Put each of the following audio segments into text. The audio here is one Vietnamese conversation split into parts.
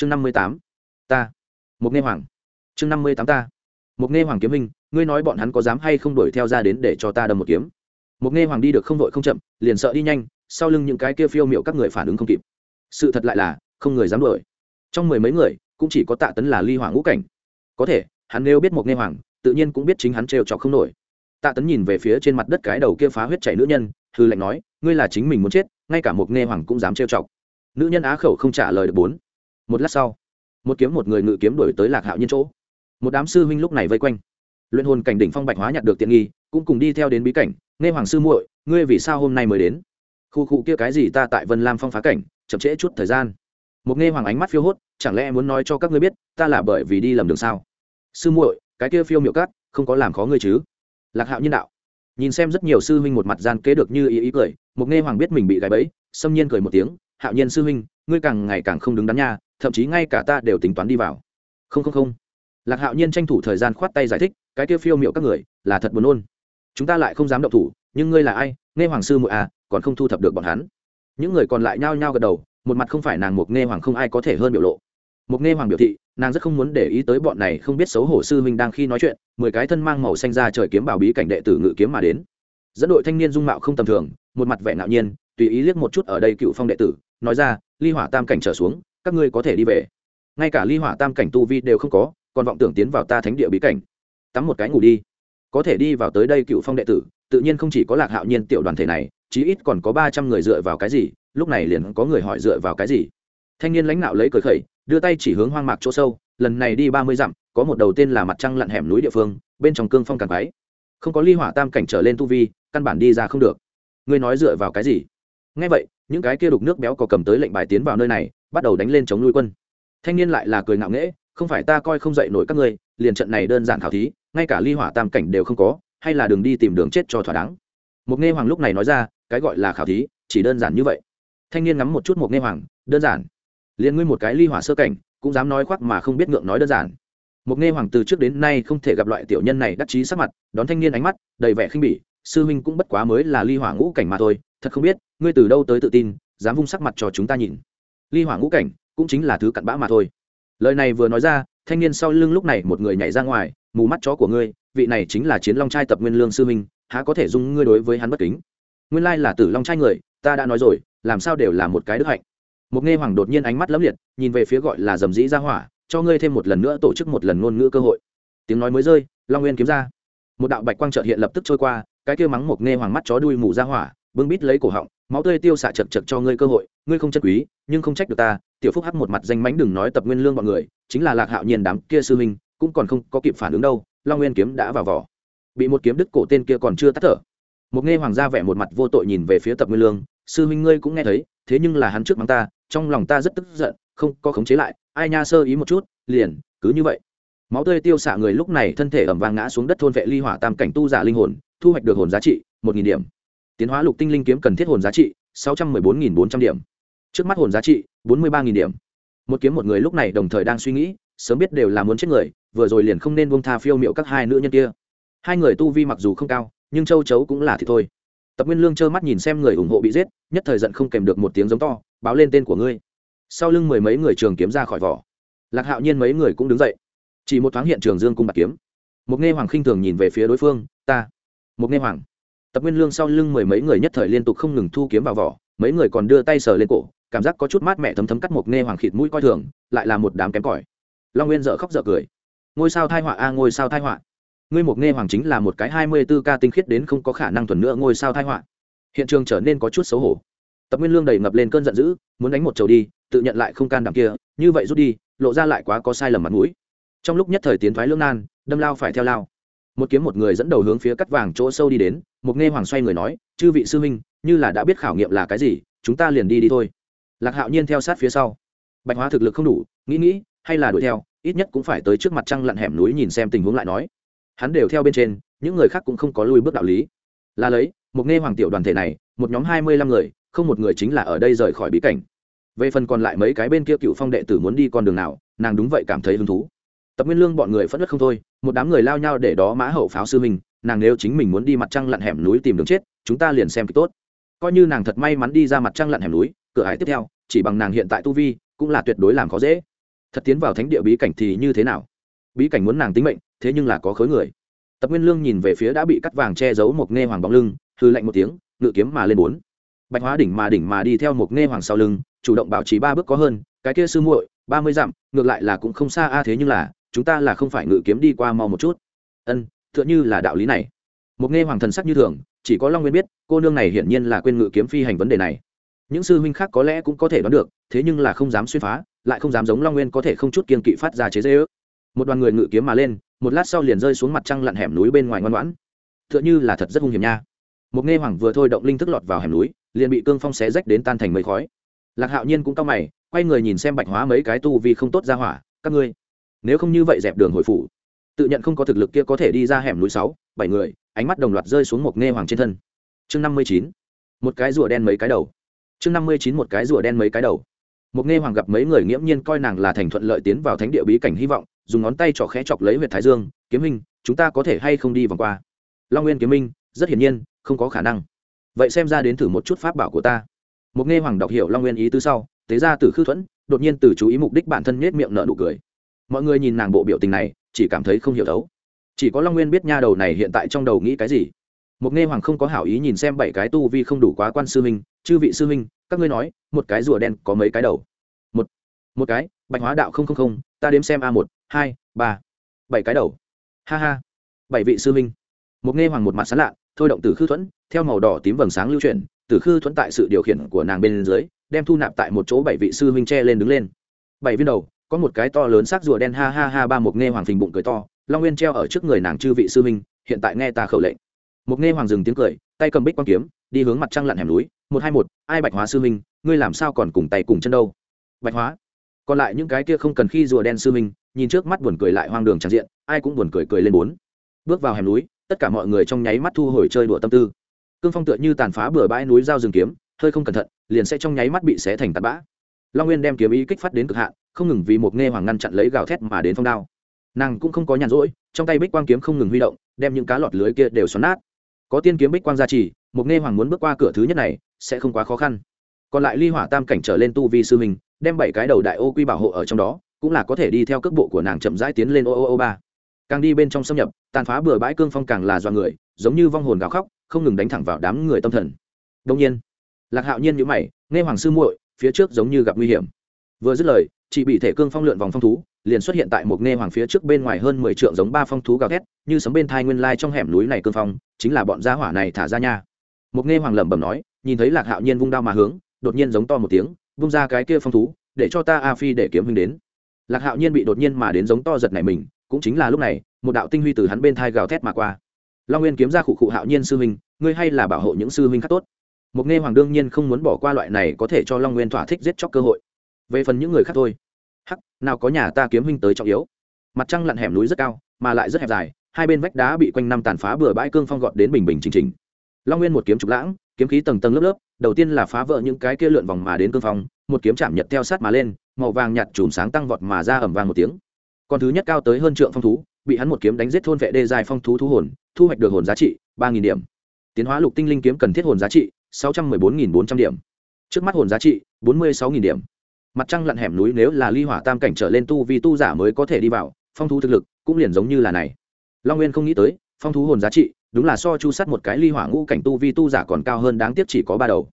chương năm mươi tám, ta. Một nghe hoàng. Chương năm mươi tám ta. Một nghe hoàng kiếm hình, ngươi nói bọn hắn có dám hay không đuổi theo ra đến để cho ta đâm một kiếm? Một nghe hoàng đi được không vội không chậm, liền sợ đi nhanh, sau lưng những cái kia phiêu miệu các người phản ứng không kịp. Sự thật lại là, không người dám đuổi. Trong mười mấy người, cũng chỉ có tạ tấn là ly hoàng ngũ cảnh. Có thể, hắn nếu biết một nghe hoàng, tự nhiên cũng biết chính hắn trêu chọc không nổi. Tạ tấn nhìn về phía trên mặt đất cái đầu kia phá huyết chảy nữ nhân hư lệnh nói, ngươi là chính mình muốn chết, ngay cả một nghe hoàng cũng dám trêu chọc. Nữ nhân á khẩu không trả lời được bốn một lát sau, một kiếm một người ngự kiếm đuổi tới lạc hạo nhiên chỗ. Một đám sư huynh lúc này vây quanh. Luyện hồn cảnh đỉnh phong bạch hóa nhặt được tiện nghi, cũng cùng đi theo đến bí cảnh. Nghe hoàng sư muội, ngươi vì sao hôm nay mới đến? Khu khu kia cái gì ta tại vân lam phong phá cảnh, chậm trễ chút thời gian. Một nghe hoàng ánh mắt phiêu hốt, chẳng lẽ muốn nói cho các ngươi biết, ta là bởi vì đi lầm đường sao? Sư muội, cái kia phiêu miệu cát, không có làm khó ngươi chứ? Lạc hạo nhiên đạo. Nhìn xem rất nhiều sư huynh một mặt gian kế được như ý ý cười, một nghe hoàng biết mình bị gãy bẫy, xâm nhiên cười một tiếng, hạo nhiên sư huynh, ngươi càng ngày càng không đứng đắn nha thậm chí ngay cả ta đều tính toán đi vào. Không không không. Lạc hạo nhiên tranh thủ thời gian khoát tay giải thích, cái kia phiêu miệu các người, là thật buồn nôn. Chúng ta lại không dám động thủ, nhưng ngươi là ai? Nghe hoàng sư mụi à còn không thu thập được bọn hắn. Những người còn lại nhao nhao gật đầu, một mặt không phải nàng mục nghe hoàng không ai có thể hơn biểu lộ. Một nghe hoàng biểu thị, nàng rất không muốn để ý tới bọn này không biết xấu hổ sư huynh đang khi nói chuyện, mười cái thân mang màu xanh ra trời kiếm bảo bí cảnh đệ tử ngự kiếm mà đến. Dẫn đội thanh niên dung mạo không tầm thường, một mặt vẻ ngạo nhiên, tùy ý liếc một chút ở đây cựu phong đệ tử, nói ra, ly hỏa tam cảnh trở xuống các ngươi có thể đi về. Ngay cả ly hỏa tam cảnh tu vi đều không có, còn vọng tưởng tiến vào ta thánh địa bí cảnh. Tắm một cái ngủ đi. Có thể đi vào tới đây cựu phong đệ tử, tự nhiên không chỉ có lạc hạo nhiên tiểu đoàn thể này, chí ít còn có ba trăm người dựa vào cái gì, lúc này liền có người hỏi dựa vào cái gì. Thanh niên lãnh đạo lấy cởi khẩy, đưa tay chỉ hướng hoang mạc chỗ sâu, lần này đi ba mươi dặm, có một đầu tên là mặt trăng lặn hẻm núi địa phương, bên trong cương phong càng quáy không có ly hỏa tam cảnh trở lên tu vi, căn bản đi ra không được. Ngươi nói dựa vào cái gì? Ngay vậy, những cái kia đục nước béo có cầm tới lệnh bài tiến vào nơi này, bắt đầu đánh lên chống nuôi quân. Thanh niên lại là cười ngạo nghễ, không phải ta coi không dậy nổi các ngươi, liền trận này đơn giản khảo thí, ngay cả ly hỏa tam cảnh đều không có, hay là đường đi tìm đường chết cho thỏa đáng. Một nghe hoàng lúc này nói ra, cái gọi là khảo thí, chỉ đơn giản như vậy. Thanh niên ngắm một chút một nghe hoàng, đơn giản. Liền ngươi một cái ly hỏa sơ cảnh, cũng dám nói khoác mà không biết ngượng nói đơn giản. Một nghe hoàng từ trước đến nay không thể gặp loại tiểu nhân này đắc chí sắc mặt, đón thanh niên ánh mắt, đầy vẻ khinh bỉ, sư huynh cũng bất quá mới là ly hỏa ngũ cảnh mà thôi thật không biết, ngươi từ đâu tới tự tin, dám vung sắc mặt cho chúng ta nhìn. Ly hỏa ngũ cảnh, cũng chính là thứ cặn bã mà thôi. Lời này vừa nói ra, thanh niên sau lưng lúc này một người nhảy ra ngoài, mù mắt chó của ngươi, vị này chính là chiến long trai tập nguyên lương sư minh há có thể dung ngươi đối với hắn bất kính? Nguyên lai là tử long trai người, ta đã nói rồi, làm sao đều là một cái đức hạnh. Một nghe hoàng đột nhiên ánh mắt lấm liệt, nhìn về phía gọi là dầm dĩ ra hỏa, cho ngươi thêm một lần nữa tổ chức một lần ngôn ngữ cơ hội. Tiếng nói mới rơi, long nguyên kiếm ra. Một đạo bạch quang trợ hiện lập tức trôi qua, cái kia mắng một nghe hoàng mắt chó đuôi mù ra hỏa bưng bít lấy cổ họng, máu tươi tiêu xạ chật chật cho ngươi cơ hội, ngươi không chân quý, nhưng không trách được ta, tiểu phúc hắc một mặt danh mánh đừng nói tập nguyên lương bọn người, chính là lạc hạo nhiên đám kia sư huynh, cũng còn không có kịp phản ứng đâu, long nguyên kiếm đã vào vỏ. Bị một kiếm đứt cổ tên kia còn chưa tắt thở. Một nghe hoàng gia vẻ một mặt vô tội nhìn về phía tập nguyên lương, sư huynh ngươi cũng nghe thấy, thế nhưng là hắn trước mắng ta, trong lòng ta rất tức giận, không có khống chế lại, ai nha sơ ý một chút, liền, cứ như vậy. Máu tươi tiêu xạ người lúc này thân thể ẩm vang ngã xuống đất thôn vệ ly hỏa tam cảnh tu giả linh hồn, thu hoạch được hồn giá trị, một nghìn điểm tiến hóa lục tinh linh kiếm cần thiết hồn giá trị, sáu trăm mười bốn nghìn bốn trăm điểm. Trước mắt hồn giá trị, bốn mươi ba nghìn điểm. Một kiếm một người lúc này đồng thời đang suy nghĩ, sớm biết đều là muốn chết người, vừa rồi liền không nên buông tha phiêu miệu các hai nữ nhân kia. Hai người tu vi mặc dù không cao, nhưng châu chấu cũng là thì thôi. Tập nguyên lương trơ mắt nhìn xem người ủng hộ bị giết, nhất thời giận không kèm được một tiếng giống to, báo lên tên của ngươi. Sau lưng mười mấy người trường kiếm ra khỏi vỏ. Lạc hạo nhiên mấy người cũng đứng dậy. Chỉ một thoáng hiện trường dương cung bạc kiếm. Một nghe hoàng khinh thường nhìn về phía đối phương, ta. Một nghe hoàng tập nguyên lương sau lưng mười mấy người nhất thời liên tục không ngừng thu kiếm vào vỏ, mấy người còn đưa tay sờ lên cổ, cảm giác có chút mát mẻ thấm thấm cắt một nghe hoàng khịt mũi coi thường, lại là một đám kém cỏi. Long nguyên dợ khóc dợ cười. Ngôi sao thai họa a, ngôi sao thai họa. Ngươi một nghe hoàng chính là một cái hai mươi b ố ca tinh khiết đến không có khả năng thuần nữa ngôi sao thai họa. Hiện trường trở nên có chút xấu hổ. Tập nguyên lương đầy ngập lên cơn giận dữ, muốn đánh một trầu đi, tự nhận lại không can đảm kia, như vậy rút đi, lộ ra lại quá có sai lầm mặt mũi. Trong lúc nhất thời tiến thoái lương nan, đâm lao phải theo lao một kiếm một người dẫn đầu hướng phía cắt vàng chỗ sâu đi đến, một nghe hoàng xoay người nói, chư vị sư huynh, như là đã biết khảo nghiệm là cái gì, chúng ta liền đi đi thôi. Lạc hạo nhiên theo sát phía sau. Bạch hóa thực lực không đủ, nghĩ nghĩ, hay là đuổi theo, ít nhất cũng phải tới trước mặt trăng lặn hẻm núi nhìn xem tình huống lại nói. Hắn đều theo bên trên, những người khác cũng không có lui bước đạo lý. Là lấy, một nghe hoàng tiểu đoàn thể này, một nhóm hai mươi lăm người, không một người chính là ở đây rời khỏi bí cảnh. Về phần còn lại mấy cái bên kia cựu phong đệ tử muốn đi con đường nào, nàng đúng vậy cảm thấy hứng thú. Tập nguyên lương bọn người phất đất không thôi một đám người lao nhau để đó mã hậu pháo sư mình nàng nếu chính mình muốn đi mặt trăng lặn hẻm núi tìm đường chết, chúng ta liền xem kịch tốt. Coi như nàng thật may mắn đi ra mặt trăng lặn hẻm núi, cửa hải tiếp theo, chỉ bằng nàng hiện tại tu vi, cũng là tuyệt đối làm khó dễ. Thật tiến vào thánh địa bí cảnh thì như thế nào? Bí cảnh muốn nàng tính mệnh, thế nhưng là có khối người. Tập nguyên lương nhìn về phía đã bị cắt vàng che giấu một nghe hoàng bóng lưng hư lạnh một tiếng, ngự kiếm mà lên bốn. Bạch hóa đỉnh mà đỉnh mà đi theo một nghe hoàng sau lưng, chủ động bảo trì ba bước có hơn, cái kia sư muội, ba mươi dặm, ngược lại là cũng không xa, a, thế nhưng là chúng ta là không phải ngự kiếm đi qua mau một chút. Ân, tựa như là đạo lý này. Một nghe hoàng thần sắc như thường, chỉ có long nguyên biết, cô nương này hiển nhiên là quên ngự kiếm phi hành vấn đề này. Những sư huynh khác có lẽ cũng có thể đoán được, thế nhưng là không dám xuyên phá, lại không dám giống long nguyên có thể không chút kiên kỵ phát ra chế dễ ước một đoàn người ngự kiếm mà lên, một lát sau liền rơi xuống mặt trăng lặn hẻm núi bên ngoài ngoan ngoãn. T h ư ợ n h ư là thật rất hung hiểm nha. Một nghe hoàng vừa thôi động linh thức lọt vào hẻm núi, liền bị cương phong xé rách đến tan thành mấy khói. Lạc hạo nhiên cũng cao mày, quay người nhìn xem bạch hóa mấy cái tu vì không tốt ra hỏa, các ngươi nếu không như vậy dẹp đường hồi phủ. Tự nhận không có thực lực kia có thể đi ra hẻm núi sáu, bảy người, ánh mắt đồng loạt rơi xuống một nghe hoàng trên thân. Chương năm mươi chín, một cái rùa đen mấy cái đầu. Chương năm mươi chín, một cái rùa đen mấy cái đầu. Một nghe hoàng gặp mấy người nghiễm nhiên coi nàng là thành thuận lợi tiến vào thánh địa bí cảnh hy vọng, dùng ngón tay trỏ khẽ chọc lấy huyệt thái dương, kiếm minh, chúng ta có thể hay không đi vòng qua? Long nguyên kiếm minh, rất hiển nhiên, không có khả năng. Vậy xem ra đến thử một chút pháp bảo của ta. Một nghe hoàng đọc hiểu long nguyên ý tứ sau tế ra từ khư thuẫn, đột nhiên từ chú ý mục đích bản thân nhét miệng nợ nụ cười mọi người nhìn nàng bộ biểu tình này, chỉ cảm thấy không hiểu đấu chỉ có long nguyên biết nha đầu này hiện tại trong đầu nghĩ cái gì. Một nghe hoàng không có hảo ý nhìn xem bảy cái tu vi không đủ quá quan sư huynh, chư vị sư huynh, các ngươi nói, một cái rùa đen có mấy cái đầu? Một một cái, bạch hóa đạo không không không, ta đếm xem a một, hai, ba, bảy cái đầu. Ha ha, bảy vị sư huynh. Một nghe hoàng một mặt sán lạ, thôi động từ khư thuẫn, theo màu đỏ tím vầng sáng lưu chuyển từ khư thuẫn tại sự điều khiển của nàng bên dưới, đem thu nạp tại một chỗ bảy vị sư huynh che lên đứng lên. Bảy viên đầu có một cái to lớn xác rùa đen, ha ha ha, ba, một nghe hoàng phình bụng cười to, long nguyên treo ở trước người nàng chư vị sư Minh hiện tại nghe ta khẩu lệnh. Một nghe hoàng dừng tiếng cười, tay cầm bích quang kiếm, đi hướng mặt trăng lặn hẻm núi, một hai một, ai bạch hóa sư minh ngươi làm sao còn cùng tay cùng chân đâu? Bạch hóa. Còn lại những cái kia không cần khi rùa đen sư minh nhìn trước mắt buồn cười lại hoang đường tràn diện, ai cũng buồn cười cười lên bốn. Bước vào hẻm núi, tất cả mọi người trong nháy mắt thu hồi chơi đùa tâm tư. Cương phong tựa như tàn phá bừa bãi núi giao rừng kiếm, hơi không cẩn thận, liền sẽ trong nháy mắt bị xé thành tạt bã long nguyên đem kiếm ý kích phát đến cực hạn, không ngừng vì một nghe hoàng ngăn chặn lấy gào thét mà đến phong đao. Nàng cũng không có nhàn rỗi, trong tay bích quang kiếm không ngừng huy động, đem những cá lọt lưới kia đều xoắn nát. Có tiên kiếm bích quang gia trì, một nghe hoàng muốn bước qua cửa thứ nhất này, sẽ không quá khó khăn. Còn lại ly hỏa tam cảnh trở lên tu vi sư mình đem bảy cái đầu đại ô quy bảo hộ ở trong đó, cũng là có thể đi theo cước bộ của nàng chậm rãi tiến lên ô ô ô ba. Càng đi bên trong xâm nhập, tàn phá bừa bãi cương phong càng là do người, giống như vong hồn gào khóc, không ngừng đánh thẳng vào đám người tâm thần. Đông nhiên, lạc hạo nhiên nhữ mày, nghe hoàng sư muội phía trước giống như gặp nguy hiểm. Vừa dứt lời, chị bị thể cương phong lượn vòng phong thú, liền xuất hiện tại một nghe hoàng phía trước bên ngoài hơn mười trượng giống ba phong thú gào thét, như sấm bên thai nguyên lai trong hẻm núi này cương phong, chính là bọn gia hỏa này thả ra nha. Một nghe hoàng lẩm bẩm nói, nhìn thấy lạc hạo nhiên vung đao mà hướng, đột nhiên giống to một tiếng, vung ra cái kia phong thú, để cho ta a phi để kiếm huynh đến. Lạc hạo nhiên bị đột nhiên mà đến giống to giật này mình, cũng chính là lúc này, một đạo tinh huy từ hắn bên thai gào thét mà qua. Long nguyên kiếm ra khụ khụ hạo nhiên sư huynh, ngươi hay là bảo hộ những sư huynh khác tốt một nghe hoàng đương nhiên không muốn bỏ qua loại này có thể cho long nguyên thỏa thích giết chóc cơ hội. Về phần những người khác thôi. Hắc, nào có nhà ta kiếm huynh tới trọng yếu. Mặt trăng lặn hẻm núi rất cao, mà lại rất hẹp dài, hai bên vách đá bị quanh năm tàn phá bừa bãi cương phong gọt đến bình bình chỉnh chỉnh. Long nguyên một kiếm trục lãng, kiếm khí tầng tầng lớp lớp, đầu tiên là phá vỡ những cái kia lượn vòng mà đến cương phong, một kiếm chạm nhật theo sát mà lên, màu vàng nhạt chùm sáng tăng vọt mà ra ẩm vàng một tiếng. Còn thứ nhất cao tới hơn trượng phong thú, bị hắn một kiếm đánh giết thôn vệ đê dài phong thú thú hồn, thu hoạch được hồn giá trị ba nghìn điểm. Tiến hóa lục tinh linh kiếm cần thiết hồn giá trị sáu trăm mười bốn nghìn bốn trăm điểm. Trước mắt hồn giá trị, bốn mươi sáu nghìn điểm. Mặt trăng lặn hẻm núi nếu là ly hỏa tam cảnh trở lên tu vì tu giả mới có thể đi vào, phong thú thực lực cũng liền giống như là này. Long nguyên không nghĩ tới, phong thú hồn giá trị, đúng là so chu sắt một cái ly hỏa ngũ cảnh tu vi tu giả còn cao hơn đáng tiếc chỉ có ba đầu.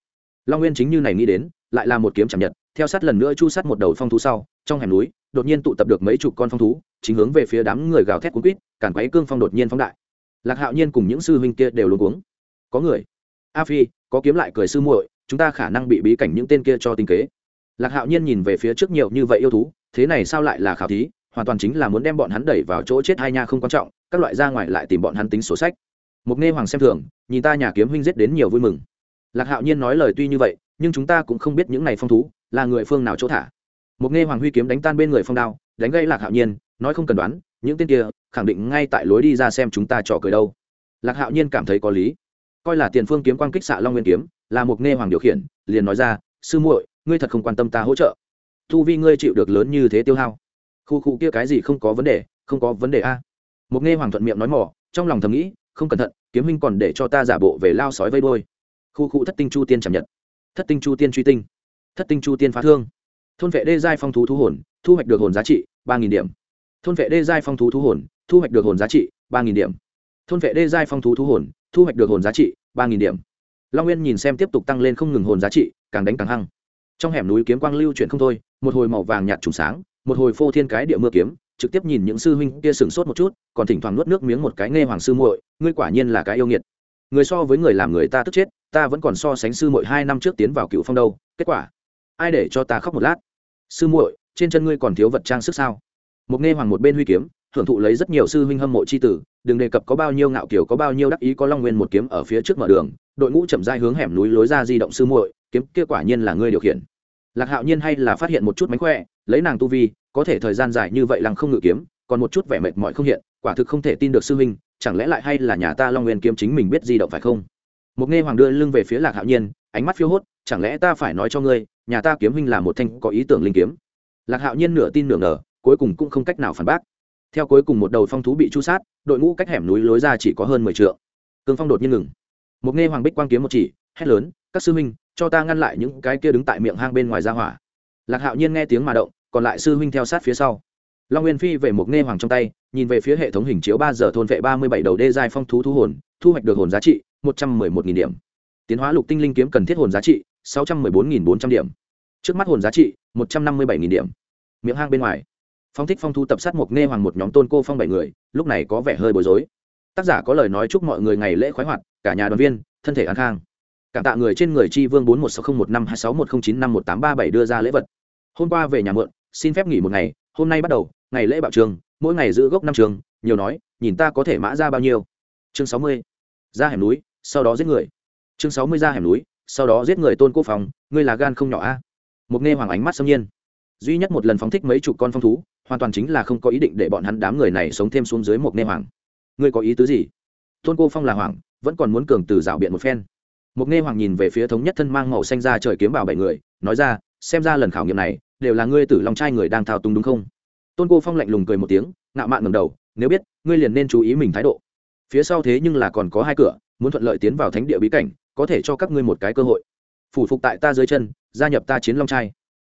Long nguyên chính như này nghĩ đến, lại là một kiếm chạm nhật, theo sát lần nữa chu sắt một đầu phong thú sau, trong hẻm núi, đột nhiên tụ tập được mấy chục con phong thú, chính hướng về phía đám người gào thét cuốn quýt cản quấy cương phong đột nhiên phóng đại. Lạc hạo nhiên cùng những sư huynh kia đều luôn cuống. Có người. A phi có kiếm lại cười sư muội, chúng ta khả năng bị bí cảnh những tên kia cho tinh kế. Lạc hạo nhiên nhìn về phía trước nhiều như vậy yêu thú, thế này sao lại là khảo thí? Hoàn toàn chính là muốn đem bọn hắn đẩy vào chỗ chết hai nha không quan trọng, các loại ra ngoài lại tìm bọn hắn tính sổ sách. Mục nghe hoàng xem thường, nhìn ta nhà kiếm huynh giết đến nhiều vui mừng. Lạc hạo nhiên nói lời tuy như vậy, nhưng chúng ta cũng không biết những này phong thú là người phương nào chỗ thả. Mục nghe hoàng huy kiếm đánh tan bên người phong đao, đánh gây lạc hạo nhiên, nói không cần đoán, những tên kia khẳng định ngay tại lối đi ra xem chúng ta trò cười đâu. Lạc hạo nhiên cảm thấy có lý coi là tiền phương kiếm quang kích xạ long nguyên kiếm, là một nghe hoàng điều khiển, liền nói ra, sư muội, ngươi thật không quan tâm ta hỗ trợ. Thu vi ngươi chịu được lớn như thế tiêu hao. Khu khu kia cái gì không có vấn đề, không có vấn đề a. Một nghe hoàng thuận miệng nói mỏ, trong lòng thầm nghĩ, không cẩn thận, kiếm huynh còn để cho ta giả bộ về lao sói vây đôi khu khu thất tinh chu tiên chạm nhật. Thất tinh chu tiên truy tinh. Thất tinh chu tiên phá thương. Thôn vệ đê giai phong thú thú hồn, thu hoạch được hồn giá trị ba nghìn điểm. Thôn vệ đê giai phong thú thú hồn, thu hoạch được hồn giá trị ba nghìn điểm. Thôn vệ đê giai phong thú thú hồn thu hoạch được hồn giá trị ba nghìn điểm. Long nguyên nhìn xem tiếp tục tăng lên không ngừng hồn giá trị, càng đánh càng hăng. Trong hẻm núi kiếm quang lưu chuyển không thôi, một hồi màu vàng nhạt trùng sáng, một hồi phô thiên cái địa mưa kiếm, trực tiếp nhìn những sư huynh kia sửng sốt một chút, còn thỉnh thoảng nuốt nước miếng một cái nghe hoàng sư muội, ngươi quả nhiên là cái yêu nghiệt. Người so với người làm người ta tức chết, ta vẫn còn so sánh sư muội hai năm trước tiến vào cựu phong đâu, kết quả? Ai để cho ta khóc một lát? Sư muội, trên chân ngươi còn thiếu vật trang sức sao? Một nghe hoàng một bên huy kiếm hưởng thụ lấy rất nhiều sư huynh hâm mộ c h i tử, đừng đề cập có bao nhiêu ngạo kiểu, có bao nhiêu đắc ý, có long nguyên một kiếm ở phía trước mở đường, đội ngũ chậm dai hướng hẻm núi lối ra di động sư muội, kiếm kia quả nhiên là ngươi điều khiển. Lạc hạo nhiên hay là phát hiện một chút mánh khỏe, lấy nàng tu vi, có thể thời gian dài như vậy lăng không ngự kiếm, còn một chút vẻ mệt mỏi không hiện, quả thực không thể tin được sư huynh, chẳng lẽ lại hay là nhà ta long nguyên kiếm chính mình biết di động phải không? Một nghe hoàng đưa lưng về phía lạc hạo nhiên, ánh mắt phiêu hốt, chẳng lẽ ta phải nói cho ngươi, nhà ta kiếm huynh là một thanh có ý tưởng linh kiếm? Lạc hạo nhiên nửa tin nửa ngờ, cuối cùng cũng không cách nào phản bác theo cuối cùng một đầu phong thú bị chu sát, đội ngũ cách hẻm núi lối ra chỉ có hơn mười t cương phong đột nhiên ngừng. Một nghe hoàng bích quang kiếm một chỉ, hét lớn, các sư huynh, cho ta ngăn lại những cái kia đứng tại miệng hang bên ngoài ra hỏa. Lạc hạo nhiên nghe tiếng mà động, còn lại sư huynh theo sát phía sau. Long nguyên phi về một nghe hoàng trong tay, nhìn về phía hệ thống hình chiếu ba giờ thôn vệ ba mươi bảy đầu đê giai phong thú thu hồn, thu hoạch được hồn giá trị một trăm mười một nghìn điểm. Tiến hóa lục tinh linh kiếm cần thiết hồn giá trị sáu trăm mười bốn nghìn bốn trăm điểm. Trước mắt hồn giá trị một trăm năm mươi bảy nghìn điểm. Miệng hang bên ngoài phong thích phong thu tập sát một nghe hoàng một nhóm tôn cô phong bảy người, lúc này có vẻ hơi bối rối. Tác giả có lời nói chúc mọi người ngày lễ khoái hoạt, cả nhà đoàn viên, thân thể an khang. Cảm tạ người trên người chi vương bốn một sáu không một năm hai sáu một không chín năm một tám ba bảy đưa ra lễ vật. Hôm qua về nhà mượn xin phép nghỉ một ngày, hôm nay bắt đầu, ngày lễ bạo trường, mỗi ngày giữ gốc năm trường, nhiều nói, nhìn ta có thể mã ra bao nhiêu. Chương sáu mươi, ra hẻm núi, sau đó giết người. Chương sáu mươi ra hẻm núi, sau đó giết người tôn cô phòng ngươi là gan không nhỏ a. Một nghe hoàng ánh mắt xâm nhiên. Duy nhất một lần phóng thích mấy chục con phong thú hoàn toàn chính là không có ý định để bọn hắn đám người này sống thêm xuống dưới một nê hoàng. Ngươi có ý tứ gì? Tôn cô phong là hoàng, vẫn còn muốn cường từ rào biện một phen. Một nê hoàng nhìn về phía thống nhất thân mang màu xanh ra trời kiếm bảo bảy người, nói ra, xem ra lần khảo nghiệm này, đều là ngươi tử lòng trai người đang thao túng đúng không? Tôn cô phong lạnh lùng cười một tiếng, ngạo mạn ngầm đầu, nếu biết, ngươi liền nên chú ý mình thái độ. Phía sau thế nhưng là còn có hai cửa, muốn thuận lợi tiến vào thánh địa bí cảnh, có thể cho các ngươi một cái cơ hội. Phủ phục tại ta dưới chân, gia nhập ta chiến long trai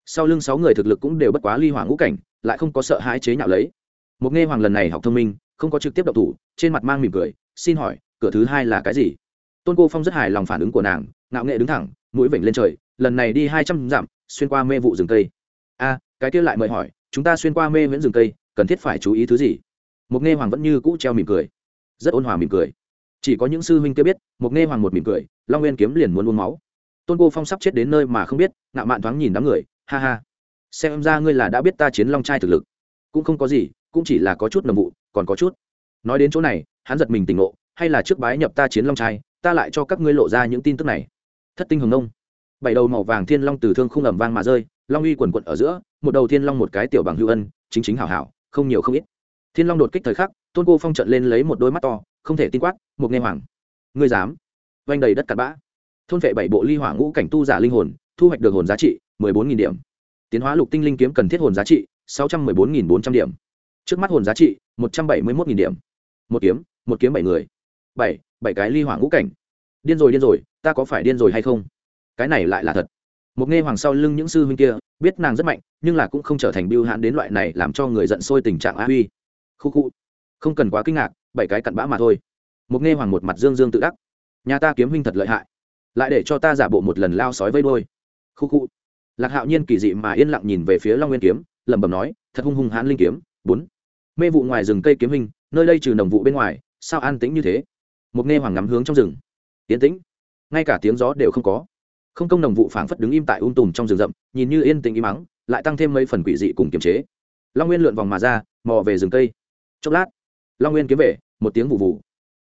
sau lưng sáu người thực lực cũng đều bất quá ly hỏa ngũ cảnh, lại không có sợ hãi chế nhạo lấy. Một nghe hoàng lần này học thông minh, không có trực tiếp đậu thủ, trên mặt mang mỉm cười, xin hỏi, cửa thứ hai là cái gì? Tôn cô phong rất hài lòng phản ứng của nàng, ngạo nghệ đứng thẳng, mũi vểnh lên trời, lần này đi hai trăm dặm, xuyên qua mê vụ rừng cây. A, cái kia lại mời hỏi, chúng ta xuyên qua mê viễn rừng cây, cần thiết phải chú ý thứ gì? Một nghe hoàng vẫn như cũ treo mỉm cười, rất ôn hòa mỉm cười. Chỉ có những sư huynh kia biết một nghe hoàng một mỉm cười, long nguyên kiếm liền muốn uống máu. Tôn cô phong sắp chết đến nơi mà không biết, ngạo mạn thoáng nhìn đám người ha ha. Xem ra ngươi là đã biết ta chiến long trai thực lực. Cũng không có gì, cũng chỉ là có chút nồng vụ, còn có chút. Nói đến chỗ này, hắn giật mình tỉnh ngộ, hay là trước bái nhập ta chiến long trai, ta lại cho các ngươi lộ ra những tin tức này. Thất tinh hồng nông. Bảy đầu màu vàng thiên long từ thương không ẩm vang mà rơi, long uy quần quận ở giữa, một đầu thiên long một cái tiểu bằng hữu ân, chính chính hảo hảo, không nhiều không ít. Thiên long đột kích thời khắc, tôn cô phong trận lên lấy một đôi mắt to, không thể tin quát một nghe hoàng, ngươi dám vanh đầy đất cặn bã. Thôn vệ bảy bộ ly hỏa ngũ cảnh tu giả linh hồn, thu hoạch được hồn giá trị mười bốn nghìn điểm. Tiến hóa lục tinh linh kiếm cần thiết hồn giá trị, sáu trăm mười bốn nghìn bốn trăm điểm. Trước mắt hồn giá trị, một trăm bảy mươi một nghìn điểm. Một kiếm một kiếm bảy người. Bảy bảy cái ly hỏa ngũ cảnh. Điên rồi điên rồi, ta có phải điên rồi hay không? Cái này lại là thật. Một nghe hoàng sau lưng những sư huynh kia, biết nàng rất mạnh, nhưng là cũng không trở thành biêu hãn đến loại này làm cho người giận sôi tình trạng á huy. Khu khu. Không cần quá kinh ngạc, bảy cái cặn bã mà thôi. Một nghe hoàng một mặt dương dương tự đắc. Nhà ta kiếm huynh thật lợi hại. Lại để cho ta giả bộ một lần lao sói vây đôi khu khu lạc hạo nhiên kỳ dị mà yên lặng nhìn về phía long nguyên kiếm, lẩm bẩm nói, thật hung hung hãn linh kiếm, bốn. Mê vụ ngoài rừng cây kiếm hình, nơi đây trừ nồng vụ bên ngoài, sao an tĩnh như thế? Một nghe hoàng ngắm hướng trong rừng. Yên tĩnh. Ngay cả tiếng gió đều không có. Không công nồng vụ phảng phất đứng im tại ung um tùm trong rừng rậm, nhìn như yên tĩnh im mắng lại tăng thêm mấy phần quỷ dị cùng kiềm chế. Long nguyên lượn vòng mà ra, mò về rừng cây. Chốc lát, long nguyên kiếm về, một tiếng vụ vụ.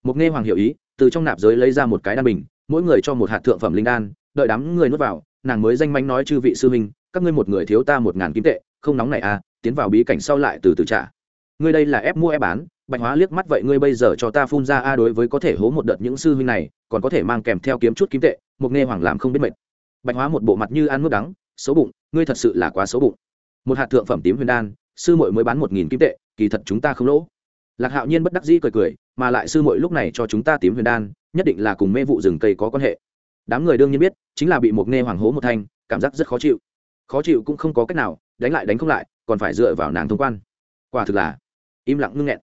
Một nghe hoàng hiểu ý, từ trong nạp giới lấy ra một cái đan bình, mỗi người cho một hạt thượng phẩm linh đan, đợi đám người nuốt vào nàng mới danh mánh nói chư vị sư huynh, các ngươi một người thiếu ta một ngàn kim tệ, không nóng này à tiến vào bí cảnh sau lại từ từ trả. Ngươi đây là ép mua ép bán, bạch hóa liếc mắt vậy ngươi bây giờ cho ta phun ra a đối với có thể hố một đợt những sư huynh này, còn có thể mang kèm theo kiếm chút kim tệ, một nghe hoàng làm không biết mệt. Bạch hóa một bộ mặt như ăn mướp đắng, xấu bụng, ngươi thật sự là quá xấu bụng. Một hạt thượng phẩm tím huyền đan, sư muội mới bán một nghìn kim tệ, kỳ thật chúng ta không lỗ. Lạc hạo nhiên bất đắc dĩ cười cười, mà lại sư muội lúc này cho chúng ta tím huyền đan, nhất định là cùng mê vụ rừng cây có quan hệ đám người đương nhiên biết, chính là bị một nghe hoàng hố một thanh, cảm giác rất khó chịu. Khó chịu cũng không có cách nào, đánh lại đánh không lại, còn phải dựa vào nàng thông quan. Quả thực là, im lặng ngưng nghẹn.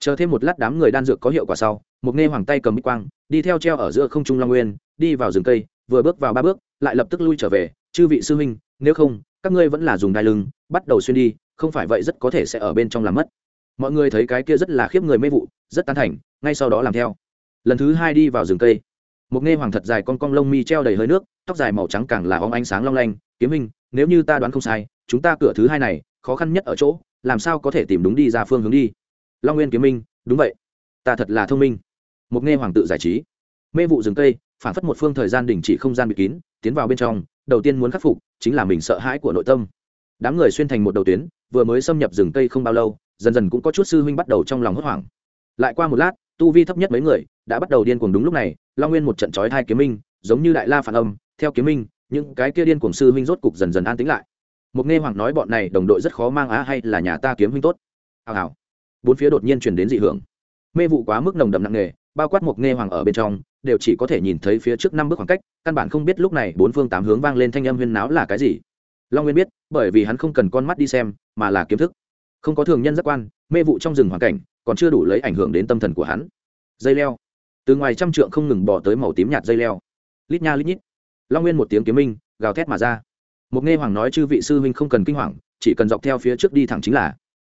Chờ thêm một lát đám người đan dược có hiệu quả sau, một nghe hoàng tay cầm bích quang, đi theo treo ở giữa không trung long nguyên, đi vào rừng cây, vừa bước vào ba bước, lại lập tức lui trở về. Chư vị sư huynh, nếu không, các ngươi vẫn là dùng đai lưng, bắt đầu xuyên đi, không phải vậy rất có thể sẽ ở bên trong làm mất. Mọi người thấy cái kia rất là khiếp người mê vụ, rất tán thành, ngay sau đó làm theo. Lần thứ hai đi vào rừng cây một nghe hoàng thật dài con cong lông mi treo đầy hơi nước, tóc dài màu trắng càng là óng ánh sáng long lanh. Kiếm hình nếu như ta đoán không sai, chúng ta cửa thứ hai này, khó khăn nhất ở chỗ, làm sao có thể tìm đúng đi ra phương hướng đi? Long nguyên kiếm minh, đúng vậy. Ta thật là thông minh. Một nghe hoàng tự giải trí. Mê vụ rừng cây, phản phất một phương thời gian đình chỉ không gian bị kín, tiến vào bên trong, đầu tiên muốn khắc phục, chính là mình sợ hãi của nội tâm. Đám người xuyên thành một đầu tuyến, vừa mới xâm nhập rừng cây không bao lâu, dần dần cũng có chút sư huynh bắt đầu trong lòng hốt hoảng. Lại qua một lát, tu vi thấp nhất mấy người, đã bắt đầu điên cuồng đúng lúc này long nguyên một trận chói hai kiếm minh, giống như đại la phản âm, theo kiếm minh, những cái kia điên cuồng sư huynh rốt cục dần dần an tĩnh lại. Mục nghe hoàng nói bọn này, đồng đội rất khó mang á hay là nhà ta kiếm huynh tốt. Hào hào. Bốn phía đột nhiên chuyển đến dị hưởng. Mê vụ quá mức nồng đậm nặng nề, bao quát Mục nghe hoàng ở bên trong, đều chỉ có thể nhìn thấy phía trước năm bước khoảng cách, căn bản không biết lúc này bốn phương tám hướng vang lên thanh âm huyên náo là cái gì. Long nguyên biết, bởi vì hắn không cần con mắt đi xem, mà là kiếm thức. Không có thường nhân giác quan, mê vụ trong rừng hoàn cảnh, còn chưa đủ lấy ảnh hưởng đến tâm thần của hắn. Dây leo từ ngoài trăm trượng không ngừng bỏ tới màu tím nhạt dây leo. Lít nha lít nhít. Long nguyên một tiếng kiếm minh, gào thét mà ra. Một nghe hoàng nói chư vị sư huynh không cần kinh hoàng, chỉ cần dọc theo phía trước đi thẳng chính là.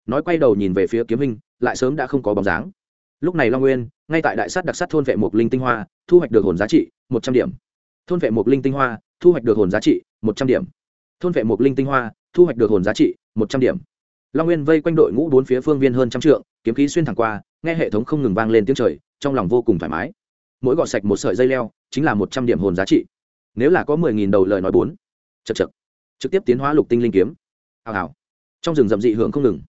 Nói quay đầu nhìn về phía kiếm minh, lại sớm đã không có bóng dáng. Lúc này long nguyên, ngay tại đại sát đặc sát thôn vệ một linh tinh hoa, thu hoạch được hồn giá trị một trăm điểm. Thôn vệ một linh tinh hoa, thu hoạch được hồn giá trị một trăm điểm. Thôn vệ một linh tinh hoa, thu hoạch được hồn giá trị một trăm điểm. Long nguyên vây quanh đội ngũ bốn phía phương viên hơn trăm trượng, kiếm khí xuyên thẳng qua, nghe hệ thống không ngừng vang lên tiếng trời trong lòng vô cùng thoải mái. Mỗi gọt sạch một sợi dây leo, chính là một trăm điểm hồn giá trị. Nếu là có mười nghìn đầu lời nói bốn chật chật trực tiếp tiến hóa lục tinh linh kiếm. Hào hào. Trong rừng rậm dị hưởng không ngừng.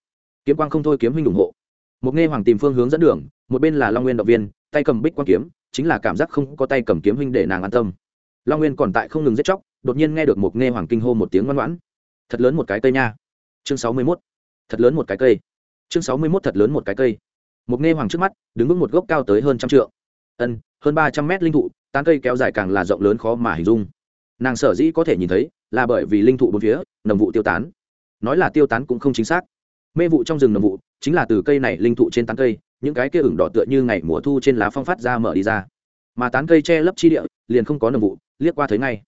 Kiếm quang không thôi kiếm huynh ủng hộ. Một nghe hoàng tìm phương hướng dẫn đường, một bên là long nguyên động viên, tay cầm bích quang kiếm, chính là cảm giác không có tay cầm kiếm huynh để nàng an tâm. Long nguyên còn tại không ngừng giết chóc, đột nhiên nghe được một nghe hoàng kinh hô một tiếng ngoan ngoãn. Thật lớn một cái cây nha. Chương sáu mươi mốt. Thật lớn một cái cây. Chương sáu mươi mốt thật lớn một cái cây một nghe hoàng trước mắt, đứng vững một gốc cao tới hơn trăm trượng. Ân, hơn ba trăm mét linh thụ, tán cây kéo dài càng là rộng lớn khó mà hình dung. Nàng sở dĩ có thể nhìn thấy, là bởi vì linh thụ bốn phía, nồng vụ tiêu tán. Nói là tiêu tán cũng không chính xác. Mê vụ trong rừng nồng vụ, chính là từ cây này linh thụ trên tán cây, những cái kia ửng đỏ tựa như ngày mùa thu trên lá phong phát ra mở đi ra. Mà tán cây che lấp chi địa, liền không có nồng vụ, liếc qua thấy ngay.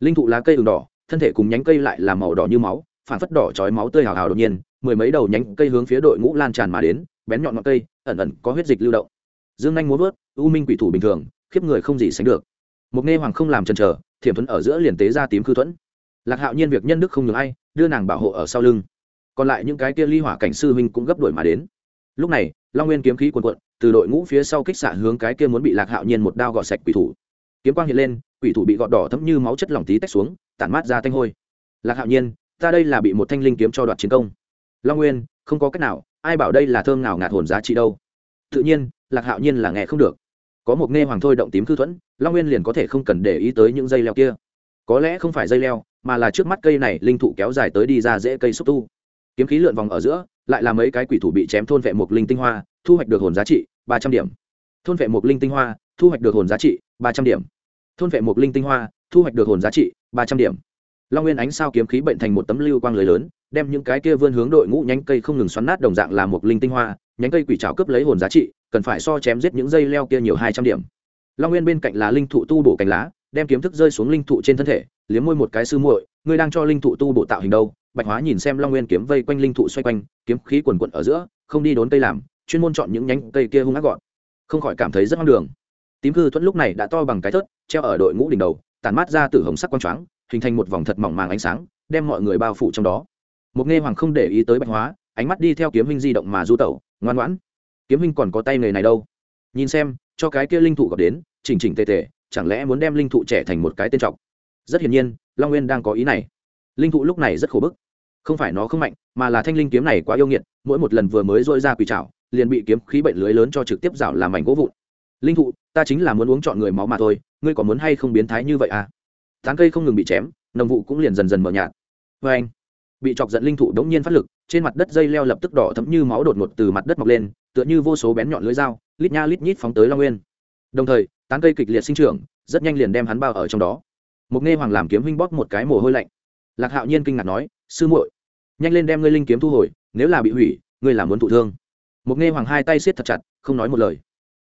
Linh thụ lá cây ửng đỏ, thân thể cùng nhánh cây lại là màu đỏ như máu phản phất đỏ chói máu tươi hào hào đột nhiên, mười mấy đầu nhánh cây hướng phía đội ngũ lan tràn mà đến, bén nhọn ngọn cây ẩn ẩn có huyết dịch lưu động. Dương anh muốn vớt u minh quỷ thủ bình thường, khiếp người không gì sánh được. Một nghe hoàng không làm chần chờ, thiểm thuẫn ở giữa liền tế ra tím khư thuẫn. Lạc hạo nhiên việc nhân đức không nhường ai, đưa nàng bảo hộ ở sau lưng. Còn lại những cái kia ly hỏa cảnh sư huynh cũng gấp đuổi mà đến. Lúc này, long nguyên kiếm khí quần quận từ đội ngũ phía sau kích xạ hướng cái kia muốn bị lạc hạo nhiên một đao gọt sạch quỷ thủ. Kiếm quang hiện lên, quỷ thủ bị gọt đỏ thấm như máu chất lỏng tí tách xuống, tản mát ra thanh hôi. Lạc hạo nhiên, ta đây là bị một thanh linh kiếm cho đoạt chiến công. Long nguyên, không có cách nào ai bảo đây là thơm nào ngạt hồn giá trị đâu. Tự nhiên, lạc hạo nhiên là nghe không được. Có một nghe hoàng thôi động tím thư thuẫn, long nguyên liền có thể không cần để ý tới những dây leo kia. Có lẽ không phải dây leo, mà là trước mắt cây này linh thụ kéo dài tới đi ra dễ cây xúc tu. Kiếm khí lượn vòng ở giữa, lại là mấy cái quỷ thủ bị chém thôn vệ một linh tinh hoa, thu hoạch được hồn giá trị ba trăm điểm. Thôn vệ một linh tinh hoa, thu hoạch được hồn giá trị ba trăm điểm. Thôn vệ một linh tinh hoa, thu hoạch được hồn giá trị ba trăm điểm. Long nguyên ánh sao kiếm khí bệnh thành một tấm lưu quang lưới lớn đem những cái kia vươn hướng đội ngũ nhánh cây không ngừng xoắn nát đồng dạng là một linh tinh hoa, nhánh cây quỷ trào cướp lấy hồn giá trị, cần phải so chém giết những dây leo kia nhiều hai trăm điểm. Long nguyên bên cạnh là linh thụ tu bổ cành lá, đem kiếm thức rơi xuống linh thụ trên thân thể, liếm môi một cái sư muội, ngươi đang cho linh thụ tu bổ tạo hình đâu? Bạch hóa nhìn xem long nguyên kiếm vây quanh linh thụ xoay quanh, kiếm khí quần quận ở giữa, không đi đốn cây làm, chuyên môn chọn những nhánh cây kia hung ác gọn. Không khỏi cảm thấy rất ngang đường. Tím cư thuẫn lúc này đã to bằng cái thớt, treo ở đội ngũ đỉnh đầu tàn mát ra từ hồng sắc quang choáng, hình thành một vòng thật mỏng màng ánh sáng, đem mọi người bao phủ trong đó một nghe hoàng không để ý tới bạch hóa, ánh mắt đi theo kiếm huynh di động mà du tẩu, ngoan ngoãn. Kiếm huynh còn có tay nghề này đâu? Nhìn xem, cho cái kia linh thụ gặp đến, chỉnh chỉnh tề tề, chẳng lẽ muốn đem linh thụ trẻ thành một cái tên trọc? Rất hiển nhiên, long nguyên đang có ý này. Linh thụ lúc này rất khổ bức. Không phải nó không mạnh, mà là thanh linh kiếm này quá yêu nghiệt, mỗi một lần vừa mới dội ra quỷ trảo, liền bị kiếm khí bệnh lưới lớn cho trực tiếp rào làm mảnh gỗ vụn. Linh thụ, ta chính là muốn uống chọn người máu mà thôi, ngươi có muốn hay không biến thái như vậy à? Tán cây không ngừng bị chém, nồng vụ cũng liền dần dần mở nhạt. Vê anh bị chọc giận linh thụ đống nhiên phát lực, trên mặt đất dây leo lập tức đỏ thấm như máu đột ngột từ mặt đất mọc lên, tựa như vô số bén nhọn lưỡi dao, lít nha lít nhít phóng tới long nguyên. Đồng thời, tán cây kịch liệt sinh trưởng, rất nhanh liền đem hắn bao ở trong đó. Một nghe hoàng làm kiếm huynh bóp một cái mồ hôi lạnh. Lạc hạo nhiên kinh ngạc nói, sư muội, nhanh lên đem ngươi linh kiếm thu hồi, nếu là bị hủy, ngươi là muốn thụ thương. Một nghe hoàng hai tay siết thật chặt, không nói một lời.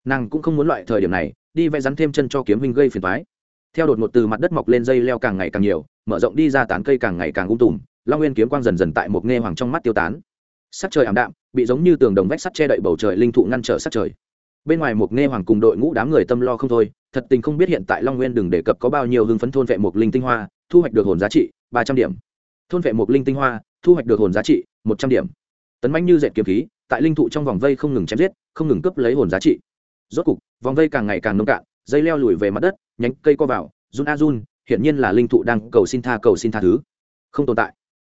Nàng cũng không muốn loại thời điểm này, đi vẽ rắn thêm chân cho kiếm huynh gây phiền toái. Theo đột ngột từ mặt đất mọc lên dây leo càng ngày càng nhiều, mở rộng đi ra tán cây càng ngày càng ung tùm long nguyên kiếm quang dần dần tại một nghe hoàng trong mắt tiêu tán. Sắc trời ảm đạm, bị giống như tường đồng vách sắt che đậy bầu trời linh thụ ngăn trở sắc trời. Bên ngoài một nghe hoàng cùng đội ngũ đám người tâm lo không thôi, thật tình không biết hiện tại long nguyên đừng đề cập có bao nhiêu hưng phấn thôn vệ một linh tinh hoa, thu hoạch được hồn giá trị, ba trăm điểm. Thôn vệ một linh tinh hoa, thu hoạch được hồn giá trị, một trăm điểm. Tấn manh như dệt kiếm khí, tại linh thụ trong vòng vây không ngừng chém giết, không ngừng cướp lấy hồn giá trị. Rốt cục, vòng vây càng ngày càng nông cạn, dây leo lùi về mặt đất, nhánh cây co vào, run a run, hiển nhiên là linh thụ đang cầu xin tha, cầu xin tha thứ. Không tồn tại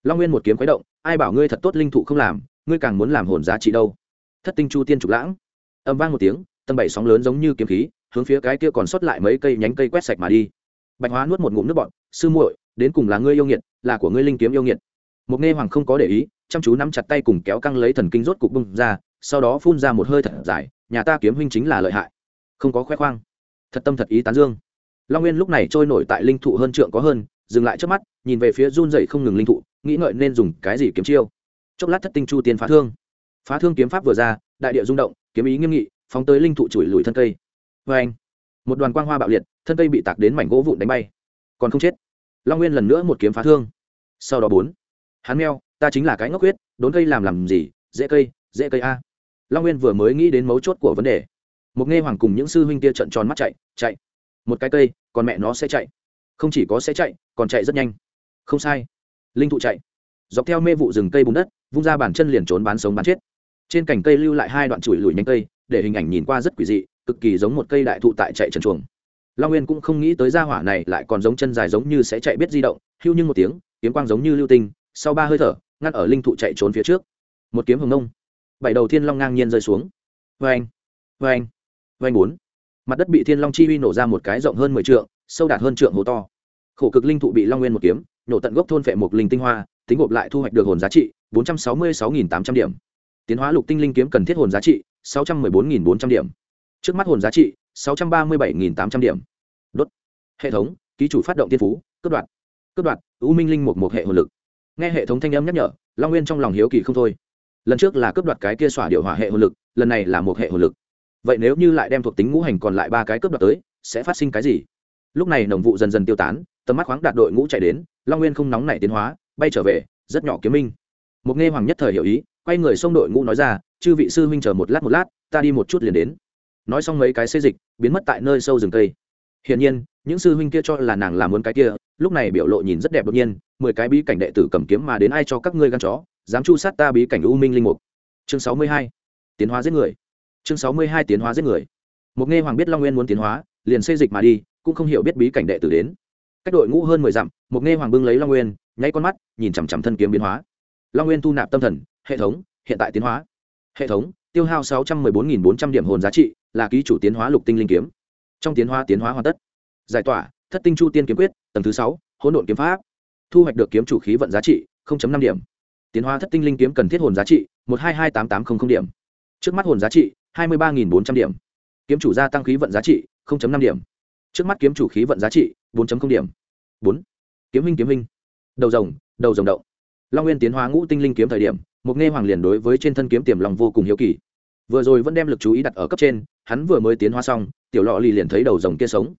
long nguyên một kiếm khuấy động, ai bảo ngươi thật tốt linh thụ không làm, ngươi càng muốn làm hồn giá trị đâu. Thất tinh chu tiên trục lãng. Âm vang một tiếng, tầng bảy sóng lớn giống như kiếm khí, hướng phía cái kia còn sót lại mấy cây nhánh cây quét sạch mà đi. Bạch hóa nuốt một ngụm nước bọn sư muội, đến cùng là ngươi yêu nghiệt, là của ngươi linh kiếm yêu nghiệt. Một nghe hoàng không có để ý, chăm chú nắm chặt tay cùng kéo căng lấy thần kinh rốt cục bung ra, sau đó phun ra một hơi thật dài, nhà ta kiếm huynh chính là lợi hại. Không có khoe khoang. Thật tâm thật ý tán dương. Long nguyên lúc này trôi nổi tại linh thụ hơn trượng có hơn, dừng lại trước mắt, nhìn về phía run dậy không ngừng linh thụ nghĩ ngợi nên dùng cái gì kiếm chiêu. Chốc lát thất tinh chu tiên phá thương. Phá thương kiếm pháp vừa ra, đại địa rung động, kiếm ý nghiêm nghị, phóng tới linh thụ chùi lùi thân cây. Vê anh, một đoàn quang hoa bạo liệt, thân cây bị tạc đến mảnh gỗ vụn đánh bay. Còn không chết. Long nguyên lần nữa một kiếm phá thương. Sau đó bốn, hắn meo, ta chính là cái ngốc huyết đốn cây làm làm gì, dễ cây dễ cây a. Long nguyên vừa mới nghĩ đến mấu chốt của vấn đề. Một nghe hoàng cùng những sư huynh kia trận tròn mắt chạy chạy. Một cái cây, còn mẹ nó sẽ chạy. Không chỉ có sẽ chạy, còn chạy rất nhanh. Không sai linh thụ chạy. Dọc theo mê vụ rừng cây bùn đất, vung ra bàn chân liền trốn bán sống bán chết. Trên cành cây lưu lại hai đoạn chùi lùi nhánh cây, để hình ảnh nhìn qua rất quỷ dị, cực kỳ giống một cây đại thụ tại chạy trần chuồng. Long nguyên cũng không nghĩ tới gia hỏa này lại còn giống chân dài giống như sẽ chạy biết di động, hưu như một tiếng, kiếm quang giống như lưu tinh, sau ba hơi thở ngắt ở linh thụ chạy trốn phía trước. Một kiếm hồng nông. Bảy đầu thiên long ngang nhiên rơi xuống. Vê anh vê anh vê anh bốn. Mặt đất bị thiên long chi uy nổ ra một cái rộng hơn mười t sâu đạt hơn trượng hố to. Khổ cực linh thụ bị long nguyên một kiếm nổ tận gốc thôn phệ một linh tinh hoa, tính gộp lại thu hoạch được hồn giá trị bốn trăm sáu mươi sáu nghìn tám trăm điểm. Tiến hóa lục tinh linh kiếm cần thiết hồn giá trị sáu trăm m ư ơ i bốn nghìn bốn trăm điểm. Trước mắt hồn giá trị sáu trăm ba mươi bảy nghìn tám trăm điểm. Đốt. Hệ thống, ký chủ phát động tiên phú, cướp đoạt. Cướp đoạt ưu minh linh một một hệ hồn lực. Nghe hệ thống thanh âm nhắc nhở, long nguyên trong lòng hiếu kỳ không thôi. Lần trước là cướp đoạt cái kia xỏa điệu hỏa hệ hồn lực, lần này là một hệ hồn lực. Vậy nếu như lại đem thuộc tính ngũ hành còn lại ba cái cướp đoạt tới, sẽ phát sinh cái gì? Lúc này nồng vụ dần dần tiêu tán, tầm mắt khoáng đạt đội ngũ chạy đến long nguyên không nóng nảy tiến hóa, bay trở về, rất nhỏ kiếm minh. Một nghe hoàng nhất thời hiểu ý, quay người xông đội ngũ nói ra, chư vị sư huynh chờ một lát một lát, ta đi một chút liền đến. Nói xong mấy cái xê dịch, biến mất tại nơi sâu rừng cây. Hiển nhiên, những sư huynh kia cho là nàng làm muốn cái kia, lúc này biểu lộ nhìn rất đẹp đột nhiên, mười cái bí cảnh đệ tử cầm kiếm mà đến ai cho các ngươi gan chó, dám chu sát ta bí cảnh u minh linh mục. Chương sáu mươi hai, tiến hóa giết người. Chương sáu mươi hai, tiến hóa giết người. Một nghe hoàng biết long nguyên muốn tiến hóa, liền xây dịch mà đi, cũng không hiểu biết bí cảnh đệ tử đến cách đội ngũ hơn mười dặm, một nghe hoàng bưng lấy long nguyên, nháy con mắt, nhìn chằm chằm thân kiếm biến hóa. Long nguyên thu nạp tâm thần, hệ thống, hiện tại tiến hóa. Hệ thống, tiêu hao sáu trăm mười bốn nghìn bốn trăm điểm hồn giá trị, là ký chủ tiến hóa lục tinh linh kiếm. Trong tiến hóa tiến hóa hoàn tất. Giải tỏa, thất tinh chu tiên kiếm quyết, tầng thứ sáu, hỗn độn kiếm pháp. Thu hoạch được kiếm chủ khí vận giá trị năm điểm. Tiến hóa thất tinh linh kiếm cần thiết hồn giá trị, một hai hai tám tám không không điểm. Trước mắt hồn giá trị, hai mươi ba bốn trăm điểm. Kiếm chủ gia tăng khí vận giá trị năm điểm trước mắt kiếm chủ khí vận giá trị, bốn điểm. Bốn. Kiếm minh kiếm minh đầu rồng đầu rồng động. Long nguyên tiến hóa ngũ tinh linh kiếm thời điểm, một nghe hoàng liền đối với trên thân kiếm tiềm lòng vô cùng hiếu kỳ. Vừa rồi vẫn đem lực chú ý đặt ở cấp trên, hắn vừa mới tiến hóa xong, tiểu lọ lì liền thấy đầu rồng kia sống.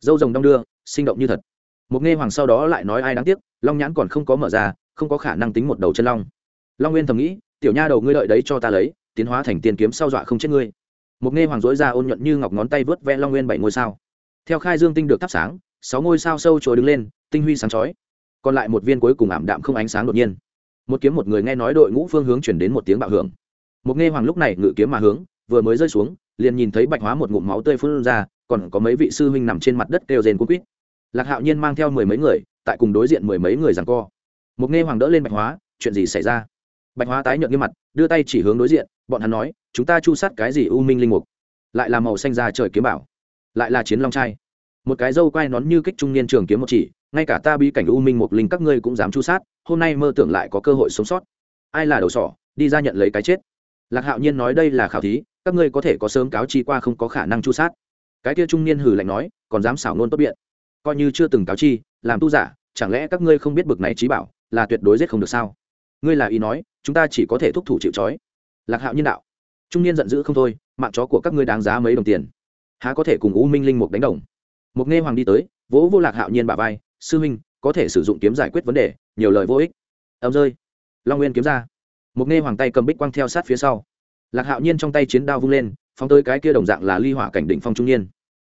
Dâu rồng đong đưa, sinh động như thật. Một nghe hoàng sau đó lại nói ai đáng tiếc, long nhãn còn không có mở ra, không có khả năng tính một đầu chân long. Long nguyên thầm nghĩ, tiểu nha đầu ngươi đợi đấy cho ta lấy, tiến hóa thành tiền kiếm sau dọa không chết ngươi. Một nghe hoàng dối ra ôn nhuận như ngọc ngón tay vớt ve long nguyên bảy ngôi sao theo khai dương tinh được thắp sáng, sáu ngôi sao sâu trồi đứng lên, tinh huy sáng chói. Còn lại một viên cuối cùng ảm đạm không ánh sáng đột nhiên. Một kiếm một người nghe nói đội ngũ phương hướng chuyển đến một tiếng bạo hưởng. Một nghe hoàng lúc này ngự kiếm mà hướng, vừa mới rơi xuống, liền nhìn thấy bạch hóa một ngụm máu tươi phun ra, còn có mấy vị sư huynh nằm trên mặt đất kêu rền cuốn quýt. Lạc hạo nhiên mang theo mười mấy người, tại cùng đối diện mười mấy người rằng co. Một nghe hoàng đỡ lên bạch hóa, chuyện gì xảy ra? Bạch hóa tái nhợt nghiêm mặt, đưa tay chỉ hướng đối diện, bọn hắn nói, chúng ta chu sát cái gì u minh linh mục? Lại là màu xanh ra trời kiếm bảo lại là chiến long trai. Một cái dâu quai nón như kích trung niên trường kiếm một chỉ, ngay cả ta bí cảnh u minh một linh các ngươi cũng dám chu sát, hôm nay mơ tưởng lại có cơ hội sống sót. Ai là đầu sỏ, đi ra nhận lấy cái chết. Lạc hạo nhiên nói đây là khảo thí, các ngươi có thể có sớm cáo chi qua không có khả năng chu sát. Cái kia trung niên hử lạnh nói, còn dám xảo nôn tốt biện. Coi như chưa từng cáo chi, làm tu giả, chẳng lẽ các ngươi không biết bực này trí bảo, là tuyệt đối giết không được sao? Ngươi là ý nói, chúng ta chỉ có thể thúc thủ chịu trói. Lạc hạo nhiên đạo, trung niên giận dữ không thôi, mạng chó của các ngươi đáng giá mấy đồng tiền há có thể cùng u minh linh mục đánh đồng mục nghe hoàng đi tới vỗ vô lạc hạo nhiên bà vai sư minh có thể sử dụng kiếm giải quyết vấn đề nhiều lời vô ích ấm rơi long nguyên kiếm ra mục nghe hoàng tay cầm bích quang theo sát phía sau lạc hạo nhiên trong tay chiến đao vung lên phóng tới cái kia đồng dạng là ly hỏa cảnh đỉnh phong trung niên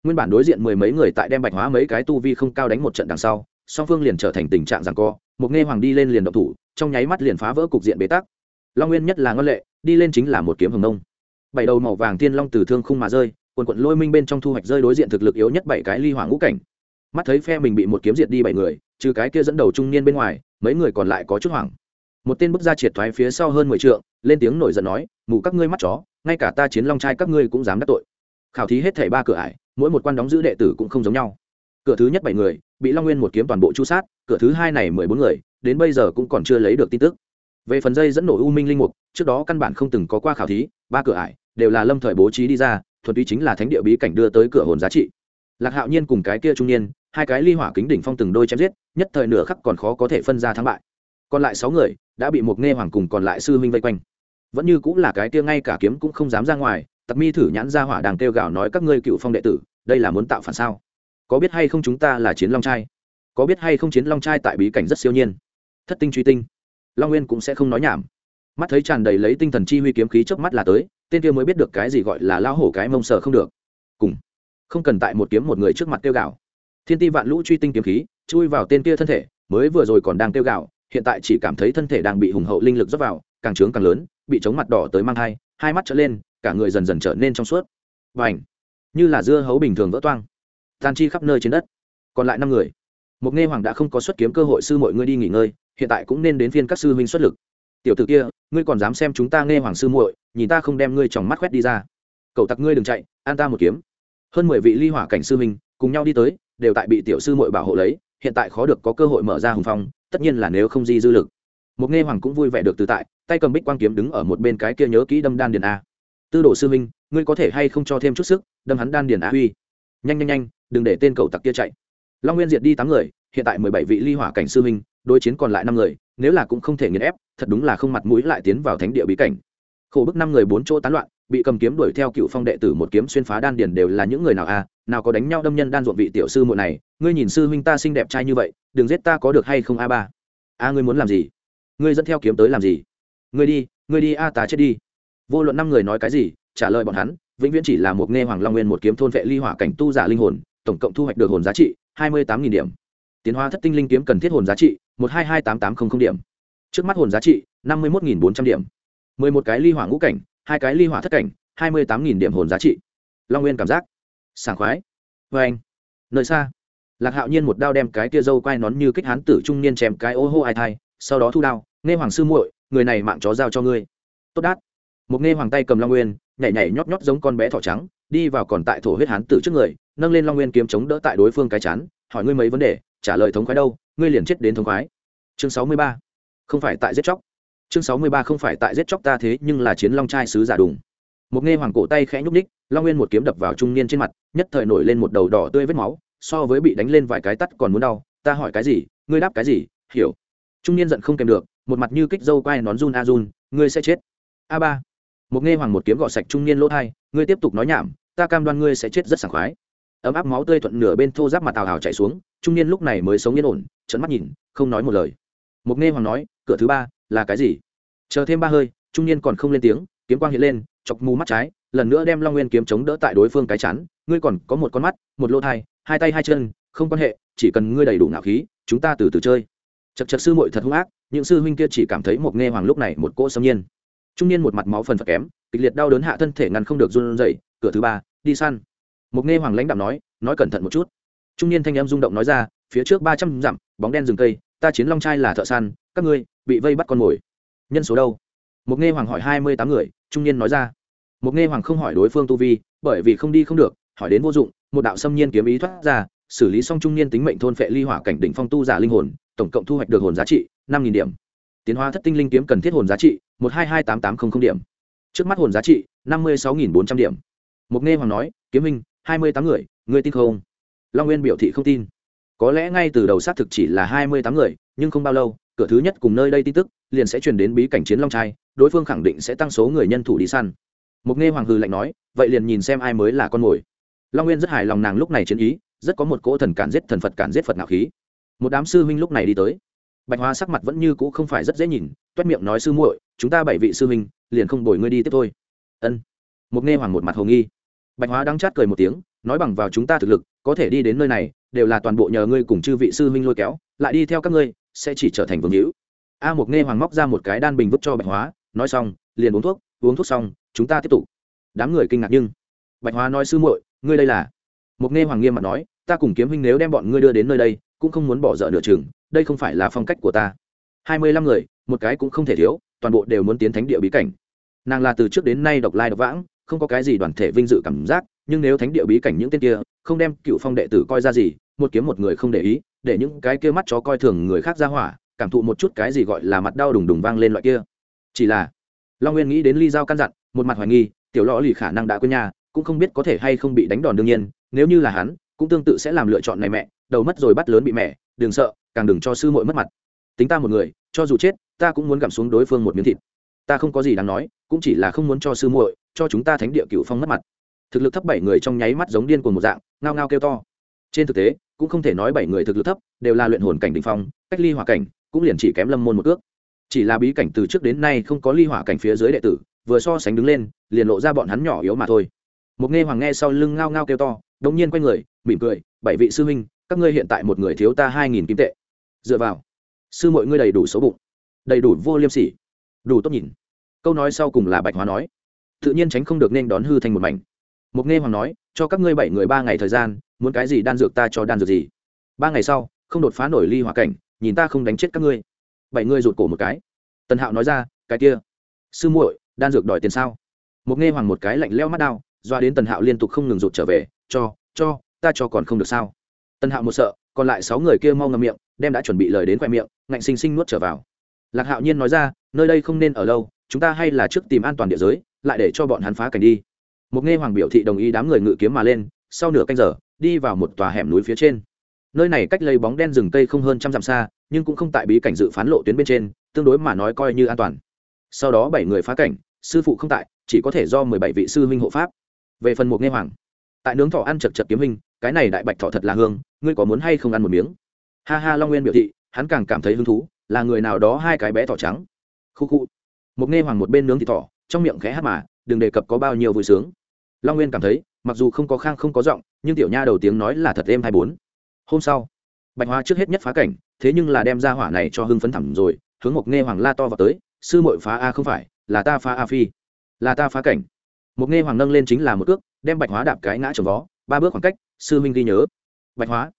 nguyên bản đối diện mười mấy người tại đem bạch hóa mấy cái tu vi không cao đánh một trận đằng sau song phương liền trở thành tình trạng rằng co Mục nghe hoàng đi lên liền động thủ trong nháy mắt liền phá vỡ cục diện bế tắc long nguyên nhất là ngân lệ đi lên chính là một kiếm hồng nông bảy đầu màu vàng tiên long từ thương khung mà rơi quần quận lôi minh bên trong thu hoạch rơi đối diện thực lực yếu nhất bảy cái ly hoàng ngũ cảnh. Mắt thấy phe mình bị một kiếm diệt đi bảy người, trừ cái kia dẫn đầu trung niên bên ngoài, mấy người còn lại có chút hoảng. Một tên bước ra triệt thoái phía sau hơn mười trượng, lên tiếng nổi giận nói, mù các ngươi mắt chó, ngay cả ta chiến long trai các ngươi cũng dám đắc tội. Khảo thí hết thảy ba cửa ải, mỗi một quan đóng giữ đệ tử cũng không giống nhau. Cửa thứ nhất bảy người, bị long nguyên một kiếm toàn bộ chu sát, cửa thứ hai này mười bốn người, đến bây giờ cũng còn chưa lấy được tin tức. Về phần dây dẫn nổ u minh linh mục, trước đó căn bản không từng có qua khảo thí, ba cửa ải đều là lâm thời bố trí đi ra thuần túy chính là thánh địa bí cảnh đưa tới cửa hồn giá trị. Lạc hạo nhiên cùng cái kia trung niên, hai cái ly hỏa kính đỉnh phong từng đôi chém giết, nhất thời nửa khắc còn khó có thể phân ra thắng bại. Còn lại sáu người đã bị một nghe hoàng cùng còn lại sư huynh vây quanh. Vẫn như cũng là cái kia ngay cả kiếm cũng không dám ra ngoài tặc mi thử nhãn ra hỏa đàng kêu gào nói các ngươi cựu phong đệ tử, đây là muốn tạo phản sao? Có biết hay không chúng ta là chiến long trai? Có biết hay không chiến long trai tại bí cảnh rất siêu nhiên? Thất tinh truy tinh. Long nguyên cũng sẽ không nói nhảm. Mắt thấy tràn đầy lấy tinh thần chi huy kiếm khí trước mắt là tới tên kia mới biết được cái gì gọi là lao hổ cái mông sờ không được. Cùng không cần tại một kiếm một người trước mặt tiêu gạo. thiên ti vạn lũ truy tinh kiếm khí chui vào tên kia thân thể mới vừa rồi còn đang tiêu gạo, hiện tại chỉ cảm thấy thân thể đang bị hùng hậu linh lực dốc vào càng trướng càng lớn bị chống mặt đỏ tới mang hai hai mắt trở lên cả người dần dần trở nên trong suốt. Và ảnh như là dưa hấu bình thường vỡ toang tan chi khắp nơi trên đất. Còn lại năm người một nghe hoàng đã không có xuất kiếm cơ hội sư mọi người đi nghỉ ngơi hiện tại cũng nên đến phiên các sư huynh xuất lực tiểu tử kia, ngươi còn dám xem chúng ta nghe hoàng sư muội, nhìn ta không đem ngươi tròng mắt khoét đi ra. Cậu tặc ngươi đừng chạy, an ta một kiếm. Hơn mười vị ly hỏa cảnh sư huynh, cùng nhau đi tới, đều tại bị tiểu sư muội bảo hộ lấy, hiện tại khó được có cơ hội mở ra hùng phong, tất nhiên là nếu không di dư lực. Một nghe hoàng cũng vui vẻ được từ tại, tay cầm bích quang kiếm đứng ở một bên cái kia nhớ kỹ đâm đan điền a. Tư đồ sư huynh, ngươi có thể hay không cho thêm chút sức, đâm hắn đan điền a uy. Nhanh nhanh nhanh, đừng để tên cậu tặc kia chạy. Long nguyên diệt đi tám người, hiện tại mười bảy vị ly hỏa cảnh sư huynh, đối chiến còn lại năm người nếu là cũng không thể nghiền ép, thật đúng là không mặt mũi lại tiến vào thánh địa bí cảnh. Khổ bức năm người bốn chỗ tán loạn, bị cầm kiếm đuổi theo cựu phong đệ tử một kiếm xuyên phá đan điền đều là những người nào à nào có đánh nhau đâm nhân đan ruộng vị tiểu sư muội này, ngươi nhìn sư huynh ta xinh đẹp trai như vậy, đừng giết ta có được hay không a ba? A, ngươi muốn làm gì? Ngươi dẫn theo kiếm tới làm gì? Ngươi đi ngươi đi a, ta chết đi. Vô luận năm người nói cái gì, trả lời bọn hắn, vĩnh viễn chỉ là một nghe hoàng long nguyên một kiếm thôn vệ ly hỏa cảnh tu giả linh hồn, tổng cộng thu hoạch được hồn giá trị hai mươi tám nghìn điểm. Tiến hóa thất tinh linh kiếm cần thiết hồn giá trị một hai hai tám tám trăm linh điểm. Trước mắt hồn giá trị, năm mươi một bốn trăm điểm. mười một cái ly hỏa ngũ cảnh, hai cái ly hỏa thất cảnh, hai mươi tám điểm hồn giá trị. Long nguyên cảm giác. Sảng khoái. Vê anh. Nơi xa. Lạc hạo nhiên một đao đem cái tia dâu quai nón như kích hán tử trung niên chèm cái ô hô ai thai, sau đó thu đao, nghe hoàng sư muội, người này mạng chó giao cho ngươi. Tốt đát. Một nghe hoàng tay cầm long nguyên, nhảy nhảy nhót nhót giống con bé thỏ trắng, đi vào còn tại thổ huyết hán tử trước người, nâng lên long nguyên kiếm chống đỡ tại đối phương cái chán, hỏi ngươi mấy vấn đề, trả lời thống khoái đâu? Ngươi liền chết đến thống khoái. Chương sáu mươi ba. Không phải tại giết chóc. Chương sáu mươi ba không phải tại giết chóc ta thế, nhưng là chiến long trai sứ giả đùng. Một nghe hoàng cổ tay khẽ nhúc ních long nguyên một kiếm đập vào trung niên trên mặt, nhất thời nổi lên một đầu đỏ tươi vết máu, so với bị đánh lên vài cái tắt còn muốn đau. Ta hỏi cái gì? Ngươi đáp cái gì? Hiểu. Trung niên giận không kèm được, một mặt như kích dâu quai nón run a run, ngươi sẽ chết. A ba. Một nghe hoàng một kiếm gọt sạch trung niên lỗ thai, ngươi tiếp tục nói nhảm, ta cam đoan ngươi sẽ chết rất sảng khoái. Ấm áp máu tươi thuận nửa bên thô giáp mặt tào hào chạy xuống, trung niên lúc này mới sống yên ổn trận mắt nhìn, không nói một lời. Mục nghe hoàng nói, cửa thứ ba là cái gì? Chờ thêm ba hơi, trung niên còn không lên tiếng, kiếm quang hiện lên, chọc mù mắt trái, lần nữa đem long nguyên kiếm chống đỡ tại đối phương cái chắn ngươi còn có một con mắt, một lỗ thai, hai tay hai chân, không quan hệ, chỉ cần ngươi đầy đủ ngạo khí, chúng ta từ từ chơi. Chật chật sư muội thật hung ác, những sư huynh kia chỉ cảm thấy một nghe hoàng lúc này một cỗ xâm nhiên. Trung niên một mặt máu phần phật kém, kịch liệt đau đớn hạ thân thể ngăn không được run rẩy, cửa thứ ba, đi săn. Một nghe hoàng lãnh đạo nói nói cẩn thận một chút. Trung niên thanh em rung động nói ra phía trước ba trăm dặm, bóng đen rừng cây, ta chiến long trai là thợ săn, các ngươi, bị vây bắt con mồi. Nhân số đâu? Một nghe hoàng hỏi hai mươi tám người, trung niên nói ra. Một nghe hoàng không hỏi đối phương tu vi, bởi vì không đi không được, hỏi đến vô dụng, một đạo xâm nhiên kiếm ý thoát ra, xử lý xong trung niên tính mệnh thôn phệ ly hỏa cảnh đỉnh phong tu giả linh hồn, tổng cộng thu hoạch được hồn giá trị năm nghìn điểm. Tiến hóa thất tinh linh kiếm cần thiết hồn giá trị một hai hai tám tám trăm linh điểm. Trước mắt hồn giá trị năm mươi sáu nghìn bốn trăm điểm. Một nghe hoàng nói, kiếm minh hai mươi tám người, ngươi tin không? Long nguyên biểu thị không tin có lẽ ngay từ đầu xác thực chỉ là hai mươi tám người, nhưng không bao lâu, cửa thứ nhất cùng nơi đây tin tức liền sẽ truyền đến bí cảnh chiến long trai, đối phương khẳng định sẽ tăng số người nhân thủ đi săn. Mục nghe hoàng hư lạnh nói, vậy liền nhìn xem ai mới là con mồi. Long nguyên rất hài lòng nàng lúc này chiến ý, rất có một cỗ thần cản giết thần phật cản giết phật ngạo khí. Một đám sư huynh lúc này đi tới. Bạch hoa sắc mặt vẫn như cũ không phải rất dễ nhìn, toét miệng nói sư muội, chúng ta bảy vị sư huynh, liền không đổi ngươi đi tiếp thôi. Ân. Mục nghe hoàng một mặt hồ nghi. Bạch hóa đang chát cười một tiếng nói bằng vào chúng ta thực lực, có thể đi đến nơi này, đều là toàn bộ nhờ ngươi cùng chư vị sư huynh lôi kéo, lại đi theo các ngươi, sẽ chỉ trở thành vương hữu. A mục nghe hoàng móc ra một cái đan bình vứt cho bạch hóa, nói xong, liền uống thuốc uống thuốc xong, chúng ta tiếp tục. Đám người kinh ngạc nhưng, bạch hóa nói, sư muội, ngươi đây là? Mục nghe hoàng nghiêm mặt nói, ta cùng kiếm huynh nếu đem bọn ngươi đưa đến nơi đây, cũng không muốn bỏ dở nửa chừng, đây không phải là phong cách của ta. Hai mươi lăm người, một cái cũng không thể thiếu, toàn bộ đều muốn tiến thánh địa bí cảnh. Nàng là từ trước đến nay độc lai độc vãng, không có cái gì đoàn thể vinh dự cảm giác nhưng nếu thánh địa bí cảnh những tên kia không đem cựu phong đệ tử coi ra gì, một kiếm một người không để ý, để những cái kia mắt chó coi thường người khác ra hỏa, cảm thụ một chút cái gì gọi là mặt đau đùng đùng vang lên loại kia. Chỉ là, long nguyên nghĩ đến ly giao căn dặn, một mặt hoài nghi, tiểu lõ lì khả năng đã quên nhà, cũng không biết có thể hay không bị đánh đòn đương nhiên, nếu như là hắn, cũng tương tự sẽ làm lựa chọn này mẹ, đầu mất rồi bắt lớn bị mẹ, đừng sợ, càng đừng cho sư muội mất mặt. Tính ta một người, cho dù chết, ta cũng muốn gặm xuống đối phương một miếng thịt. Ta không có gì đáng nói, cũng chỉ là không muốn cho sư muội, cho chúng ta thánh địa cựu phong mất mặt thực lực thấp bảy người trong nháy mắt giống điên cuồng một dạng, ngao ngao kêu to. Trên thực tế, cũng không thể nói bảy người thực lực thấp, đều là luyện hồn cảnh đ ỉ n h phong, cách ly hỏa cảnh, cũng liền chỉ kém lâm môn một ước chỉ là bí cảnh từ trước đến nay không có ly hỏa cảnh phía dưới đệ tử, vừa so sánh đứng lên, liền lộ ra bọn hắn nhỏ yếu mà thôi. Một nghe hoàng nghe sau lưng ngao ngao kêu to, đống nhiên quay người, mỉm cười, bảy vị sư huynh, các ngươi hiện tại một người thiếu ta hai nghìn kim tệ. Dựa vào, sư mọi ngươi đầy đủ số bụng, đầy đủ vô liêm sỉ, đủ tốt nhìn. Câu nói sau cùng là bạch hóa nói, tự nhiên tránh không được nên đón hư thành một mảnh mục nghe hoàng nói, cho các ngươi bảy người ba ngày thời gian, muốn cái gì đan dược ta cho đan dược gì. Ba ngày sau, không đột phá nổi ly hỏa cảnh, nhìn ta không đánh chết các ngươi. Bảy ngươi rụt cổ một cái. Tần hạo nói ra, cái kia, sư muội, đan dược đòi tiền sao? Mục nghe hoàng một cái lạnh leo mắt đao doa đến tần hạo liên tục không ngừng rụt trở về, cho cho, ta cho còn không được sao? Tần hạo một sợ, còn lại sáu người kia mau ngầm miệng, đem đã chuẩn bị lời đến khoe miệng, ngạnh sinh sinh nuốt trở vào. Lạc hạo nhiên nói ra, nơi đây không nên ở lâu, chúng ta hay là trước tìm an toàn địa giới, lại để cho bọn hắn phá cảnh đi một nghe hoàng biểu thị đồng ý đám người ngự kiếm mà lên, sau nửa canh giờ, đi vào một tòa hẻm núi phía trên. Nơi này cách lấy bóng đen rừng cây không hơn trăm dặm xa, nhưng cũng không tại bí cảnh dự phán lộ tuyến bên trên, tương đối mà nói coi như an toàn. Sau đó bảy người phá cảnh, sư phụ không tại, chỉ có thể do mười bảy vị sư huynh hộ pháp. Về phần một nghe hoàng, tại nướng thỏ ăn chật chật kiếm hình, cái này đại bạch thỏ thật là hương, ngươi có muốn hay không ăn một miếng? Ha ha, long nguyên biểu thị, hắn càng cảm thấy hứng thú, là người nào đó hai cái bé thỏ trắng. Khu khu. Một nghe hoàng một bên nướng thịt thỏ, trong miệng khẽ hát mà, đừng đề cập có bao nhiêu vui sướng long nguyên cảm thấy, mặc dù không có khang không có giọng, nhưng tiểu nha đầu tiếng nói là thật êm hai bốn. Hôm sau, bạch hoa trước hết nhất phá cảnh, thế nhưng là đem ra hỏa này cho hưng phấn thẳm rồi, hướng Mục nghe hoàng la to vào tới, sư mội phá a không phải, là ta phá a phi. Là ta phá cảnh. Mục nghe hoàng nâng lên chính là một cước, đem bạch hóa đạp cái ngã trồng vó, ba bước khoảng cách, sư huynh ghi nhớ. Bạch hóa.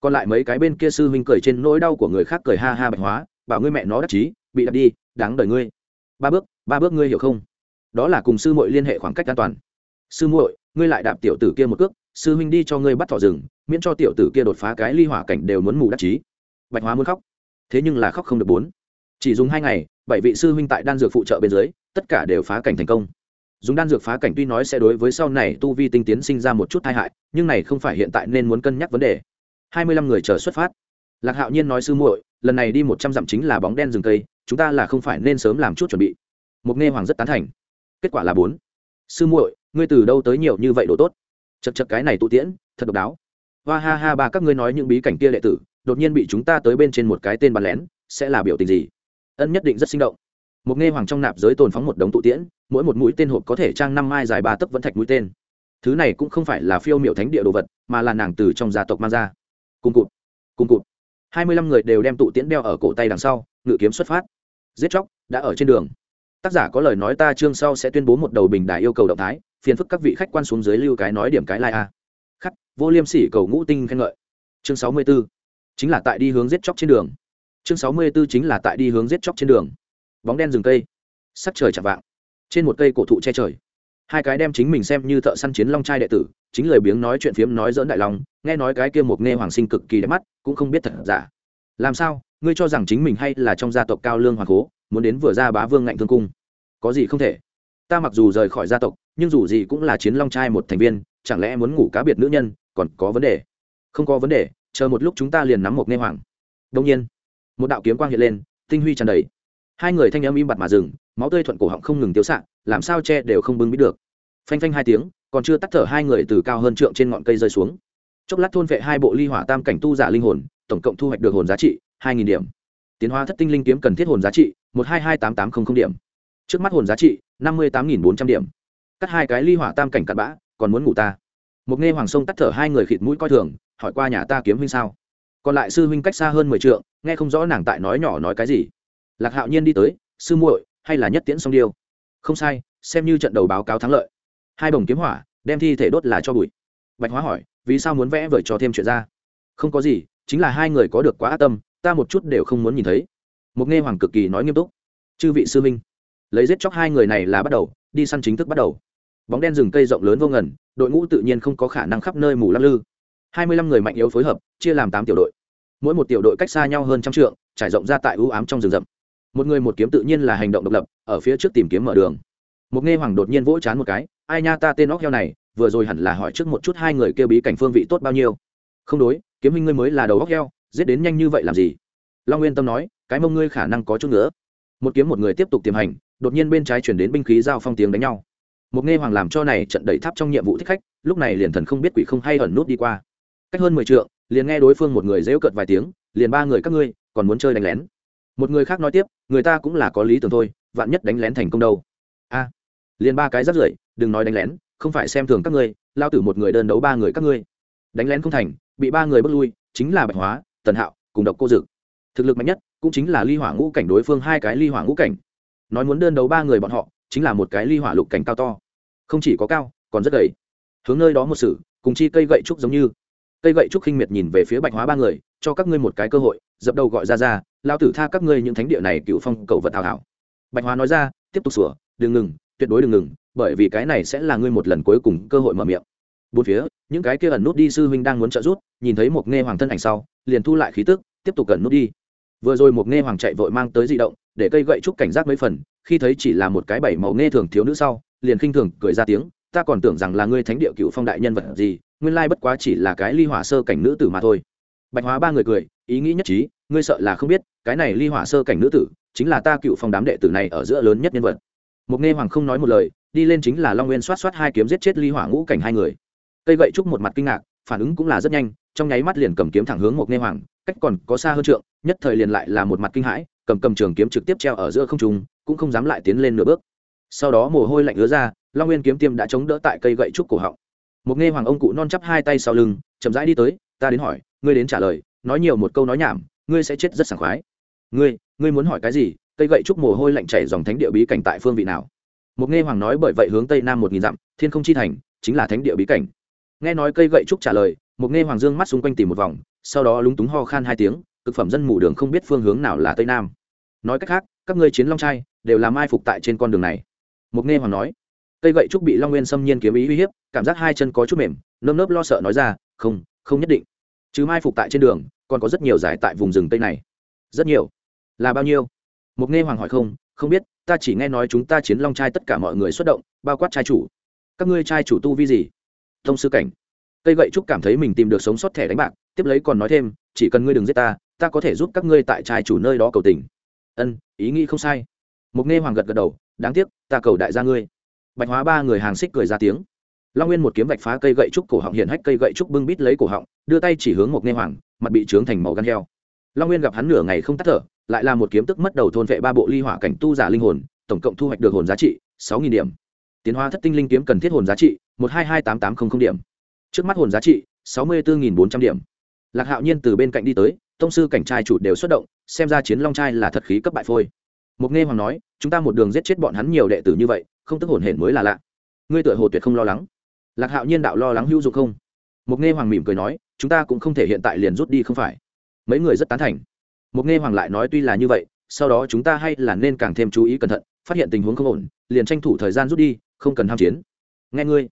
Còn lại mấy cái bên kia sư huynh cười trên nỗi đau của người khác cười ha ha bạch hóa, bảo ngươi mẹ nó đắc chí, bị đạp đi, đáng đời ngươi. Ba bước ba bước ngươi hiểu không? Đó là cùng sư muội liên hệ khoảng cách an toàn sư muội, ngươi lại đạp tiểu tử kia một cước, sư huynh đi cho ngươi bắt thỏ rừng, miễn cho tiểu tử kia đột phá cái ly hỏa cảnh đều muốn mù đắc chí. Bạch hóa muốn khóc. Thế nhưng là khóc không được bốn. Chỉ dùng hai ngày, bảy vị sư huynh tại đan dược phụ trợ bên dưới, tất cả đều phá cảnh thành công. Dùng đan dược phá cảnh tuy nói sẽ đối với sau này tu vi tinh tiến sinh ra một chút tai hại, nhưng này không phải hiện tại nên muốn cân nhắc vấn đề. Hai mươi lăm người chờ xuất phát. Lạc hạo nhiên nói sư muội, lần này đi một trăm dặm chính là bóng đen rừng cây, chúng ta là không phải nên sớm làm chút chuẩn bị. Mục nghe hoàng rất tán thành. Kết quả là bốn. Sư muội ngươi từ đâu tới nhiều như vậy đồ tốt? Chật chật cái này tụ tiễn, thật độc đáo. Hoa ha ha, ba các ngươi nói những bí cảnh kia đệ tử, đột nhiên bị chúng ta tới bên trên một cái tên bắn lén, sẽ là biểu tình gì? Ân nhất định rất sinh động. Một nghe hoàng trong nạp giới tồn phóng một đống tụ tiễn, mỗi một mũi tên hộp có thể trang năm mai dài ba tấc vẫn thạch mũi tên. Thứ này cũng không phải là phiêu miểu thánh địa đồ vật, mà là nàng từ trong gia tộc mang ra. Cùng cụt cùng cụt. Hai mươi lăm người đều đem tụ tiễn đeo ở cổ tay đằng sau, ngự kiếm xuất phát. Giết chóc, đã ở trên đường tác giả có lời nói ta chương sau sẽ tuyên bố một đầu bình đài yêu cầu động thái, phiền phức các vị khách quan xuống dưới lưu cái nói điểm cái lai、like、a. Khắc, vô liêm sỉ cầu ngũ tinh khen ngợi. Chương sáu mươi b ố chính là tại đi hướng giết chóc trên đường. Chương sáu mươi b ố chính là tại đi hướng giết chóc trên đường. Bóng đen rừng cây. Sắc trời chạm vạng. Trên một cây cổ thụ che trời. Hai cái đem chính mình xem như thợ săn chiến long trai đệ tử, chính lời biếng nói chuyện phiếm nói dỡn đại lòng nghe nói cái kia một nghe hoàng sinh cực kỳ đẹp mắt, cũng không biết thật giả. Làm sao, ngươi cho rằng chính mình hay là trong gia tộc cao lương hoàng cố? Muốn đến vừa ra bá vương ngạnh thương cung. Có gì không thể? Ta mặc dù rời khỏi gia tộc, nhưng dù gì cũng là chiến long trai một thành viên, chẳng lẽ muốn ngủ cá biệt nữ nhân, còn có vấn đề? Không có vấn đề, chờ một lúc chúng ta liền nắm một nghe hoàng. Đông nhiên, một đạo kiếm quang hiện lên, tinh huy tràn đầy. Hai người thanh âm im bặt mà dừng, máu tươi thuận cổ họng không ngừng tiêu xạ, làm sao che đều không bưng bít được. Phanh phanh hai tiếng, còn chưa tắt thở hai người từ cao hơn trượng trên ngọn cây rơi xuống. Chốc lát thôn vệ hai bộ ly hỏa tam cảnh tu giả linh hồn, tổng cộng thu hoạch được hồn giá trị hai nghìn điểm tiến hóa thất tinh linh kiếm cần thiết hồn giá trị, một hai hai tám tám trăm linh điểm. Trước mắt hồn giá trị, năm mươi tám nghìn bốn trăm điểm. Cắt hai cái ly hỏa tam cảnh cặn bã, còn muốn ngủ ta? Một nghe hoàng sông tắt thở hai người khịt mũi coi thường, hỏi qua nhà ta kiếm huynh sao? Còn lại sư huynh cách xa hơn mười t nghe không rõ nàng tại nói nhỏ nói cái gì. Lạc hạo nhiên đi tới, sư muội, hay là nhất tiễn song điêu? Không sai, xem như trận đầu báo cáo thắng lợi. Hai bồng kiếm hỏa, đem thi thể đốt là cho bụi. Bạch hóa hỏi, vì sao muốn vẽ vời cho thêm chuyện ra? Không có gì, chính là hai người có được quá ác tâm ta một chút đều không muốn nhìn thấy. Một nghe hoàng cực kỳ nói nghiêm túc. Chư vị sư minh lấy giết chóc hai người này là bắt đầu, đi săn chính thức bắt đầu. Bóng đen rừng cây rộng lớn vô ngần, đội ngũ tự nhiên không có khả năng khắp nơi mù lắc lư. Hai mươi lăm người mạnh yếu phối hợp, chia làm tám tiểu đội. Mỗi một tiểu đội cách xa nhau hơn trăm trượng, trải rộng ra tại ưu ám trong rừng rậm. Một người một kiếm tự nhiên là hành động độc lập, ở phía trước tìm kiếm mở đường. Một nghe hoàng đột nhiên vỗ chán một cái, ai nha, ta tên óc heo này, vừa rồi hẳn là hỏi trước một chút hai người kêu bí cảnh phương vị tốt bao nhiêu. Không đối, kiếm Minh ngươi mới là đầu óc heo giết đến nhanh như vậy làm gì? Long nguyên tâm nói, cái mông ngươi khả năng có chút nữa một kiếm một người tiếp tục tiềm hành, đột nhiên bên trái chuyển đến binh khí giao phong tiếng đánh nhau. Một nghe hoàng làm cho này trận đẩy tháp trong nhiệm vụ thích khách, lúc này liền thần không biết quỷ không hay ẩn nút đi qua. Cách hơn mười trượng, liền nghe đối phương một người dễu cợt vài tiếng, liền ba người các ngươi, còn muốn chơi đánh lén. Một người khác nói tiếp, người ta cũng là có lý tưởng thôi, vạn nhất đánh lén thành công đâu. A, liền ba cái rắt rưởi, đừng nói đánh lén, không phải xem thường các ngươi, lao tử một người đơn đấu ba người các ngươi. Đánh lén không thành, bị ba người bước lui, chính là bạch hóa tần hạo, cùng độc cô dực. Thực lực mạnh nhất cũng chính là ly hỏa ngũ cảnh đối phương hai cái ly hỏa ngũ cảnh. Nói muốn đơn đấu ba người bọn họ, chính là một cái ly hỏa lục cảnh cao to. Không chỉ có cao, còn rất gầy. Hướng nơi đó một sự, cùng chi cây gậy trúc giống như. Cây gậy trúc khinh miệt nhìn về phía bạch hóa ba người, cho các ngươi một cái cơ hội, dập đầu gọi ra ra lao tử tha các ngươi những thánh địa này, cựu phong, cầu vật thảo hảo. Bạch hóa nói ra, tiếp tục sửa, đừng ngừng, tuyệt đối đừng ngừng, bởi vì cái này sẽ là ngươi một lần cuối cùng cơ hội mở miệng bốn phía, những cái kia ẩn nút đi sư huynh đang muốn trợ rút nhìn thấy một nghe hoàng thân ảnh sau, liền thu lại khí tức, tiếp tục cần nút đi. Vừa rồi một nghe hoàng chạy vội mang tới di động, để cây gậy trúc cảnh giác mấy phần, khi thấy chỉ là một cái bảy màu nghe thường thiếu nữ sau, liền khinh thường, cười ra tiếng, ta còn tưởng rằng là ngươi thánh địa cựu phong đại nhân vật gì, nguyên lai bất quá chỉ là cái ly hỏa sơ cảnh nữ tử mà thôi. Bạch hóa ba người cười, ý nghĩ nhất trí, ngươi sợ là không biết, cái này ly hỏa sơ cảnh nữ tử, chính là ta cựu phong đám đệ tử này ở giữa lớn nhất nhân vật. Một nghe hoàng không nói một lời, đi lên chính là long nguyên xoát xoát hai kiếm giết chết ly hỏa ngũ cảnh hai người cây gậy trúc một mặt kinh ngạc, phản ứng cũng là rất nhanh, trong nháy mắt liền cầm kiếm thẳng hướng một nghe hoàng, cách còn có xa hơn trượng, nhất thời liền lại là một mặt kinh hãi, cầm cầm trường kiếm trực tiếp treo ở giữa không trung, cũng không dám lại tiến lên nửa bước. Sau đó mồ hôi lạnh ứa ra, long nguyên kiếm tiêm đã chống đỡ tại cây gậy trúc cổ họng. Một nghe hoàng ông cụ non chắp hai tay sau lưng, chậm rãi đi tới, ta đến hỏi, ngươi đến trả lời, nói nhiều một câu nói nhảm, ngươi sẽ chết rất sảng khoái. Ngươi ngươi muốn hỏi cái gì? Cây gậy trúc mồ hôi lạnh chảy dòng thánh địa bí cảnh tại phương vị nào? Một nghe hoàng nói bởi vậy hướng tây nam một nghìn dặm, thiên không chi thành, chính là thánh địa bí cảnh nghe nói cây gậy trúc trả lời, một nghe hoàng dương mắt xung quanh tìm một vòng, sau đó lúng túng ho khan hai tiếng, cực phẩm dân mù đường không biết phương hướng nào là tây nam. Nói cách khác, các ngươi chiến long trai, đều làm ai phục tại trên con đường này. Một nghe hoàng nói, cây gậy trúc bị long nguyên xâm nhiên kiếm ý uy hiếp, cảm giác hai chân có chút mềm, nơm nớp lo sợ nói ra, không không nhất định. Chứ mai phục tại trên đường, còn có rất nhiều giải tại vùng rừng tây này. Rất nhiều? Là bao nhiêu? Một nghe hoàng hỏi không không biết, ta chỉ nghe nói chúng ta chiến long trai tất cả mọi người xuất động, bao quát trai chủ. Các ngươi trai chủ tu vi gì? Thông sư cảnh. Cây gậy trúc cảm thấy mình tìm được sống sót thẻ đánh bạc, tiếp lấy còn nói thêm, chỉ cần ngươi đừng giết ta ta có thể giúp các ngươi tại trai chủ nơi đó cầu tình. Ân, ý nghĩ không sai. Mục nghe hoàng gật gật đầu, đáng tiếc, ta cầu đại gia ngươi. Bạch hóa ba người hàng xích cười ra tiếng. Long nguyên một kiếm vạch phá cây gậy trúc cổ họng hiện hách cây gậy trúc bưng bít lấy cổ họng, đưa tay chỉ hướng Mục nghe hoàng, mặt bị trướng thành màu gan heo. Long nguyên gặp hắn nửa ngày không tắt thở, lại là một kiếm tức mất đầu thôn vệ ba bộ ly hỏa cảnh tu giả linh hồn, tổng cộng thu hoạch được hồn giá trị sáu nghìn điểm tiến hóa thất tinh linh kiếm cần thiết hồn giá trị, một hai hai tám tám không không điểm. Trước mắt hồn giá trị, sáu mươi bốn bốn trăm điểm. Lạc hạo nhiên từ bên cạnh đi tới, tông sư cảnh trai chủ đều xuất động, xem ra chiến long trai là thật khí cấp bại phôi. Mục nghe hoàng nói, chúng ta một đường giết chết bọn hắn nhiều đệ tử như vậy, không tức hồn hển mới là lạ. Ngươi tựa hồ tuyệt không lo lắng. Lạc hạo nhiên đạo lo lắng hữu dụng không? Mục nghe hoàng mỉm cười nói, chúng ta cũng không thể hiện tại liền rút đi không phải. Mấy người rất tán thành. Mục nghe hoàng lại nói, tuy là như vậy, sau đó chúng ta hay là nên càng thêm chú ý cẩn thận, phát hiện tình huống không ổn, liền tranh thủ thời gian rút đi không cần ham chiến. Nghe ngươi.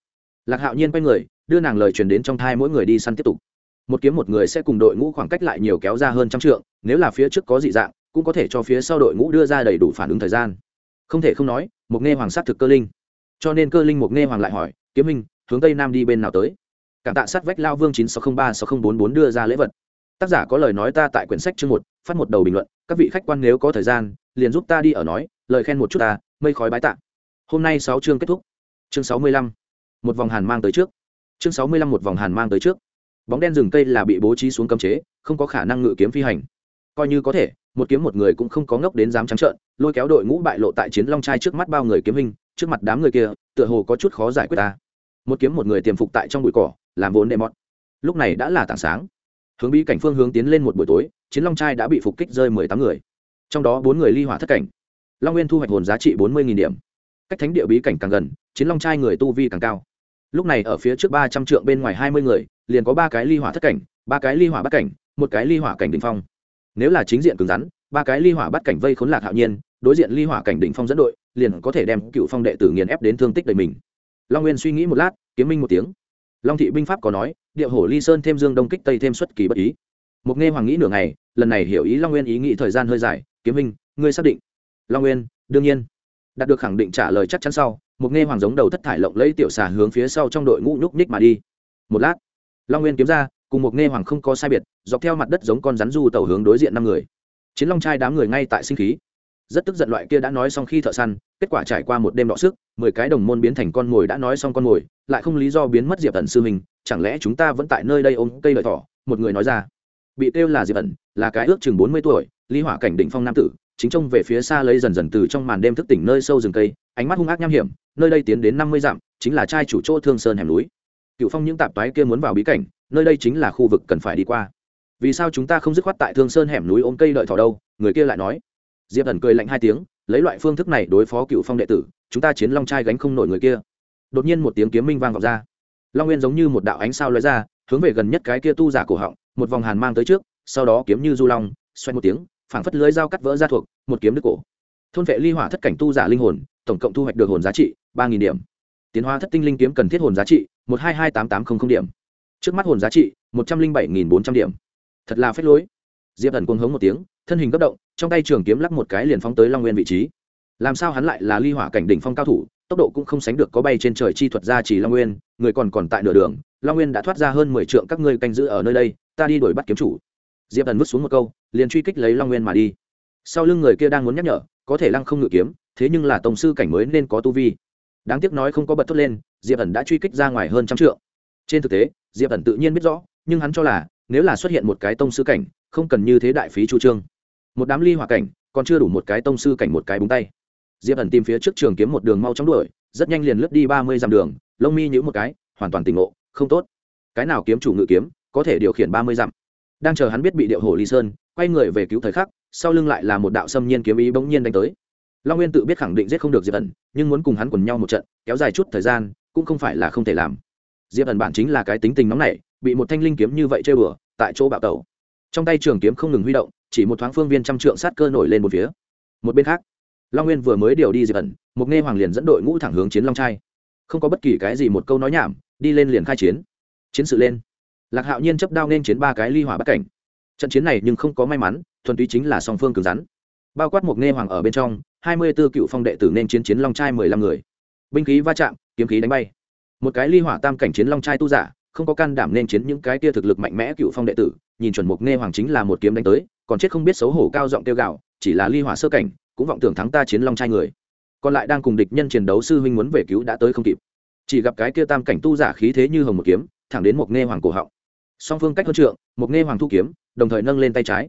Lạc hạo nhiên quay người, đưa nàng lời truyền đến trong thai mỗi người đi săn tiếp tục. Một kiếm một người sẽ cùng đội ngũ khoảng cách lại nhiều kéo ra hơn trăm trượng, nếu là phía trước có dị dạng, cũng có thể cho phía sau đội ngũ đưa ra đầy đủ phản ứng thời gian. Không thể không nói, một nghe hoàng sát thực cơ linh. Cho nên cơ linh một nghe hoàng lại hỏi, kiếm minh hướng tây nam đi bên nào tới? Cảm tạ sát vách lao vương chín sáu không ba sáu không bốn bốn đưa ra lễ vật. Tác giả có lời nói ta tại quyển sách chương một, phát một đầu bình luận, các vị khách quan nếu có thời gian, liền giúp ta đi ở nói, lời khen một chút ta, mây khói bái tạ hôm nay sáu chương kết thúc. Chương sáu mươi lăm. Một vòng hàn mang tới trước. Chương sáu mươi lăm một vòng hàn mang tới trước. Bóng đen rừng cây là bị bố trí xuống cấm chế, không có khả năng ngự kiếm phi hành. Coi như có thể, một kiếm một người cũng không có ngốc đến dám trắng trợn, lôi kéo đội ngũ bại lộ tại chiến long trai trước mắt bao người kiếm hình, trước mặt đám người kia, tựa hồ có chút khó giải quyết ta. Một kiếm một người tiềm phục tại trong bụi cỏ, làm vốn đệ mọt. Lúc này đã là tảng sáng. Hướng bí cảnh phương hướng tiến lên một buổi tối, chiến long trai đã bị phục kích rơi mười tám người. Trong đó bốn người ly hỏa thất cảnh. Long nguyên thu hoạch hồn giá trị bốn mươi điểm cách thánh địa bí cảnh càng gần, chiến long trai người tu vi càng cao. Lúc này ở phía trước ba trăm trượng bên ngoài hai mươi người, liền có ba cái ly hỏa thất cảnh, ba cái ly hỏa bắt cảnh, một cái ly hỏa cảnh đ ỉ n h phong. Nếu là chính diện cứng rắn, ba cái ly hỏa bắt cảnh vây khốn lạc hạo nhiên, đối diện ly hỏa cảnh đ ỉ n h phong dẫn đội, liền có thể đem cựu phong đệ tử nghiền ép đến thương tích đầy mình. Long nguyên suy nghĩ một lát, kiếm minh một tiếng. Long thị binh pháp có nói điệu hổ ly sơn thêm dương đông kích tây thêm xuất kỳ bất ý. Mục nghe hoàng nghĩ nửa ngày, lần này hiểu ý long nguyên ý nghĩ thời gian hơi dài, kiếm minh, ngươi xác định? Long nguyên, đương nhiên đạt được khẳng định trả lời chắc chắn sau, một nghe hoàng giống đầu thất thải lộng lấy tiểu xà hướng phía sau trong đội ngũ nhúc ních mà đi. Một lát, long nguyên kiếm ra, cùng một nghe hoàng không có sai biệt, dọc theo mặt đất giống con rắn du tàu hướng đối diện năm người. Chiến long trai đám người ngay tại sinh khí. Rất tức giận loại kia đã nói xong khi thợ săn, kết quả trải qua một đêm đọ sức, mười cái đồng môn biến thành con mồi đã nói xong con mồi, lại không lý do biến mất diệp ẩn sư mình chẳng lẽ chúng ta vẫn tại nơi đây ôm cây lợi thỏ? Một người nói ra. Bị kêu là diệp ẩn, là cái ước chừng bốn mươi tuổi ly hỏa cảnh đỉnh phong nam tử chính trông về phía xa lấy dần dần từ trong màn đêm thức tỉnh nơi sâu rừng cây, ánh mắt hung ác nham hiểm, nơi đây tiến đến năm mươi dặm, chính là trai chủ chỗ thương sơn hẻm núi. Cựu phong những tạp toái kia muốn vào bí cảnh, nơi đây chính là khu vực cần phải đi qua. Vì sao chúng ta không dứt khoát tại thương sơn hẻm núi ôm cây đợi thỏ đâu? Người kia lại nói. Diệp thần cười lạnh hai tiếng, lấy loại phương thức này đối phó cựu phong đệ tử, chúng ta chiến long trai gánh không nổi người kia. Đột nhiên một tiếng kiếm minh vang vọng ra. Long nguyên giống như một đạo ánh sao lóe ra, hướng về gần nhất cái kia tu giả cổ họng, một vòng hàn mang tới trước, sau đó kiếm như du long xoay một tiếng phảng phất lưới dao cắt vỡ ra thuộc, một kiếm đứt cổ. Thôn vệ ly hỏa thất cảnh tu giả linh hồn, tổng cộng thu hoạch được hồn giá trị ba nghìn điểm. Tiến hóa thất tinh linh kiếm cần thiết hồn giá trị một hai hai tám tám không không điểm. Trước mắt hồn giá trị một trăm linh bảy nghìn bốn trăm điểm. Thật là phép lối. Diệp thần cuồng hống một tiếng, thân hình gấp động, trong tay trường kiếm lắc một cái liền phóng tới long nguyên vị trí. Làm sao hắn lại là ly hỏa cảnh đỉnh phong cao thủ, tốc độ cũng không sánh được có bay trên trời chi thuật ra chỉ long nguyên, người còn còn tại nửa đường, long nguyên đã thoát ra hơn mười trượng các ngươi canh giữ ở nơi đây, ta đi đuổi bắt kiếm chủ diệp thần vứt xuống một câu, liền truy kích lấy long nguyên mà đi. Sau lưng người kia đang muốn nhắc nhở, có thể lăng không ngự kiếm, thế nhưng là tổng sư cảnh mới nên có tu vi. Đáng tiếc nói không có bật thốt lên, diệp ẩn đã truy kích ra ngoài hơn trăm trượng. Trên thực tế, diệp ẩn tự nhiên biết rõ, nhưng hắn cho là, nếu là xuất hiện một cái tông sư cảnh, không cần như thế đại phí chu trương. Một đám ly hòa cảnh, còn chưa đủ một cái tông sư cảnh một cái búng tay. Diệp ẩn tìm phía trước trường kiếm một đường mau chóng đuổi, rất nhanh liền lướt đi ba mươi dặm đường, lông mi nhữ một cái, hoàn toàn tỉnh ngộ, không tốt. Cái nào kiếm chủ ngự kiếm, có thể điều khiển ba mươi dặm đang chờ hắn biết bị điệu hồ ly sơn, quay người về cứu thời khắc, sau lưng lại là một đạo xâm nhiên kiếm ý bỗng nhiên đánh tới. Long nguyên tự biết khẳng định giết không được diệp ẩn, nhưng muốn cùng hắn quần nhau một trận, kéo dài chút thời gian, cũng không phải là không thể làm. Diệp ẩn bản chính là cái tính tình nóng này bị một thanh linh kiếm như vậy chơi bừa, tại chỗ bạo tẩu. Trong tay trường kiếm không ngừng huy động, chỉ một thoáng phương viên trăm trượng sát cơ nổi lên một phía. Một bên khác, long nguyên vừa mới điều đi diệp ẩn, một nghe hoàng liền dẫn đội ngũ thẳng hướng chiến long trai. Không có bất kỳ cái gì một câu nói nhảm, đi lên liền khai chiến. Chiến sự lên lạc hạo nhiên chấp đao nên chiến ba cái ly hỏa bất cảnh. Trận chiến này nhưng không có may mắn, thuần túy chính là song phương cứng rắn. Bao quát một nghe hoàng ở bên trong, hai mươi b ố cựu phong đệ tử nên chiến chiến long trai mười lăm người. Binh khí va chạm, kiếm khí đánh bay. Một cái ly hỏa tam cảnh chiến long trai tu giả, không có can đảm nên chiến những cái tia thực lực mạnh mẽ cựu phong đệ tử, nhìn chuẩn mục nghe hoàng chính là một kiếm đánh tới, còn chết không biết xấu hổ cao giọng tiêu gạo chỉ là ly hỏa sơ cảnh, cũng vọng tưởng thắng ta chiến long trai người. Còn lại đang cùng địch nhân chiến đấu sư huynh muốn về cứu đã tới không kịp. Chỉ gặp cái kia tam cảnh tu giả khí thế như hồng một kiếm, thẳng đến một nghe hoàng cổ họng song phương cách hơn trượng, một nghe hoàng thu kiếm, đồng thời nâng lên tay trái.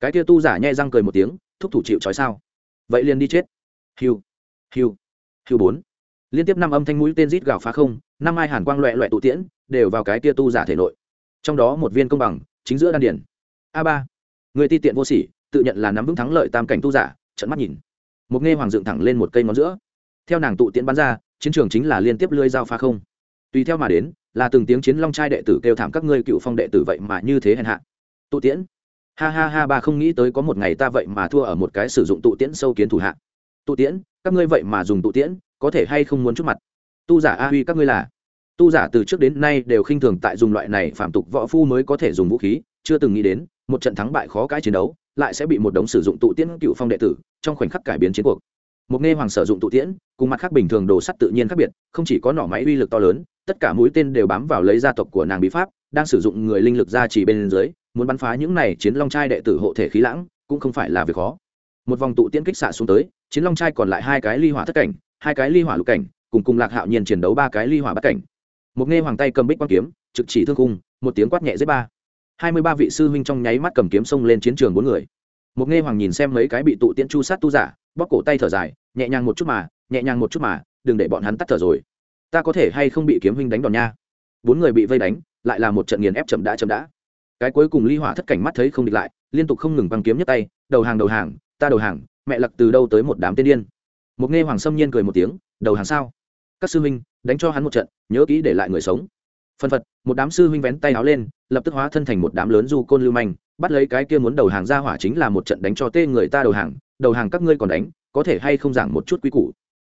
Cái kia tu giả nhẹ răng cười một tiếng, thúc thủ chịu trói sao? Vậy liền đi chết. Hiu hiu hiu bốn. Liên tiếp năm âm thanh mũi tên rít gào phá không, năm ai hàn quang loẹ loẹ tụ tiễn, đều vào cái kia tu giả thể nội. Trong đó một viên công bằng, chính giữa đan điển a ba. Người ti tiện vô sỉ, tự nhận là nắm vững thắng lợi tam cảnh tu giả trận mắt nhìn. Một nghe hoàng dựng thẳng lên một cây ngón giữa. Theo nàng tụ tiễn bắn ra, chiến trường chính là liên tiếp lưới dao phá không. Tùy theo mà đến là từng tiếng chiến long trai đệ tử kêu thảm các ngươi cựu phong đệ tử vậy mà như thế hèn hạ. Tụ tiễn. Ha ha ha ba không nghĩ tới có một ngày ta vậy mà thua ở một cái sử dụng tụ tiễn sâu kiến thủ hạ. Tụ tiễn, các ngươi vậy mà dùng tụ tiễn, có thể hay không muốn chút mặt? Tu giả a huy, các ngươi là? Tu giả từ trước đến nay đều khinh thường tại dùng loại này phạm tục võ phu mới có thể dùng vũ khí, chưa từng nghĩ đến, một trận thắng bại khó cãi chiến đấu, lại sẽ bị một đống sử dụng tụ tiễn cựu phong đệ tử trong khoảnh khắc cải biến chiến cuộc. Một nghe hoàng sử dụng tụ tiễn, cùng mặt khác bình thường đồ sắt tự nhiên khác biệt, không chỉ có nỏ máy uy lực to lớn tất cả mũi tên đều bám vào lấy gia tộc của nàng bí pháp, đang sử dụng người linh lực ra chỉ bên dưới, muốn bắn phá những này chiến long trai đệ tử hộ thể khí lãng, cũng không phải là việc khó. Một vòng tụ tiễn kích xạ xuống tới, chiến long trai còn lại hai cái ly hỏa thất cảnh, hai cái ly hỏa lục cảnh, cùng cùng lạc hạo nhiên chiến đấu ba cái ly hỏa bắt cảnh. Một nghe hoàng tay cầm bích quang kiếm, trực chỉ thương cung một tiếng quát nhẹ dưới ba. Hai mươi ba vị sư huynh trong nháy mắt cầm kiếm xông lên chiến trường bốn người. Một nghe hoàng nhìn xem mấy cái bị tụ tiễn chu sát tu giả bóc cổ tay thở dài, nhẹ nhàng một chút mà, nhẹ nhàng một chút mà, đừng để bọn hắn tắt thở rồi ta có thể hay không bị kiếm huynh đánh đòn nha? Bốn người bị vây đánh, lại là một trận nghiền ép chậm đã chậm đã. Cái cuối cùng ly hỏa thất cảnh mắt thấy không địch lại, liên tục không ngừng băng kiếm nhất tay, đầu hàng đầu hàng, ta đầu hàng, mẹ lặc từ đâu tới một đám tiên điên. Một nghe hoàng sâm nhiên cười một tiếng, đầu hàng sao? Các sư huynh, đánh cho hắn một trận, nhớ kỹ để lại người sống. Phân phật, một đám sư huynh vén tay áo lên, lập tức hóa thân thành một đám lớn du côn lưu manh, bắt lấy cái kia muốn đầu hàng ra hỏa chính là một trận đánh cho tê người ta đầu hàng đầu hàng các ngươi còn đánh, có thể hay không giảng một chút quy củ?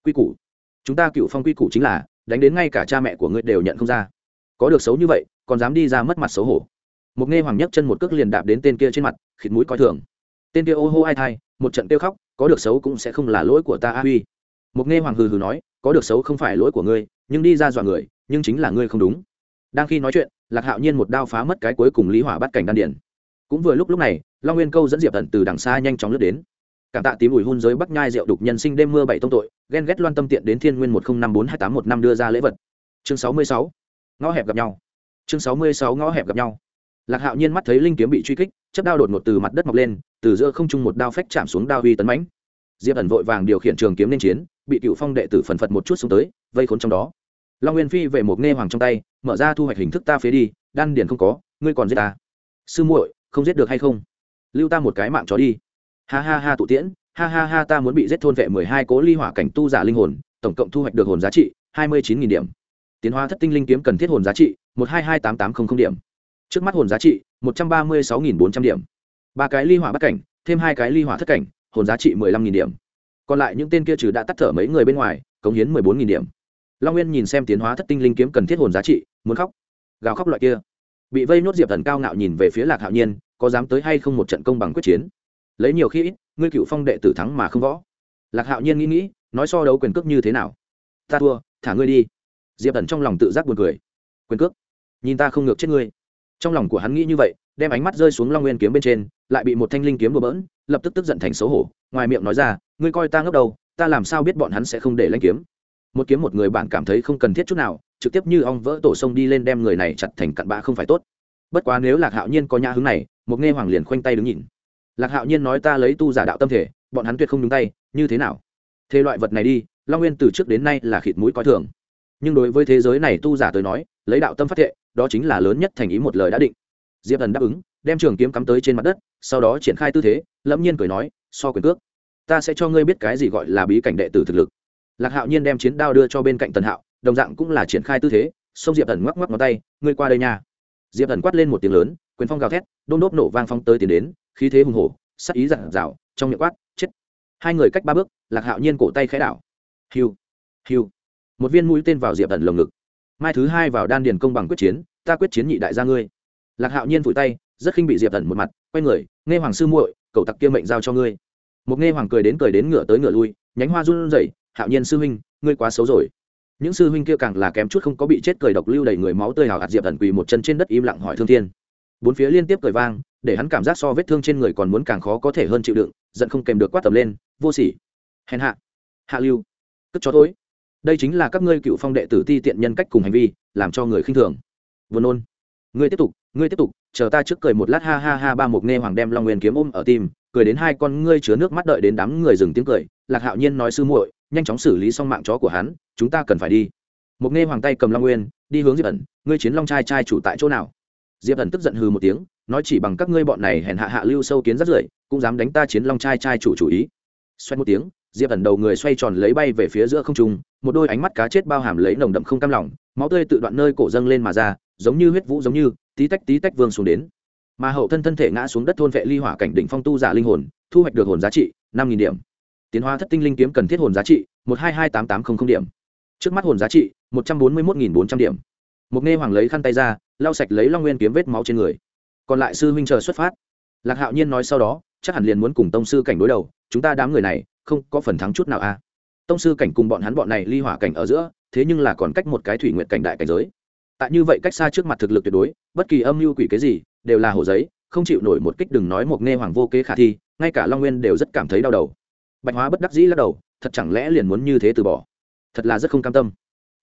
Quy củ? Chúng ta cựu phong quy củ chính là đánh đến ngay cả cha mẹ của ngươi đều nhận không ra. Có được xấu như vậy, còn dám đi ra mất mặt xấu hổ. Một nghe hoàng nhấc chân một cước liền đạp đến tên kia trên mặt, khịt mũi coi thường. Tên kia ô hô ai thai, một trận tiêu khóc, có được xấu cũng sẽ không là lỗi của ta a huy. Một nghe hoàng hừ hừ nói, có được xấu không phải lỗi của ngươi, nhưng đi ra dọa người, nhưng chính là ngươi không đúng. Đang khi nói chuyện, lạc hạo nhiên một đao phá mất cái cuối cùng lý hỏa bắt cảnh đan điển cũng vừa lúc lúc này, long nguyên câu dẫn diệp tận từ đằng xa nhanh chóng lướt đến cảm tạ tím ủi hun giới bắc nhai rượu đục nhân sinh đêm mưa bảy tông tội, ghen ghét loan tâm tiện đến thiên nguyên một nghìn năm bốn hai tám một năm đưa ra lễ vật. Chương sáu mươi sáu, ngõ hẹp gặp nhau. Chương sáu mươi sáu, ngõ hẹp gặp nhau. Lạc hạo nhiên mắt thấy linh kiếm bị truy kích chất đao đột ngột từ mặt đất mọc lên, từ giữa không trung một đao phách chạm xuống đao huy tấn mãnh. Diệp ẩn vội vàng điều khiển trường kiếm nên chiến, bị cựu phong đệ tử phần phật một chút xuống tới, vây khốn trong đó. Long nguyên phi về một nghe hoàng trong tay, mở ra thu hoạch hình thức ta phế đi, đan điền không có, ngươi còn giết ta. Sư muội, không giết được hay không? Lưu ta một cái mạng chó đi ha ha ha tụ tiễn, ha ha ha ta muốn bị giết thôn vệ mười hai cố ly hỏa cảnh tu giả linh hồn, tổng cộng thu hoạch được hồn giá trị hai mươi chín nghìn điểm. Tiến hóa thất tinh linh kiếm cần thiết hồn giá trị một hai hai tám tám không không điểm. Trước mắt hồn giá trị một trăm ba mươi sáu nghìn bốn trăm điểm. Ba cái ly hỏa bắt cảnh, thêm hai cái ly hỏa thất cảnh, hồn giá trị mười lăm nghìn điểm. Còn lại những tên kia trừ đã tắt thở mấy người bên ngoài, cống hiến mười bốn nghìn điểm. Long nguyên nhìn xem tiến hóa thất tinh linh kiếm cần thiết hồn giá trị, muốn khóc. Gào khóc loại kia. Bị vây nốt diệp thần cao ngạo nhìn về phía lạc hạo nhiên, có dám tới hay không một trận công bằng quyết chiến? Lấy nhiều khi ít, ngươi cựu phong đệ tử thắng mà không võ. Lạc hạo nhiên nghĩ nghĩ, nói so đấu quyền cước như thế nào? Ta thua, thả ngươi đi. Diệp thần trong lòng tự giác buồn cười. Quyền cước? Nhìn ta không ngược chết ngươi. Trong lòng của hắn nghĩ như vậy, đem ánh mắt rơi xuống long nguyên kiếm bên trên, lại bị một thanh linh kiếm bừa bỡn, lập tức tức giận thành xấu hổ, ngoài miệng nói ra, ngươi coi ta ngốc đầu, ta làm sao biết bọn hắn sẽ không để lanh kiếm? Một kiếm một người bạn cảm thấy không cần thiết chút nào, trực tiếp như ong vỡ tổ sông đi lên đem người này chặt thành cặn bã không phải tốt. Bất quá nếu lạc hạo nhiên có nhã hứng này, một nghe hoàng liền khoanh tay đứng nhìn lạc hạo nhiên nói ta lấy tu giả đạo tâm thể, bọn hắn tuyệt không đúng tay, như thế nào? Thế loại vật này đi, long nguyên từ trước đến nay là khịt mũi coi thường. Nhưng đối với thế giới này tu giả tới nói, lấy đạo tâm phát thệ, đó chính là lớn nhất thành ý một lời đã định. Diệp thần đáp ứng, đem trường kiếm cắm tới trên mặt đất, sau đó triển khai tư thế, lẫm nhiên cười nói, so quyền cước, ta sẽ cho ngươi biết cái gì gọi là bí cảnh đệ tử thực lực. Lạc hạo nhiên đem chiến đao đưa cho bên cạnh tần hạo, đồng dạng cũng là triển khai tư thế, xông diệp thần ngoắc ngoắc ngón tay, ngươi qua đây nha. Diệp thần quát lên một tiếng lớn, quyền phong gào thét, đôn đốp nổ vang phong tới tiến đến khí thế hùng hổ, sắc ý dặn dào, trong miệng quát, chết! Hai người cách ba bước, lạc hạo nhiên cổ tay khẽ đảo. Hiu hiu. Một viên mũi tên vào diệp thần lồng ngực. Mai thứ hai vào đan điền công bằng quyết chiến, ta quyết chiến nhị đại gia ngươi. Lạc hạo nhiên vùi tay, rất khinh bị diệp thần một mặt, quay người, nghe hoàng sư muội cậu tặc kia mệnh giao cho ngươi. Một nghe hoàng cười đến cười đến ngựa tới ngựa lui, nhánh hoa run rẩy, hạo nhiên sư huynh, ngươi quá xấu rồi. Những sư huynh kia càng là kém chút không có bị chết cười độc lưu đầy người máu tươi hào hạt diệp thần quỳ một chân trên đất im lặng hỏi thương thiên. Bốn phía liên tiếp cười vang để hắn cảm giác so vết thương trên người còn muốn càng khó có thể hơn chịu đựng, giận không kèm được quát tầm lên, vô sỉ. Hèn hạ. Hạ lưu. Cất cho thối đây chính là các ngươi cựu phong đệ tử ti tiện nhân cách cùng hành vi, làm cho người khinh thường. Vừa nôn. Ngươi tiếp tục, ngươi tiếp tục, chờ ta trước cười một lát, ha ha ha, ba mục nghe hoàng đem long nguyên kiếm ôm ở tim, cười đến hai con ngươi chứa nước mắt đợi đến đám người dừng tiếng cười, lạc hạo nhiên nói sư muội, nhanh chóng xử lý xong mạng chó của hắn, chúng ta cần phải đi. Mục nghe hoàng tay cầm long nguyên, đi hướng diệp ẩn, ngươi chiến long trai trai chủ tại chỗ nào? Diệp ẩn tức giận hừ một tiếng nói chỉ bằng các ngươi bọn này hèn hạ hạ lưu sâu kiến rất rưởi, cũng dám đánh ta chiến long trai trai chủ chủ ý. Xoay một tiếng, diệp ẩn đầu người xoay tròn lấy bay về phía giữa không trung, một đôi ánh mắt cá chết bao hàm lấy nồng đậm không cam lòng, máu tươi tự đoạn nơi cổ dâng lên mà ra, giống như huyết vũ giống như, tí tách tí tách vương xuống đến. Mà hậu thân thân thể ngã xuống đất thôn vệ ly hỏa cảnh đỉnh phong tu giả linh hồn, thu hoạch được hồn giá trị, năm nghìn điểm. Tiến hóa thất tinh linh kiếm cần thiết hồn giá trị, một hai hai tám tám không không điểm. Trước mắt hồn giá trị, một trăm bốn mươi một nghìn bốn trăm điểm. Một nghe hoàng lấy khăn tay ra, lau sạch lấy long nguyên kiếm vết máu trên người còn lại sư huynh chờ xuất phát. Lạc hạo nhiên nói sau đó, chắc hẳn liền muốn cùng tông sư cảnh đối đầu, chúng ta đám người này, không có phần thắng chút nào a à. tông sư cảnh cùng bọn hắn bọn này ly hỏa cảnh ở giữa, thế nhưng là còn cách một cái thủy nguyện cảnh đại cảnh giới. Tại như vậy cách xa trước mặt thực lực tuyệt đối, bất kỳ âm mưu quỷ cái gì, đều là hồ giấy, không chịu nổi một kích đừng nói một nghe hoàng vô kế khả thi, ngay cả long nguyên đều rất cảm thấy đau đầu. Bạch hóa bất đắc dĩ lắc đầu, thật chẳng lẽ liền muốn như thế từ bỏ? Thật là rất không cam tâm.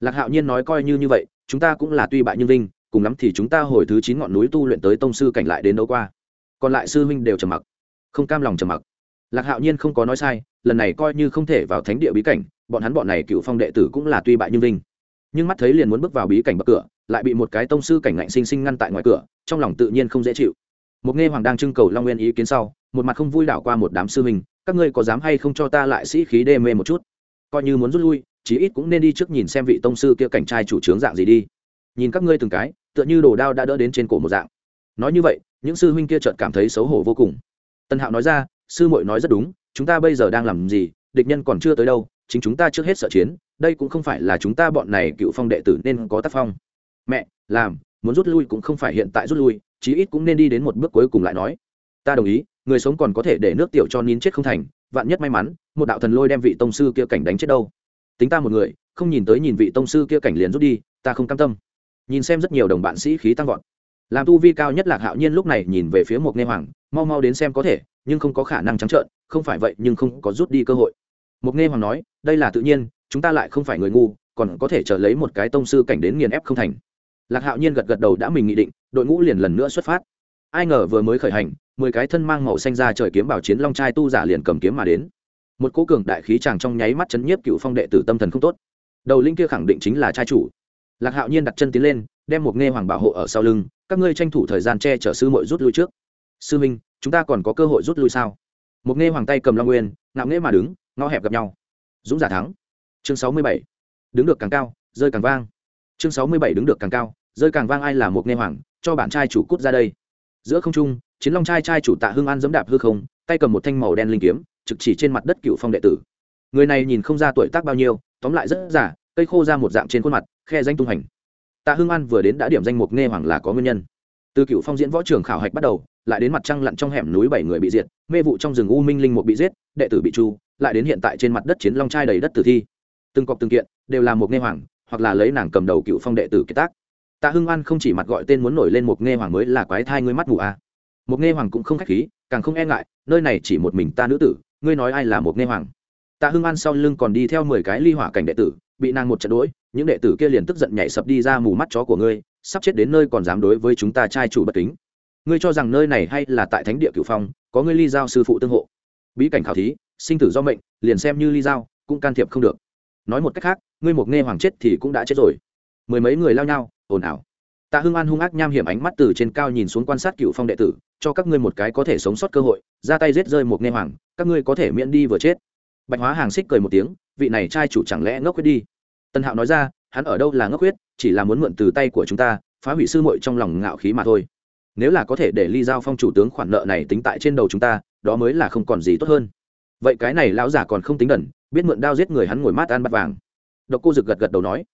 Lạc hạo nhiên nói coi như như vậy, chúng ta cũng là tuy bại nhưng vinh cùng lắm thì chúng ta hồi thứ chín ngọn núi tu luyện tới tông sư cảnh lại đến đâu qua. Còn lại sư huynh đều trầm mặc. Không cam lòng trầm mặc. Lạc hạo nhiên không có nói sai, lần này coi như không thể vào thánh địa bí cảnh, bọn hắn bọn này cựu phong đệ tử cũng là tuy bại nhưng vinh. Nhưng mắt thấy liền muốn bước vào bí cảnh bậc cửa, lại bị một cái tông sư cảnh ngạnh sinh sinh ngăn tại ngoài cửa, trong lòng tự nhiên không dễ chịu. Một nghe hoàng đang trưng cầu long nguyên ý kiến sau, một mặt không vui đảo qua một đám sư huynh, các ngươi có dám hay không cho ta lại sĩ khí đê mê một chút? Coi như muốn rút lui, chí ít cũng nên đi trước nhìn xem vị tông sư kia cảnh trai chủ trướng dạng gì đi. Nhìn các ngươi từng cái tựa như đồ đao đã đỡ đến trên cổ một dạng. Nói như vậy, những sư huynh kia chợt cảm thấy xấu hổ vô cùng. Tân hạo nói ra, sư muội nói rất đúng, chúng ta bây giờ đang làm gì, địch nhân còn chưa tới đâu, chính chúng ta trước hết sợ chiến, đây cũng không phải là chúng ta bọn này cựu phong đệ tử nên có tác phong. Mẹ, làm, muốn rút lui cũng không phải hiện tại rút lui, chí ít cũng nên đi đến một bước cuối cùng lại nói. Ta đồng ý, người sống còn có thể để nước tiểu cho nín chết không thành, vạn nhất may mắn, một đạo thần lôi đem vị tông sư kia cảnh đánh chết đâu. Tính ta một người, không nhìn tới nhìn vị tông sư kia cảnh liền rút đi, ta không cam tâm nhìn xem rất nhiều đồng bạn sĩ khí tăng vọt. Làm tu vi cao nhất lạc hạo nhiên lúc này nhìn về phía một nghe hoàng, mau mau đến xem có thể, nhưng không có khả năng trắng trợn, không phải vậy nhưng không có rút đi cơ hội. Một nghe hoàng nói, đây là tự nhiên, chúng ta lại không phải người ngu, còn có thể chờ lấy một cái tông sư cảnh đến nghiền ép không thành. Lạc hạo nhiên gật gật đầu đã mình nghị định, đội ngũ liền lần nữa xuất phát. Ai ngờ vừa mới khởi hành, mười cái thân mang màu xanh ra trời kiếm bảo chiến long trai tu giả liền cầm kiếm mà đến. Một cố cường đại khí chàng trong nháy mắt chấn nhiếp cựu phong đệ tử tâm thần không tốt. Đầu linh kia khẳng định chính là trai chủ lạc hạo nhiên đặt chân tiến lên, đem một nghe hoàng bảo hộ ở sau lưng, các ngươi tranh thủ thời gian che chở sư mội rút lui trước. Sư minh, chúng ta còn có cơ hội rút lui sao? Một nghe hoàng tay cầm long nguyên, ngạo nghễ mà đứng, ngõ hẹp gặp nhau. Dũng giả thắng. Chương sáu mươi bảy. Đứng được càng cao, rơi càng vang. Chương sáu mươi bảy đứng được càng cao, rơi càng vang ai là một nghe hoàng, cho bạn trai chủ cút ra đây. Giữa không trung, chiến long trai trai chủ tạ hương an dẫm đạp hư không, tay cầm một thanh màu đen linh kiếm, trực chỉ trên mặt đất cựu phong đệ tử. Người này nhìn không ra tuổi tác bao nhiêu, tóm lại rất giả, cây khô ra một dạng trên khuôn mặt khe danh tung hành. Tạ hưng an vừa đến đã điểm danh mục nghe hoàng là có nguyên nhân. Từ cựu phong diễn võ trường khảo hạch bắt đầu, lại đến mặt trăng lặn trong hẻm núi bảy người bị diệt, mê vụ trong rừng u minh linh một bị giết, đệ tử bị chu lại đến hiện tại trên mặt đất chiến long trai đầy đất tử thi. Từng cọc từng kiện, đều là một nghe hoàng, hoặc là lấy nàng cầm đầu cựu phong đệ tử kiệt tác. Tạ hưng an không chỉ mặt gọi tên muốn nổi lên một nghe hoàng mới là quái thai ngươi mắt mù a à. một nghe hoàng cũng không khách khí, càng không e ngại, nơi này chỉ một mình ta nữ tử, ngươi nói ai là một nghe hoàng? Tạ hưng an sau lưng còn đi theo mười cái ly hỏa cảnh đệ tử bị nàng một trận đuổi những đệ tử kia liền tức giận nhảy sập đi ra mù mắt chó của ngươi, sắp chết đến nơi còn dám đối với chúng ta trai chủ bất kính. Ngươi cho rằng nơi này hay là tại thánh địa cửu phong, có ngươi ly giao sư phụ tương hộ. Bí cảnh khảo thí, sinh tử do mệnh, liền xem như ly giao, cũng can thiệp không được. Nói một cách khác, ngươi một nghe hoàng chết thì cũng đã chết rồi. Mười mấy người lao nhau, ồn ào. Tạ hưng an hung ác nham hiểm ánh mắt từ trên cao nhìn xuống quan sát cửu phong đệ tử, cho các ngươi một cái có thể sống sót cơ hội, ra tay giết rơi một nghe hoàng, các ngươi có thể miễn đi vừa chết. Bạch hóa hàng xích cười một tiếng, vị này trai chủ chẳng lẽ ngốc quyết đi? Tân hạo nói ra, hắn ở đâu là ngốc huyết, chỉ là muốn mượn từ tay của chúng ta, phá hủy sư muội trong lòng ngạo khí mà thôi. Nếu là có thể để ly giao phong chủ tướng khoản nợ này tính tại trên đầu chúng ta, đó mới là không còn gì tốt hơn. Vậy cái này lão giả còn không tính đẩn biết mượn đao giết người hắn ngồi mát ăn bắt vàng. Độc cô rực gật gật đầu nói,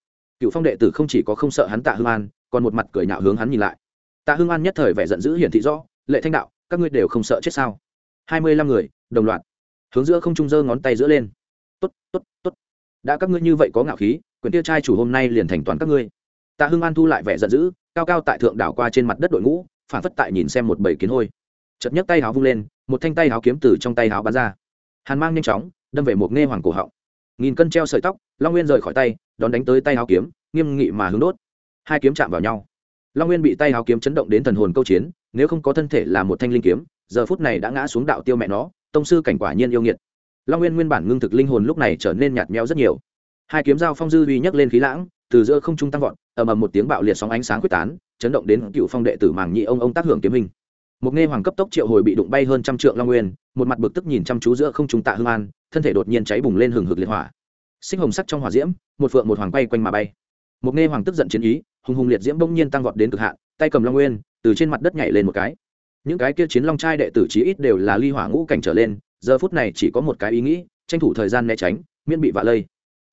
cựu phong đệ tử không chỉ có không sợ hắn tạ hương an, còn một mặt cười nhạo hướng hắn nhìn lại. Tạ hương an nhất thời vẻ giận dữ hiển thị rõ, lệ thanh đạo, các ngươi đều không sợ chết sao? Hai mươi lăm người, đồng loạt, hướng giữa không trung giơ ngón tay giữa lên. Tốt tốt tốt. Đã các ngươi như vậy có ngạo khí quyền tiêu trai chủ hôm nay liền thành toán các ngươi. Tạ hưng an thu lại vẻ giận dữ, cao cao tại thượng đảo qua trên mặt đất đội ngũ, phản phất tại nhìn xem một bầy kiến hôi. Chật nhấc tay háo vung lên, một thanh tay háo kiếm từ trong tay háo bắn ra. Hàn mang nhanh chóng, đâm về một nghe hoàng cổ họng. Nghìn cân treo sợi tóc, long nguyên rời khỏi tay, đón đánh tới tay háo kiếm, nghiêm nghị mà hướng đốt. Hai kiếm chạm vào nhau. Long nguyên bị tay háo kiếm chấn động đến thần hồn câu chiến, nếu không có thân thể là một thanh linh kiếm, giờ phút này đã ngã xuống đạo tiêu mẹ nó, tông sư cảnh quả nhiên yêu nghiệt. Long nguyên nguyên bản ngưng thực linh hồn lúc này trở nên nhạt nhẽo rất nhiều hai kiếm dao phong dư uy nhấc lên khí lãng, từ giữa không trung tăng vọt, ầm ầm một tiếng bạo liệt sóng ánh sáng quyết tán, chấn động đến cựu phong đệ tử màng nhị ông ông tác hưởng kiếm hình. Một nghe hoàng cấp tốc triệu hồi bị đụng bay hơn trăm trượng long nguyên, một mặt bực tức nhìn chăm chú giữa không trung tạ hương an, thân thể đột nhiên cháy bùng lên hừng hực liệt hỏa. Sinh hồng sắc trong hỏa diễm, một phượng một hoàng bay quanh mà bay. Một nghe hoàng tức giận chiến ý, hùng hùng liệt diễm bỗng nhiên tăng vọt đến cực hạn, tay cầm long nguyên, từ trên mặt đất nhảy lên một cái. Những cái kia chiến long trai đệ tử chí ít đều là ly hỏa ngũ cảnh trở lên, giờ phút này chỉ có một cái ý nghĩ, tranh thủ thời gian né tránh, miễn bị vạ lây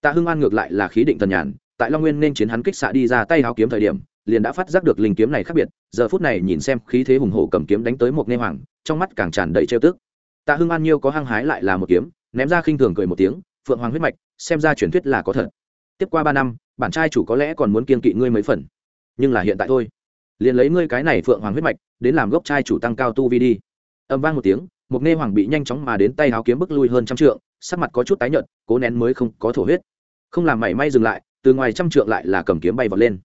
tạ hưng an ngược lại là khí định thần nhàn, tại long nguyên nên chiến hắn kích xạ đi ra tay háo kiếm thời điểm, liền đã phát giác được linh kiếm này khác biệt, giờ phút này nhìn xem khí thế hùng hổ cầm kiếm đánh tới một nghe hoàng, trong mắt càng tràn đầy trêu tức. Tạ hưng an nhiêu có hăng hái lại là một kiếm, ném ra khinh thường cười một tiếng, phượng hoàng huyết mạch, xem ra truyền thuyết là có thật. Tiếp qua ba năm, bản trai chủ có lẽ còn muốn kiên kỵ ngươi mấy phần. Nhưng là hiện tại thôi. Liền lấy ngươi cái này phượng hoàng huyết mạch, đến làm gốc trai chủ tăng cao tu vi đi. Âm vang một tiếng, một nghe hoàng bị nhanh chóng mà đến tay háo kiếm bức lui hơn trăm trượng, sắc mặt có chút tái nhợt, cố nén mới không có thổ huyết không làm mảy may dừng lại, từ ngoài trăm trượng lại là cầm kiếm bay vọt lên.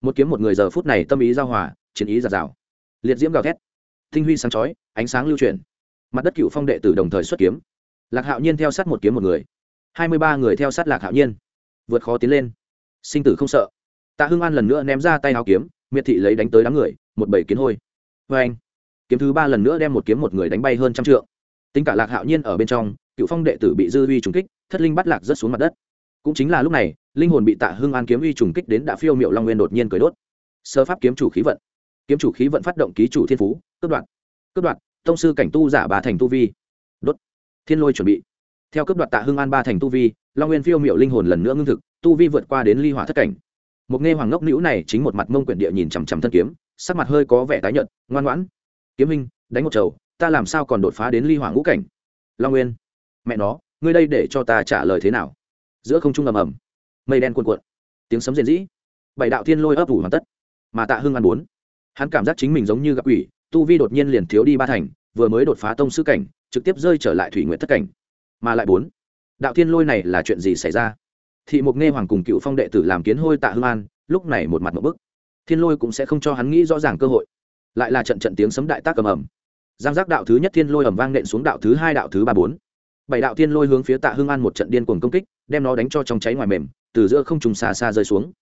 Một kiếm một người giờ phút này tâm ý giao hòa, chiến ý giạt rào. Liệt diễm gào thét, tinh huy sáng chói, ánh sáng lưu truyền mặt đất cựu phong đệ tử đồng thời xuất kiếm. Lạc hạo nhiên theo sát một kiếm một người. Hai mươi ba người theo sát lạc hạo nhiên. Vượt khó tiến lên. Sinh tử không sợ. Tạ hưng an lần nữa ném ra tay áo kiếm, miệt thị lấy đánh tới đám người, một bảy kiến hôi. Vê anh, kiếm thứ ba lần nữa đem một kiếm một người đánh bay hơn trăm trượng. Tính cả lạc hạo nhiên ở bên trong, cựu phong đệ tử bị dư huy trúng kích, thất linh bắt lạc rất xuống mặt đất cũng chính là lúc này, linh hồn bị tạ hưng an kiếm uy trùng kích đến đã phiêu miệu long nguyên đột nhiên cười đốt. Sơ pháp kiếm chủ khí vận. Kiếm chủ khí vận phát động ký chủ thiên phú, cướp đoạt. Cướp đoạt, tông sư cảnh tu giả bà thành tu vi. Đốt. Thiên lôi chuẩn bị. Theo cấp đoạt tạ hưng an ba thành tu vi, long nguyên phiêu miệu linh hồn lần nữa ngưng thực, tu vi vượt qua đến ly hỏa thất cảnh. Một nghe hoàng ngốc nữ này chính một mặt mông quyển địa nhìn chằm chằm thân kiếm, sắc mặt hơi có vẻ tái nhợt, ngoan ngoãn. Kiếm minh đánh một chầu, ta làm sao còn đột phá đến ly hỏa ngũ cảnh? Long nguyên. Mẹ nó, ngươi đây để cho ta trả lời thế nào? Giữa không trung ầm ầm. Mây đen cuồn cuộn, tiếng sấm rền rĩ. Bảy đạo thiên lôi ấp ủ hoàn tất, mà tạ hưng ăn bốn. Hắn cảm giác chính mình giống như gặp quỷ, tu vi đột nhiên liền thiếu đi ba thành, vừa mới đột phá tông sư cảnh, trực tiếp rơi trở lại thủy nguyện thất cảnh, mà lại bốn. Đạo thiên lôi này là chuyện gì xảy ra? Thị mục nghe hoàng cùng cựu phong đệ tử làm kiến hôi tạ Hưng an, lúc này một mặt một bức. Thiên lôi cũng sẽ không cho hắn nghĩ rõ ràng cơ hội. Lại là trận trận tiếng sấm đại tác ầm ầm. Giang giác đạo thứ nhất thiên lôi ầm vang nện xuống đạo thứ hai, đạo thứ ba, bốn. Bảy đạo thiên lôi hướng phía tạ Hưng an một trận điên cuồng công kích đem nó đánh cho trong cháy ngoài mềm, từ giữa không trùng xa xa rơi xuống.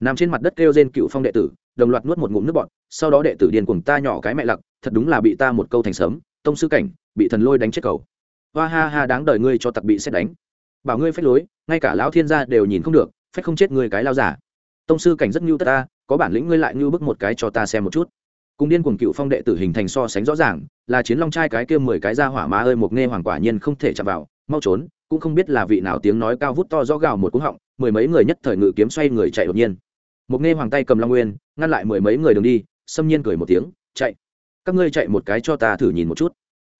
Nằm trên mặt đất kêu trên cựu phong đệ tử, đồng loạt nuốt một ngụm nước bọt, sau đó đệ tử điên cuồng ta nhỏ cái mẹ lặc, thật đúng là bị ta một câu thành sớm, tông sư cảnh, bị thần lôi đánh chết cầu hoa ha ha, đáng đời ngươi cho tặc bị xét đánh. Bảo ngươi phép lối, ngay cả lão thiên gia đều nhìn không được phép không chết ngươi cái lao giả. Tông sư cảnh rất nhu tất ta, có bản lĩnh ngươi lại nhu bức một cái cho ta xem một chút. Cùng điên cuồng cựu phong đệ tử hình thành so sánh rõ ràng, là chiến long trai cái kia mười cái ra hỏa má ơi, một nghe hoàng quả nhiên không thể chạm vào, mau trốn cũng không biết là vị nào tiếng nói cao vút to rõ gào một cú họng, mười mấy người nhất thời ngự kiếm xoay người chạy đột nhiên. Một nghe hoàng tay cầm long nguyên, ngăn lại mười mấy người đường đi, xâm nhiên cười một tiếng, chạy, các ngươi chạy một cái cho ta thử nhìn một chút.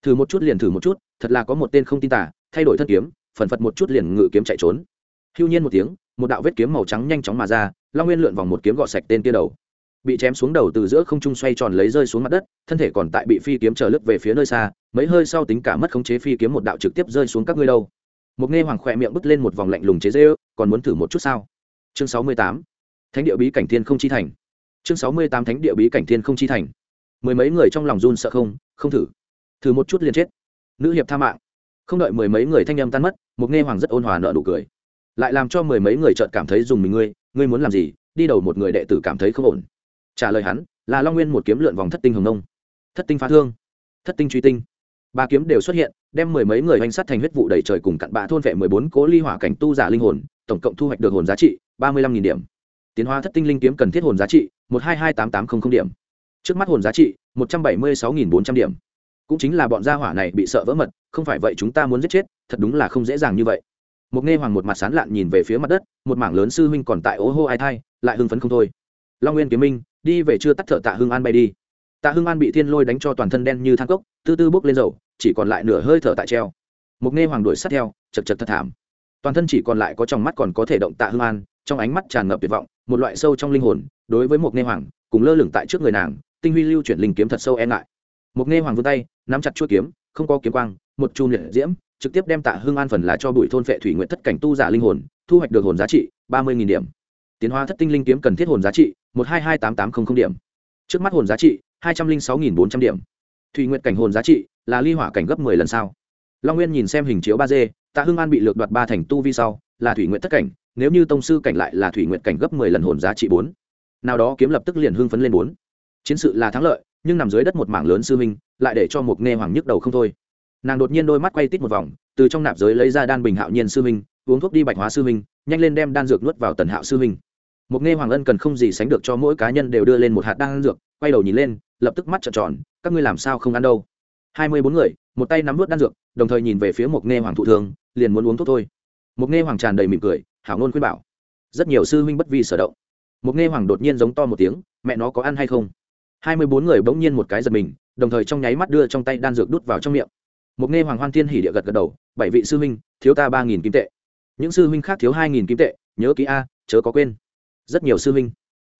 Thử một chút liền thử một chút, thật là có một tên không tin tả, thay đổi thân kiếm, phần phật một chút liền ngự kiếm chạy trốn. Hưu nhiên một tiếng, một đạo vết kiếm màu trắng nhanh chóng mà ra, long nguyên lượn vòng một kiếm gọt sạch tên kia đầu. Bị chém xuống đầu từ giữa không trung xoay tròn lấy rơi xuống mặt đất, thân thể còn tại bị phi kiếm chờ lướt về phía nơi xa, mấy hơi sau tính cả mất khống chế phi kiếm một đạo trực tiếp rơi xuống các ngươi đâu một nghe hoàng khỏe miệng bứt lên một vòng lạnh lùng chế dê ư còn muốn thử một chút sao? Chương sáu mươi tám. Thánh địa bí cảnh thiên không chi thành. Chương sáu mươi tám thánh địa bí cảnh thiên không chi thành. Mười mấy người trong lòng run sợ không không thử. Thử một chút liền chết. Nữ hiệp tha mạng. Không đợi mười mấy người thanh âm tan mất một nghe hoàng rất ôn hòa nợ nụ cười. Lại làm cho mười mấy người trợt cảm thấy dùng mình ngươi ngươi muốn làm gì? Đi đầu một người đệ tử cảm thấy không ổn. Trả lời hắn, là long nguyên một kiếm lượn vòng thất tinh hồng nông. Thất tinh phá thương. Thất tinh truy tinh ba kiếm đều xuất hiện, đem mười mấy người hành sát thành huyết vụ đầy trời cùng cặn bạ thôn vệ mười bốn cố ly hỏa cảnh tu giả linh hồn, tổng cộng thu hoạch được hồn giá trị ba mươi lăm nghìn điểm. Tiến hóa thất tinh linh kiếm cần thiết hồn giá trị một hai hai tám tám không không điểm. Trước mắt hồn giá trị một trăm bảy mươi sáu nghìn bốn trăm điểm. Cũng chính là bọn gia hỏa này bị sợ vỡ mật, không phải vậy chúng ta muốn giết chết, thật đúng là không dễ dàng như vậy. Một nghe hoàng một mặt sán lạn nhìn về phía mặt đất, một mảng lớn sư huynh còn tại ố hô ai thai, lại hưng phấn không thôi. Long nguyên kiếm minh, đi về chưa tắt thở tạ hưng an bay đi tạ hưng an bị thiên lôi đánh cho toàn thân đen như thang cốc, tư tư bốc lên dầu, chỉ còn lại nửa hơi thở tại treo. Mục nghe hoàng đuổi sát theo, chật chật thật thảm. Toàn thân chỉ còn lại có trong mắt còn có thể động tạ hưng an, trong ánh mắt tràn ngập tuyệt vọng, một loại sâu trong linh hồn, đối với Mục nghe hoàng, cùng lơ lửng tại trước người nàng, tinh huy lưu chuyển linh kiếm thật sâu e ngại. Mục nghe hoàng vươn tay, nắm chặt chuôi kiếm, không có kiếm quang, một chùm liệt diễm, trực tiếp đem tạ hưng an phần là cho bụi thôn phệ thủy nguyện thất cảnh tu giả linh hồn, thu hoạch được hồn giá trị ba mươi điểm. Tiến hóa thất tinh linh kiếm cần thiết hồn giá trị một hai hai tám tám trăm linh điểm. Trước mắt hồn giá trị hai trăm linh sáu bốn trăm điểm. Thủy nguyện cảnh hồn giá trị là ly hỏa cảnh gấp mười lần sau long nguyên nhìn xem hình chiếu ba d, tạ hưng an bị lược đoạt ba thành tu vi sau, là thủy nguyện thất cảnh, nếu như tông sư cảnh lại là thủy nguyện cảnh gấp mười lần hồn giá trị bốn, nào đó kiếm lập tức liền hưng phấn lên bốn. Chiến sự là thắng lợi, nhưng nằm dưới đất một mảng lớn sư minh lại để cho một nghe hoàng nhức đầu không thôi. Nàng đột nhiên đôi mắt quay tít một vòng, từ trong nạp giới lấy ra đan bình hạo nhiên sư minh uống thuốc đi bạch hóa sư minh nhanh lên đem đan dược nuốt vào tần hạo sư minh một nghe hoàng ân cần không gì sánh được cho mỗi cá nhân đều đưa lên một hạt đan dược, quay đầu nhìn lên, lập tức mắt trợn tròn, các ngươi làm sao không ăn đâu? Hai mươi bốn người, một tay nắm vớt đan dược, đồng thời nhìn về phía một nghe hoàng thụ thường, liền muốn uống thuốc thôi. Một nghe hoàng tràn đầy mỉm cười, hảo ngôn khuyên bảo. Rất nhiều sư huynh bất vi sở động. Một nghe hoàng đột nhiên giống to một tiếng, mẹ nó có ăn hay không? Hai mươi bốn người bỗng nhiên một cái giật mình, đồng thời trong nháy mắt đưa trong tay đan dược đút vào trong miệng. Một nghe hoàng hoan thiên hỉ địa gật gật đầu, bảy vị sư huynh, thiếu ta ba nghìn kim tệ. Những sư huynh khác thiếu hai nghìn kim tệ, nhớ kỹ a, chớ có quên rất nhiều sư huynh.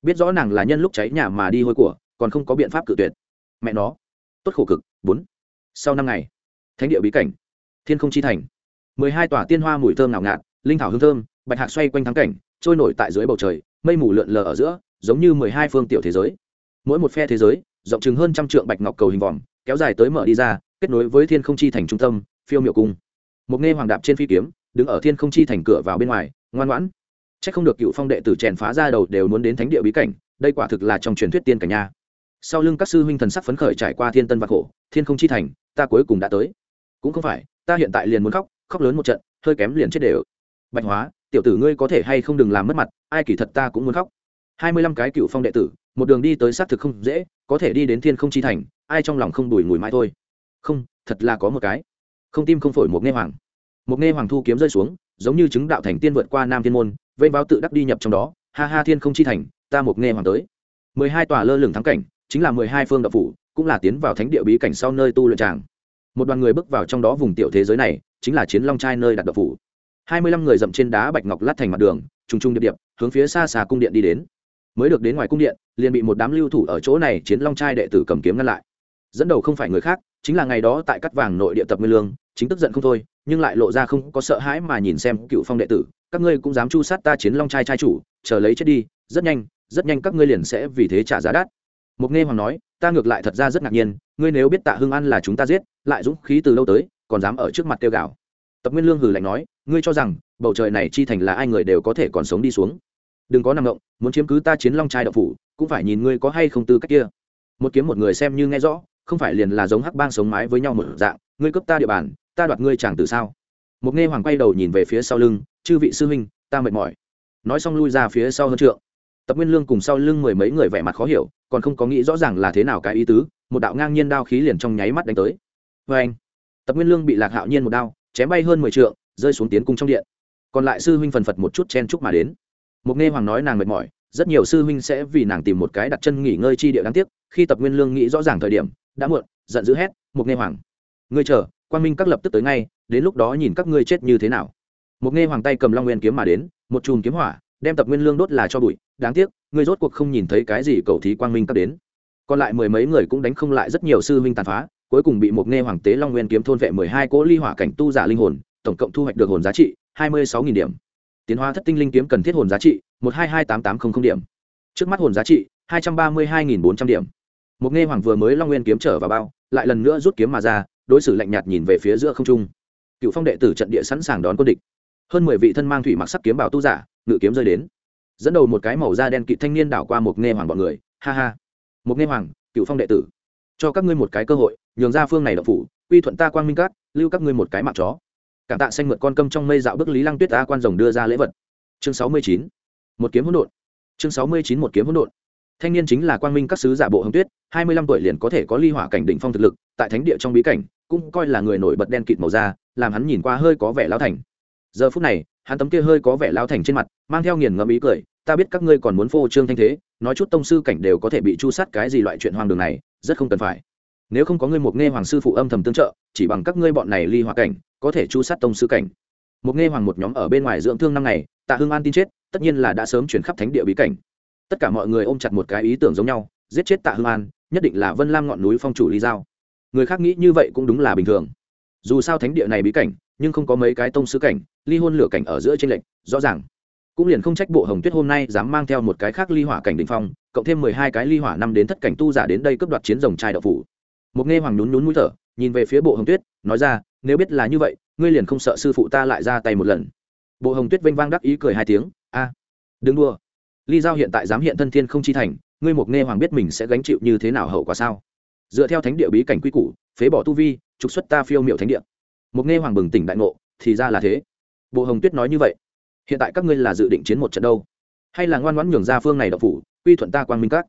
Biết rõ nàng là nhân lúc cháy nhà mà đi hôi của, còn không có biện pháp cự tuyệt. Mẹ nó. Tốt khổ cực, bốn. Sau năm ngày, thánh địa bí cảnh, thiên không chi thành. Mười hai tòa tiên hoa mùi thơm ngào ngạt, linh thảo hương thơm, bạch hạc xoay quanh thắng cảnh, trôi nổi tại dưới bầu trời, mây mù lượn lờ ở giữa, giống như mười hai phương tiểu thế giới. Mỗi một phe thế giới, rộng chừng hơn trăm trượng bạch ngọc cầu hình vòm, kéo dài tới mở đi ra, kết nối với thiên không chi thành trung tâm, phiêu miệu cung. Một nghe hoàng đạp trên phi kiếm, đứng ở thiên không chi thành cửa vào bên ngoài, ngoan ngoãn chắc không được cựu phong đệ tử chèn phá ra đầu đều muốn đến thánh địa bí cảnh, đây quả thực là trong truyền thuyết tiên cảnh nha. Sau lưng các sư huynh thần sắc phấn khởi trải qua thiên tân và khổ, thiên không chi thành, ta cuối cùng đã tới. Cũng không phải, ta hiện tại liền muốn khóc khóc lớn một trận, hơi kém liền chết đều. Bạch hóa, tiểu tử ngươi có thể hay không đừng làm mất mặt, ai kỳ thật ta cũng muốn khóc. Hai mươi lăm cái cựu phong đệ tử, một đường đi tới xác thực không dễ, có thể đi đến thiên không chi thành, ai trong lòng không đùi mùi mãi thôi. Không, thật là có một cái. Không tim không phổi một nghe hoàng. Một nghe hoàng thu kiếm rơi xuống, giống như chứng đạo thành tiên vượt qua nam thiên môn vây báo tự đắc đi nhập trong đó, ha ha thiên không chi thành, ta một nghe hoàng tới. Mười hai tòa lơ lửng thắng cảnh, chính là mười hai phương đạo phủ, cũng là tiến vào thánh địa bí cảnh sau nơi tu luyện tràng. Một đoàn người bước vào trong đó vùng tiểu thế giới này, chính là chiến long trai nơi đặt đạo phủ. Hai mươi lăm người dậm trên đá bạch ngọc lát thành mặt đường, trùng trùng điệp điệp, hướng phía xa xa cung điện đi đến. Mới được đến ngoài cung điện, liền bị một đám lưu thủ ở chỗ này chiến long trai đệ tử cầm kiếm ngăn lại. Dẫn đầu không phải người khác, chính là ngày đó tại cắt vàng nội địa tập nguyên lương, chính tức giận không thôi, nhưng lại lộ ra không có sợ hãi mà nhìn xem cựu phong đệ tử các ngươi cũng dám chu sát ta chiến long trai trai chủ, chờ lấy chết đi, rất nhanh rất nhanh các ngươi liền sẽ vì thế trả giá đắt. Mục nghe hoàng nói, ta ngược lại thật ra rất ngạc nhiên, ngươi nếu biết tạ hưng an là chúng ta giết, lại dũng khí từ lâu tới, còn dám ở trước mặt tiêu gạo tập nguyên lương hừ lạnh nói, ngươi cho rằng, bầu trời này chi thành là ai người đều có thể còn sống đi xuống. Đừng có nằm động, muốn chiếm cứ ta chiến long trai đậu phủ, cũng phải nhìn ngươi có hay không tư cách kia. Một kiếm một người xem như nghe rõ, không phải liền là giống hắc bang sống mái với nhau một dạng, ngươi cướp ta địa bàn, ta đoạt ngươi chàng từ sao một nghe hoàng quay đầu nhìn về phía sau lưng, chư vị sư huynh, ta mệt mỏi. Nói xong lui ra phía sau hơn trượng. Tập nguyên lương cùng sau lưng mười mấy người vẻ mặt khó hiểu, còn không có nghĩ rõ ràng là thế nào cái ý tứ, một đạo ngang nhiên đao khí liền trong nháy mắt đánh tới. Vê anh, tập nguyên lương bị lạc hạo nhiên một đao, chém bay hơn mười trượng, rơi xuống tiến cung trong điện. Còn lại sư huynh phần phật một chút chen chúc mà đến. Mục nghe hoàng nói nàng mệt mỏi, rất nhiều sư huynh sẽ vì nàng tìm một cái đặt chân nghỉ ngơi chi địa đáng tiếc, khi tập nguyên lương nghĩ rõ ràng thời điểm, đã muộn, giận dữ hét mục nghe hoàng, ngươi chờ quan minh các lập tức tới ngay, đến lúc đó nhìn các ngươi chết như thế nào. Một nghe hoàng tay cầm long nguyên kiếm mà đến, một chùm kiếm hỏa, đem tập nguyên lương đốt là cho bụi, đáng tiếc, ngươi rốt cuộc không nhìn thấy cái gì cầu thí quang minh các đến. Còn lại mười mấy người cũng đánh không lại rất nhiều sư huynh tàn phá, cuối cùng bị một nghe hoàng tế long nguyên kiếm thôn vệ mười hai cỗ ly hỏa cảnh tu giả linh hồn, tổng cộng thu hoạch được hồn giá trị hai mươi sáu nghìn điểm. Tiến hóa thất tinh linh kiếm cần thiết hồn giá trị một hai hai tám tám trăm linh điểm. Trước mắt hồn giá trị hai trăm ba mươi hai nghìn bốn trăm điểm. Một nghe hoàng vừa mới long nguyên kiếm trở vào bao, lại lần nữa rút kiếm mà ra đối xử lạnh nhạt nhìn về phía giữa không trung. Cựu phong đệ tử trận địa sẵn sàng đón quân địch. Hơn mười vị thân mang thủy mặc sắc kiếm bảo tu giả, ngự kiếm rơi đến. Dẫn đầu một cái màu da đen kỵ thanh niên đảo qua một nghe hoàng bọn người. Ha ha. Một nghe hoàng, cựu phong đệ tử. Cho các ngươi một cái cơ hội, nhường ra phương này đậu phủ, uy thuận ta quang minh cát lưu các ngươi một cái mạng chó. Cảm tạ xanh mượn con câm trong mây dạo bức lý lăng tuyết ta quan rồng đưa ra lễ vật. Chương sáu mươi chín. Một kiếm hỗn độn. Chương sáu mươi chín một kiếm hỗn độn. Thanh niên chính là quang minh các sứ giả bộ hồng tuyết, hai mươi lăm tuổi liền có thể có ly hỏa cảnh đỉnh phong thực lực, tại thánh địa trong bí cảnh cũng coi là người nổi bật đen kịt màu da, làm hắn nhìn qua hơi có vẻ lao thành. Giờ phút này, hắn tấm kia hơi có vẻ lao thành trên mặt, mang theo nghiền ngẫm ý cười, ta biết các ngươi còn muốn phô trương thanh thế, nói chút tông sư cảnh đều có thể bị chu sát cái gì loại chuyện hoang đường này, rất không cần phải. Nếu không có ngươi một nghe hoàng sư phụ âm thầm tương trợ, chỉ bằng các ngươi bọn này ly hỏa cảnh, có thể chu sát tông sư cảnh. Một nghe hoàng một nhóm ở bên ngoài dưỡng thương năm ngày, tạ hương an tin chết, tất nhiên là đã sớm chuyển khắp thánh địa bí cảnh. Tất cả mọi người ôm chặt một cái ý tưởng giống nhau, giết chết tạ hương an, nhất định là vân lam ngọn núi phong chủ ly giao người khác nghĩ như vậy cũng đúng là bình thường. Dù sao thánh địa này bí cảnh nhưng không có mấy cái tông sư cảnh ly hôn lửa cảnh ở giữa trên lệnh rõ ràng. Cũng liền không trách bộ hồng tuyết hôm nay dám mang theo một cái khác ly hỏa cảnh đình phong cộng thêm mười hai cái ly hỏa năm đến thất cảnh tu giả đến đây cướp đoạt chiến rồng trai đậu phủ. Một nghe hoàng nhún nhún mũi thở nhìn về phía bộ hồng tuyết nói ra nếu biết là như vậy ngươi liền không sợ sư phụ ta lại ra tay một lần. Bộ hồng tuyết vênh vang đắc ý cười hai tiếng a à, đừng đua ly giao hiện tại dám hiện thân thiên không chi thành ngươi một nghe hoàng biết mình sẽ gánh chịu như thế nào hậu quả sao? Dựa theo thánh địa bí cảnh quy củ, phế bỏ tu vi, trục xuất ta phiêu miệu thánh địa. Mục nghe hoàng bừng tỉnh đại ngộ, thì ra là thế. Bộ hồng tuyết nói như vậy. Hiện tại các ngươi là dự định chiến một trận đâu? Hay là ngoan ngoãn nhường ra phương này đậu phủ, quy thuận ta quang minh các?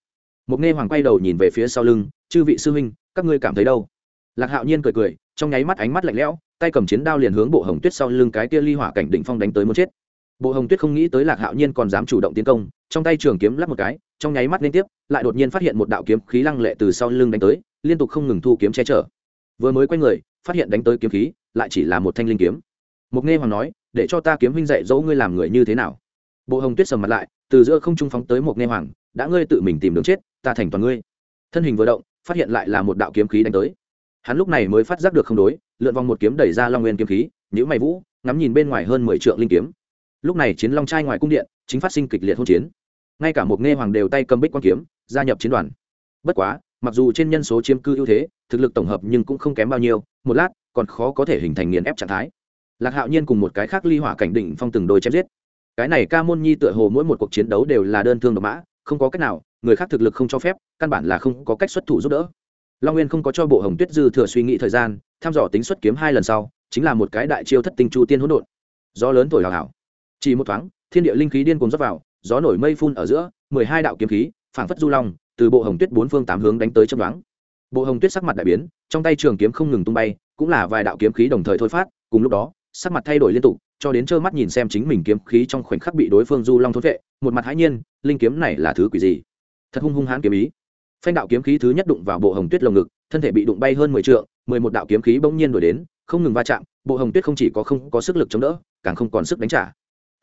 Mục nghe hoàng quay đầu nhìn về phía sau lưng, chư vị sư huynh, các ngươi cảm thấy đâu? Lạc hạo nhiên cười cười, trong nháy mắt ánh mắt lạnh lẽo, tay cầm chiến đao liền hướng bộ hồng tuyết sau lưng cái tia ly hỏa cảnh đỉnh phong đánh tới muốn chết. Bộ hồng tuyết không nghĩ tới lạc hạo nhiên còn dám chủ động tiến công, trong tay trường kiếm lắp một cái trong nháy mắt liên tiếp, lại đột nhiên phát hiện một đạo kiếm khí lăng lệ từ sau lưng đánh tới, liên tục không ngừng thu kiếm che chở. Vừa mới quay người, phát hiện đánh tới kiếm khí, lại chỉ là một thanh linh kiếm. Mục nghe hoàng nói, để cho ta kiếm huynh dạy dỗ ngươi làm người như thế nào? Bộ hồng tuyết sầm mặt lại, từ giữa không trung phóng tới một nghe hoàng, đã ngươi tự mình tìm đường chết, ta thành toàn ngươi. Thân hình vừa động, phát hiện lại là một đạo kiếm khí đánh tới. Hắn lúc này mới phát giác được không đối, lượn vòng một kiếm đẩy ra long nguyên kiếm khí nhữ mày vũ, ngắm nhìn bên ngoài hơn mười trượng linh kiếm. Lúc này chiến long trai ngoài cung điện, chính phát sinh kịch liệt hỗn chiến ngay cả một nghe hoàng đều tay cầm bích quan kiếm, gia nhập chiến đoàn. Bất quá, mặc dù trên nhân số chiếm cư ưu thế, thực lực tổng hợp nhưng cũng không kém bao nhiêu, một lát, còn khó có thể hình thành nghiền ép trạng thái. Lạc hạo nhiên cùng một cái khác ly hỏa cảnh định phong từng đôi chém giết. Cái này ca môn nhi tựa hồ mỗi một cuộc chiến đấu đều là đơn thương độc mã, không có cách nào, người khác thực lực không cho phép, căn bản là không có cách xuất thủ giúp đỡ. Long nguyên không có cho bộ hồng tuyết dư thừa suy nghĩ thời gian, thăm dò tính xuất kiếm hai lần sau, chính là một cái đại chiêu thất tinh chu tiên hỗn độn. Gió lớn thổi hào hào. Chỉ một thoáng, thiên địa linh khí điên cuồng rót vào gió nổi mây phun ở giữa, mười hai đạo kiếm khí, phảng phất du long, từ bộ hồng tuyết bốn phương tám hướng đánh tới chấm đoán bộ hồng tuyết sắc mặt đại biến, trong tay trường kiếm không ngừng tung bay, cũng là vài đạo kiếm khí đồng thời thôi phát, cùng lúc đó, sắc mặt thay đổi liên tục, cho đến trơ mắt nhìn xem chính mình kiếm khí trong khoảnh khắc bị đối phương du long thốt vệ, một mặt hãi nhiên, linh kiếm này là thứ quỷ gì? Thật hung hung hãn kiếm ý. Phanh đạo kiếm khí thứ nhất đụng vào bộ hồng tuyết lồng ngực, thân thể bị đụng bay hơn mười t mười một đạo kiếm khí bỗng nhiên đổi đến, không ngừng va chạm, bộ hồng tuyết không chỉ có không có sức lực chống đỡ, càng không còn sức đánh trả.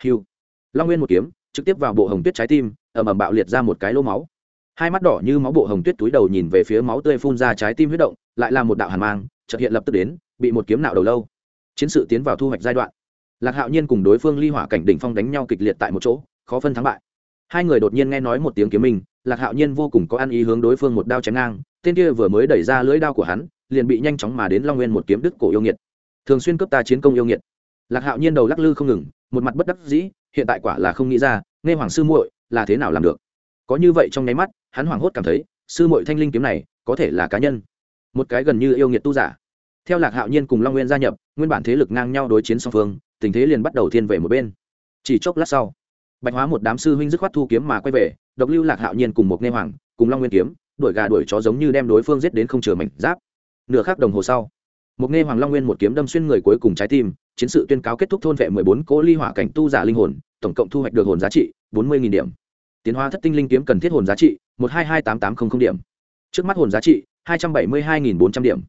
Hiu long nguyên một kiếm trực tiếp vào bộ hồng tuyết trái tim, ầm ầm bạo liệt ra một cái lỗ máu. Hai mắt đỏ như máu bộ hồng tuyết túi đầu nhìn về phía máu tươi phun ra trái tim huyết động, lại là một đạo hàn mang, chợt hiện lập tức đến, bị một kiếm nạo đầu lâu. Chiến sự tiến vào thu hoạch giai đoạn. Lạc hạo nhiên cùng đối phương ly hỏa cảnh đỉnh phong đánh nhau kịch liệt tại một chỗ, khó phân thắng bại. Hai người đột nhiên nghe nói một tiếng kiếm mình lạc hạo nhiên vô cùng có ăn ý hướng đối phương một đao chém ngang, tên kia vừa mới đẩy ra lưỡi đao của hắn, liền bị nhanh chóng mà đến long nguyên một kiếm đứt cổ yêu nghiệt. Thường xuyên cướp ta chiến công yêu nghiệt lạc hạo nhiên đầu lắc lư không ngừng, một mặt bất đắc dĩ, hiện tại quả là không nghĩ ra, nghe hoàng sư muội là thế nào làm được. Có như vậy trong nháy mắt, hắn hoảng hốt cảm thấy, sư muội thanh linh kiếm này, có thể là cá nhân. Một cái gần như yêu nghiệt tu giả. Theo lạc hạo nhiên cùng long nguyên gia nhập, nguyên bản thế lực ngang nhau đối chiến song phương, tình thế liền bắt đầu thiên về một bên. Chỉ chốc lát sau, bạch hóa một đám sư huynh dứt khoát thu kiếm mà quay về, độc lưu lạc hạo nhiên cùng một nghe hoàng, cùng long nguyên kiếm, đuổi gà đuổi chó giống như đem đối phương giết đến không chừa mảnh giáp. Nửa khắc đồng hồ sau, một nghe hoàng long nguyên một kiếm đâm xuyên người cuối cùng trái tim chiến sự tuyên cáo kết thúc thôn vệ mười bốn cỗ ly hỏa cảnh tu giả linh hồn, tổng cộng thu hoạch được hồn giá trị bốn mươi điểm. Tiến hóa thất tinh linh kiếm cần thiết hồn giá trị một hai hai tám tám trăm linh điểm. Trước mắt hồn giá trị hai trăm bảy mươi hai bốn trăm điểm.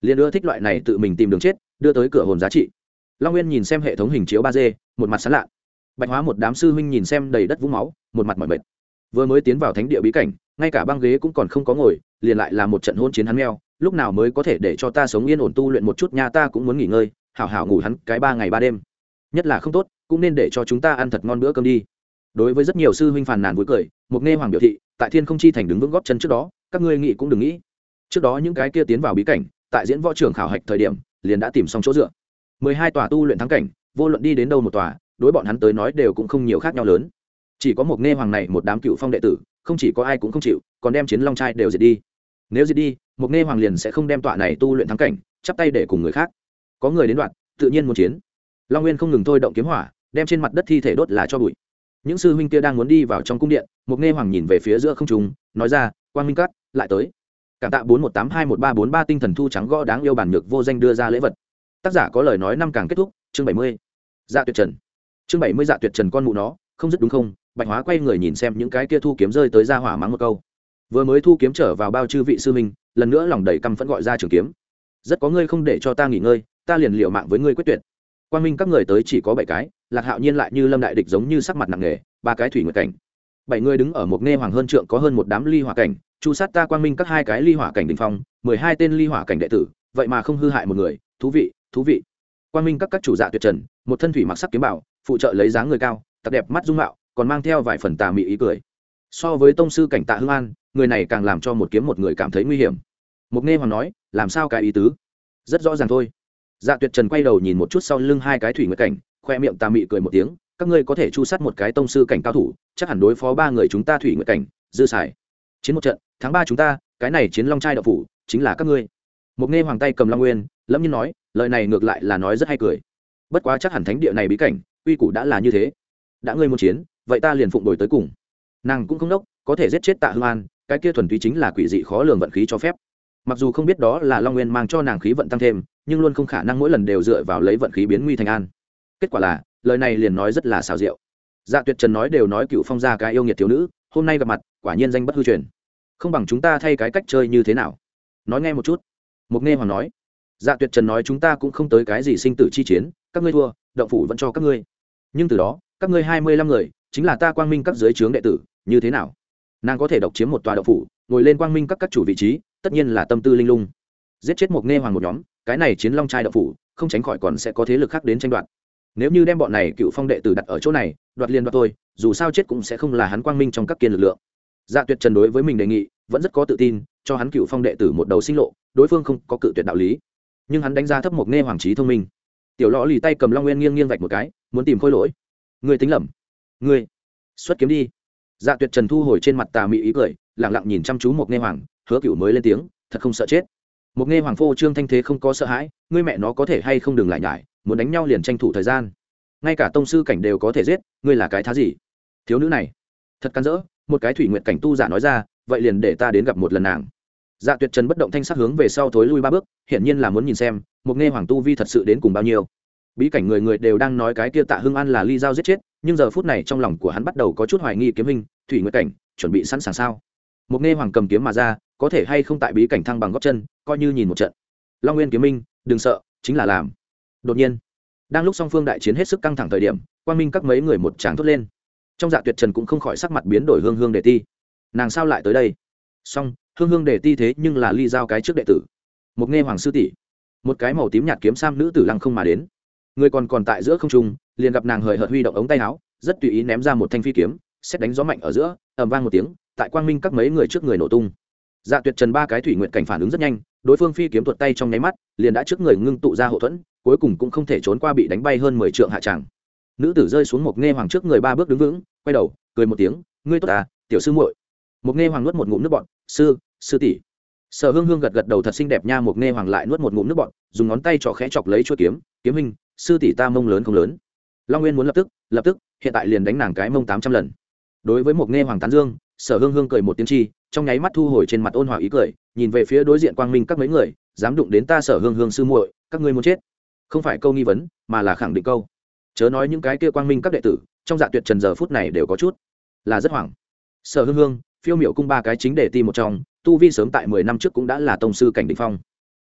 Liền ưa thích loại này tự mình tìm đường chết, đưa tới cửa hồn giá trị. Long nguyên nhìn xem hệ thống hình chiếu ba d, một mặt sán lạ. Bạch hóa một đám sư huynh nhìn xem đầy đất vũng máu, một mặt mỏi mệt. Vừa mới tiến vào thánh địa bí cảnh, ngay cả băng ghế cũng còn không có ngồi, liền lại là một trận hôn chiến hắn meo, lúc nào mới có thể để cho ta sống yên ổn tu luyện một chút nha, ta cũng muốn nghỉ ngơi hảo hảo ngủ hắn cái ba ngày ba đêm. Nhất là không tốt, cũng nên để cho chúng ta ăn thật ngon bữa cơm đi. Đối với rất nhiều sư huynh phàn nàn vui cười, một nghe hoàng biểu thị, tại thiên không chi thành đứng vững góp chân trước đó, các ngươi nghĩ cũng đừng nghĩ. Trước đó những cái kia tiến vào bí cảnh, tại diễn võ trường khảo hạch thời điểm, liền đã tìm xong chỗ dựa. Mười hai tòa tu luyện thắng cảnh, vô luận đi đến đâu một tòa, đối bọn hắn tới nói đều cũng không nhiều khác nhau lớn. Chỉ có một nghe hoàng này một đám cựu phong đệ tử, không chỉ có ai cũng không chịu, còn đem chiến long trai đều diệt đi. Nếu diệt đi, một nghe hoàng liền sẽ không đem tọa này tu luyện thắng cảnh, chắp tay để cùng người khác có người đến đoạn, tự nhiên muốn chiến. Long nguyên không ngừng thôi động kiếm hỏa, đem trên mặt đất thi thể đốt là cho bụi. Những sư huynh kia đang muốn đi vào trong cung điện, mục nghe hoàng nhìn về phía giữa không trùng nói ra, quang minh cắt lại tới. Cảm tạ bốn một tám hai một ba bốn ba tinh thần thu trắng gõ đáng yêu bản nhược vô danh đưa ra lễ vật. Tác giả có lời nói năm càng kết thúc, chương bảy mươi. Dạ tuyệt trần. Chương bảy mươi dạ tuyệt trần con mụ nó, không dứt đúng không? Bạch hóa quay người nhìn xem những cái kia thu kiếm rơi tới ra hỏa mắng một câu. Vừa mới thu kiếm trở vào bao chư vị sư minh lần nữa lòng đầy căm phẫn gọi ra trường kiếm. Rất có ngươi không để cho ta nghỉ ngơi ta liền liệu mạng với ngươi quyết tuyệt. Quan minh các người tới chỉ có bảy cái, lạc hạo nhiên lại như lâm đại địch giống như sắc mặt nặng nề, ba cái thủy nguyệt cảnh. Bảy người đứng ở một nghe hoàng hơn trượng có hơn một đám ly hỏa cảnh, chu sát ta quang minh các hai cái ly hỏa cảnh đình phong, mười hai tên ly hỏa cảnh đệ tử, vậy mà không hư hại một người, thú vị thú vị. Quang minh các các chủ dạ tuyệt trần, một thân thủy mặc sắc kiếm bảo, phụ trợ lấy dáng người cao tặc đẹp mắt dung mạo, còn mang theo vài phần tà mị ý cười. So với tông sư cảnh tạ hương an, người này càng làm cho một kiếm một người cảm thấy nguy hiểm. Mục nghe hoàng nói, làm sao cái ý tứ? Rất rõ ràng thôi dạ tuyệt trần quay đầu nhìn một chút sau lưng hai cái thủy nguyệt cảnh, khoe miệng tà mị cười một tiếng, các ngươi có thể chu sát một cái tông sư cảnh cao thủ, chắc hẳn đối phó ba người chúng ta thủy nguyệt cảnh, dư xài. Chiến một trận tháng ba chúng ta, cái này chiến long trai đậu phủ, chính là các ngươi. Một nghe hoàng tay cầm long nguyên, lâm nhiên nói, lời này ngược lại là nói rất hay cười. Bất quá chắc hẳn thánh địa này bí cảnh uy củ đã là như thế. Đã ngươi muốn chiến, vậy ta liền phụng đổi tới cùng. Nàng cũng không đốc, có thể giết chết tạ hương an, cái kia thuần túy chính là quỷ dị khó lường vận khí cho phép. Mặc dù không biết đó là long nguyên mang cho nàng khí vận tăng thêm nhưng luôn không khả năng mỗi lần đều dựa vào lấy vận khí biến nguy thành an. Kết quả là, lời này liền nói rất là xào rượu dạ tuyệt trần nói đều nói cựu phong gia cái yêu nghiệt thiếu nữ, hôm nay gặp mặt, quả nhiên danh bất hư truyền. Không bằng chúng ta thay cái cách chơi như thế nào? Nói nghe một chút. Mục nghe hoàng nói. Dạ tuyệt trần nói chúng ta cũng không tới cái gì sinh tử chi chiến, các ngươi thua, động phủ vẫn cho các ngươi. Nhưng từ đó, các ngươi hai mươi lăm người, chính là ta quang minh các dưới trướng đệ tử, như thế nào? Nàng có thể độc chiếm một tòa động phủ, ngồi lên quang minh các các chủ vị trí, tất nhiên là tâm tư linh lung. Giết chết một nghe hoàng một nhóm cái này chiến long trai đậu phủ, không tránh khỏi còn sẽ có thế lực khác đến tranh đoạt. Nếu như đem bọn này cựu phong đệ tử đặt ở chỗ này, đoạt liền đoạt tôi dù sao chết cũng sẽ không là hắn quang minh trong các kiên lực lượng. Dạ tuyệt trần đối với mình đề nghị, vẫn rất có tự tin, cho hắn cựu phong đệ tử một đầu sinh lộ, đối phương không có cự tuyệt đạo lý. Nhưng hắn đánh giá thấp một nghe hoàng trí thông minh. Tiểu lõ lì tay cầm long nguyên nghiêng nghiêng vạch một cái, muốn tìm khôi lỗi. Người tính lầm. Người xuất kiếm đi. Dạ tuyệt trần thu hồi trên mặt tà mị ý cười lẳng lặng nhìn chăm chú một nghe hoàng, hứa cựu mới lên tiếng, thật không sợ chết một nghe hoàng phô trương thanh thế không có sợ hãi, ngươi mẹ nó có thể hay không đừng lại nhải, muốn đánh nhau liền tranh thủ thời gian. Ngay cả tông sư cảnh đều có thể giết, ngươi là cái thá gì? Thiếu nữ này, thật cắn rỡ, một cái thủy nguyện cảnh tu giả nói ra, vậy liền để ta đến gặp một lần nàng. Dạ tuyệt trần bất động thanh sắc hướng về sau thối lui ba bước, hiển nhiên là muốn nhìn xem, một nghe hoàng tu vi thật sự đến cùng bao nhiêu. Bí cảnh người người đều đang nói cái kia tạ hưng an là ly giao giết chết, nhưng giờ phút này trong lòng của hắn bắt đầu có chút hoài nghi kiếm hình, thủy nguyện cảnh, chuẩn bị sẵn sàng sao? Một nghe hoàng cầm kiếm mà ra có thể hay không tại bí cảnh thăng bằng góc chân, coi như nhìn một trận. Long nguyên kiếm minh, đừng sợ, chính là làm. Đột nhiên, đang lúc song phương đại chiến hết sức căng thẳng thời điểm quan minh các mấy người một tràng thốt lên. Trong dạ tuyệt trần cũng không khỏi sắc mặt biến đổi hương hương đề ti. Nàng sao lại tới đây? Song, hương hương đề ti thế nhưng là ly giao cái trước đệ tử. Một nghe hoàng sư tỷ, một cái màu tím nhạt kiếm sam nữ tử lăng không mà đến. Người còn còn tại giữa không trung, liền gặp nàng hời hợt huy động ống tay áo, rất tùy ý ném ra một thanh phi kiếm, xét đánh gió mạnh ở giữa, ầm vang một tiếng, tại quang minh các mấy người trước người nổ tung dạ tuyệt trần ba cái thủy nguyện cảnh phản ứng rất nhanh, đối phương phi kiếm tuột tay trong nháy mắt, liền đã trước người ngưng tụ ra hậu thuẫn, cuối cùng cũng không thể trốn qua bị đánh bay hơn mười trượng hạ tràng. Nữ tử rơi xuống một nghe hoàng trước người ba bước đứng vững, quay đầu, cười một tiếng, ngươi tốt à tiểu sư muội. Một nghe hoàng nuốt một ngụm nước bọn sư sư tỷ. Sở hương hương gật gật đầu, thật xinh đẹp nha. Một nghe hoàng lại nuốt một ngụm nước bọn dùng ngón tay trọ khẽ chọc lấy chuỗi kiếm kiếm hình sư tỷ ta mông lớn không lớn. Long nguyên muốn lập tức lập tức, hiện tại liền đánh nàng cái mông tám trăm lần. Đối với một nghe hoàng tán dương, sở hương hương cười một tiếng chi trong nháy mắt thu hồi trên mặt ôn hòa ý cười, nhìn về phía đối diện quang minh các mấy người, dám đụng đến ta sở hương hương sư muội, các ngươi muốn chết. Không phải câu nghi vấn, mà là khẳng định câu. Chớ nói những cái kia quang minh các đệ tử, trong dạ tuyệt trần giờ phút này đều có chút là rất hoảng. Sở hương hương, phiêu miệu cung ba cái chính để ti một trong, tu vi sớm tại mười năm trước cũng đã là tông sư cảnh định phong.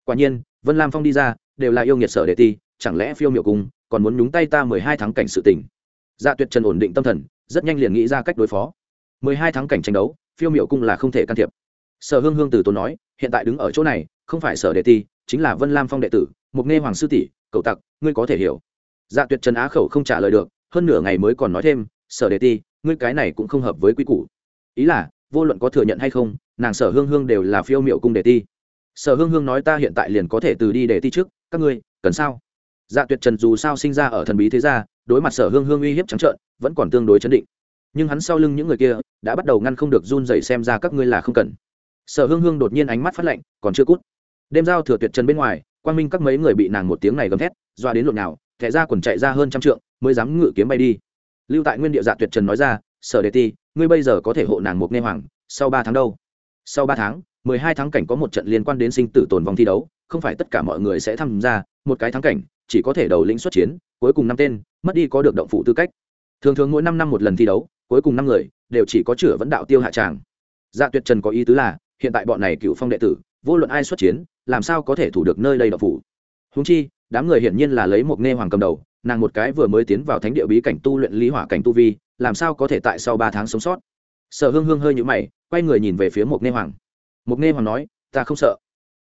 Quả nhiên, vân lam phong đi ra, đều là yêu nghiệt sở đệ ti, chẳng lẽ phiêu miệu cung còn muốn nhúng tay ta mười hai tháng cảnh sự tình? Dạ tuyệt trần ổn định tâm thần, rất nhanh liền nghĩ ra cách đối phó. mười hai tháng cảnh tranh đấu phiêu miệu cung là không thể can thiệp. Sở hương hương từ tốn nói, hiện tại đứng ở chỗ này, không phải sở đệ ti, chính là vân lam phong đệ tử mục nghe hoàng sư tỷ, cậu tặc, ngươi có thể hiểu. Dạ tuyệt trần á khẩu không trả lời được, hơn nửa ngày mới còn nói thêm, sở đệ ti, ngươi cái này cũng không hợp với quy củ. Ý là, vô luận có thừa nhận hay không, nàng sở hương hương đều là phiêu miệu cung đệ ti. Sở hương hương nói ta hiện tại liền có thể từ đi đệ ti trước, các ngươi, cần sao? Dạ tuyệt trần dù sao sinh ra ở thần bí thế gia, đối mặt sở hương hương uy hiếp trắng trợn, vẫn còn tương đối chấn định nhưng hắn sau lưng những người kia đã bắt đầu ngăn không được run dậy xem ra các ngươi là không cần. Sở hương hương đột nhiên ánh mắt phát lạnh, còn chưa cút. Đêm giao thừa tuyệt trần bên ngoài, quang minh các mấy người bị nàng một tiếng này gầm thét doa đến lộn nào thẻ ra quần chạy ra hơn trăm trượng, mới dám ngự kiếm bay đi. Lưu tại nguyên địa dạ tuyệt trần nói ra, sở đề ti, ngươi bây giờ có thể hộ nàng một nghe hoàng, sau ba tháng đâu? Sau ba tháng, mười hai tháng cảnh có một trận liên quan đến sinh tử tồn vong thi đấu, không phải tất cả mọi người sẽ tham gia, một cái thắng cảnh, chỉ có thể đầu lĩnh xuất chiến, cuối cùng năm tên, mất đi có được động phụ tư cách. Thường thường mỗi năm năm một lần thi đấu cuối cùng năm người đều chỉ có chửa vẫn đạo tiêu hạ tràng. Dạ tuyệt trần có ý tứ là, hiện tại bọn này cựu phong đệ tử, vô luận ai xuất chiến, làm sao có thể thủ được nơi đây đậu phủ? Húng chi, đám người hiển nhiên là lấy một nghe hoàng cầm đầu, nàng một cái vừa mới tiến vào thánh địa bí cảnh tu luyện lý hỏa cảnh tu vi, làm sao có thể tại sau ba tháng sống sót? Sở hương hương hơi nhũ mày, quay người nhìn về phía một nghe hoàng. Một nghe hoàng nói, ta không sợ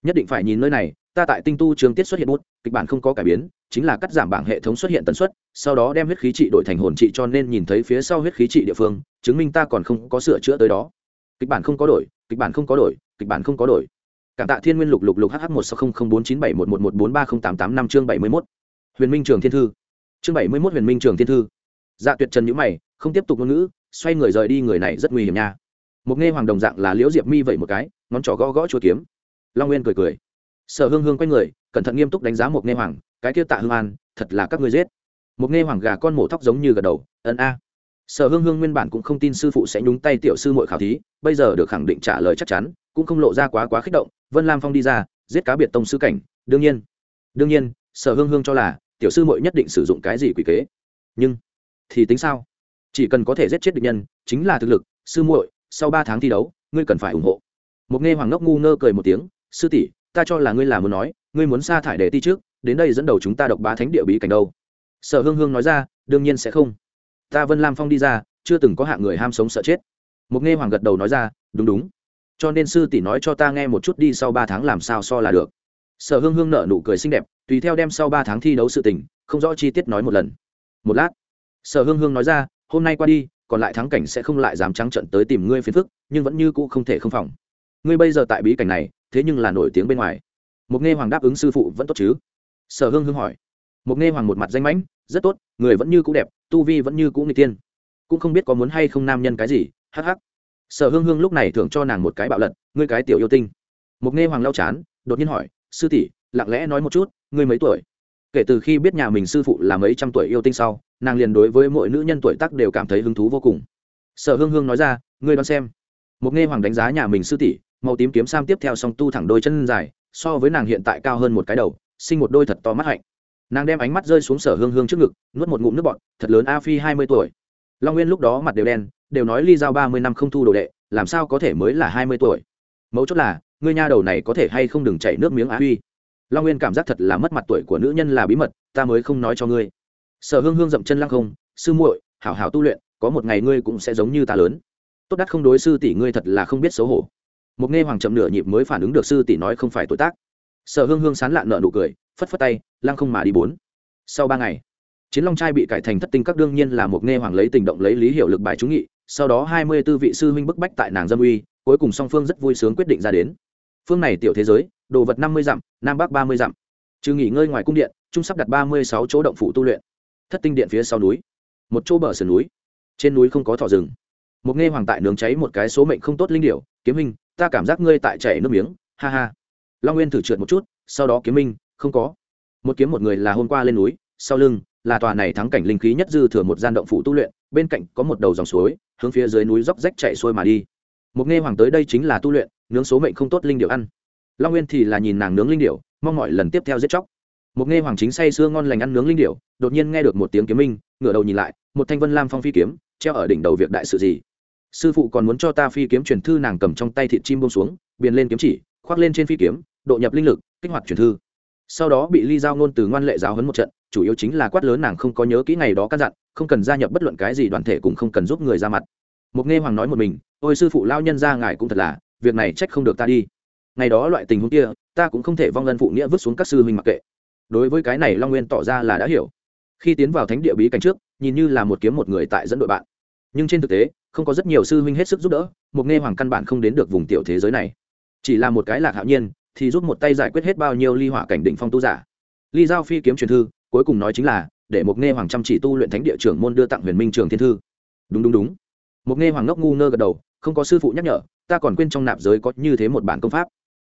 nhất định phải nhìn nơi này, ta tại tinh tu trường tiết xuất hiện bút, kịch bản không có cải biến, chính là cắt giảm bảng hệ thống xuất hiện tần suất, sau đó đem huyết khí trị đổi thành hồn trị cho nên nhìn thấy phía sau huyết khí trị địa phương, chứng minh ta còn không có sửa chữa tới đó. Kịch bản không có đổi, kịch bản không có đổi, kịch bản không có đổi. Cảm tạ thiên nguyên lục lục lục hh một sáu không không bốn chín bảy một một một bốn ba không tám tám năm chương bảy mươi mốt. Huyền minh trường thiên thư. Chương bảy mươi mốt huyền minh trường thiên thư. Dạ tuyệt trần nhữ mày, không tiếp tục ngôn ngữ, xoay người rời đi người này rất nguy hiểm nha. Một nghe hoàng đồng dạng là liễu diệp mi vậy một cái, ngón trỏ gõ gõ chua kiếm long nguyên cười cười. Sở hương hương quay người, cẩn thận nghiêm túc đánh giá một nghe hoàng, cái kia tạ hương an, thật là các ngươi giết. Một nghe hoàng gà con mổ tóc giống như gật đầu, ân a. Sở hương hương nguyên bản cũng không tin sư phụ sẽ nhúng tay tiểu sư mội khảo thí, bây giờ được khẳng định trả lời chắc chắn, cũng không lộ ra quá quá kích động. Vân lam phong đi ra, giết cá biệt tông sư cảnh, đương nhiên. Đương nhiên, sở hương hương cho là tiểu sư mội nhất định sử dụng cái gì quỷ kế. Nhưng, thì tính sao? Chỉ cần có thể giết chết địch nhân, chính là thực lực, sư muội, sau ba tháng thi đấu, ngươi cần phải ủng hộ. Một nghe hoàng ngốc ngu ngơ cười một tiếng sư tỷ, ta cho là ngươi là muốn nói, ngươi muốn sa thải đề ti trước, đến đây dẫn đầu chúng ta độc bá thánh địa bí cảnh đâu. Sở hương hương nói ra, đương nhiên sẽ không. Ta vân lam phong đi ra, chưa từng có hạng người ham sống sợ chết. Một nghe hoàng gật đầu nói ra, đúng đúng. Cho nên sư tỷ nói cho ta nghe một chút đi sau ba tháng làm sao so là được. Sở hương hương nở nụ cười xinh đẹp, tùy theo đem sau ba tháng thi đấu sự tình, không rõ chi tiết nói một lần. Một lát, sở hương hương nói ra, hôm nay qua đi, còn lại thắng cảnh sẽ không lại dám trắng trận tới tìm ngươi phiền phức, nhưng vẫn như cũ không thể không phòng. Ngươi bây giờ tại bí cảnh này thế nhưng là nổi tiếng bên ngoài. Một nghe hoàng đáp ứng sư phụ vẫn tốt chứ? Sở hương hương hỏi. Một nghe hoàng một mặt danh mãnh, rất tốt, người vẫn như cũ đẹp, tu vi vẫn như cũ người tiên cũng không biết có muốn hay không nam nhân cái gì, hắc hắc. Sở hương hương lúc này thưởng cho nàng một cái bạo lật, ngươi cái tiểu yêu tinh. Một nghe hoàng lau chán, đột nhiên hỏi, sư tỷ, lặng lẽ nói một chút, ngươi mấy tuổi? Kể từ khi biết nhà mình sư phụ là mấy trăm tuổi yêu tinh sau, nàng liền đối với mỗi nữ nhân tuổi tác đều cảm thấy hứng thú vô cùng. Sở hương hương nói ra, ngươi đoán xem. Một nghe hoàng đánh giá nhà mình sư tỷ màu tím kiếm sam tiếp theo song tu thẳng đôi chân dài, so với nàng hiện tại cao hơn một cái đầu, sinh một đôi thật to mắt hạnh. Nàng đem ánh mắt rơi xuống sở hương hương trước ngực, nuốt một ngụm nước bọt, thật lớn, a phi hai mươi tuổi. Long nguyên lúc đó mặt đều đen, đều nói ly giao ba mươi năm không thu đồ đệ, làm sao có thể mới là hai mươi tuổi? Mấu chốt là, ngươi nha đầu này có thể hay không đừng chảy nước miếng á huy long nguyên cảm giác thật là mất mặt tuổi của nữ nhân là bí mật, ta mới không nói cho ngươi. Sở hương hương dậm chân lăng không, sư muội, hảo hảo tu luyện, có một ngày ngươi cũng sẽ giống như ta lớn. Tốt đắt không đối sư tỷ ngươi thật là không biết xấu hổ một nghe hoàng chậm nửa nhịp mới phản ứng được sư tỷ nói không phải tuổi tác. Sở hương hương sán lạn nợ nụ cười, phất phất tay, lăng không mà đi bốn. Sau ba ngày, chiến long trai bị cải thành thất tinh các đương nhiên là một nghe hoàng lấy tình động lấy lý hiệu lực bài trúng nghị, sau đó hai mươi tư vị sư huynh bức bách tại nàng dâm uy, cuối cùng song phương rất vui sướng quyết định ra đến. Phương này tiểu thế giới, đồ vật năm mươi dặm, nam bắc ba mươi dặm. Trừ nghỉ ngơi ngoài cung điện, trung sắp đặt ba mươi sáu chỗ động phủ tu luyện. Thất tinh điện phía sau núi, một chỗ bờ sườn núi. Trên núi không có thỏ rừng. Một nghe hoàng tại nướng cháy một cái số mệnh không tốt linh điểu, kiếm minh ta cảm giác ngươi tại chảy nước miếng, ha ha. Long nguyên thử trượt một chút, sau đó kiếm minh, không có. Một kiếm một người là hôm qua lên núi, sau lưng là tòa này thắng cảnh linh khí nhất dư thừa một gian động phủ tu luyện, bên cạnh có một đầu dòng suối, hướng phía dưới núi dốc rách chạy xuôi mà đi. Một nghe hoàng tới đây chính là tu luyện, nướng số mệnh không tốt linh điệu ăn. Long nguyên thì là nhìn nàng nướng linh điệu mong mọi lần tiếp theo giết chóc. Một nghe hoàng chính say sưa ngon lành ăn nướng linh điệu đột nhiên nghe được một tiếng kiếm minh, ngửa đầu nhìn lại, một thanh vân lam phong phi kiếm, treo ở đỉnh đầu việc đại sự gì sư phụ còn muốn cho ta phi kiếm truyền thư, nàng cầm trong tay thịt chim bông xuống biền lên kiếm chỉ, khoác lên trên phi kiếm, độ nhập linh lực, kích hoạt truyền thư. Sau đó bị ly giao ngôn từ ngoan lệ giáo hấn một trận, chủ yếu chính là quát lớn nàng không có nhớ kỹ ngày đó căn dặn, không cần gia nhập bất luận cái gì đoàn thể cũng không cần giúp người ra mặt. Một nghe hoàng nói một mình, ôi sư phụ lao nhân ra ngài cũng thật là, việc này trách không được ta đi. Ngày đó loại tình huống kia, ta cũng không thể vong ân phụ nghĩa vứt xuống các sư huynh mặc kệ. Đối với cái này long nguyên tỏ ra là đã hiểu. Khi tiến vào thánh địa bí cảnh trước, nhìn như là một kiếm một người tại dẫn đội bạn. Nhưng trên thực tế không có rất nhiều sư huynh hết sức giúp đỡ, một nghe hoàng căn bản không đến được vùng tiểu thế giới này. Chỉ là một cái lạc hạo nhiên, thì giúp một tay giải quyết hết bao nhiêu ly hỏa cảnh định phong tu giả. Ly giao phi kiếm truyền thư, cuối cùng nói chính là, để một nghe hoàng chăm chỉ tu luyện thánh địa trưởng môn đưa tặng huyền minh trường thiên thư. Đúng đúng đúng. Một nghe hoàng ngốc ngu ngơ gật đầu, không có sư phụ nhắc nhở, ta còn quên trong nạp giới có như thế một bản công pháp.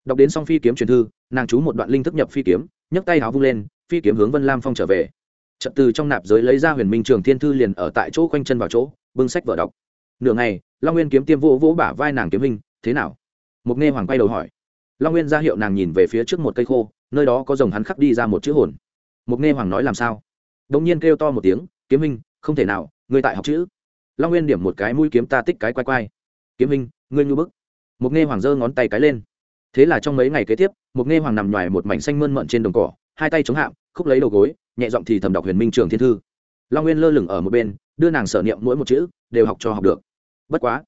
Đọc đến xong phi kiếm truyền thư, nàng chú một đoạn linh thức nhập phi kiếm, nhấc tay háo vung lên, phi kiếm hướng vân lam phong trở về. Trận từ trong nạp giới lấy ra huyền minh trường thiên thư liền ở tại chỗ quanh chân vào chỗ, bưng sách vở đọc nửa ngày, long nguyên kiếm tiêm vỗ vỗ bả vai nàng kiếm hình, thế nào? Mục nghe hoàng quay đầu hỏi. Long nguyên ra hiệu nàng nhìn về phía trước một cây khô, nơi đó có dòng hắn khắc đi ra một chữ hồn. Mục nghe hoàng nói làm sao? Đ ỗ n g nhiên kêu to một tiếng, kiếm hình, không thể nào người tại học chữ. Long nguyên điểm một cái mũi kiếm ta tích cái quay quay kiếm hình, ngươi ngư bức. Mục nghe hoàng giơ ngón tay cái lên. Thế là trong mấy ngày kế tiếp, mục nghe hoàng nằm ngoài một mảnh xanh mơn mận trên đồng cỏ, hai tay chống hạm, khúc lấy đầu gối, nhẹ giọng thì thầm đọc huyền minh trường thiên thư long nguyên lơ lửng ở một bên đưa nàng sở niệm mỗi một chữ đều học cho học được bất quá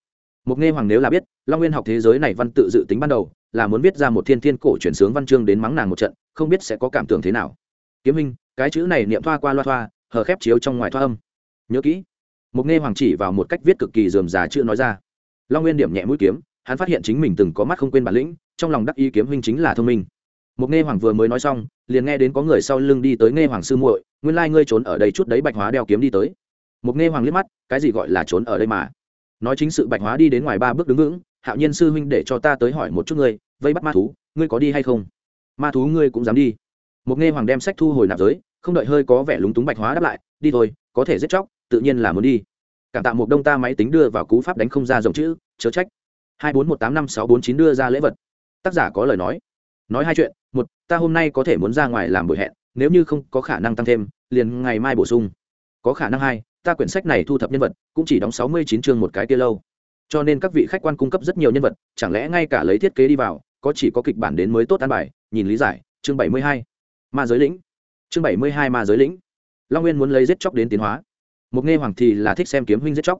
mục nghe hoàng nếu là biết long nguyên học thế giới này văn tự dự tính ban đầu là muốn viết ra một thiên thiên cổ chuyển sướng văn chương đến mắng nàng một trận không biết sẽ có cảm tưởng thế nào kiếm minh cái chữ này niệm thoa qua loa thoa hờ khép chiếu trong ngoài thoa âm nhớ kỹ mục nghe hoàng chỉ vào một cách viết cực kỳ dườm già chưa nói ra long nguyên điểm nhẹ mũi kiếm hắn phát hiện chính mình từng có mắt không quên bản lĩnh trong lòng đắc ý kiếm huynh chính là thông minh một nghe hoàng vừa mới nói xong, liền nghe đến có người sau lưng đi tới nghe hoàng sư muội, nguyên lai ngươi trốn ở đây chút đấy, bạch hóa đeo kiếm đi tới. Một nghe hoàng liếc mắt, cái gì gọi là trốn ở đây mà? Nói chính sự, bạch hóa đi đến ngoài ba bước đứng vững, hạo nhiên sư huynh để cho ta tới hỏi một chút ngươi, vây bắt ma thú, ngươi có đi hay không? Ma thú ngươi cũng dám đi. Một nghe hoàng đem sách thu hồi nạp giới, không đợi hơi có vẻ lúng túng, bạch hóa đáp lại, đi thôi, có thể giết chóc, tự nhiên là muốn đi. Cảm tạ một đông ta máy tính đưa vào cú pháp đánh không ra dòng chữ, chớ trách. Hai bốn một tám năm sáu bốn chín đưa ra lễ vật. Tác giả có lời nói nói hai chuyện, một, ta hôm nay có thể muốn ra ngoài làm buổi hẹn, nếu như không có khả năng tăng thêm, liền ngày mai bổ sung. Có khả năng hai, ta quyển sách này thu thập nhân vật, cũng chỉ đóng sáu mươi chín chương một cái kia lâu. Cho nên các vị khách quan cung cấp rất nhiều nhân vật, chẳng lẽ ngay cả lấy thiết kế đi vào, có chỉ có kịch bản đến mới tốt an bài, nhìn lý giải, chương bảy mươi hai. Ma giới lĩnh. Chương bảy mươi hai ma giới lĩnh. Long nguyên muốn lấy giết chóc đến tiến hóa. Một nghe hoàng thì là thích xem kiếm huynh giết chóc.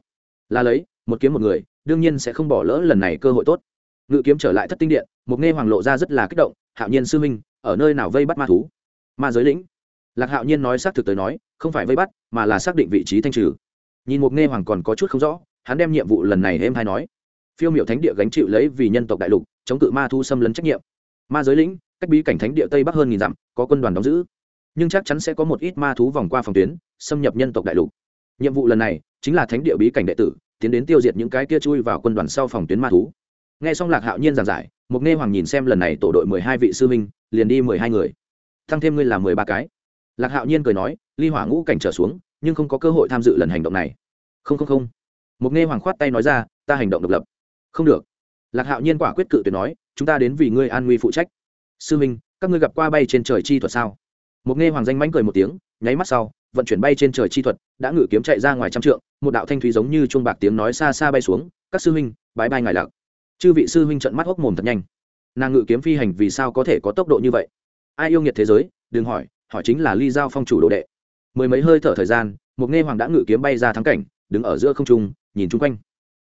Là lấy, một kiếm một người, đương nhiên sẽ không bỏ lỡ lần này cơ hội tốt ngự kiếm trở lại thất tinh điện, một nghe hoàng lộ ra rất là kích động, hạo nhiên sư minh ở nơi nào vây bắt ma thú? Ma giới lĩnh. Lạc hạo nhiên nói xác thực tới nói, không phải vây bắt, mà là xác định vị trí thanh trừ. Nhìn một nghe hoàng còn có chút không rõ, hắn đem nhiệm vụ lần này êm hay nói. Phiêu miểu thánh địa gánh chịu lấy vì nhân tộc đại lục, chống cự ma thu xâm lấn trách nhiệm. Ma giới lĩnh, cách bí cảnh thánh địa tây bắc hơn nghìn dặm, có quân đoàn đóng giữ. Nhưng chắc chắn sẽ có một ít ma thú vòng qua phòng tuyến, xâm nhập nhân tộc đại lục. Nhiệm vụ lần này, chính là thánh địa bí cảnh đệ tử, tiến đến tiêu diệt những cái kia chui vào quân đoàn sau phòng tuyến ma thú nghe xong lạc hạo nhiên giảng giải mục nghe hoàng nhìn xem lần này tổ đội mười hai vị sư minh liền đi mười hai người. Tăng thêm ngươi là mười ba cái. Lạc hạo nhiên cười nói, ly hỏa ngũ cảnh trở xuống, nhưng không có cơ hội tham dự lần hành động này. Không không không. Mục nghe hoàng khoát tay nói ra, ta hành động độc lập. Không được. Lạc hạo nhiên quả quyết cự tuyệt nói, chúng ta đến vì ngươi an nguy phụ trách. Sư minh các ngươi gặp qua bay trên trời chi thuật sao? Mục nghe hoàng danh mánh cười một tiếng, nháy mắt sau, vận chuyển bay trên trời chi thuật, đã ngự kiếm chạy ra ngoài trăm trượng, một đạo thanh thúy giống như chuông bạc tiếng nói xa xa bay xuống. Các sư huynh, bái bay ngài lạc chư vị sư huynh trận mắt hốc mồm thật nhanh. Nàng ngự kiếm phi hành vì sao có thể có tốc độ như vậy? Ai yêu nghiệt thế giới? Đừng hỏi hỏi chính là ly giao phong chủ đồ đệ. Mười mấy hơi thở thời gian, một nghe hoàng đã ngự kiếm bay ra thắng cảnh, đứng ở giữa không trung, nhìn chung quanh.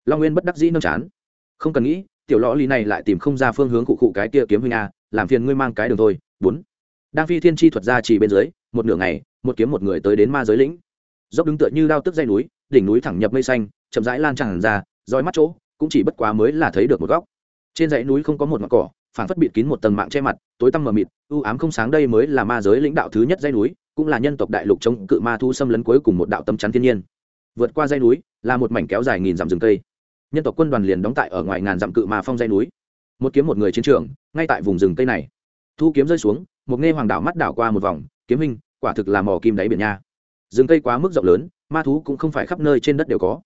Long nguyên bất đắc dĩ nâng chán. Không cần nghĩ, tiểu lõ ly này lại tìm không ra phương hướng cụ cụ cái kia kiếm huynh a, làm phiền ngươi mang cái đường thôi. Bốn. Đang phi thiên chi thuật ra chỉ bên dưới, một nửa ngày, một kiếm một người tới đến ma giới lĩnh. Dốc đứng tựa như đao tức dây núi, đỉnh núi thẳng nhập mây xanh, chậm rãi lan tràn ra roi mắt chỗ cũng chỉ bất quá mới là thấy được một góc. Trên dãy núi không có một ngọn cỏ phản phất bịt kín một tầng mạng che mặt, tối tăm mờ mịt, u ám không sáng đây mới là ma giới lãnh đạo thứ nhất dãy núi, cũng là nhân tộc đại lục chống cự ma thu xâm lấn cuối cùng một đạo tâm chắn thiên nhiên. Vượt qua dãy núi, là một mảnh kéo dài nghìn dặm rừng cây. Nhân tộc quân đoàn liền đóng tại ở ngoài ngàn dặm cự ma phong dãy núi. Một kiếm một người chiến trường, ngay tại vùng rừng cây này. Thu kiếm rơi xuống, một nghe hoàng đảo mắt đảo qua một vòng, kiếm hình quả thực là mò kim đáy biển nha. Rừng cây quá mức rộng lớn, ma thú cũng không phải khắp nơi trên đất đều có.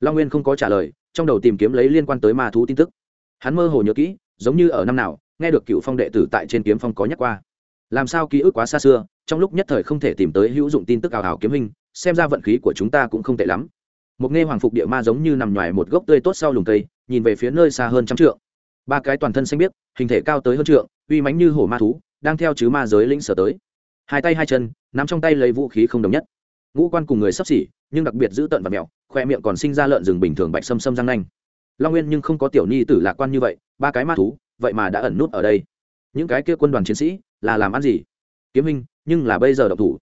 Long nguyên không có trả lời trong đầu tìm kiếm lấy liên quan tới ma thú tin tức. Hắn mơ hồ nhớ kỹ, giống như ở năm nào, nghe được cựu phong đệ tử tại trên kiếm phong có nhắc qua. Làm sao ký ức quá xa xưa, trong lúc nhất thời không thể tìm tới hữu dụng tin tức ảo ảo kiếm hình, xem ra vận khí của chúng ta cũng không tệ lắm. Một nghe hoàng phục địa ma giống như nằm ngoài một gốc tươi tốt sau lùng cây, nhìn về phía nơi xa hơn trăm trượng. Ba cái toàn thân xanh biếc, hình thể cao tới hơn trượng, uy mãnh như hổ ma thú, đang theo chứ ma giới lĩnh sở tới. Hai tay hai chân, nắm trong tay lấy vũ khí không đồng nhất ngũ quan cùng người sắp xỉ, nhưng đặc biệt giữ tận và mẹo, khoe miệng còn sinh ra lợn rừng bình thường bạch xâm xâm răng nanh. Long nguyên nhưng không có tiểu nhi tử lạc quan như vậy, ba cái ma thú, vậy mà đã ẩn nút ở đây. Những cái kia quân đoàn chiến sĩ là làm ăn gì? Kiếm hình nhưng là bây giờ độc thủ.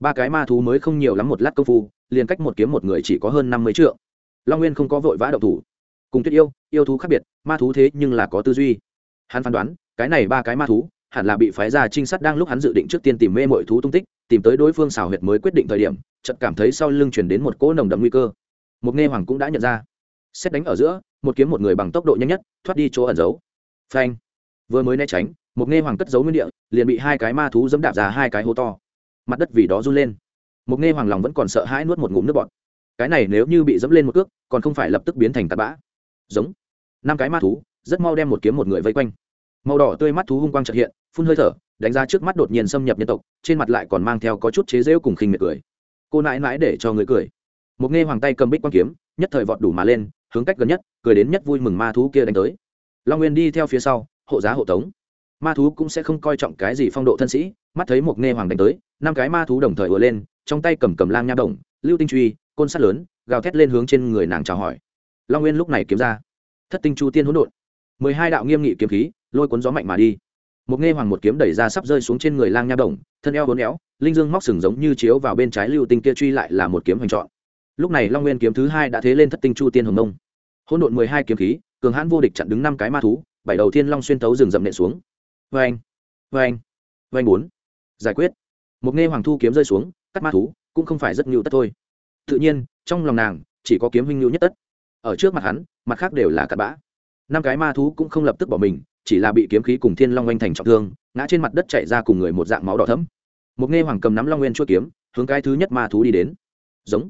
Ba cái ma thú mới không nhiều lắm một lát công phu, liền cách một kiếm một người chỉ có hơn năm mươi triệu long nguyên không có vội vã độc thủ. Cùng tuyết yêu yêu thú khác biệt, ma thú thế nhưng là có tư duy. Hắn phán đoán, cái này ba cái ma thú hẳn là bị phái ra trinh sát đang lúc hắn dự định trước tiên tìm mê mọi thú tung tích tìm tới đối phương xào huyệt mới quyết định thời điểm, chợt cảm thấy sau lưng chuyển đến một cỗ nồng đậm nguy cơ. Một nghe hoàng cũng đã nhận ra. Xét đánh ở giữa, một kiếm một người bằng tốc độ nhanh nhất, thoát đi chỗ ẩn giấu. Phanh. Vừa mới né tránh, một nghe hoàng cất giấu nguyên địa, liền bị hai cái ma thú dẫm đạp ra hai cái hố to. Mặt đất vì đó run lên. Một nghe hoàng lòng vẫn còn sợ hãi nuốt một ngụm nước bọt. Cái này nếu như bị dẫm lên một cước, còn không phải lập tức biến thành tạt bã. Giống. Năm cái ma thú, rất mau đem một kiếm một người vây quanh màu đỏ tươi mắt thú hung quang trật hiện, phun hơi thở, đánh ra trước mắt đột nhiên xâm nhập nhân tộc, trên mặt lại còn mang theo có chút chế rễu cùng khinh miệt cười. Cô nãi nãi để cho người cười. Một nghe hoàng tay cầm bích quang kiếm, nhất thời vọt đủ mà lên, hướng cách gần nhất, cười đến nhất vui mừng ma thú kia đánh tới. Long nguyên đi theo phía sau, hộ giá hộ tống. Ma thú cũng sẽ không coi trọng cái gì phong độ thân sĩ, mắt thấy một nghe hoàng đánh tới, năm cái ma thú đồng thời vừa lên, trong tay cầm cầm lang nha đồng, lưu tinh truy, côn sắt lớn, gào thét lên hướng trên người nàng chào hỏi. Long nguyên lúc này kiếm ra. Thất tinh chu tiên hỗn độn. Mười hai đạo nghiêm nghị kiếm khí lôi cuốn gió mạnh mà đi. Một nghe hoàng một kiếm đẩy ra sắp rơi xuống trên người lang nha đồng, thân eo vốn éo, linh dương móc sừng giống như chiếu vào bên trái lưu tinh kia truy lại là một kiếm hoành trọn. Lúc này long nguyên kiếm thứ hai đã thế lên thất tinh chu tiên hồng nông hỗn độn mười hai kiếm khí, cường hãn vô địch chặn đứng năm cái ma thú, bảy đầu thiên long xuyên tấu rừng rậm nện xuống. Vê anh vê anh vê anh bốn. Giải quyết. Một nghe hoàng thu kiếm rơi xuống, cắt ma thú, cũng không phải rất nhiều tất thôi. Tự nhiên, trong lòng nàng, chỉ có kiếm huynh nhu nhất tất. Ở trước mặt hắn, mặt khác đều là cặn bã. Năm cái ma thú cũng không lập tức bỏ mình chỉ là bị kiếm khí cùng thiên long oanh thành trọng thương, ngã trên mặt đất chạy ra cùng người một dạng máu đỏ thấm một nghe hoàng cầm nắm long nguyên chuỗi kiếm, hướng cái thứ nhất ma thú đi đến. Giống.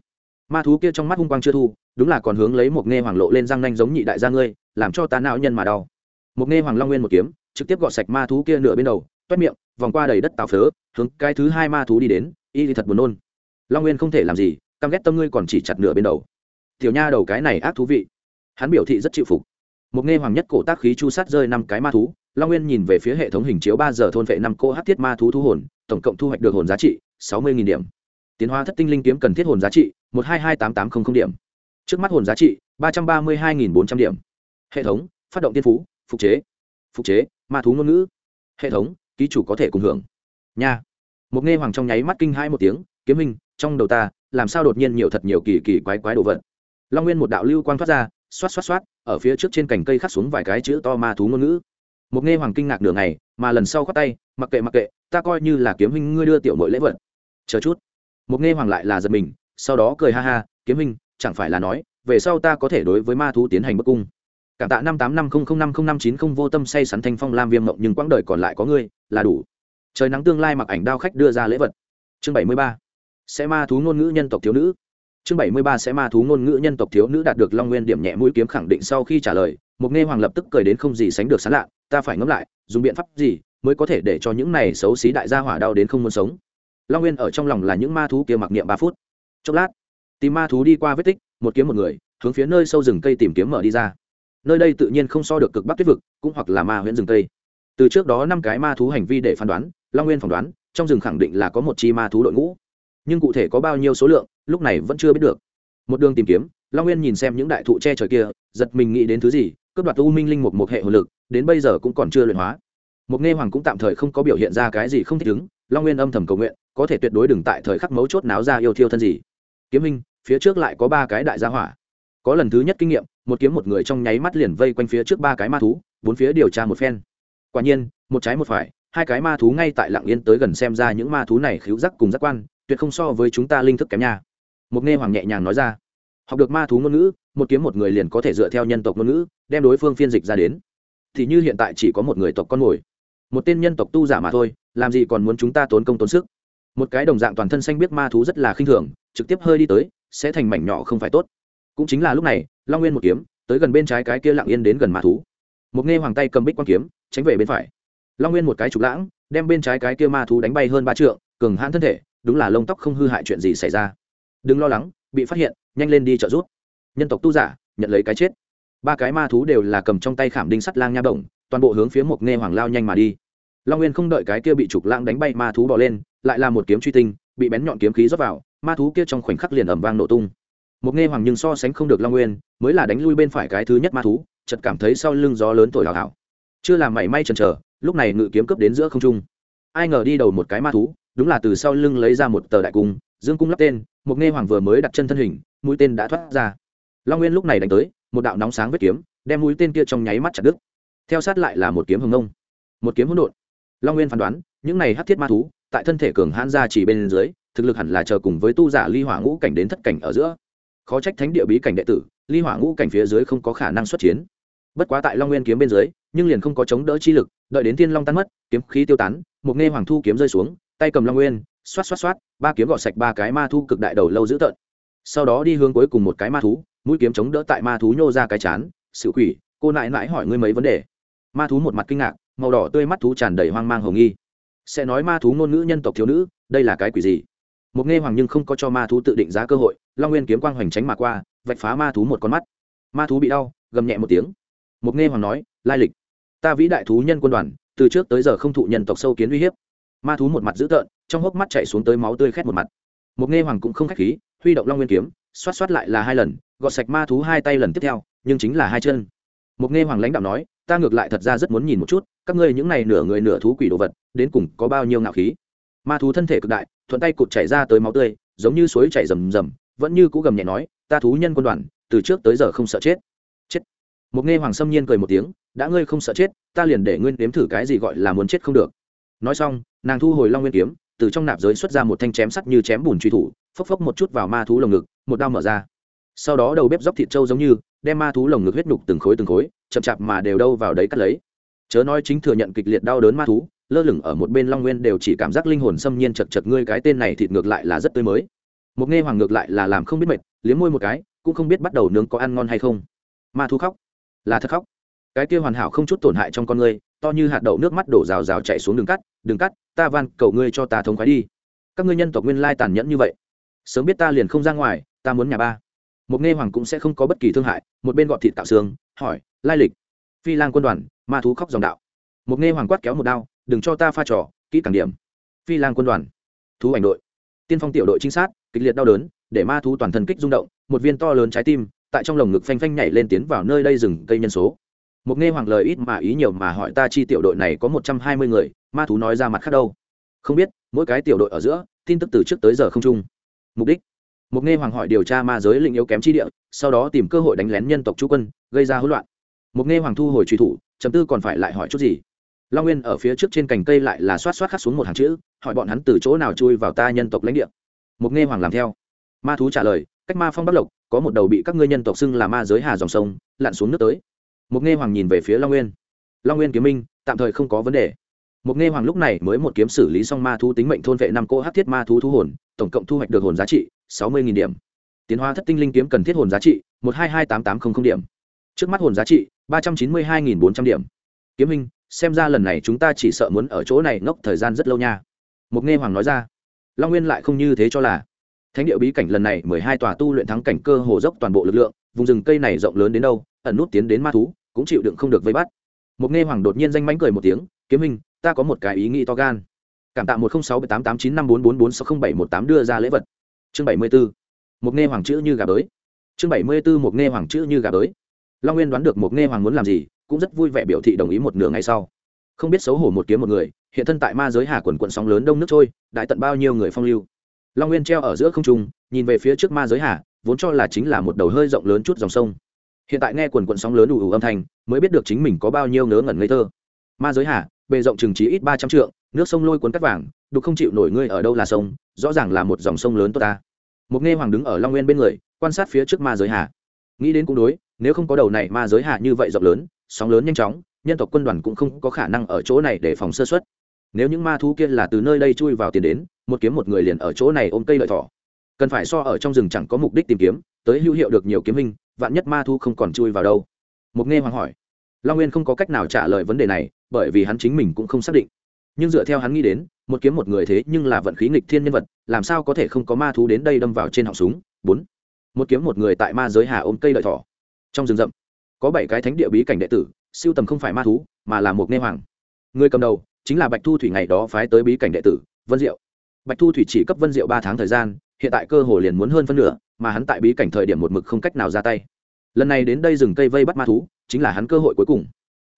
Ma thú kia trong mắt hung quang chưa thu, đúng là còn hướng lấy một nghe hoàng lộ lên răng nanh giống nhị đại gia ngươi, làm cho ta não nhân mà đau. Một nghe hoàng long nguyên một kiếm, trực tiếp gọt sạch ma thú kia nửa bên đầu, toét miệng, vòng qua đầy đất tào phớ, hướng cái thứ hai ma thú đi đến, y thì thật buồn nôn. Long nguyên không thể làm gì, căm ghét tâm ngươi còn chỉ chặt nửa bên đầu. Tiểu nha đầu cái này ác thú vị. Hắn biểu thị rất chịu phục một nghe hoàng nhất cổ tác khí chu sát rơi năm cái ma thú, long nguyên nhìn về phía hệ thống hình chiếu ba giờ thôn vệ năm cô hát thiết ma thú thu hồn, tổng cộng thu hoạch được hồn giá trị sáu mươi điểm. Tiến hóa thất tinh linh kiếm cần thiết hồn giá trị một hai hai tám tám trăm linh điểm. Trước mắt hồn giá trị ba trăm ba mươi hai bốn trăm điểm. Hệ thống, phát động tiên phú, phục chế. Phục chế, ma thú ngôn ngữ. Hệ thống, ký chủ có thể cùng hưởng. Nha. Một nghe hoàng trong nháy mắt kinh hai một tiếng, kiếm hình trong đầu ta, làm sao đột nhiên nhiều thật nhiều kỳ kỳ quái quái đồ vật? Long nguyên một đạo lưu quang thoát ra xoát xoát xoát, ở phía trước trên cành cây khắc xuống vài cái chữ to ma thú ngôn ngữ. Một nghe hoàng kinh ngạc nửa ngày, mà lần sau khoát tay, mặc kệ mặc kệ, ta coi như là kiếm huynh ngươi đưa tiểu mội lễ vật. Chờ chút. Một nghe hoàng lại là giật mình, sau đó cười ha ha, kiếm huynh, chẳng phải là nói, về sau ta có thể đối với ma thú tiến hành bức cung. Cảm tạ năm tám năm không không năm không năm chín không vô tâm say sắn thanh phong lam viêm mộng nhưng quãng đời còn lại có ngươi, là đủ. Trời nắng tương lai mặc ảnh đao khách đưa ra lễ vật. Chương bảy mươi ba. Sẽ ma thú ngôn ngữ nhân tộc thiếu nữ chương bảy mươi ba sẽ ma thú ngôn ngữ nhân tộc thiếu nữ đạt được long nguyên điểm nhẹ mũi kiếm khẳng định sau khi trả lời mục nghe hoàng lập tức cười đến không gì sánh được sán lạ, ta phải ngẫm lại, dùng biện pháp gì mới có thể để cho những này xấu xí đại gia hỏa đau đến không muốn sống? Long nguyên ở trong lòng là những ma thú kia mặc niệm ba phút. Chốc lát, tìm ma thú đi qua vết tích, một kiếm một người, hướng phía nơi sâu rừng cây tìm kiếm mở đi ra. Nơi đây tự nhiên không so được cực bắc tuyết vực, cũng hoặc là ma huyện rừng cây. Từ trước đó năm cái ma thú hành vi để phán đoán, long nguyên phỏng đoán, trong rừng khẳng định là có một chi ma thú đội ngũ. Nhưng cụ thể có bao nhiêu số lượng lúc này vẫn chưa biết được. Một đường tìm kiếm, long nguyên nhìn xem những đại thụ che trời kia, giật mình nghĩ đến thứ gì, cướp đoạt u minh linh một một hệ hồn lực, đến bây giờ cũng còn chưa luyện hóa. Một nghe hoàng cũng tạm thời không có biểu hiện ra cái gì không thích ứng, long nguyên âm thầm cầu nguyện, có thể tuyệt đối đừng tại thời khắc mấu chốt náo ra yêu thiêu thân gì. Kiếm minh, phía trước lại có ba cái đại gia hỏa. Có lần thứ nhất kinh nghiệm, một kiếm một người trong nháy mắt liền vây quanh phía trước ba cái ma thú, bốn phía điều tra một phen. Quả nhiên, một trái một phải, hai cái ma thú ngay tại lặng yên tới gần xem ra những ma thú này khiếu giác cùng giác quan, tuyệt không so với chúng ta linh thức kém nha một nghe hoàng nhẹ nhàng nói ra. Học được ma thú ngôn ngữ, một kiếm một người liền có thể dựa theo nhân tộc ngôn ngữ, đem đối phương phiên dịch ra đến. Thì như hiện tại chỉ có một người tộc con mồi một tên nhân tộc tu giả mà thôi, làm gì còn muốn chúng ta tốn công tốn sức? Một cái đồng dạng toàn thân xanh biết ma thú rất là khinh thường, trực tiếp hơi đi tới, sẽ thành mảnh nhỏ không phải tốt. Cũng chính là lúc này, long nguyên một kiếm, tới gần bên trái cái kia lặng yên đến gần ma thú. Một nghe hoàng tay cầm bích quan kiếm, tránh về bên phải. Long nguyên một cái trục lãng, đem bên trái cái kia ma thú đánh bay hơn ba trượng, cường hãn thân thể, đúng là lông tóc không hư hại chuyện gì xảy ra đừng lo lắng, bị phát hiện, nhanh lên đi trợ giúp. Nhân tộc tu giả, nhận lấy cái chết. Ba cái ma thú đều là cầm trong tay khảm đinh sắt lang nha động toàn bộ hướng phía một nghe hoàng lao nhanh mà đi. Long nguyên không đợi cái kia bị trục lãng đánh bay ma thú bỏ lên, lại là một kiếm truy tinh, bị bén nhọn kiếm khí rót vào, ma thú kia trong khoảnh khắc liền ẩm vang nổ tung. Một nghe hoàng nhưng so sánh không được long nguyên, mới là đánh lui bên phải cái thứ nhất ma thú, chợt cảm thấy sau lưng gió lớn thổi hào hào. Chưa làm mảy may chần chờ, lúc này ngự kiếm cướp đến giữa không trung. Ai ngờ đi đầu một cái ma thú, đúng là từ sau lưng lấy ra một tờ đại cung dương cung lắp tên, một nghe hoàng vừa mới đặt chân thân hình, mũi tên đã thoát ra. Long nguyên lúc này đánh tới, một đạo nóng sáng vết kiếm, đem mũi tên kia trong nháy mắt chặt đứt. Theo sát lại là một kiếm hồng nông một kiếm hỗn độn. Long nguyên phán đoán, những này hắc thiết ma thú, tại thân thể cường hãn ra chỉ bên dưới, thực lực hẳn là chờ cùng với tu giả ly hỏa ngũ cảnh đến thất cảnh ở giữa. Khó trách thánh địa bí cảnh đệ tử, ly hỏa ngũ cảnh phía dưới không có khả năng xuất chiến. Bất quá tại long nguyên kiếm bên dưới, nhưng liền không có chống đỡ chi lực, đợi đến thiên long tan mất, kiếm khí tiêu tán, một nghe hoàng thu kiếm rơi xuống, tay cầm long nguyên xoát xoát xoát, ba kiếm gọt sạch ba cái ma thu cực đại đầu lâu dữ tợn. Sau đó đi hướng cuối cùng một cái ma thú, mũi kiếm chống đỡ tại ma thú nhô ra cái chán sự quỷ, cô nại nãi hỏi ngươi mấy vấn đề? Ma thú một mặt kinh ngạc, màu đỏ tươi mắt thú tràn đầy hoang mang hồng nghi. Sẽ nói ma thú ngôn ngữ nhân tộc thiếu nữ, đây là cái quỷ gì? Một nghe hoàng nhưng không có cho ma thú tự định giá cơ hội, long nguyên kiếm quang hoành tránh mà qua, vạch phá ma thú một con mắt. Ma thú bị đau, gầm nhẹ một tiếng. Một nghe hoàng nói, lai lịch, ta vĩ đại thú nhân quân đoàn, từ trước tới giờ không thụ nhân tộc sâu kiến uy hiếp. Ma thú một mặt dữ tợn trong hốc mắt chạy xuống tới máu tươi khét một mặt. Một nghe hoàng cũng không khách khí, huy động long nguyên kiếm, xoát xoát lại là hai lần, gọt sạch ma thú hai tay lần tiếp theo, nhưng chính là hai chân. Một nghe hoàng lãnh đạo nói, ta ngược lại thật ra rất muốn nhìn một chút, các ngươi những này nửa người nửa thú quỷ đồ vật, đến cùng có bao nhiêu ngạo khí. Ma thú thân thể cực đại, thuận tay cụt chảy ra tới máu tươi, giống như suối chảy rầm rầm, vẫn như cũ gầm nhẹ nói, ta thú nhân quân đoàn, từ trước tới giờ không sợ chết. Chết. Một nghe hoàng sâm nhiên cười một tiếng, đã ngươi không sợ chết, ta liền để ngươi nếm thử cái gì gọi là muốn chết không được. Nói xong, nàng thu hồi long nguyên kiếm từ trong nạp giới xuất ra một thanh chém sắt như chém bùn truy thủ, phốc phốc một chút vào ma thú lồng ngực, một đao mở ra. Sau đó đầu bếp dóc thịt trâu giống như, đem ma thú lồng ngực huyết nhục từng khối từng khối, chậm chạp mà đều đâu vào đấy cắt lấy. Chớ nói chính thừa nhận kịch liệt đau đớn ma thú, lơ lửng ở một bên long nguyên đều chỉ cảm giác linh hồn xâm nhiên chật chật, ngươi cái tên này thịt ngược lại là rất tươi mới. Một nghe hoàng ngược lại là làm không biết mệt, liếm môi một cái, cũng không biết bắt đầu nướng có ăn ngon hay không. Ma thú khóc. Là thật khóc cái kia hoàn hảo không chút tổn hại trong con ngươi, to như hạt đậu nước mắt đổ rào rào chạy xuống đường cắt đường cắt, ta van, cầu ngươi cho ta thống khoái đi. Các ngươi nhân tộc nguyên lai tàn nhẫn như vậy. Sớm biết ta liền không ra ngoài, ta muốn nhà ba. Một nghe hoàng cũng sẽ không có bất kỳ thương hại, một bên gọt thịt tạo xương, hỏi, lai lịch. Phi lang quân đoàn, ma thú khóc dòng đạo. Một nghe hoàng quát kéo một đao, đừng cho ta pha trò, kỹ càng điểm. Phi lang quân đoàn, thú ảnh đội. Tiên phong tiểu đội trinh sát, kịch liệt đau đớn, để ma thú toàn thân kích rung động, một viên to lớn trái tim, tại trong lồng ngực phanh phanh nhảy lên tiến vào nơi đây rừng cây nhân số một nghe hoàng lời ít mà ý nhiều mà hỏi ta chi tiểu đội này có một trăm hai mươi người, ma thú nói ra mặt khác đâu? Không biết, mỗi cái tiểu đội ở giữa, tin tức từ trước tới giờ không chung. Mục đích? Một nghe hoàng hỏi điều tra ma giới linh yếu kém chi địa, sau đó tìm cơ hội đánh lén nhân tộc chú quân, gây ra hỗn loạn. Một nghe hoàng thu hồi truy thủ chấm tư còn phải lại hỏi chút gì? Long nguyên ở phía trước trên cành cây lại là xoát xoát khắc xuống một hàng chữ, hỏi bọn hắn từ chỗ nào chui vào ta nhân tộc lãnh địa. Một nghe hoàng làm theo. Ma thú trả lời, cách ma phong bắc lộc, có một đầu bị các ngươi nhân tộc xưng là ma giới hà dòng sông, lặn xuống nước tới một nghe hoàng nhìn về phía long nguyên. Long nguyên kiếm minh, tạm thời không có vấn đề. Một nghe hoàng lúc này mới một kiếm xử lý xong ma thú tính mệnh thôn vệ năm cô hát thiết ma thú thu hồn, tổng cộng thu hoạch được hồn giá trị sáu mươi điểm. Tiến hóa thất tinh linh kiếm cần thiết hồn giá trị một hai hai tám tám trăm linh điểm. Trước mắt hồn giá trị ba trăm chín mươi hai bốn trăm điểm. Kiếm minh, xem ra lần này chúng ta chỉ sợ muốn ở chỗ này ngốc thời gian rất lâu nha. Mục nghe hoàng nói ra. Long nguyên lại không như thế cho là thánh địa bí cảnh lần này mười hai tòa tu luyện thắng cảnh cơ hồ dốc toàn bộ lực lượng, vùng rừng cây này rộng lớn đến đâu, ẩn nút tiến đến ma thú, cũng chịu đựng không được vây bắt. Một nghe hoàng đột nhiên danh mánh cười một tiếng, kiếm hình ta có một cái ý nghĩ to gan. Cảm tạ một trăm sáu tám tám chín năm bốn bốn bốn sáu không bảy một tám đưa ra lễ vật. Chương bảy mươi b ố một nghe hoàng chữ như gà bới. Chương bảy mươi b ố một nghe hoàng chữ như gà bới. Long nguyên đoán được một nghe hoàng muốn làm gì, cũng rất vui vẻ biểu thị đồng ý một nửa ngày sau. Không biết xấu hổ một kiếm một người, hiện thân tại ma giới hà quần quận sóng lớn đông nước trôi, đại tận bao nhiêu người phong lưu long nguyên treo ở giữa không trung, nhìn về phía trước ma giới hà, vốn cho là chính là một đầu hơi rộng lớn chút dòng sông. Hiện tại nghe quần quận sóng lớn ù ủ âm thanh, mới biết được chính mình có bao nhiêu ngớ ngẩn ngây thơ. Ma giới hà, bề rộng chừng trí ít ba trăm trượng, nước sông lôi cuốn cắt vàng, đục không chịu nổi ngươi ở đâu là sông, rõ ràng là một dòng sông lớn tốt ta. Một nghe hoàng đứng ở long nguyên bên người, quan sát phía trước ma giới hà. Nghĩ đến cũng đối, nếu không có đầu này ma giới hà như vậy rộng lớn, sóng lớn nhanh chóng, nhân tộc quân đoàn cũng không có khả năng ở chỗ này để phòng sơ xuất nếu những ma thú kia là từ nơi đây chui vào tiền đến, một kiếm một người liền ở chỗ này ôm cây lợi thỏ. Cần phải so ở trong rừng chẳng có mục đích tìm kiếm, tới hữu hiệu được nhiều kiếm hình, vạn nhất ma thú không còn chui vào đâu. Mục nghe hoàng hỏi. Long nguyên không có cách nào trả lời vấn đề này, bởi vì hắn chính mình cũng không xác định. Nhưng dựa theo hắn nghĩ đến, một kiếm một người thế nhưng là vận khí nghịch thiên nhân vật, làm sao có thể không có ma thú đến đây đâm vào trên họng súng? Bốn. Một kiếm một người tại ma giới hà ôm cây lợi thỏ. Trong rừng rậm, có bảy cái thánh địa bí cảnh đệ tử, siêu tầm không phải ma thú, mà là một nghe hoàng. Người cầm đầu chính là bạch thu thủy ngày đó phái tới bí cảnh đệ tử, vân diệu. Bạch thu thủy chỉ cấp vân diệu ba tháng thời gian, hiện tại cơ hồ liền muốn hơn phân nửa, mà hắn tại bí cảnh thời điểm một mực không cách nào ra tay. Lần này đến đây rừng cây vây bắt ma thú, chính là hắn cơ hội cuối cùng.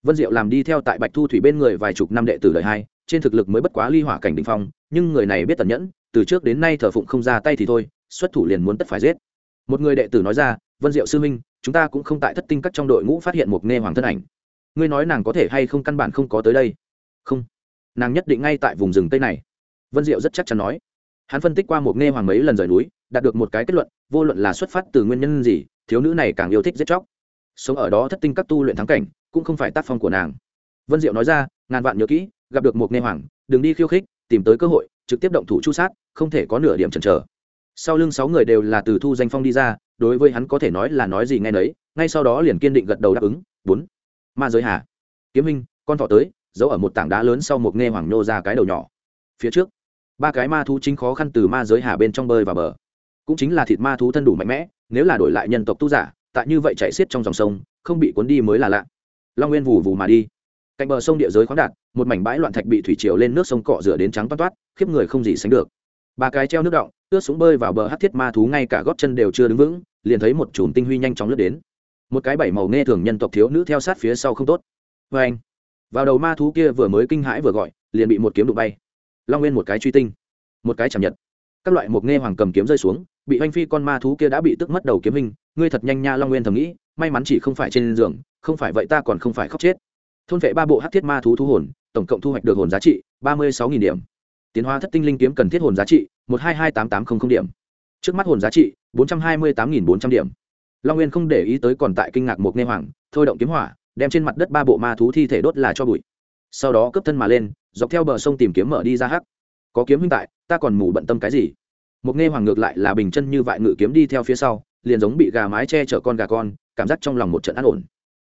Vân diệu làm đi theo tại bạch thu thủy bên người vài chục năm đệ tử đời hai, trên thực lực mới bất quá ly hỏa cảnh đình phong, nhưng người này biết tần nhẫn, từ trước đến nay thờ phụng không ra tay thì thôi, xuất thủ liền muốn tất phải giết. Một người đệ tử nói ra, vân diệu sư minh, chúng ta cũng không tại thất tinh các trong đội ngũ phát hiện một nghe hoàng thân ảnh. Ngươi nói nàng có thể hay không căn bản không có tới đây? Không nàng nhất định ngay tại vùng rừng tây này. Vân diệu rất chắc chắn nói. Hắn phân tích qua một nghe hoàng mấy lần rời núi, đạt được một cái kết luận, vô luận là xuất phát từ nguyên nhân gì, thiếu nữ này càng yêu thích giết chóc. Sống ở đó thất tinh các tu luyện thắng cảnh, cũng không phải tác phong của nàng. Vân diệu nói ra, ngàn vạn nhớ kỹ, gặp được một nghe hoàng, đừng đi khiêu khích, tìm tới cơ hội, trực tiếp động thủ chu sát, không thể có nửa điểm chần chờ. Sau lưng sáu người đều là từ thu danh phong đi ra, đối với hắn có thể nói là nói gì ngay nấy, ngay sau đó liền kiên định gật đầu đáp ứng, bốn. Ma giới hà. Kiếm minh con thọ tới giấu ở một tảng đá lớn sau một nghe hoàng nhô ra cái đầu nhỏ. Phía trước, ba cái ma thú chính khó khăn từ ma giới hà bên trong bơi vào bờ. Cũng chính là thịt ma thú thân đủ mạnh mẽ, nếu là đổi lại nhân tộc tu giả, tại như vậy chạy xiết trong dòng sông, không bị cuốn đi mới là lạ. Long nguyên vù vù mà đi. Cạnh bờ sông địa giới khoáng đạt, một mảnh bãi loạn thạch bị thủy triều lên nước sông cọ rửa đến trắng toát toát, khiếp người không gì sánh được. Ba cái treo nước động, ướt xuống bơi vào bờ hát thiết ma thú ngay cả gót chân đều chưa đứng vững, liền thấy một chùm tinh huy nhanh chóng lướt đến. Một cái bảy màu nghe thường nhân tộc thiếu nữ theo sát phía sau không tốt. Vê anh vào đầu ma thú kia vừa mới kinh hãi vừa gọi, liền bị một kiếm đụng bay. Long nguyên một cái truy tinh, một cái chạm nhật. Các loại một nghe hoàng cầm kiếm rơi xuống, bị oanh phi con ma thú kia đã bị tức mất đầu kiếm hình, ngươi thật nhanh nha long nguyên thầm nghĩ, may mắn chỉ không phải trên giường, không phải vậy ta còn không phải khóc chết. Thôn vệ ba bộ hát thiết ma thú thu hồn, tổng cộng thu hoạch được hồn giá trị ba mươi sáu nghìn điểm. Tiến hóa thất tinh linh kiếm cần thiết hồn giá trị một hai hai tám tám không không điểm. Trước mắt hồn giá trị bốn trăm hai mươi tám nghìn bốn trăm điểm. Long nguyên không để ý tới còn tại kinh ngạc một nghe hoàng, thôi động kiếm hỏa đem trên mặt đất ba bộ ma thú thi thể đốt là cho bụi. Sau đó cướp thân mà lên, dọc theo bờ sông tìm kiếm mở đi ra hắc. Có kiếm huynh tại, ta còn mù bận tâm cái gì? Một nghe hoàng ngược lại là bình chân như vại ngự kiếm đi theo phía sau, liền giống bị gà mái che chở con gà con, cảm giác trong lòng một trận an ổn.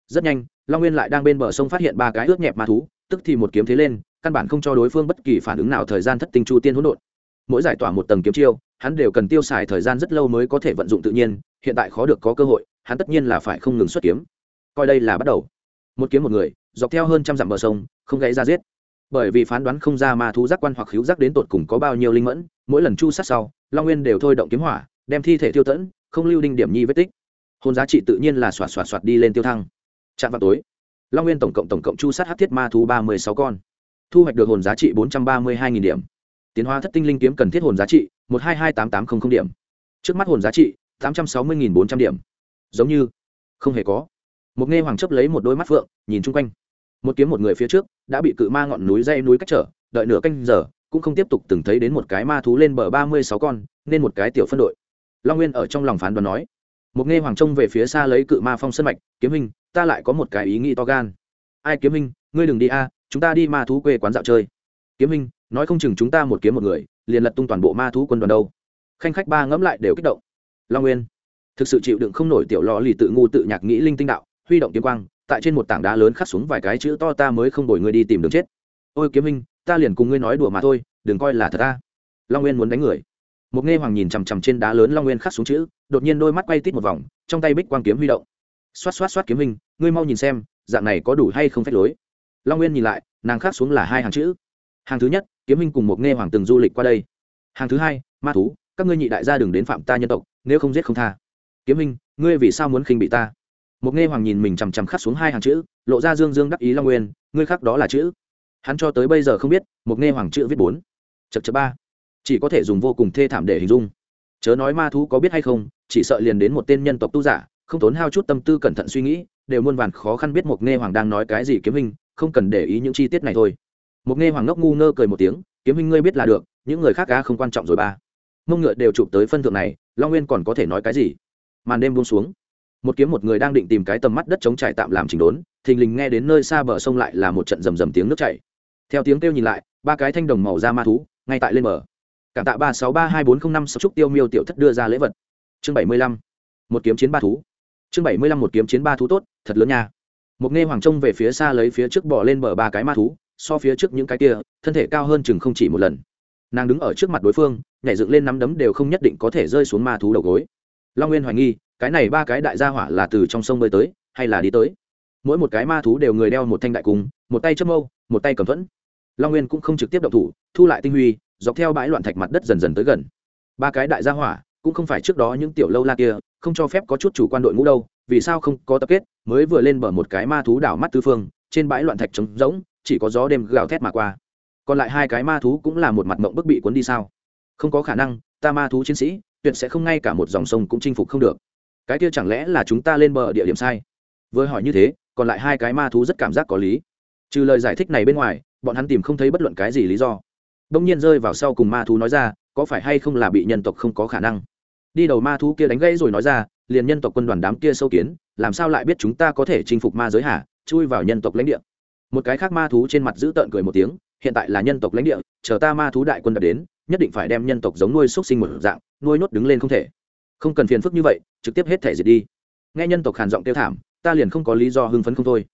Rất nhanh, long nguyên lại đang bên bờ sông phát hiện ba cái ướt nhẹp ma thú, tức thì một kiếm thế lên, căn bản không cho đối phương bất kỳ phản ứng nào thời gian thất tinh chu tiên hỗn độn. Mỗi giải tỏa một tầng kiếm chiêu, hắn đều cần tiêu xài thời gian rất lâu mới có thể vận dụng tự nhiên, hiện tại khó được có cơ hội, hắn tất nhiên là phải không ngừng xuất kiếm. Coi đây là bắt đầu một kiếm một người, dọc theo hơn trăm dặm bờ sông, không gãy ra giết. Bởi vì phán đoán không ra ma thú giác quan hoặc khiếu giác đến tột cùng có bao nhiêu linh mẫn, mỗi lần chu sát sau, long nguyên đều thôi động kiếm hỏa, đem thi thể tiêu tẫn, không lưu đinh điểm nhi vết tích. Hồn giá trị tự nhiên là xoạt xoạt xoạt đi lên tiêu thăng. Chạm vào tối, long nguyên tổng cộng tổng cộng chu sát hát thiết ma thú ba mươi sáu con. Thu hoạch được hồn giá trị bốn trăm ba mươi hai điểm. Tiến hóa thất tinh linh kiếm cần thiết hồn giá trị một hai hai tám tám trăm linh điểm. Trước mắt hồn giá trị tám trăm sáu mươi bốn trăm điểm. Giống như không hề có một nghe hoàng chấp lấy một đôi mắt phượng, nhìn chung quanh. Một kiếm một người phía trước, đã bị cự ma ngọn núi dây núi cách trở, đợi nửa canh giờ, cũng không tiếp tục từng thấy đến một cái ma thú lên bờ ba mươi sáu con, nên một cái tiểu phân đội. Long nguyên ở trong lòng phán đoán nói. Một nghe hoàng trông về phía xa lấy cự ma phong sân mạch, kiếm hình ta lại có một cái ý nghĩ to gan. Ai kiếm hình ngươi đừng đi a, chúng ta đi ma thú quê quán dạo chơi. Kiếm hình nói không chừng chúng ta một kiếm một người, liền lật tung toàn bộ ma thú quân đoàn đâu. Khanh khách ba ngẫm lại đều kích động. Long nguyên, thực sự chịu đựng không nổi tiểu lò lì tự ngu tự nhạc nghĩ linh tinh đạo huy động kiếm quang, tại trên một tảng đá lớn khắc xuống vài cái chữ to ta mới không đổi ngươi đi tìm đường chết. Ôi kiếm minh, ta liền cùng ngươi nói đùa mà thôi, đừng coi là thật ta. Long nguyên muốn đánh người. Một nghe hoàng nhìn chằm chằm trên đá lớn long nguyên khắc xuống chữ, đột nhiên đôi mắt quay tít một vòng, trong tay bích quang kiếm huy động. Xoát xoát xoát kiếm minh, ngươi mau nhìn xem, dạng này có đủ hay không phép lối. Long nguyên nhìn lại, nàng khắc xuống là hai hàng chữ. Hàng thứ nhất, kiếm minh cùng một nghe hoàng từng du lịch qua đây. Hàng thứ hai, ma thú, các ngươi nhị đại gia đừng đến phạm ta nhân tộc, nếu không giết không tha. Kiếm minh, ngươi vì sao muốn khinh bị ta? Một nghe hoàng nhìn mình chằm chằm khắc xuống hai hàng chữ, lộ ra dương dương đắc ý long nguyên, ngươi khắc đó là chữ. Hắn cho tới bây giờ không biết một nghe hoàng chữ viết bốn. Chật chật ba. Chỉ có thể dùng vô cùng thê thảm để hình dung. Chớ nói ma thú có biết hay không, chỉ sợ liền đến một tên nhân tộc tu giả, không tốn hao chút tâm tư cẩn thận suy nghĩ, đều muôn vàn khó khăn biết một nghe hoàng đang nói cái gì kiếm hình, không cần để ý những chi tiết này thôi. Một nghe hoàng ngốc ngu ngơ cười một tiếng, kiếm hình ngươi biết là được, những người khác ca không quan trọng rồi ba. Mông ngựa đều chụp tới phân thượng này, long nguyên còn có thể nói cái gì? Màn đêm buông xuống một kiếm một người đang định tìm cái tầm mắt đất chống trải tạm làm chỉnh đốn, thình lình nghe đến nơi xa bờ sông lại là một trận rầm rầm tiếng nước chảy. Theo tiếng kêu nhìn lại, ba cái thanh đồng màu da ma thú ngay tại lên bờ. Cảm tạ ba sáu ba hai bốn không năm sáu trúc tiêu miêu tiểu thất đưa ra lễ vật. Chương bảy mươi lăm, một kiếm chiến ba thú. Chương bảy mươi lăm, một kiếm chiến ba thú tốt, thật lớn nha. Một nghe hoàng trông về phía xa lấy phía trước bỏ lên bờ ba cái ma thú, so phía trước những cái kia, thân thể cao hơn chừng không chỉ một lần. Nàng đứng ở trước mặt đối phương, nhảy dựng lên nắm đấm đều không nhất định có thể rơi xuống ma thú đầu gối. Long nguyên hoài nghi cái này ba cái đại gia hỏa là từ trong sông bơi tới hay là đi tới? Mỗi một cái ma thú đều người đeo một thanh đại cung một tay châm âu, một tay cầm thuẫn. Long nguyên cũng không trực tiếp động thủ thu lại tinh huy dọc theo bãi loạn thạch mặt đất dần dần tới gần. Ba cái đại gia hỏa cũng không phải trước đó những tiểu lâu la kia không cho phép có chút chủ quan đội ngũ đâu vì sao không có tập kết mới vừa lên bờ một cái ma thú đảo mắt tư phương trên bãi loạn thạch trống rỗng chỉ có gió đêm gào thét mà qua. Còn lại hai cái ma thú cũng là một mặt mộng bức bị cuốn đi sao? Không có khả năng ta ma thú chiến sĩ tuyệt sẽ không ngay cả một dòng sông cũng chinh phục không được cái kia chẳng lẽ là chúng ta lên bờ địa điểm sai? Vừa hỏi như thế, còn lại hai cái ma thú rất cảm giác có lý. Trừ lời giải thích này bên ngoài, bọn hắn tìm không thấy bất luận cái gì lý do. Đông nhiên rơi vào sau cùng ma thú nói ra, có phải hay không là bị nhân tộc không có khả năng? Đi đầu ma thú kia đánh gãy rồi nói ra, liền nhân tộc quân đoàn đám kia sâu kiến, làm sao lại biết chúng ta có thể chinh phục ma giới hả? Chui vào nhân tộc lãnh địa. Một cái khác ma thú trên mặt giữ tợn cười một tiếng, hiện tại là nhân tộc lãnh địa, chờ ta ma thú đại quân đập đến, nhất định phải đem nhân tộc giống nuôi x sinh một dạng, nuôi nốt đứng lên không thể không cần phiền phức như vậy, trực tiếp hết thể diệt đi. Nghe nhân tộc hàn giọng tiêu thảm, ta liền không có lý do hưng phấn không thôi.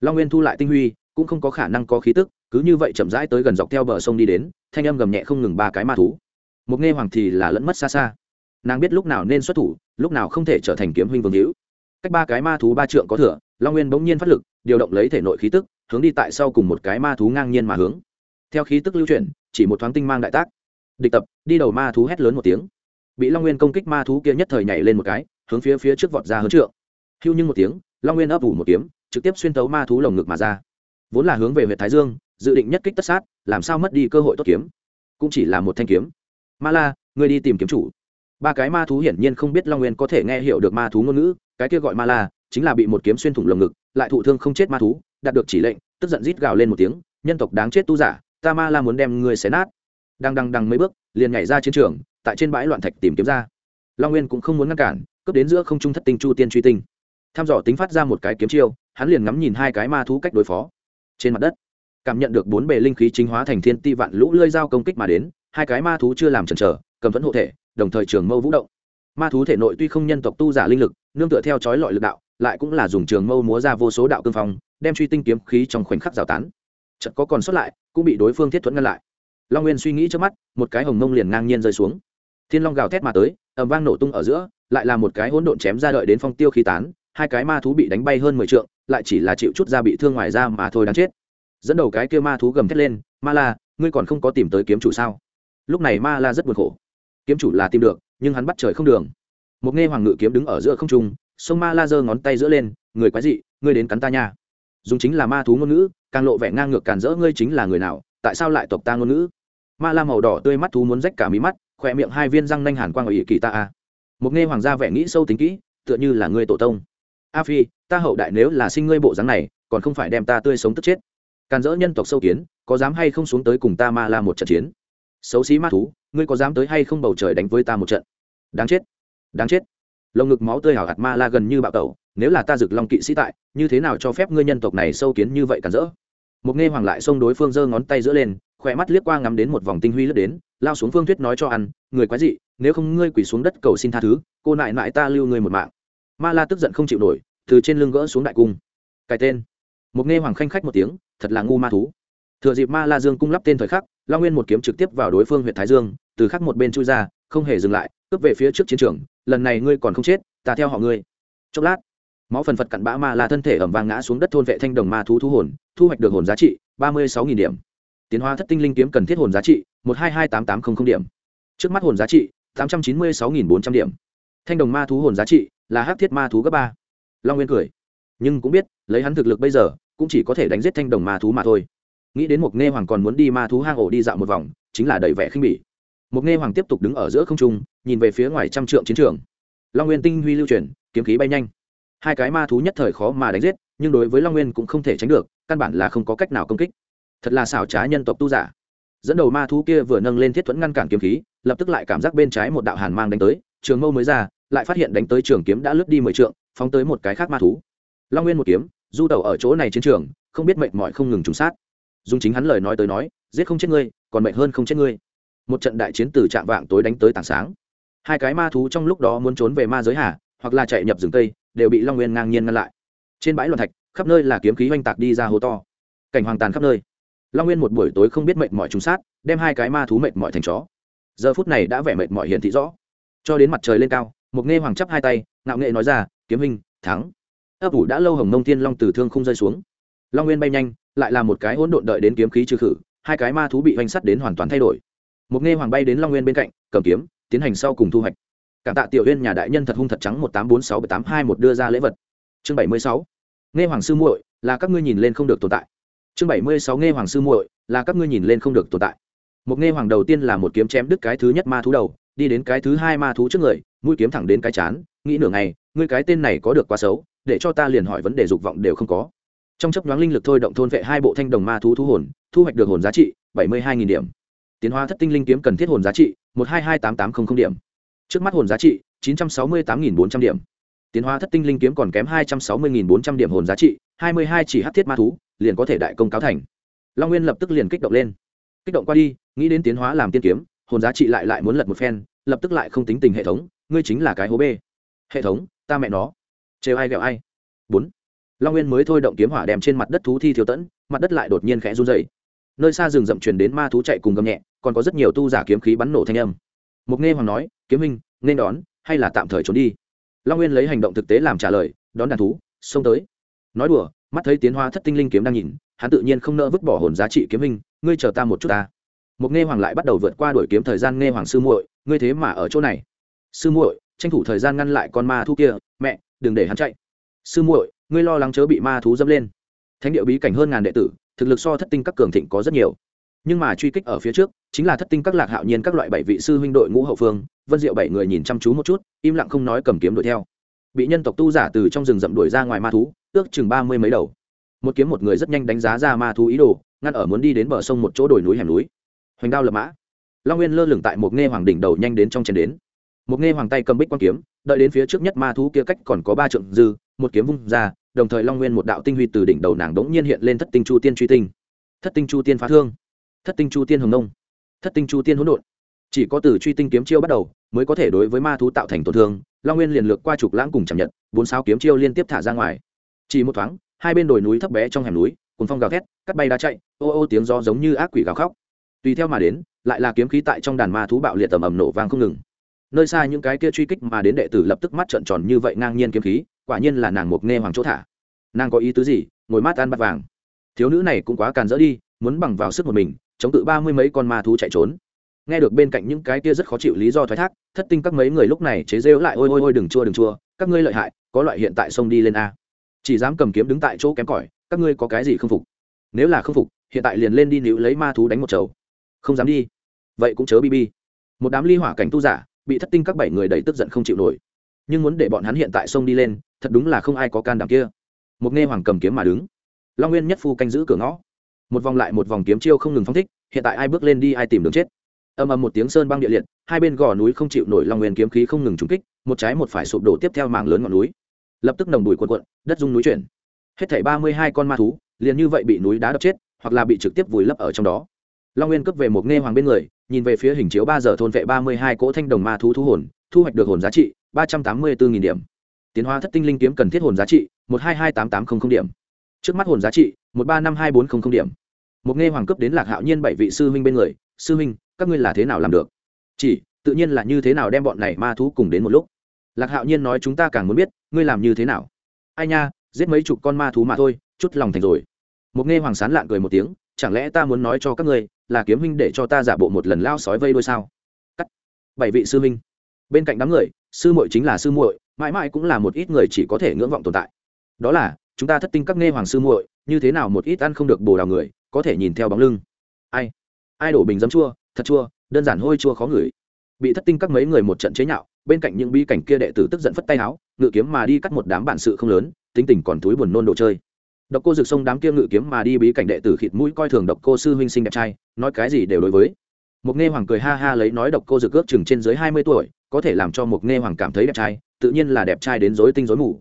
Long nguyên thu lại tinh huy, cũng không có khả năng có khí tức, cứ như vậy chậm rãi tới gần dọc theo bờ sông đi đến, thanh âm gầm nhẹ không ngừng ba cái ma thú. Một nghe hoàng thì là lẫn mất xa xa. Nàng biết lúc nào nên xuất thủ, lúc nào không thể trở thành kiếm huynh vương hữu. Cách ba cái ma thú ba trượng có thừa, long nguyên bỗng nhiên phát lực, điều động lấy thể nội khí tức, hướng đi tại sau cùng một cái ma thú ngang nhiên mà hướng. Theo khí tức lưu chuyển, chỉ một thoáng tinh mang đại tác. Địch tập, đi đầu ma thú hét lớn một tiếng bị long nguyên công kích ma thú kia nhất thời nhảy lên một cái hướng phía phía trước vọt ra hơn trượng hưu nhưng một tiếng long nguyên ấp ủ một kiếm trực tiếp xuyên tấu ma thú lồng ngực mà ra vốn là hướng về huyện thái dương dự định nhất kích tất sát làm sao mất đi cơ hội tốt kiếm cũng chỉ là một thanh kiếm ma la người đi tìm kiếm chủ ba cái ma thú hiển nhiên không biết long nguyên có thể nghe hiểu được ma thú ngôn ngữ cái kia gọi ma la chính là bị một kiếm xuyên thủng lồng ngực lại thụ thương không chết ma thú đạt được chỉ lệnh tức giận rít gào lên một tiếng nhân tộc đáng chết tu giả ta ma la muốn đem người xé nát đang đằng đằng mấy bước liền nhảy ra chiến trường tại trên bãi loạn thạch tìm kiếm ra. Long nguyên cũng không muốn ngăn cản, cướp đến giữa không trung thất tinh chu tiên truy tinh. Tham dò tính phát ra một cái kiếm chiêu, hắn liền ngắm nhìn hai cái ma thú cách đối phó. Trên mặt đất, cảm nhận được bốn bề linh khí chính hóa thành thiên ti vạn lũ lơi dao công kích mà đến, hai cái ma thú chưa làm chần chờ, cầm vẫn hộ thể, đồng thời trường mâu vũ động. Ma thú thể nội tuy không nhân tộc tu giả linh lực, nương tựa theo chói lọi lực đạo, lại cũng là dùng trường mâu múa ra vô số đạo cương phong, đem truy tinh kiếm khí trong khoảnh khắc rào tán. Chật có còn sót lại, cũng bị đối phương thiết thuẫn ngăn lại. Long nguyên suy nghĩ trước mắt, một cái hồng mông liền ngang nhiên rơi xuống thiên long gào thét mà tới ẩm vang nổ tung ở giữa, lại là một cái hỗn độn chém ra đợi đến phong tiêu khí tán, hai cái ma thú bị đánh bay hơn mười trượng, lại chỉ là chịu chút da bị thương ngoài ra mà thôi đáng chết. Dẫn đầu cái kia ma thú gầm thét lên, ma la, ngươi còn không có tìm tới kiếm chủ sao? Lúc này ma la rất buồn khổ. Kiếm chủ là tìm được, nhưng hắn bắt trời không đường. Một nghe hoàng ngự kiếm đứng ở giữa không trung, sông ma la giơ ngón tay giữa lên, người quái dị, ngươi đến cắn ta nha. Dùng chính là ma thú ngôn ngữ, càng lộ vẻ ngang ngược càn rỡ ngươi chính là người nào, tại sao lại tộc ta ngôn ngữ? Ma la màu đỏ tươi mắt thú muốn rách cả mí mắt khỏe miệng hai viên răng nanh hàn quang ở ỷ kỳ ta a. Một nghe hoàng gia vẻ nghĩ sâu tính kỹ, tựa như là ngươi tổ tông. A phi, ta hậu đại nếu là sinh ngươi bộ dáng này, còn không phải đem ta tươi sống tức chết. Càn rỡ nhân tộc sâu kiến, có dám hay không xuống tới cùng ta ma la một trận chiến? Xấu xí ma thú, ngươi có dám tới hay không bầu trời đánh với ta một trận? Đáng chết đáng chết. Lồng ngực máu tươi hảo hạt ma la gần như bạo tẩu, nếu là ta rực long kỵ sĩ tại, như thế nào cho phép ngươi nhân tộc này sâu kiến như vậy cản rỡ một nghe hoàng lại xông đối phương giơ ngón tay giữa lên khỏe mắt liếc qua ngắm đến một vòng tinh huy lướt đến, lao xuống phương thuyết nói cho ăn, người quái dị, nếu không ngươi quỳ xuống đất cầu xin tha thứ, cô nại nại ta lưu ngươi một mạng. Ma la tức giận không chịu nổi, từ trên lưng gỡ xuống đại cung. Cái tên? Một nghe hoàng khanh khách một tiếng, thật là ngu ma thú. Thừa dịp ma la dương cung lắp tên thời khắc lao nguyên một kiếm trực tiếp vào đối phương huyện thái dương, từ khắc một bên chui ra, không hề dừng lại, cướp về phía trước chiến trường, lần này ngươi còn không chết, ta theo họ ngươi. Chốc lát, máu phần phật cặn bã ma la thân thể ẩm vàng ngã xuống đất thôn vệ thanh đồng ma thú thu hồn, thu hoạch được hồn giá trị ba mươi sáu điểm tiến hóa thất tinh linh kiếm cần thiết hồn giá trị, một hai hai tám tám không không điểm. Trước mắt hồn giá trị, tám trăm chín mươi sáu nghìn bốn trăm điểm. Thanh đồng ma thú hồn giá trị là hắc thiết ma thú cấp ba. Long nguyên cười. Nhưng cũng biết, lấy hắn thực lực bây giờ, cũng chỉ có thể đánh giết thanh đồng ma thú mà thôi. Nghĩ đến một nghe hoàng còn muốn đi ma thú hang ổ đi dạo một vòng, chính là đầy vẻ khinh bỉ. Một nghe hoàng tiếp tục đứng ở giữa không trung, nhìn về phía ngoài trăm trượng chiến trường. Long nguyên tinh huy lưu chuyển, kiếm khí bay nhanh. Hai cái ma thú nhất thời khó mà đánh giết, nhưng đối với long nguyên cũng không thể tránh được, căn bản là không có cách nào công kích thật là xảo trá nhân tộc tu giả. Dẫn đầu ma thú kia vừa nâng lên thiết thuẫn ngăn cản kiếm khí, lập tức lại cảm giác bên trái một đạo hàn mang đánh tới, trường mâu mới ra, lại phát hiện đánh tới trường kiếm đã lướt đi mười trượng, phóng tới một cái khác ma thú. Long nguyên một kiếm, du đầu ở chỗ này chiến trường, không biết mệnh mọi không ngừng trùng sát. Dùng chính hắn lời nói tới nói, giết không chết ngươi, còn mệnh hơn không chết ngươi. Một trận đại chiến từ trạm vạng tối đánh tới tảng sáng. Hai cái ma thú trong lúc đó muốn trốn về ma giới hà, hoặc là chạy nhập rừng tây đều bị long nguyên ngang nhiên ngăn lại. Trên bãi loạn thạch, khắp nơi là kiếm khí oanh tạc đi ra hố to. Cảnh hoàng tàn khắp nơi long nguyên một buổi tối không biết mệnh mọi trùng sát, đem hai cái ma thú mệnh mọi thành chó. Giờ phút này đã vẻ mệnh mọi hiện thị rõ. Cho đến mặt trời lên cao Mục nghe hoàng chắp hai tay, ngạo nghệ nói ra, kiếm hình thắng. Ấp ủ đã lâu hồng nông tiên long từ thương không rơi xuống. Long nguyên bay nhanh, lại là một cái hỗn độn đợi đến kiếm khí trừ khử, hai cái ma thú bị vanh sắt đến hoàn toàn thay đổi. Mục nghe hoàng bay đến long nguyên bên cạnh, cầm kiếm, tiến hành sau cùng thu hoạch. Cảm tạ tiểu huyên nhà đại nhân thật hung thật trắng một tám bốn sáu bảy tám hai một đưa ra lễ vật. Chương bảy mươi sáu. Nghe hoàng sư muội, là các ngươi nhìn lên không được tồn tại chương bảy mươi sáu nghe hoàng sư muội, là các ngươi nhìn lên không được tồn tại. Một nghe hoàng đầu tiên là một kiếm chém đứt cái thứ nhất ma thú đầu, đi đến cái thứ hai ma thú trước người, mũi kiếm thẳng đến cái chán, nghĩ nửa ngày, ngươi cái tên này có được quá xấu, để cho ta liền hỏi vấn đề dục vọng đều không có. Trong chấp nhoáng linh lực thôi động thôn vệ hai bộ thanh đồng ma thú thu hồn, thu hoạch được hồn giá trị bảy mươi hai điểm. Tiến hóa thất tinh linh kiếm cần thiết hồn giá trị một hai hai tám tám trăm điểm. Trước mắt hồn giá trị chín trăm sáu mươi tám bốn trăm điểm. Tiến hóa thất tinh linh kiếm còn kém hai trăm sáu mươi bốn trăm điểm hồn giá trị, hai mươi hai chỉ hát thiết ma thú liền có thể đại công cáo thành. Long nguyên lập tức liền kích động lên. Kích động qua đi, nghĩ đến tiến hóa làm tiên kiếm, hồn giá trị lại lại muốn lật một phen, lập tức lại không tính tình hệ thống, ngươi chính là cái hố bê. Hệ thống, ta mẹ nó. Trêu ai ghẹo ai. Bốn. Long nguyên mới thôi động kiếm hỏa đem trên mặt đất thú thi thiếu tẫn, mặt đất lại đột nhiên khẽ run dày nơi xa rừng rậm truyền đến ma thú chạy cùng gầm nhẹ, còn có rất nhiều tu giả kiếm khí bắn nổ thanh âm. Mục nghe hoàng nói, kiếm minh nên đón, hay là tạm thời trốn đi? Long nguyên lấy hành động thực tế làm trả lời, đón đàn thú, xông tới. Nói đùa mắt thấy tiến hoa thất tinh linh kiếm đang nhìn, hắn tự nhiên không nỡ vứt bỏ hồn giá trị kiếm minh ngươi chờ ta một chút ta. Một nghe hoàng lại bắt đầu vượt qua đuổi kiếm thời gian nghe hoàng sư muội, ngươi thế mà ở chỗ này. Sư muội, tranh thủ thời gian ngăn lại con ma thú kia, mẹ, đừng để hắn chạy. Sư muội, ngươi lo lắng chớ bị ma thú dâm lên. Thánh địa bí cảnh hơn ngàn đệ tử, thực lực so thất tinh các cường thịnh có rất nhiều. Nhưng mà truy kích ở phía trước, chính là thất tinh các lạc hạo nhiên các loại bảy vị sư huynh đội ngũ hậu phương, vân diệu bảy người nhìn chăm chú một chút, im lặng không nói cầm kiếm đuổi theo. Bị nhân tộc tu giả từ trong rừng rậm đuổi ra ngoài ma thú ước chừng ba mươi mấy đầu. Một kiếm một người rất nhanh đánh giá ra ma thú ý đồ, ngăn ở muốn đi đến bờ sông một chỗ đồi núi hẻm núi. Hoành đao lập mã. Long nguyên lơ lửng tại một nghe hoàng đỉnh đầu nhanh đến trong chén đến. Một nghe hoàng tay cầm bích quan kiếm, đợi đến phía trước nhất ma thú kia cách còn có ba trượng dư, một kiếm vung ra, đồng thời long nguyên một đạo tinh huy từ đỉnh đầu nàng đống nhiên hiện lên thất tinh chu tiên truy tinh. Thất tinh chu tiên phá thương. Thất tinh chu tiên hồng nông. Thất tinh chu tiên hỗn độn. Chỉ có từ truy tinh kiếm chiêu bắt đầu, mới có thể đối với ma thú tạo thành tổn thương, long nguyên liền lược qua trục lãng cùng chạm nhận bốn sao kiếm chiêu liên tiếp thả ra ngoài chỉ một thoáng, hai bên đồi núi thấp bé trong hẻm núi cùng phong gào thét, cắt bay đá chạy, ô ô tiếng gió giống như ác quỷ gào khóc. Tùy theo mà đến, lại là kiếm khí tại trong đàn ma thú bạo liệt tầm ầm nổ vang không ngừng. Nơi xa những cái kia truy kích mà đến đệ tử lập tức mắt trợn tròn như vậy ngang nhiên kiếm khí, quả nhiên là nàng mục nghe hoàng chỗ thả. Nàng có ý tứ gì? Ngồi mát ăn bát vàng. Thiếu nữ này cũng quá càn dỡ đi, muốn bằng vào sức một mình, chống tự ba mươi mấy con ma thú chạy trốn. Nghe được bên cạnh những cái kia rất khó chịu lý do thoái thác, thất tinh các mấy người lúc này chế rêu lại, ôi ôi ôi, đừng chua đừng chua, các ngươi lợi hại, có loại hiện tại xông đi lên a chỉ dám cầm kiếm đứng tại chỗ kém cỏi, các ngươi có cái gì không phục? Nếu là không phục, hiện tại liền lên đi níu lấy ma thú đánh một chầu. Không dám đi. Vậy cũng chớ bi bi. Một đám ly hỏa cảnh tu giả, bị thất tinh các bảy người đầy tức giận không chịu nổi. Nhưng muốn để bọn hắn hiện tại sông đi lên, thật đúng là không ai có can đảm kia. Một nghe hoàng cầm kiếm mà đứng. Long nguyên nhất phu canh giữ cửa ngõ. Một vòng lại một vòng kiếm chiêu không ngừng phong thích, hiện tại ai bước lên đi ai tìm đường chết. Âm âm một tiếng sơn băng địa liệt, hai bên gò núi không chịu nổi long nguyên kiếm khí không ngừng trúng kích, một trái một phải sụp đổ tiếp theo mảng lớn ngọn núi lập tức nồng đùi quần quận đất dung núi chuyển. Hết thảy ba mươi hai con ma thú, liền như vậy bị núi đá đập chết, hoặc là bị trực tiếp vùi lấp ở trong đó. Long nguyên cướp về một nghe hoàng bên người, nhìn về phía hình chiếu ba giờ thôn vệ ba mươi hai cỗ thanh đồng ma thú thu hồn, thu hoạch được hồn giá trị ba trăm tám mươi bốn điểm. Tiến hóa thất tinh linh kiếm cần thiết hồn giá trị một hai hai tám tám trăm linh điểm. Trước mắt hồn giá trị một ba năm hai bốn trăm linh điểm. Một nghe hoàng cướp đến lạc hạo nhiên bảy vị sư huynh bên người, sư huynh, các ngươi là thế nào làm được? Chỉ, tự nhiên là như thế nào đem bọn này ma thú cùng đến một lúc. Lạc hạo nhiên nói, chúng ta càng muốn biết ngươi làm như thế nào? Ai nha, giết mấy chục con ma thú mà thôi, chút lòng thành rồi. Một nghe hoàng sán lạng cười một tiếng, chẳng lẽ ta muốn nói cho các ngươi, là kiếm huynh để cho ta giả bộ một lần lao sói vây đôi sao? Cắt. Bảy vị sư huynh. Bên cạnh đám người, sư muội chính là sư muội, mãi mãi cũng là một ít người chỉ có thể ngưỡng vọng tồn tại. Đó là, chúng ta thất tinh các nghe hoàng sư muội, như thế nào một ít ăn không được bồ đào người, có thể nhìn theo bóng lưng. Ai? Ai đổ bình giấm chua, thật chua, đơn giản hôi chua khó ngửi. Bị thất tinh các mấy người một trận chế nhạo, bên cạnh những bi cảnh kia đệ tử tức giận phất tay áo ngự kiếm mà đi cắt một đám bản sự không lớn, tính tình còn túi buồn nôn đồ chơi. Độc cô rực sông đám kia ngự kiếm mà đi bí cảnh đệ tử khịt mũi coi thường độc cô sư huynh sinh đẹp trai, nói cái gì đều đối với. Một nghe hoàng cười ha ha lấy nói độc cô rực ước chừng trên dưới hai mươi tuổi, có thể làm cho một nghe hoàng cảm thấy đẹp trai, tự nhiên là đẹp trai đến rối tinh rối mù.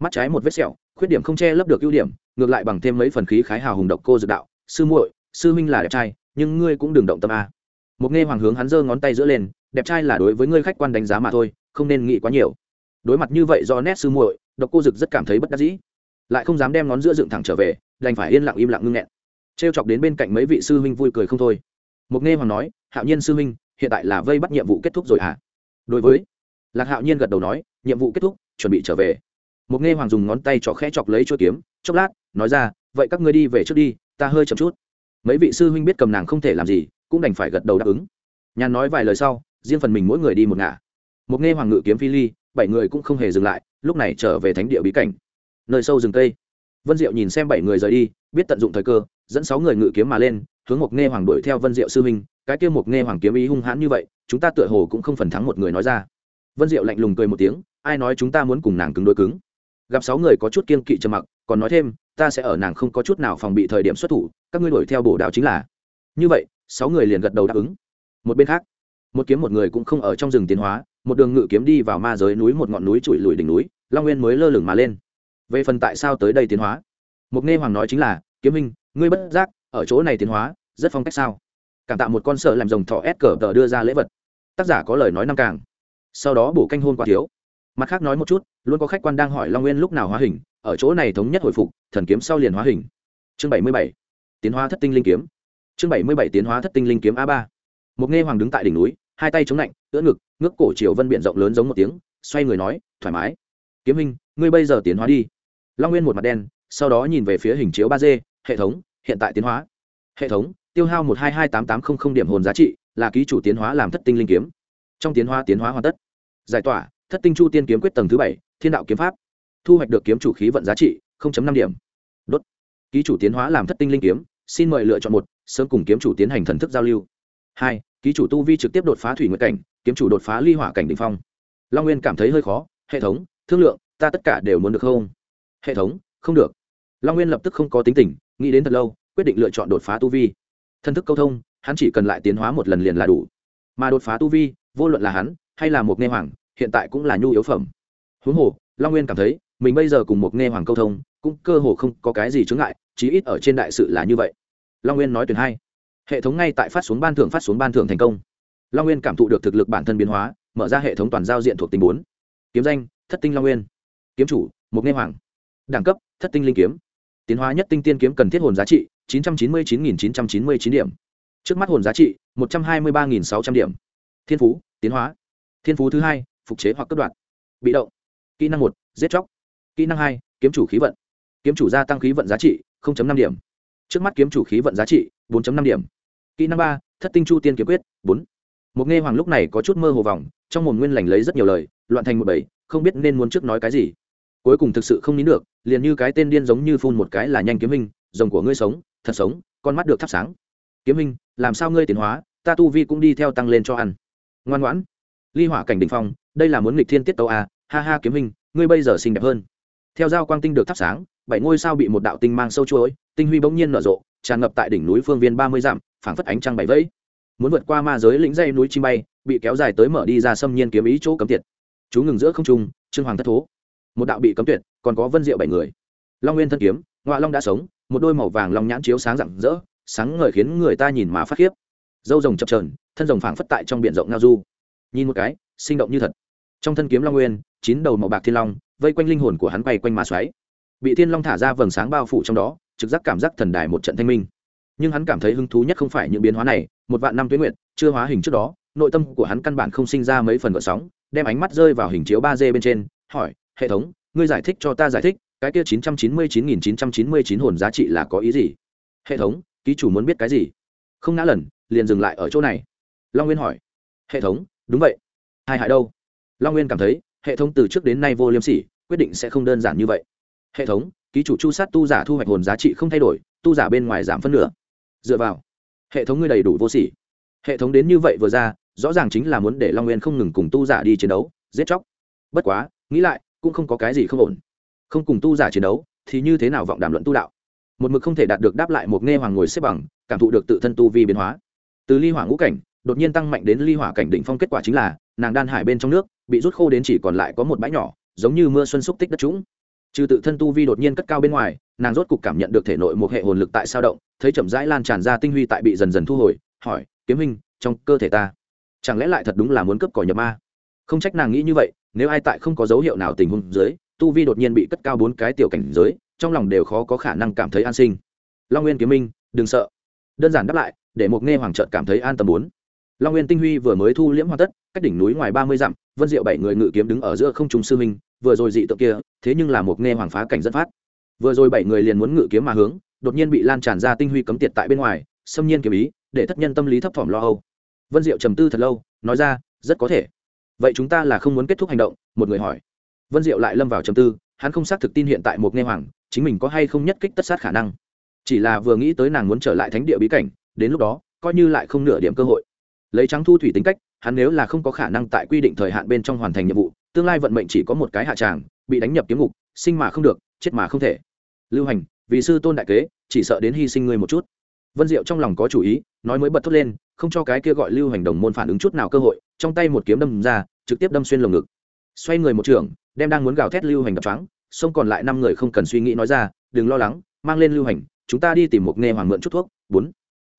Mắt trái một vết sẹo, khuyết điểm không che lấp được ưu điểm, ngược lại bằng thêm mấy phần khí khái hào hùng độc cô dược đạo, sư muội, sư huynh là đẹp trai, nhưng ngươi cũng đừng động tâm a. Một nghe hoàng hướng hắn giơ ngón tay giữa lên, đẹp trai là đối với ngươi khách quan đánh giá mà thôi, không nên nghĩ quá nhiều đối mặt như vậy do nét sư muội, độc cô dực rất cảm thấy bất đắc dĩ. Lại không dám đem ngón giữa dựng thẳng trở về, đành phải yên lặng im lặng ngưng nghẹn. Trêu chọc đến bên cạnh mấy vị sư huynh vui cười không thôi. Mục nghe hoàng nói, hạo nhiên sư huynh, hiện tại là vây bắt nhiệm vụ kết thúc rồi à đối với, lạc hạo nhiên gật đầu nói, nhiệm vụ kết thúc, chuẩn bị trở về. Mục nghe hoàng dùng ngón tay trỏ khẽ chọc lấy chuôi kiếm, chốc lát, nói ra, vậy các ngươi đi về trước đi, ta hơi chậm chút. Mấy vị sư huynh biết cầm nàng không thể làm gì, cũng đành phải gật đầu đáp ứng. Nhàn nói vài lời sau, riêng phần mình mỗi người đi một ngả. Mục nghe hoàng ngự kiếm phi ly bảy người cũng không hề dừng lại, lúc này trở về thánh địa bí cảnh. Nơi sâu rừng cây. Vân diệu nhìn xem bảy người rời đi, biết tận dụng thời cơ, dẫn sáu người ngự kiếm mà lên, hướng một nghe hoàng đuổi theo vân diệu sư huynh, cái kia một nghe hoàng kiếm ý hung hãn như vậy, chúng ta tựa hồ cũng không phần thắng một người nói ra. Vân diệu lạnh lùng cười một tiếng, ai nói chúng ta muốn cùng nàng cứng đối cứng. Gặp sáu người có chút kiên kỵ trầm mặc, còn nói thêm, ta sẽ ở nàng không có chút nào phòng bị thời điểm xuất thủ, các ngươi đuổi theo bổ đạo chính là. Như vậy, sáu người liền gật đầu đáp ứng. Một bên khác, một kiếm một người cũng không ở trong rừng tiến hóa một đường ngự kiếm đi vào ma giới núi một ngọn núi trụi lùi đỉnh núi, long nguyên mới lơ lửng mà lên. Về phần tại sao tới đây tiến hóa? Mục nghe hoàng nói chính là, kiếm minh, ngươi bất giác, ở chỗ này tiến hóa, rất phong cách sao? Cảm tạ một con sợ làm rồng thọ ép cờ tờ đưa ra lễ vật. Tác giả có lời nói năm càng. Sau đó bổ canh hôn quả thiếu. Mặt khác nói một chút, luôn có khách quan đang hỏi long nguyên lúc nào hóa hình, ở chỗ này thống nhất hồi phục, thần kiếm sau liền hóa hình. Chương bảy mươi bảy. Tiến hóa thất tinh linh kiếm. Chương bảy mươi bảy tiến hóa thất tinh linh kiếm a ba. Một nghe hoàng đứng tại đỉnh núi hai tay chống lạnh, ưỡn ngực, ngước cổ chiều vân biện rộng lớn giống một tiếng, xoay người nói, thoải mái. Kiếm hình ngươi bây giờ tiến hóa đi. Long nguyên một mặt đen, sau đó nhìn về phía hình chiếu ba d, hệ thống, hiện tại tiến hóa. Hệ thống, tiêu hao một hai hai tám tám không không điểm hồn giá trị, là ký chủ tiến hóa làm thất tinh linh kiếm. Trong tiến hóa tiến hóa hoàn tất. Giải tỏa, thất tinh chu tiên kiếm quyết tầng thứ bảy, thiên đạo kiếm pháp. Thu hoạch được kiếm chủ khí vận giá trị năm điểm. Đốt. Ký chủ tiến hóa làm thất tinh linh kiếm, xin mời lựa chọn một, sớm cùng kiếm chủ tiến hành thần thức giao lưu hai, ký chủ tu vi trực tiếp đột phá thủy nguyện cảnh, kiếm chủ đột phá ly hỏa cảnh đ ỉ n h phong. Long nguyên cảm thấy hơi khó, hệ thống, thương lượng, ta tất cả đều muốn được không? Hệ thống, không được. Long nguyên lập tức không có tính tình, nghĩ đến thật lâu, quyết định lựa chọn đột phá tu vi. Thân thức câu thông, hắn chỉ cần lại tiến hóa một lần liền là đủ. Mà đột phá tu vi, vô luận là hắn, hay là một nghe hoàng, hiện tại cũng là nhu yếu phẩm. Huống hồ, long nguyên cảm thấy, mình bây giờ cùng một nghe hoàng câu thông, cũng cơ hồ không có cái gì chướng ngại, chí ít ở trên đại sự là như vậy. Long nguyên nói tuyển hai hệ thống ngay tại phát xuống ban thưởng phát xuống ban thưởng thành công. Long nguyên cảm thụ được thực lực bản thân biến hóa, mở ra hệ thống toàn giao diện thuộc tính bốn. Kiếm danh, thất tinh long nguyên. Kiếm chủ một nghe hoàng. Đẳng cấp, thất tinh linh kiếm. Tiến hóa nhất tinh tiên kiếm cần thiết hồn giá trị, chín trăm chín mươi chín nghìn chín trăm chín mươi chín điểm. Trước mắt hồn giá trị, một trăm hai mươi ba nghìn sáu trăm điểm. Thiên phú, tiến hóa. Thiên phú thứ hai, phục chế hoặc cấp đoạn bị động. Kỹ năng một, giết chóc. Kỹ năng hai, kiếm chủ khí vận. Kiếm chủ gia tăng khí vận giá trị năm điểm. Trước mắt kiếm chủ khí vận giá trị 4 năm điểm. Kỹ năng ba, thất tinh chu tiên kiếm quyết, bốn. Một nghe hoàng lúc này có chút mơ hồ vòng trong mồm nguyên lành lấy rất nhiều lời, loạn thành một bầy, không biết nên muốn trước nói cái gì. Cuối cùng thực sự không nín được, liền như cái tên điên giống như phun một cái là nhanh kiếm hình, rồng của ngươi sống, thật sống, con mắt được thắp sáng. Kiếm hình, làm sao ngươi tiến hóa, ta tu vi cũng đi theo tăng lên cho ăn. Ngoan ngoãn. Ly hỏa cảnh đỉnh phong, đây là muốn nghịch thiên tiết tấu à ha ha kiếm hình, ngươi bây giờ xinh đẹp hơn. Theo dao quang tinh được thắp sáng bảy ngôi sao bị một đạo tinh mang sâu chuối tinh huy bỗng nhiên nở rộ, tràn ngập tại đỉnh núi phương viên ba mươi dặm, phảng phất ánh trăng bảy vẫy. Muốn vượt qua ma giới lĩnh dây núi chim bay, bị kéo dài tới mở đi ra xâm nhiên kiếm ý chỗ cấm tiệt. Chú ngừng giữa không trung, trương hoàng thất thố. Một đạo bị cấm tuyệt, còn có vân diệu bảy người. Long nguyên thân kiếm ngoại long đã sống, một đôi màu vàng long nhãn chiếu sáng rạng rỡ, sáng ngời khiến người ta nhìn mà phát khiếp. Dâu rồng chập trờn thân rồng phảng phất tại trong biển rộng ngao du. Nhìn một cái, sinh động như thật. Trong thân kiếm long nguyên, chín đầu màu bạc thiên long, vây quanh linh hồn của hắn bay quanh mà xoáy bị thiên long thả ra vầng sáng bao phủ trong đó, trực giác cảm giác thần đài một trận thanh minh. Nhưng hắn cảm thấy hứng thú nhất không phải những biến hóa này, một vạn năm tuyến nguyện chưa hóa hình trước đó, nội tâm của hắn căn bản không sinh ra mấy phần gợn sóng, đem ánh mắt rơi vào hình chiếu ba d bên trên, hỏi, hệ thống, ngươi giải thích cho ta giải thích, cái kia chín trăm chín mươi chín nghìn chín trăm chín mươi chín hồn giá trị là có ý gì? Hệ thống, ký chủ muốn biết cái gì? Không ngã lần, liền dừng lại ở chỗ này. Long nguyên hỏi. Hệ thống, đúng vậy. Hai hại đâu? Long nguyên cảm thấy, hệ thống từ trước đến nay vô liêm sỉ, quyết định sẽ không đơn giản như vậy hệ thống, ký chủ chu sát tu giả thu hoạch hồn giá trị không thay đổi, tu giả bên ngoài giảm phân nửa. Dựa vào, hệ thống ngươi đầy đủ vô sỉ. Hệ thống đến như vậy vừa ra, rõ ràng chính là muốn để long nguyên không ngừng cùng tu giả đi chiến đấu, giết chóc. Bất quá, nghĩ lại, cũng không có cái gì không ổn. Không cùng tu giả chiến đấu, thì như thế nào vọng đàm luận tu đạo? Một mực không thể đạt được đáp lại một nghe hoàng ngồi xếp bằng, cảm thụ được tự thân tu vi biến hóa. Từ ly hỏa ngũ cảnh, đột nhiên tăng mạnh đến ly hỏa cảnh đỉnh phong kết quả chính là, nàng đan hải bên trong nước, bị rút khô đến chỉ còn lại có một bãi nhỏ, giống như mưa xuân xúc tích đất trũng trừ tự thân tu vi đột nhiên cất cao bên ngoài, nàng rốt cục cảm nhận được thể nội một hệ hồn lực tại sao động, thấy chậm rãi lan tràn ra tinh huy tại bị dần dần thu hồi, hỏi, kiếm hình trong cơ thể ta, chẳng lẽ lại thật đúng là muốn cướp cỏ nhập ma? Không trách nàng nghĩ như vậy, nếu ai tại không có dấu hiệu nào tình huống dưới, tu vi đột nhiên bị cất cao bốn cái tiểu cảnh giới, trong lòng đều khó có khả năng cảm thấy an sinh. Long nguyên kiếm minh đừng sợ. Đơn giản đáp lại, để một nghe hoàng trợt cảm thấy an tâm bốn. Long nguyên tinh huy vừa mới thu liễm hoàn tất, cách đỉnh núi ngoài ba mươi dặm, vân diệu bảy người ngự kiếm đứng ở giữa không trung sư minh vừa rồi dị tượng kia, thế nhưng là một nghe hoàng phá cảnh dẫn phát. Vừa rồi bảy người liền muốn ngự kiếm mà hướng, đột nhiên bị lan tràn ra tinh huy cấm tiệt tại bên ngoài, xâm nhiên kiếm ý, để thất nhân tâm lý thấp thỏm lo âu. Vân diệu trầm tư thật lâu, nói ra, rất có thể. Vậy chúng ta là không muốn kết thúc hành động? một người hỏi. Vân diệu lại lâm vào trầm tư, hắn không xác thực tin hiện tại một nghe hoàng, chính mình có hay không nhất kích tất sát khả năng. Chỉ là vừa nghĩ tới nàng muốn trở lại thánh địa bí cảnh, đến lúc đó, coi như lại không nửa điểm cơ hội. Lấy trắng thu thủy tính cách, hắn nếu là không có khả năng tại quy định thời hạn bên trong hoàn thành nhiệm vụ tương lai vận mệnh chỉ có một cái hạ tràng, bị đánh nhập kiếm ngục, sinh mà không được, chết mà không thể. Lưu hành, vì sư tôn đại kế, chỉ sợ đến hy sinh ngươi một chút. Vân diệu trong lòng có chủ ý, nói mới bật thốt lên, không cho cái kia gọi lưu hành đồng môn phản ứng chút nào cơ hội, trong tay một kiếm đâm ra, trực tiếp đâm xuyên lồng ngực. Xoay người một trường, đem đang muốn gào thét lưu hành đập trắng sông còn lại năm người không cần suy nghĩ nói ra, đừng lo lắng, mang lên lưu hành, chúng ta đi tìm một nghe hoàng mượn chút thuốc. Bốn.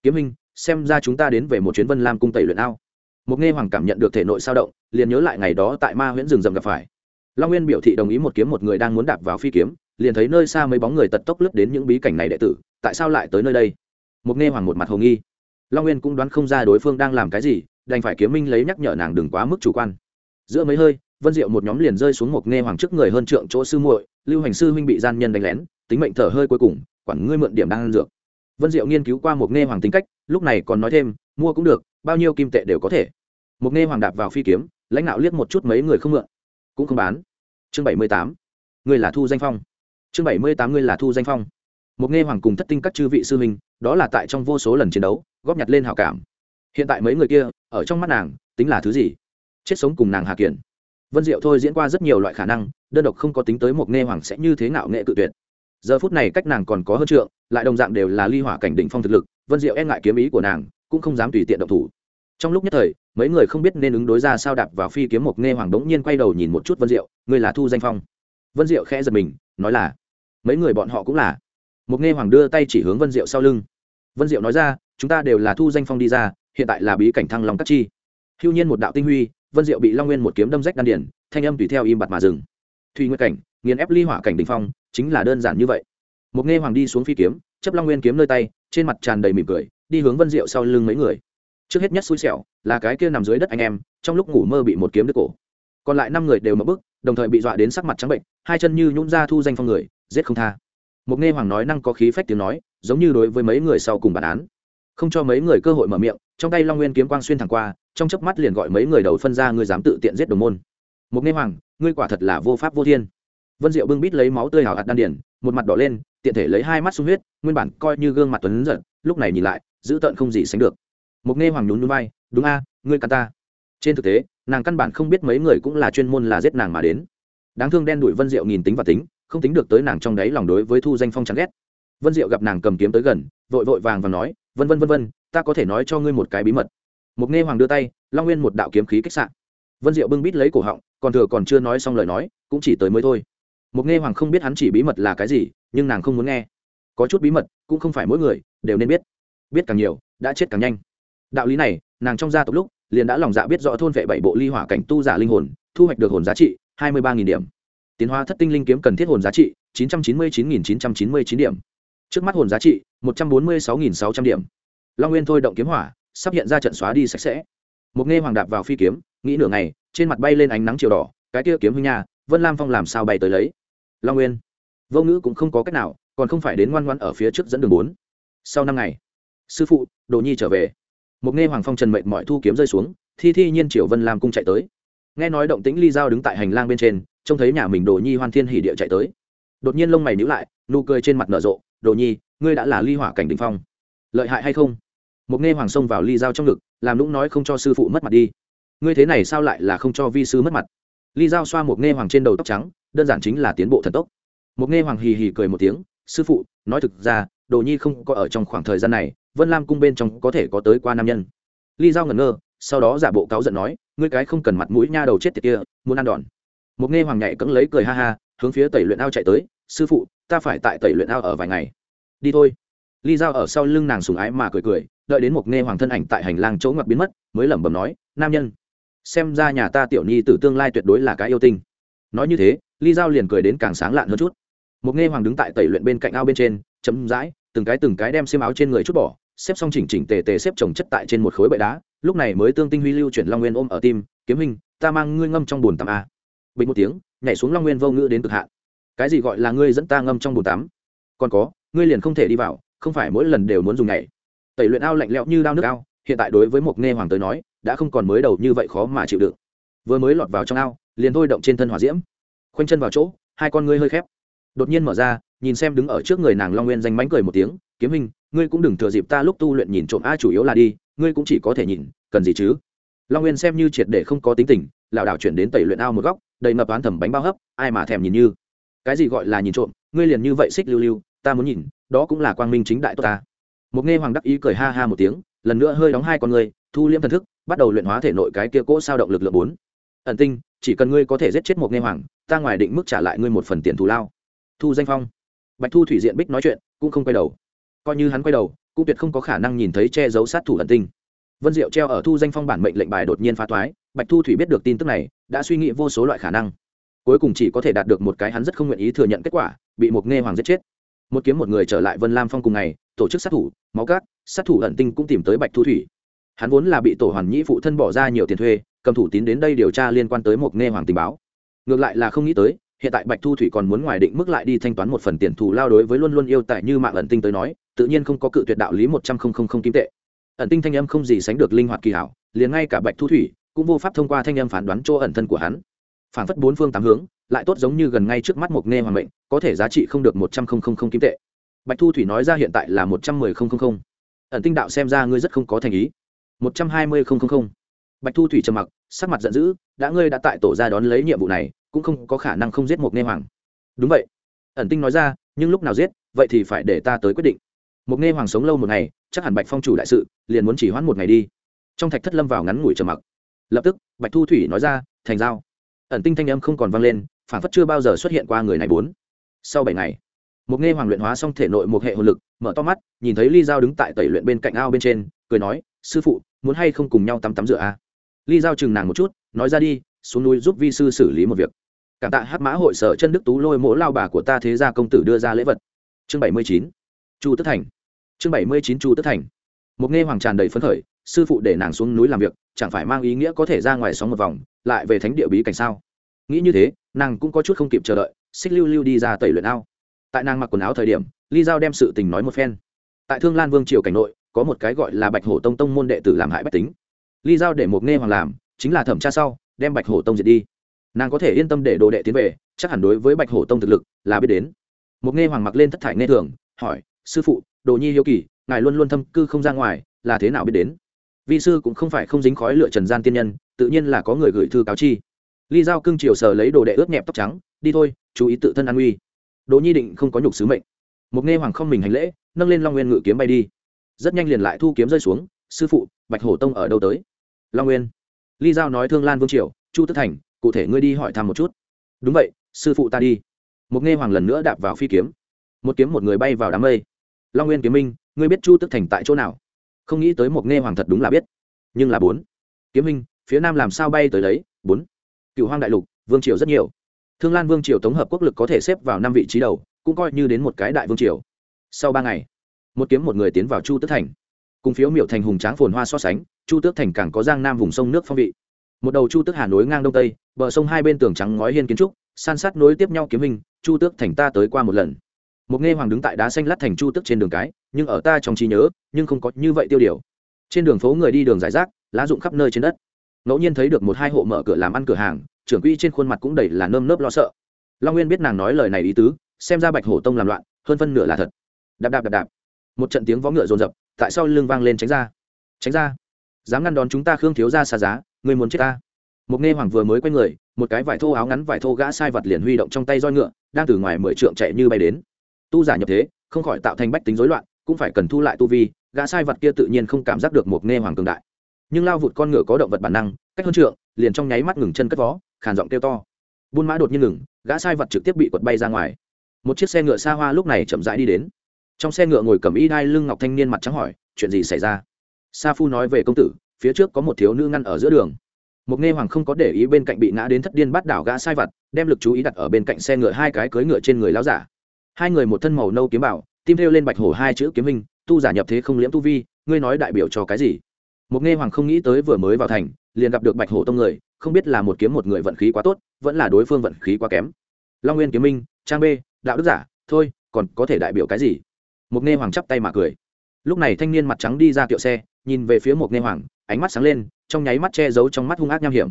Kiếm hình xem ra chúng ta đến về một chuyến vân lam cung tẩy luyện ao một nghe hoàng cảm nhận được thể nội sao động, liền nhớ lại ngày đó tại ma huyễn rừng rậm gặp phải. Long nguyên biểu thị đồng ý một kiếm một người đang muốn đạp vào phi kiếm, liền thấy nơi xa mấy bóng người tật tốc lướt đến những bí cảnh này đệ tử, tại sao lại tới nơi đây? Một nghe hoàng một mặt hồ nghi. Long nguyên cũng đoán không ra đối phương đang làm cái gì, đành phải kiếm minh lấy nhắc nhở nàng đừng quá mức chủ quan. Giữa mấy hơi, vân diệu một nhóm liền rơi xuống một nghe hoàng trước người hơn trượng chỗ sư muội, lưu hành sư huynh bị gian nhân đánh lén, tính mệnh thở hơi cuối cùng, quản ngươi mượn điểm đang ăn dược. Vân diệu nghiên cứu qua một nghe hoàng tính cách, lúc này còn nói thêm, mua cũng được bao nhiêu kim tệ đều có thể. Một nghe hoàng đạp vào phi kiếm, lãnh đạo liếc một chút mấy người không mượn. Cũng không bán. Chương bảy mươi tám. Ngươi là thu danh phong. Chương bảy mươi tám ngươi là thu danh phong. Một nghe hoàng cùng thất tinh các chư vị sư huynh, đó là tại trong vô số lần chiến đấu, góp nhặt lên hảo cảm. Hiện tại mấy người kia, ở trong mắt nàng, tính là thứ gì? Chết sống cùng nàng hà kiển. Vân diệu thôi diễn qua rất nhiều loại khả năng, đơn độc không có tính tới một nghe hoàng sẽ như thế nào nghệ tự tuyệt. Giờ phút này cách nàng còn có hơn trượng, lại đồng dạng đều là ly hỏa cảnh đỉnh phong thực lực, vân diệu e ngại kiếm ý của nàng cũng không dám tùy tiện động thủ. Trong lúc nhất thời, mấy người không biết nên ứng đối ra sao đạp vào phi kiếm mộc nghe hoàng đống nhiên quay đầu nhìn một chút vân diệu người là thu danh phong. Vân diệu khẽ giật mình, nói là, mấy người bọn họ cũng là. Mộc nghe hoàng đưa tay chỉ hướng vân diệu sau lưng. Vân diệu nói ra, chúng ta đều là thu danh phong đi ra, hiện tại là bí cảnh thăng long cắt chi. Hưu nhiên một đạo tinh huy, vân diệu bị long nguyên một kiếm đâm rách đan điển thanh âm tùy theo im bặt mà dừng. Thùy nguyệt cảnh, nghiền ép ly hỏa cảnh đình phong, chính là đơn giản như vậy. Mục nghe hoàng đi xuống phi kiếm, chấp long nguyên kiếm nơi tay, trên mặt tràn đầy mỉm cười đi hướng vân diệu sau lưng mấy người. Trước hết nhất xui xẻo là cái kia nằm dưới đất anh em, trong lúc ngủ mơ bị một kiếm đứt cổ. Còn lại năm người đều mất bức đồng thời bị dọa đến sắc mặt trắng bệnh, hai chân như nhún ra thu danh phong người, giết không tha. Mục nghe hoàng nói năng có khí phách tiếng nói, giống như đối với mấy người sau cùng bản án. Không cho mấy người cơ hội mở miệng, trong tay long nguyên kiếm quang xuyên thẳng qua, trong chớp mắt liền gọi mấy người đầu phân ra ngươi dám tự tiện giết đồng môn. Mục nghe hoàng, ngươi quả thật là vô pháp vô thiên. Vân diệu bưng bít lấy máu tươi hào hạt đan điển một mặt đỏ lên tiện thể lấy hai mắt sung huyết, nguyên bản coi như gương mặt tuấn giận lúc này nhìn lại giữ tợn không gì sánh được. Mục nghe hoàng nhún núi bay đúng a, ngươi căn ta. Trên thực tế, nàng căn bản không biết mấy người cũng là chuyên môn là giết nàng mà đến. Đáng thương đen đuổi vân diệu nhìn tính và tính, không tính được tới nàng trong đáy lòng đối với thu danh phong chán ghét. Vân diệu gặp nàng cầm kiếm tới gần, vội vội vàng và nói, vân vân vân vân, ta có thể nói cho ngươi một cái bí mật. Mục nghe hoàng đưa tay, long nguyên một đạo kiếm khí kích sạn vân diệu bưng bít lấy cổ họng, còn thừa còn chưa nói xong lời nói, cũng chỉ tới mới thôi một nghe hoàng không biết hắn chỉ bí mật là cái gì, nhưng nàng không muốn nghe. Có chút bí mật, cũng không phải mỗi người đều nên biết. Biết càng nhiều, đã chết càng nhanh. Đạo lý này, nàng trong gia tộc lúc, liền đã lòng dạ biết rõ thôn vệ bảy bộ ly hỏa cảnh tu giả linh hồn, thu hoạch được hồn giá trị, hai mươi ba điểm. Tiến hóa thất tinh linh kiếm cần thiết hồn giá trị, chín trăm chín mươi chín chín trăm chín mươi chín điểm. Trước mắt hồn giá trị, một trăm bốn mươi sáu sáu trăm điểm. Long nguyên thôi động kiếm hỏa, sắp hiện ra trận xóa đi sạch sẽ. Một nghe hoàng đạp vào phi kiếm, nghĩ nửa ngày, trên mặt bay lên ánh nắng chiều đỏ, cái kia kiếm hương nhà vân lam phong làm sao bay tới lấy? Long nguyên. Vô ngữ cũng không có cách nào, còn không phải đến ngoan ngoan ở phía trước dẫn đường bốn. Sau năm ngày, sư phụ, đồ nhi trở về. Một nghe hoàng phong trần mệnh mọi thu kiếm rơi xuống, thi thi nhiên triều vân lam cung chạy tới. Nghe nói động tĩnh ly giao đứng tại hành lang bên trên, trông thấy nhà mình đồ nhi hoan thiên hỉ địa chạy tới. Đột nhiên lông mày nhíu lại, nụ cười trên mặt nở rộ, đồ nhi, ngươi đã là ly hỏa cảnh đình phong. Lợi hại hay không? Một nghe hoàng xông vào ly giao trong ngực, làm lũng nói không cho sư phụ mất mặt đi. Ngươi thế này sao lại là không cho vi sư mất mặt? Ly giao xoa một nghe hoàng trên đầu tóc trắng, đơn giản chính là tiến bộ thần tốc. Một nghe hoàng hì hì cười một tiếng, sư phụ, nói thực ra, đồ nhi không có ở trong khoảng thời gian này, vân lam cung bên trong có thể có tới qua nam nhân. Ly giao ngẩn ngơ, sau đó giả bộ cáu giận nói, ngươi cái không cần mặt mũi nha đầu chết tiệt kia, muốn ăn đòn. Một nghe hoàng nhảy cẫng lấy cười ha ha, hướng phía tẩy luyện ao chạy tới, sư phụ, ta phải tại tẩy luyện ao ở vài ngày. Đi thôi. Ly giao ở sau lưng nàng sùng ái mà cười cười, đợi đến một nghe hoàng thân ảnh tại hành lang chỗ ngoặt biến mất, mới lẩm bẩm nói, nam nhân xem ra nhà ta tiểu nhi tử tương lai tuyệt đối là cái yêu tinh. Nói như thế, ly giao liền cười đến càng sáng lạn hơn chút. Một nghe hoàng đứng tại tẩy luyện bên cạnh ao bên trên chấm dãi từng cái từng cái đem xiêm áo trên người chút bỏ, xếp xong chỉnh chỉnh tề tề xếp chồng chất tại trên một khối bệ đá, lúc này mới tương tinh huy lưu chuyển long nguyên ôm ở tim, kiếm hình ta mang ngươi ngâm trong bồn tắm a. Bình một tiếng, nhảy xuống long nguyên vô ngữ đến cực hạn. Cái gì gọi là ngươi dẫn ta ngâm trong bồn tắm? Còn có, ngươi liền không thể đi vào, không phải mỗi lần đều muốn dùng nhảy. Tẩy luyện ao lạnh lẽo như đao nước ao, hiện tại đối với một nghe hoàng tới nói đã không còn mới đầu như vậy khó mà chịu đựng. Vừa mới lọt vào trong ao, liền thôi động trên thân hỏa diễm. Khoanh chân vào chỗ, hai con ngươi hơi khép. Đột nhiên mở ra, nhìn xem đứng ở trước người nàng long nguyên danh mánh cười một tiếng, kiếm hình ngươi cũng đừng thừa dịp ta lúc tu luyện nhìn trộm a, chủ yếu là đi, ngươi cũng chỉ có thể nhìn, cần gì chứ? Long nguyên xem như triệt để không có tính tình, lảo đảo chuyển đến tẩy luyện ao một góc, đầy ngập oán thầm bánh bao hấp, ai mà thèm nhìn như. Cái gì gọi là nhìn trộm, ngươi liền như vậy xích lưu lưu, ta muốn nhìn, đó cũng là quang minh chính đại tốt ta. Một nghe hoàng đắc ý cười ha ha một tiếng, lần nữa hơi đóng hai con ngươi thu liễm thần thức, bắt đầu luyện hóa thể nội cái kia cỗ sao động lực lượng bốn. Ẩn tinh, chỉ cần ngươi có thể giết chết một nghe hoàng, ta ngoài định mức trả lại ngươi một phần tiền thù lao. Thu danh phong. Bạch thu thủy diện bích nói chuyện, cũng không quay đầu. Coi như hắn quay đầu, cũng tuyệt không có khả năng nhìn thấy che giấu sát thủ ẩn tinh. Vân diệu treo ở thu danh phong bản mệnh lệnh bài đột nhiên phá toái, bạch thu thủy biết được tin tức này, đã suy nghĩ vô số loại khả năng. Cuối cùng chỉ có thể đạt được một cái hắn rất không nguyện ý thừa nhận kết quả, bị một nghe hoàng giết chết. Một kiếm một người trở lại vân lam phong cùng ngày, tổ chức sát thủ, máu cát, sát thủ ẩn tinh cũng tìm tới bạch thu thủy hắn vốn là bị tổ hoàn nhĩ phụ thân bỏ ra nhiều tiền thuê, cầm thủ tín đến đây điều tra liên quan tới một nghe hoàng tình báo. Ngược lại là không nghĩ tới, hiện tại bạch thu thủy còn muốn ngoài định mức lại đi thanh toán một phần tiền thù lao đối với luôn luôn yêu tại như mạng ẩn tinh tới nói, tự nhiên không có cự tuyệt đạo lý một trăm không không không kim tệ. Ẩn tinh thanh âm không gì sánh được linh hoạt kỳ hảo, liền ngay cả bạch thu thủy cũng vô pháp thông qua thanh âm phán đoán chỗ ẩn thân của hắn. Phản phất bốn phương tám hướng, lại tốt giống như gần ngay trước mắt một nghe hoàng mệnh, có thể giá trị không được một trăm không không không kim tệ. Bạch thu thủy nói ra hiện tại là một trăm mười không không. ẩn tinh đạo xem ra ngươi rất không có thành ý một trăm hai mươi bạch thu thủy trầm mặc, sắc mặt giận dữ, đã ngươi đã tại tổ ra đón lấy nhiệm vụ này, cũng không có khả năng không giết một nghe hoàng. Đúng vậy. Ẩn tinh nói ra, nhưng lúc nào giết, vậy thì phải để ta tới quyết định. Một nghe hoàng sống lâu một ngày, chắc hẳn bạch phong chủ đại sự, liền muốn chỉ hoãn một ngày đi. Trong thạch thất lâm vào ngắn ngủi trầm mặc. Lập tức, bạch thu thủy nói ra, thành giao. Ẩn tinh thanh âm không còn vang lên phản phất chưa bao giờ xuất hiện qua người này bốn. Sau bảy ngày một nghe hoàng luyện hóa xong thể nội một hệ hồn lực, mở to mắt, nhìn thấy ly giao đứng tại tẩy luyện bên cạnh ao bên trên, cười nói sư phụ, muốn hay không cùng nhau tắm tắm rửa a à? ly giao chừng nàng một chút, nói ra đi, xuống núi giúp vi sư xử lý một việc. Cảm tạ hát mã hội sở chân đức tú lôi mỗ lao bà của ta thế gia công tử đưa ra lễ vật. Chương bảy mươi chín, chu tất thành. Chương bảy mươi chín chu tất thành. Một nghe hoàng tràn đầy phấn khởi, sư phụ để nàng xuống núi làm việc, chẳng phải mang ý nghĩa có thể ra ngoài sóng một vòng, lại về thánh địa bí cảnh sao? Nghĩ như thế, nàng cũng có chút không kịp chờ đợi, xích lưu lưu đi ra tẩy luyện ao. Tại nàng mặc quần áo thời điểm, ly giao đem sự tình nói một phen. Tại thương lan vương triều cảnh nội có một cái gọi là bạch hổ tông tông môn đệ tử làm hại bách tính. Ly giao để một nghe hoàng làm, chính là thẩm tra sau, đem bạch hổ tông diệt đi. Nàng có thể yên tâm để đồ đệ tiến về, chắc hẳn đối với bạch hổ tông thực lực là biết đến. Một nghe hoàng mặc lên thất thải nghe thường, hỏi, sư phụ, đồ nhi hiếu kỳ, ngài luôn luôn thâm cư không ra ngoài, là thế nào biết đến? Vi sư cũng không phải không dính khói lựa trần gian tiên nhân, tự nhiên là có người gửi thư cáo chi. Ly giao cưng chiều sờ lấy đồ đệ ướt nhẹp tóc trắng, đi thôi, chú ý tự thân an nguy. Đồ nhi định không có nhục sứ mệnh. Một nghe hoàng không mình hành lễ, nâng lên long nguyên ngự kiếm bay đi rất nhanh liền lại thu kiếm rơi xuống, sư phụ, bạch hổ tông ở đâu tới? Long nguyên. Ly giao nói thương lan vương triều, chu tức thành, cụ thể ngươi đi hỏi thăm một chút. Đúng vậy, sư phụ ta đi. Một nghe hoàng lần nữa đạp vào phi kiếm. Một kiếm một người bay vào đám mây. Long nguyên kiếm minh, ngươi biết chu tức thành tại chỗ nào? Không nghĩ tới một nghe hoàng thật đúng là biết. Nhưng là bốn. Kiếm minh, phía nam làm sao bay tới đấy? Bốn. Cựu hoang đại lục, vương triều rất nhiều. Thương lan vương triều tổng hợp quốc lực có thể xếp vào năm vị trí đầu, cũng coi như đến một cái đại vương triều. Sau ba ngày một kiếm một người tiến vào chu tước thành. Cùng phiếu miệu thành hùng tráng phồn hoa so sánh, chu tước thành càng có giang nam vùng sông nước phong vị. Một đầu chu tước hà nối ngang đông tây, bờ sông hai bên tường trắng ngói hiên kiến trúc, san sát nối tiếp nhau kiếm hình, chu tước thành ta tới qua một lần. Một nghe hoàng đứng tại đá xanh lát thành chu tước trên đường cái, nhưng ở ta trong trí nhớ, nhưng không có như vậy tiêu điều. Trên đường phố người đi đường giải rác, lá rụng khắp nơi trên đất. Ngẫu nhiên thấy được một hai hộ mở cửa làm ăn cửa hàng, trưởng quỹ trên khuôn mặt cũng đầy là nơm nớp lo sợ. Long nguyên biết nàng nói lời này ý tứ, xem ra bạch hổ tông làm loạn, hơn phân nửa là thật. Đạp đạp đạp đạp một trận tiếng vó ngựa rồn rập, tại sao lưng vang lên tránh ra. Tránh ra. Dám ngăn đón chúng ta khương thiếu ra xa giá người muốn chết ta. Một nghe hoàng vừa mới quay người, một cái vải thô áo ngắn vải thô gã sai vật liền huy động trong tay roi ngựa, đang từ ngoài mười trượng chạy như bay đến. Tu giả nhập thế, không khỏi tạo thành bách tính rối loạn, cũng phải cần thu lại tu vi, gã sai vật kia tự nhiên không cảm giác được một nghe hoàng cường đại. Nhưng lao vụt con ngựa có động vật bản năng, cách hơn trượng, liền trong nháy mắt ngừng chân cất vó, khàn giọng kêu to. Buôn mã đột nhiên ngừng, gã sai vật trực tiếp bị quật bay ra ngoài. Một chiếc xe ngựa xa hoa lúc này chậm rãi đi đến trong xe ngựa ngồi cầm y đai lưng ngọc thanh niên mặt trắng hỏi, chuyện gì xảy ra? Sa phu nói về công tử, phía trước có một thiếu nữ ngăn ở giữa đường. Một nghe hoàng không có để ý bên cạnh bị ngã đến thất điên bắt đảo gã sai vật đem lực chú ý đặt ở bên cạnh xe ngựa hai cái cưới ngựa trên người láo giả. Hai người một thân màu nâu kiếm bảo, tim theo lên bạch hổ hai chữ kiếm hình, tu giả nhập thế không liễm tu vi, ngươi nói đại biểu cho cái gì? Một nghe hoàng không nghĩ tới vừa mới vào thành, liền gặp được bạch hổ tông người, không biết là một kiếm một người vận khí quá tốt, vẫn là đối phương vận khí quá kém. Long nguyên kiếm minh, trang b đạo đức giả, thôi, còn có thể đại biểu cái gì? Mục nghe hoàng chắp tay mà cười. Lúc này thanh niên mặt trắng đi ra kiệu xe, nhìn về phía Mục nghe hoàng, ánh mắt sáng lên, trong nháy mắt che giấu trong mắt hung ác nham hiểm.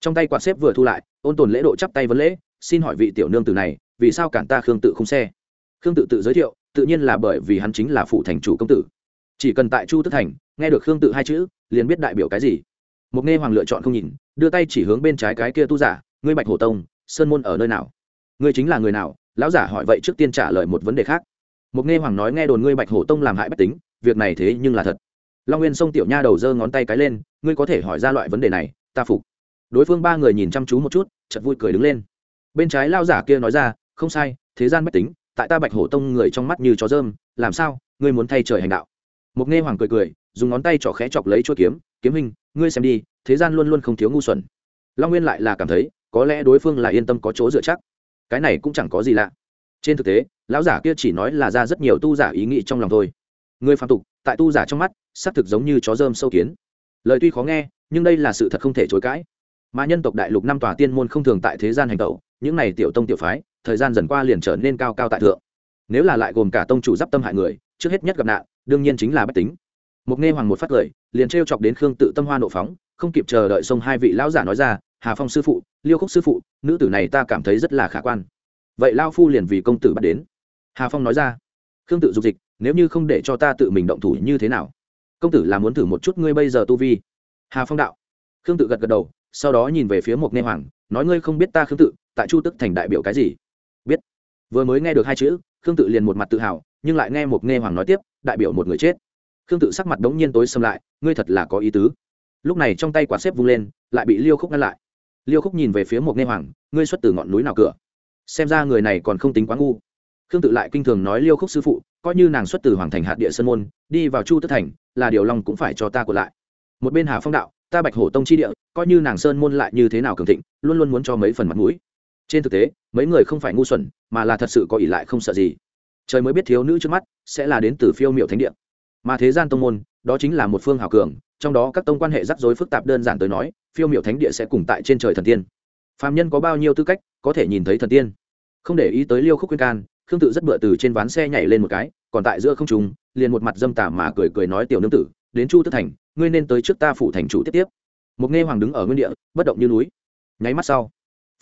Trong tay quạt xếp vừa thu lại, ôn tồn lễ độ chắp tay vấn lễ, xin hỏi vị tiểu nương tử này, vì sao cản ta khương tự không xe? Khương tự tự giới thiệu, tự nhiên là bởi vì hắn chính là phụ thành chủ công tử. Chỉ cần tại chu tức thành, nghe được khương tự hai chữ, liền biết đại biểu cái gì. Mục nghe hoàng lựa chọn không nhìn, đưa tay chỉ hướng bên trái cái kia tu giả, ngươi bạch hổ tông, sơn môn ở nơi nào? Ngươi chính là người nào? Lão giả hỏi vậy trước tiên trả lời một vấn đề khác một nghe hoàng nói nghe đồn ngươi bạch hổ tông làm hại bách tính, việc này thế nhưng là thật. Long nguyên sông tiểu nha đầu giơ ngón tay cái lên, ngươi có thể hỏi ra loại vấn đề này, ta phục. Đối phương ba người nhìn chăm chú một chút chật vui cười đứng lên. Bên trái lao giả kia nói ra, không sai, thế gian bách tính, tại ta bạch hổ tông người trong mắt như chó dơm, làm sao, ngươi muốn thay trời hành đạo? Một nghe hoàng cười cười, dùng ngón tay trỏ khẽ chọc lấy chuỗi kiếm kiếm hình, ngươi xem đi, thế gian luôn luôn không thiếu ngu xuẩn. Long nguyên lại là cảm thấy, có lẽ đối phương là yên tâm có chỗ dựa chắc. Cái này cũng chẳng có gì lạ trên thực tế, lão giả kia chỉ nói là ra rất nhiều tu giả ý nghĩ trong lòng thôi. Người phạm tục, tại tu giả trong mắt, xác thực giống như chó dơm sâu kiến. Lời tuy khó nghe, nhưng đây là sự thật không thể chối cãi. Mà nhân tộc đại lục năm tòa tiên môn không thường tại thế gian hành tẩu, những này tiểu tông tiểu phái, thời gian dần qua liền trở nên cao cao tại thượng. Nếu là lại gồm cả tông chủ d i p tâm hại người, trước hết nhất gặp nạn, đương nhiên chính là bách tính. Một nghe hoàng một phát lời, liền t chọc đến khương tự tâm hoa nộ phóng, không kịp chờ đợi xông hai vị lão giả nói ra, hà phong sư phụ, liêu khúc sư phụ, nữ tử này ta cảm thấy rất là khả quan vậy lao phu liền vì công tử bắt đến. Hà phong nói ra, khương tự dục dịch, nếu như không để cho ta tự mình động thủ như thế nào? Công tử là muốn thử một chút ngươi bây giờ tu vi. Hà phong đạo. Khương tự gật gật đầu, sau đó nhìn về phía một nghe hoàng, nói ngươi không biết ta khương tự, tại chu tức thành đại biểu cái gì? Biết. Vừa mới nghe được hai chữ, khương tự liền một mặt tự hào, nhưng lại nghe một nghe hoàng nói tiếp, đại biểu một người chết. Khương tự sắc mặt đống nhiên tối xâm lại, ngươi thật là có ý tứ. Lúc này trong tay quả xếp vung lên, lại bị liêu khúc ngăn lại. Liêu khúc nhìn về phía một nghe hoàng, ngươi xuất từ ngọn núi nào cửa? Xem ra người này còn không tính quá ngu. Khương tự lại kinh thường nói liêu khúc sư phụ, coi như nàng xuất từ hoàng thành hạt địa sơn môn, đi vào chu tất thành, là điều long cũng phải cho ta của lại. Một bên hà phong đạo, ta bạch hổ tông chi địa, coi như nàng sơn môn lại như thế nào cường thịnh, luôn luôn muốn cho mấy phần mặt mũi. Trên thực tế, mấy người không phải ngu xuẩn, mà là thật sự có ỷ lại không sợ gì. Trời mới biết thiếu nữ trước mắt sẽ là đến từ phiêu miệu thánh địa. Mà thế gian tông môn, đó chính là một phương hào cường, trong đó các tông quan hệ rắc rối phức tạp đơn giản tới nói, phiêu miệu thánh địa sẽ cùng tại trên trời thần tiên. Phàm nhân có bao nhiêu tư cách, có thể nhìn thấy thần tiên. Không để ý tới liêu khúc khuyên can, khương tự rất bựa từ trên ván xe nhảy lên một cái, còn tại giữa không trùng liền một mặt dâm tà mà cười cười nói, tiểu nương tử, đến chu tức thành, ngươi nên tới trước ta phủ thành chủ tiếp tiếp. Một nghe hoàng đứng ở nguyên địa, bất động như núi. Nháy mắt sau,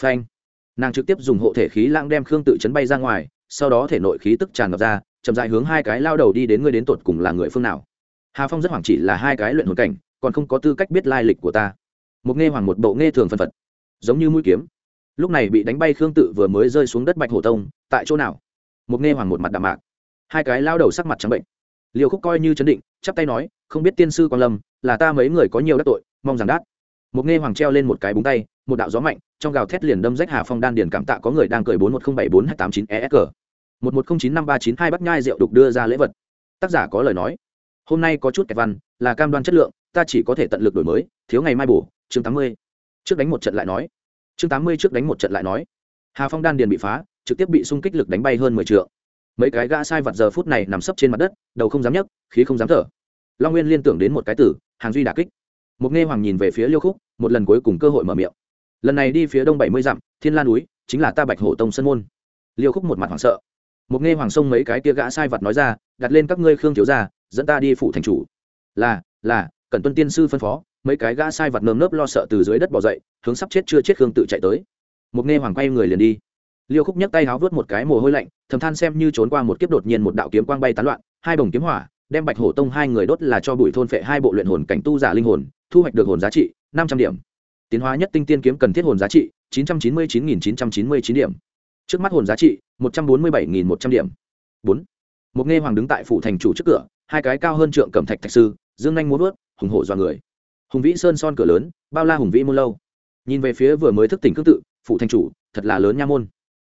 phanh, nàng trực tiếp dùng hộ thể khí lãng đem khương tự chấn bay ra ngoài, sau đó thể nội khí tức tràn ngập ra, chậm dại hướng hai cái lao đầu đi đến ngươi đến tột cùng là người phương nào. Hà phong rất hoảng chỉ là hai cái luyện hồn cảnh, còn không có tư cách biết lai lịch của ta. Một nghe hoàng một bộ nghe thường phân phật giống như mũi kiếm. Lúc này bị đánh bay khương tự vừa mới rơi xuống đất bạch hổ tông, tại chỗ nào? Một nghe hoàng một mặt đạm mạc. Hai cái lao đầu sắc mặt trắng bệnh. Liều khúc coi như chấn định, chắp tay nói, không biết tiên sư quan lâm, là ta mấy người có nhiều đắc tội, mong rằng đát. Một nghe hoàng treo lên một cái búng tay, một đạo gió mạnh, trong gào thét liền đâm rách hà phong đan điền cảm tạ có người đang cười bốn một không bảy bốn hai tám chín esg cờ một một không chín năm ba chín hai bắt nhai rượu đục đưa ra lễ vật. Tác giả có lời nói, hôm nay có chút kẹt văn, là cam đoan chất lượng, ta chỉ có thể tận lực đổi mới, thiếu ngày mai bổ, chương tám mươi trước đánh một trận lại nói. Chương tám mươi trước đánh một trận lại nói. Hà phong đan điền bị phá, trực tiếp bị xung kích lực đánh bay hơn mười t mấy cái gã sai vặt giờ phút này nằm sấp trên mặt đất, đầu không dám nhấc, khí không dám thở. Long nguyên liên tưởng đến một cái tử, hàng duy đà kích. Một nghe hoàng nhìn về phía liêu khúc, một lần cuối cùng cơ hội mở miệng. Lần này đi phía đông bảy mươi dặm, thiên lan núi, chính là ta bạch hổ tông sân môn. Liêu khúc một mặt hoảng sợ. Một nghe hoàng sông mấy cái kia gã sai vặt nói ra, đặt lên các ngươi khương thiếu gia, dẫn ta đi phụ thành chủ. Là là cần tuân tiên sư phân phó mấy cái gã sai vặt nơm nớp lo sợ từ dưới đất bỏ dậy, hướng sắp chết chưa chết khương tự chạy tới. Một nghe hoàng quay người liền đi. Liêu khúc nhấc tay háo vớt một cái mồ hôi lạnh, thầm than xem như trốn qua một kiếp đột nhiên một đạo kiếm quang bay tán loạn, hai bồng kiếm hỏa, đem bạch hổ tông hai người đốt là cho bụi thôn phệ hai bộ luyện hồn cảnh tu giả linh hồn, thu hoạch được hồn giá trị năm trăm điểm. Tiến hóa nhất tinh tiên kiếm cần thiết hồn giá trị chín trăm chín mươi chín nghìn chín trăm chín mươi chín điểm. Trước mắt hồn giá trị một trăm bốn mươi bảy nghìn một trăm điểm. Bốn. Một nghe hoàng đứng tại phủ thành chủ trước cửa, hai cái cao hơn trượng cầm thạch thạch sư, dương anh muốn vớt, hùng hổ do người hùng vĩ sơn son cửa lớn, bao la hùng vĩ môn lâu. Nhìn về phía vừa mới thức tỉnh cương tự phụ thành chủ, thật là lớn nha môn.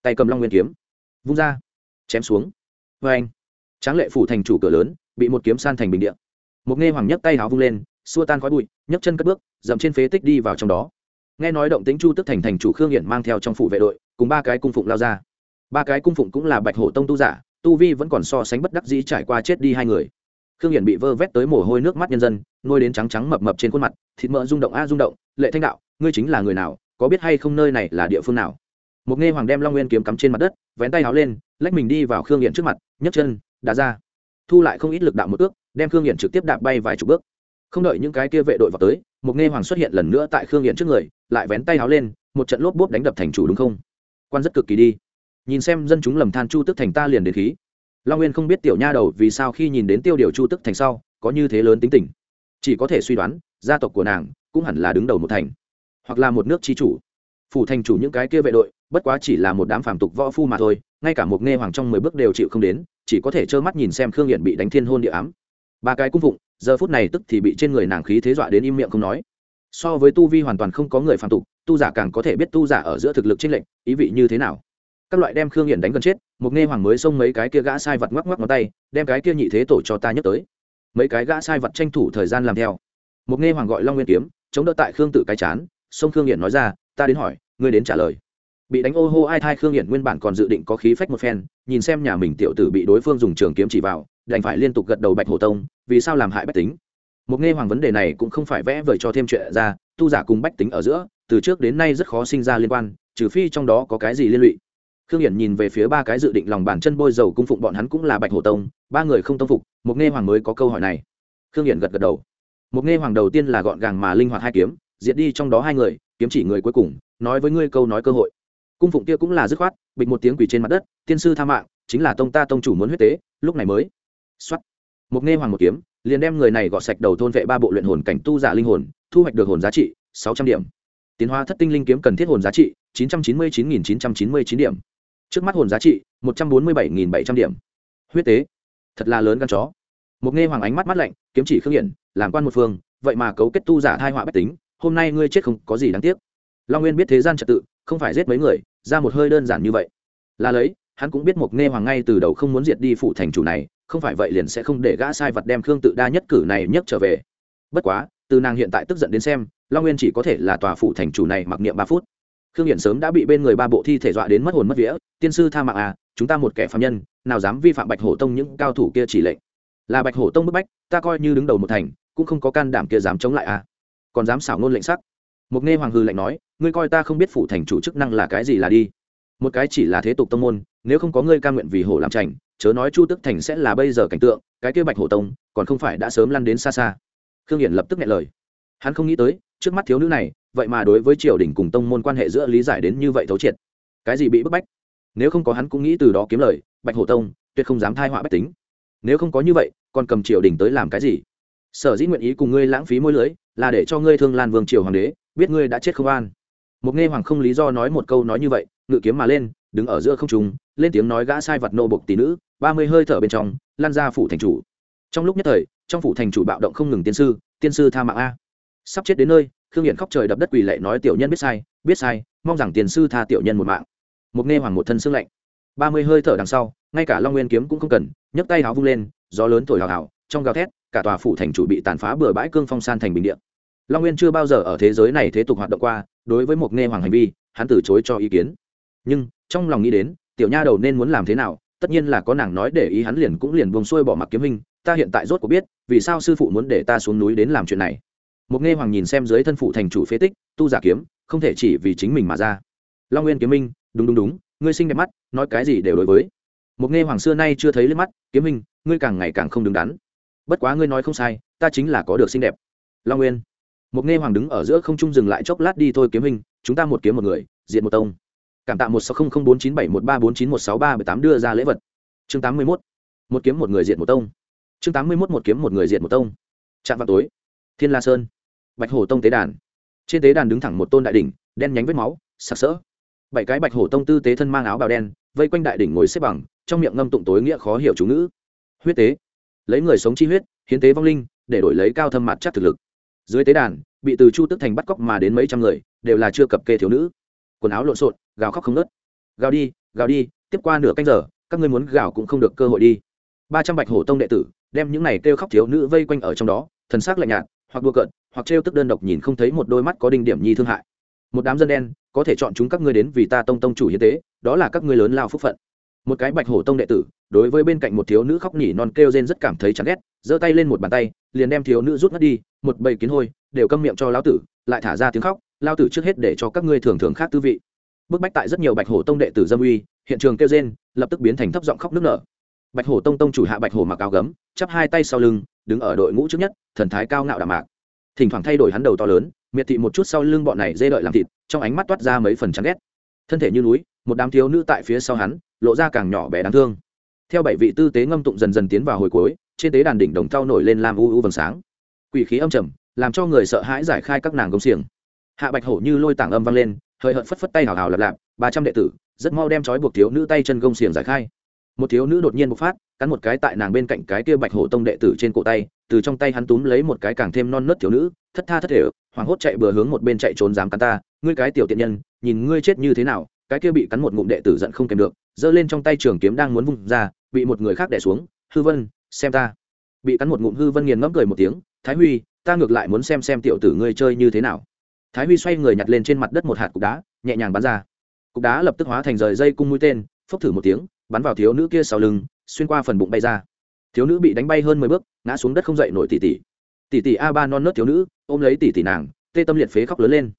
Tay cầm long nguyên kiếm, vung ra, chém xuống. Vê anh, tráng lệ phủ thành chủ cửa lớn, bị một kiếm san thành bình điện một nghe hoàng nhấc tay háo vung lên, xua tan khói bụi, nhấc chân cất bước, dậm trên phế tích đi vào trong đó. Nghe nói động tính chu tức thành thành chủ khương hiển mang theo trong phủ vệ đội, cùng ba cái cung phụng lao ra. Ba cái cung phụng cũng là bạch hổ tông tu giả, tu vi vẫn còn so sánh bất đắc dĩ trải qua chết đi hai người khương hiển bị vơ vét tới mồ hôi nước mắt nhân dân, nuôi đến trắng trắng mập mập trên khuôn mặt, thịt mỡ rung động a rung động, lệ thanh đạo, ngươi chính là người nào, có biết hay không nơi này là địa phương nào? Một nghe hoàng đem long nguyên kiếm cắm trên mặt đất, vén tay áo lên, lách mình đi vào khương hiển trước mặt, nhấc chân đá ra. Thu lại không ít lực đạo một ước, đem khương hiển trực tiếp đạp bay vài chục bước. Không đợi những cái kia vệ đội vào tới, một nghe hoàng xuất hiện lần nữa tại khương hiển trước người, lại vén tay áo lên, một trận lốp bốp đánh đập thành chủ đúng không? Quan rất cực kỳ đi. Nhìn xem dân chúng lầm than chu tức thành ta liền đến khí long nguyên không biết tiểu nha đầu vì sao khi nhìn đến tiêu điều chu tức thành sau, có như thế lớn tính tình. Chỉ có thể suy đoán, gia tộc của nàng cũng hẳn là đứng đầu một thành, hoặc là một nước tri chủ. Phủ thành chủ những cái kia vệ đội, bất quá chỉ là một đám phàm tục võ phu mà thôi, ngay cả một nghe hoàng trong mười bước đều chịu không đến, chỉ có thể trơ mắt nhìn xem khương hiển bị đánh thiên hôn địa ám. Ba cái cung phụng, giờ phút này tức thì bị trên người nàng khí thế dọa đến im miệng không nói. So với tu vi hoàn toàn không có người phàm tục, tu giả càng có thể biết tu giả ở giữa thực lực trinh lệnh ý vị như thế nào. Các loại đem khương hiển đánh gần chết một nghe hoàng mới xông mấy cái kia gã sai vật ngoắc ngoắc ngón tay, đem cái kia nhị thế tổ cho ta nhấc tới. Mấy cái gã sai vật tranh thủ thời gian làm theo. Một nghe hoàng gọi long nguyên kiếm, chống đỡ tại khương tự cái chán sông khương hiển nói ra, ta đến hỏi, ngươi đến trả lời. Bị đánh ô hô ai thai khương hiển nguyên bản còn dự định có khí phách một phen, nhìn xem nhà mình tiểu tử bị đối phương dùng trường kiếm chỉ vào, đành phải liên tục gật đầu bạch hổ tông, vì sao làm hại bách tính? Một nghe hoàng vấn đề này cũng không phải vẽ vời cho thêm chuyện ra, tu giả cùng bách tính ở giữa, từ trước đến nay rất khó sinh ra liên quan, trừ phi trong đó có cái gì liên lụy khương hiển nhìn về phía ba cái dự định lòng bàn chân bôi dầu cung phụng bọn hắn cũng là bạch hổ tông, ba người không tông phục Mục nghe hoàng mới có câu hỏi này. Khương hiển gật gật đầu. Mục nghe hoàng đầu tiên là gọn gàng mà linh hoạt hai kiếm, diệt đi trong đó hai người, kiếm chỉ người cuối cùng, nói với ngươi câu nói cơ hội. Cung phụng kia cũng là dứt khoát, bịch một tiếng quỷ trên mặt đất, tiên sư tha mạng, chính là tông ta tông chủ muốn huyết tế, lúc này mới. Xuất một nghe hoàng một kiếm, liền đem người này gọt sạch đầu thôn vệ ba bộ luyện hồn cảnh tu giả linh hồn, thu hoạch được hồn giá trị sáu trăm điểm. Tiến hóa thất tinh linh kiếm cần thiết hồn giá trị chín trăm chín mươi chín nghìn chín trăm chín mươi chín điểm trước mắt hồn giá trị, một trăm bốn mươi bảy nghìn bảy trăm điểm. Huyết tế, thật là lớn gan chó. Một nghe hoàng ánh mắt mắt lạnh, kiếm chỉ khương hiển, làm quan một phương, vậy mà cấu kết tu giả thai họa bách tính, hôm nay ngươi chết không có gì đáng tiếc. Long nguyên biết thế gian trật tự, không phải giết mấy người, ra một hơi đơn giản như vậy. Là lấy, hắn cũng biết một nghe hoàng ngay từ đầu không muốn diệt đi phụ thành chủ này, không phải vậy liền sẽ không để gã sai vật đem khương tự đa nhất cử này nhất trở về. Bất quá, từ nàng hiện tại tức giận đến xem, long nguyên chỉ có thể là tòa phụ thành chủ này mặc niệm ba phút khương hiển sớm đã bị bên người ba bộ thi thể dọa đến mất hồn mất vía, tiên sư tha mạng à chúng ta một kẻ phạm nhân, nào dám vi phạm bạch hổ tông những cao thủ kia chỉ lệnh. Là bạch hổ tông bức bách, ta coi như đứng đầu một thành, cũng không có can đảm kia dám chống lại à. Còn dám xảo ngôn lệnh sắc. Một nghe hoàng hư lệnh nói, ngươi coi ta không biết phủ thành chủ chức năng là cái gì là đi. Một cái chỉ là thế tục tông môn, nếu không có ngươi ca nguyện vì hổ làm trành chớ nói chu tức thành sẽ là bây giờ cảnh tượng, cái kia bạch hổ tông còn không phải đã sớm lăn đến xa xa. Khương hiển lập tức nghe lời. Hắn không nghĩ tới trước mắt thiếu nữ này, vậy mà đối với triều đình cùng tông môn quan hệ giữa lý giải đến như vậy thấu triệt. Cái gì bị bức bách? Nếu không có hắn cũng nghĩ từ đó kiếm lời, bạch hổ tông, tuyệt không dám thai họa bách tính. Nếu không có như vậy, còn cầm triều đình tới làm cái gì? Sở dĩ nguyện ý cùng ngươi lãng phí môi lưới, là để cho ngươi thương lan vương triều hoàng đế, biết ngươi đã chết không an. Một nghe hoàng không lý do nói một câu nói như vậy, ngự kiếm mà lên, đứng ở giữa không trùng lên tiếng nói gã sai vật nô bộc tỷ nữ, ba mươi hơi thở bên trong, lan ra phủ thành chủ. Trong lúc nhất thời, trong phủ thành chủ bạo động không ngừng tiên sư tiên sư tha mạng a sắp chết đến nơi, khương hiển khóc trời đập đất quỳ lệ nói, tiểu nhân biết sai biết sai, mong rằng tiền sư tha tiểu nhân một mạng. Một nghe hoàng một thân xương lạnh. Ba mươi hơi thở đằng sau, ngay cả long nguyên kiếm cũng không cần, nhấc tay háo vung lên, gió lớn thổi hào hào, trong gào thét, cả tòa phủ thành chủ bị tàn phá bừa bãi cương phong san thành bình điện long nguyên chưa bao giờ ở thế giới này thế tục hoạt động qua, đối với một nghe hoàng hành vi, hắn từ chối cho ý kiến. Nhưng, trong lòng nghĩ đến, tiểu nha đầu nên muốn làm thế nào, tất nhiên là có nàng nói để ý hắn liền cũng liền buông xuôi bỏ mặc kiếm hình, ta hiện tại rốt cuộc biết, vì sao sư phụ muốn để ta xuống núi đến làm chuyện này một nghe hoàng nhìn xem dưới thân phụ thành chủ phế tích, tu giả kiếm, không thể chỉ vì chính mình mà ra. Long nguyên kiếm minh, đúng đúng đúng, ngươi sinh đẹp mắt, nói cái gì đều đối với. Một nghe hoàng xưa nay chưa thấy lên mắt, kiếm minh, ngươi càng ngày càng không đứng đắn. Bất quá ngươi nói không sai, ta chính là có được xinh đẹp. Long nguyên. Một nghe hoàng đứng ở giữa không trung dừng lại chốc lát đi thôi kiếm minh, chúng ta một kiếm một người, diện một tông. Cảm tạ một sáu không không bốn chín bảy một ba bốn chín một sáu ba bảy tám đưa ra lễ vật. Chương tám mươi mốt. Một kiếm một người diện một tông. Chương tám mươi mốt một kiếm một người diện một tông. Trạm vào tối. Thiên la sơn bạch hổ tông tế đàn. Trên tế đàn đứng thẳng một tôn đại đỉnh, đen nhánh vết máu, sặc sỡ. Bảy cái bạch hổ tông tư tế thân mang áo bào đen, vây quanh đại đỉnh ngồi xếp bằng, trong miệng ngâm tụng tối nghĩa khó hiểu chú ngữ. Huyết tế. Lấy người sống chi huyết, hiến tế vong linh, để đổi lấy cao thâm mặt chắc thực lực. Dưới tế đàn, bị từ chu tức thành bắt cóc mà đến mấy trăm người, đều là chưa cập kê thiếu nữ. Quần áo lộn xộn, gào khóc không nớt gào đi gào đi, tiếp qua nửa canh giờ, các ngươi muốn gào cũng không được cơ hội đi. Ba trăm bạch hổ tông đệ tử, đem những này kêu khóc thiếu nữ vây quanh ở trong đó, thần sắc lạnh nhạt, hoặc đua cợt hoặc trêu tức đơn độc nhìn không thấy một đôi mắt có đinh điểm nhi thương hại. Một đám dân đen, có thể chọn chúng các ngươi đến vì ta tông tông chủ hiến tế, đó là các ngươi lớn lao phúc phận. Một cái bạch hổ tông đệ tử, đối với bên cạnh một thiếu nữ khóc nhỉ non kêu rên rất cảm thấy chán ghét, giơ tay lên một bàn tay, liền đem thiếu nữ rút ngất đi, một bầy kiến hôi, đều câm miệng cho lão tử, lại thả ra tiếng khóc lao tử trước hết để cho các ngươi thường thường khác tư vị. Bức bách tại rất nhiều bạch hổ tông đệ tử dâm uy, hiện trường kêu rên, lập tức biến thành thấp giọng khóc nước nở. Bạch hổ tông tông chủ hạ bạch hổ mặc áo gấm, chắp hai tay sau lưng, đứng ở đội ngũ trước nhất, thần thái cao ngạo đạm mạc thỉnh thoảng thay đổi hắn đầu to lớn, miệt thị một chút sau lưng bọn này dê đợi làm thịt, trong ánh mắt toát ra mấy phần chán ghét. Thân thể như núi, một đám thiếu nữ tại phía sau hắn, lộ ra càng nhỏ bé đáng thương. Theo bảy vị tư tế ngâm tụng dần dần tiến vào hồi cuối, trên tế đàn đỉnh đồng thau nổi lên làm u u vầng sáng. Quỷ khí âm trầm, làm cho người sợ hãi giải khai các nàng gông xiềng. Hạ bạch hổ như lôi tảng âm vang lên, hơi hợt phất phất tay hào hào lạp lạp, ba trăm đệ tử, rất mau đem trói buộc thiếu nữ tay chân gông xiềng giải khai một thiếu nữ đột nhiên bộc phát, cắn một cái tại nàng bên cạnh cái kia bạch hổ tông đệ tử trên cổ tay, từ trong tay hắn túm lấy một cái càng thêm non nớt thiếu nữ, thất tha thất thể hoảng hốt chạy bừa hướng một bên chạy trốn dám cắn ta, ngươi cái tiểu tiện nhân, nhìn ngươi chết như thế nào, cái kia bị cắn một ngụm đệ tử giận không kèm được, giơ lên trong tay trường kiếm đang muốn vung ra, bị một người khác đẻ xuống, hư vân, xem ta. Bị cắn một ngụm, hư vân nghiền ngẫm cười một tiếng, thái huy, ta ngược lại muốn xem xem tiểu tử ngươi chơi như thế nào. Thái huy xoay người nhặt lên trên mặt đất một hạt cục đá, nhẹ nhàng bắn ra. Cục đá lập tức hóa thành rời dây cung mũi tên, phốc thử một tiếng bắn vào thiếu nữ kia sau lưng, xuyên qua phần bụng bay ra. Thiếu nữ bị đánh bay hơn mười bước, ngã xuống đất không dậy nổi tỷ tỷ tỷ tỷ a ba non nớt thiếu nữ, ôm lấy tỷ tỷ nàng, tê tâm liệt phế khóc lớn lên.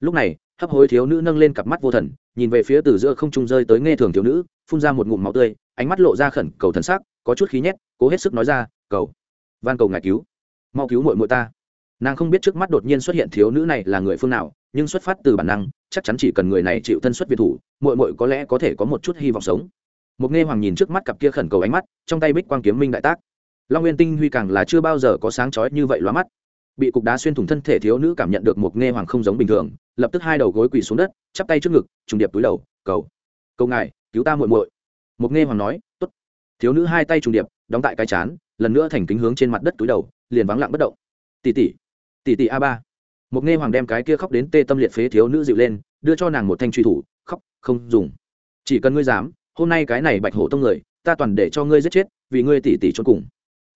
Lúc này, hấp hối thiếu nữ nâng lên cặp mắt vô thần, nhìn về phía từ giữa không trung rơi tới nghe thường thiếu nữ, phun ra một ngụm máu tươi, ánh mắt lộ ra khẩn cầu thần sắc, có chút khí nhét, cố hết sức nói ra, cầu, van cầu ngài cứu. Mau cứu muội muội ta. Nàng không biết trước mắt đột nhiên xuất hiện thiếu nữ này là người phương nào, nhưng xuất phát từ bản năng, chắc chắn chỉ cần người này chịu thân xuất việt thủ, muội muội có lẽ có thể có một chút hy vọng sống một nghe hoàng nhìn trước mắt cặp kia khẩn cầu ánh mắt, trong tay bích quang kiếm minh đại tác. Long nguyên tinh huy càng là chưa bao giờ có sáng chói như vậy loa mắt. Bị cục đá xuyên thủng thân thể thiếu nữ cảm nhận được một nghe hoàng không giống bình thường, lập tức hai đầu gối quỳ xuống đất, chắp tay trước ngực, trùng điệp túi đầu, cầu cầu ngài, cứu ta muội muội. Một nghe hoàng nói, tốt. Thiếu nữ hai tay trùng điệp, đóng tại cái chán, lần nữa thành kính hướng trên mặt đất túi đầu, liền vắng lặng bất động. Tỷ tỷ tỷ tỷ a ba. Một nghe hoàng đem cái kia khóc đến tê tâm liệt phế thiếu nữ dịu lên, đưa cho nàng một thanh truy thủ, khóc, không dùng. Chỉ cần ngươi dám hôm nay cái này bạch hổ tông người, ta toàn để cho ngươi giết chết, vì ngươi tỷ tỷ cho cùng.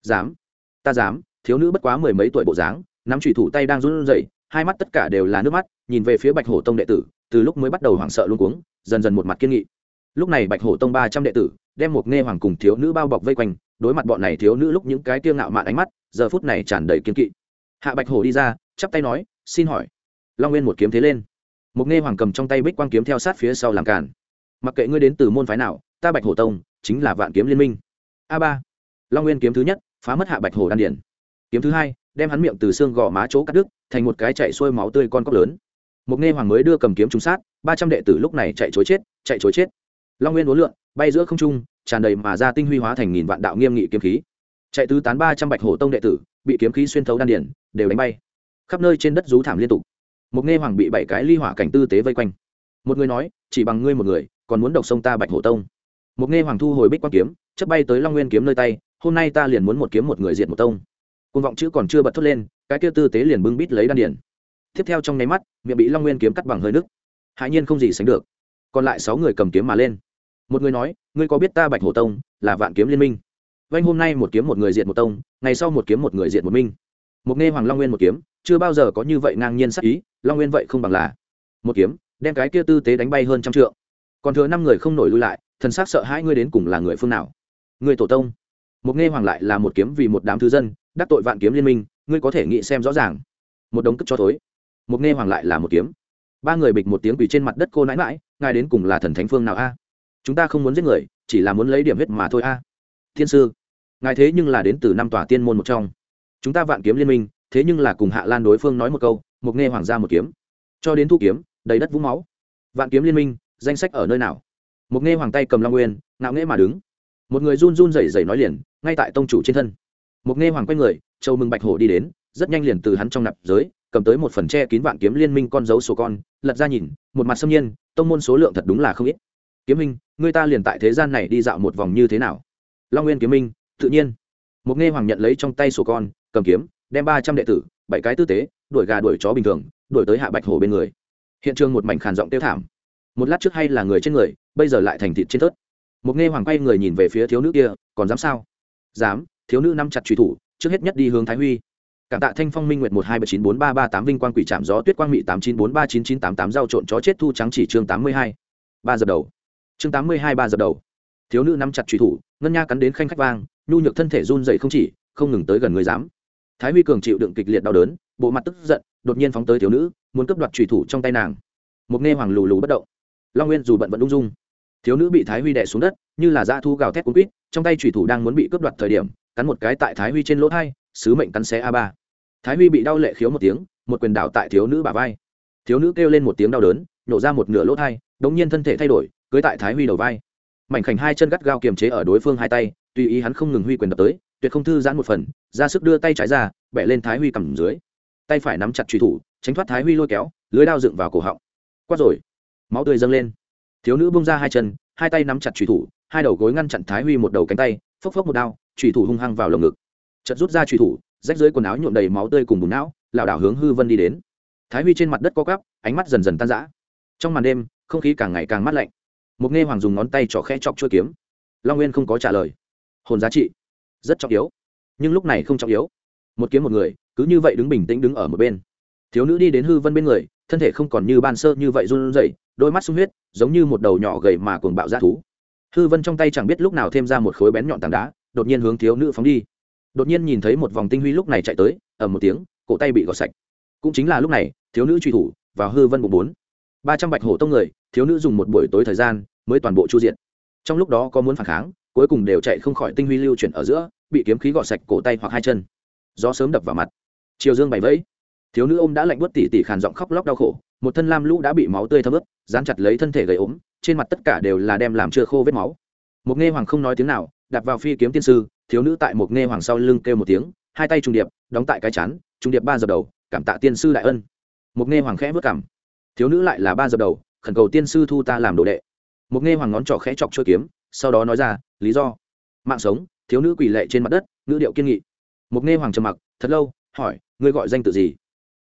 Dám. Ta dám, thiếu nữ bất quá mười mấy tuổi bộ dáng, nắm trùy thủ tay đang run rẩy, hai mắt tất cả đều là nước mắt, nhìn về phía bạch hổ tông đệ tử, từ lúc mới bắt đầu hoảng sợ luôn cuống, dần dần một mặt kiên nghị. Lúc này bạch hổ tông ba trăm đệ tử, đem một nghe hoàng cùng thiếu nữ bao bọc vây quanh, đối mặt bọn này thiếu nữ lúc những cái tiêu ngạo mạn ánh mắt, giờ phút này tràn đầy kiên kỵ. Hạ bạch hổ đi ra, chắp tay nói, xin hỏi. Long nguyên một kiếm thế lên. Một nghe hoàng cầm trong tay bích quang kiếm theo sát phía sau làm cản mặc kệ ngươi đến từ môn phái nào, ta bạch hổ tông chính là vạn kiếm liên minh. A ba, long nguyên kiếm thứ nhất, phá mất hạ bạch hổ đan điển kiếm thứ hai, đem hắn miệng từ xương gò má chỗ cắt đứt, thành một cái chạy xuôi máu tươi con cóc lớn. Một nghe hoàng mới đưa cầm kiếm trúng sát, ba trăm đệ tử lúc này chạy chối chết, chạy chối chết. Long nguyên uốn lượn, bay giữa không trung, tràn đầy mà ra tinh huy hóa thành nghìn vạn đạo nghiêm nghị kiếm khí. Chạy tứ tán ba trăm bạch hổ tông đệ tử, bị kiếm khí xuyên thấu đan điển đều đánh bay. Khắp nơi trên đất rú thảm liên tục. Một nghe hoàng bị bảy cái ly hỏa cảnh tư tế vây quanh. Một người nói, chỉ bằng ngươi một người còn muốn độc sông ta bạch hổ tông. Một nghe hoàng thu hồi bích quan kiếm chấp bay tới long nguyên kiếm nơi tay, hôm nay ta liền muốn một kiếm một người diệt một tông. Côn vọng chữ còn chưa bật thốt lên, cái kia tư tế liền bưng bít lấy đan điển tiếp theo trong nháy mắt, miệng bị long nguyên kiếm cắt bằng hơi nước. Hãi nhiên không gì sánh được. Còn lại sáu người cầm kiếm mà lên. Một người nói, ngươi có biết ta bạch hổ tông là vạn kiếm liên minh? Vanh hôm nay một kiếm một người diệt một tông, ngày sau một kiếm một người diệt một minh. Một nghe hoàng long nguyên một kiếm, chưa bao giờ có như vậy ngang nhiên sắc ý, long nguyên vậy không bằng là. Một kiếm, đem cái kia tư tế đánh bay hơn trăm trượng còn thừa năm người không nổi lui lại, thần sắc sợ hãi ngươi đến cùng là người phương nào? Người tổ tông. Một nghe hoàng lại là một kiếm vì một đám thư dân, đắc tội vạn kiếm liên minh, ngươi có thể nghĩ xem rõ ràng. Một đống cất cho thối. Một nghe hoàng lại là một kiếm. Ba người bịch một tiếng quỳ trên mặt đất cô nãi mãi ngài đến cùng là thần thánh phương nào a? Chúng ta không muốn giết người, chỉ là muốn lấy điểm huyết mà thôi a. Thiên sư, ngài thế nhưng là đến từ năm tòa tiên môn một trong. Chúng ta vạn kiếm liên minh, thế nhưng là cùng hạ lan đối phương nói một câu, một nghe hoàng gia một kiếm. Cho đến thu kiếm, đầy đất vũng máu. Vạn kiếm liên minh danh sách ở nơi nào? Một nghe hoàng tay cầm long nguyên, ngạo nghễ mà đứng. Một người run run rẩy rẩy nói liền, ngay tại tông chủ trên thân. Một nghe hoàng quay người, châu mừng bạch hổ đi đến, rất nhanh liền từ hắn trong nạp giới, cầm tới một phần tre kín vạn kiếm liên minh con dấu sổ con, lật ra nhìn, một mặt xâm nhiên, tông môn số lượng thật đúng là không ít. Kiếm minh, người ta liền tại thế gian này đi dạo một vòng như thế nào? Long nguyên kiếm minh, tự nhiên. Một nghe hoàng nhận lấy trong tay sổ con, cầm kiếm, đem ba trăm đệ tử, bảy cái tư tế, đuổi gà đuổi chó bình thường, đuổi tới hạ bạch hổ bên người. Hiện trường một mảnh khàn giọng tiêu thảm một lát trước hay là người trên người, bây giờ lại thành thịt trên thớt. Một nghe hoàng quay người nhìn về phía thiếu nữ kia, còn dám sao? Dám, thiếu nữ nắm chặt truy thủ, trước hết nhất đi hướng thái huy. Cảm tạ thanh phong minh nguyệt một hai bảy chín bốn ba ba tám vinh quang quỷ trạm gió tuyết quang mị tám chín bốn ba chín chín tám tám giao trộn chó chết thu trắng chỉ chương tám mươi hai. Ba giờ đầu. Chương tám mươi hai ba giờ đầu. Thiếu nữ nắm chặt truy thủ, ngân nha cắn đến khanh khách vang, nhu nhược thân thể run dậy không chỉ, không ngừng tới gần người dám. Thái huy cường chịu đựng kịch liệt đau đớn, bộ mặt tức giận, đột nhiên phóng tới thiếu nữ, muốn cướp đoạt truy thủ trong tay nàng. Một nghe hoàng lù lù bất động long nguyên dù bận vẫn ung dung thiếu nữ bị thái huy đẻ xuống đất như là da thu gào thét cuốn quýt trong tay trùy thủ đang muốn bị cướp đoạt thời điểm cắn một cái tại thái huy trên lỗ thai sứ mệnh cắn xé a ba thái huy bị đau lệ khiếu một tiếng một quyền đảo tại thiếu nữ bà vai thiếu nữ kêu lên một tiếng đau đớn nhổ ra một nửa lỗ thai đống nhiên thân thể thay đổi cưới tại thái huy đầu vai mảnh khảnh hai chân gắt gao kiềm chế ở đối phương hai tay tùy ý hắn không ngừng huy quyền đập tới tuyệt không thư giãn một phần ra sức đưa tay trái ra bẻ lên thái huy cầm dưới tay phải nắm chặt truy thủ tránh thoát thái huy lôi kéo lưới đao dựng vào cổ họng quát rồi máu tươi dâng lên. Thiếu nữ bung ra hai chân, hai tay nắm chặt trùy thủ, hai đầu gối ngăn chặn thái huy một đầu cánh tay, phốc phốc một đao trùy thủ hung hăng vào lồng ngực. Chật rút ra trùy thủ, rách dưới quần áo nhuộm đầy máu tươi cùng bùn não, lảo đảo hướng hư vân đi đến. Thái huy trên mặt đất co cắp ánh mắt dần dần tan rã. Trong màn đêm, không khí càng ngày càng mát lạnh. Một nghe hoàng dùng ngón tay trỏ khẽ chọc chua kiếm. Long nguyên không có trả lời. Hồn giá trị, rất trọng yếu. Nhưng lúc này không trọng yếu. Một kiếm một người, cứ như vậy đứng bình tĩnh đứng ở một bên. Thiếu nữ đi đến hư vân bên người thân thể không còn như ban sơ như vậy run rẩy, đôi mắt sung huyết, giống như một đầu nhỏ gầy mà cuồng bạo ra thú. Hư vân trong tay chẳng biết lúc nào thêm ra một khối bén nhọn tảng đá, đột nhiên hướng thiếu nữ phóng đi. Đột nhiên nhìn thấy một vòng tinh huy lúc này chạy tới ở một tiếng, cổ tay bị gọt sạch. Cũng chính là lúc này, thiếu nữ truy thủ vào hư vân bụng bốn. Ba trăm bạch hổ tông người, thiếu nữ dùng một buổi tối thời gian mới toàn bộ chu diện trong lúc đó có muốn phản kháng, cuối cùng đều chạy không khỏi tinh huy lưu chuyển ở giữa, bị kiếm khí gọt sạch cổ tay hoặc hai chân. Gió sớm đập vào mặt. Chiều dương bảy vẫy thiếu nữ ôm đã lạnh bớt tỉ tỉ khàn giọng khóc lóc đau khổ, một thân lam lũ đã bị máu tươi thấm ướt, dán chặt lấy thân thể gầy ốm, trên mặt tất cả đều là đem làm chưa khô vết máu. Một nghe hoàng không nói tiếng nào đặt vào phi kiếm tiên sư, thiếu nữ tại một nghe hoàng sau lưng kêu một tiếng, hai tay trùng điệp, đóng tại cái chán, trùng điệp ba giờ đầu, cảm tạ tiên sư đại ân. Một nghe hoàng khẽ vất cảm thiếu nữ lại là ba giờ đầu, khẩn cầu tiên sư thu ta làm đồ đệ. Một nghe hoàng ngón trỏ khẽ chọc chua kiếm, sau đó nói ra, lý do. Mạng sống, thiếu nữ quỳ lệ trên mặt đất, ngữ điệu kiên nghị. Một nghe hoàng trầm mặc, thật lâu, hỏi, ngươi gọi danh tự gì?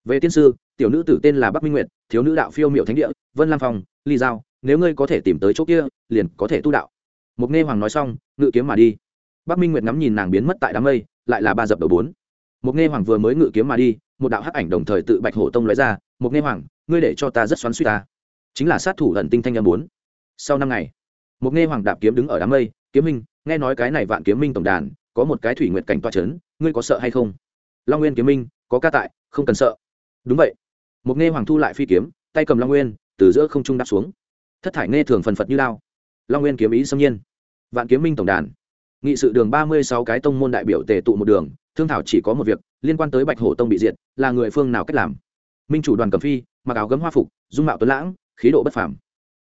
Về tiên sư, tiểu nữ tử tên là bắc minh nguyệt, thiếu nữ đạo phiêu miệu thánh địa, vân lam phong, ly giao, nếu ngươi có thể tìm tới chỗ kia, liền có thể tu đạo. Mục nghe hoàng nói xong, ngự kiếm mà đi. Bắc minh nguyệt ngắm nhìn nàng biến mất tại đám mây, lại là ba dập đầu bốn. Mục nghe hoàng vừa mới ngự kiếm mà đi, một đạo hắc ảnh đồng thời tự bạch hổ tông lóe ra, Mục nghe hoàng, ngươi để cho ta rất xoắn suy ta. Chính là sát thủ ẩn tinh thanh âm bốn. Sau năm ngày, Mục nghe hoàng đạp kiếm đứng ở đám mây, kiếm minh, nghe nói cái này vạn kiếm minh tổng đàn, có một cái thủy nguyệt cảnh toa trấn ngươi có sợ hay không? Long nguyên kiếm minh, có ca tại, không cần sợ đúng vậy. Một nghe hoàng thu lại phi kiếm, tay cầm long nguyên, từ giữa không trung đáp xuống. Thất thải nghe thường phần phật như lao. Long nguyên kiếm ý xâm nhiên. Vạn kiếm minh tổng đàn. Nghị sự đường ba mươi sáu cái tông môn đại biểu tề tụ một đường, thương thảo chỉ có một việc, liên quan tới bạch hổ tông bị diệt, là người phương nào cách làm? Minh chủ đoàn cầm phi, mặc áo gấm hoa phục, dung mạo tuấn lãng, khí độ bất phàm.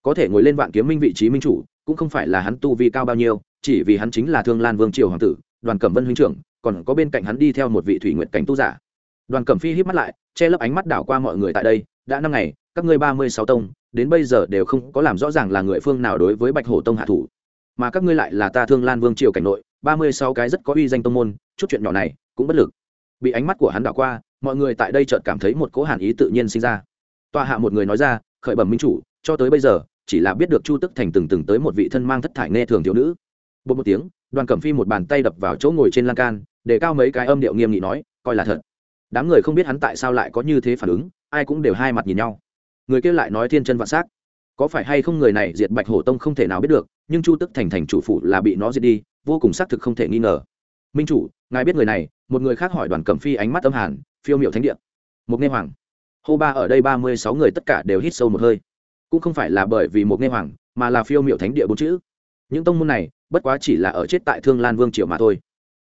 Có thể ngồi lên vạn kiếm minh vị trí minh chủ, cũng không phải là hắn tu vi cao bao nhiêu, chỉ vì hắn chính là thương lan vương triều hoàng tử, đoàn cẩm vân huynh trưởng, còn có bên cạnh hắn đi theo một vị thủy nguyện cảnh tu giả đoàn cẩm phi híp mắt lại, che lấp ánh mắt đảo qua mọi người tại đây, đã năm ngày, các ngươi ba mươi sáu tông, đến bây giờ đều không có làm rõ ràng là người phương nào đối với bạch hổ tông hạ thủ. Mà các ngươi lại là ta thương lan vương triều cảnh nội, ba mươi sáu cái rất có uy danh tông môn, chút chuyện nhỏ này cũng bất lực. Bị ánh mắt của hắn đảo qua, mọi người tại đây chợt cảm thấy một cỗ hàn ý tự nhiên sinh ra. Tòa hạ một người nói ra, khởi bẩm minh chủ, cho tới bây giờ, chỉ là biết được chu tức thành từng từng tới một vị thân mang thất thải nghe thường thiếu nữ. Bột một tiếng, đoàn cẩm phi một bàn tay đập vào chỗ ngồi trên lan can, để cao mấy cái âm điệu nghiêm nghị nói, coi là thật đám người không biết hắn tại sao lại có như thế phản ứng, ai cũng đều hai mặt nhìn nhau. Người kia lại nói thiên chân vạn s á c có phải hay không người này diệt bạch hổ tông không thể nào biết được, nhưng chu tức thành thành chủ phụ là bị nó diệt đi, vô cùng xác thực không thể nghi ngờ. Minh chủ, ngài biết người này, một người khác hỏi đoàn cẩm phi ánh mắt âm hàn, phiêu miệu thánh địa. Một nghe hoàng. Hô ba ở đây ba mươi sáu người tất cả đều hít sâu một hơi. Cũng không phải là bởi vì một nghe hoàng, mà là phiêu miệu thánh địa bốn chữ. Những tông môn này, bất quá chỉ là ở chết tại thương lan vương triều mà thôi.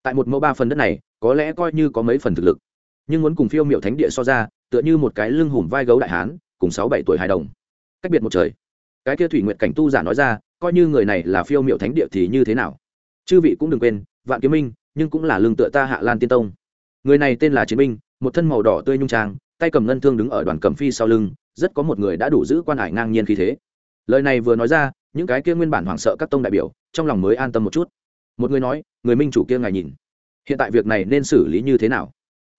Tại một mẫu ba phần đất này, có lẽ coi như có mấy phần thực lực nhưng muốn cùng phiêu miệu thánh địa so ra, tựa như một cái lưng hùm vai gấu đại hán, cùng sáu bảy tuổi hài đồng. Cách biệt một trời. Cái kia thủy nguyện cảnh tu giả nói ra, coi như người này là phiêu miệu thánh địa thì như thế nào? Chư vị cũng đừng quên, vạn kiếm minh, nhưng cũng là lương tựa ta hạ lan tiên tông. Người này tên là chiến minh, một thân màu đỏ tươi nhung trang, tay cầm ngân thương đứng ở đoàn cầm phi sau lưng, rất có một người đã đủ giữ quan hải ngang nhiên khí thế. Lời này vừa nói ra, những cái kia nguyên bản hoảng sợ các tông đại biểu, trong lòng mới an tâm một chút. Một người nói, người minh chủ kia ngài nhìn. Hiện tại việc này nên xử lý như thế nào?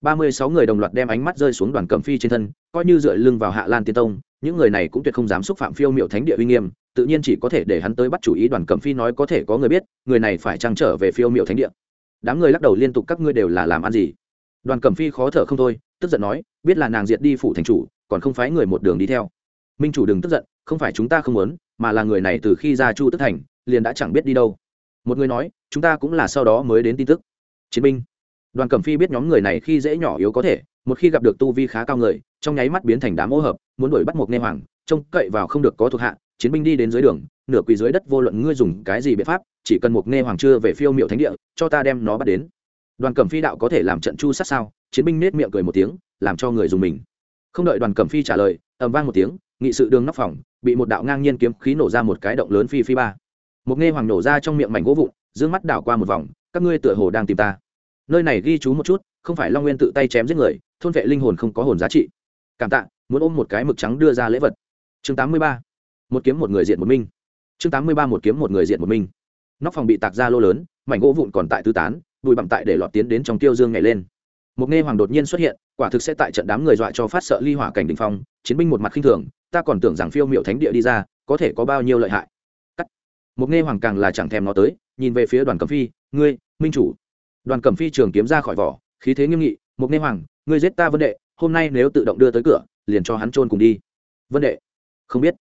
Ba mươi sáu người đồng loạt đem ánh mắt rơi xuống đoàn cẩm phi trên thân, coi như dựa lưng vào hạ lan tiên tông, những người này cũng tuyệt không dám xúc phạm phiêu miệu thánh địa uy nghiêm, tự nhiên chỉ có thể để hắn tới bắt chủ ý đoàn cẩm phi nói có thể có người biết, người này phải trang trở về phiêu miệu thánh địa. Đám người lắc đầu liên tục các ngươi đều là làm ăn gì? Đoàn cẩm phi khó thở không thôi, tức giận nói, biết là nàng diệt đi phủ thành chủ, còn không phái người một đường đi theo. Minh chủ đừng tức giận, không phải chúng ta không muốn, mà là người này từ khi ra chu tức thành, liền đã chẳng biết đi đâu. Một người nói, chúng ta cũng là sau đó mới đến tin tức. Chiến binh đoàn cẩm phi biết nhóm người này khi dễ nhỏ yếu có thể, một khi gặp được tu vi khá cao người, trong nháy mắt biến thành đám ô hợp, muốn đuổi bắt một nghe hoàng, trông cậy vào không được có thuộc hạ, chiến binh đi đến dưới đường, nửa quỳ dưới đất vô luận ngươi dùng cái gì biện pháp, chỉ cần một nghe hoàng chưa về phiêu miệu thánh địa, cho ta đem nó bắt đến. Đoàn cẩm phi đạo có thể làm trận chu sát sao? Chiến binh nết miệng cười một tiếng, làm cho người dùng mình. Không đợi đoàn cẩm phi trả lời, ầm vang một tiếng, nghị sự đường nóc phòng, bị một đạo ngang nhiên kiếm khí nổ ra một cái động lớn phi phi ba. Một nghe hoàng nổ ra trong miệng mảnh gỗ vụn, dương mắt đảo qua một vòng, các ngươi tựa hồ đang tìm ta nơi này ghi chú một chút, không phải long nguyên tự tay chém giết người, thôn vệ linh hồn không có hồn giá trị. Cảm tạ, muốn ôm một cái mực trắng đưa ra lễ vật. Chương tám mươi ba. Một kiếm một người diện một minh chương tám mươi ba, một kiếm một người diện một minh nóc phòng bị tạc ra lô lớn, mảnh gỗ vụn còn tại tứ tán, bụi bặm tại để lọt tiến đến trong tiêu dương nhảy lên. Một nghe hoàng đột nhiên xuất hiện, quả thực sẽ tại trận đám người dọa cho phát sợ ly hỏa cảnh đình phong, chiến binh một mặt khinh thường, ta còn tưởng rằng phiêu miệu thánh địa đi ra, có thể có bao nhiêu lợi hại. Cắt. Một nghe hoàng càng là chẳng thèm nó tới, nhìn về phía đoàn cẩm phi, ngươi, minh chủ đoàn cẩm phi trường kiếm ra khỏi vỏ, khí thế nghiêm nghị, Mục Nê hoàng, ngươi giết ta vân đệ, hôm nay nếu tự động đưa tới cửa, liền cho hắn trôn cùng đi. Vân đệ? Không biết.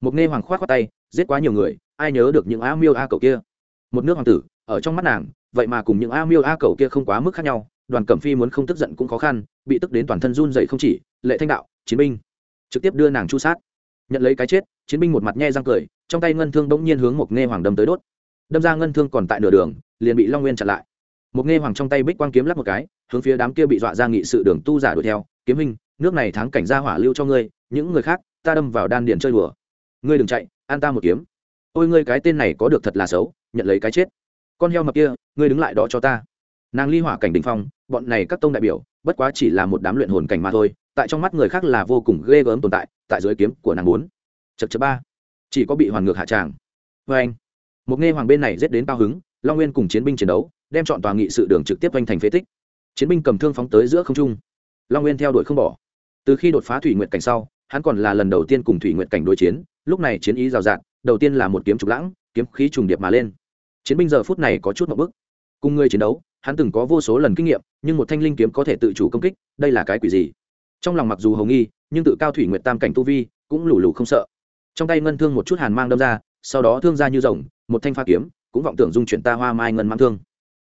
Mục Nê hoàng khoát khoát tay, giết quá nhiều người, ai nhớ được những a miêu a cẩu kia? Một nước hoàng tử, ở trong mắt nàng, vậy mà cùng những a miêu a cẩu kia không quá mức khác nhau, đoàn cẩm phi muốn không tức giận cũng khó khăn, bị tức đến toàn thân run dậy không chỉ, lệ thanh đạo, chiến binh. Trực tiếp đưa nàng chu sát. Nhận lấy cái chết, chiến binh một mặt nhe răng cười, trong tay ngân thương bỗng nhiên hướng một nghe hoàng đâm tới đốt. Đâm ra ngân thương còn tại nửa đường, liền bị long nguyên chặn lại một nghe hoàng trong tay bích quang kiếm lắp một cái, hướng phía đám kia bị dọa ra nghị sự đường tu giả đuổi theo, kiếm hình nước này thắng cảnh gia hỏa lưu cho ngươi, những người khác, ta đâm vào đan điện chơi đùa. Ngươi đừng chạy, an ta một kiếm. Ôi, ngươi cái tên này có được thật là xấu, nhận lấy cái chết. Con heo mập kia, ngươi đứng lại đó cho ta. Nàng ly hỏa cảnh đình phong, bọn này các tông đại biểu, bất quá chỉ là một đám luyện hồn cảnh mà thôi, tại trong mắt người khác là vô cùng ghê gớm tồn tại tại dưới kiếm của nàng bốn. Chật chật ba. Chỉ có bị hoàn ngược hạ tràng. Vê anh một nghe hoàng bên này giết đến cao hứng, long nguyên cùng chiến binh chiến đấu đem chọn tòa nghị sự đường trực tiếp oanh thành phế tích. Chiến binh cầm thương phóng tới giữa không trung. Long nguyên theo đuổi không bỏ. Từ khi đột phá thủy nguyện cảnh sau, hắn còn là lần đầu tiên cùng thủy nguyện cảnh đối chiến, lúc này chiến ý rào rạt, đầu tiên là một kiếm trục lãng, kiếm khí trùng điệp mà lên. Chiến binh giờ phút này có chút một bức. Cùng người chiến đấu, hắn từng có vô số lần kinh nghiệm, nhưng một thanh linh kiếm có thể tự chủ công kích, đây là cái quỷ gì? Trong lòng mặc dù hầu nghi, nhưng tự cao thủy nguyện tam cảnh tu vi cũng lù lù không sợ. Trong tay ngân thương một chút hàn mang đâm ra, sau đó thương ra như rồng, một thanh pha kiếm, cũng vọng tưởng dung chuyển ta hoa mai ngân mang thương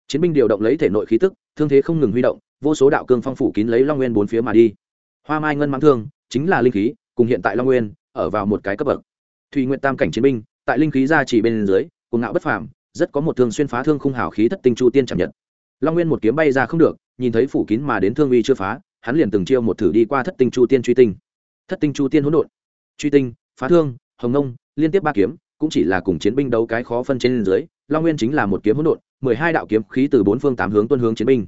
chiến binh điều động lấy thể nội khí tức, thương thế không ngừng huy động, vô số đạo cương phong phủ kín lấy long nguyên bốn phía mà đi. Hoa mai ngân mang thương, chính là linh khí, cùng hiện tại long nguyên, ở vào một cái cấp bậc. Thùy nguyện tam cảnh chiến binh, tại linh khí ra chỉ bên dưới cùng ngạo bất phàm, rất có một thương xuyên phá thương khung hào khí thất tinh chu tiên chạm nhật. Long nguyên một kiếm bay ra không được, nhìn thấy phủ kín mà đến thương uy chưa phá, hắn liền từng chiêu một thử đi qua thất tinh chu tiên truy tinh. Thất tinh chu tiên hỗn độn. Truy tinh, phá thương, hồng nông, liên tiếp ba kiếm, cũng chỉ là cùng chiến binh đấu cái khó phân trên dưới, long nguyên chính là một kiếm hỗn độn mười hai đạo kiếm khí từ bốn phương tám hướng tuân hướng chiến binh.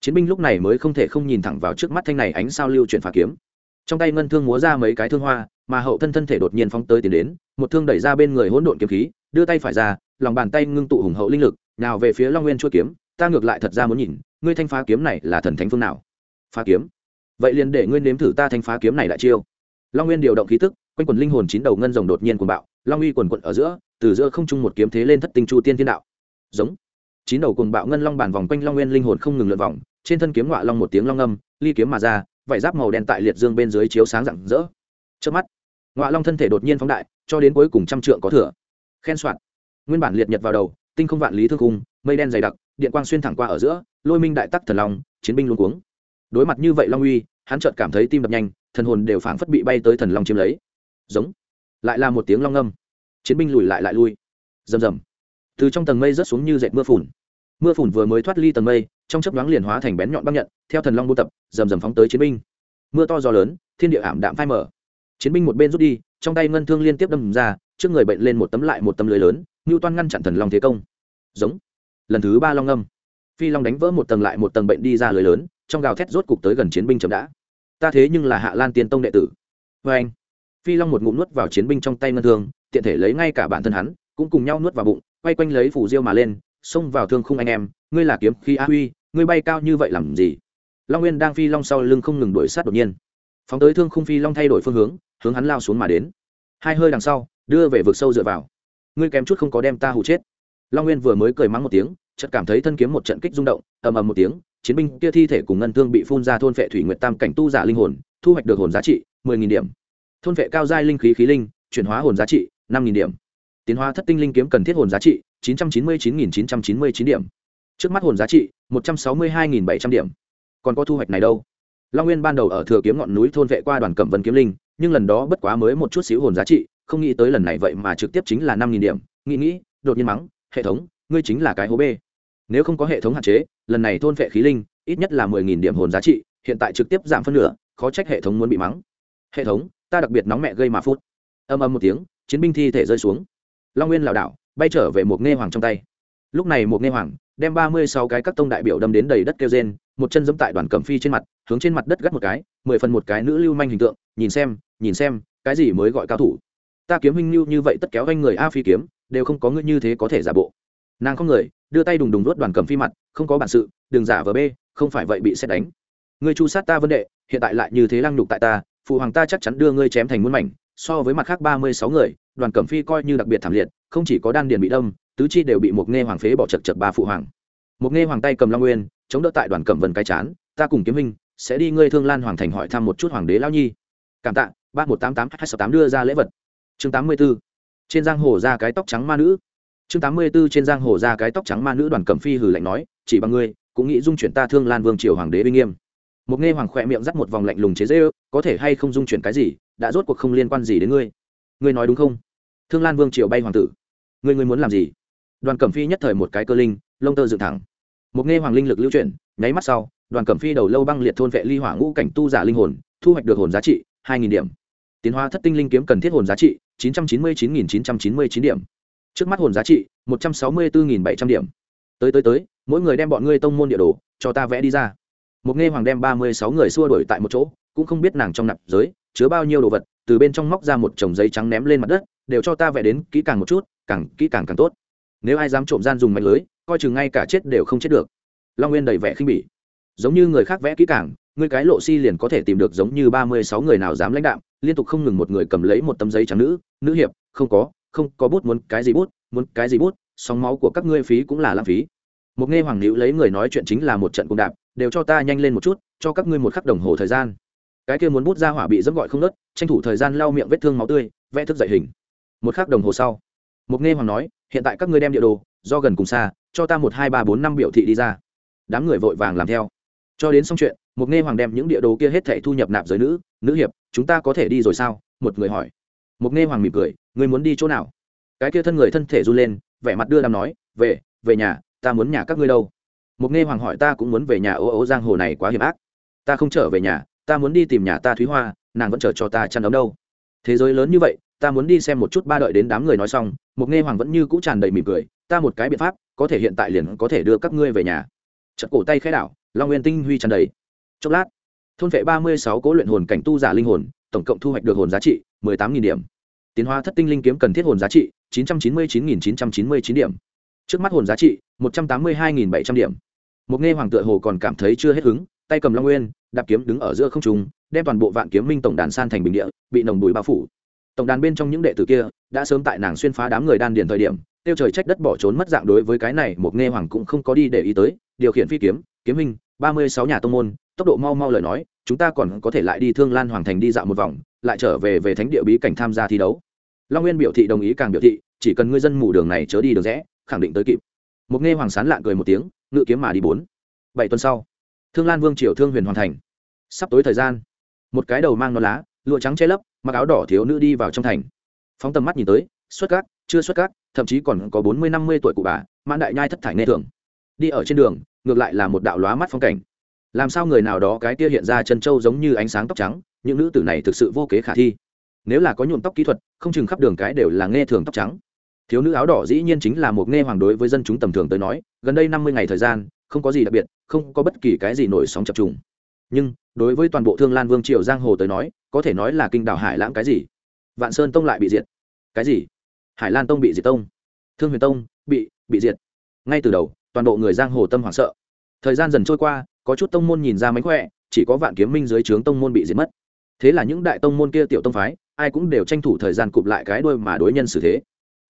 Chiến binh lúc này mới không thể không nhìn thẳng vào trước mắt thanh này ánh sao lưu chuyển phá kiếm. Trong tay ngân thương múa ra mấy cái thương hoa, mà hậu thân thân thể đột nhiên phóng tới tiến đến, một thương đẩy ra bên người hỗn độn kiếm khí, đưa tay phải ra, lòng bàn tay ngưng tụ hùng hậu linh lực, nào về phía long nguyên chua kiếm, ta ngược lại thật ra muốn nhìn, ngươi thanh phá kiếm này là thần thánh phương nào? Phá kiếm? Vậy liền để ngươi nếm thử ta thanh phá kiếm này đại chiêu. Long nguyên điều động khí tức, quanh quần linh hồn chín đầu ngân rồng đột nhiên cuồng bạo, long uy quần quận ở giữa, từ giữa không trung một kiếm thế lên thất tinh chu tiên thiên đạo. Giống chín đầu cùng bạo ngân long bàn vòng quanh long nguyên linh hồn không ngừng lượn vòng, trên thân kiếm ngọa long một tiếng long âm, ly kiếm mà ra vải giáp màu đen tại liệt dương bên dưới chiếu sáng rạng rỡ. Trước mắt, ngọa long thân thể đột nhiên phóng đại, cho đến cuối cùng trăm trượng có thừa. Khen soạn. Nguyên bản liệt nhật vào đầu, tinh không vạn lý thương cung mây đen dày đặc, điện quang xuyên thẳng qua ở giữa, lôi minh đại tắc thần long, chiến binh luôn cuống. Đối mặt như vậy long uy, hắn chợt cảm thấy tim đập nhanh, thần hồn đều phảng phất bị bay tới thần long chiếm lấy. Giống. Lại là một tiếng long âm. Chiến binh lùi lại lại lui. Rầm rầm từ trong tầng mây rớt xuống như dệt mưa phùn. Mưa phùn vừa mới thoát ly tầng mây, trong chấp đoán liền hóa thành bén nhọn băng nhận, theo thần long buôn tập, rầm rầm phóng tới chiến binh. Mưa to gió lớn, thiên địa ảm đạm phai mở chiến binh một bên rút đi, trong tay ngân thương liên tiếp đâm ra, trước người bệnh lên một tấm lại một tấm lưới lớn, ngưu toan ngăn chặn thần long thế công. Giống. Lần thứ ba long ngâm phi long đánh vỡ một tầng lại một tầng bệnh đi ra lưới lớn, trong gào thét rốt cục tới gần chiến binh chậm đã. Ta thế nhưng là hạ lan tiên tông đệ tử. Vê anh. Phi long một ngụm nuốt vào chiến binh trong tay ngân thương, tiện thể lấy ngay cả bản thân hắn, cũng cùng nhau nuốt vào bụng quay quanh lấy phủ diêu mà lên, xông vào thương khung anh em, ngươi là kiếm khi a huy, ngươi bay cao như vậy làm gì? Long nguyên đang phi long sau lưng không ngừng đuổi sát đột nhiên. Phóng tới thương khung phi long thay đổi phương hướng hướng hắn lao xuống mà đến. Hai hơi đằng sau, đưa về vực sâu dựa vào. Ngươi kém chút không có đem ta hụ chết. Long nguyên vừa mới cười mắng một tiếng, chợt cảm thấy thân kiếm một trận kích rung động, ầm ầm một tiếng, chiến binh kia thi thể cùng ngân thương bị phun ra thôn vệ thủy nguyệt tam cảnh tu giả linh hồn, thu hoạch được hồn giá trị mười nghìn điểm. Thôn vệ cao giai linh khí khí linh, chuyển hóa hồn giá trị năm nghìn điểm tiến hóa thất tinh linh kiếm cần thiết hồn giá trị, chín trăm chín mươi chín nghìn chín trăm chín mươi chín điểm. Trước mắt hồn giá trị, một trăm sáu mươi hai nghìn bảy trăm điểm. Còn có thu hoạch này đâu? Long nguyên ban đầu ở thừa kiếm ngọn núi thôn vệ qua đoàn cẩm vân kiếm linh, nhưng lần đó bất quá mới một chút xíu hồn giá trị, không nghĩ tới lần này vậy mà trực tiếp chính là năm nghìn điểm. Nghĩ nghĩ, đột nhiên mắng, hệ thống, ngươi chính là cái hố bê. Nếu không có hệ thống hạn chế, lần này thôn vệ khí linh, ít nhất là mười nghìn điểm hồn giá trị, hiện tại trực tiếp giảm phân nửa, khó trách hệ thống muốn bị mắng. Hệ thống, ta đặc biệt nóng mẹ gây mà phút. Âm âm một tiếng, chiến binh thi thể rơi xuống long nguyên lảo đảo, bay trở về một nghe hoàng trong tay. Lúc này một nghe hoàng đem ba mươi sáu cái các tông đại biểu đâm đến đầy đất kêu rên, một chân giẫm tại đoàn cẩm phi trên mặt, hướng trên mặt đất gắt một cái, mười phần một cái nữ lưu manh hình tượng, nhìn xem nhìn xem, cái gì mới gọi cao thủ? Ta kiếm huynh lưu như vậy tất kéo anh người a phi kiếm, đều không có ngươi như thế có thể giả bộ. Nàng không người, đưa tay đùng đùng đốt đoàn cầm phi mặt, không có bản sự, đừng giả vờ bê, không phải vậy bị xét đánh. Ngươi chu sát ta vấn đề hiện tại lại như thế lăng nhục tại ta, phụ hoàng ta chắc chắn đưa ngươi chém thành muôn mảnh so với mặt khác ba mươi sáu người, đoàn cẩm phi coi như đặc biệt thảm liệt, không chỉ có đan điền bị đâm, tứ chi đều bị một nghe hoàng phế bỏ chật chật ba phụ hoàng. Một nghe hoàng tay cầm long nguyên, chống đỡ tại đoàn cẩm vân cái chán, ta cùng kiếm minh sẽ đi ngươi thương lan hoàng thành hỏi thăm một chút hoàng đế lao nhi. Cảm tạ, ba một tám tám hai sáu tám đưa ra lễ vật. Chương tám mươi b ố trên giang hồ ra cái tóc trắng ma nữ. Chương tám mươi b ố trên giang hồ ra cái tóc trắng ma nữ, đoàn cẩm phi hử lạnh nói, chỉ bằng ngươi, cũng nghĩ dung chuyển ta thương lan vương triều hoàng đế binh nghiêm. Một nghe hoàng khỏe miệng dắt một vòng lạnh lùng chế dễ ư có thể hay không dung chuyển cái gì, đã rốt cuộc không liên quan gì đến ngươi. Ngươi nói đúng không? Thương lan vương triều bay hoàng tử. Ngươi ngươi muốn làm gì? Đoàn cẩm phi nhất thời một cái cơ linh, lông tơ dựng thẳng. Một nghe hoàng linh lực lưu chuyển, nháy mắt sau, đoàn cẩm phi đầu lâu băng liệt thôn vệ ly hỏa ngũ cảnh tu giả linh hồn, thu hoạch được hồn giá trị hai nghìn điểm. Tiến hóa thất tinh linh kiếm cần thiết hồn giá trị chín trăm chín mươi chín nghìn chín trăm chín mươi chín điểm. Trước mắt hồn giá trị một trăm sáu mươi bốn nghìn bảy trăm điểm. Tới tới tới, mỗi người đem bọn ngươi tông môn địa đồ cho ta vẽ đi ra. Một nghe hoàng đem ba mươi sáu người xua đổi tại một chỗ cũng không biết nàng trong nạp giới chứa bao nhiêu đồ vật, từ bên trong móc ra một chồng giấy trắng ném lên mặt đất, đều cho ta vẽ đến kỹ càng một chút, càng kỹ càng càng tốt. Nếu ai dám trộm gian dùng mạch lưới, coi chừng ngay cả chết đều không chết được. Long nguyên đầy vẻ khinh bỉ. Giống như người khác vẽ kỹ càng người cái lộ si liền có thể tìm được giống như ba mươi sáu người nào dám lãnh đạo liên tục không ngừng một người cầm lấy một tấm giấy trắng nữ nữ hiệp, không có không có bút, muốn cái gì bút, muốn cái gì bút, sóng máu của các ngươi phí cũng là lãng phí. Một nghe hoàng nữ lấy người nói chuyện chính là một trận cung đạp, đều cho ta nhanh lên một chút, cho các ngươi một khắc đồng hồ thời gian cái kia muốn bút ra hỏa bị dẫm gọi không nớt, tranh thủ thời gian lau miệng vết thương máu tươi, vẽ thức dậy hình. Một khắc đồng hồ sau một nghe hoàng nói, hiện tại các ngươi đem địa đồ, do gần cùng xa, cho ta một hai ba bốn năm biểu thị đi ra. Đám người vội vàng làm theo. Cho đến xong chuyện một nghe hoàng đem những địa đồ kia hết thảy thu nhập nạp giới nữ nữ hiệp, chúng ta có thể đi rồi sao? Một người hỏi. Một nghe hoàng mỉm cười người muốn đi chỗ nào? Cái kia thân người thân thể run lên, vẻ mặt đưa đàm nói, về về nhà, ta muốn nhà các ngươi đâu. Một nghe hoàng hỏi, ta cũng muốn về nhà, ô ô, giang hồ này quá hiểm ác. Ta không trở về nhà ta muốn đi tìm nhà ta thúy hoa, nàng vẫn chờ cho ta chăn ấm đâu. Thế giới lớn như vậy, ta muốn đi xem một chút ba đợi đến đám người nói xong, một nghe hoàng vẫn như cũ tràn đầy mỉm cười, ta một cái biện pháp, có thể hiện tại liền có thể đưa các ngươi về nhà. Chật cổ tay khai đảo, long nguyên tinh huy tràn đầy. Chốc lát, thôn vệ ba mươi sáu cố luyện hồn cảnh tu giả linh hồn, tổng cộng thu hoạch được hồn giá trị mười tám nghìn điểm. Tiến hóa thất tinh linh kiếm cần thiết hồn giá trị chín trăm chín mươi chín nghìn chín trăm chín mươi chín điểm. Trước mắt hồn giá trị một trăm tám mươi hai nghìn bảy trăm điểm. Một nghe hoàng tựa hồ còn cảm thấy chưa hết hứng tay cầm long nguyên, đạp kiếm đứng ở giữa không trung, đem toàn bộ vạn kiếm minh tổng đàn san thành bình địa, bị nồng bụi bao phủ. Tổng đàn bên trong những đệ tử kia đã sớm tại nàng xuyên phá đám người đan điền thời điểm, tiêu trời trách đất bỏ trốn mất dạng đối với cái này, một nghe hoàng cũng không có đi để ý tới, điều khiển phi kiếm kiếm minh, ba mươi sáu nhà tông môn, tốc độ mau mau lời nói, chúng ta còn có thể lại đi thương lan hoàng thành đi dạo một vòng, lại trở về về thánh địa bí cảnh tham gia thi đấu. Long nguyên biểu thị đồng ý càng biểu thị, chỉ cần ngươi dân mù đường này chớ đi được rẽ, khẳng định tới kịp. Một nghe hoàng sán lạng cười một tiếng, ngự kiếm mà đi bốn. Bảy tuần sau thương lan vương triều thương huyền hoàn thành. Sắp tối thời gian, một cái đầu mang non lá, lụa trắng che lấp, mặc áo đỏ thiếu nữ đi vào trong thành. Phóng tầm mắt nhìn tới, xuất cát, chưa xuất cát, thậm chí còn có bốn mươi, năm mươi tuổi cụ bà, mãn đại nhai thất thải nghe thường. Đi ở trên đường, ngược lại là một đạo lóa mắt phong cảnh. Làm sao người nào đó cái kia hiện ra chân trâu giống như ánh sáng tóc trắng, những nữ tử này thực sự vô kế khả thi. Nếu là có nhuộm tóc kỹ thuật, không chừng khắp đường cái đều là nghe thường tóc trắng. Thiếu nữ áo đỏ dĩ nhiên chính là một nghe hoàng đối với dân chúng tầm thường tới nói, gần đây năm mươi ngày thời gian không có gì đặc biệt, không có bất kỳ cái gì nổi sóng chập trùng. Nhưng, đối với toàn bộ thương lan vương triều giang hồ tới nói, có thể nói là kinh đảo hải lãng cái gì? Vạn sơn tông lại bị diệt. Cái gì? Hải lan tông bị diệt tông. Thương huyền tông bị bị diệt. Ngay từ đầu, toàn bộ người giang hồ tâm hoảng sợ. Thời gian dần trôi qua, có chút tông môn nhìn ra mánh khỏe, chỉ có vạn kiếm minh dưới trướng tông môn bị diệt mất. Thế là những đại tông môn kia tiểu tông phái, ai cũng đều tranh thủ thời gian cụp lại cái đuôi mà đối nhân xử thế.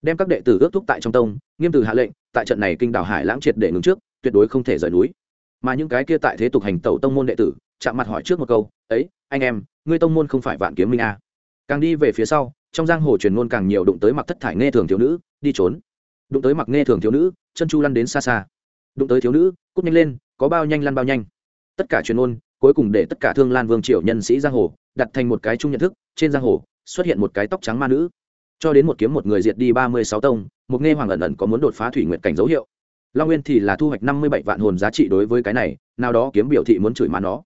Đem các đệ tử ước thúc tại trong tông, nghiêm từ hạ lệnh, tại trận này kinh đảo hải lãng triệt để ngừng trước tuyệt đối không thể rời núi. Mà những cái kia tại thế tục hành tẩu tông môn đệ tử, chạm mặt hỏi trước một câu, ấy, anh em, ngươi tông môn không phải vạn kiếm minh a à. càng đi về phía sau, trong giang hồ truyền ngôn càng nhiều đụng tới mặc thất thải nghe thường thiếu nữ, đi trốn. Đụng tới mặc nghe thường thiếu nữ, chân chu lăn đến xa xa. Đụng tới thiếu nữ, cút nhanh lên, có bao nhanh lăn bao nhanh. Tất cả truyền ngôn, cuối cùng để tất cả thương lan vương triều nhân sĩ giang hồ, đặt thành một cái chung nhận thức, trên giang hồ, xuất hiện một cái tóc trắng ma nữ. Cho đến một kiếm một người diệt đi ba mươi sáu tông, một nghe hoàng ẩn ẩn có muốn đột phá thủy nguyện cảnh dấu hiệu long nguyên thì là thu hoạch năm mươi bảy vạn hồn giá trị đối với cái này, nào đó kiếm biểu thị muốn chửi má nó.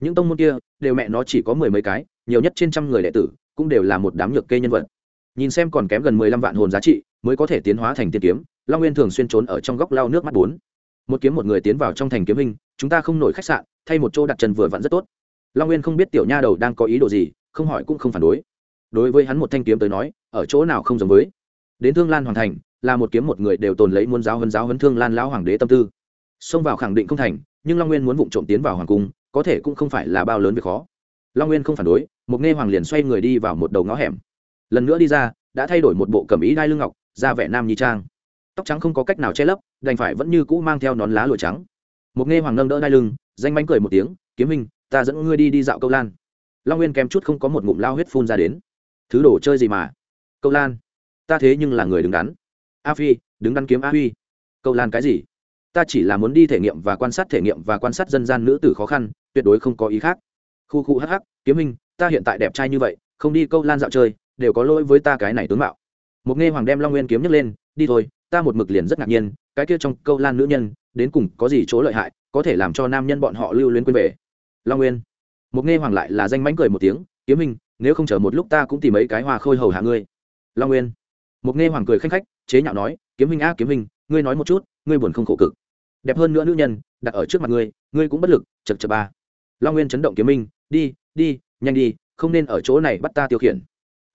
Những tông môn kia, đều mẹ nó chỉ có mười mấy cái, nhiều nhất trên trăm người đệ tử, cũng đều là một đám nhược kê nhân vật. Nhìn xem còn kém gần mười lăm vạn hồn giá trị, mới có thể tiến hóa thành tiên kiếm, long nguyên thường xuyên trốn ở trong góc lao nước mắt bốn. Một kiếm một người tiến vào trong thành kiếm hình, chúng ta không nổi khách sạn, thay một chỗ đặt chân vừa vặn rất tốt. Long nguyên không biết tiểu nha đầu đang có ý đồ gì, không hỏi cũng không phản đối. Đối với hắn một thanh kiếm tới nói, ở chỗ nào không giống với. Đến thương lan hoàn thành là một kiếm một người đều tồn lấy muốn giáo hấn giáo hấn thương lan lão hoàng đế tâm tư. Xông vào khẳng định không thành, nhưng long nguyên muốn vụng trộm tiến vào hoàng cung, có thể cũng không phải là bao lớn việc khó. Long nguyên không phản đối một nghe hoàng liền xoay người đi vào một đầu ngõ hẻm. Lần nữa đi ra, đã thay đổi một bộ cẩm ý đai lưng ngọc ra vẻ nam nhi trang. Tóc trắng không có cách nào che lấp, đành phải vẫn như cũ mang theo nón lá lụa trắng. Một nghe hoàng nâng đỡ đai lưng, danh bánh cười một tiếng, kiếm hình ta dẫn ngươi đi đi dạo câu lan. Long nguyên kém chút không có một ngụm lao huyết phun ra đến. Thứ đồ chơi gì mà? Câu lan. Ta thế nhưng là người đứng đắn a phi, đứng đắn kiếm a huy. Câu lan cái gì? Ta chỉ là muốn đi thể nghiệm và quan sát thể nghiệm và quan sát dân gian nữ tử khó khăn, tuyệt đối không có ý khác. Khu khu hh kiếm minh ta hiện tại đẹp trai như vậy, không đi câu lan dạo chơi, đều có lỗi với ta cái này tướng mạo. Một nghe hoàng đem long nguyên kiếm nhấc lên, đi thôi, ta một mực liền rất ngạc nhiên, cái kia trong câu lan nữ nhân, đến cùng có gì chỗ lợi hại, có thể làm cho nam nhân bọn họ lưu luyến quên về. Long nguyên. Một nghe hoàng lại là danh mánh cười một tiếng, kiếm minh nếu không chờ một lúc ta cũng tìm mấy cái hoa khôi hầu hạ ngươi. Long nguyên một nghe hoàng cười khanh khách, chế nhạo nói, kiếm minh a, kiếm minh ngươi nói một chút, ngươi buồn không khổ cực. Đẹp hơn nữa nữ nhân, đặt ở trước mặt ngươi ngươi cũng bất lực chật chật ba. Long nguyên chấn động kiếm minh, đi đi, nhanh đi, không nên ở chỗ này bắt ta tiêu khiển.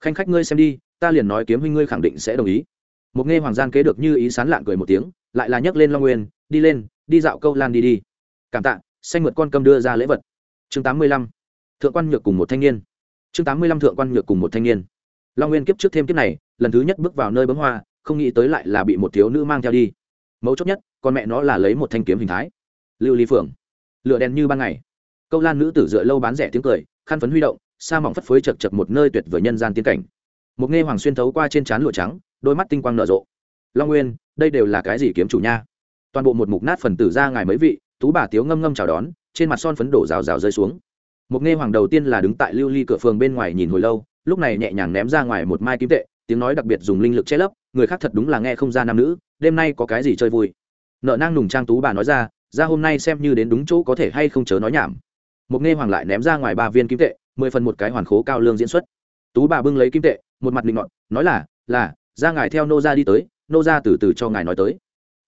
Khanh khách ngươi xem đi, ta liền nói kiếm huynh ngươi khẳng định sẽ đồng ý. Một nghe hoàng gian kế được như ý sán lạng cười một tiếng, lại là nhấc lên long nguyên, đi lên, đi dạo câu lan đi đi. Cảm tạ, xanh mượt con cầm đưa ra lễ vật. Chương tám mươi lăm, thượng quan nhược cùng một thanh niên. Chương tám mươi lăm, thượng quan nhược cùng một thanh niên long nguyên kiếp trước thêm kiếp này, lần thứ nhất bước vào nơi bấm hoa, không nghĩ tới lại là bị một thiếu nữ mang theo đi. Mấu chốt nhất, con mẹ nó là lấy một thanh kiếm hình thái. Lưu ly phượng, lửa đèn như ban ngày. Câu lan nữ tử dựa lâu bán rẻ tiếng cười, khăn phấn huy động, sa mỏng phất phới chật chật một nơi tuyệt vời nhân gian tiên cảnh. Một nghe hoàng xuyên thấu qua trên trán lụa trắng, đôi mắt tinh quang nở rộ. Long nguyên, đây đều là cái gì kiếm chủ nha? Toàn bộ một mục nát phần tử ra ngài mấy vị, tú bà tiếu ngâm ngâm chào đón, trên mặt son phấn đổ rào rào rơi xuống. Một nghe hoàng đầu tiên là đứng tại lưu ly cửa phường bên ngoài nhìn hồi lâu lúc này nhẹ nhàng ném ra ngoài một mai kim tệ, tiếng nói đặc biệt dùng linh lực che lấp, người khác thật đúng là nghe không ra nam nữ, đêm nay có cái gì chơi vui. Nợ nang nùng trang tú bà nói ra ra hôm nay xem như đến đúng chỗ có thể hay không chớ nói nhảm. Một nghe hoàng lại ném ra ngoài ba viên kim tệ, mười phần một cái hoàn khố cao lương diễn xuất. Tú bà bưng lấy kim tệ, một mặt định ngọn nói là là, ra ngài theo nô ra đi tới, nô ra từ từ cho ngài nói tới.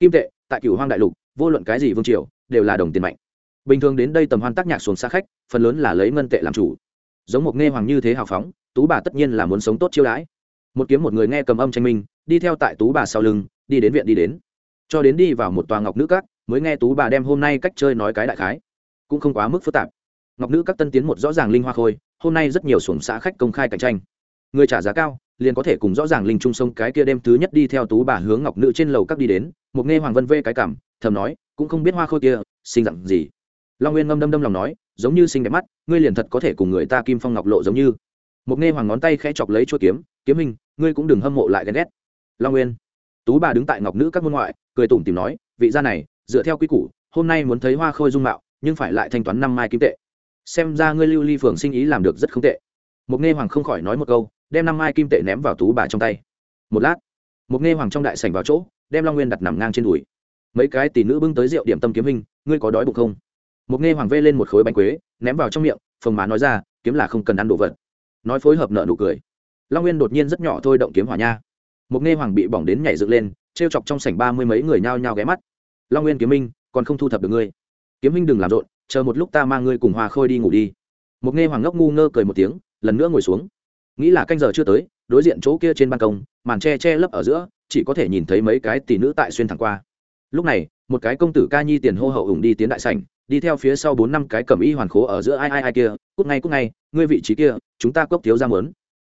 Kim tệ, tại cửu hoang đại lục, vô luận cái gì vương triều, đều là đồng tiền mạnh. Bình thường đến đây tầm hoan tác nhạc xuống xa khách, phần lớn là lấy ngân tệ làm chủ giống một nghe hoàng như thế hào phóng, tú bà tất nhiên là muốn sống tốt chiêu đãi. Một kiếm một người nghe cầm âm tranh minh, đi theo tại tú bà sau lưng, đi đến viện đi đến. Cho đến đi vào một tòa ngọc nữ các, mới nghe tú bà đem hôm nay cách chơi nói cái đại khái. Cũng không quá mức phức tạp. Ngọc nữ các tân tiến một rõ ràng linh hoa khôi, hôm nay rất nhiều xuồng xã khách công khai cạnh tranh. Người trả giá cao, liền có thể cùng rõ ràng linh trung sông cái kia đêm thứ nhất đi theo tú bà hướng ngọc nữ trên lầu các đi đến. Một nghe hoàng vân vê cái cảm, thầm nói, cũng không biết hoa khôi kia, sinh dặn gì. Long nguyên ngâm đâm đâm lòng nói giống như sinh đẹp mắt, ngươi liền thật có thể cùng người ta kim phong ngọc lộ giống như. Một nghe hoàng ngón tay khẽ chọc lấy chuôi kiếm kiếm hình ngươi cũng đừng hâm mộ lại ghen ghét. Long nguyên, tú bà đứng tại ngọc nữ các môn ngoại, cười tủm tìm nói, vị gia này, dựa theo quy củ, hôm nay muốn thấy hoa khôi dung mạo, nhưng phải lại thanh toán năm mai kim tệ. Xem ra ngươi lưu ly phường sinh ý làm được rất không tệ. Một nghe hoàng không khỏi nói một câu, đem năm mai kim tệ ném vào tú bà trong tay. Một lát, một nghe hoàng trong đại sảnh vào chỗ, đem long nguyên đặt nằm ngang trên đùi. Mấy cái tỷ nữ bưng tới rượu điểm tâm kiếm hình ngươi có đói bụng không? Một nghe hoàng vê lên một khối bánh quế, ném vào trong miệng, phồng má nói ra, kiếm là không cần ăn đồ vật. Nói phối hợp nợ nụ cười. Long nguyên đột nhiên rất nhỏ thôi động kiếm hỏa nha. Một nghe hoàng bị bỏng đến nhảy dựng lên, trêu chọc trong sảnh ba mươi mấy người nhao nhao ghé mắt. Long nguyên kiếm minh, còn không thu thập được ngươi. Kiếm minh đừng làm rộn, chờ một lúc ta mang ngươi cùng hoa khôi đi ngủ đi. Một nghe hoàng ngốc ngu ngơ cười một tiếng, lần nữa ngồi xuống. Nghĩ là canh giờ chưa tới, đối diện chỗ kia trên ban công, màn che che lấp ở giữa, chỉ có thể nhìn thấy mấy cái tỷ nữ tại xuyên thẳng qua. Lúc này, một cái công tử ca nhi tiền hô hậu ủng đi tiến đại sảnh đi theo phía sau bốn năm cái cầm y hoàn khố ở giữa ai ai ai kia, cút ngay cút ngay, ngươi vị trí kia, chúng ta cốc thiếu ra mớn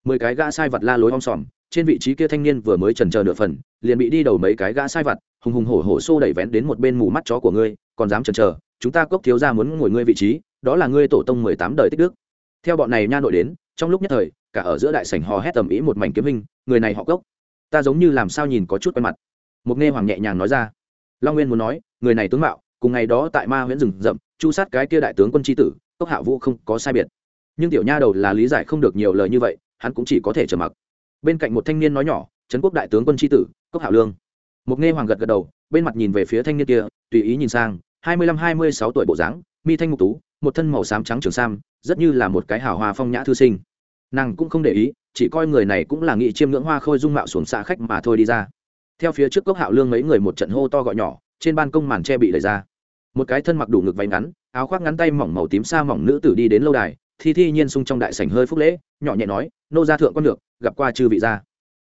mười cái gã sai vật la lối om sòm, trên vị trí kia thanh niên vừa mới trần chờ nửa phần, liền bị đi đầu mấy cái gã sai vật hùng hùng hổ hổ xô đẩy vén đến một bên mù mắt chó của ngươi, còn dám trần chờ, chúng ta cốc thiếu ra muốn ngồi ngươi vị trí, đó là ngươi tổ tông mười tám đời tích đức. Theo bọn này nha nội đến, trong lúc nhất thời, cả ở giữa đại sảnh hò hét tầm ý một mảnh kiếm hình, người này họ cốc. Ta giống như làm sao nhìn có chút quen mặt. Một nghe hoàng nhẹ nhàng nói ra. Long nguyên muốn nói, người này tướng mạo cùng ngày đó tại ma huyện rừng rậm, chu sát cái kia đại tướng quân tri tử cốc hạ vũ không có sai biệt. Nhưng tiểu nha đầu là lý giải không được nhiều lời như vậy, hắn cũng chỉ có thể trở mặc. Bên cạnh một thanh niên nói nhỏ, trấn quốc đại tướng quân tri tử cốc hạ lương. Một nghe hoàng gật gật đầu, bên mặt nhìn về phía thanh niên kia, tùy ý nhìn sang, hai mươi lăm, hai mươi sáu tuổi bộ dáng, mi thanh ngục tú, một thân màu xám trắng trường sam, rất như là một cái hào hoa phong nhã thư sinh. Nàng cũng không để ý, chỉ coi người này cũng là nghị chiêm ngưỡng hoa khôi dung mạo xuống xạ khách mà thôi đi ra. Theo phía trước cốc hạo lương mấy người một trận hô to gọi nhỏ trên ban công màn tre bị đẩy ra. Một cái thân mặc đủ ngực váy ngắn, áo khoác ngắn tay mỏng màu tím sa mỏng nữ tử đi đến lâu đài thi thi nhiên sung trong đại sảnh hơi phúc lễ, nhỏ nhẹ nói, nô gia thượng con được gặp qua chư vị gia.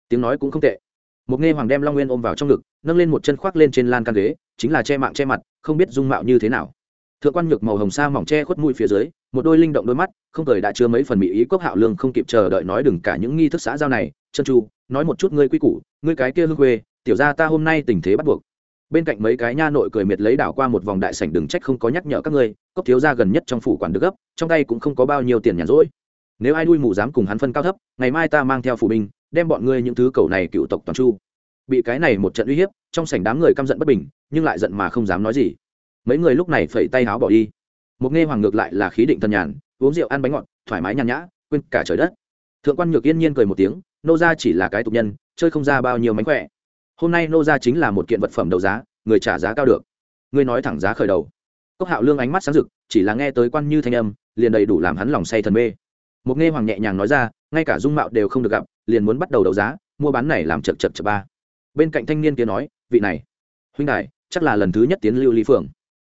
Tiếng nói cũng không tệ. Một nghe hoàng đem long nguyên ôm vào trong ngực, nâng lên một chân khoác lên trên lan can ghế, chính là che mạng che mặt, không biết dung mạo như thế nào. Thượng quan nhược màu hồng sa mỏng che khuất mũi phía dưới, một đôi linh động đôi mắt, không cười đã chứa mấy phần mỹ ý cốc hạo lương không kịp chờ đợi nói đừng cả những nghi thức xã giao này, chân chu, nói một chút ngươi quy củ, ngươi cái kia hương quê tiểu ra ta hôm nay tình thế bắt buộc bên cạnh mấy cái nha nội cười miệt lấy đảo qua một vòng đại sảnh đừng trách không có nhắc nhở các ngươi, cốc thiếu gia gần nhất trong phủ quản được gấp, trong tay cũng không có bao nhiêu tiền nhàn rỗi. Nếu ai đuôi mù dám cùng hắn phân cao thấp, ngày mai ta mang theo phủ binh, đem bọn ngươi những thứ cầu này cựu tộc toàn chu. Bị cái này một trận uy hiếp, trong sảnh đám người căm giận bất bình, nhưng lại giận mà không dám nói gì. Mấy người lúc này phẩy tay háo bỏ đi. Một nghe hoàng ngược lại là khí định thần nhàn, uống rượu ăn bánh ngọt, thoải mái nhàn nhã, quên cả trời đất. Thượng quan nhược yên nhiên cười một tiếng, nô gia chỉ là cái tục nhân, chơi không ra bao nhiêu mánh khỏe hôm nay nô gia chính là một kiện vật phẩm đấu giá, người trả giá cao được. Ngươi nói thẳng giá khởi đầu. Cốc hạo lương ánh mắt sáng rực, chỉ là nghe tới quan như thanh âm, liền đầy đủ làm hắn lòng say thần mê. Một nghe hoàng nhẹ nhàng nói ra, ngay cả dung mạo đều không được gặp, liền muốn bắt đầu đấu giá, mua bán này làm chật chật chật ba. Bên cạnh thanh niên kia nói, vị này, huynh đại chắc là lần thứ nhất tiến lưu ly phường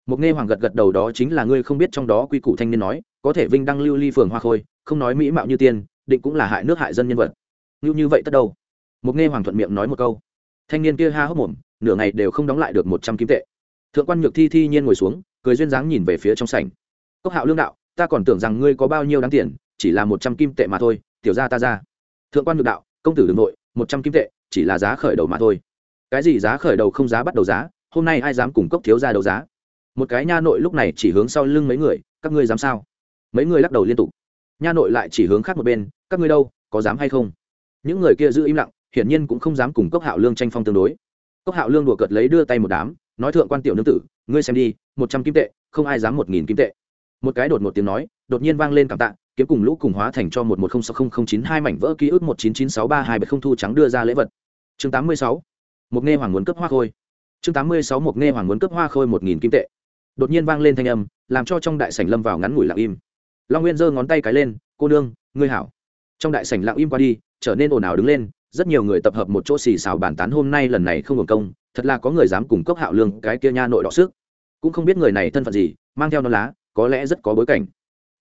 một nghe hoàng gật gật đầu đó chính là ngươi không biết trong đó quy củ thanh niên nói, có thể vinh đăng lưu ly phường hoa khôi, không nói mỹ mạo như tiên, định cũng là hại nước hại dân nhân vật. Như như vậy tất đâu? Một nghe hoàng thuận miệng nói một câu thanh niên kia ha hốc mồm, nửa ngày đều không đóng lại được một trăm kim tệ. Thượng quan nhược thi thi nhiên ngồi xuống, cười duyên dáng nhìn về phía trong sảnh. Cốc hạo lương đạo, ta còn tưởng rằng ngươi có bao nhiêu đáng tiền, chỉ là một trăm kim tệ mà thôi, tiểu ra ta ra. Thượng quan nhược đạo, công tử đ ư n g nội một trăm kim tệ, chỉ là giá khởi đầu mà thôi. Cái gì giá khởi đầu không giá bắt đầu giá, hôm nay ai dám cùng cốc thiếu ra đấu giá? Một cái nha nội lúc này chỉ hướng sau lưng mấy người, các ngươi dám sao? Mấy người lắc đầu liên tục. Nha nội lại chỉ hướng khác một bên, các ngươi đâu, có dám hay không? Những người kia giữ im lặng hiển nhiên cũng không dám cùng cốc hạo lương tranh phong tương đối. Cốc hạo lương đùa cợt lấy đưa tay một đám, nói thượng quan tiểu nương tử, ngươi xem đi, một trăm kim tệ, không ai dám một nghìn kim tệ. Một cái đột một tiếng nói, đột nhiên vang lên cảm tạ, kiếm cùng lũ cùng hóa thành cho một một không sáu không không chín hai mảnh vỡ ký ức một chín chín sáu ba hai bảy không thu trắng đưa ra lễ vật. Chương tám mươi sáu, một nghe hoàng muốn cấp hoa khôi. Chương tám mươi sáu, một nghe hoàng muốn cấp hoa khôi một nghìn kim tệ. Đột nhiên vang lên thanh âm, làm cho trong đại sảnh lâm vào ngắn ngủi lặng im. Long nguyên giơ ngón tay cái lên, cô nương, ngươi hảo. Trong đại sảnh lặng im qua đi, trở nên ồn ào đứng lên rất nhiều người tập hợp một chỗ xì xào bàn tán hôm nay lần này không hưởng công, thật là có người dám cùng cốc hạo lương, cái kia nha nội đọ sức. Cũng không biết người này thân phận gì, mang theo non lá, có lẽ rất có bối cảnh.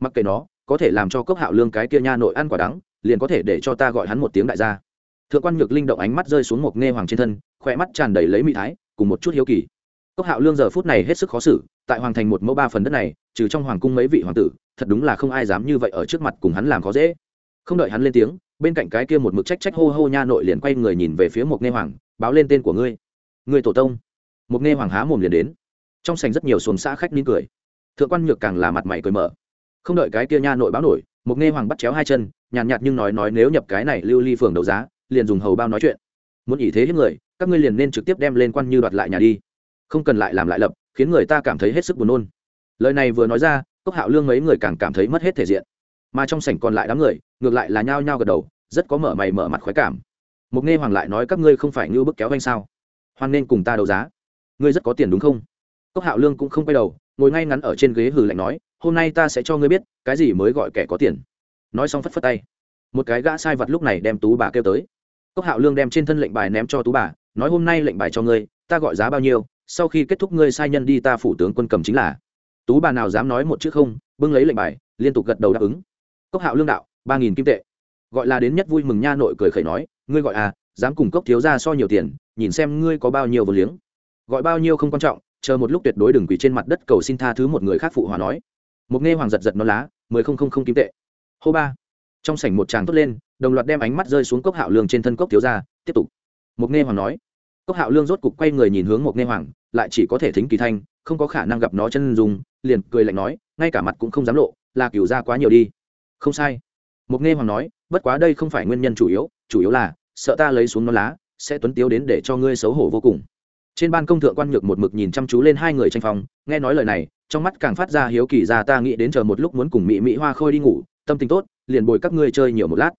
Mặc kệ nó, có thể làm cho cốc hạo lương cái kia nha nội ăn quả đắng, liền có thể để cho ta gọi hắn một tiếng đại gia. Thượng quan nhược linh động ánh mắt rơi xuống một nghe hoàng trên thân, khỏe mắt tràn đầy lấy mỹ thái, cùng một chút hiếu kỳ. Cốc hạo lương giờ phút này hết sức khó xử, tại hoàng thành một mẫu ba phần đất này, trừ trong hoàng cung mấy vị hoàng tử, thật đúng là không ai dám như vậy ở trước mặt cùng hắn làm khó dễ. Không đợi hắn lên tiếng bên cạnh cái kia một mực trách trách hô hô nha nội liền quay người nhìn về phía một nghe hoàng báo lên tên của ngươi. Người tổ tông. Một nghe hoàng há mồm liền đến. Trong sành rất nhiều xuồng xã khách nín cười. Thượng quan nhược càng là mặt mày cười mở. Không đợi cái kia nha nội báo nổi một nghe hoàng bắt chéo hai chân nhàn nhạt, nhưng nói nói nếu nhập cái này lưu ly phường đấu giá liền dùng hầu bao nói chuyện. Muốn ý thế hết người các ngươi liền nên trực tiếp đem lên quan như đoạt lại nhà đi. Không cần lại làm lại lập khiến người ta cảm thấy hết sức buồn nôn. Lời này vừa nói ra cốc hạo lương mấy người càng cảm thấy mất hết thể diện mà trong sảnh còn lại đám người, ngược lại là nhao nhao gật đầu, rất có mở mày mở mặt khoái cảm. Mục nghe hoàng lại nói các ngươi không phải như bức kéo anh sao? Hoan nên cùng ta đấu giá. Ngươi rất có tiền đúng không? Cốc hạo lương cũng không quay đầu, ngồi ngay ngắn ở trên ghế hừ lạnh nói, hôm nay ta sẽ cho ngươi biết, cái gì mới gọi kẻ có tiền. Nói xong phất phất tay. Một cái gã sai vật lúc này đem tú bà kêu tới. Cốc hạo lương đem trên thân lệnh bài ném cho tú bà, nói hôm nay lệnh bài cho ngươi, ta gọi giá bao nhiêu, sau khi kết thúc ngươi sai nhân đi ta phủ tướng quân cầm chính là. Tú bà nào dám nói một chữ không, bưng lấy lệnh bài, liên tục gật đầu đáp ứng cốc hạo lương đạo, ba nghìn kim tệ. Gọi là đến nhất vui mừng nha nội cười khẩy nói, ngươi gọi à dám cùng cốc thiếu ra so nhiều tiền, nhìn xem ngươi có bao nhiêu vô liếng. Gọi bao nhiêu không quan trọng, chờ một lúc tuyệt đối đừng quỳ trên mặt đất cầu xin tha thứ một người khác phụ hòa nói. Một nghe hoàng giật giật nó lá, mười không không không kim tệ. Hô ba. Trong sảnh một tràng tốt lên, đồng loạt đem ánh mắt rơi xuống cốc hạo lương trên thân cốc thiếu ra tiếp tục. Một nghe hoàng nói. Cốc hạo lương rốt cục quay người nhìn hướng một nghe hoàng, lại chỉ có thể thính kỳ thanh, không có khả năng gặp nó chân dùng liền cười lạnh nói, ngay cả mặt cũng không dám lộ, là cửu ra quá nhiều đi không sai. Một nghe hoàng nói, bất quá đây không phải nguyên nhân chủ yếu chủ yếu là, sợ ta lấy xuống nó lá, sẽ tuấn tiếu đến để cho ngươi xấu hổ vô cùng. Trên ban công thượng quan nhược một mực nhìn chăm chú lên hai người tranh phòng nghe nói lời này, trong mắt càng phát ra hiếu kỳ ra ta nghĩ đến chờ một lúc muốn cùng mỹ mỹ hoa khôi đi ngủ, tâm tình tốt, liền bồi các ngươi chơi nhiều một lát.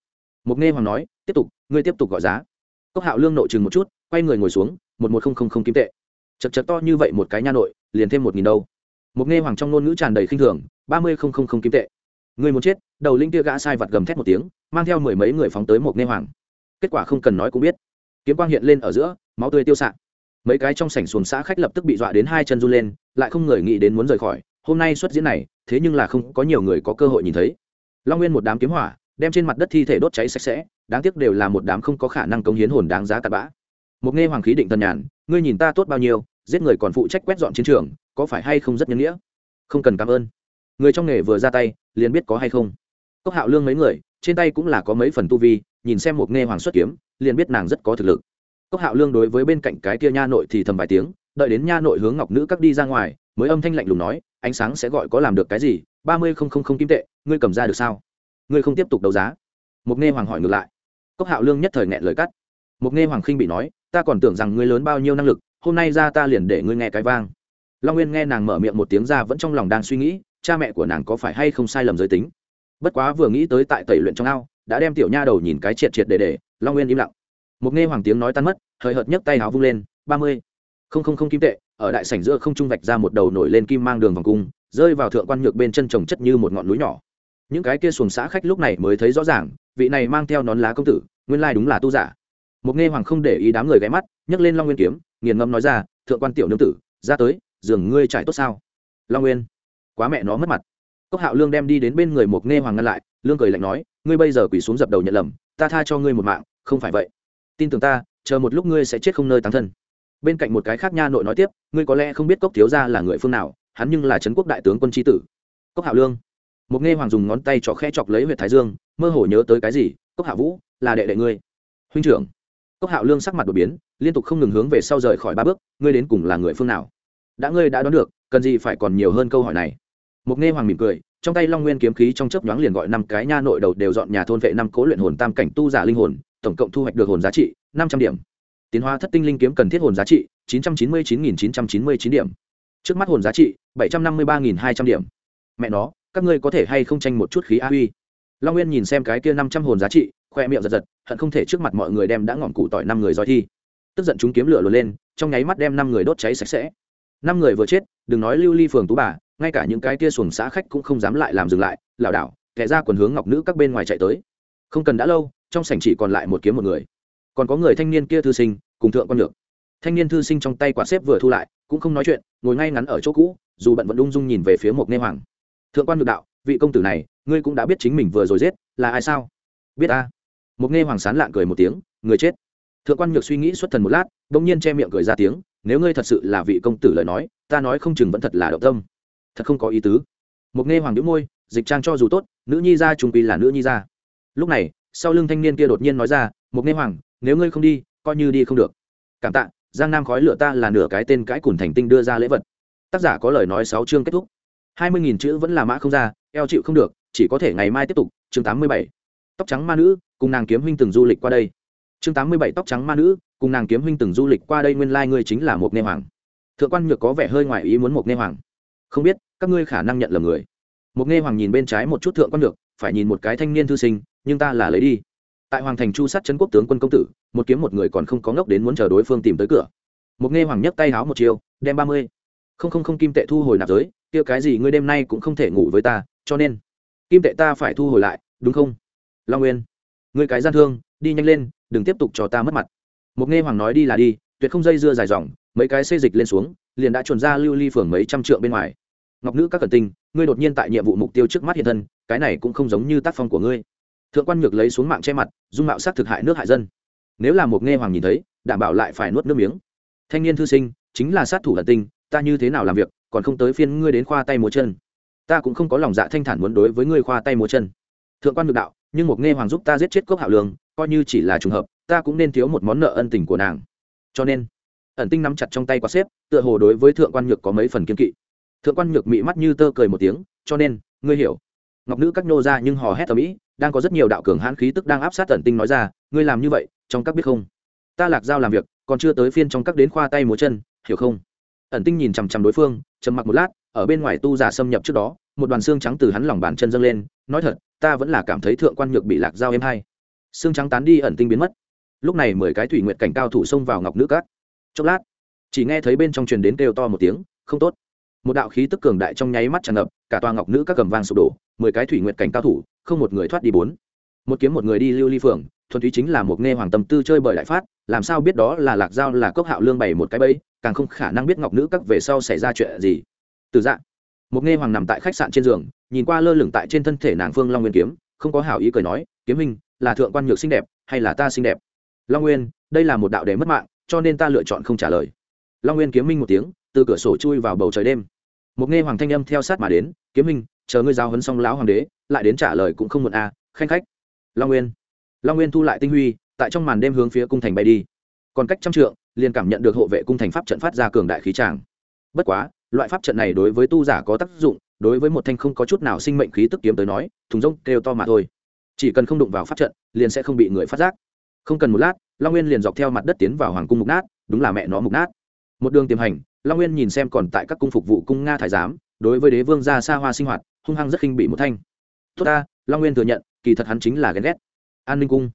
Mục nghe hoàng nói, tiếp tục, ngươi tiếp tục gọi giá. Cốc hạo lương nội chừng một chút, quay người ngồi xuống, một một không không không kim tệ. Chật chật to như vậy một cái nha nội, liền thêm một nghìn đâu. Mục nghe hoàng trong ngôn ngữ tràn đầy khinh thường, ba mươi không không không kim tệ người muốn chết, đầu linh kia gã sai vặt gầm thét một tiếng, mang theo mười mấy người phóng tới một nghe hoàng. Kết quả không cần nói cũng biết. Kiếm quang hiện lên ở giữa, máu tươi tiêu s mấy cái trong sảnh xuồng xã khách lập tức bị dọa đến hai chân run lên, lại không người nghĩ đến muốn rời khỏi. Hôm nay xuất diễn này, thế nhưng là không có nhiều người có cơ hội nhìn thấy. Long nguyên một đám kiếm hỏa, đem trên mặt đất thi thể đốt cháy sạch sẽ, đáng tiếc đều là một đám không có khả năng cống hiến hồn đáng giá cặn bã. Một nghe hoàng khí định tân nhàn, ngươi nhìn ta tốt bao nhiêu, giết người còn phụ trách quét dọn chiến trường, có phải hay không rất nhân nghĩa? Không cần cảm ơn. Người trong nghề vừa ra tay liền biết có hay không. Cốc hạo lương mấy người, trên tay cũng là có mấy phần tu vi, nhìn xem một nghe hoàng xuất kiếm, liền biết nàng rất có thực lực. Cốc hạo lương đối với bên cạnh cái kia nha nội thì thầm vài tiếng, đợi đến nha nội hướng ngọc nữ các đi ra ngoài, mới âm thanh lạnh lùng nói, ánh sáng sẽ gọi có làm được cái gì? Ba mươi không không không kim tệ, ngươi cầm ra được sao? Ngươi không tiếp tục đấu giá? Mục nghe hoàng hỏi ngược lại. Cốc hạo lương nhất thời nghẹn lời cắt. Mục nghe hoàng khinh bị nói, ta còn tưởng rằng ngươi lớn bao nhiêu năng lực, hôm nay ra ta liền để ngươi nghe cái vang. Long nguyên nghe nàng mở miệng một tiếng ra vẫn trong lòng đang suy nghĩ cha mẹ của nàng có phải hay không sai lầm giới tính? Bất quá vừa nghĩ tới tại tẩy luyện trong ao, đã đem tiểu nha đầu nhìn cái triệt triệt để để, long nguyên im lặng. Một nghe hoàng tiếng nói tan mất, hời hợt nhấc tay áo vung lên, ba mươi. Không không không kim tệ, ở đại sảnh giữa không trung vạch ra một đầu nổi lên kim mang đường vòng cung, rơi vào thượng quan nhược bên chân trồng chất như một ngọn núi nhỏ. Những cái kia xuồng xã khách lúc này mới thấy rõ ràng, vị này mang theo nón lá công tử, nguyên lai đúng là tu giả. Một nghe hoàng không để ý đám người ghé mắt, nhấc lên long nguyên kiếm, nghiền ngâm nói ra, thượng quan tiểu nương tử, ra tới, giường ngươi trải tốt sao? Long nguyên quá mẹ nó mất mặt. Cốc hạo lương đem đi đến bên người một nghe hoàng ngăn lại, lương cười lạnh nói, ngươi bây giờ quỳ xuống dập đầu nhận lầm, ta tha cho ngươi một mạng, không phải vậy. Tin tưởng ta, chờ một lúc ngươi sẽ chết không nơi tán thân. Bên cạnh một cái khác nha nội nói tiếp, ngươi có lẽ không biết cốc thiếu gia là người phương nào, hắn nhưng là trấn quốc đại tướng quân tri tử. Cốc hạo lương. Một nghe hoàng dùng ngón tay trọ khẽ chọc lấy huyện thái dương, mơ hồ nhớ tới cái gì, cốc hạ vũ, là đệ đệ ngươi. Huynh trưởng. Cốc hạo lương sắc mặt đột biến, liên tục không ngừng hướng về sau rời khỏi ba bước, ngươi đến cùng là người phương nào? Đã ngươi đã đoán được, cần gì phải còn nhiều hơn câu hỏi này? Mục nghe hoàng mỉm cười, trong tay long nguyên kiếm khí trong chớp nhoáng liền gọi năm cái nha nội đầu đều dọn nhà thôn vệ năm cố luyện hồn tam cảnh tu giả linh hồn, tổng cộng thu hoạch được hồn giá trị năm trăm điểm. Tiến hóa thất tinh linh kiếm cần thiết hồn giá trị chín trăm chín mươi chín nghìn chín trăm chín mươi chín điểm. Trước mắt hồn giá trị bảy trăm năm mươi ba nghìn hai trăm điểm. Mẹ nó, các ngươi có thể hay không tranh một chút khí a uy long nguyên nhìn xem cái kia năm trăm hồn giá trị, khoe miệng giật giật, hận không thể trước mặt mọi người đem đã ngọn cụ tỏi năm người giòi thi. Tức giận chúng kiếm lửa lùa lên, trong nháy mắt đem năm người đốt cháy sạch sẽ. Năm người vừa chết, đừng nói lưu ly phường tú bà ngay cả những cái kia xuồng xã khách cũng không dám lại làm dừng lại, lảo đảo, kẻ ra quần hướng ngọc nữ các bên ngoài chạy tới. Không cần đã lâu, trong sảnh chỉ còn lại một kiếm một người. Còn có người thanh niên kia thư sinh, cùng thượng quan được. thanh niên thư sinh trong tay quạt xếp vừa thu lại, cũng không nói chuyện, ngồi ngay ngắn ở chỗ cũ, dù bận vẫn ung dung nhìn về phía một nghe hoàng. Thượng quan nhược đạo, vị công tử này, ngươi cũng đã biết chính mình vừa rồi giết, là ai sao? Biết a một nghe hoàng sán lạng cười một tiếng, người chết. Thượng quan nhược suy nghĩ xuất thần một lát đ ỗ n g nhiên che miệng cười ra tiếng, nếu ngươi thật sự là vị công tử lời nói, ta nói không chừng vẫn thật là động tâm thật không có ý tứ. Một nghe hoàng đĩu môi, dịch trang cho dù tốt, nữ nhi ra trung quy là nữ nhi ra lúc này, sau lưng thanh niên kia đột nhiên nói ra, một nghe hoàng, nếu ngươi không đi, coi như đi không được. Cảm tạ, giang nam khói lửa ta là nửa cái tên cãi cùn thành tinh đưa ra lễ vật. Tác giả có lời nói sáu chương kết thúc. Hai mươi nghìn chữ vẫn là mã không ra, eo chịu không được, chỉ có thể ngày mai tiếp tục. Chương tám mươi bảy. Tóc trắng ma nữ, cùng nàng kiếm huynh từng du lịch qua đây. Chương tám mươi bảy, tóc trắng ma nữ, cùng nàng kiếm huynh từng du lịch qua đây, nguyên lai、like、ngươi chính là một nghe hoàng. Thượng quan nhược có vẻ hơi ngoài ý muốn một nghe hoàng. Không biết các ngươi khả năng nhận lầm người. Một nghe hoàng nhìn bên trái một chút thượng quan được, phải nhìn một cái thanh niên thư sinh, nhưng ta là lấy đi. Tại hoàng thành chu sát trấn quốc tướng quân công tử, một kiếm một người còn không có ngốc đến muốn chờ đối phương tìm tới cửa. Một nghe hoàng nhấc tay háo một chiều đem ba mươi. Không không không kim tệ thu hồi nạp giới, kia cái gì ngươi đêm nay cũng không thể ngủ với ta, cho nên. Kim tệ ta phải thu hồi lại, đúng không? Long nguyên. Ngươi cái gian thương, đi nhanh lên, đừng tiếp tục cho ta mất mặt. Một nghe hoàng nói đi là đi, tuyệt không dây dưa dài dòng, mấy cái xê dịch lên xuống, liền đã chuồn ra lưu ly phường mấy trăm trượng bên ngoài ngọc nữ các cẩn tinh, ngươi đột nhiên tại nhiệm vụ mục tiêu trước mắt hiện thân, cái này cũng không giống như tác phong của ngươi. Thượng quan nhược lấy xuống mạng che mặt, dung mạo sắc thực hại nước hại dân. Nếu là một nghe hoàng nhìn thấy, đảm bảo lại phải nuốt nước miếng. Thanh niên thư sinh, chính là sát thủ ẩn tinh, ta như thế nào làm việc, còn không tới phiên ngươi đến khoa tay múa chân. Ta cũng không có lòng dạ thanh thản muốn đối với ngươi khoa tay múa chân. Thượng quan nhược đạo, nhưng một nghe hoàng giúp ta giết chết cốc hạo lương, coi như chỉ là trùng hợp, ta cũng nên thiếu một món nợ ân tình của nàng. Cho nên, ẩn tinh nắm chặt trong tay quá xếp, tựa hồ đối với thượng quan nhược có mấy phần kiên kỵ thượng quan nhược mị mắt như tơ cười một tiếng, cho nên, ngươi hiểu. Ngọc nữ các nô ra nhưng hò hét ở mỹ đang có rất nhiều đạo cường hãn khí tức đang áp sát ẩn tinh nói ra, ngươi làm như vậy, trong các biết không? Ta lạc giao làm việc, còn chưa tới phiên trong các đến khoa tay múa chân, hiểu không? Ẩn tinh nhìn chằm chằm đối phương, trầm mặc một lát, ở bên ngoài tu giả xâm nhập trước đó, một đoàn xương trắng từ hắn lòng bàn chân dâng lên, nói thật, ta vẫn là cảm thấy thượng quan nhược bị lạc giao êm hay. Xương trắng tán đi, ẩn tinh biến mất. Lúc này mười cái thủy nguyện cảnh cao thủ xông vào ngọc nữ cát chốc lát, chỉ nghe thấy bên trong truyền đến kêu to một tiếng, không tốt một đạo khí tức cường đại trong nháy mắt tràn ngập, cả toa ngọc nữ các cầm vang sụp đổ, mười cái thủy nguyện cảnh cao thủ, không một người thoát đi bốn. Một kiếm một người đi lưu ly phượng, thuần túy chính là một nghe hoàng tâm tư chơi bời đại phát, làm sao biết đó là lạc giao là cốc hạo lương bày một cái bẫy, càng không khả năng biết ngọc nữ các về sau xảy ra chuyện gì. Từ dạng một nghe hoàng nằm tại khách sạn trên giường, nhìn qua lơ lửng tại trên thân thể nàng phương long nguyên kiếm, không có hảo ý cười nói, kiếm hình là thượng quan nhược xinh đẹp, hay là ta xinh đẹp? Long nguyên, đây là một đạo để mất mạng, cho nên ta lựa chọn không trả lời. Long nguyên kiếm minh một tiếng, từ cửa sổ chui vào bầu trời đêm một nghe hoàng thanh âm theo sát mà đến kiếm minh chờ ngươi giao hấn xong lão hoàng đế lại đến trả lời cũng không muộn a à, khanh khách. Long nguyên. Long nguyên thu lại tinh huy tại trong màn đêm hướng phía cung thành bay đi. Còn cách trăm trượng liền cảm nhận được hộ vệ cung thành pháp trận phát ra cường đại khí tràng. Bất quá loại pháp trận này đối với tu giả có tác dụng đối với một thanh không có chút nào sinh mệnh khí tức kiếm tới nói thùng rông kêu to mà thôi. Chỉ cần không đụng vào pháp trận liền sẽ không bị người phát giác. Không cần một lát long nguyên liền dọc theo mặt đất tiến vào hoàng cung mục nát đúng là mẹ nó mục nát. Một đường tiềm hành long nguyên nhìn xem còn tại các cung phục vụ cung nga thái giám, đối với đế vương gia xa hoa sinh hoạt, hung hăng rất khinh bị một thanh. Tốt ta, long nguyên thừa nhận, kỳ thật hắn chính là ghen ghét. An ninh cung,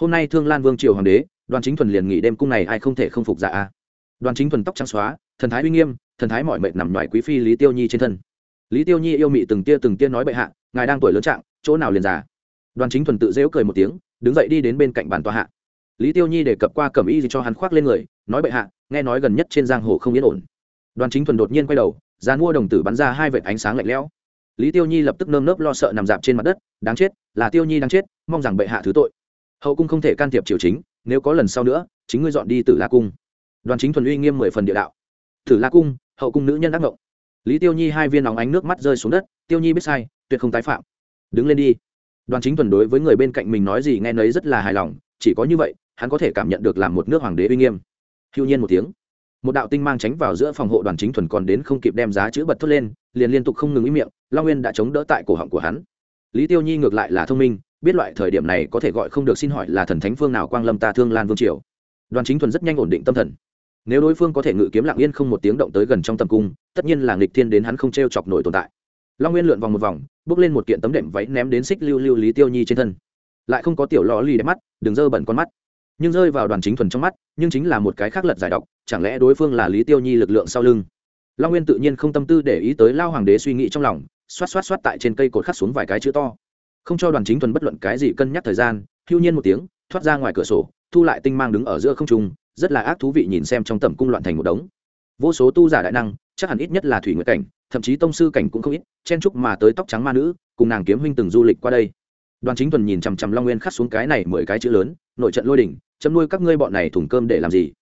hôm nay thương lan vương triều hoàng đế, đoàn chính thuần liền nghỉ đêm cung này ai không thể không phục dạ a? Đoàn chính thuần tóc trắng xóa, thần thái uy nghiêm, thần thái mọi mệt nằm ngoài quý phi lý tiêu nhi trên thân. Lý tiêu nhi yêu mị từng tia từng tia nói bệ hạ, ngài đang tuổi lớn trạng, chỗ nào liền già? Đoàn chính thuần tự dễu cười một tiếng, đứng dậy đi đến bên cạnh bàn tòa hạ. Lý tiêu nhi đề cập qua cẩm y gì cho hắn khoác lên người, nói bệ hạ nghe nói gần nhất trên giang hồ không yên ổn. Đoàn chính thuần đột nhiên quay đầu dàn mua đồng tử bắn ra hai vệt ánh sáng lạnh lẽo. Lý tiêu nhi lập tức nơm nớp lo sợ nằm dạp trên mặt đất, đáng chết, là tiêu nhi đáng chết, mong rằng bệ hạ thứ tội. Hậu cung không thể can thiệp triều chính, nếu có lần sau nữa, chính ngươi dọn đi tử la cung. Đoàn chính thuần uy nghiêm mười phần địa đạo. Tử la cung, hậu cung nữ nhân ác ngộng. Lý tiêu nhi hai viên nóng ánh nước mắt rơi xuống đất, tiêu nhi biết sai, tuyệt không tái phạm. Đứng lên đi. Đoàn chính thuần đối với người bên cạnh mình nói gì nghe nấy rất là hài lòng, chỉ có như vậy, hắn có thể cảm nhận được làm một nước hoàng đế uy nghiêm hưu nhiên một tiếng. Một đạo tinh mang tránh vào giữa phòng hộ đoàn chính thuần còn đến không kịp đem giá chữ bật thốt lên, liền liên tục không ngừng ý miệng, long nguyên đã chống đỡ tại cổ họng của hắn. Lý tiêu nhi ngược lại là thông minh, biết loại thời điểm này có thể gọi không được xin hỏi là thần thánh phương nào quang lâm ta thương lan vương triều. Đoàn chính thuần rất nhanh ổn định tâm thần. Nếu đối phương có thể ngự kiếm lặng yên không một tiếng động tới gần trong tầm cung, tất nhiên là nghịch thiên đến hắn không t r e o chọc nổi tồn tại. Long nguyên lượn vòng một vòng, bước lên một kiện tấm đệm váy ném đến xích lưu lưu lý tiêu nhi trên thân. Lại không có tiểu lò lì đẹp mắt, đừng dơ bẩn con mắt nhưng rơi vào đoàn chính thuần trong mắt, nhưng chính là một cái khác lật giải đọc chẳng lẽ đối phương là lý tiêu nhi lực lượng sau lưng? Long nguyên tự nhiên không tâm tư để ý tới lao hoàng đế suy nghĩ trong lòng, xoát xoát xoát tại trên cây cột khắc xuống vài cái chữ to. Không cho đoàn chính thuần bất luận cái gì cân nhắc thời gian, hưu nhiên một tiếng, thoát ra ngoài cửa sổ, thu lại tinh mang đứng ở giữa không trung, rất là ác thú vị nhìn xem trong tầm cung loạn thành một đống. Vô số tu giả đại năng, chắc hẳn ít nhất là thủy nguyệt cảnh, thậm chí tông sư cảnh cũng không ít, chen chúc mà tới tóc trắng ma nữ, cùng nàng kiếm huynh từng du lịch qua đây. Đoàn chính Thuần nhìn chằm chằm long nguyên khắc xuống cái này mười cái chữ lớn, nội trận lôi đỉnh chấm nuôi các ngươi bọn này thùng cơm để làm gì?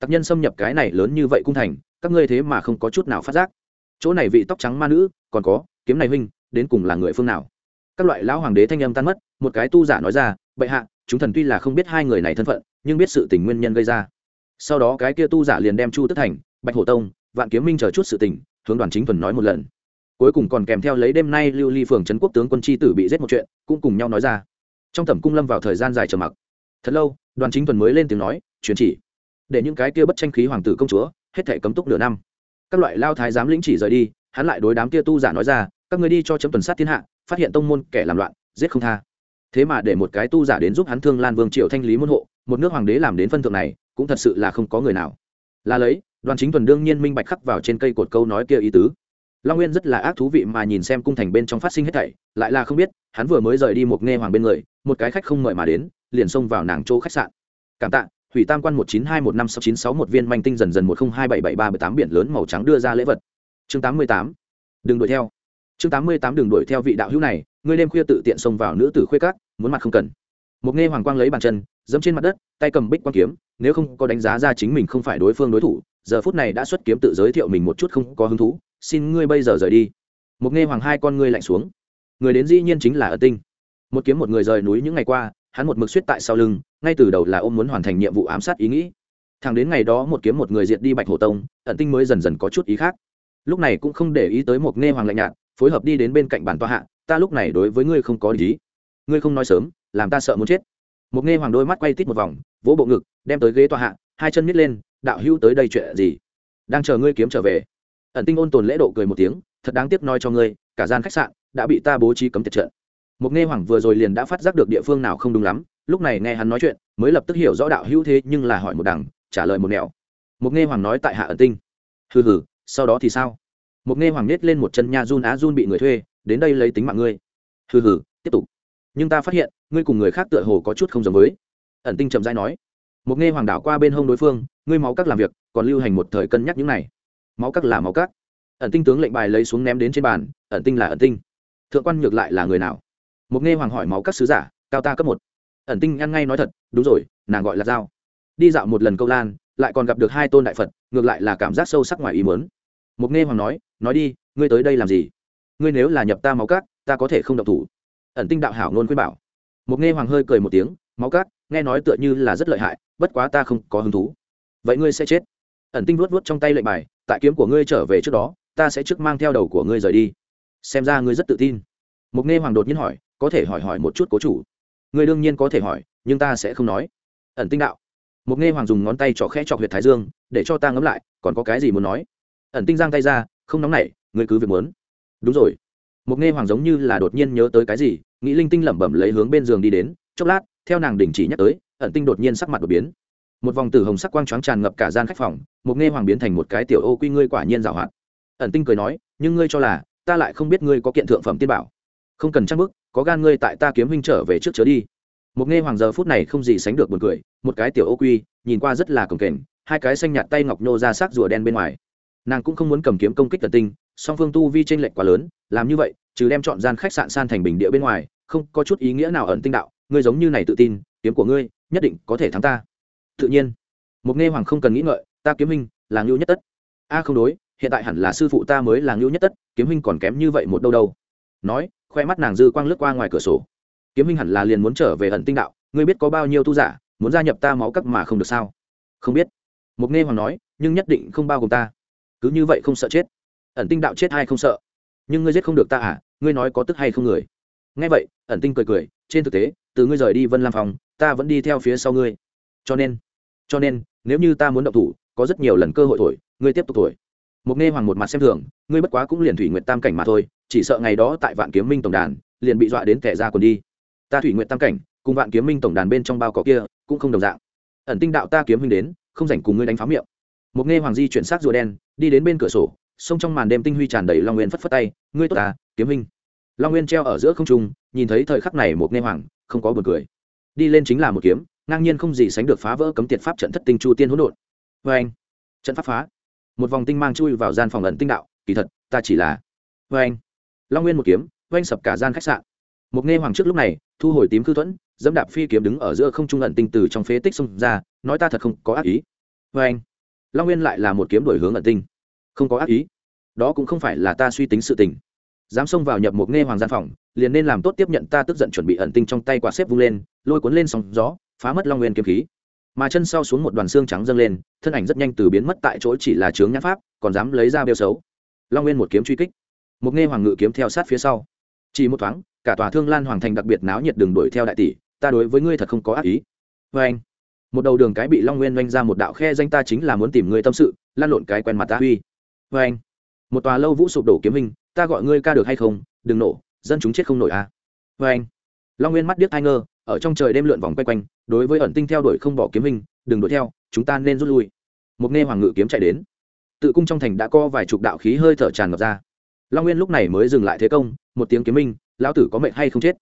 Tặc nhân xâm nhập cái này lớn như vậy cung thành, các ngươi thế mà không có chút nào phát giác. Chỗ này vị tóc trắng ma nữ, còn có, kiếm này huynh, đến cùng là người phương nào? Các loại lão hoàng đế thanh âm tan mất, một cái tu giả nói ra, bệ hạ, chúng thần tuy là không biết hai người này thân phận, nhưng biết sự tình nguyên nhân gây ra. Sau đó cái kia tu giả liền đem chu tức thành, bạch hổ tông, vạn kiếm minh chờ chút sự tình, hướng đoàn chính thuần nói một lần. Cuối cùng còn kèm theo lấy đêm nay lưu ly phường trấn quốc tướng quân chi tử bị giết một chuyện, cũng cùng nhau nói ra. Trong thẩm cung lâm vào thời gian dài trầm mặc thật lâu, đoàn chính thuần mới lên tiếng nói truyền chỉ, để những cái kia bất tranh khí hoàng tử công chúa, hết thể cấm túc nửa năm. Các loại lao thái giám lĩnh chỉ rời đi, hắn lại đối đám kia tu giả nói ra, các người đi cho chấm tuần sát thiên hạ, phát hiện tông môn kẻ làm loạn, giết không tha. Thế mà để một cái tu giả đến giúp hắn thương lan vương triệu thanh lý môn hộ, một nước hoàng đế làm đến phân thượng này, cũng thật sự là không có người nào. Là lấy, đoàn chính thuần đương nhiên minh bạch khắc vào trên cây cột câu nói kia ý tứ. Long nguyên rất là ác thú vị mà nhìn xem cung thành bên trong phát sinh hết thảy, lại là không biết, hắn vừa mới rời đi một nghe hoàng bên người, một cái khách không mời mà đến liền xông vào nàng chỗ khách sạn. Cảm tạ, hủy tam quan một chín hai một năm sáu chín sáu một viên manh tinh dần dần một không hai bảy bảy ba bảy tám biển lớn màu trắng đưa ra lễ vật. Chương tám mươi tám, đừng đuổi theo. Chương tám mươi tám, đừng đuổi theo vị đạo hữu này, ngươi đêm khuya tự tiện xông vào nữ tử khuê cát muốn mặt không cần. Một nghe hoàng quang lấy bàn chân, dẫm trên mặt đất, tay cầm bích quang kiếm, nếu không có đánh giá ra chính mình không phải đối phương đối thủ, giờ phút này đã xuất kiếm tự giới thiệu mình một chút không có hứng thú, xin ngươi bây giờ rời đi. Một nghe hoàng hai con ngươi lạnh xuống. Người đến dĩ nhiên chính là ở tinh. Một kiếm một người rời núi những ngày qua hắn một mực suýt tại sau lưng, ngay từ đầu là ôm muốn hoàn thành nhiệm vụ ám sát ý nghĩ. Thằng đến ngày đó một kiếm một người diệt đi bạch hổ tông, ẩn tinh mới dần dần có chút ý khác. Lúc này cũng không để ý tới một nghe hoàng lạnh nhạt phối hợp đi đến bên cạnh bản tòa hạ, ta lúc này đối với ngươi không có ý. Ngươi không nói sớm, làm ta sợ muốn chết. Một nghe hoàng đôi mắt quay tít một vòng, vỗ bộ ngực, đem tới ghế tòa hạ, hai chân nít lên, đạo hữu tới đây chuyện gì? Đang chờ ngươi kiếm trở về. Ẩn tinh ôn tồn lễ độ cười một tiếng, thật đáng tiếc nói cho ngươi, cả gian khách sạn đã bị ta bố trí cấm tiệt trận. Mục nghe hoàng vừa rồi liền đã phát giác được địa phương nào không đúng lắm, lúc này nghe hắn nói chuyện, mới lập tức hiểu rõ đạo hữu thế nhưng là hỏi một đằng, trả lời một nẻo. Mục nghe hoàng nói tại hạ ẩn tinh. Hừ hừ, sau đó thì sao? Mục nghe hoàng nết lên một chân nha run á run bị người thuê, đến đây lấy tính mạng ngươi. Hừ hừ, tiếp tục. Nhưng ta phát hiện, ngươi cùng người khác tựa hồ có chút không giống với. Ẩn tinh chậm rãi nói. Mục nghe hoàng đảo qua bên hông đối phương, ngươi máu các làm việc, còn lưu hành một thời cân nhắc những này. Máu các là máu các ẩn tinh tướng lệnh bài lấy xuống ném đến trên bàn, ẩn tinh là ẩn tinh. Thượng quan ngược lại là người nào? Một nghe hoàng hỏi máu các sứ giả, cao ta cấp một. Ẩn tinh ăn ngay nói thật, đúng rồi, nàng gọi là dao đi dạo một lần câu lan, lại còn gặp được hai tôn đại phật, ngược lại là cảm giác sâu sắc ngoài ý mớn một nghe hoàng nói nói đi, ngươi tới đây làm gì? Ngươi nếu là nhập ta máu cát ta có thể không độc thủ. Ẩn tinh đạo hảo nôn khuyên bảo. Một nghe hoàng hơi cười một tiếng, máu cát nghe nói tựa như là rất lợi hại, bất quá ta không có hứng thú. Vậy ngươi sẽ chết. Ẩn tinh vuốt vuốt trong tay lệnh bài, tại kiếm của ngươi trở về trước đó, ta sẽ trước mang theo đầu của ngươi rời đi. Xem ra ngươi rất tự tin. Mục nghe hoàng đột nhiên hỏi có thể hỏi hỏi một chút cố chủ. Người đương nhiên có thể hỏi, nhưng ta sẽ không nói. Ẩn tinh đạo. Một nghe hoàng dùng ngón tay trỏ khẽ trọc huyệt thái dương, để cho ta ngấm lại, còn có cái gì muốn nói? Ẩn tinh giang tay ra, không nóng nảy, ngươi cứ việc muốn. Đúng rồi. Một nghe hoàng giống như là đột nhiên nhớ tới cái gì, nghĩ linh tinh lẩm bẩm lấy hướng bên giường đi đến, chốc lát, theo nàng đình chỉ nhắc tới, ẩn tinh đột nhiên sắc mặt đột biến. Một vòng tử hồng sắc quang choáng tràn ngập cả gian khách phòng, một nghe hoàng biến thành một cái tiểu ô quy ngươi quả nhiên giảo hoạt. Ẩn tinh cười nói, nhưng ngươi cho là, ta lại không biết ngươi có kiện thượng phẩm tiên bảo. Không cần trang bức có gan ngươi tại ta kiếm huynh trở về trước chớ đi. Một nghe hoàng giờ phút này không gì sánh được buồn cười, một cái tiểu ô quy, nhìn qua rất là cồng kềnh, hai cái xanh nhạt tay ngọc nhô ra sắc rùa đen bên ngoài. Nàng cũng không muốn cầm kiếm công kích tần tinh, song phương tu vi tranh lệch quá lớn, làm như vậy, trừ đem chọn gian khách sạn san thành bình địa bên ngoài, không có chút ý nghĩa nào ẩn tinh đạo, ngươi giống như này tự tin, kiếm của ngươi, nhất định có thể thắng ta. Tự nhiên một nghe hoàng không cần nghĩ ngợi, ta kiếm huynh là ngưu nhất tất. A không đối, hiện tại hẳn là sư phụ ta mới là ngưu nhất tất, kiếm huynh còn kém như vậy một đâu đâu. Nói khoe mắt nàng dư quang lướt qua ngoài cửa sổ. Kiếm minh hẳn là liền muốn trở về ẩn tinh đạo, ngươi biết có bao nhiêu tu giả, muốn gia nhập ta máu cắt mà không được sao? Không biết. Mục nghe hoàng nói, nhưng nhất định không bao gồm ta. Cứ như vậy không sợ chết. Ẩn tinh đạo chết hay không sợ? Nhưng ngươi giết không được ta à? Ngươi nói có tức hay không người? Nghe vậy, ẩn tinh cười cười, trên thực tế, từ ngươi rời đi vân lam phòng ta vẫn đi theo phía sau ngươi. Cho nên cho nên, nếu như ta muốn động thủ, có rất nhiều lần cơ hội thổi, ngươi tiếp tục thổi. Mục nghe hoàng một mặt xem thường, ngươi bất quá cũng liền thủy nguyện tam cảnh mà thôi chỉ sợ ngày đó tại vạn kiếm minh tổng đàn, liền bị dọa đến kẻ ra còn đi. Ta thủy nguyện tam cảnh, cùng vạn kiếm minh tổng đàn bên trong bao cỏ kia, cũng không đồng dạng. Ẩn tinh đạo ta kiếm Minh đến, không rảnh cùng ngươi đánh phá miệng. Một nghe hoàng di chuyển sát rùa đen, đi đến bên cửa sổ, sông trong màn đêm tinh huy tràn đầy long nguyên phất phất tay, ngươi tốt ta, kiếm Minh long nguyên treo ở giữa không trung, nhìn thấy thời khắc này một nghe hoàng, không có buồn cười. Đi lên chính là một kiếm, ngang nhiên không gì sánh được phá vỡ cấm tiệt pháp trận thất tinh chu tiên hỗn độn. Vê anh, trận pháp phá. Một vòng tinh mang chui vào gian phòng ẩn tinh đạo, kỳ thật, ta chỉ là vê anh long nguyên một kiếm oanh anh sập cả gian khách sạn. Một nghe hoàng trước lúc này, thu hồi tím cư thuẫn, dẫm đạp phi kiếm đứng ở giữa không trung ẩn tinh từ trong phế tích xông ra, nói ta thật không có ác ý. Vê anh long nguyên lại là một kiếm đổi hướng ẩn tinh. Không có ác ý. Đó cũng không phải là ta suy tính sự tình. Dám xông vào nhập một nghe hoàng gian phòng, liền nên làm tốt tiếp nhận ta tức giận chuẩn bị ẩn tinh trong tay quả xếp vung lên, lôi cuốn lên sóng gió, phá mất long nguyên kiếm khí. Mà chân sau xuống một đoàn xương trắng dâng lên, thân ảnh rất nhanh từ biến mất tại chỗ chỉ là chướng nhãn pháp, còn dám lấy ra bêu xấu. Long nguyên một kiếm truy kích một nghe hoàng ngự kiếm theo sát phía sau. Chỉ một thoáng, cả tòa thương lan hoàng thành đặc biệt náo nhiệt đường đuổi theo đại tỷ, ta đối với ngươi thật không có ác ý. Vê anh, một đầu đường cái bị long nguyên oanh ra một đạo khe danh ta chính là muốn tìm ngươi tâm sự, lan lộn cái quen mặt ta uy vê anh, một tòa lâu vũ sụp đổ kiếm hình, ta gọi ngươi ca được hay không, đừng nổ, dân chúng chết không nổi à. Vê anh, long nguyên mắt điếc ai ngơ ở trong trời đêm lượn vòng quay quanh, đối với ẩn tinh theo đuổi không bỏ kiếm hình, đừng đuổi theo, chúng ta nên rút lui. Một nghe hoàng ngự kiếm chạy đến. Tự cung trong thành đã co vài chục đạo khí hơi thở tràn ngập ra long nguyên lúc này mới dừng lại thế công, một tiếng kiếm minh, lão tử có mệnh hay không chết?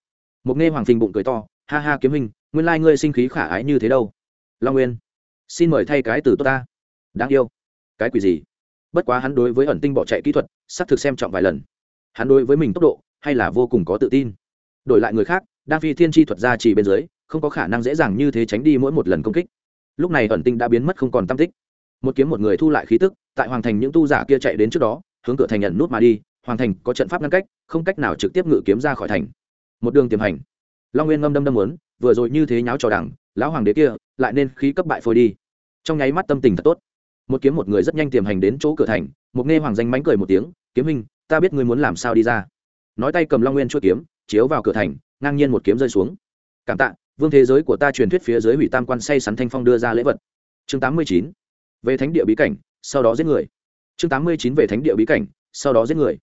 Một nghe hoàng phình bụng cười to, ha ha kiếm minh, nguyên lai ngươi sinh khí khả ái như thế đâu. Long nguyên, xin mời thay cái từ tốt ta. Đáng yêu. Cái quỷ gì? Bất quá hắn đối với ẩn tinh bỏ chạy kỹ thuật, xác thực xem trọng vài lần. Hắn đối với mình tốc độ, hay là vô cùng có tự tin. Đổi lại người khác, đang phi thiên tri thuật ra chỉ bên dưới, không có khả năng dễ dàng như thế tránh đi mỗi một lần công kích. Lúc này ẩn tinh đã biến mất không còn tam tích. Một kiếm một người thu lại khí tức, tại hoàng thành những tu giả kia chạy đến trước đó, hướng cửa thành nhận nút mà đi hoàng thành có trận pháp ngăn cách, không cách nào trực tiếp ngự kiếm ra khỏi thành. Một đường tiềm hành. Long nguyên ngâm đâm đâm muốn, vừa rồi như thế nháo trò đẳng lão hoàng đế kia lại nên khí cấp bại phôi đi. Trong nháy mắt tâm tình thật tốt. Một kiếm một người rất nhanh tiềm hành đến chỗ cửa thành, một nghe hoàng danh mánh cười một tiếng, kiếm hình ta biết ngươi muốn làm sao đi ra. Nói tay cầm long nguyên chuỗi kiếm, chiếu vào cửa thành, ngang nhiên một kiếm rơi xuống. Cảm tạ, vương thế giới của ta truyền thuyết phía dưới hủy tam quan say sắn thanh phong đưa ra lễ vật. Chương tám mươi chín, về thánh địa bí cảnh, sau đó giết người. Chương tám mươi chín, về thánh địa bí cảnh, sau đó giết người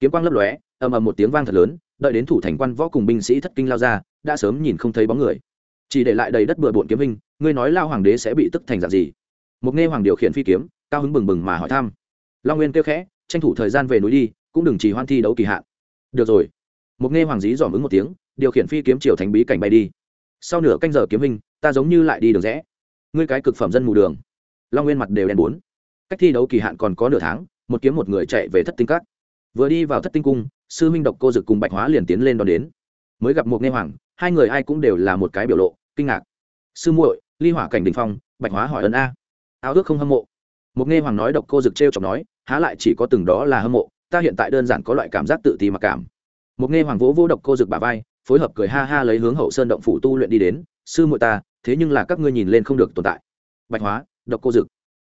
kiếm quang lấp lóe, ầm ầm một tiếng vang thật lớn, đợi đến thủ thành quan võ cùng binh sĩ thất kinh lao ra, đã sớm nhìn không thấy bóng người. Chỉ để lại đầy đất bừa bộn kiếm hình, ngươi nói lao hoàng đế sẽ bị tức thành dạng gì? Một nghe hoàng điều khiển phi kiếm, cao hứng bừng bừng mà hỏi thăm. Long nguyên kêu khẽ, tranh thủ thời gian về núi đi, cũng đừng chỉ hoan thi đấu kỳ hạn. Được rồi. Một nghe hoàng dí dòm ứng một tiếng, điều khiển phi kiếm chiều thành bí cảnh bay đi. Sau nửa canh giờ kiếm hình, ta giống như lại đi đường rẽ. Ngươi cái cực phẩm dân mù đường. Long nguyên mặt đều đen bốn. Cách thi đấu kỳ hạn còn có nửa tháng, một kiếm một người chạy về thất tinh cát vừa đi vào thất tinh cung, sư minh độc cô dực cùng bạch hóa liền tiến lên đón đến. Mới gặp một nghe hoàng, hai người ai cũng đều là một cái biểu lộ, kinh ngạc. Sư muội, ly hỏa cảnh đình phong, bạch hóa hỏi ân a. Áo ước không hâm mộ. Một nghe hoàng nói độc cô dực t r e o chọc nói, há lại chỉ có từng đó là hâm mộ, ta hiện tại đơn giản có loại cảm giác tự ti mặc cảm. Một nghe hoàng vỗ vỗ độc cô dực bà vai, phối hợp cười ha ha lấy hướng hậu sơn động phủ tu luyện đi đến, sư muội ta, thế nhưng là các ngươi nhìn lên không được tồn tại. Bạch hóa, độc cô dực.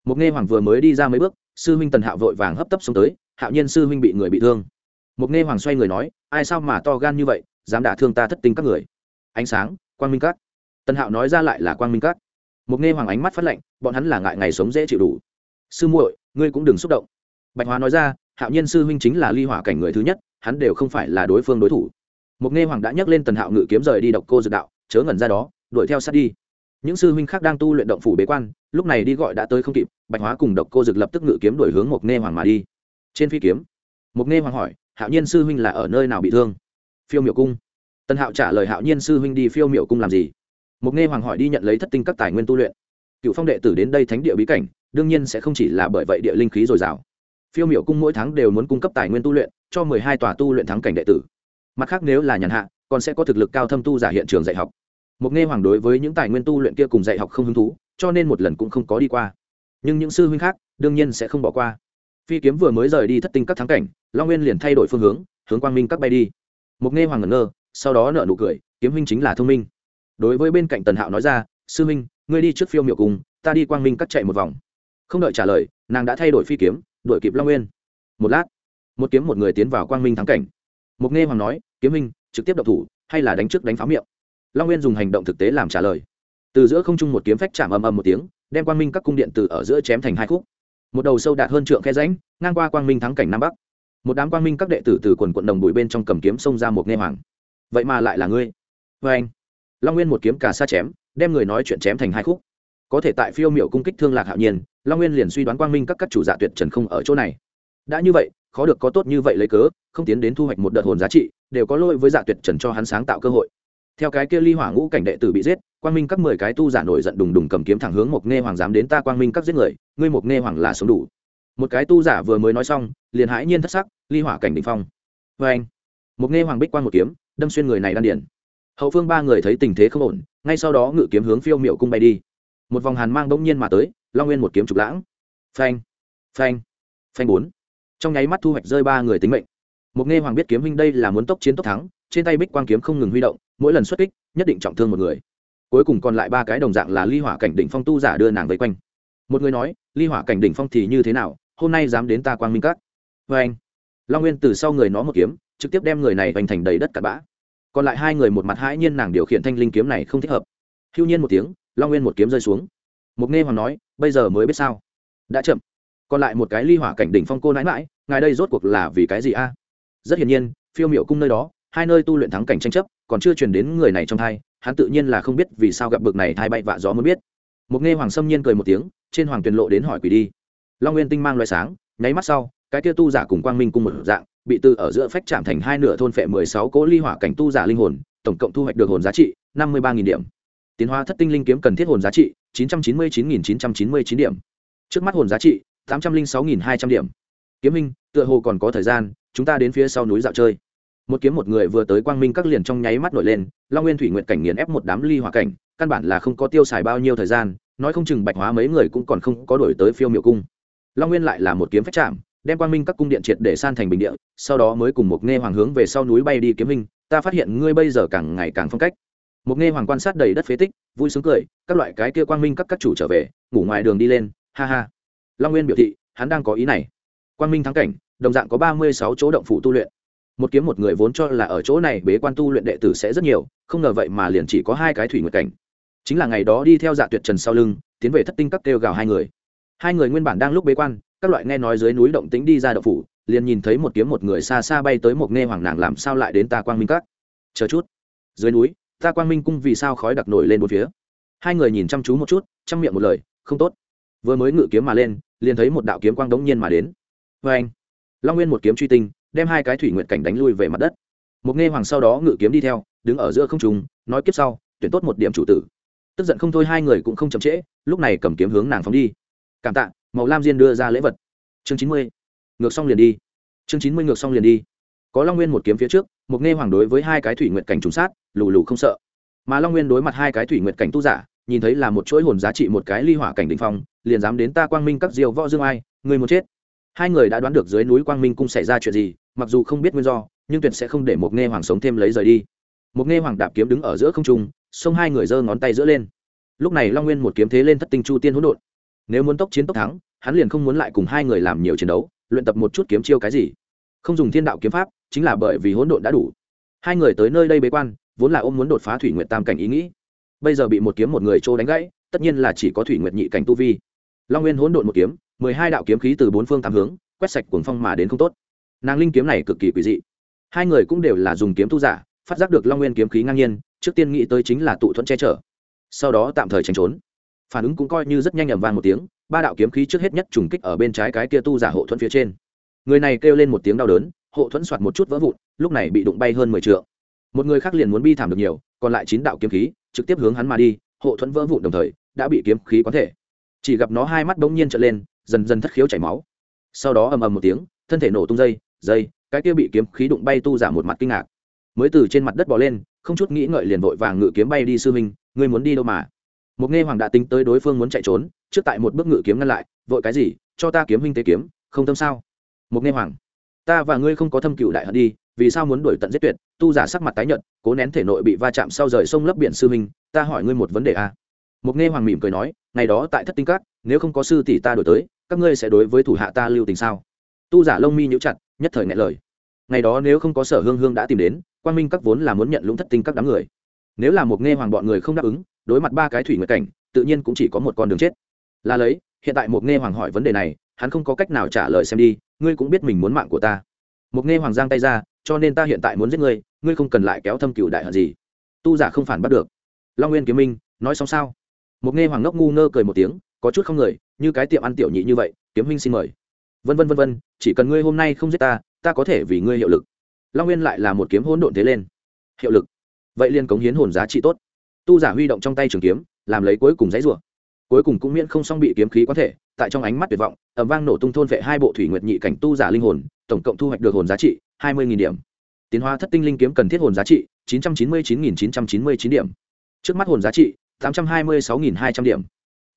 Một nghe hoàng vừa mới đi ra mấy bước, sư huynh tần hạo vội vàng hấp tấp xuống tới hạo nhiên sư huynh bị người bị thương. Mục nghe hoàng xoay người nói, ai sao mà to gan như vậy, dám đả thương ta thất tinh các người? Ánh sáng, quang minh các. Tần hạo nói ra lại là quang minh các. Mục nghe hoàng ánh mắt phát lệnh bọn hắn là ngại ngày sống dễ chịu đủ. Sư muội, ngươi cũng đừng xúc động. Bạch hóa nói ra, hạo nhiên sư huynh chính là ly hỏa cảnh người thứ nhất, hắn đều không phải là đối phương đối thủ. Mục nghe hoàng đã nhắc lên tần hạo ngự kiếm rời đi độc cô dược đạo, chớ ngẩn ra đó, đuổi theo sát đi. Những sư huynh khác đang tu luyện động phủ bế quan, lúc này đi gọi đã tới không kịp, bạch hóa cùng độc cô dực lập tức ngự kiếm đổi hướng Mục nghe hoàng mà đi trên phi kiếm. Mục nghe hoàng hỏi, hạo nhiên sư huynh là ở nơi nào bị thương? Phiêu miệu cung. Tân hạo trả lời, hạo nhiên sư huynh đi phiêu miệu cung làm gì? Mục nghe hoàng hỏi, đi nhận lấy thất tinh các tài nguyên tu luyện. Cựu phong đệ tử đến đây thánh địa bí cảnh, đương nhiên sẽ không chỉ là bởi vậy địa linh khí dồi dào. Phiêu miệu cung mỗi tháng đều muốn cung cấp tài nguyên tu luyện, cho mười hai tòa tu luyện thắng cảnh đệ tử. Mặt khác nếu là nhàn hạ, còn sẽ có thực lực cao thâm tu giả hiện trường dạy học. Mục nghe hoàng đối với những tài nguyên tu luyện kia cùng dạy học không hứng thú, cho nên một lần cũng không có đi qua. Nhưng những sư huynh khác, đương nhiên sẽ không bỏ qua phi kiếm vừa mới rời đi thất tinh các thắng cảnh, long nguyên liền thay đổi phương hướng hướng quang minh các bay đi. Mục nghe hoàng ngẩn ngơ, sau đó nợ nụ cười, kiếm huynh chính là thông minh. Đối với bên cạnh tần hạo nói ra, sư huynh, ngươi đi trước phiêu miệu cùng, ta đi quang minh cắt chạy một vòng. Không đợi trả lời, nàng đã thay đổi phi kiếm, đuổi kịp long nguyên. Một lát, một kiếm một người tiến vào quang minh thắng cảnh. Mục nghe hoàng nói, kiếm minh trực tiếp đậu thủ, hay là đánh trước đánh pháo miệng? Long nguyên dùng hành động thực tế làm trả lời. Từ giữa không trung một kiếm phách chạm ầm ầm một tiếng, đem quang minh các cung điện từ ở giữa chém thành hai khúc một đầu sâu đạt hơn trượng khe ránh ngang qua quang minh thắng cảnh nam bắc. Một đám quang minh các đệ tử từ quần quận đồng bụi bên trong cầm kiếm xông ra một nghe hoàng. Vậy mà lại là ngươi. Vê vâng. anh, long nguyên một kiếm cả xa chém, đem người nói chuyện chém thành hai khúc. Có thể tại phiêu miệu cung kích thương lạc hạo nhiên, long nguyên liền suy đoán quang minh các các chủ dạ tuyệt trần không ở chỗ này. Đã như vậy, khó được có tốt như vậy lấy cớ, không tiến đến thu hoạch một đợt hồn giá trị, đều có lỗi với dạ tuyệt trần cho hắn sáng tạo cơ hội theo cái kia ly hỏa ngũ cảnh đệ tử bị giết, quang minh các mười cái tu giả nổi giận đùng đùng cầm kiếm thẳng hướng một nghe hoàng dám đến ta quang minh các giết người, ngươi một nghe hoàng là sống đủ. Một cái tu giả vừa mới nói xong, liền hãi nhiên thất sắc, ly hỏa cảnh đ ỉ n h phong. Vê anh một nghe hoàng bích quang một kiếm, đâm xuyên người này đan điển hậu phương ba người thấy tình thế không ổn, ngay sau đó ngự kiếm hướng phiêu miệu cung bay đi. Một vòng hàn mang bỗng nhiên mà tới, long nguyên một kiếm trục lãng. Phanh phanh phanh bốn. Trong nháy mắt thu hoạch rơi ba người tính mệnh. Một nghe hoàng biết kiếm huynh đây là muốn tốc chiến tốc thắng trên tay bích quang kiếm không ngừng huy động, mỗi lần xuất kích, nhất định trọng thương một người. Cuối cùng còn lại ba cái đồng dạng là ly hỏa cảnh đỉnh phong tu giả đưa nàng vây quanh. Một người nói, ly hỏa cảnh đỉnh phong thì như thế nào? Hôm nay dám đến ta quang minh các. Vê anh, long nguyên từ sau người nó một kiếm, trực tiếp đem người này hoành thành đầy đất cặn bã. Còn lại hai người một mặt hãi nhiên nàng điều khiển thanh linh kiếm này không thích hợp. Hưu nhiên một tiếng, long nguyên một kiếm rơi xuống. Mục nghe hoàng nói, bây giờ mới biết sao? Đã chậm. Còn lại một cái ly hỏa cảnh đỉnh phong cô nãi mãi ngài đây rốt cuộc là vì cái gì a? Rất hiển nhiên, phiêu miệu cung nơi đó hai nơi tu luyện thắng cảnh tranh chấp, còn chưa truyền đến người này trong thai, hắn tự nhiên là không biết vì sao gặp bực này thai bay vạ gió muốn biết. Một nghe hoàng sâm nhiên cười một tiếng, trên hoàng tuyền lộ đến hỏi quỷ đi. Long nguyên tinh mang loài sáng, nháy mắt sau, cái kia tu giả cùng quang minh cùng một dạng, bị từ ở giữa phách chạm thành hai nửa thôn phệ mười sáu cỗ ly hỏa cảnh tu giả linh hồn, tổng cộng thu hoạch được hồn giá trị năm mươi ba nghìn điểm. Tiến hóa thất tinh linh kiếm cần thiết hồn giá trị chín trăm chín mươi chín nghìn chín trăm chín mươi chín điểm. Trước mắt hồn giá trị tám trăm linh sáu nghìn hai trăm điểm. Kiếm minh, tựa hồ còn có thời gian, chúng ta đến phía sau núi dạo chơi một kiếm một người vừa tới quang minh các liền trong nháy mắt nổi lên, long nguyên thủy nguyện cảnh nghiền ép một đám ly hỏa cảnh, căn bản là không có tiêu xài bao nhiêu thời gian, nói không chừng bạch hóa mấy người cũng còn không có đổi tới phiêu miệu cung. Long nguyên lại là một kiếm phách chạm, đem quang minh các cung điện triệt để san thành bình địa, sau đó mới cùng một nghe hoàng hướng về sau núi bay đi kiếm minh, ta phát hiện ngươi bây giờ càng ngày càng phong cách. Một nghe hoàng quan sát đầy đất phế tích, vui sướng cười, các loại cái kia quang minh các các chủ trở về, ngủ ngoài đường đi lên, ha ha. Long nguyên biểu thị, hắn đang có ý này. Quang minh thắng cảnh, đồng dạng có ba mươi sáu chỗ động phủ tu luyện một kiếm một người vốn cho là ở chỗ này bế quan tu luyện đệ tử sẽ rất nhiều, không ngờ vậy mà liền chỉ có hai cái thủy nguyệt cảnh. Chính là ngày đó đi theo dạ tuyệt trần sau lưng, tiến về thất tinh các kêu gào hai người. Hai người nguyên bản đang lúc bế quan, các loại nghe nói dưới núi động tĩnh đi ra đậu phủ, liền nhìn thấy một kiếm một người xa xa bay tới một nghe hoàng nàng làm sao lại đến ta quang minh các. Chờ chút. Dưới núi, ta quang minh cung vì sao khói đặc nổi lên một phía? Hai người nhìn chăm chú một chút, chăm miệng một lời, không tốt. Vừa mới ngự kiếm mà lên, liền thấy một đạo kiếm quang đống nhiên mà đến. Vê anh long nguyên một kiếm truy tinh đem hai cái thủy nguyện cảnh đánh lui về mặt đất. Một nghe hoàng sau đó ngự kiếm đi theo, đứng ở giữa không trùng nói kiếp sau, tuyển tốt một điểm chủ tử. Tức giận không thôi hai người cũng không chậm trễ, lúc này cầm kiếm hướng nàng phóng đi. Cảm tạ, màu lam diên đưa ra lễ vật. Chương chín mươi, ngược xong liền đi. Chương chín mươi ngược xong liền đi. Có long nguyên một kiếm phía trước, một nghe hoàng đối với hai cái thủy nguyện cảnh trùng sát, lù lù không sợ. Mà long nguyên đối mặt hai cái thủy nguyện cảnh tu giả, nhìn thấy là một chuỗi hồn giá trị một cái ly hỏa cảnh định phong, liền dám đến ta quang minh các diều võ dương ai người muốn chết hai người đã đoán được dưới núi quang minh cung xảy ra chuyện gì, mặc dù không biết nguyên do, nhưng tuyệt sẽ không để một nghe hoàng sống thêm lấy rời đi. Một nghe hoàng đạp kiếm đứng ở giữa không trung, xông hai người giơ ngón tay giữa lên. Lúc này long nguyên một kiếm thế lên thất tinh chu tiên hỗn độn. Nếu muốn tốc chiến tốc thắng, hắn liền không muốn lại cùng hai người làm nhiều chiến đấu, luyện tập một chút kiếm chiêu cái gì. Không dùng thiên đạo kiếm pháp, chính là bởi vì hỗn độn đã đủ. Hai người tới nơi đây bế quan, vốn là ôm muốn đột phá thủy nguyện tam cảnh ý nghĩ. Bây giờ bị một kiếm một người trô đánh gãy, tất nhiên là chỉ có thủy nguyện nhị cảnh tu vi. Long nguyên hỗn độn một kiếm mười hai đạo kiếm khí từ bốn phương tám hướng, quét sạch cuồng phong mà đến không tốt. Nàng linh kiếm này cực kỳ quỷ dị. Hai người cũng đều là dùng kiếm tu giả, phát giác được long nguyên kiếm khí ngang nhiên, trước tiên nghĩ tới chính là tụ thuẫn che chở. Sau đó tạm thời tránh trốn. Phản ứng cũng coi như rất nhanh ầm vang một tiếng, ba đạo kiếm khí trước hết nhất trùng kích ở bên trái cái kia tu giả hộ thuẫn phía trên. Người này kêu lên một tiếng đau đớn, hộ thuẫn soạt một chút vỡ vụn, lúc này bị đụng bay hơn mười t một người khác liền muốn bi thảm được nhiều, còn lại chín đạo kiếm khí, trực tiếp hướng hắn mà đi, hộ thuẫn vỡ vụn đồng thời, đã bị kiếm khí có thể. Chỉ gặp nó hai mắt bỗng nhiên trở lên dần dần thất khiếu chảy máu. Sau đó ầm ầm một tiếng, thân thể nổ tung dây dây, cái kia bị kiếm khí đụng bay tu giả một mặt kinh ngạc. Mới từ trên mặt đất bò lên, không chút nghĩ ngợi liền vội vàng ngự kiếm bay đi sư minh ngươi muốn đi đâu mà? Một nghe hoàng đã tính tới đối phương muốn chạy trốn, trước tại một bước ngự kiếm ngăn lại, vội cái gì, cho ta kiếm huynh tế kiếm, không tâm sao? Một nghe hoàng, ta và ngươi không có thâm cựu đại hận đi, vì sao muốn đuổi tận giết tuyệt? Tu giả sắc mặt tái nhợt, cố nén thể nội bị va chạm sau rời sông lấp biển sư minh ta hỏi ngươi một vấn đề a à? một nghe hoàng mỉm cười nói, ngày đó tại thất tinh cát nếu không có sư tỷ ta đổi tới các ngươi sẽ đối với thủ hạ ta lưu tình sao? Tu giả lông mi nhíu chặt, nhất thời ngại lời. Ngày đó nếu không có sở hương hương đã tìm đến quan minh các vốn là muốn nhận lũng thất tinh các đám người. Nếu là một nghe hoàng bọn người không đáp ứng, đối mặt ba cái thủy nguyệt cảnh, tự nhiên cũng chỉ có một con đường chết. Là lấy, hiện tại một nghe hoàng hỏi vấn đề này, hắn không có cách nào trả lời xem đi, ngươi cũng biết mình muốn mạng của ta. Một nghe hoàng giang tay ra, cho nên ta hiện tại muốn giết ngươi ngươi không cần lại kéo thâm cựu đại hận gì. Tu giả không phản bắt được. Long nguyên kiếm minh, nói xong sao? Một nghe hoàng ngốc ngu ngơ cười một tiếng có chút không người, như cái tiệm ăn tiểu nhị như vậy, kiếm huynh xin mời. Vân vân vân vân, chỉ cần ngươi hôm nay không giết ta ta có thể vì ngươi hiệu lực. Long nguyên lại là một kiếm hỗn độn thế lên. Hiệu lực. Vậy liên cống hiến hồn giá trị tốt. Tu giả huy động trong tay trường kiếm, làm lấy cuối cùng dãy rủa. Cuối cùng cũng miễn không xong bị kiếm khí có thể, tại trong ánh mắt tuyệt vọng ẩm vang nổ tung thôn vệ hai bộ thủy nguyệt nhị cảnh tu giả linh hồn, tổng cộng thu hoạch được hồn giá trị hai mươi điểm. Tiến hóa thất tinh linh kiếm cần thiết hồn giá trị chín trăm chín mươi chín chín trăm chín mươi chín điểm. Trước mắt hồn giá trị tám trăm hai mươi sáu hai trăm điểm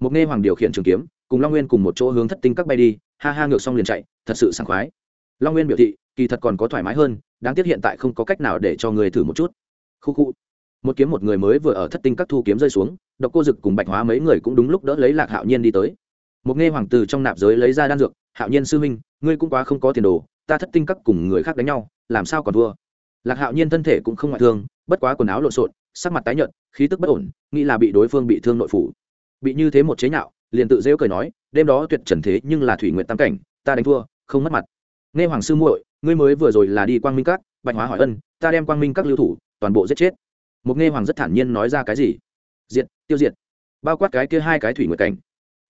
một nghe hoàng điều khiển trường kiếm, cùng long nguyên cùng một chỗ hướng thất tinh các bay đi, ha ha ngược xong liền chạy, thật sự sảng khoái. Long nguyên biểu thị, kỳ thật còn có thoải mái hơn, đáng tiếc hiện tại không có cách nào để cho người thử một chút. Khu khu. Một kiếm một người mới vừa ở thất tinh các thu kiếm rơi xuống, độc cô dực cùng bạch hóa mấy người cũng đúng lúc đỡ lấy lạc hạo nhiên đi tới. Một nghe hoàng từ trong nạp giới lấy ra đan dược, hạo nhiên sư minh ngươi cũng quá không có tiền đồ, ta thất tinh các cùng người khác đánh nhau, làm sao còn thua? Lạc hạo nhiên thân thể cũng không ngoại thương, bất quá quần áo lộn xộn, sắc mặt tái nhợt, khí tức bất ổn, nghĩ là bị đối phương bị thương nội phủ bị như thế một chế nhạo, liền tự rêu cười nói, đêm đó tuyệt trần thế nhưng là thủy nguyện tam cảnh, ta đánh thua, không mất mặt. Nghe hoàng sư muội, ngươi mới vừa rồi là đi quang minh các, bạch hóa hỏi ân, ta đem quang minh các lưu thủ, toàn bộ giết chết. Một nghe hoàng rất thản nhiên nói ra cái gì? Diệt, tiêu diệt. Bao quát cái kia hai cái thủy nguyện cảnh.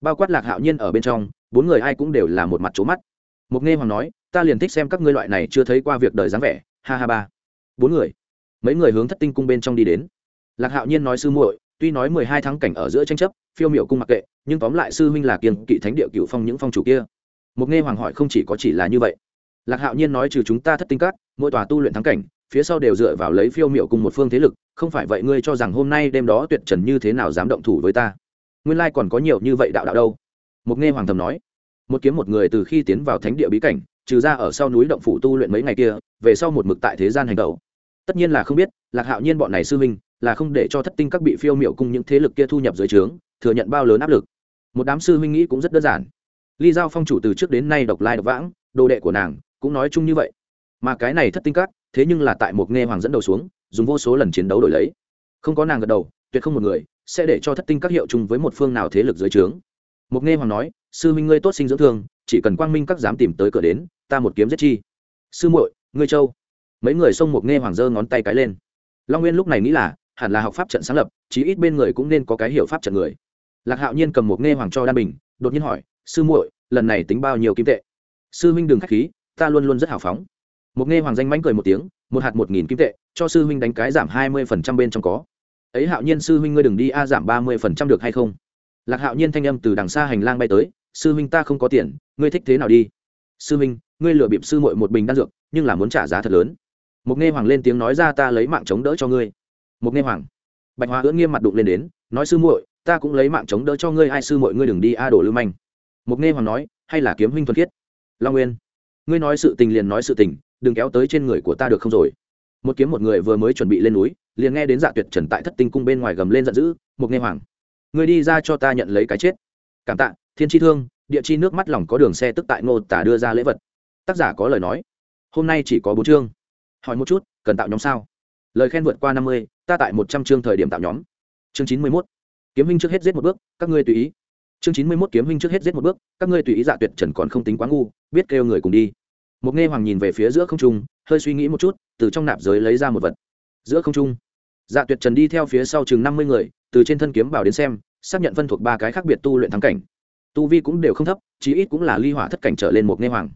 Bao quát lạc hạo nhiên ở bên trong, bốn người ai cũng đều là một mặt trố mắt. Một nghe hoàng nói, ta liền thích xem các ngươi loại này chưa thấy qua việc đời dáng vẻ. Ha ha ba. Bốn người. Mấy người hướng thất tinh cung bên trong đi đến. Lạc hạo nhiên nói sư muội tuy nói mười hai tháng cảnh ở giữa tranh chấp, phiêu miểu cung mặc kệ, nhưng tóm lại sư huynh là kiên kỵ thánh địa cựu phong những phong chủ kia. Mục nghe hoàng hỏi không chỉ có chỉ là như vậy. Lạc hạo nhiên nói trừ chúng ta thất tinh cát mỗi tòa tu luyện thắng cảnh, phía sau đều dựa vào lấy phiêu miểu cùng một phương thế lực, không phải vậy ngươi cho rằng hôm nay đêm đó tuyệt trần như thế nào dám động thủ với ta? Nguyên lai còn có nhiều như vậy đạo đạo đâu. Mục nghe hoàng thầm nói, một kiếm một người từ khi tiến vào thánh địa bí cảnh, trừ ra ở sau núi động phủ tu luyện mấy ngày kia, về sau một mực tại thế gian hành tẩu. Tất nhiên là không biết, lạc hạo nhiên bọn này sư huynh là không để cho thất tinh các bị phiêu miệu cùng những thế lực kia thu nhập dưới trướng, thừa nhận bao lớn áp lực. Một đám sư huynh nghĩ cũng rất đơn giản. Ly giao phong chủ từ trước đến nay độc lai độc vãng, đồ đệ của nàng cũng nói chung như vậy. Mà cái này thất tinh các, thế nhưng là tại một nghe hoàng dẫn đầu xuống, dùng vô số lần chiến đấu đổi lấy. Không có nàng gật đầu, tuyệt không một người sẽ để cho thất tinh các hiệu chung với một phương nào thế lực dưới trướng. Một nghe hoàng nói, sư minh ngươi tốt sinh dưỡng thương, chỉ cần quang minh các dám tìm tới cửa đến, ta một kiếm giết chi. Sư muội, ngươi châu. Mấy người xông một nghe hoàng giơ ngón tay cái lên. Long nguyên lúc này nghĩ là hẳn là học pháp trận sáng lập, chí ít bên người cũng nên có cái hiểu pháp trận người. Lạc hạo nhiên cầm một nghe hoàng cho đan bình, đột nhiên hỏi, sư muội, lần này tính bao nhiêu kim tệ? Sư minh đừng k h á c h khí, ta luôn luôn rất hào phóng. Một nghe hoàng danh mánh cười một tiếng, một hạt một nghìn kim tệ, cho sư huynh đánh cái giảm hai mươi phần trăm bên trong có. Ấy hạo nhiên, sư huynh ngươi đừng đi a, giảm ba mươi phần trăm được hay không? Lạc hạo nhiên thanh âm từ đằng xa hành lang bay tới, sư huynh ta không có tiền, ngươi thích thế nào đi? Sư huynh, ngươi lừa bịp sư muội một bình đan dược, nhưng là muốn trả giá thật lớn. Một nghe hoàng lên tiếng nói ra, ta lấy mạng chống đỡ cho ngươi. Mục nghe hoàng. Bạch hoa ưỡn nghiêm mặt đụng lên đến, nói, sư muội, ta cũng lấy mạng chống đỡ cho ngươi, ai sư muội ngươi đừng đi, a đổ lưu manh. Mục nghe hoàng nói, hay là kiếm huynh thuần khiết. Long nguyên, ngươi nói sự tình liền nói sự tình, đừng kéo tới trên người của ta được không rồi? Một kiếm một người vừa mới chuẩn bị lên núi, liền nghe đến dạ tuyệt trần tại thất tinh cung bên ngoài gầm lên giận dữ Mục nghe hoàng, ngươi đi ra cho ta nhận lấy cái chết. Cảm tạ, thiên tri thương, địa chi nước mắt lòng có đường xe tức tại ngô tả đưa ra lễ vật. Tác giả có lời nói, hôm nay chỉ có bốn chương, hỏi một chút, cần tạo nhóm sao? Lời khen vượt qua năm mươi ta tại một trăm chương thời điểm tạo nhóm. Chương chín mươi mốt. Kiếm huynh trước hết giết một bước, các ngươi tùy ý. Chương chín mươi mốt, kiếm huynh trước hết giết một bước, các ngươi tùy ý dạ tuyệt trần còn không tính quá ngu, biết kêu người cùng đi. Một nghe hoàng nhìn về phía giữa không trung, hơi suy nghĩ một chút, từ trong nạp giới lấy ra một vật. Giữa không trung dạ tuyệt trần đi theo phía sau chừng năm mươi người, từ trên thân kiếm bảo đến xem, xác nhận phân thuộc ba cái khác biệt tu luyện thắng cảnh. Tu vi cũng đều không thấp, chí ít cũng là ly hỏa thất cảnh trở lên một nghe hoàng.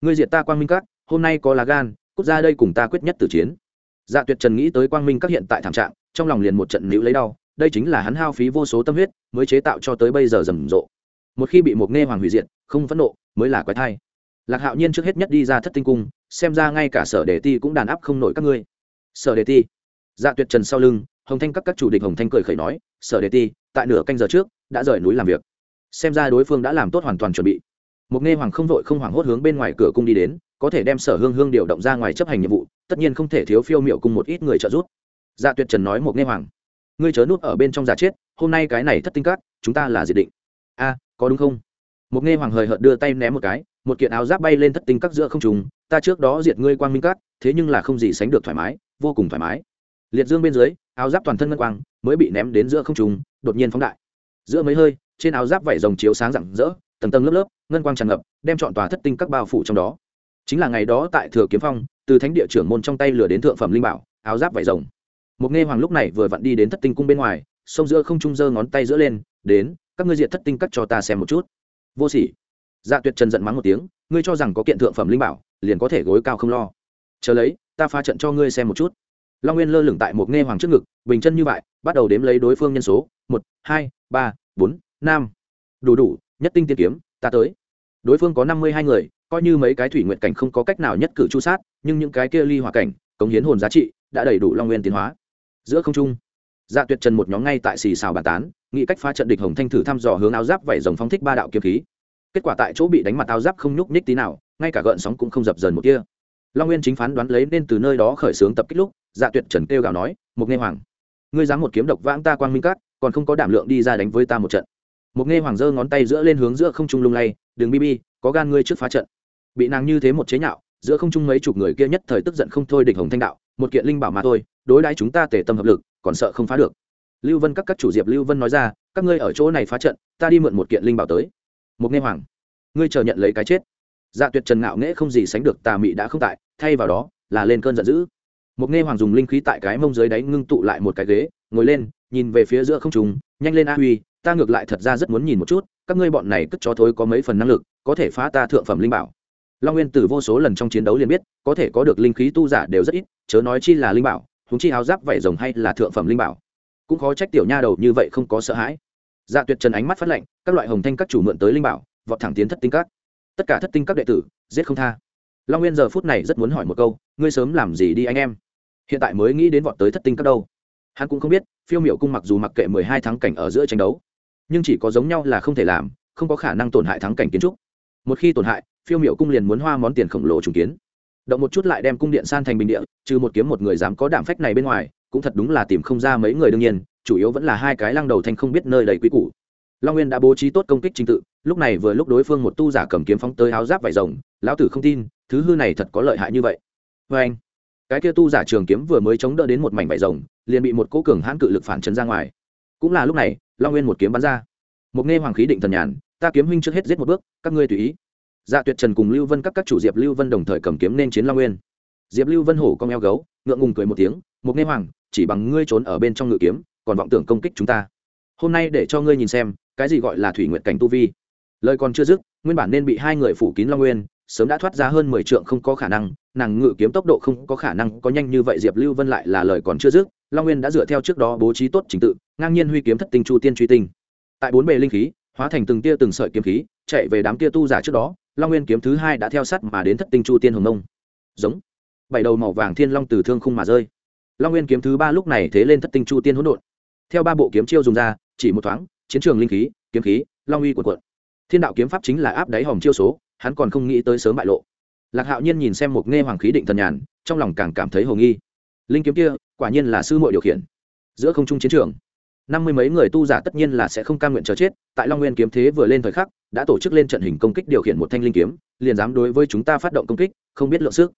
Ngươi diệt ta quang minh các, hôm nay có là gan, cút ra đây cùng ta quyết nhất tử chiến dạ tuyệt trần nghĩ tới quang minh các hiện tại thảm trạng, trong lòng liền một trận nữ lấy đau, đây chính là hắn hao phí vô số tâm huyết mới chế tạo cho tới bây giờ rầm rộ. Một khi bị một nghe hoàng hủy diệt, không phẫn nộ, mới là quái thai. Lạc hạo nhiên trước hết nhất đi ra thất tinh cung, xem ra ngay cả sở đề ti cũng đàn áp không nổi các ngươi. Sở đề ti. Dạ tuyệt trần sau lưng, hồng thanh các các chủ địch hồng thanh cười khẩy nói, sở đề ti, tại nửa canh giờ trước, đã rời núi làm việc. Xem ra đối phương đã làm tốt hoàn toàn chuẩn bị. Một nghe hoàng không vội không hoảng hốt hướng bên ngoài cửa cung đi đến có thể đem sở hương hương điều động ra ngoài chấp hành nhiệm vụ, tất nhiên không thể thiếu phiêu miệu cùng một ít người trợ giúp. Dạ tuyệt trần nói một nghe hoàng. Ngươi chớ nút ở bên trong giả chết, hôm nay cái này thất tinh cát chúng ta là diệt định. A, có đúng không? Một nghe hoàng hời hợt đưa tay ném một cái, một kiện áo giáp bay lên thất tinh cát giữa không trùng ta trước đó diệt ngươi quang minh cát thế nhưng là không gì sánh được thoải mái, vô cùng thoải mái. Liệt dương bên dưới, áo giáp toàn thân ngân quang, mới bị ném đến giữa không trùng đột nhiên phóng đại. Giữa mấy hơi, trên áo giáp vảy rồng chiếu sáng rạng rỡ, tầng tầng lớp lớp, ngân quang tràn ngập, đem chọn tòa thất tinh các bao phủ trong đó chính là ngày đó tại thừa kiếm phong, từ thánh địa trưởng môn trong tay lửa đến thượng phẩm linh bảo, áo giáp vảy rồng. Mục nghe hoàng lúc này vừa vặn đi đến thất tinh cung bên ngoài, sông giữa không trung giơ ngón tay giữa lên, đến, các ngươi diệt thất tinh cắt cho ta xem một chút. Vô sỉ. Dạ tuyệt trần giận mắng một tiếng, ngươi cho rằng có kiện thượng phẩm linh bảo, liền có thể gối cao không lo. Chờ lấy, ta pha trận cho ngươi xem một chút. Long nguyên lơ lửng tại một nghe hoàng trước ngực, bình chân như vậy, bắt đầu đếm lấy đối phương nhân số, một, hai, ba, bốn, năm. Đủ đủ, nhất tinh tiên kiếm, ta tới. Đối phương có năm mươi hai người coi như mấy cái thủy nguyện cảnh không có cách nào nhất cử chu sát, nhưng những cái kia ly hòa cảnh, cống hiến hồn giá trị, đã đầy đủ long nguyên tiến hóa. Giữa không trung dạ tuyệt trần một nhóm ngay tại xì xào bàn tán, nghĩ cách phá trận địch hồng thanh thử thăm dò hướng áo giáp vẩy dòng phóng thích ba đạo kiếm khí. Kết quả tại chỗ bị đánh mặt áo giáp không nhúc nhích tí nào, ngay cả gợn sóng cũng không dập dần một kia long nguyên chính phán đoán lấy nên từ nơi đó khởi xướng tập kích lúc dạ tuyệt trần kêu gào nói một nghe hoàng, ngươi dám một kiếm độc vãng ta quang minh cát, còn không có đảm lượng đi ra đánh với ta một trận. Một nghe hoàng giơ ngón tay giữa lên hướng giữa không trung lung lay, đừng bi bi, có gan ngươi trước phá trận bị nàng như thế một chế nhạo, giữa không trung mấy chục người kia nhất thời tức giận không thôi địch hồng thanh đạo, một kiện linh bảo mà thôi, đối đãi chúng ta tề tâm hợp lực, còn sợ không phá được. Lưu vân các các chủ diệp lưu vân nói ra, các ngươi ở chỗ này phá trận, ta đi mượn một kiện linh bảo tới. Một nghe hoàng, ngươi chờ nhận lấy cái chết. Dạ tuyệt trần ngạo nghễ không gì sánh được, tà mị đã không tại, thay vào đó là lên cơn giận dữ. Một nghe hoàng dùng linh khí tại cái mông dưới đáy ngưng tụ lại một cái ghế, ngồi lên, nhìn về phía giữa không trùng nhanh lên a huy, ta ngược lại thật ra rất muốn nhìn một chút, các ngươi bọn này cất cho thối có mấy phần năng lực, có thể phá ta thượng phẩm linh bảo long nguyên từ vô số lần trong chiến đấu liền biết, có thể có được linh khí tu giả đều rất ít, chớ nói chi là linh bảo húng chi áo giáp vải rồng hay là thượng phẩm linh bảo. Cũng khó trách tiểu nha đầu như vậy không có sợ hãi. Dạ tuyệt trần ánh mắt phát lệnh các loại hồng thanh các chủ mượn tới linh bảo, vọt thẳng tiến thất tinh các. Tất cả thất tinh các đệ tử, giết không tha. Long nguyên giờ phút này rất muốn hỏi một câu, ngươi sớm làm gì đi anh em? Hiện tại mới nghĩ đến vọt tới thất tinh các đâu. Hắn cũng không biết, phiêu miệu cung mặc dù mặc kệ mười hai tháng cảnh ở giữa tranh đấu, nhưng chỉ có giống nhau là không thể làm, không có khả năng tổn hại thắng cảnh kiến trúc. Một khi tổn hại phiêu miệu cung liền muốn hoa món tiền khổng lồ trùng kiến. Động một chút lại đem cung điện san thành bình địa, trừ một kiếm một người dám có đảm phách này bên ngoài, cũng thật đúng là tìm không ra mấy người đương nhiên, chủ yếu vẫn là hai cái lăng đầu thanh không biết nơi đầy quý củ. Long nguyên đã bố trí tốt công kích trình tự, lúc này vừa lúc đối phương một tu giả cầm kiếm phóng tới áo giáp vải rồng, lão tử không tin, thứ hư này thật có lợi hại như vậy. Vê anh. Cái kia tu giả trường kiếm vừa mới chống đỡ đến một mảnh vải rồng, liền bị một cố cường hãn cự lực phản chấn ra ngoài. Cũng là lúc này, long nguyên một kiếm bắn ra. Một nghe hoàng khí định thần nhàn, ta kiếm huynh trước hết giết một bước, các ngươi tùy ý dạ tuyệt trần cùng lưu vân các các chủ diệp lưu vân đồng thời cầm kiếm nên chiến long nguyên. Diệp lưu vân hổ con eo gấu, ngượng ngùng cười một tiếng một nghe hoàng, chỉ bằng ngươi trốn ở bên trong ngự kiếm, còn vọng tưởng công kích chúng ta. Hôm nay để cho ngươi nhìn xem, cái gì gọi là thủy nguyện cảnh tu vi. Lời còn chưa dứt, nguyên bản nên bị hai người phủ kín long nguyên, sớm đã thoát ra hơn mười trượng không có khả năng, nàng ngự kiếm tốc độ không có khả năng có nhanh như vậy, diệp lưu vân lại là lời còn chưa dứt, long nguyên đã dựa theo trước đó bố trí tốt trình tự, ngang nhiên huy kiếm thất tinh chu tiên truy tinh. Tại bốn bề linh khí, hóa thành từng tia từng sợi kiếm khí, chạy về đám tia tu giả trước đó long nguyên kiếm thứ hai đã theo sát mà đến thất tinh chu tiên hồng nông giống. Bảy đầu màu vàng thiên long từ thương khung mà rơi. Long nguyên kiếm thứ ba lúc này thế lên thất tinh chu tiên hỗn độn. Theo ba bộ kiếm chiêu dùng ra, chỉ một thoáng, chiến trường linh khí, kiếm khí, long uy của quận thiên đạo kiếm pháp chính là áp đáy hòm chiêu số, hắn còn không nghĩ tới sớm bại lộ. Lạc hạo nhiên nhìn xem một nghe hoàng khí định thần nhàn, trong lòng càng cảm thấy hồ nghi. Linh kiếm kia, quả nhiên là sư muội điều khiển. Giữa không trung chiến trường, năm mươi mấy người tu giả tất nhiên là sẽ không cam nguyện chờ chết, tại long nguyên kiếm thế vừa lên thời khắc đã tổ chức lên trận hình công kích điều khiển một thanh linh kiếm, liền dám đối với chúng ta phát động công kích, không biết lượng sức.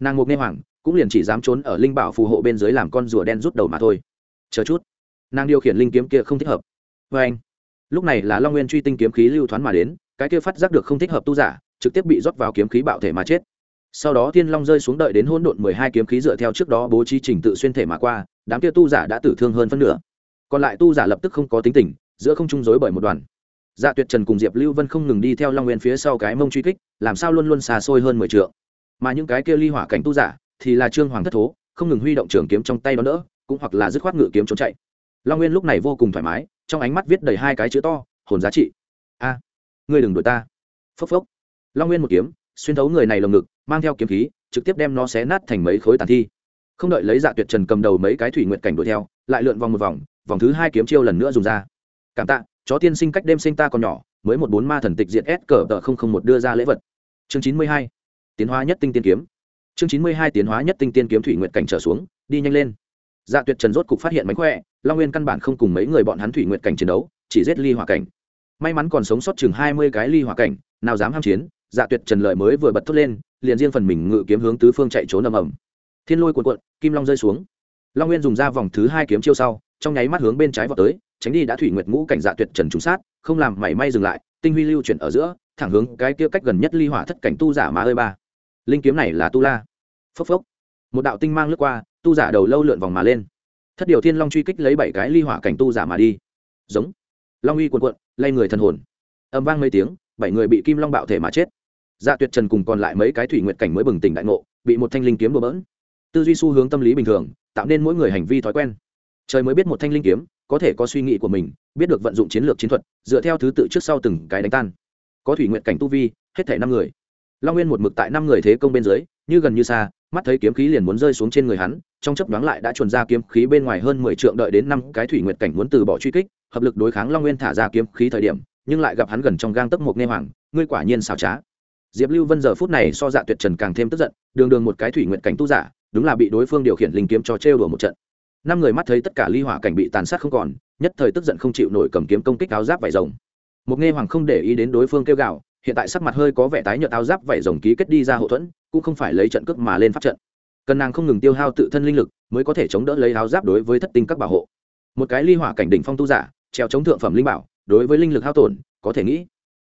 Nàng mục nghe hoàng cũng liền chỉ dám trốn ở linh bảo phù hộ bên dưới làm con rùa đen rút đầu mà thôi. Chờ chút. Nàng điều khiển linh kiếm kia không thích hợp. Vê anh. Lúc này là long nguyên truy tinh kiếm khí lưu thoáng mà đến, cái kia phát giác được không thích hợp tu giả, trực tiếp bị rót vào kiếm khí bạo thể mà chết. Sau đó thiên long rơi xuống đợi đến hỗn độn mười hai kiếm khí dựa theo trước đó bố trí trình tự xuyên thể mà qua, đám kia tu giả đã tử thương hơn phân nửa. Còn lại tu giả lập tức không có tính tình, giữa không trung rối bởi một đoàn dạ tuyệt trần cùng diệp lưu vân không ngừng đi theo long nguyên phía sau cái mông truy kích, làm sao luôn luôn xà xôi hơn mười t mà những cái kia ly hỏa cảnh tu giả thì là trương hoàng thất thố, không ngừng huy động trường kiếm trong tay đó nữa cũng hoặc là dứt khoát ngự kiếm trốn chạy. Long nguyên lúc này vô cùng thoải mái, trong ánh mắt viết đầy hai cái chữ to, hồn giá trị. A, ngươi đừng đuổi ta. Phốc phốc. Long nguyên một kiếm, xuyên thấu người này lồng ngực, mang theo kiếm khí, trực tiếp đem nó xé nát thành mấy khối tàn thi. Không đợi lấy dạ tuyệt trần cầm đầu mấy cái thủy nguyện cảnh đuổi theo, lại lượn vòng một vòng vòng thứ hai kiếm chiêu lần nữa dùng ra. Cảm tạ chó tiên sinh cách đêm sinh ta còn nhỏ, mới một bốn ma thần tịch diện s cờ tờ không không một đưa ra lễ vật. Chương chín mươi hai, tiến hóa nhất tinh tiên kiếm. Chương chín mươi hai, tiến hóa nhất tinh tiên kiếm thủy nguyện cảnh trở xuống, đi nhanh lên. Dạ tuyệt trần rốt cục phát hiện mánh khỏe, long nguyên căn bản không cùng mấy người bọn hắn thủy nguyện cảnh chiến đấu, chỉ giết ly hỏa cảnh. May mắn còn sống sót chừng hai mươi cái ly hỏa cảnh, nào dám ham chiến dạ tuyệt trần lợi mới vừa bật thốt lên, liền riêng phần mình ngự kiếm hướng tứ phương chạy trốn ầm ầm. Thiên lôi cuộn cuộn, kim long rơi xuống. Long nguyên dùng ra vòng thứ hai kiếm chiêu sau, trong nháy mắt hướng bên trái vào tới tránh đi đã thủy nguyệt ngũ cảnh dạ tuyệt trần trùng sát, không làm mảy may dừng lại, tinh huy lưu chuyển ở giữa, thẳng hướng cái kia cách gần nhất ly hỏa thất cảnh tu giả má ơi ba. Linh kiếm này là tu la. Phốc phốc. Một đạo tinh mang lướt qua, tu giả đầu lâu lượn vòng mà lên. Thất điều thiên long truy kích lấy bảy cái ly hỏa cảnh tu giả mà đi. Giống. Long uy cuộn cuộn, lay người thân hồn. Âm vang mấy tiếng, bảy người bị kim long bạo thể mà chết. Dạ tuyệt trần cùng còn lại mấy cái thủy nguyệt cảnh mới bừng tỉnh đại ngộ, bị một thanh linh kiếm đổ bỡn. Tư duy xu hướng tâm lý bình thường, tạo nên mỗi người hành vi thói quen trời mới biết một thanh linh kiếm có thể có suy nghĩ của mình, biết được vận dụng chiến lược chiến thuật, dựa theo thứ tự trước sau từng cái đánh tan. Có thủy nguyện cảnh tu vi, hết thể năm người. Long nguyên một mực tại năm người thế công bên dưới, như gần như xa, mắt thấy kiếm khí liền muốn rơi xuống trên người hắn, trong chấp đoán lại đã chuồn ra kiếm khí bên ngoài hơn mười trượng đợi đến năm cái thủy nguyện cảnh muốn từ bỏ truy kích, hợp lực đối kháng long nguyên thả ra kiếm khí thời điểm, nhưng lại gặp hắn gần trong gang tấc một nghe hoàng, ngươi quả nhiên xảo trá. Diệp lưu vân giờ phút này so dạ tuyệt trần càng thêm tức giận, đường đường một cái thủy nguyện cảnh tu giả, đúng là bị đối phương điều khiển linh kiếm cho trêu đùa một trận năm người mắt thấy tất cả ly hỏa cảnh bị tàn sát không còn, nhất thời tức giận không chịu nổi cầm kiếm công kích áo giáp vải rồng. Một nghe hoàng không để ý đến đối phương kêu gào, hiện tại sắc mặt hơi có vẻ tái nhợt áo giáp vải rồng ký kết đi ra hậu thuẫn, cũng không phải lấy trận cước mà lên pháp trận. Cần nàng không ngừng tiêu hao tự thân linh lực, mới có thể chống đỡ lấy áo giáp đối với thất tinh các bảo hộ. Một cái ly hỏa cảnh đỉnh phong tu giả, treo chống thượng phẩm linh bảo, đối với linh lực hao tổn, có thể nghĩ.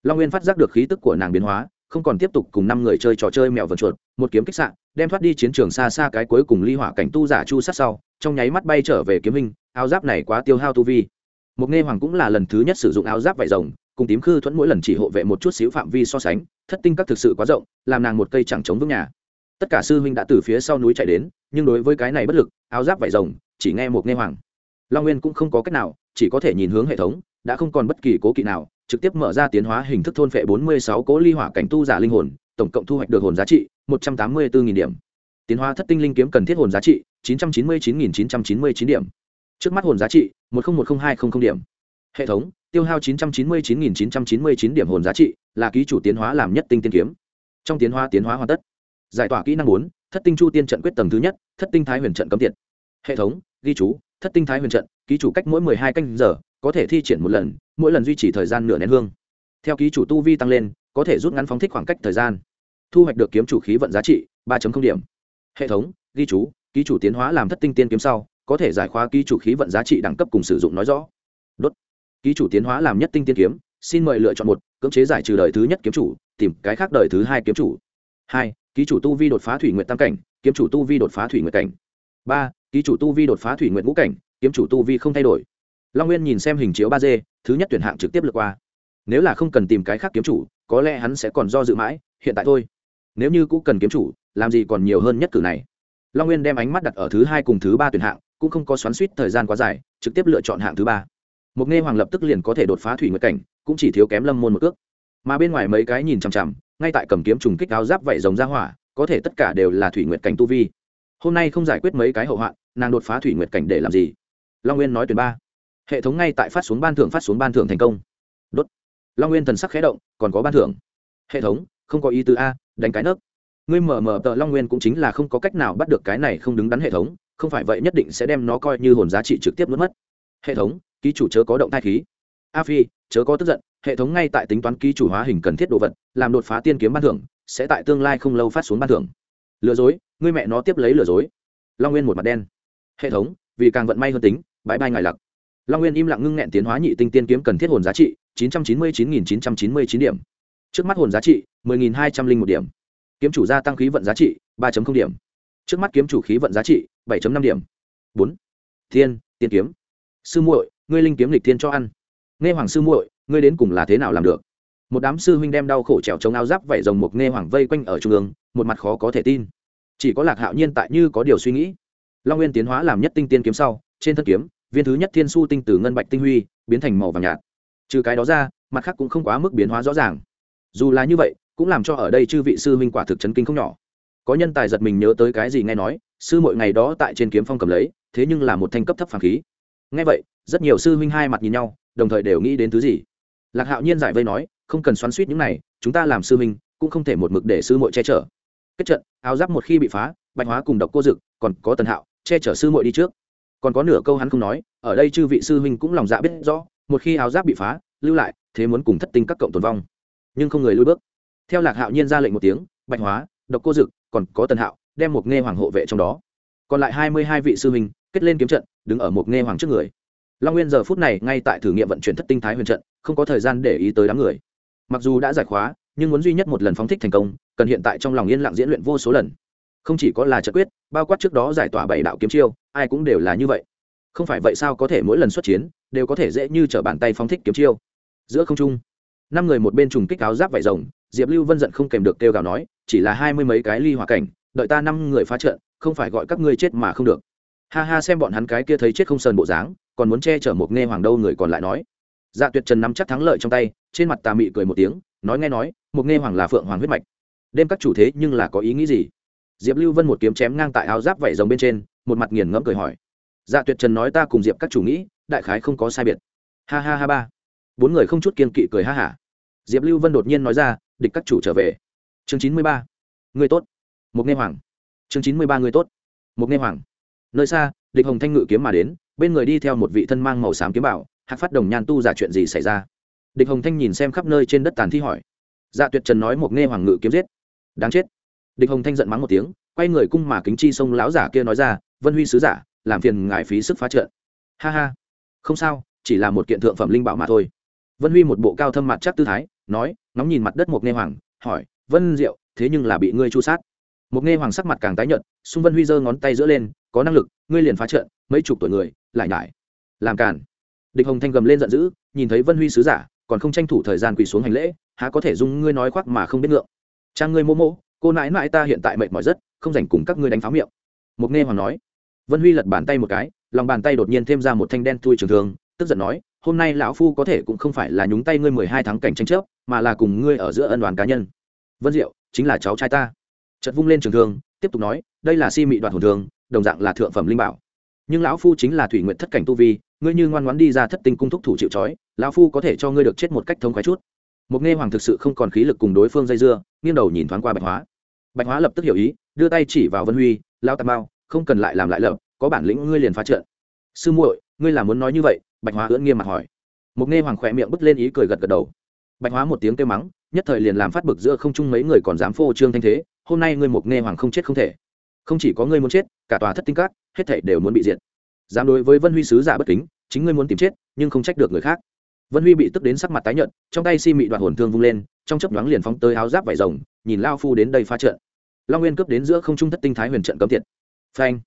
Long nguyên phát giác được khí tức của nàng biến hóa, không còn tiếp tục cùng năm người chơi trò chơi mèo vần chuột, một kiếm kích sạn đem thoát đi chiến trường xa xa cái cuối cùng ly hỏa cảnh tu giả chu sát sau trong nháy mắt bay trở về kiếm minh áo giáp này quá tiêu hao tu vi. Một nghe hoàng cũng là lần thứ nhất sử dụng áo giáp vải rồng cùng tím khư thuẫn mỗi lần chỉ hộ vệ một chút xíu phạm vi so sánh thất tinh các thực sự quá rộng làm nàng một cây chẳng chống vững nhà. Tất cả sư huynh đã từ phía sau núi chạy đến nhưng đối với cái này bất lực áo giáp vải rồng chỉ nghe một nghe hoàng. Long nguyên cũng không có cách nào chỉ có thể nhìn hướng hệ thống đã không còn bất kỳ cố kỵ nào trực tiếp mở ra tiến hóa hình thức thôn phệ 46 cố ly hỏa cảnh tu giả linh hồn, tổng cộng thu hoạch được hồn giá trị 184.000 điểm. Tiến hóa thất tinh linh kiếm cần thiết hồn giá trị 999.999 điểm. Trước mắt hồn giá trị 1010200 điểm. Hệ thống, tiêu hao 999.999 điểm hồn giá trị, là ký chủ tiến hóa làm nhất tinh tiên kiếm. Trong tiến hóa tiến hóa hoàn tất. Giải tỏa kỹ năng 4, Thất tinh chu tiên trận quyết tầng thứ nhất, Thất tinh thái huyền trận cấm tiệt. Hệ thống, ghi chú, Thất tinh thái huyền trận, ký chủ cách mỗi 12 canh giờ, có thể thi triển một lần mỗi lần duy trì thời gian nửa nén hương theo ký chủ tu vi tăng lên có thể rút ngắn phóng thích khoảng cách thời gian thu hoạch được kiếm chủ khí vận giá trị ba điểm. Hệ thống, ghi chú, ký chủ tiến hóa làm thất tinh tiên kiếm sau, có thể giải khóa ký chủ khí vận giá trị đẳng cấp cùng sử dụng nói rõ. Đốt. Ký chủ tiến hóa làm nhất tinh tiên kiếm, xin mời lựa chọn một, cưỡng chế giải trừ đời thứ nhất kiếm chủ, tìm cái khác đời thứ hai kiếm chủ. Hai, ký chủ tu vi đột phá thủy nguyện tam cảnh, kiếm chủ tu vi đột phá thủy nguyện cảnh. Ba, ký chủ tu vi đột phá thủy nguyện ngũ cảnh, kiếm chủ tu vi không thay đổi. Long nguyên nhìn xem hình chiếu ba d, thứ nhất tuyển hạng trực tiếp lượt qua. Nếu là không cần tìm cái khác kiếm chủ, có lẽ hắn sẽ còn do dự mãi, hiện tại thôi nếu như cũng cần kiếm chủ, làm gì còn nhiều hơn nhất cử này. Long nguyên đem ánh mắt đặt ở thứ hai cùng thứ ba tuyển hạng, cũng không có xoắn suýt thời gian quá dài, trực tiếp lựa chọn hạng thứ ba. Một nghe hoàng lập tức liền có thể đột phá thủy nguyệt cảnh, cũng chỉ thiếu kém lâm môn một cước. Mà bên ngoài mấy cái nhìn chằm chằm, ngay tại cầm kiếm trùng kích áo giáp vảy rồng ra hỏa, có thể tất cả đều là thủy nguyệt cảnh tu vi. Hôm nay không giải quyết mấy cái hậu hoạn, nàng đột phá thủy nguyệt cảnh để làm gì? Long nguyên nói tuyển ba. Hệ thống ngay tại phát xuống ban thưởng, phát xuống ban thưởng thành công. Đốt. Long nguyên thần sắc khé động, còn có ban thưởng. Hệ thống, không có ý tứ a đánh cái nấc. Ngươi mở mở tờ long nguyên cũng chính là không có cách nào bắt được cái này không đứng đắn hệ thống, không phải vậy nhất định sẽ đem nó coi như hồn giá trị trực tiếp nuốt mất. Hệ thống, ký chủ chớ có động thai khí. A phi, chớ có tức giận, hệ thống ngay tại tính toán ký chủ hóa hình cần thiết đồ vật, làm đột phá tiên kiếm ban thưởng, sẽ tại tương lai không lâu phát xuống ban thưởng. Lừa dối, ngươi mẹ nó tiếp lấy lừa dối. Long nguyên một mặt đen. Hệ thống, vì càng vận may hơn tính, bãi bay ngài lặc. Long nguyên im lặng ngưng nghẹn tiến hóa nhị tinh tiên kiếm cần thiết hồn giá trị, chín trăm chín mươi chín nghìn chín trăm chín mươi chín điểm trước mắt hồn giá trị, mười nghìn hai trăm linh một điểm. Kiếm chủ gia tăng khí vận giá trị, ba điểm. Trước mắt kiếm chủ khí vận giá trị, bảy năm điểm. Bốn. Thiên, tiên kiếm. Sư muội, ngươi linh kiếm lịch thiên cho ăn. Nghe hoàng sư muội, ngươi đến cùng là thế nào làm được? Một đám sư huynh đem đau khổ trèo chống áo giáp vảy rồng một nghe hoàng vây quanh ở trung ương, một mặt khó có thể tin. Chỉ có lạc hạo nhiên tại như có điều suy nghĩ. Long nguyên tiến hóa làm nhất tinh tiên kiếm sau, trên thân kiếm, viên thứ nhất thiên su tinh từ ngân bạch tinh huy, biến thành màu vàng nhạt. Trừ cái đó ra, mặt khác cũng không quá mức biến hóa rõ ràng dù là như vậy, cũng làm cho ở đây chư vị sư huynh quả thực chấn kinh không nhỏ. Có nhân tài giật mình nhớ tới cái gì nghe nói, sư mỗi ngày đó tại trên kiếm phong cầm lấy, thế nhưng là một thanh cấp thấp phàm khí. Nghe vậy, rất nhiều sư huynh hai mặt nhìn nhau, đồng thời đều nghĩ đến thứ gì. Lạc hạo nhiên giải vây nói, không cần xoắn suýt những này, chúng ta làm sư huynh, cũng không thể một mực để sư muội che chở. Kết trận, áo giáp một khi bị phá, bạch hóa cùng độc cô dực, còn có tần hạo, che chở sư muội đi trước. Còn có nửa câu hắn không nói, ở đây chư vị sư huynh cũng lòng dạ biết rõ, một khi áo giáp bị phá, lưu lại, thế muốn cùng thất tinh các cộng tồn vong nhưng không người lui bước. Theo lạc hạo nhiên ra lệnh một tiếng, bạch hóa, độc cô dực, còn có tần hạo, đem một nghe hoàng hộ vệ trong đó. Còn lại hai mươi hai vị sư huynh, kết lên kiếm trận, đứng ở một nghe hoàng trước người. Long nguyên giờ phút này ngay tại thử nghiệm vận chuyển thất tinh thái huyền trận, không có thời gian để ý tới đám người. Mặc dù đã giải khóa, nhưng muốn duy nhất một lần phóng thích thành công, cần hiện tại trong lòng yên lặng diễn luyện vô số lần. Không chỉ có là trận quyết, bao quát trước đó giải tỏa bảy đạo kiếm chiêu, ai cũng đều là như vậy. Không phải vậy sao có thể mỗi lần xuất chiến, đều có thể dễ như t r ở bàn tay phóng thích kiếm chiêu. Giữa không trung năm người một bên trùng kích áo giáp vải rồng, diệp lưu vân giận không kèm được kêu gào nói, chỉ là hai mươi mấy cái ly hòa cảnh, đợi ta năm người phá trận, không phải gọi các ngươi chết mà không được. Ha ha xem bọn hắn cái kia thấy chết không sờn bộ dáng, còn muốn che chở một nghe hoàng đâu người còn lại nói. Dạ tuyệt trần nắm chắc thắng lợi trong tay, trên mặt tà mị cười một tiếng, nói nghe nói, một nghe hoàng là phượng hoàng huyết mạch. Đêm các chủ thế nhưng là có ý nghĩ gì? Diệp lưu vân một kiếm chém ngang tại áo giáp vảy rồng bên trên, một mặt nghiền ngẫm cười hỏi. Dạ tuyệt trần nói ta cùng diệp các chủ nghĩ, đại khái không có sai biệt. Ha ha ha ba. Bốn người không chút kiên kỵ cười ha hả diệp lưu vân đột nhiên nói ra, địch các chủ trở về. Chương chín mươi ba. Người tốt. Một nghe hoàng. Chương chín mươi ba người tốt. Một nghe hoàng. Nơi xa, địch hồng thanh ngự kiếm mà đến, bên người đi theo một vị thân mang màu xám kiếm bảo, hạc phát đồng nhan tu giả chuyện gì xảy ra? Địch hồng thanh nhìn xem khắp nơi trên đất tàn thi hỏi. Dạ tuyệt trần nói một nghe hoàng ngự kiếm giết. Đáng chết. Địch hồng thanh giận mắng một tiếng, quay người cung mà kính chi sông lão giả kia nói ra, vân huy sứ giả, làm phiền ngài phí sức phá trận. Ha ha. Không sao, chỉ là một kiện thượng phẩm linh bảo mà thôi. Vân huy một bộ cao thâm mặt chắc tư thái nói nóng nhìn mặt đất một nghe hoàng, hỏi, vân diệu, thế nhưng là bị ngươi chu sát. Một nghe hoàng sắc mặt càng tái nhợt, xung vân huy giơ ngón tay giữa lên, có năng lực, ngươi liền phá trận, mấy chục tuổi người, lại nhải. Làm cản địch hồng thanh gầm lên giận dữ, nhìn thấy vân huy sứ giả, còn không tranh thủ thời gian quỳ xuống hành lễ, há có thể dung ngươi nói khoác mà không biết ngượng? Trang ngươi mô mô, cô nãi nãi ta hiện tại mệt mỏi rất, không dành cùng các ngươi đánh pháo miệng. Mục nghe hoàng nói. Vân huy lật bàn tay một cái, lòng bàn tay đột nhiên thêm ra một thanh đen thui trường thường tức giận nói hôm nay lão phu có thể cũng không phải là nhúng tay ngươi mười hai tháng cảnh tranh chấp, mà là cùng ngươi ở giữa ân đoàn cá nhân. Vân diệu, chính là cháu trai ta. Chật vung lên trường thương, tiếp tục nói, đây là si mị đoạt hồn thương, đồng dạng là thượng phẩm linh bảo. Nhưng lão phu chính là thủy nguyện thất cảnh tu vi, ngươi như ngoan ngoãn đi ra thất tinh cung thúc thủ chịu trói, lão phu có thể cho ngươi được chết một cách thông khoái chút. Một nghe hoàng thực sự không còn khí lực cùng đối phương dây dưa, nghiêng đầu nhìn thoáng qua bạch hóa. Bạch hóa lập tức hiểu ý, đưa tay chỉ vào vân huy lao tà mao, không cần lại làm lại lập có bản lĩnh ngươi liền phá trận. Sư muội, ngươi là muốn nói như vậy bạch hóa ưỡn nghiêm mặt hỏi. Mục nghe hoàng khỏe miệng bứt lên ý cười gật gật đầu. Bạch hóa một tiếng kêu mắng nhất thời liền làm phát bực giữa không Trung mấy người còn dám phô trương thanh thế hôm nay ngươi Mục nghe hoàng không chết không thể. Không chỉ có ngươi muốn chết cả tòa thất tinh cát, hết thảy đều muốn bị diệt. Dám đối với vân huy sứ giả bất kính chính ngươi muốn tìm chết nhưng không trách được người khác. Vân huy bị tức đến sắc mặt tái nhợt trong tay si mị đoạt hồn thương vung lên trong chấp nhoáng liền phóng tới áo giáp vải rồng nhìn lao phu đến đây phá trận. Long nguyên cướp đến giữa không trung thất tinh thái huyền trận cấm tiệt. Phanh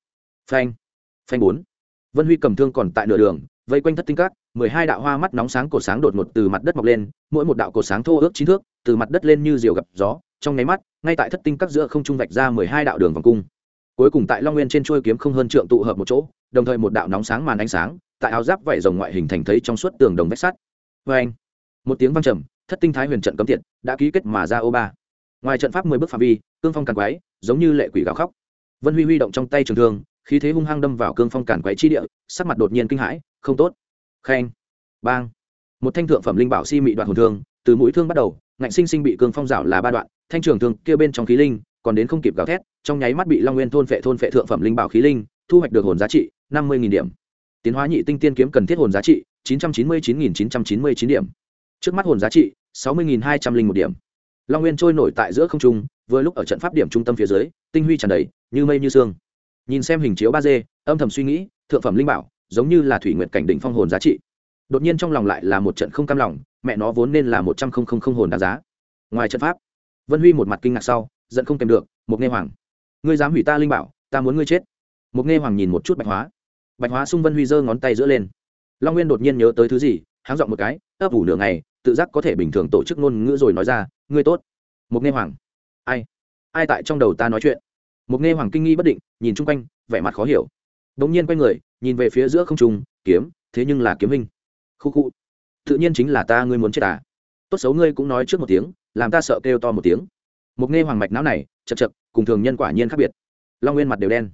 phanh phanh bốn. Vân huy cầm thương còn tại nửa đường vây quanh thất tinh các, mười hai đạo hoa mắt nóng sáng cột sáng đột ngột từ mặt đất mọc lên, mỗi một đạo cột sáng thô ước chín thước, từ mặt đất lên như diều gặp gió, trong nháy mắt, ngay tại thất tinh các giữa không trung vạch ra mười hai đạo đường vòng cung. Cuối cùng tại long nguyên trên chuôi kiếm không hơn trượng tụ hợp một chỗ, đồng thời một đạo nóng sáng màn ánh sáng, tại áo giáp vảy rồng ngoại hình thành thấy trong suốt tường đồng vách sắt. Vê anh, một tiếng vang trầm, thất tinh thái huyền trận cấm tiệt đã ký kết mà ra ô ba. Ngoài trận pháp mười bước phạm vi, cương phong càn quái giống như lệ quỷ gào khóc. Vân huy huy động trong tay trường thương, khí thế hung hăng đâm vào cương phong càn quái chi địa, sắc mặt đột nhiên kinh hãi không tốt. Khen bang. Một thanh thượng phẩm linh bảo si mị đoạn hồn thương, từ mũi thương bắt đầu, ngạnh sinh sinh bị cương phong rảo là ba đoạn, thanh trường thương kia bên trong khí linh, còn đến không kịp gào thét, trong nháy mắt bị long nguyên thôn phệ thôn phệ thượng phẩm linh bảo khí linh, thu hoạch được hồn giá trị năm mươi điểm. Tiến hóa nhị tinh tiên kiếm cần thiết hồn giá trị chín trăm chín mươi chín chín trăm chín mươi chín điểm. Trước mắt hồn giá trị sáu mươi hai trăm linh một điểm. Long nguyên trôi nổi tại giữa không trung, vừa lúc ở trận pháp điểm trung tâm phía dưới, tinh huy tràn đầy, như mây như sương. Nhìn xem hình chiếu ba d, âm thầm suy nghĩ, thượng phẩm linh bảo giống như là thủy nguyện cảnh đỉnh phong hồn giá trị. Đột nhiên trong lòng lại là một trận không cam lòng, mẹ nó vốn nên là một trăm không không không hồn đáng giá. Ngoài trận pháp, vân huy một mặt kinh ngạc sau, giận không kèm được một nghe hoàng, ngươi dám hủy ta linh bảo, ta muốn ngươi chết. Một nghe hoàng nhìn một chút bạch hóa. Bạch hóa xung vân huy giơ ngón tay giữa lên. Long nguyên đột nhiên nhớ tới thứ gì, háng dọn một cái, ấp ủ nửa ngày, tự giác có thể bình thường tổ chức ngôn ngữ rồi nói ra, ngươi tốt. Một nghe hoàng, ai? Ai tại trong đầu ta nói chuyện? Một nghe hoàng kinh nghi bất định, nhìn chung quanh, vẻ mặt khó hiểu bỗng nhiên quay người, nhìn về phía giữa không trung, kiếm, thế nhưng là kiếm hình. Khu khu tự nhiên chính là ta ngươi muốn chết à? Tốt xấu ngươi cũng nói trước một tiếng, làm ta sợ kêu to một tiếng. Một nghe hoàng mạch não này, chật chật, cùng thường nhân quả nhiên khác biệt. Long nguyên mặt đều đen.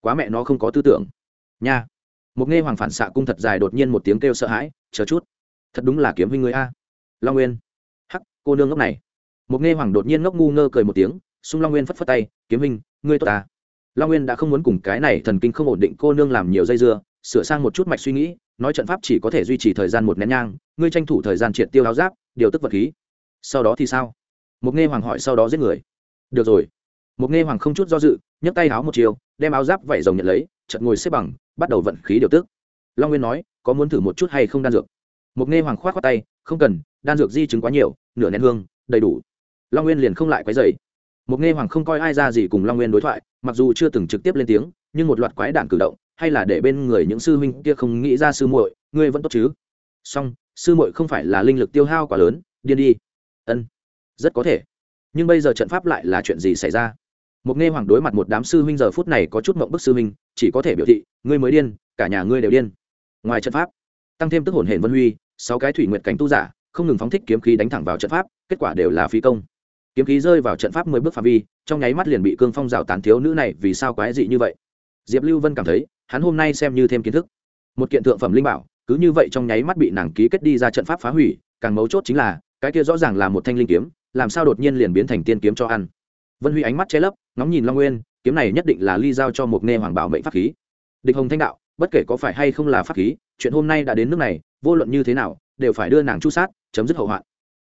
Quá mẹ nó không có tư tưởng. Nha. Một nghe hoàng phản xạ cung thật dài đột nhiên một tiếng kêu sợ hãi, chờ chút, thật đúng là kiếm huynh người a. Long nguyên. Hắc, cô nương ngốc này. Một nghe hoàng đột nhiên ngốc ngu ngơ cười một tiếng, xung long nguyên phất phất tay, kiếm huynh ngươi tốt ta long nguyên đã không muốn cùng cái này thần kinh không ổn định cô nương làm nhiều dây dưa, sửa sang một chút mạch suy nghĩ, nói trận pháp chỉ có thể duy trì thời gian một nén nhang, ngươi tranh thủ thời gian triệt tiêu áo giáp, điều tức vật khí. Sau đó thì sao? Mục nghe hoàng hỏi sau đó giết người. Được rồi. Mục nghe hoàng không chút do dự, nhấc tay áo một chiều, đem áo giáp vẩy rồng nhận lấy trận ngồi xếp bằng, bắt đầu vận khí điều tức. Long nguyên nói, có muốn thử một chút hay không đan dược? Mục nghe hoàng khoát khoát tay, không cần, đan dược di chứng quá nhiều, nửa nén hương, đầy đủ. Long nguyên liền không lại quấy dày một nghe hoàng không coi ai ra gì cùng long nguyên đối thoại, mặc dù chưa từng trực tiếp lên tiếng, nhưng một loạt quái đản cử động, hay là để bên người những sư huynh kia không nghĩ ra sư muội, ngươi vẫn tốt chứ? Song, sư muội không phải là linh lực tiêu hao quá lớn, điên đi. Ân, rất có thể. Nhưng bây giờ trận pháp lại là chuyện gì xảy ra? Một nghe hoàng đối mặt một đám sư huynh giờ phút này có chút mộng bức sư huynh, chỉ có thể biểu thị, ngươi mới điên, cả nhà ngươi đều điên. Ngoài trận pháp, tăng thêm tức hồn hển vân huy, sáu cái thủy nguyện cảnh tu giả, không ngừng phóng thích kiếm khí đánh thẳng vào trận pháp, kết quả đều là phí công kiếm khí rơi vào trận pháp mười bước phạm vi, trong nháy mắt liền bị cương phong rào tán thiếu nữ này vì sao quái dị như vậy? Diệp lưu vân cảm thấy, hắn hôm nay xem như thêm kiến thức. Một kiện thượng phẩm linh bảo, cứ như vậy trong nháy mắt bị nàng ký kết đi ra trận pháp phá hủy, càng mấu chốt chính là, cái kia rõ ràng là một thanh linh kiếm, làm sao đột nhiên liền biến thành tiên kiếm cho ăn. Vân huy ánh mắt che lấp, ngóng nhìn long nguyên, kiếm này nhất định là ly giao cho một nghe hoàng bảo mệnh pháp khí. Địch hồng thanh đạo, bất kể có phải hay không là pháp khí, chuyện hôm nay đã đến nước này, vô luận như thế nào, đều phải đưa nàng chu sát, chấm dứt hậu hoạn.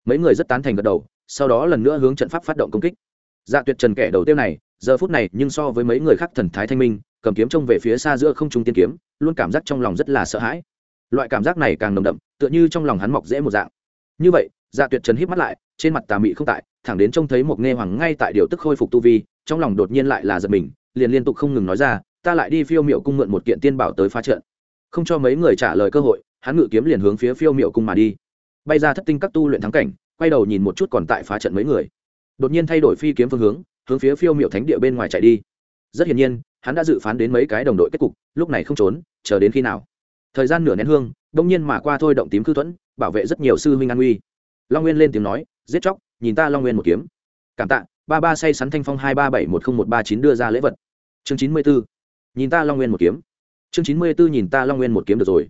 Mấy người rất tán thành gật đầu sau đó lần nữa hướng trận pháp phát động công kích. Dạ tuyệt trần kẻ đầu tiêu này, giờ phút này nhưng so với mấy người khác thần thái thanh minh, cầm kiếm trông về phía xa giữa không trung tiên kiếm, luôn cảm giác trong lòng rất là sợ hãi. Loại cảm giác này càng nồng đậm, tựa như trong lòng hắn mọc dễ một dạng. Như vậy dạ tuyệt trần hít mắt lại, trên mặt tà mị không tại, thẳng đến trông thấy một nghe hoàng ngay tại điều tức khôi phục tu vi, trong lòng đột nhiên lại là giật mình, liền liên tục không ngừng nói ra, ta lại đi phiêu miệu cung mượn một kiện tiên bảo tới phá trận. Không cho mấy người trả lời cơ hội, hắn ngự kiếm liền hướng phía phiêu miệu cung mà đi. Bay ra thất tinh các tu luyện thắng cảnh quay đầu nhìn một chút còn tại phá trận mấy người. Đột nhiên thay đổi phi kiếm phương hướng hướng phía phiêu miệu thánh địa bên ngoài chạy đi. Rất hiển nhiên, hắn đã dự phán đến mấy cái đồng đội kết cục, lúc này không trốn, chờ đến khi nào? Thời gian nửa nén hương, đông nhiên mà qua thôi động tím cư thuẫn, bảo vệ rất nhiều sư huynh an uy long nguyên lên tiếng nói, giết chóc, nhìn ta long nguyên một kiếm. Cảm tạ, ba ba say sắn thanh phong hai ba bảy một không một ba chín đưa ra lễ vật. Chương chín mươi bốn, nhìn ta long nguyên một kiếm. Chương chín mươi bốn, nhìn ta long nguyên một kiếm được rồi.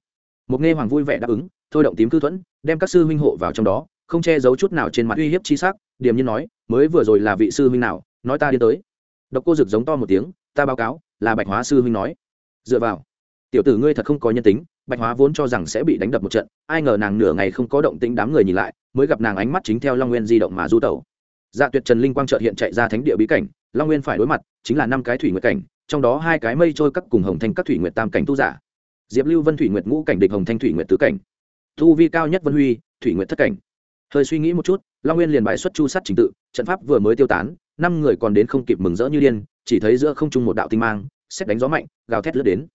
Một nghe hoàng vui vẻ đáp ứng, thôi động tím cư thuẫn, đem các sư huynh hộ vào trong đó không che giấu chút nào trên mặt uy hiếp chi sắc, điềm nhiên nói, mới vừa rồi là vị sư huynh nào, nói ta đi tới. Độc cô Dực giống to một tiếng, ta báo cáo, là bạch hóa sư huynh nói. Dựa vào, tiểu tử ngươi thật không có nhân tính, bạch hóa vốn cho rằng sẽ bị đánh đập một trận, ai ngờ nàng nửa ngày không có động tĩnh đám người nhìn lại, mới gặp nàng ánh mắt chính theo long nguyên di động mà du tẩu. Dạ tuyệt trần linh quang chợt hiện chạy ra thánh địa bí cảnh, long nguyên phải đối mặt, chính là năm cái thủy nguyệt cảnh, trong đó hai cái mây trôi các cùng hồng thanh các thủy nguyệt tam cảnh tu giả. Diệp lưu vân thủy nguyệt ngũ cảnh địch hồng thanh thủy nguyệt tứ cảnh. Thu vi cao nhất vân huy, thủy nguyệt thất cảnh hơi suy nghĩ một chút, long nguyên liền bài xuất chu sắt trình tự, trận pháp vừa mới tiêu tán, năm người còn đến không kịp mừng rỡ như điên, chỉ thấy giữa không trung một đạo tinh mang, xét đánh gió mạnh, gào thét lướt đến.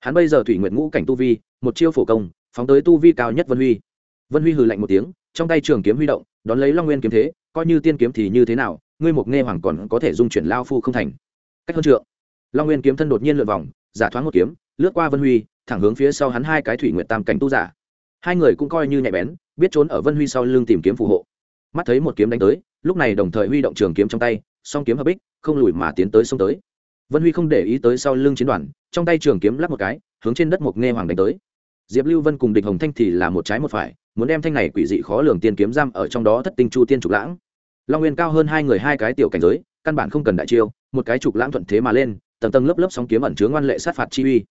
Hắn bây giờ thủy nguyệt ngũ cảnh tu vi, một chiêu phổ công, phóng tới tu vi cao nhất vân huy. Vân huy hừ lạnh một tiếng, trong tay trường kiếm huy động, đón lấy long nguyên kiếm thế, coi như tiên kiếm thì như thế nào, ngươi một nghe hoàng còn có thể dung chuyển lao phu không thành. Cách hơn trượng, long nguyên kiếm thân đột nhiên lượn vòng, giả thoáng một kiếm, lướt qua vân huy, thẳng hướng phía sau hắn hai cái thủy nguyện tam cảnh tu giả hai người cũng coi như nhạy bén, biết trốn ở vân huy sau lưng tìm kiếm phù hộ. Mắt thấy một kiếm đánh tới, lúc này đồng thời huy động trường kiếm trong tay, song kiếm hợp bích, không lùi mà tiến tới xông tới. Vân huy không để ý tới sau lưng chiến đoàn, trong tay trường kiếm lắp một cái, hướng trên đất mộc nghe hoàng đánh tới. Diệp lưu vân cùng địch hồng thanh thì là một trái một phải, muốn đem thanh này quỷ dị khó lường tiên kiếm giam ở trong đó thất tinh chu tiên trục lãng. Long nguyên cao hơn hai người hai cái tiểu cảnh giới, căn bản không cần đại chiêu, một cái trục lãng thuận thế mà lên, tầng tầng lớp lớp sóng kiếm ẩn chứa ngoan lệ sát phạt chi uy.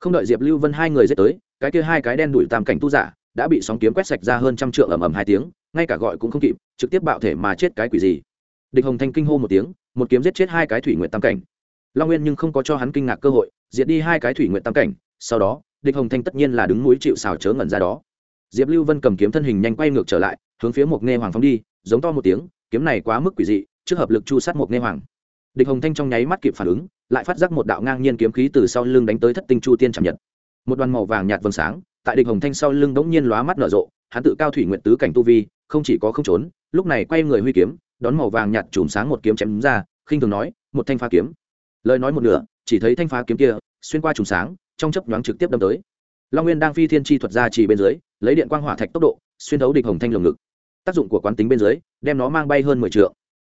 Không đợi diệp lưu vân hai người dết tới, cái kia hai cái đen đuổi tam cảnh tu giả đã bị sóng kiếm quét sạch ra hơn trăm trượng ầm ầm hai tiếng, ngay cả gọi cũng không kịp, trực tiếp bạo thể mà chết cái quỷ gì. Địch hồng thanh kinh hô một tiếng, một kiếm giết chết hai cái thủy nguyện tam cảnh. Long nguyên nhưng không có cho hắn kinh ngạc cơ hội, diệt đi hai cái thủy nguyện tam cảnh, sau đó, địch hồng thanh tất nhiên là đứng núi chịu xào chớ ngẩn ra đó. Diệp lưu vân cầm kiếm thân hình nhanh quay ngược trở lại, hướng phía một nghe hoàng phóng đi, giống to một tiếng, kiếm này quá mức quỷ dị, trước hợp lực chu sát một nghe hoàng. Địch hồng thanh trong nháy mắt kịp phản ứng, lại phát giác một đạo ngang nhiên kiếm khí từ sau lưng đánh tới thất tinh chu tiên chạm nhật. Một đoàn màu vàng nhạt vầng sáng tại địch hồng thanh sau lưng đống nhiên lóa mắt nở rộ, hắn tự cao thủy nguyện tứ cảnh tu vi, không chỉ có không trốn, lúc này quay người huy kiếm, đón màu vàng nhạt chùm sáng một kiếm chém ra, khinh thường nói, một thanh phá kiếm. Lời nói một nửa, chỉ thấy thanh phá kiếm kia xuyên qua chùm sáng, trong chớp nhoáng trực tiếp đâm tới. Long nguyên đang phi thiên chi thuật ra chỉ bên dưới, lấy điện quang hỏa thạch tốc độ, xuyên thấu địch hồng thanh lồng ngực. Tác dụng của quán tính bên dưới, đem nó mang bay hơn mười t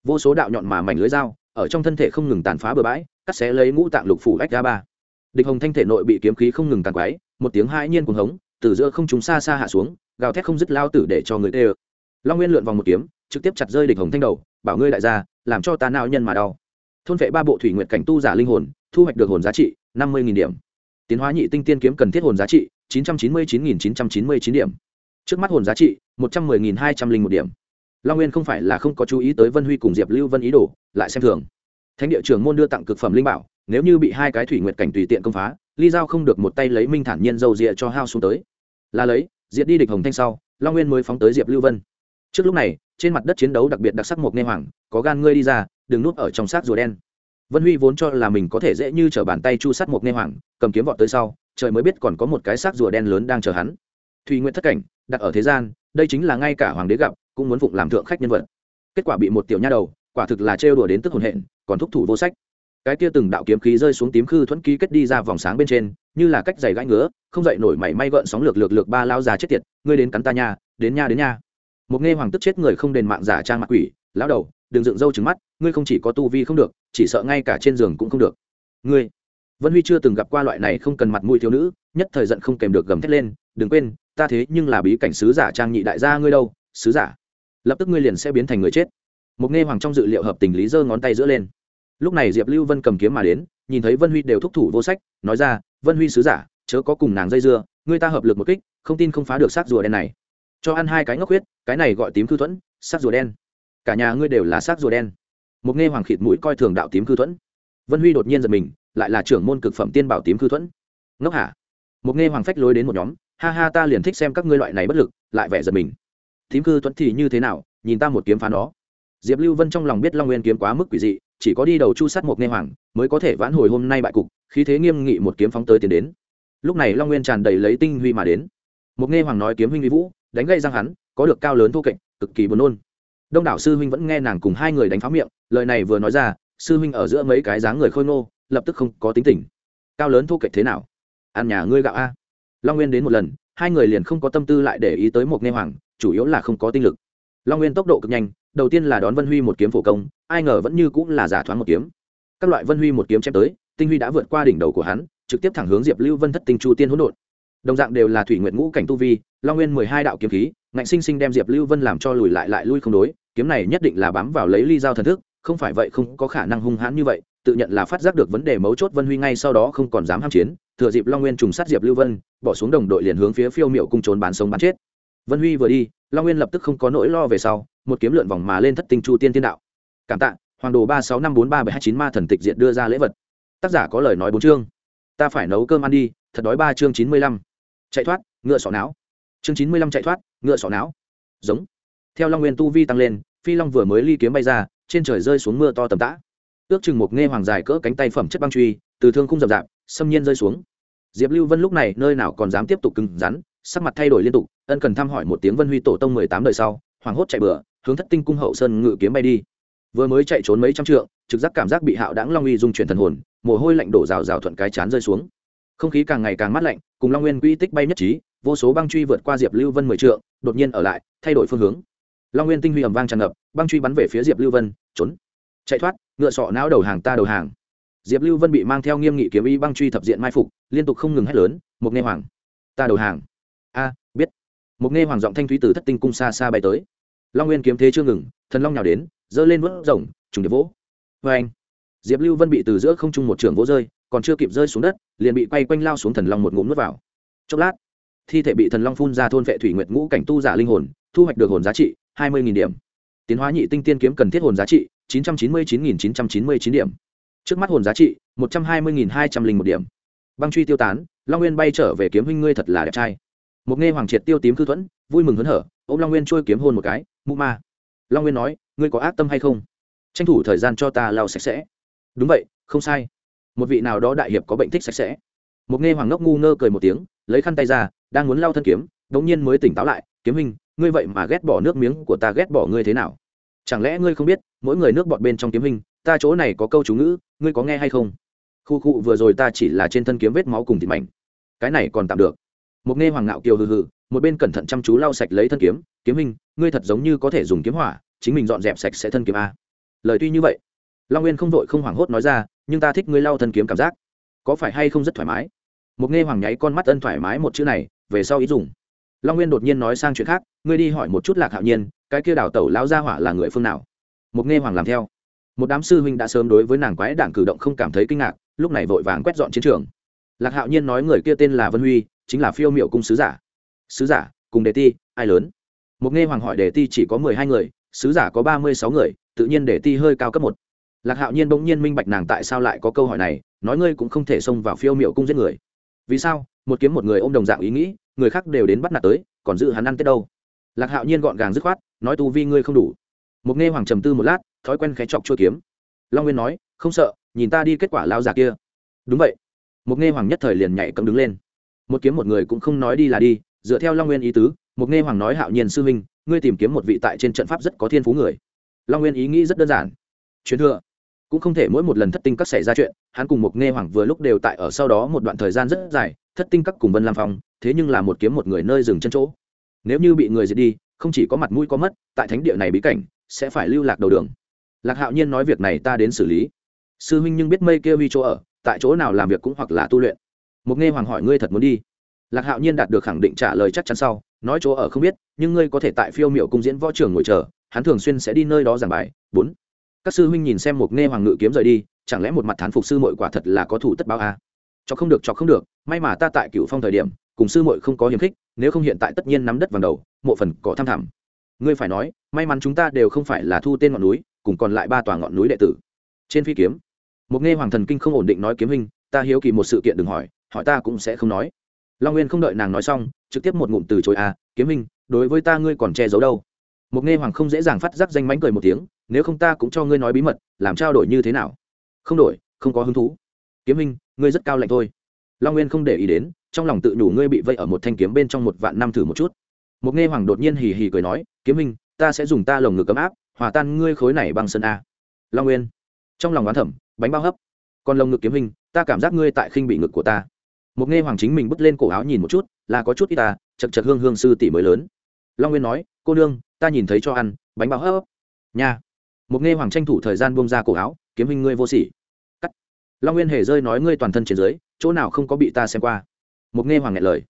vô số đạo nhọn mà mảnh lưới dao, ở trong thân thể không ngừng tàn phá bừa bãi, cắt xé lấy ngũ tạng lục phủ ách ra ba. Địch hồng thanh thể nội bị kiếm khí không ngừng tàn quái một tiếng hai nhiên cuồng hống, từ giữa không chúng xa xa hạ xuống, gào thét không dứt lao tử để cho người tê ơ. Long nguyên lượn vòng một kiếm, trực tiếp chặt rơi địch hồng thanh đầu, bảo ngươi đại gia, làm cho ta nào nhân mà đau. Thôn vệ ba bộ thủy nguyện cảnh tu giả linh hồn, thu hoạch được hồn giá trị năm mươi điểm. Tiến hóa nhị tinh tiên kiếm cần thiết hồn giá trị chín trăm chín mươi chín chín trăm chín mươi chín điểm. Trước mắt hồn giá trị một trăm mười nghìn hai trăm linh một điểm. Long nguyên không phải là không có chú ý tới vân huy cùng diệp lưu vân ý đồ, lại xem thường. Thánh địa trường môn đưa tặng cực phẩm linh bảo, nếu như bị hai cái thủy nguyện cảnh tùy tiện công phá ly giao không được một tay lấy minh thản nhiên dầu rịa cho hao xuống tới. Là lấy, diệt đi địch hồng thanh sau, long nguyên mới phóng tới diệp lưu vân. Trước lúc này, trên mặt đất chiến đấu đặc biệt đặc sắc một nghe hoàng, có gan ngươi đi ra, đừng núp ở trong xác rùa đen. Vân huy vốn cho là mình có thể dễ như t r ở bàn tay chu sát một nghe hoàng, cầm kiếm vọt tới sau, trời mới biết còn có một cái xác rùa đen lớn đang chờ hắn. Thùy nguyện thất cảnh, đặt ở thế gian, đây chính là ngay cả hoàng đế gặp, cũng muốn phụng làm thượng khách nhân vật. Kết quả bị một tiểu nha đầu, quả thực là trêu đùa đến tức hồn hện, còn thúc thủ vô sách cái kia từng đạo kiếm khí rơi xuống tím khư thuẫn ký kết đi ra vòng sáng bên trên, như là cách giày gãi ngứa, không dậy nổi mảy may gợn sóng lược lược lược ba lao già chết tiệt, ngươi đến cắn ta nha, đến nha đến nha. Một nghe hoàng tức chết người không đền mạng giả trang mặt quỷ, lão đầu, đừng dựng râu trứng mắt, ngươi không chỉ có tu vi không được, chỉ sợ ngay cả trên giường cũng không được. Ngươi, vân huy chưa từng gặp qua loại này không cần mặt mũi thiếu nữ, nhất thời giận không kèm được gầm thét lên, đừng quên, ta thế nhưng là bí cảnh sứ giả trang nhị đại gia ngươi đâu, sứ giả. Lập tức ngươi liền sẽ biến thành người chết. Một nghe hoàng trong dự liệu hợp tình lý giơ ngón tay giữa lên lúc này diệp lưu vân cầm kiếm mà đến, nhìn thấy vân huy đều thúc thủ vô sách, nói ra, vân huy sứ giả, chớ có cùng nàng dây dưa, người ta hợp lực một kích, không tin không phá được xác rùa đen này. Cho ăn hai cái ngốc huyết, cái này gọi tím cư thuẫn, xác rùa đen. Cả nhà ngươi đều là xác rùa đen. Một nghe hoàng khịt mũi coi thường đạo tím cư thuẫn. Vân huy đột nhiên giật mình, lại là trưởng môn cực phẩm tiên bảo tím cư thuẫn. Ngốc hả? Một nghe hoàng phách lối đến một nhóm, ha ha, ta liền thích xem các ngươi loại này bất lực, lại vẻ giật mình. Tím cư thuẫn thì như thế nào? Nhìn ta một kiếm phá nó diệp lưu vân trong lòng biết long nguyên kiếm quá mức quỷ dị, chỉ có đi đầu chu sát một nghe hoàng mới có thể vãn hồi hôm nay bại cục, khí thế nghiêm nghị một kiếm phóng tới tiến đến. Lúc này long nguyên tràn đầy lấy tinh huy mà đến. Một nghe hoàng nói kiếm huynh vi vũ, đánh gây răng hắn, có được cao lớn thô kệch, cực kỳ buồn nôn. Đông đảo sư huynh vẫn nghe nàng cùng hai người đánh pháo miệng, lời này vừa nói ra, sư huynh ở giữa mấy cái dáng người khôi ngô, lập tức không có tính tình. Cao lớn thô kệch thế nào? Ăn nhà ngươi gạo a. Long nguyên đến một lần, hai người liền không có tâm tư lại để ý tới một nghe hoàng, chủ yếu là không có tinh lực. Long nguyên tốc độ cực nhanh đầu tiên là đón vân huy một kiếm phổ công, ai ngờ vẫn như cũng là giả thoáng một kiếm. Các loại vân huy một kiếm chém tới, tinh huy đã vượt qua đỉnh đầu của hắn, trực tiếp thẳng hướng diệp lưu vân thất tinh chu tiên hỗn độn. Đồng dạng đều là thủy nguyện ngũ cảnh tu vi, long nguyên mười hai đạo kiếm khí, ngạnh sinh sinh đem diệp lưu vân làm cho lùi lại lại lui không đối, kiếm này nhất định là bám vào lấy ly giao thần thức, không phải vậy không có khả năng hung hãn như vậy, tự nhận là phát giác được vấn đề mấu chốt vân huy ngay sau đó không còn dám ham chiến, thừa dịp long nguyên trùng sát diệp lưu vân, bỏ xuống đồng đội liền hướng phía phiêu miệu cung trốn bán sống bán chết. Vân huy vừa đi, long nguyên lập tức không có nỗi lo về sau một kiếm lượn vòng mà lên thất tinh chu tiên tiên đạo. Cảm tạ, hoàng đồ ba sáu năm bốn ba bảy hai chín ma thần tịch diện đưa ra lễ vật. Tác giả có lời nói bốn chương. Ta phải nấu cơm ăn đi, thật đói ba chương chín mươi lăm. Chạy thoát, ngựa sọ não. Chương chín mươi lăm chạy thoát, ngựa sọ não. Giống. Theo long nguyên tu vi tăng lên, phi long vừa mới ly kiếm bay ra, trên trời rơi xuống mưa to tầm tã. Ước chừng một nghe hoàng dài cỡ cánh tay phẩm chất băng truy, từ thương khung rậm rạp, xâm nhiên rơi xuống. Diệp lưu vân lúc này nơi nào còn dám tiếp tục cứng rắn, sắc mặt thay đổi liên tục, ân cần thăm hỏi một tiếng vân huy tổ tông mười tám đời sau hoàng hốt chạy bừa hướng thất tinh cung hậu sơn ngự kiếm bay đi. Vừa mới chạy trốn mấy trăm trượng, trực giác cảm giác bị hạo đãng long uy dung chuyển thần hồn, mồ hôi lạnh đổ rào rào thuận cái chán rơi xuống. Không khí càng ngày càng mát lạnh, cùng long nguyên quỹ tích bay nhất trí, vô số băng truy vượt qua diệp lưu vân mười trượng, đột nhiên ở lại, thay đổi phương hướng. Long nguyên tinh huy ẩm vang tràn ngập, băng truy bắn về phía diệp lưu vân, trốn. Chạy thoát, ngựa sọ não đầu hàng ta đầu hàng. Diệp lưu vân bị mang theo nghiêm nghị kiếm y băng truy thập diện mai phục, liên tục không ngừng hét lớn mục nghe hoàng, ta đầu hàng. A, biết. Mục nghe hoàng giọng thanh thúy từ thất tinh cung xa xa bay tới long nguyên kiếm thế chưa ngừng, thần long nhào đến, giơ lên vớt rồng, trùng điệp vỗ. Vê anh, diệp lưu vân bị từ giữa không trung một trường vỗ rơi, còn chưa kịp rơi xuống đất, liền bị quay quanh lao xuống thần long một ngụm nuốt vào. Chốc lát, thi thể bị thần long phun ra thôn vệ thủy nguyệt ngũ cảnh tu giả linh hồn, thu hoạch được hồn giá trị hai mươi điểm. Tiến hóa nhị tinh tiên kiếm cần thiết hồn giá trị chín trăm chín mươi chín chín trăm chín mươi chín điểm. Trước mắt hồn giá trị một trăm hai mươi hai trăm linh một điểm. Băng truy tiêu tán, long nguyên bay trở về kiếm huynh ngươi thật là đẹp trai. Một nghe hoàng triệt tiêu tím cư thuẫn, vui mừng hớn hở ô m long nguyên trôi kiếm hôn một cái mụ ma. Long nguyên nói, ngươi có ác tâm hay không? Tranh thủ thời gian cho ta lau sạch sẽ. Đúng vậy, không sai. Một vị nào đó đại hiệp có bệnh thích sạch sẽ. Một nghe hoàng ngốc ngu ngơ cười một tiếng, lấy khăn tay ra, đang muốn lau thân kiếm đ ỗ n g nhiên mới tỉnh táo lại, kiếm hình ngươi vậy mà ghét bỏ nước miếng của ta, ghét bỏ ngươi thế nào? Chẳng lẽ ngươi không biết, mỗi người nước bọt bên trong kiếm hình ta chỗ này có câu chú ngữ, ngươi có nghe hay không? Khu khu, vừa rồi ta chỉ là trên thân kiếm vết máu cùng thịt mảnh. Cái này còn tạm được. Một nghe hoàng ngạo kiều hừ hừ một bên cẩn thận chăm chú lau sạch lấy thân kiếm kiếm hình ngươi thật giống như có thể dùng kiếm hỏa, chính mình dọn dẹp sạch sẽ thân kiếm a. Lời tuy như vậy, long nguyên không vội không hoảng hốt nói ra, nhưng ta thích ngươi lau thân kiếm cảm giác. Có phải hay không rất thoải mái? Một nghe hoàng nháy con mắt ân thoải mái một chữ này, về sau ý dùng. Long nguyên đột nhiên nói sang chuyện khác, ngươi đi hỏi một chút lạc hạo nhiên, cái kia đào tẩu lão gia hỏa là người phương nào? Một nghe hoàng làm theo, một đám sư huynh đã sớm đối với nàng quái đảng cử động không cảm thấy kinh ngạc, lúc này vội vàng quét dọn chiến trường. Lạc hạo nhiên nói người kia tên là vân huy, chính là phiêu miệu cung sứ giả sứ giả, cùng đề ti, ai lớn? Một nghe hoàng hỏi đề ti chỉ có mười hai người, sứ giả có ba mươi sáu người, tự nhiên đề ti hơi cao cấp một. Lạc hạo nhiên bỗng nhiên minh bạch nàng tại sao lại có câu hỏi này, nói ngươi cũng không thể xông vào phiêu miệu cung giết người. Vì sao? Một kiếm một người ôm đồng dạng ý nghĩ, người khác đều đến bắt nạt tới, còn giữ hắn ăn tết đâu? Lạc hạo nhiên gọn gàng dứt khoát, nói tu vi ngươi không đủ. Một nghe hoàng trầm tư một lát, thói quen khé chọc chua kiếm. Long nguyên nói, không sợ, nhìn ta đi kết quả lao già kia. Đúng vậy. Một nghe hoàng nhất thời liền nhảy cấm đứng lên. Một kiếm một người cũng không nói đi là đi dựa theo long nguyên ý tứ Mục nghe hoàng nói hạo nhiên sư huynh, ngươi tìm kiếm một vị tại trên trận pháp rất có thiên phú người. Long nguyên ý nghĩ rất đơn giản. Chuyến thừa. Cũng không thể mỗi một lần thất tinh các xảy ra chuyện, hắn cùng Mục nghe hoàng vừa lúc đều tại ở sau đó một đoạn thời gian rất dài, thất tinh các cùng vân lam phong, thế nhưng là một kiếm một người nơi dừng chân chỗ. Nếu như bị người diệt đi, không chỉ có mặt mũi có mất, tại thánh địa này bí cảnh, sẽ phải lưu lạc đầu đường. Lạc hạo nhiên nói việc này ta đến xử lý. Sư huynh nhưng biết mây kia huy chỗ ở, tại chỗ nào làm việc cũng hoặc là tu luyện. Mục nghe hoàng hỏi ngươi thật muốn đi lạc hạo nhiên đạt được khẳng định trả lời chắc chắn sau, nói chỗ ở không biết, nhưng ngươi có thể tại phiêu miệu cung diễn võ trường ngồi chờ, hắn thường xuyên sẽ đi nơi đó giảng bài. Bốn, các sư huynh nhìn xem một nghe hoàng ngự kiếm rời đi, chẳng lẽ một mặt thán phục sư mội quả thật là có thủ tất báo a? À? cho không được cho không được, may mà ta tại cựu phong thời điểm, cùng sư mội không có hiềm khích, nếu không hiện tại tất nhiên nắm đất vàng đầu, mộ phần cỏ tham thảm ngươi phải nói, may mắn chúng ta đều không phải là thu tên ngọn núi, cùng còn lại ba tòa ngọn núi đệ tử. Trên phi kiếm, một nghe hoàng thần kinh không ổn định nói kiếm hình ta hiếu kỳ một sự kiện đừng hỏi hỏi ta cũng sẽ không nói long nguyên không đợi nàng nói xong trực tiếp một ngụm từ chối à kiếm Minh, đối với ta ngươi còn che giấu đâu? Một nghe hoàng không dễ dàng phát giác danh mánh cười một tiếng nếu không ta cũng cho ngươi nói bí mật làm trao đổi như thế nào? Không đổi không có hứng thú. Kiếm Minh, ngươi rất cao lạnh thôi. Long nguyên không để ý đến trong lòng tự nhủ ngươi bị vây ở một thanh kiếm bên trong một vạn năm thử một chút. Một nghe hoàng đột nhiên hì hì cười nói kiếm Minh, ta sẽ dùng ta lồng ngực cấm áp hòa tan ngươi khối này bằng sân a. Long nguyên trong lòng oán thẩm bánh bao hấp. Còn lồng ngực kiếm hình ta cảm giác ngươi tại khinh bị ngực của ta một nghe hoàng chính mình bứt lên cổ áo nhìn một chút, là có chút ít ta chật chật hương hương sư tỷ mới lớn. Long nguyên nói, cô nương, ta nhìn thấy cho ăn, bánh bao hấp nha. Một nghe hoàng tranh thủ thời gian buông ra cổ áo, kiếm hình ngươi vô sỉ. Cắt. Long nguyên hề rơi nói, ngươi toàn thân trên dưới, chỗ nào không có bị ta xem qua. Một nghe hoàng ngại lời.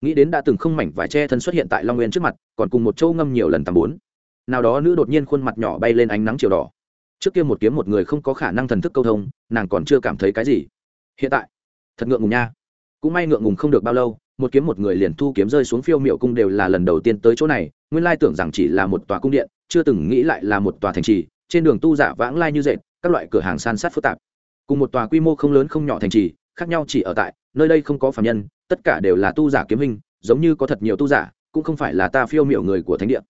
Nghĩ đến đã từng không mảnh vải che thân xuất hiện tại long nguyên trước mặt, còn cùng một châu ngâm nhiều lần tầm bốn. Nào đó nữ đột nhiên khuôn mặt nhỏ bay lên ánh nắng chiều đỏ. Trước kia một kiếm một người không có khả năng thần thức câu thông, nàng còn chưa cảm thấy cái gì. Hiện tại, thật ngượng ngùng nha cũng may ngượng ngùng không được bao lâu, một kiếm một người liền thu kiếm rơi xuống phiêu miệu cung đều là lần đầu tiên tới chỗ này, nguyên lai tưởng rằng chỉ là một tòa cung điện, chưa từng nghĩ lại là một tòa thành trì, trên đường tu giả vãng lai như dệt, các loại cửa hàng san sát phức tạp. Cùng một tòa quy mô không lớn không nhỏ thành trì, khác nhau chỉ ở tại, nơi đây không có phạm nhân, tất cả đều là tu giả kiếm hình, giống như có thật nhiều tu giả, cũng không phải là ta phiêu miệu người của thánh địa.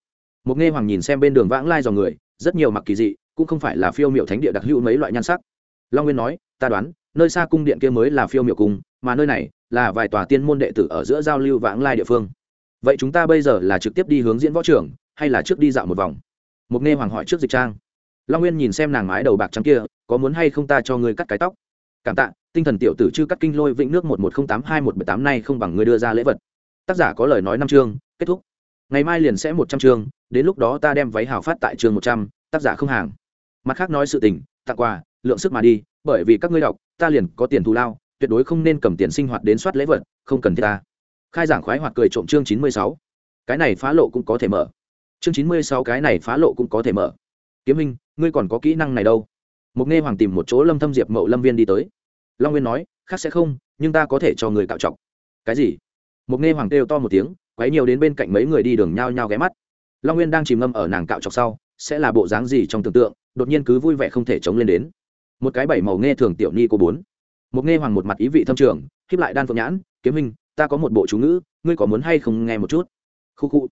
Một nghe hoàng nhìn xem bên đường vãng lai dòng người, rất nhiều mặc kỳ dị, cũng không phải là phiêu miệu thánh địa đặc hữu mấy loại nhan sắc long nguyên nói, ta đoán, nơi xa cung điện kia mới là phiêu miệu cung, mà nơi này là vài tòa tiên môn đệ tử ở giữa giao lưu vãng lai địa phương. Vậy chúng ta bây giờ là trực tiếp đi hướng diễn võ trường, hay là trước đi dạo một vòng? Mục nghe hoàng hỏi trước dịch trang. Long nguyên nhìn xem nàng mái đầu bạc trắng kia, có muốn hay không ta cho ngươi cắt cái tóc? Cảm tạ, tinh thần tiểu tử chư cắt kinh lôi vĩnh nước một một không tám hai một bảy tám nay không bằng ngươi đưa ra lễ vật. Tác giả có lời nói năm chương, kết thúc. Ngày mai liền sẽ một trăm chương, đến lúc đó ta đem váy hào phát tại chương một trăm, tác giả không hàng. Mặt khác nói sự tình, tặng quà lượng sức mà đi, bởi vì các ngươi đọc, ta liền có tiền thù lao, tuyệt đối không nên cầm tiền sinh hoạt đến soát lễ vật, không cần thiết ta. Khai giảng khoái hoạt cười trộm chương chín mươi sáu. Cái này phá lộ cũng có thể mở. Chương chín mươi sáu cái này phá lộ cũng có thể mở. Kiếm minh, ngươi còn có kỹ năng này đâu? Mục nghe hoàng tìm một chỗ lâm thâm diệp mậu lâm viên đi tới. Long nguyên nói, khác sẽ không, nhưng ta có thể cho người cạo trọng cái gì? Mục nghe hoàng kêu to một tiếng, quấy nhiều đến bên cạnh mấy người đi đường nhao nhao ghé mắt. Long nguyên đang chìm ngâm ở nàng cạo trọc sau, sẽ là bộ dáng gì trong tưởng tượng, đột nhiên cứ vui vẻ không thể chống lên đến một cái bảy màu nghe thường tiểu ni cô bốn. Một nghe hoàng một mặt ý vị thâm trường, khiếp lại đan phượng nhãn, kiếm hình ta có một bộ chú ngữ, ngươi có muốn hay không nghe một chút? Khu khu.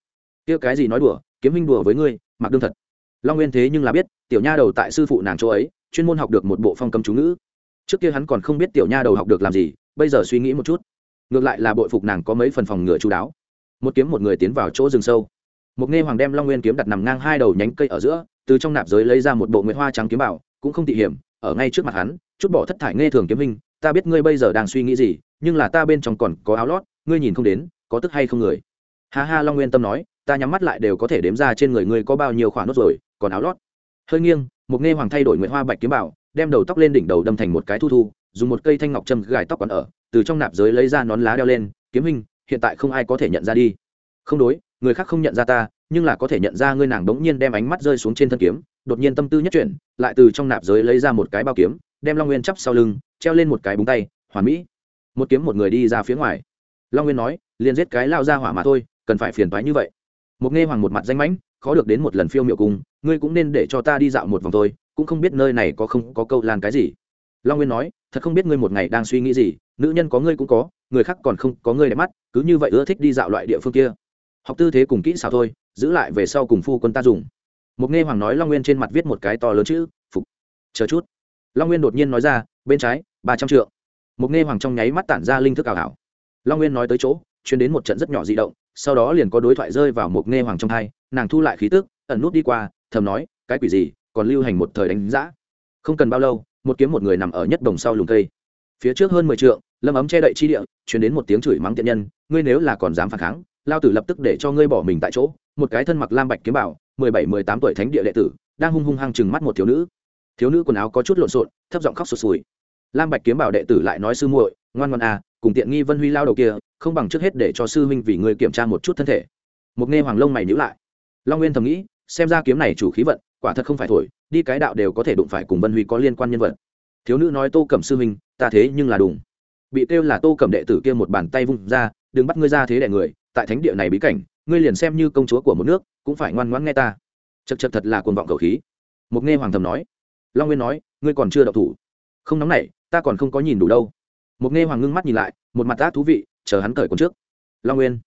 Kia cái gì nói đùa, kiếm hình đùa với ngươi, mặc đương thật. Long nguyên thế nhưng là biết, tiểu nha đầu tại sư phụ nàng chỗ ấy, chuyên môn học được một bộ phong cầm chú ngữ. Trước kia hắn còn không biết tiểu nha đầu học được làm gì, bây giờ suy nghĩ một chút. Ngược lại là bội phục nàng có mấy phần phòng ngựa chú đáo. Một kiếm một người tiến vào chỗ rừng sâu. Một nghe hoàng đem long nguyên kiếm đặt nằm ngang hai đầu nhánh cây ở giữa, từ trong nạp giới lấy ra một bộ nguyệt hoa trắng kiếm bảo, cũng không tị hiểm ở ngay trước mặt hắn, chút bỏ thất thải nghe thường kiếm hình, ta biết ngươi bây giờ đang suy nghĩ gì, nhưng là ta bên trong còn có áo lót, ngươi nhìn không đến, có tức hay không người? Ha ha, long nguyên tâm nói, ta nhắm mắt lại đều có thể đếm ra trên người ngươi có bao nhiêu khoản nốt rồi, còn áo lót. Hơi nghiêng, một nghe hoàng thay đổi nguyệt hoa bạch kiếm bảo, đem đầu tóc lên đỉnh đầu đâm thành một cái thu thu, dùng một cây thanh ngọc châm gài tóc còn ở, từ trong nạp giới lấy ra nón lá đeo lên, kiếm hình, hiện tại không ai có thể nhận ra đi. Không đối, người khác không nhận ra ta, nhưng là có thể nhận ra ngươi nàng đống nhiên đem ánh mắt rơi xuống trên thân kiếm đột nhiên tâm tư nhất chuyển, lại từ trong nạp giới lấy ra một cái bao kiếm, đem long nguyên chắp sau lưng, treo lên một cái búng tay, hoàn mỹ. Một kiếm một người đi ra phía ngoài. Long nguyên nói, liền giết cái lao ra hỏa mà thôi, cần phải phiền toái như vậy. Một nghe hoàng một mặt danh mãnh, khó được đến một lần phiêu miệu cùng, ngươi cũng nên để cho ta đi dạo một vòng thôi, cũng không biết nơi này có không có câu lan cái gì. Long nguyên nói, thật không biết ngươi một ngày đang suy nghĩ gì, nữ nhân có ngươi cũng có, người khác còn không có ngươi đẹp mắt, cứ như vậy ưa thích đi dạo loại địa phương kia. Học tư thế cùng kỹ xảo thôi, giữ lại về sau cùng phu quân ta dùng một nghe hoàng nói long nguyên trên mặt viết một cái to lớn chữ, phục. Chờ chút. Long nguyên đột nhiên nói ra, bên trái, ba trăm triệu một nghe hoàng trong nháy mắt tản ra linh thức ảo ảo. Long nguyên nói tới chỗ, chuyến đến một trận rất nhỏ di động, sau đó liền có đối thoại rơi vào một nghe hoàng trong hai, nàng thu lại khí tức, ẩn nút đi qua, thầm nói, cái quỷ gì, còn lưu hành một thời đánh giã không cần bao lâu, một kiếm một người nằm ở nhất đồng sau lùm cây. Phía trước hơn mười trượng, lâm ấm che đậy chi địa chuyển đến một tiếng chửi mắng tiện nhân, ngươi nếu là còn dám phản kháng, lao tử lập tức để cho ngươi bỏ mình tại chỗ. Một cái thân mặc lam bạch kiếm bảo mười bảy, mười tám tuổi thánh địa đệ tử, đang hung hung hăng chừng mắt một thiếu nữ. Thiếu nữ quần áo có chút lộn xộn, thấp giọng khóc sụt sùi. Lam bạch kiếm bảo đệ tử lại nói sư muội, ngoan ngoan à cùng tiện nghi vân huy lao đầu kia, không bằng trước hết để cho sư huynh vì người kiểm tra một chút thân thể. Mục nghe hoàng lông mày nhữ lại. Long nguyên thầm nghĩ, xem ra kiếm này chủ khí vận, quả thật không phải thổi, đi cái đạo đều có thể đụng phải cùng vân huy có liên quan nhân vật. Thiếu nữ nói tô cẩm sư huynh, ta thế nhưng là đùng bị kêu là tô cẩm đệ tử kia một bàn tay vung ra, đừng bắt ngươi ra thế đẻ người, tại thánh địa này bí cảnh, ngươi liền xem như công chúa của một nước cũng phải ngoan ngoãn nghe ta. Chật chật thật là cuồng vọng cầu khí. Mục nghe hoàng thầm nói. Long nguyên nói, ngươi còn chưa đậu thủ. Không nóng nảy, ta còn không có nhìn đủ đâu. Mục nghe hoàng ngưng mắt nhìn lại, một mặt ác thú vị, chờ hắn cởi còn trước. Long nguyên.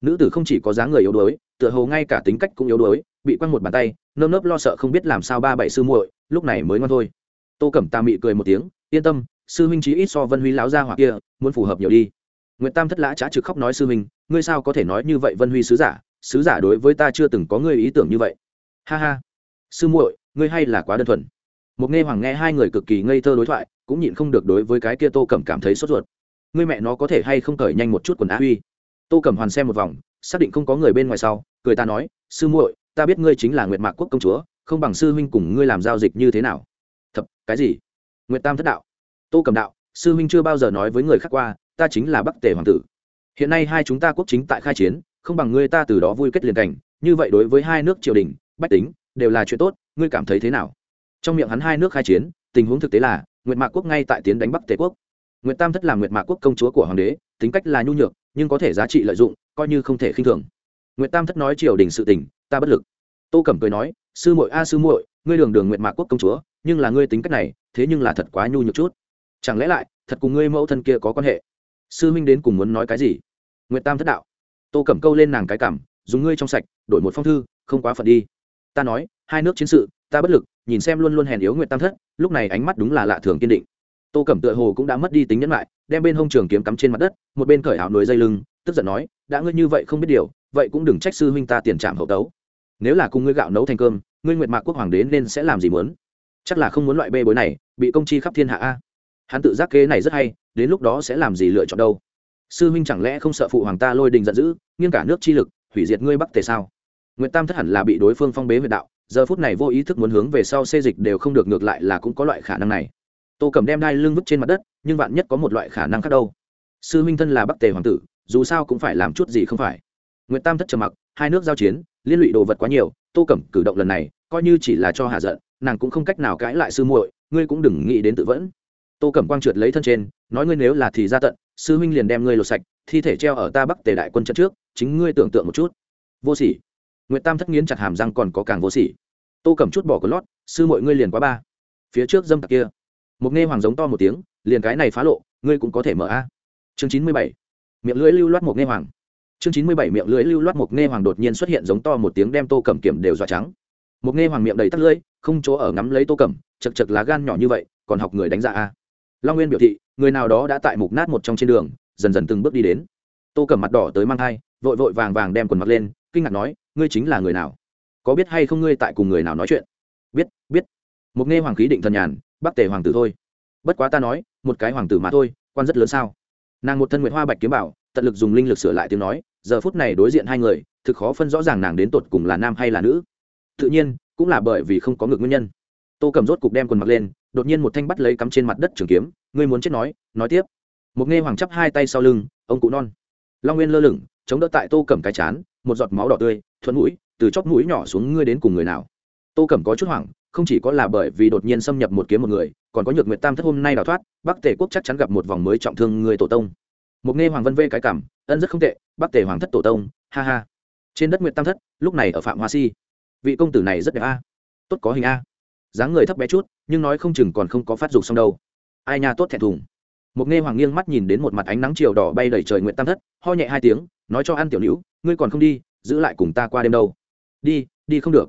Nữ tử không chỉ có dáng người yếu đuối, tựa hồ ngay cả tính cách cũng yếu đuối, bị quăng một bàn tay, nơm nớp lo sợ không biết làm sao ba bảy sư muội, lúc này mới ngon thôi. Tô cẩm ta mị cười một tiếng, yên tâm, sư huynh chí ít so vân huy láo ra hoặc kia, muốn phù hợp nhiều đi. Nguyễn tam thất lã trá trực khóc nói, sư huynh, ngươi sao có thể nói như vậy vân huy sứ giả? Sứ giả đối với ta chưa từng có ngươi ý tưởng như vậy. Ha ha. Sư muội, ngươi hay là quá đơn thuần. Một nghe hoàng nghe hai người cực kỳ ngây thơ đối thoại, cũng nhịn không được đối với cái kia tô cẩm cảm thấy sốt ruột. Ngươi mẹ nó có thể hay không cởi nhanh một chút quần á huy tô cẩm hoàn xem một vòng, xác định không có người bên ngoài sau, cười ta nói, sư muội, ta biết ngươi chính là nguyệt mạc quốc công chúa, không bằng sư huynh cùng ngươi làm giao dịch như thế nào? Thập cái gì? Nguyệt tam thất đạo. Tô cẩm đạo, sư huynh chưa bao giờ nói với người khác qua, ta chính là bắc tề hoàng tử. Hiện nay hai chúng ta quốc chính tại khai chiến không bằng ngươi ta từ đó vui kết liền cảnh như vậy đối với hai nước triều đình, bách tính, đều là chuyện tốt, ngươi cảm thấy thế nào? Trong miệng hắn hai nước khai chiến, tình huống thực tế là, nguyệt mạc quốc ngay tại tiến đánh bắc tề quốc. Nguyệt tam thất là nguyệt mạc quốc công chúa của hoàng đế, tính cách là nhu nhược, nhưng có thể giá trị lợi dụng, coi như không thể khinh thường. Nguyệt tam thất nói triều đình sự tình, ta bất lực. Tô cẩm cười nói, sư muội a à, sư muội, ngươi đường đường nguyệt mạc quốc công chúa, nhưng là ngươi tính cách này, thế nhưng là thật quá nhu nhược chút. Chẳng lẽ lại, thật cùng ngươi mẫu thân kia có quan hệ? Sư minh đến cùng muốn nói cái gì? Nguyệt tam thất đạo tô cẩm câu lên nàng cái cảm, dùng ngươi trong sạch, đổi một phong thư, không quá phận đi. Ta nói, hai nước chiến sự, ta bất lực, nhìn xem luôn luôn hèn yếu nguyệt tam thất, lúc này ánh mắt đúng là lạ thường kiên định. Tô cẩm tựa hồ cũng đã mất đi tính nhẫn lại, đem bên hông trường kiếm cắm trên mặt đất, một bên cởi áo nối dây lưng, tức giận nói, đã ngươi như vậy không biết điều, vậy cũng đừng trách sư huynh ta tiền trạm hậu tấu. Nếu là cùng ngươi gạo nấu thành cơm, ngươi nguyệt mạc quốc hoàng đế nên sẽ làm gì muốn? Chắc là không muốn loại bê bối này, bị công chi khắp thiên hạ a. Hắn tự giác kế này rất hay, đến lúc đó sẽ làm gì lựa chọn đâu? Sư huynh chẳng lẽ không sợ phụ hoàng ta lôi đình giận dữ, nghiêng cả nước chi lực, hủy diệt ngươi bắc tề sao? Nguyễn tam thất hẳn là bị đối phương phong bế huyệt đạo, giờ phút này vô ý thức muốn hướng về sau xê dịch đều không được, ngược lại là cũng có loại khả năng này. Tô cầm đem đai lưng vứt trên mặt đất, nhưng vạn nhất có một loại khả năng khác đâu? Sư huynh thân là bắc tề hoàng tử, dù sao cũng phải làm chút gì không phải? Nguyễn tam thất trầm mặc, hai nước giao chiến, liên lụy đồ vật quá nhiều, tô cẩm cử động lần này, coi như chỉ là cho hạ giận, nàng cũng không cách nào cãi lại sư muội, ngươi cũng đừng nghĩ đến tự vẫn. Tô cẩm quang trượt lấy thân trên, nói ngươi nếu là thì ra tận sư huynh liền đem ngươi lột sạch, thi thể treo ở ta bắc tề đại quân trận trước, chính ngươi tưởng tượng một chút. Vô sỉ. Nguyễn tam thất nghiến chặt hàm răng còn có càng vô sỉ. Tô cẩm chút bỏ có lót, sư mọi ngươi liền quá ba. Phía trước dâm tặc kia. Một nghe hoàng giống to một tiếng, liền cái này phá lộ, ngươi cũng có thể mở a. Chương chín mươi bảy. Miệng lưỡi lưu loát một nghe hoàng. Chương chín mươi bảy miệng lưỡi lưu loát một nghe hoàng đột nhiên xuất hiện giống to một tiếng đem tô cẩm kiểm đều dọa trắng. Một nghe hoàng miệng đầy tắt lưỡi, không chỗ ở ngắm lấy tô cẩm, chật chật lá gan nhỏ như vậy, còn học người đánh ra a long nguyên biểu thị, người nào đó đã tại mục nát một trong trên đường, dần dần từng bước đi đến. Tô cẩm mặt đỏ tới mang thai, vội vội vàng vàng đem quần mặt lên, kinh ngạc nói, ngươi chính là người nào? Có biết hay không ngươi tại cùng người nào nói chuyện? Biết biết. Một nghe hoàng khí định thần nhàn bắc tề hoàng tử thôi. Bất quá ta nói, một cái hoàng tử mà thôi, quan rất lớn sao? Nàng một thân nguyện hoa bạch kiếm bảo, tận lực dùng linh lực sửa lại tiếng nói, giờ phút này đối diện hai người, thực khó phân rõ ràng nàng đến tột cùng là nam hay là nữ. Tự nhiên, cũng là bởi vì không có ngược nguyên nhân tô cầm rốt cục đem quần mặc lên, đột nhiên một thanh bắt lấy cắm trên mặt đất trường kiếm. Ngươi muốn chết nói nói tiếp. Một nghe hoàng chắp hai tay sau lưng, ông cụ non. Long nguyên lơ lửng, chống đỡ tại tô cầm cái chán, một giọt máu đỏ tươi, thuận mũi, từ chóp mũi nhỏ xuống ngươi đến cùng người nào. Tô cẩm có chút hoảng, không chỉ có là bởi vì đột nhiên xâm nhập một kiếm một người, còn có nhược nguyệt tam thất hôm nay đào thoát, bắc tề quốc chắc chắn gặp một vòng mới trọng thương người tổ tông. Một nghe hoàng vân vê cái cảm, ân rất không tệ, bắc tề hoàng thất tổ tông, ha ha. Trên đất nguyệt tam thất, lúc này ở phạm hoa si. Vị công tử này rất đẹp a. Tốt có hình a dáng người thấp bé chút, nhưng nói không chừng còn không có phát dục xong đâu. Ai nha tốt thẹn thùng. Một nghe hoàng nghiêng mắt nhìn đến một mặt ánh nắng chiều đỏ bay đầy trời nguyện tam thất, ho nhẹ hai tiếng, nói cho an tiểu nữ ngươi còn không đi, giữ lại cùng ta qua đêm đâu. Đi đi không được.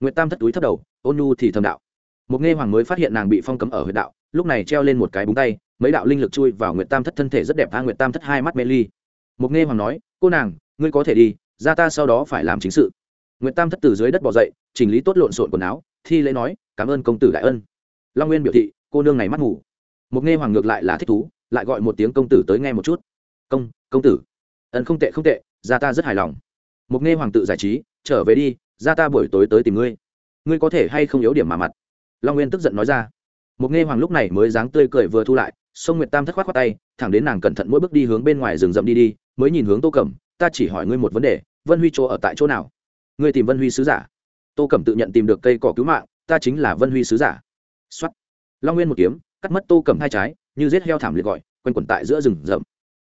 Nguyện tam thất túi thất đầu, ôn nhu thì thầm đạo. Một nghe hoàng mới phát hiện nàng bị phong cấm ở huyện đạo, lúc này treo lên một cái búng tay, mấy đạo linh lực chui vào Nguyện tam thất thân thể rất đẹp, tha Nguyện tam thất hai mắt mê ly. Một nghe hoàng nói, cô nàng, ngươi có thể đi, ra ta sau đó phải làm chính sự. Nguyện tam thất từ dưới đất bỏ dậy, chỉnh lý tốt lộn xộn quần áo, thi lễ nói cảm ơn công tử đại ân. Long nguyên biểu thị, cô nương này mắt ngủ một nghe hoàng ngược lại là thích thú, lại gọi một tiếng công tử tới nghe một chút. Công công tử. Ân không tệ không tệ, gia ta rất hài lòng. Một nghe hoàng tự giải trí, trở về đi, gia ta buổi tối tới tìm ngươi. Ngươi có thể hay không yếu điểm mà mặt? Long nguyên tức giận nói ra. Một nghe hoàng lúc này mới dáng tươi cười vừa thu lại sông nguyệt tam thất khoát khoát tay, thẳng đến nàng cẩn thận mỗi bước đi hướng bên ngoài rừng rậm đi đi, mới nhìn hướng tô cẩm, ta chỉ hỏi ngươi một vấn đề, vân huy chỗ ở tại chỗ nào? Ngươi tìm vân huy sứ giả. Tô cẩm tự nhận tìm được cây cỏ cứu mạng ta chính là vân huy sứ giả. Xuất long nguyên một kiếm, cắt mất tô cầm hai trái, như giết heo thảm liệt gọi, quanh quẩn tại giữa rừng rậm.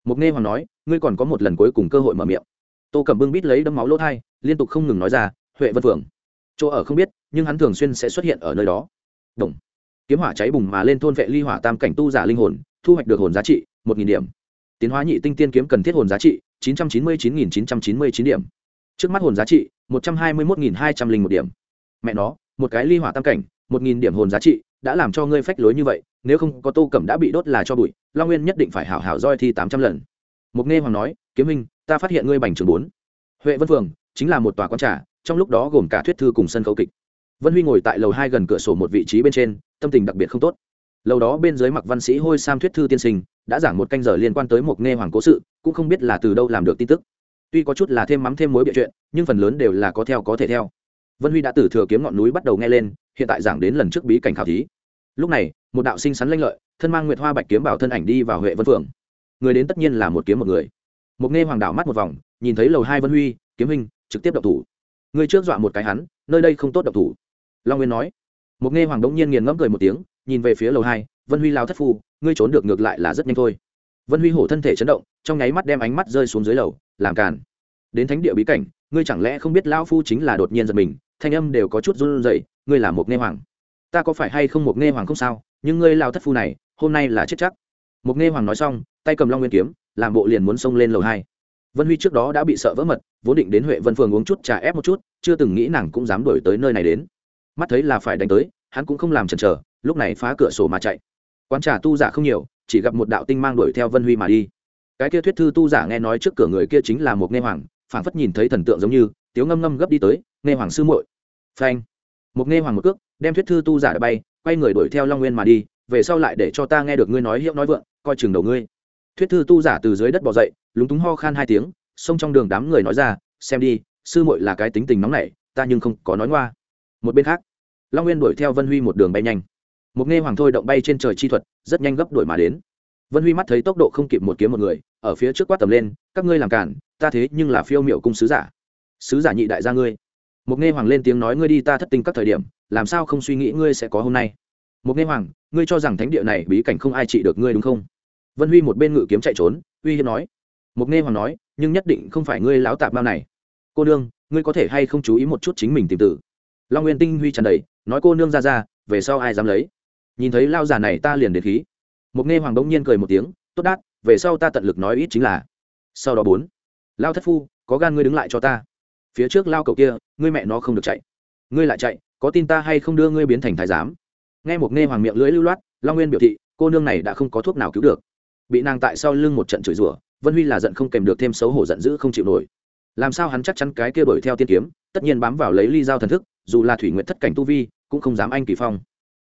Mục nghe hoàng nói, ngươi còn có một lần cuối cùng cơ hội mở miệng. Tô cầm bưng bít lấy đấm máu lỗ thai, liên tục không ngừng nói ra, huệ vân phượng. Chỗ ở không biết, nhưng hắn thường xuyên sẽ xuất hiện ở nơi đó. Đồng. Kiếm hỏa cháy bùng mà lên thôn vệ ly hỏa tam cảnh tu giả linh hồn, thu hoạch được hồn giá trị, một nghìn điểm. Tiến hóa nhị tinh tiên kiếm cần thiết hồn giá trị, chín trăm chín mươi chín nghìn chín trăm chín mươi chín điểm. Trước mắt hồn giá trị, một trăm hai mươi một nghìn hai trăm linh một điểm. Mẹ nó một cái ly hỏa tam cảnh, một nghìn điểm hồn giá trị, đã làm cho ngươi phách lối như vậy, nếu không có tô cẩm đã bị đốt là cho bụi, long nguyên nhất định phải hảo hảo roi thi tám trăm lần. Mục nghe hoàng nói, kiếm minh, ta phát hiện ngươi bành trường bốn. Huệ vân phường, chính là một tòa quán trà, trong lúc đó gồm cả thuyết thư cùng sân khấu kịch. Vân huy ngồi tại lầu hai gần cửa sổ một vị trí bên trên, tâm tình đặc biệt không tốt. Lầu đó bên dưới mặc văn sĩ hôi sam thuyết thư tiên sinh, đã giảng một canh giờ liên quan tới một nghe hoàng cố sự, cũng không biết là từ đâu làm được tin tức. Tuy có chút là thêm mắm thêm mối bịa chuyện, nhưng phần lớn đều là có theo có thể theo vân huy đã từ thừa kiếm ngọn núi bắt đầu nghe lên, hiện tại giảng đến lần trước bí cảnh khảo thí. Lúc này, một đạo sinh sắn lanh lợi, thân mang nguyệt hoa bạch kiếm bảo thân ảnh đi vào huệ vân phượng. Người đến tất nhiên là một kiếm một người. Một nghe hoàng đạo mắt một vòng, nhìn thấy lầu hai vân huy, kiếm hình trực tiếp độc thủ. Người trước dọa một cái hắn, nơi đây không tốt độc thủ. Long nguyên nói. Một nghe hoàng đống nhiên nghiền ngẫm cười một tiếng, nhìn về phía lầu hai, vân huy lao thất phu, ngươi trốn được ngược lại là rất nhanh thôi. Vân huy hổ thân thể chấn động, trong nháy mắt đem ánh mắt rơi xuống dưới lầu, làm càn. Đến thánh địa bí cảnh, ngươi chẳng lẽ không biết lao phu chính là đột nhiên giật mình thanh âm đều có chút run rẩy, ngươi là một nghe hoàng. Ta có phải hay không một nghe hoàng không sao? Nhưng ngươi lao thất phu này, hôm nay là chết chắc. Một nghe hoàng nói xong, tay cầm long nguyên kiếm, làm bộ liền muốn xông lên lầu hai. Vân huy trước đó đã bị sợ vỡ mật, vốn định đến huệ vân phường uống chút trà ép một chút, chưa từng nghĩ nàng cũng dám đổi tới nơi này đến. Mắt thấy là phải đánh tới, hắn cũng không làm chần chờ, lúc này phá cửa sổ mà chạy. Quán trà tu giả không nhiều, chỉ gặp một đạo tinh mang đuổi theo vân huy mà đi. Cái kia thuyết thư tu giả nghe nói trước cửa người kia chính là một nghe hoàng, phảng phất nhìn thấy thần tượng giống như, tiếu ngâm ngâm gấp đi tới nghe hoàng sư muội phanh. Một nghe hoàng một cước, đem thuyết thư tu giả đã bay, quay người đuổi theo long nguyên mà đi, về sau lại để cho ta nghe được ngươi nói hiệu nói vượng, coi chừng đầu ngươi. Thuyết thư tu giả từ dưới đất bỏ dậy, lúng túng ho khan hai tiếng, xông trong đường đám người nói ra, xem đi, sư muội là cái tính tình nóng nảy, ta nhưng không có nói ngoa. Một bên khác, long nguyên đuổi theo vân huy một đường bay nhanh. Một nghe hoàng thôi động bay trên trời chi thuật, rất nhanh gấp đuổi mà đến. Vân huy mắt thấy tốc độ không kịp một kiếm một người, ở phía trước quát tầm lên, các ngươi làm cản, ta thế nhưng là phiêu miệu cung sứ giả. Sứ giả nhị đại gia ngươi một nghe hoàng lên tiếng nói, ngươi đi, ta thất tinh các thời điểm, làm sao không suy nghĩ ngươi sẽ có hôm nay? Một nghe hoàng, ngươi cho rằng thánh địa này bí cảnh không ai trị được ngươi đúng không? Vân huy một bên ngự kiếm chạy trốn, uy hiếp nói. Một nghe hoàng nói, nhưng nhất định không phải ngươi láo tạp bao này. Cô nương, ngươi có thể hay không chú ý một chút chính mình tìm tử? Long nguyên tinh huy tràn đầy, nói, cô nương ra ra, về sau ai dám lấy? Nhìn thấy lao già này ta liền đến khí. Một nghe hoàng đông nhiên cười một tiếng, tốt đát, về sau ta tận lực nói ít chính là. Sau đó bốn lao thất phu, có gan ngươi đứng lại cho ta phía trước lao cậu kia, ngươi mẹ nó không được chạy. Ngươi lại chạy, có tin ta hay không đưa ngươi biến thành thái giám? Nghe một nghe hoàng miệng lưỡi lưu loát, long nguyên biểu thị, cô nương này đã không có thuốc nào cứu được. Bị nàng tại sau lưng một trận chửi rủa, vân huy là giận không kèm được thêm xấu hổ giận dữ không chịu nổi. Làm sao hắn chắc chắn cái kia đuổi theo tiên kiếm, tất nhiên bám vào lấy ly dao thần thức, dù là thủy nguyện thất cảnh tu vi, cũng không dám anh kỳ phong.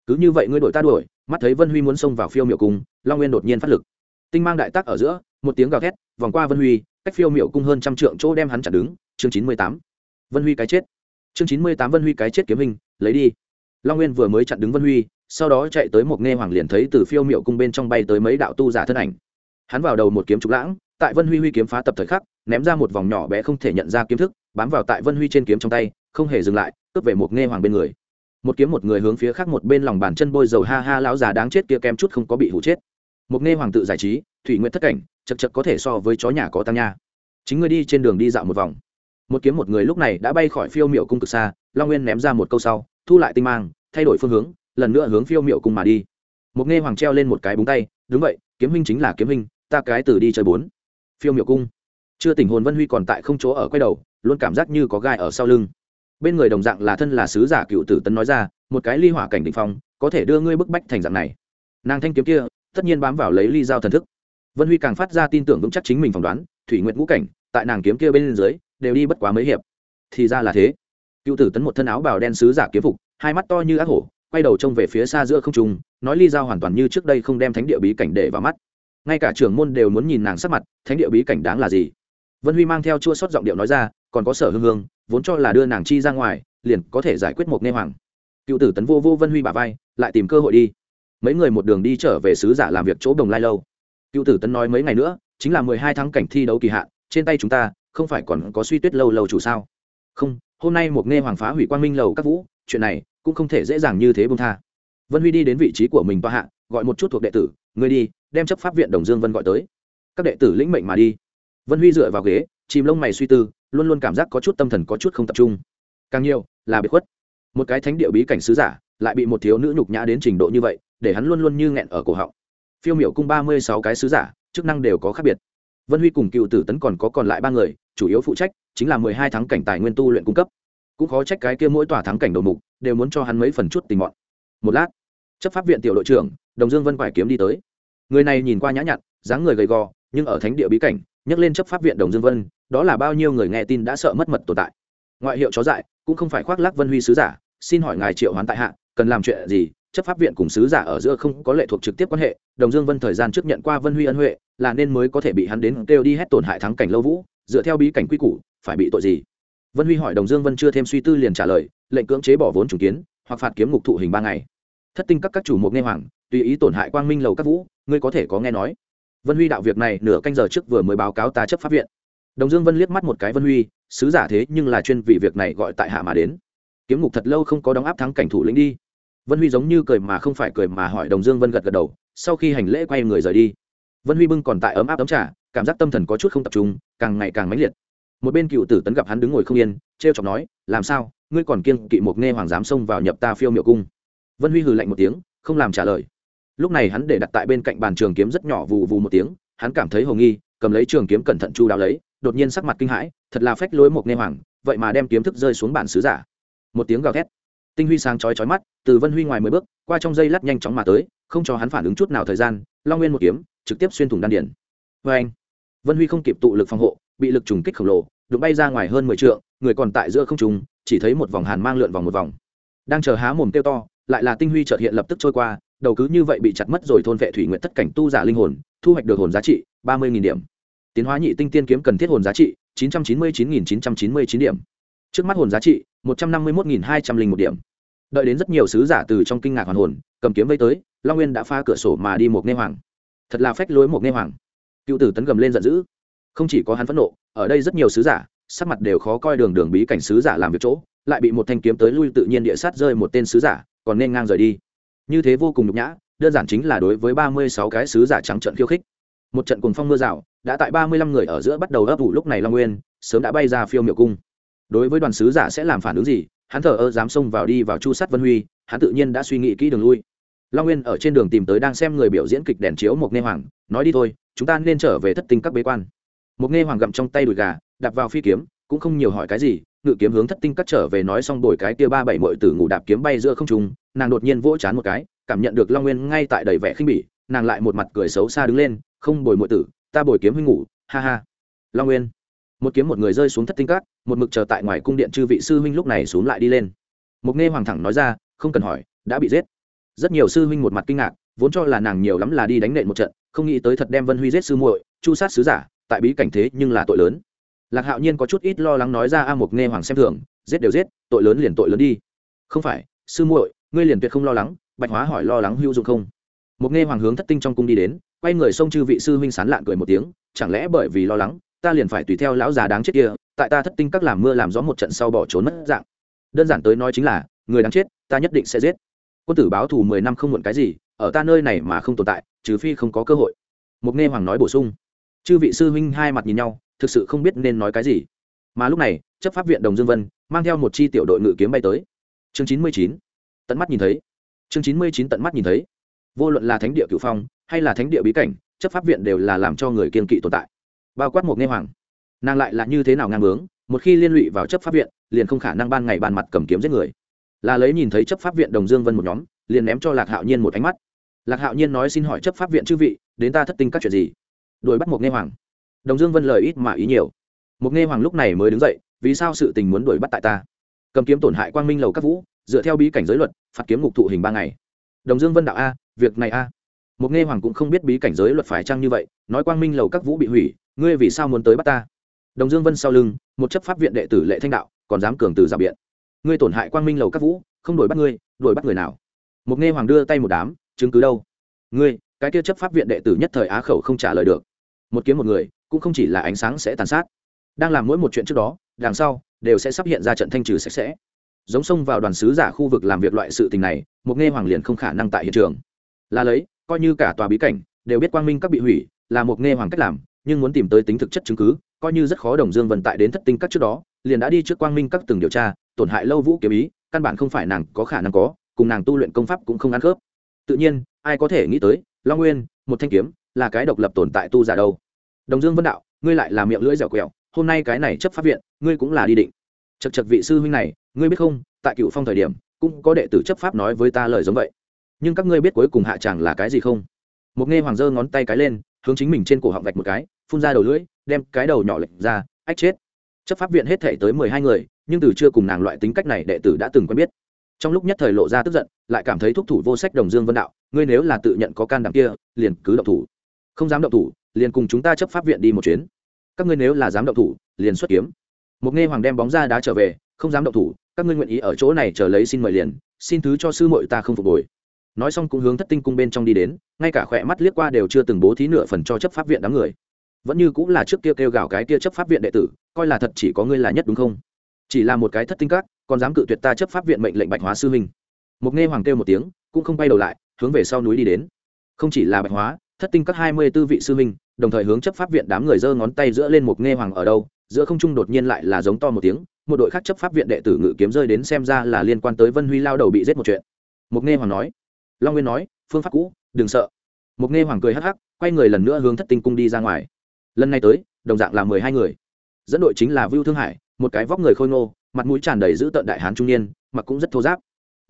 Cứ như vậy ngươi đuổi ta đuổi, mắt thấy vân huy muốn xông vào phiêu miệu cung, long nguyên đột nhiên phát lực. Tinh mang đại tác ở giữa, một tiếng gào thét, vòng qua vân huy, cách phiêu miệu cung hơn trăm trượng chỗ đem hắn chặt đứng chương chín mươi tám. Vân huy cái chết. Chương chín mươi tám vân huy cái chết kiếm hình, lấy đi. Long nguyên vừa mới chặn đứng vân huy, sau đó chạy tới một nghe hoàng liền thấy từ phiêu miệu cung bên trong bay tới mấy đạo tu giả thân ảnh. Hắn vào đầu một kiếm trục lãng, tại vân huy huy kiếm phá tập thời khắc, ném ra một vòng nhỏ bé không thể nhận ra kiếm thức, bám vào tại vân huy trên kiếm trong tay, không hề dừng lại, cướp về một nghe hoàng bên người. Một kiếm một người hướng phía khác một bên lòng bàn chân bôi dầu ha ha lão già đáng chết kia kém chút không có bị hụ chết. Một nghe hoàng tự giải trí, thủy nguyện thất cảnh, chật chật có thể so với chó nhà có tăng nha. Chính ngươi đi trên đường đi dạo một vòng một kiếm một người lúc này đã bay khỏi phiêu miệu cung cực xa, long nguyên ném ra một câu sau, thu lại tinh mang, thay đổi phương hướng, lần nữa hướng phiêu miệu cung mà đi. Một nghe hoàng treo lên một cái búng tay, đúng vậy, kiếm huynh chính là kiếm huynh, ta cái từ đi chơi bốn. Phiêu miệu cung. Chưa tình hồn vân huy còn tại không chỗ ở quay đầu, luôn cảm giác như có gai ở sau lưng. Bên người đồng dạng là thân là sứ giả cựu tử tấn nói ra, một cái ly hỏa cảnh định phong, có thể đưa ngươi bức bách thành dạng này. Nàng thanh kiếm kia, tất nhiên bám vào lấy ly giao thần thức. Vân huy càng phát ra tin tưởng vững chắc chính mình phỏng đoán, thủy nguyện ngũ cảnh, tại nàng kiếm kia bên dưới đều đi bất quá mấy hiệp. Thì ra là thế. Cựu tử tấn một thân áo bào đen sứ giả kiếm phục, hai mắt to như ác hổ, quay đầu trông về phía xa giữa không trung, nói ly giao hoàn toàn như trước đây không đem thánh địa bí cảnh để vào mắt. Ngay cả trưởng môn đều muốn nhìn nàng sắc mặt, thánh địa bí cảnh đáng là gì? Vân huy mang theo chua sót giọng điệu nói ra, còn có sở hương hương, vốn cho là đưa nàng chi ra ngoài, liền có thể giải quyết một nghe hoàng. Cựu tử tấn vô vô vân huy bà vai, lại tìm cơ hội đi. Mấy người một đường đi trở về sứ giả làm việc chỗ đồng lai lâu. Cựu tử tấn nói mấy ngày nữa, chính là mười hai tháng cảnh thi đấu kỳ hạn, trên tay chúng ta không phải còn có suy tuyết lâu lâu chủ sao? Không, hôm nay một nghe hoàng phá hủy quang minh lầu các vũ, chuyện này cũng không thể dễ dàng như thế bông tha. Vân huy đi đến vị trí của mình toa hạ, gọi một chút thuộc đệ tử người đi, đem chấp pháp viện đồng dương vân gọi tới. Các đệ tử lĩnh mệnh mà đi. Vân huy dựa vào ghế, chìm lông mày suy tư, luôn luôn cảm giác có chút tâm thần có chút không tập trung. Càng nhiều, là bị khuất. Một cái thánh địa bí cảnh sứ giả, lại bị một thiếu nữ nhục nhã đến trình độ như vậy, để hắn luôn luôn như nghẹn ở cổ họng. Phiêu miểu cung ba mươi sáu cái sứ giả, chức năng đều có khác biệt. Vân huy cùng cựu tử tấn còn có còn lại ba người chủ yếu phụ trách chính là mười hai tháng cảnh tài nguyên tu luyện cung cấp. Cũng khó trách cái kia mỗi tòa thắng cảnh đầu mục đều muốn cho hắn mấy phần chút tình mọn. Một lát, chấp pháp viện tiểu đội trưởng, đồng dương vân quải kiếm đi tới. Người này nhìn qua nhã nhặn, dáng người gầy gò, nhưng ở thánh địa bí cảnh, nhắc lên chấp pháp viện đồng dương vân, đó là bao nhiêu người nghe tin đã sợ mất mật tồn tại. Ngoại hiệu chó dại, cũng không phải khoác lác vân huy sứ giả, xin hỏi ngài triệu hoán tại hạ, cần làm chuyện gì? Chấp pháp viện cùng sứ giả ở giữa không có lệ thuộc trực tiếp quan hệ, đồng dương vân thời gian trước nhận qua vân huy ân huệ, là nên mới có thể bị hắn đến kêu đi hết tổn hại thắng cảnh lâu vũ dựa theo bí cảnh quy củ, phải bị tội gì? Vân huy hỏi đồng dương vân chưa thêm suy tư liền trả lời, lệnh cưỡng chế bỏ vốn chủ kiến, hoặc phạt kiếm ngục thụ hình ba ngày. Thất tinh các các chủ mục nghe hoàng, tùy ý tổn hại quang minh lầu các vũ, ngươi có thể có nghe nói. Vân huy đạo việc này nửa canh giờ trước vừa mới báo cáo ta chấp pháp viện. Đồng dương vân liếc mắt một cái vân huy, sứ giả thế nhưng là chuyên vì việc này gọi tại hạ mà đến. Kiếm ngục thật lâu không có đóng áp thắng cảnh thủ lĩnh đi. Vân huy giống như cười mà không phải cười mà hỏi đồng dương vân gật gật đầu, sau khi hành lễ quay người rời đi. Vân huy bưng còn tại ấm áp ấm trà cảm giác tâm thần có chút không tập trung, càng ngày càng mãnh liệt. Một bên cựu tử tấn gặp hắn đứng ngồi không yên t r e o chọc nói, làm sao? Ngươi còn kiêng kỵ một nghe hoàng dám xông vào nhập ta phiêu miệu cung? Vân huy hừ lạnh một tiếng, không làm trả lời. Lúc này hắn để đặt tại bên cạnh bàn trường kiếm rất nhỏ vù vù một tiếng, hắn cảm thấy hồ nghi, cầm lấy trường kiếm cẩn thận chu đáo lấy, đột nhiên sắc mặt kinh hãi, thật là phách lối một nghe hoàng, vậy mà đem kiếm thức rơi xuống bản sứ giả. Một tiếng gào thét. Tinh huy sáng chói chói mắt, từ vân huy ngoài mười bước, qua trong dây lát nhanh chóng mà tới, không cho hắn phản ứng chút nào thời gian, long nguyên một kiếm, trực tiếp xuyên thủng đan điển vê vâng. anh vân huy không kịp tụ lực phòng hộ, bị lực trùng kích khổng lồ, đụng bay ra ngoài hơn mười trượng, người còn tại giữa không trùng chỉ thấy một vòng hàn mang lượn vòng một vòng. Đang chờ há mồm tiêu to, lại là tinh huy chợt hiện lập tức trôi qua, đầu cứ như vậy bị chặt mất rồi thôn vệ thủy nguyện tất cảnh tu giả linh hồn, thu hoạch được hồn giá trị ba mươi điểm. Tiến hóa nhị tinh tiên kiếm cần thiết hồn giá trị chín trăm chín mươi chín chín trăm chín mươi chín điểm. Trước mắt hồn giá trị một trăm năm mươi một hai trăm linh một điểm. Đợi đến rất nhiều sứ giả từ trong kinh ngạc hoàn hồn, cầm kiếm vây tới, long nguyên đã pha cửa sổ mà đi một nghe hoàng. Thật là phách lối một nghe hoàng cựu tử tấn gầm lên giận dữ. Không chỉ có hắn phẫn nộ, ở đây rất nhiều sứ giả, sắc mặt đều khó coi đường đường bí cảnh sứ giả làm việc chỗ, lại bị một thanh kiếm tới lui tự nhiên địa sát rơi một tên sứ giả, còn nên ngang rời đi. Như thế vô cùng nhục nhã, đơn giản chính là đối với ba mươi sáu cái sứ giả trắng trận khiêu khích. Một trận cùng phong mưa rào, đã tại ba mươi lăm người ở giữa bắt đầu ấp ủ lúc này long nguyên, sớm đã bay ra phiêu miệu cung. Đối với đoàn sứ giả sẽ làm phản ứng gì, hắn thờ ơ dám xông vào đi vào chu sát vân huy, hắn tự nhiên đã suy nghĩ kỹ đường lui long nguyên ở trên đường tìm tới đang xem người biểu diễn kịch đèn chiếu một nghe hoàng, nói đi thôi, chúng ta nên trở về thất tinh các bế quan. Một nghe hoàng gặm trong tay đùi gà, đạp vào phi kiếm, cũng không nhiều hỏi cái gì, ngự kiếm hướng thất tinh các trở về nói xong bồi cái tia ba bảy mội tử ngủ đạp kiếm bay giữa không trung, nàng đột nhiên vỗ chán một cái, cảm nhận được long nguyên ngay tại đầy vẻ khinh bỉ, nàng lại một mặt cười xấu xa đứng lên, không bồi mội tử, ta bồi kiếm huynh ngủ, ha ha. Long nguyên, một kiếm một người rơi xuống thất tinh các, một mực chờ tại ngoài cung điện chư vị sư huynh lúc này xuống lại đi lên. Mục nghe hoàng thẳng nói ra, không cần hỏi, đã bị giết rất nhiều sư huynh một mặt kinh ngạc, vốn cho là nàng nhiều lắm là đi đánh nện một trận, không nghĩ tới thật đem vân huy giết sư muội, chu sát sứ giả, tại bí cảnh thế nhưng là tội lớn. Lạc hạo nhiên có chút ít lo lắng nói ra a một nghe hoàng xem thường, giết đều giết, tội lớn liền tội lớn đi. Không phải, sư muội, ngươi liền tuyệt không lo lắng, bạch hóa hỏi lo lắng hữu dụng không? Một nghe hoàng hướng thất tinh trong cung đi đến, quay người xông chư vị sư huynh sán lạn cười một tiếng, chẳng lẽ bởi vì lo lắng, ta liền phải tùy theo lão già đáng chết kia, tại ta thất tinh các làm mưa làm gió một trận sau bỏ trốn mất dạng. Đơn giản tới nói chính là, người đáng chết, ta nhất định sẽ giết quân tử báo thù mười năm không muộn cái gì, ở ta nơi này mà không tồn tại, trừ phi không có cơ hội. Mục nghe hoàng nói bổ sung. Chư vị sư huynh hai mặt nhìn nhau, thực sự không biết nên nói cái gì. Mà lúc này, chấp pháp viện đồng dương vân, mang theo một chi tiểu đội ngự kiếm bay tới. Chương chín mươi chín. Tận mắt nhìn thấy. Chương chín mươi chín tận mắt nhìn thấy. Vô luận là thánh địa cửu phong, hay là thánh địa bí cảnh, chấp pháp viện đều là làm cho người kiên kỵ tồn tại. Bao quát một nghe hoàng. Nàng lại là như thế nào ngang bướng một khi liên lụy vào chấp pháp viện, liền không khả năng ban ngày bàn mặt cầm kiếm giết người là lấy nhìn thấy chấp pháp viện đồng dương vân một nhóm, liền ném cho lạc hạo nhiên một ánh mắt. Lạc hạo nhiên nói xin hỏi chấp pháp viện chư vị, đến ta thất tinh các chuyện gì? Đuổi bắt một nghe hoàng. Đồng dương vân lời ít mà ý nhiều. Một nghe hoàng lúc này mới đứng dậy, vì sao sự tình muốn đuổi bắt tại ta? Cầm kiếm tổn hại quang minh lầu các vũ, dựa theo bí cảnh giới luật, phạt kiếm ngục thụ hình ba ngày. Đồng dương vân đạo a, việc này a. Một nghe hoàng cũng không biết bí cảnh giới luật phải chăng như vậy, nói quang minh lầu các vũ bị hủy, ngươi vì sao muốn tới bắt ta? Đồng dương vân sau lưng, một chấp pháp viện đệ tử lệ thanh đạo, còn dám cường từ giả biện ngươi tổn hại quang minh lầu các vũ, không đổi bắt ngươi, đổi bắt người nào? Một nghe hoàng đưa tay một đám, chứng cứ đâu? Ngươi, cái kia chấp pháp viện đệ tử nhất thời á khẩu không trả lời được. Một kiếm một người, cũng không chỉ là ánh sáng sẽ tàn sát. Đang làm mỗi một chuyện trước đó, đằng sau, đều sẽ sắp hiện ra trận thanh trừ sạch sẽ. Giống xông vào đoàn sứ giả khu vực làm việc loại sự tình này một nghe hoàng liền không khả năng tại hiện trường. Là lấy, coi như cả tòa bí cảnh, đều biết quang minh các bị hủy, là một nghe hoàng cách làm, nhưng muốn tìm tới tính thực chất chứng cứ coi như rất khó đồng dương vận tại đến thất tinh các trước đó, liền đã đi trước quang minh các từng điều tra, tổn hại lâu vũ kiếm ý, căn bản không phải nàng có khả năng có, cùng nàng tu luyện công pháp cũng không ăn khớp. Tự nhiên, ai có thể nghĩ tới, long nguyên, một thanh kiếm, là cái độc lập tồn tại tu giả đâu. Đồng dương vân đạo, ngươi lại là miệng lưỡi dẻo quẹo, hôm nay cái này chấp pháp viện, ngươi cũng là đi định. Chật chật vị sư huynh này, ngươi biết không, tại cựu phong thời điểm, cũng có đệ tử chấp pháp nói với ta lời giống vậy. Nhưng các ngươi biết cuối cùng hạ tràng là cái gì không? Một nghe hoàng dơ ngón tay cái lên, hướng chính mình trên cổ họng vạch một cái, phun ra đầu lưỡi đem cái đầu nhỏ lệch ra, ách chết. Chấp pháp viện hết thể tới mười hai người, nhưng từ chưa cùng nàng loại tính cách này đệ tử đã từng quen biết. Trong lúc nhất thời lộ ra tức giận, lại cảm thấy thúc thủ vô sách đồng dương vân đạo, ngươi nếu là tự nhận có can đảm kia, liền cứ động thủ. Không dám động thủ, liền cùng chúng ta chấp pháp viện đi một chuyến. Các ngươi nếu là dám động thủ, liền xuất kiếm. Một nghe hoàng đem bóng ra đá trở về, không dám động thủ, các ngươi nguyện ý ở chỗ này chờ lấy xin mời liền, xin thứ cho sư muội ta không phục hồi. Nói xong cũng hướng thất tinh cung bên trong đi đến, ngay cả khỏe mắt liếc qua đều chưa từng bố thí nửa phần cho chấp pháp viện đám người vẫn như cũng là trước kia kêu gào cái kia chấp pháp viện đệ tử, coi là thật chỉ có ngươi là nhất đúng không? Chỉ là một cái thất tinh các, còn dám cự tuyệt ta chấp pháp viện mệnh lệnh bạch hóa sư minh một nghe hoàng kêu một tiếng, cũng không bay đầu lại, hướng về sau núi đi đến. Không chỉ là bạch hóa, thất tinh các hai mươi tư vị sư minh đồng thời hướng chấp pháp viện đám người giơ ngón tay giữa lên một nghe hoàng ở đâu, giữa không trung đột nhiên lại là giống to một tiếng, một đội khác chấp pháp viện đệ tử ngự kiếm rơi đến xem ra là liên quan tới vân huy lao đầu bị giết một chuyện. Một nghe hoàng nói, long nguyên nói, phương pháp cũ, đừng sợ. Một nghe hoàng cười hắc hắc, quay người lần nữa hướng thất tinh cung đi ra ngoài lần này tới, đồng dạng là mười hai người. Dẫn đội chính là vưu thương hải, một cái vóc người khôi ngô, mặt mũi tràn đầy giữ tợn đại hán trung niên, mặc cũng rất thô giáp.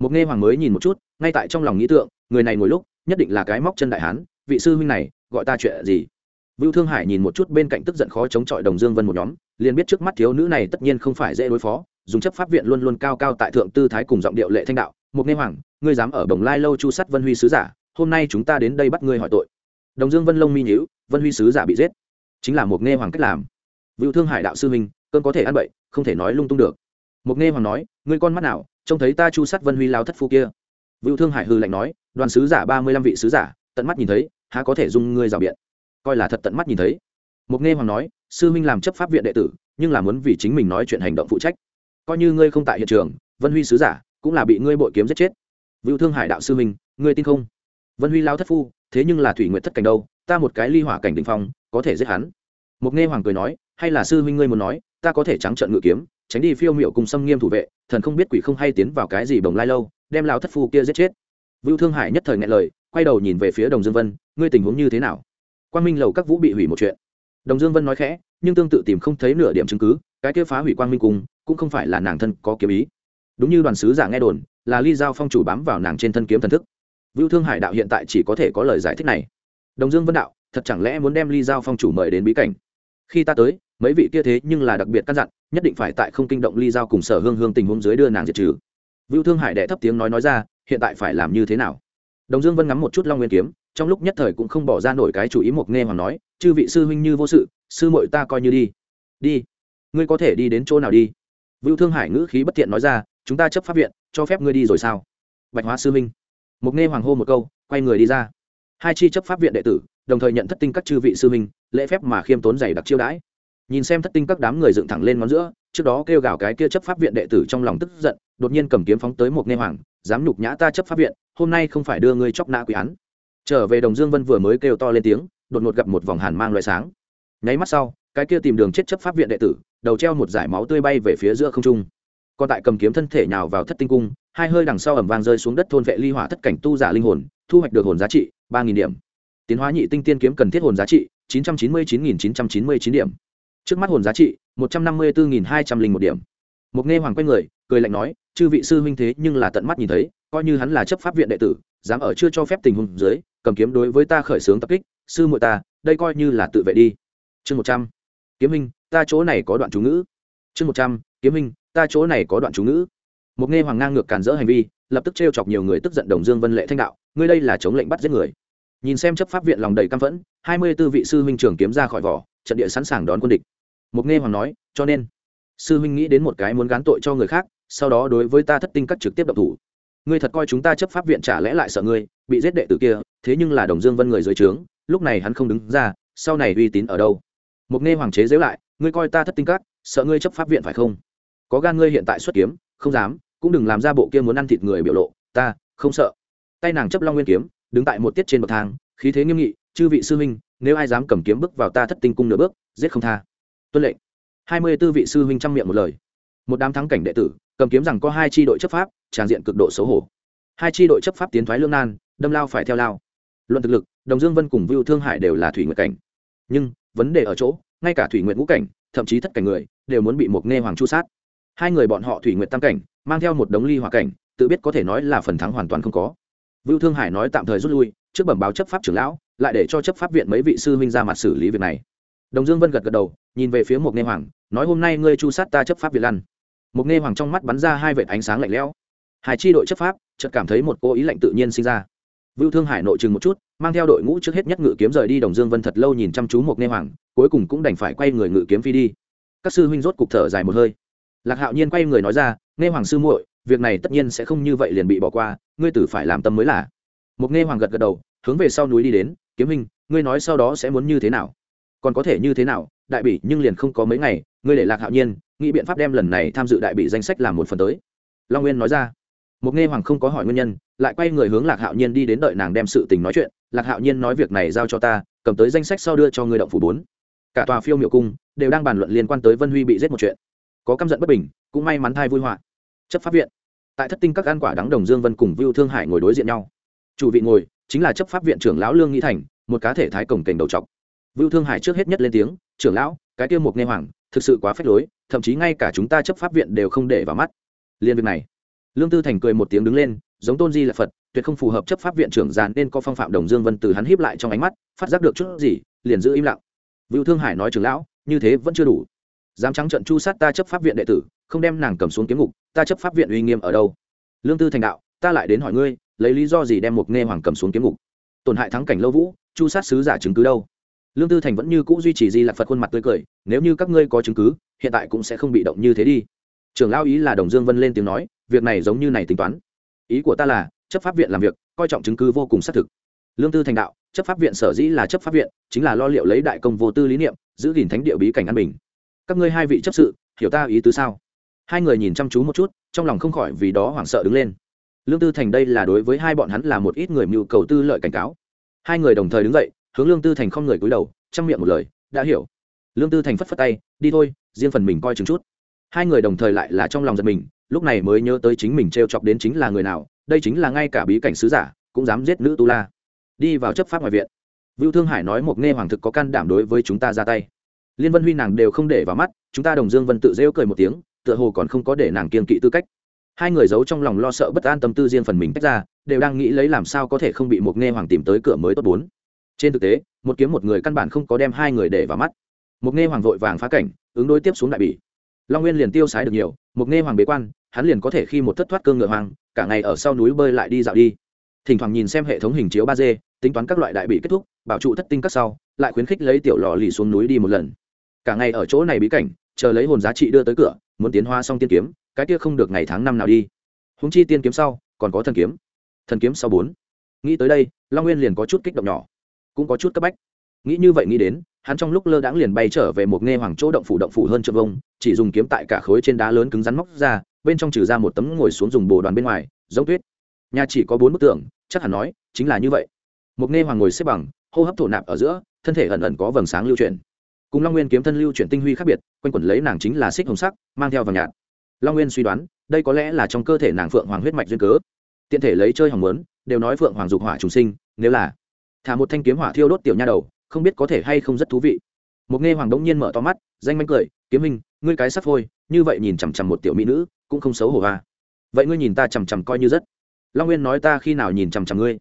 Một nghe hoàng mới nhìn một chút, ngay tại trong lòng nghĩ tượng, người này ngồi lúc, nhất định là cái móc chân đại hán, vị sư huynh này, gọi ta chuyện gì? Vưu thương hải nhìn một chút bên cạnh tức giận khó chống chọi đồng dương vân một nhóm, liền biết trước mắt thiếu nữ này tất nhiên không phải dễ đối phó, dùng chấp pháp viện luôn luôn cao cao tại thượng tư thái cùng giọng điệu lệ thanh đạo. Một nghe hoàng, ngươi dám ở bồng lai lâu chu sắt vân huy sứ giả, hôm nay chúng ta đến đây bắt ngươi hỏi tội. Đồng dương vân lông mi nhữ vân huy sứ giả bị giết chính là một nghe hoàng cách làm. Vựu thương hải đạo sư minh cơn có thể ăn bậy, không thể nói lung tung được. Một nghe hoàng nói, ngươi con mắt nào, trông thấy ta chu sắt vân huy lao thất phu kia. Vựu thương hải hư lạnh nói, đoàn sứ giả ba mươi lăm vị sứ giả, tận mắt nhìn thấy, há có thể dung ngươi rào biện. Coi là thật tận mắt nhìn thấy. Một nghe hoàng nói, sư minh làm chấp pháp viện đệ tử, nhưng là muốn vì chính mình nói chuyện hành động phụ trách. Coi như ngươi không tại hiện trường, vân huy sứ giả cũng là bị ngươi bội kiếm giết chết. Vựu thương hải đạo sư minh ngươi tin không? Vân huy lao thất phu, thế nhưng là thủy nguyện thất cảnh đâu, ta một cái ly hỏa cảnh đình phong, có thể giết hắn một nghe hoàng cười nói, hay là sư huynh ngươi muốn nói, ta có thể trắng trợn ngự kiếm, tránh đi phiêu miểu cùng xâm nghiêm thủ vệ, thần không biết quỷ không hay tiến vào cái gì bồng lai lâu, đem lao thất phu kia giết chết. Vưu thương hải nhất thời ngại lời, quay đầu nhìn về phía đồng dương vân, ngươi tình huống như thế nào? Quan minh lầu các vũ bị hủy một chuyện. Đồng dương vân nói khẽ, nhưng tương tự tìm không thấy nửa điểm chứng cứ, cái kia phá hủy quang minh cung cũng không phải là nàng thân có kiếm ý. Đúng như đoàn sứ giả nghe đồn, là ly giao phong chủ bám vào nàng trên thân kiếm thần thức. Vưu thương hải đạo hiện tại chỉ có thể có lời giải thích này. Đồng dương vân đạo, thật chẳng lẽ muốn đem ly giao phong chủ mời đến bí cảnh? Khi ta tới mấy vị kia thế nhưng là đặc biệt căn dặn nhất định phải tại không kinh động ly giao cùng sở hương hương tình huống dưới đưa nàng diệt trừ. Vưu thương hải đệ thấp tiếng nói nói ra hiện tại phải làm như thế nào? Đồng dương vân ngắm một chút long nguyên kiếm trong lúc nhất thời cũng không bỏ ra nổi cái chủ ý một nghe hoàng nói chư vị sư huynh như vô sự sư muội ta coi như đi. Đi? Ngươi có thể đi đến chỗ nào đi? Vưu thương hải ngữ khí bất thiện nói ra chúng ta chấp pháp viện cho phép ngươi đi rồi sao? Bạch hóa sư huynh, một nghe hoàng hô một câu quay người đi ra. Hai chi chấp pháp viện đệ tử đồng thời nhận thất tinh các chư vị sư huynh lễ phép mà khiêm tốn dày đặc chiêu đãi. Nhìn xem thất tinh các đám người dựng thẳng lên ngón giữa, trước đó kêu gào cái kia chấp pháp viện đệ tử trong lòng tức giận, đột nhiên cầm kiếm phóng tới một nghe hoàng, dám nhục nhã ta chấp pháp viện, hôm nay không phải đưa ngươi chóc nã quỷ án. Trở về đồng dương vân vừa mới kêu to lên tiếng, đột ngột gặp một vòng hàn mang loại sáng. Nháy mắt sau, cái kia tìm đường chết chấp pháp viện đệ tử, đầu treo một giải máu tươi bay về phía giữa không trung. Còn tại cầm kiếm thân thể nhào vào thất tinh cung, hai hơi đằng sau ẩm vang rơi xuống đất thôn vệ ly hỏa thất cảnh tu giả linh hồn, thu hoạch được hồn giá trị ba nghìn điểm. Tiến hóa nhị tinh tiên kiếm cần thiết hồn giá trị chín trăm chín mươi chín nghìn chín trăm chín mươi chín điểm. Trước mắt hồn giá trị, một trăm năm mươi bốn nghìn hai trăm linh một điểm. Một nghe hoàng quay người, cười lạnh nói, chư vị sư huynh thế nhưng là tận mắt nhìn thấy, coi như hắn là chấp pháp viện đệ tử, dám ở chưa cho phép tình huống dưới, cầm kiếm đối với ta khởi xướng tập kích, sư muội ta, đây coi như là tự vệ đi. Chương một trăm. Kiếm minh ta chỗ này có đoạn chú ngữ. Chương một trăm. Kiếm minh ta chỗ này có đoạn chú ngữ. Một nghe hoàng ngang ngược cản rỡ hành vi, lập tức trêu chọc nhiều người tức giận đồng dương vân lệ thanh đạo, ngươi đây là chống lệnh bắt giết người nhìn xem chấp pháp viện lòng đầy căm phẫn, hai mươi b ố vị sư huynh trưởng kiếm ra khỏi vỏ, trận địa sẵn sàng đón quân địch. Mục nghe hoàng nói, cho nên, sư huynh nghĩ đến một cái muốn gán tội cho người khác, sau đó đối với ta thất tinh cắt trực tiếp độc thủ. Ngươi thật coi chúng ta chấp pháp viện trả lẽ lại sợ ngươi, bị giết đệ tử kia, thế nhưng là đồng dương vân người dưới trướng, lúc này hắn không đứng ra, sau này uy tín ở đâu? Mục nghe hoàng chế dễu lại, ngươi coi ta thất tinh cắt sợ ngươi chấp pháp viện phải không? Có gan ngươi hiện tại xuất kiếm, không dám, cũng đừng làm ra bộ kia muốn ăn thịt người biểu lộ, ta không sợ. Tay nàng chấp long nguyên kiếm đứng tại một tiết trên bậc thang, khí thế nghiêm nghị, chư vị sư huynh, nếu ai dám cầm kiếm bước vào ta thất tinh cung nửa bước, giết không tha. Tuân lệnh. Hai mươi tư vị sư huynh trăm miệng một lời. Một đám thắng cảnh đệ tử, cầm kiếm rằng có hai tri đội chấp pháp, tràn diện cực độ xấu hổ. Hai tri đội chấp pháp tiến thoái lương nan, đâm lao phải theo lao. Luận thực lực, đồng dương vân cùng vưu thương hải đều là thủy nguyện cảnh. Nhưng, vấn đề ở chỗ, ngay cả thủy nguyện ngũ cảnh, thậm chí thất cảnh người, đều muốn bị một nghe hoàng chu sát. Hai người bọn họ thủy nguyện tam cảnh, mang theo một đống ly hòa cảnh, tự biết có thể nói là phần thắng hoàn toàn không có vưu thương hải nói tạm thời rút lui, trước bẩm báo chấp pháp trưởng lão, lại để cho chấp pháp viện mấy vị sư huynh ra mặt xử lý việc này. Đồng dương vân gật gật đầu, nhìn về phía Mục Nghi hoàng, nói hôm nay ngươi chu sát ta chấp pháp việt lăn. Mục Nghi hoàng trong mắt bắn ra hai vệt ánh sáng lạnh lẽo. Hải chi đội chấp pháp, chợt cảm thấy một cô ý lạnh tự nhiên sinh ra. Vưu thương hải nội trừng một chút, mang theo đội ngũ trước hết nhất ngự kiếm rời đi đồng dương vân thật lâu nhìn chăm chú Mục Nghi hoàng, cuối cùng cũng đành phải quay người ngự kiếm phi đi. Các sư huynh rốt cục thở dài một hơi. Lạc hạo nhiên quay người nói ra nghe hoàng sư muội việc này tất nhiên sẽ không như vậy liền bị bỏ qua, ngươi tử phải làm tâm mới là. Một nghe hoàng gật gật đầu, hướng về sau núi đi đến, kiếm hình ngươi nói sau đó sẽ muốn như thế nào? Còn có thể như thế nào, đại bị nhưng liền không có mấy ngày, ngươi để lạc hạo nhiên, nghĩ biện pháp đem lần này tham dự đại bị danh sách làm một phần tới. Long nguyên nói ra. Một nghe hoàng không có hỏi nguyên nhân, lại quay người hướng lạc hạo nhiên đi đến đợi nàng đem sự tình nói chuyện. Lạc hạo nhiên nói việc này giao cho ta, cầm tới danh sách sau đưa cho ngươi động phủ bốn. Cả tòa phiêu miệu cung đều đang bàn luận liên quan tới vân huy bị giết một chuyện. Có căm giận bất bình, cũng may mắn thai vui họa chấp pháp viện. Tại thất tinh các ăn quả đắng đồng dương vân cùng vưu thương hải ngồi đối diện nhau. Chủ vị ngồi chính là chấp pháp viện trưởng lão lương nghĩ thành, một cá thể thái cổng kềnh đầu trọc. Vưu thương hải trước hết nhất lên tiếng, trưởng lão, cái tiêu mục nghe hoàng, thực sự quá phép lối, thậm chí ngay cả chúng ta chấp pháp viện đều không để vào mắt. Liên việc này, lương tư thành cười một tiếng đứng lên, giống tôn di là phật, tuyệt không phù hợp chấp pháp viện trưởng giàn nên có phong phạm đồng dương vân từ hắn hiếp lại trong ánh mắt, phát giác được chút gì, liền giữ im lặng. Vưu thương hải nói, trưởng lão, như thế vẫn chưa đủ dám trắng trận chu sát ta chấp pháp viện đệ tử, không đem nàng cầm xuống kiếm ngục, ta chấp pháp viện uy nghiêm ở đâu? Lương tư thành đạo, ta lại đến hỏi ngươi, lấy lý do gì đem một nghe hoàng cầm xuống kiếm ngục? Tổn hại thắng cảnh lâu vũ, chu sát sứ giả chứng cứ đâu? Lương tư thành vẫn như c ũ duy trì di lạc phật khuôn mặt tươi cười, nếu như các ngươi có chứng cứ, hiện tại cũng sẽ không bị động như thế đi. Trưởng lao ý là đồng dương vân lên tiếng nói, việc này giống như này tính toán. Ý của ta là, chấp pháp viện làm việc, coi trọng chứng cứ vô cùng xác thực. Lương tư thành đạo, chấp pháp viện sở dĩ là chấp pháp viện, chính là lo liệu lấy đại công vô tư lý niệm, giữ gìn thánh địa bí cảnh an bình các ngươi hai vị chấp sự, hiểu ta ý tứ sao? Hai người nhìn chăm chú một chút, trong lòng không khỏi vì đó hoảng sợ đứng lên. Lương tư thành đây là đối với hai bọn hắn là một ít người mưu cầu tư lợi cảnh cáo. Hai người đồng thời đứng dậy, hướng lương tư thành không người cúi đầu, chăm miệng một lời, đã hiểu. Lương tư thành phất phất tay, đi thôi, riêng phần mình coi chừng chút. Hai người đồng thời lại là trong lòng giật mình, lúc này mới nhớ tới chính mình t r e o chọc đến chính là người nào, đây chính là ngay cả bí cảnh sứ giả, cũng dám giết nữ tu la. Đi vào chấp pháp ngoại viện. Vưu thương hải nói một nghe hoàng thực có can đảm đối với chúng ta ra tay liên vân huy nàng đều không để vào mắt, chúng ta đồng dương vân tự rêu cười một tiếng, tựa hồ còn không có để nàng kiên kỵ tư cách. Hai người giấu trong lòng lo sợ bất an tâm tư riêng phần mình tách ra, đều đang nghĩ lấy làm sao có thể không bị một nghe hoàng tìm tới cửa mới tốt bốn. Trên thực tế, một kiếm một người căn bản không có đem hai người để vào mắt. Một nghe hoàng vội vàng phá cảnh, ứng đối tiếp xuống đại bỉ. Long nguyên liền tiêu sái được nhiều, một nghe hoàng bế quan, hắn liền có thể khi một thất thoát cương ngựa hoàng cả ngày ở sau núi bơi lại đi dạo đi. Thỉnh thoảng nhìn xem hệ thống hình chiếu ba d, tính toán các loại đại bị kết thúc, bảo trụ thất tinh các sau, lại khuyến khích lấy tiểu lò lì xuống núi đi một lần cả ngày ở chỗ này bí cảnh, chờ lấy hồn giá trị đưa tới cửa, muốn tiến hoa xong tiên kiếm, cái kia không được ngày tháng năm nào đi. Húng chi tiên kiếm sau, còn có thần kiếm. Thần kiếm sau bốn. Nghĩ tới đây, long nguyên liền có chút kích động nhỏ, cũng có chút cấp bách. Nghĩ như vậy nghĩ đến, hắn trong lúc lơ đãng liền bay trở về một nghe hoàng chỗ động phủ động phủ hơn trượng vông, chỉ dùng kiếm tại cả khối trên đá lớn cứng rắn móc ra, bên trong trừ ra một tấm ngồi xuống dùng bồ đoàn bên ngoài, giống tuyết. Nhà chỉ có bốn bức tượng chắc hẳn nói, chính là như vậy. Một nghe hoàng ngồi xếp bằng, hô hấp thổ nạp ở giữa, thân thể ẩn ẩn có vầng sáng lưu chuyển cùng long nguyên kiếm thân lưu chuyển tinh huy khác biệt quanh quẩn lấy nàng chính là xích hồng sắc mang theo vàng nhạt long nguyên suy đoán đây có lẽ là trong cơ thể nàng phượng hoàng huyết mạch duyên cớ tiện thể lấy chơi hỏng mớn đều nói phượng hoàng dục hỏa trùng sinh nếu là thả một thanh kiếm hỏa thiêu đốt tiểu nha đầu không biết có thể hay không rất thú vị một nghe hoàng đống nhiên mở to mắt danh manh cười kiếm hình ngươi cái sắp phôi như vậy nhìn chằm chằm một tiểu mỹ nữ cũng không xấu hổ à? vậy ngươi nhìn ta chằm chằm coi như rất long nguyên nói ta khi nào nhìn chằm chằm ngươi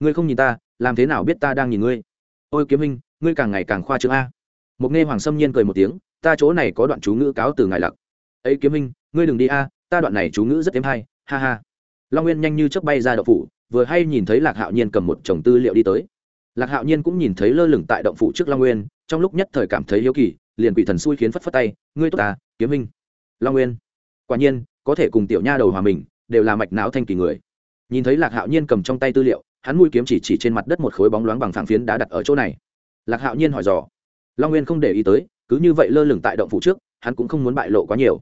ngươi không nhìn ta làm thế nào biết ta đang nhìn ngươi ôi kiếm hình ngươi càng ngày càng khoa trương a một nghe hoàng sâm nhiên cười một tiếng, ta chỗ này có đoạn chú ngữ cáo từ ngài lặc. Ấy kiếm minh, ngươi đừng đi a, ta đoạn này chú ngữ rất thêm hay, ha ha. Long nguyên nhanh như chớp bay ra đậu phủ, vừa hay nhìn thấy lạc hạo nhiên cầm một chồng tư liệu đi tới. Lạc hạo nhiên cũng nhìn thấy lơ lửng tại động phủ trước long nguyên, trong lúc nhất thời cảm thấy hiếu kỳ, liền quỷ thần xui khiến phất phất tay, ngươi tốt ta, kiếm minh. Long nguyên, quả nhiên, có thể cùng tiểu nha đầu hòa mình, đều là mạch não thanh kỳ người. Nhìn thấy lạc hạo nhiên cầm trong tay tư liệu, hắn mũi kiếm chỉ chỉ trên mặt đất một khối bóng loáng bằng phẳng phiến đá đặt ở chỗ này. Lạc hạo nhiên hỏi dò long nguyên không để ý tới, cứ như vậy lơ lửng tại động phủ trước, hắn cũng không muốn bại lộ quá nhiều.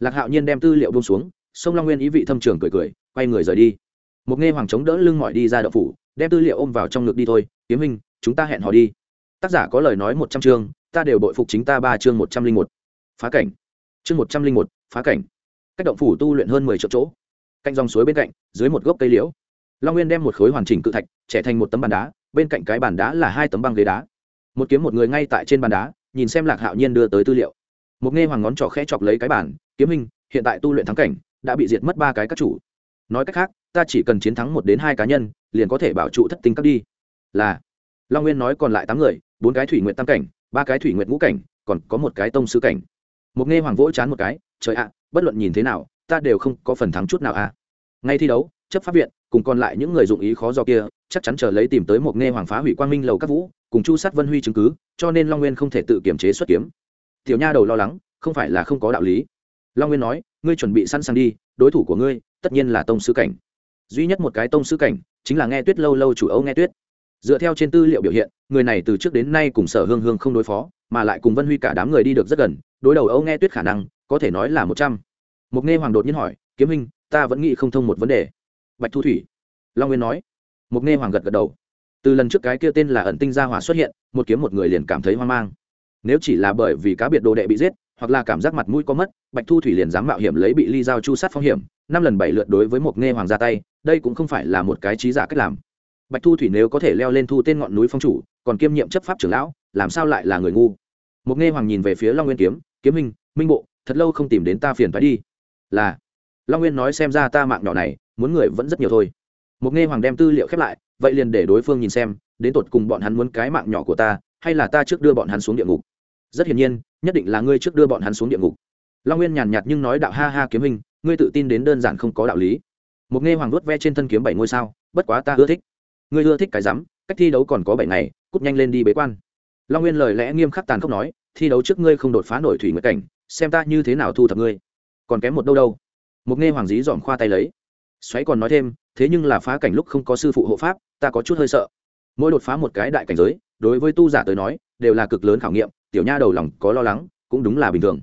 Lạc hạo nhiên đem tư liệu bông xuống, sông long nguyên ý vị thâm trường cười cười, quay người rời đi. Một nghe hoàng chống đỡ lưng mọi đi ra động phủ, đem tư liệu ôm vào trong ngực đi thôi, kiếm hình chúng ta hẹn họ đi. Tác giả có lời nói một trăm chương, ta đều bội phục chính ta ba chương một trăm linh một. Phá cảnh. Chương một trăm linh một, phá cảnh. Cách động phủ tu luyện hơn mười triệu chỗ. Cạnh dòng suối bên cạnh, dưới một gốc cây liễu. Long nguyên đem một khối hoàn chỉnh cự thạch, trẻ thành một tấm bàn đá, bên cạnh cái bàn đá là hai tấm băng ghế đá một kiếm một người ngay tại trên bàn đá, nhìn xem lạc hạo nhiên đưa tới tư liệu. Một nghe hoàng ngón trỏ khẽ chọc lấy cái bản kiếm hình hiện tại tu luyện thắng cảnh, đã bị diệt mất ba cái các chủ. Nói cách khác, ta chỉ cần chiến thắng một đến hai cá nhân, liền có thể bảo trụ thất tinh cấp đi. Là. Long nguyên nói còn lại tám người, bốn cái thủy nguyện tam cảnh, ba cái thủy nguyện ngũ cảnh, còn có một cái tông sư cảnh. Một nghe hoàng vỗ chán một cái, trời ạ, bất luận nhìn thế nào, ta đều không có phần thắng chút nào à. Ngay thi đấu, chấp pháp viện, cùng còn lại những người dụng ý khó do kia chắc chắn chờ lấy tìm tới một nghe hoàng phá hủy quang minh lầu các vũ, cùng chu sát vân huy chứng cứ, cho nên long nguyên không thể tự kiểm chế xuất kiếm. Tiểu nha đầu lo lắng, không phải là không có đạo lý. Long nguyên nói, ngươi chuẩn bị sẵn sàng đi, đối thủ của ngươi, tất nhiên là tông sư cảnh. Duy nhất một cái tông sư cảnh, chính là nghe tuyết lâu lâu chủ âu nghe tuyết. Dựa theo trên tư liệu biểu hiện, người này từ trước đến nay cùng sở hương hương không đối phó, mà lại cùng vân huy cả đám người đi được rất gần, đối đầu âu nghe tuyết khả năng, có thể nói là một trăm. Mục nghe hoàng đột nhiên hỏi, kiếm hình ta vẫn nghĩ không thông một vấn đề. Bạch thu thủy. Long nguyên nói mục nghe hoàng gật gật đầu. Từ lần trước cái kia tên là ẩn tinh gia hỏa xuất hiện, một kiếm một người liền cảm thấy hoang mang. Nếu chỉ là bởi vì cá biệt đồ đệ bị giết, hoặc là cảm giác mặt mũi có mất, bạch thu thủy liền dám mạo hiểm lấy bị ly giao chu sát phong hiểm, năm lần bảy lượt đối với một nghe hoàng ra tay, đây cũng không phải là một cái trí giả cách làm. Bạch thu thủy nếu có thể leo lên thu tên ngọn núi phong chủ, còn kiêm nhiệm chấp pháp trưởng lão, làm sao lại là người ngu? Một nghe hoàng nhìn về phía long nguyên kiếm kiếm minh minh bộ, thật lâu không tìm đến ta phiền phải đi. Là. Long nguyên nói, xem ra ta mạng nhỏ này, muốn người vẫn rất nhiều thôi một nghe hoàng đem tư liệu khép lại, vậy liền để đối phương nhìn xem, đến tột cùng bọn hắn muốn cái mạng nhỏ của ta, hay là ta trước đưa bọn hắn xuống địa ngục? Rất hiển nhiên, nhất định là ngươi trước đưa bọn hắn xuống địa ngục. Long nguyên nhàn nhạt nhưng nói đạo ha ha kiếm hình ngươi tự tin đến đơn giản không có đạo lý. Một nghe hoàng vuốt ve trên thân kiếm bảy ngôi sao, bất quá ta ưa thích. Ngươi ưa thích cái rắm, cách thi đấu còn có bảy ngày, cút nhanh lên đi bế quan. Long nguyên lời lẽ nghiêm khắc tàn khốc nói, thi đấu trước ngươi không đột phá nổi thủy nguyệt cảnh, xem ta như thế nào thu thập ngươi. Còn kém một đâu đâu. Một nghe hoàng dí dòm khoa tay lấy xoáy còn nói thêm, thế nhưng là phá cảnh lúc không có sư phụ hộ pháp, ta có chút hơi sợ. Mỗi đột phá một cái đại cảnh giới, đối với tu giả tới nói, đều là cực lớn khảo nghiệm, tiểu nha đầu lòng có lo lắng, cũng đúng là bình thường.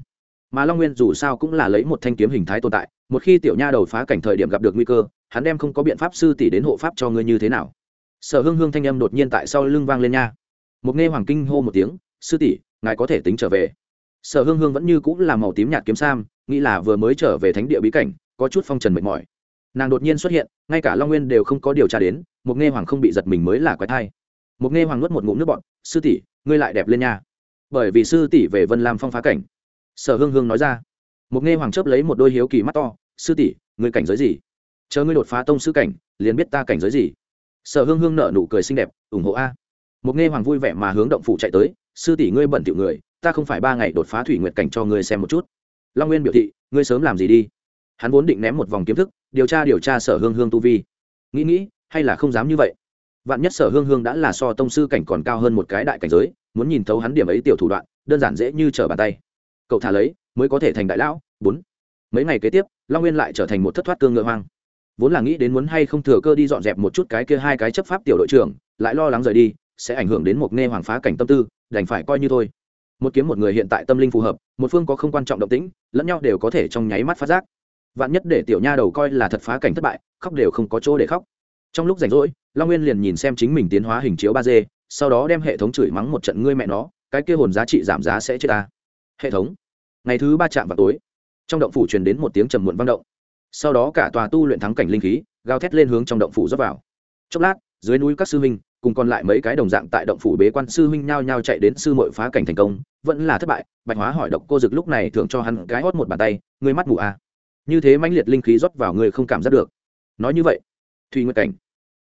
Mà long nguyên dù sao cũng là lấy một thanh kiếm hình thái tồn tại, một khi tiểu nha đầu phá cảnh thời điểm gặp được nguy cơ, hắn đem không có biện pháp sư tỷ đến hộ pháp cho ngươi như thế nào. Sở hương hương thanh âm đột nhiên tại sau lưng vang lên nha. Một nghe hoàng kinh hô một tiếng, sư tỷ, ngài có thể tính trở về. Sở hương hương vẫn như cũng là màu tím nhạt kiếm sam, nghĩ là vừa mới trở về thánh địa bí cảnh, có chút phong trần mệt mỏi nàng đột nhiên xuất hiện, ngay cả long nguyên đều không có điều tra đến, một nghe hoàng không bị giật mình mới là quái thai. Một nghe hoàng nuốt một ngụm nước bọn sư tỷ, ngươi lại đẹp lên nha. Bởi vì sư tỷ về vân lam phong phá cảnh. Sở hương hương nói ra. Một nghe hoàng chớp lấy một đôi hiếu kỳ mắt to, sư tỷ, ngươi cảnh giới gì? Chờ ngươi đột phá tông sư cảnh, liền biết ta cảnh giới gì. Sở hương hương nở nụ cười xinh đẹp, ủng hộ a. Một nghe hoàng vui vẻ mà hướng động phủ chạy tới, sư tỷ ngươi bẩn tiểu người, ta không phải ba ngày đột phá thủy nguyệt cảnh cho ngươi xem một chút. Long nguyên biểu thị, ngươi sớm làm gì đi? Hắn vốn định ném một vòng kiếm thức điều tra điều tra sở hương hương tu vi. Nghĩ nghĩ, hay là không dám như vậy? Vạn nhất sở hương hương đã là so tông sư cảnh còn cao hơn một cái đại cảnh giới, muốn nhìn thấu hắn điểm ấy tiểu thủ đoạn, đơn giản dễ như trở bàn tay. Cậu thả lấy, mới có thể thành đại lão, bốn. Mấy ngày kế tiếp, long nguyên lại trở thành một thất thoát cương ngựa hoang. Vốn là nghĩ đến muốn hay không thừa cơ đi dọn dẹp một chút cái kia hai cái chấp pháp tiểu đội trưởng, lại lo lắng rời đi, sẽ ảnh hưởng đến một nghe hoàng phá cảnh tâm tư, đành phải coi như thôi. Một kiếm một người hiện tại tâm linh phù hợp, một phương có không quan trọng động tĩnh, lẫn nhau đều có thể trong nháy mắt phát giác vạn nhất để tiểu nha đầu coi là thật phá cảnh thất bại, khóc đều không có chỗ để khóc. Trong lúc rảnh rỗi, long nguyên liền nhìn xem chính mình tiến hóa hình chiếu ba d, sau đó đem hệ thống chửi mắng một trận ngươi mẹ nó, cái kia hồn giá trị giảm giá sẽ chết ta. Hệ thống. Ngày thứ ba chạm vào tối, trong động phủ truyền đến một tiếng trầm muộn vang động. Sau đó cả tòa tu luyện thắng cảnh linh khí, gào thét lên hướng trong động phủ dốc vào. Chốc lát, dưới núi các sư huynh, cùng còn lại mấy cái đồng dạng tại động phủ bế quan sư huynh nhao nhao chạy đến sư mội phá cảnh thành công, vẫn là thất bại. Bạch hóa hỏi độc cô dực lúc này thường cho hắn cái hót một bàn tay, ngươi mắt mù à như thế mãnh liệt linh khí rót vào người không cảm giác được. Nói như vậy, thùy nguyệt cảnh,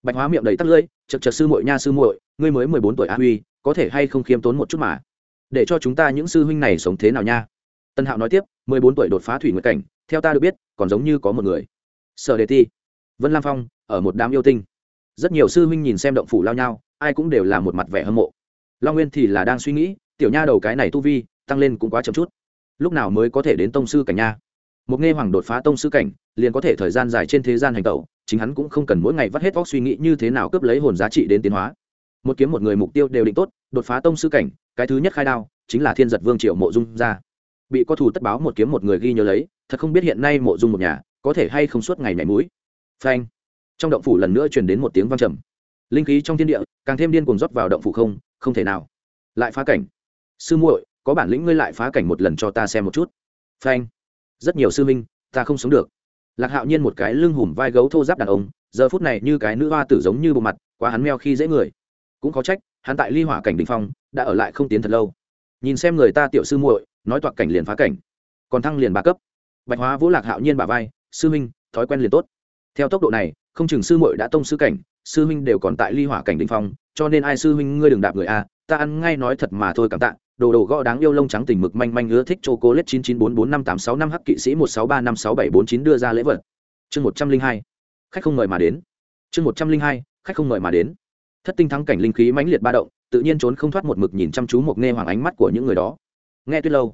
bạch hóa miệng đầy tắt lưỡi, chật chật sư muội nha sư muội, ngươi mới mười bốn tuổi a huy, có thể hay không khiêm tốn một chút mà? Để cho chúng ta những sư huynh này sống thế nào nha? Tân hạo nói tiếp, mười bốn tuổi đột phá thủy nguyệt cảnh, theo ta được biết, còn giống như có một người. Sở đề ti, vân lam phong, ở một đám yêu tinh. Rất nhiều sư huynh nhìn xem động phủ lao nhau, ai cũng đều là một mặt vẻ hâm mộ. Long nguyên thì là đang suy nghĩ, tiểu nha đầu cái này tu vi, tăng lên cũng quá chậm chút. Lúc nào mới có thể đến tông sư cảnh nha? Một nghe hoàng đột phá tông sư cảnh, liền có thể thời gian dài trên thế gian hành tẩu, chính hắn cũng không cần mỗi ngày vắt hết vóc suy nghĩ như thế nào cướp lấy hồn giá trị đến tiến hóa. Một kiếm một người mục tiêu đều định tốt, đột phá tông sư cảnh, cái thứ nhất khai đao, chính là thiên giật vương triệu mộ dung ra. Bị có thù tất báo một kiếm một người ghi nhớ lấy, thật không biết hiện nay mộ dung một nhà có thể hay không suốt ngày nhảy mũi. Phanh! Trong động phủ lần nữa truyền đến một tiếng vang trầm. Linh khí trong thiên địa, càng thêm điên cuồng rót vào động phủ không không thể nào. Lại phá cảnh. Sư muội, có bản lĩnh ngươi lại phá cảnh một lần cho ta xem một chút. Phanh! Rất nhiều sư minh ta không sống được. Lạc hạo nhiên một cái lưng hùm vai gấu thô giáp đàn ông, giờ phút này như cái nữ hoa tử giống như bộ mặt, quá hắn meo khi dễ người. Cũng có trách, hắn tại ly hỏa cảnh đình phong, đã ở lại không tiến thật lâu. Nhìn xem người ta tiểu sư muội, nói toạc cảnh liền phá cảnh, còn thăng liền ba cấp. Bạch hóa vũ lạc hạo nhiên bà vai, sư minh thói quen liền tốt. Theo tốc độ này, không chừng sư muội đã tông sư cảnh, sư huynh đều còn tại ly hỏa cảnh đình phong, cho nên ai sư huynh ngươi đừng đạp người a, ta ăn ngay nói thật mà thôi cảm tạ đồ đồ gõ đáng yêu lông trắng tình mực manh manh ưa thích chô cố lết chín chín bốn bốn năm tám sáu năm hắc kỵ sĩ một sáu ba năm sáu bảy bốn chín đưa ra lễ vật. Chương một trăm linh hai. Khách không mời mà đến. Chương một trăm linh hai, khách không mời mà đến. Thất tinh thắng cảnh linh khí mãnh liệt ba động, tự nhiên trốn không thoát một mực nhìn chăm chú một nghe hoàng ánh mắt của những người đó. Nghe tuyết lâu.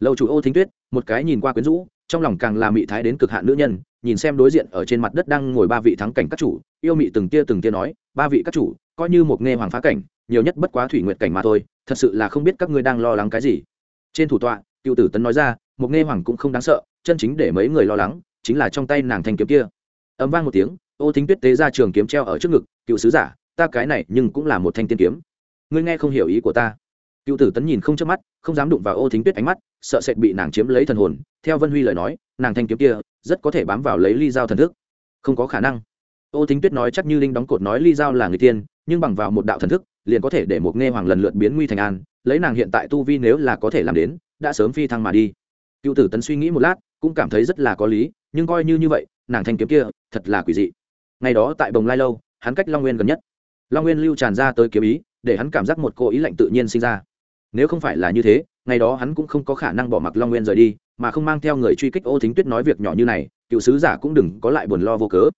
Lâu chủ ô thính tuyết, một cái nhìn qua quyến rũ, trong lòng càng là mị thái đến cực hạn nữ nhân, nhìn xem đối diện ở trên mặt đất đang ngồi ba vị thắng cảnh các chủ, yêu mị từng tia từng tia nói, ba vị các chủ, coi như một nghe hoàng phá cảnh nhiều nhất bất quá thủy nguyện cảnh mà thôi, thật sự là không biết các ngươi đang lo lắng cái gì. Trên thủ tọa, cựu tử tấn nói ra, một nghe hoàng cũng không đáng sợ, chân chính để mấy người lo lắng chính là trong tay nàng thanh kiếm kia. Ấm vang một tiếng, ô thính tuyết tế ra trường kiếm treo ở trước ngực, cựu sứ giả, ta cái này nhưng cũng là một thanh tiên kiếm. Ngươi nghe không hiểu ý của ta. Cựu tử tấn nhìn không chớp mắt, không dám đụng vào ô thính tuyết ánh mắt, sợ sệt bị nàng chiếm lấy thần hồn. Theo vân huy lời nói, nàng thanh kiếm kia rất có thể bám vào lấy ly dao thần thức. Không có khả năng ô thính tuyết nói chắc như linh đóng cột nói ly Giao là người tiên, nhưng bằng vào một đạo thần thức, liền có thể để một nghe hoàng lần lượt biến nguy thành an, lấy nàng hiện tại tu vi nếu là có thể làm đến, đã sớm phi thăng mà đi. Cựu tử tấn suy nghĩ một lát, cũng cảm thấy rất là có lý, nhưng coi như như vậy, nàng thanh kiếm kia, thật là quỷ dị. Ngày đó tại bồng lai lâu, hắn cách long nguyên gần nhất. Long nguyên lưu tràn ra tới kiếm ý, để hắn cảm giác một cô ý lạnh tự nhiên sinh ra. Nếu không phải là như thế, ngày đó hắn cũng không có khả năng bỏ mặc long nguyên rời đi, mà không mang theo người truy kích ô thính tuyết nói việc nhỏ như này, cựu sứ giả cũng đừng có lại buồn lo vô cớ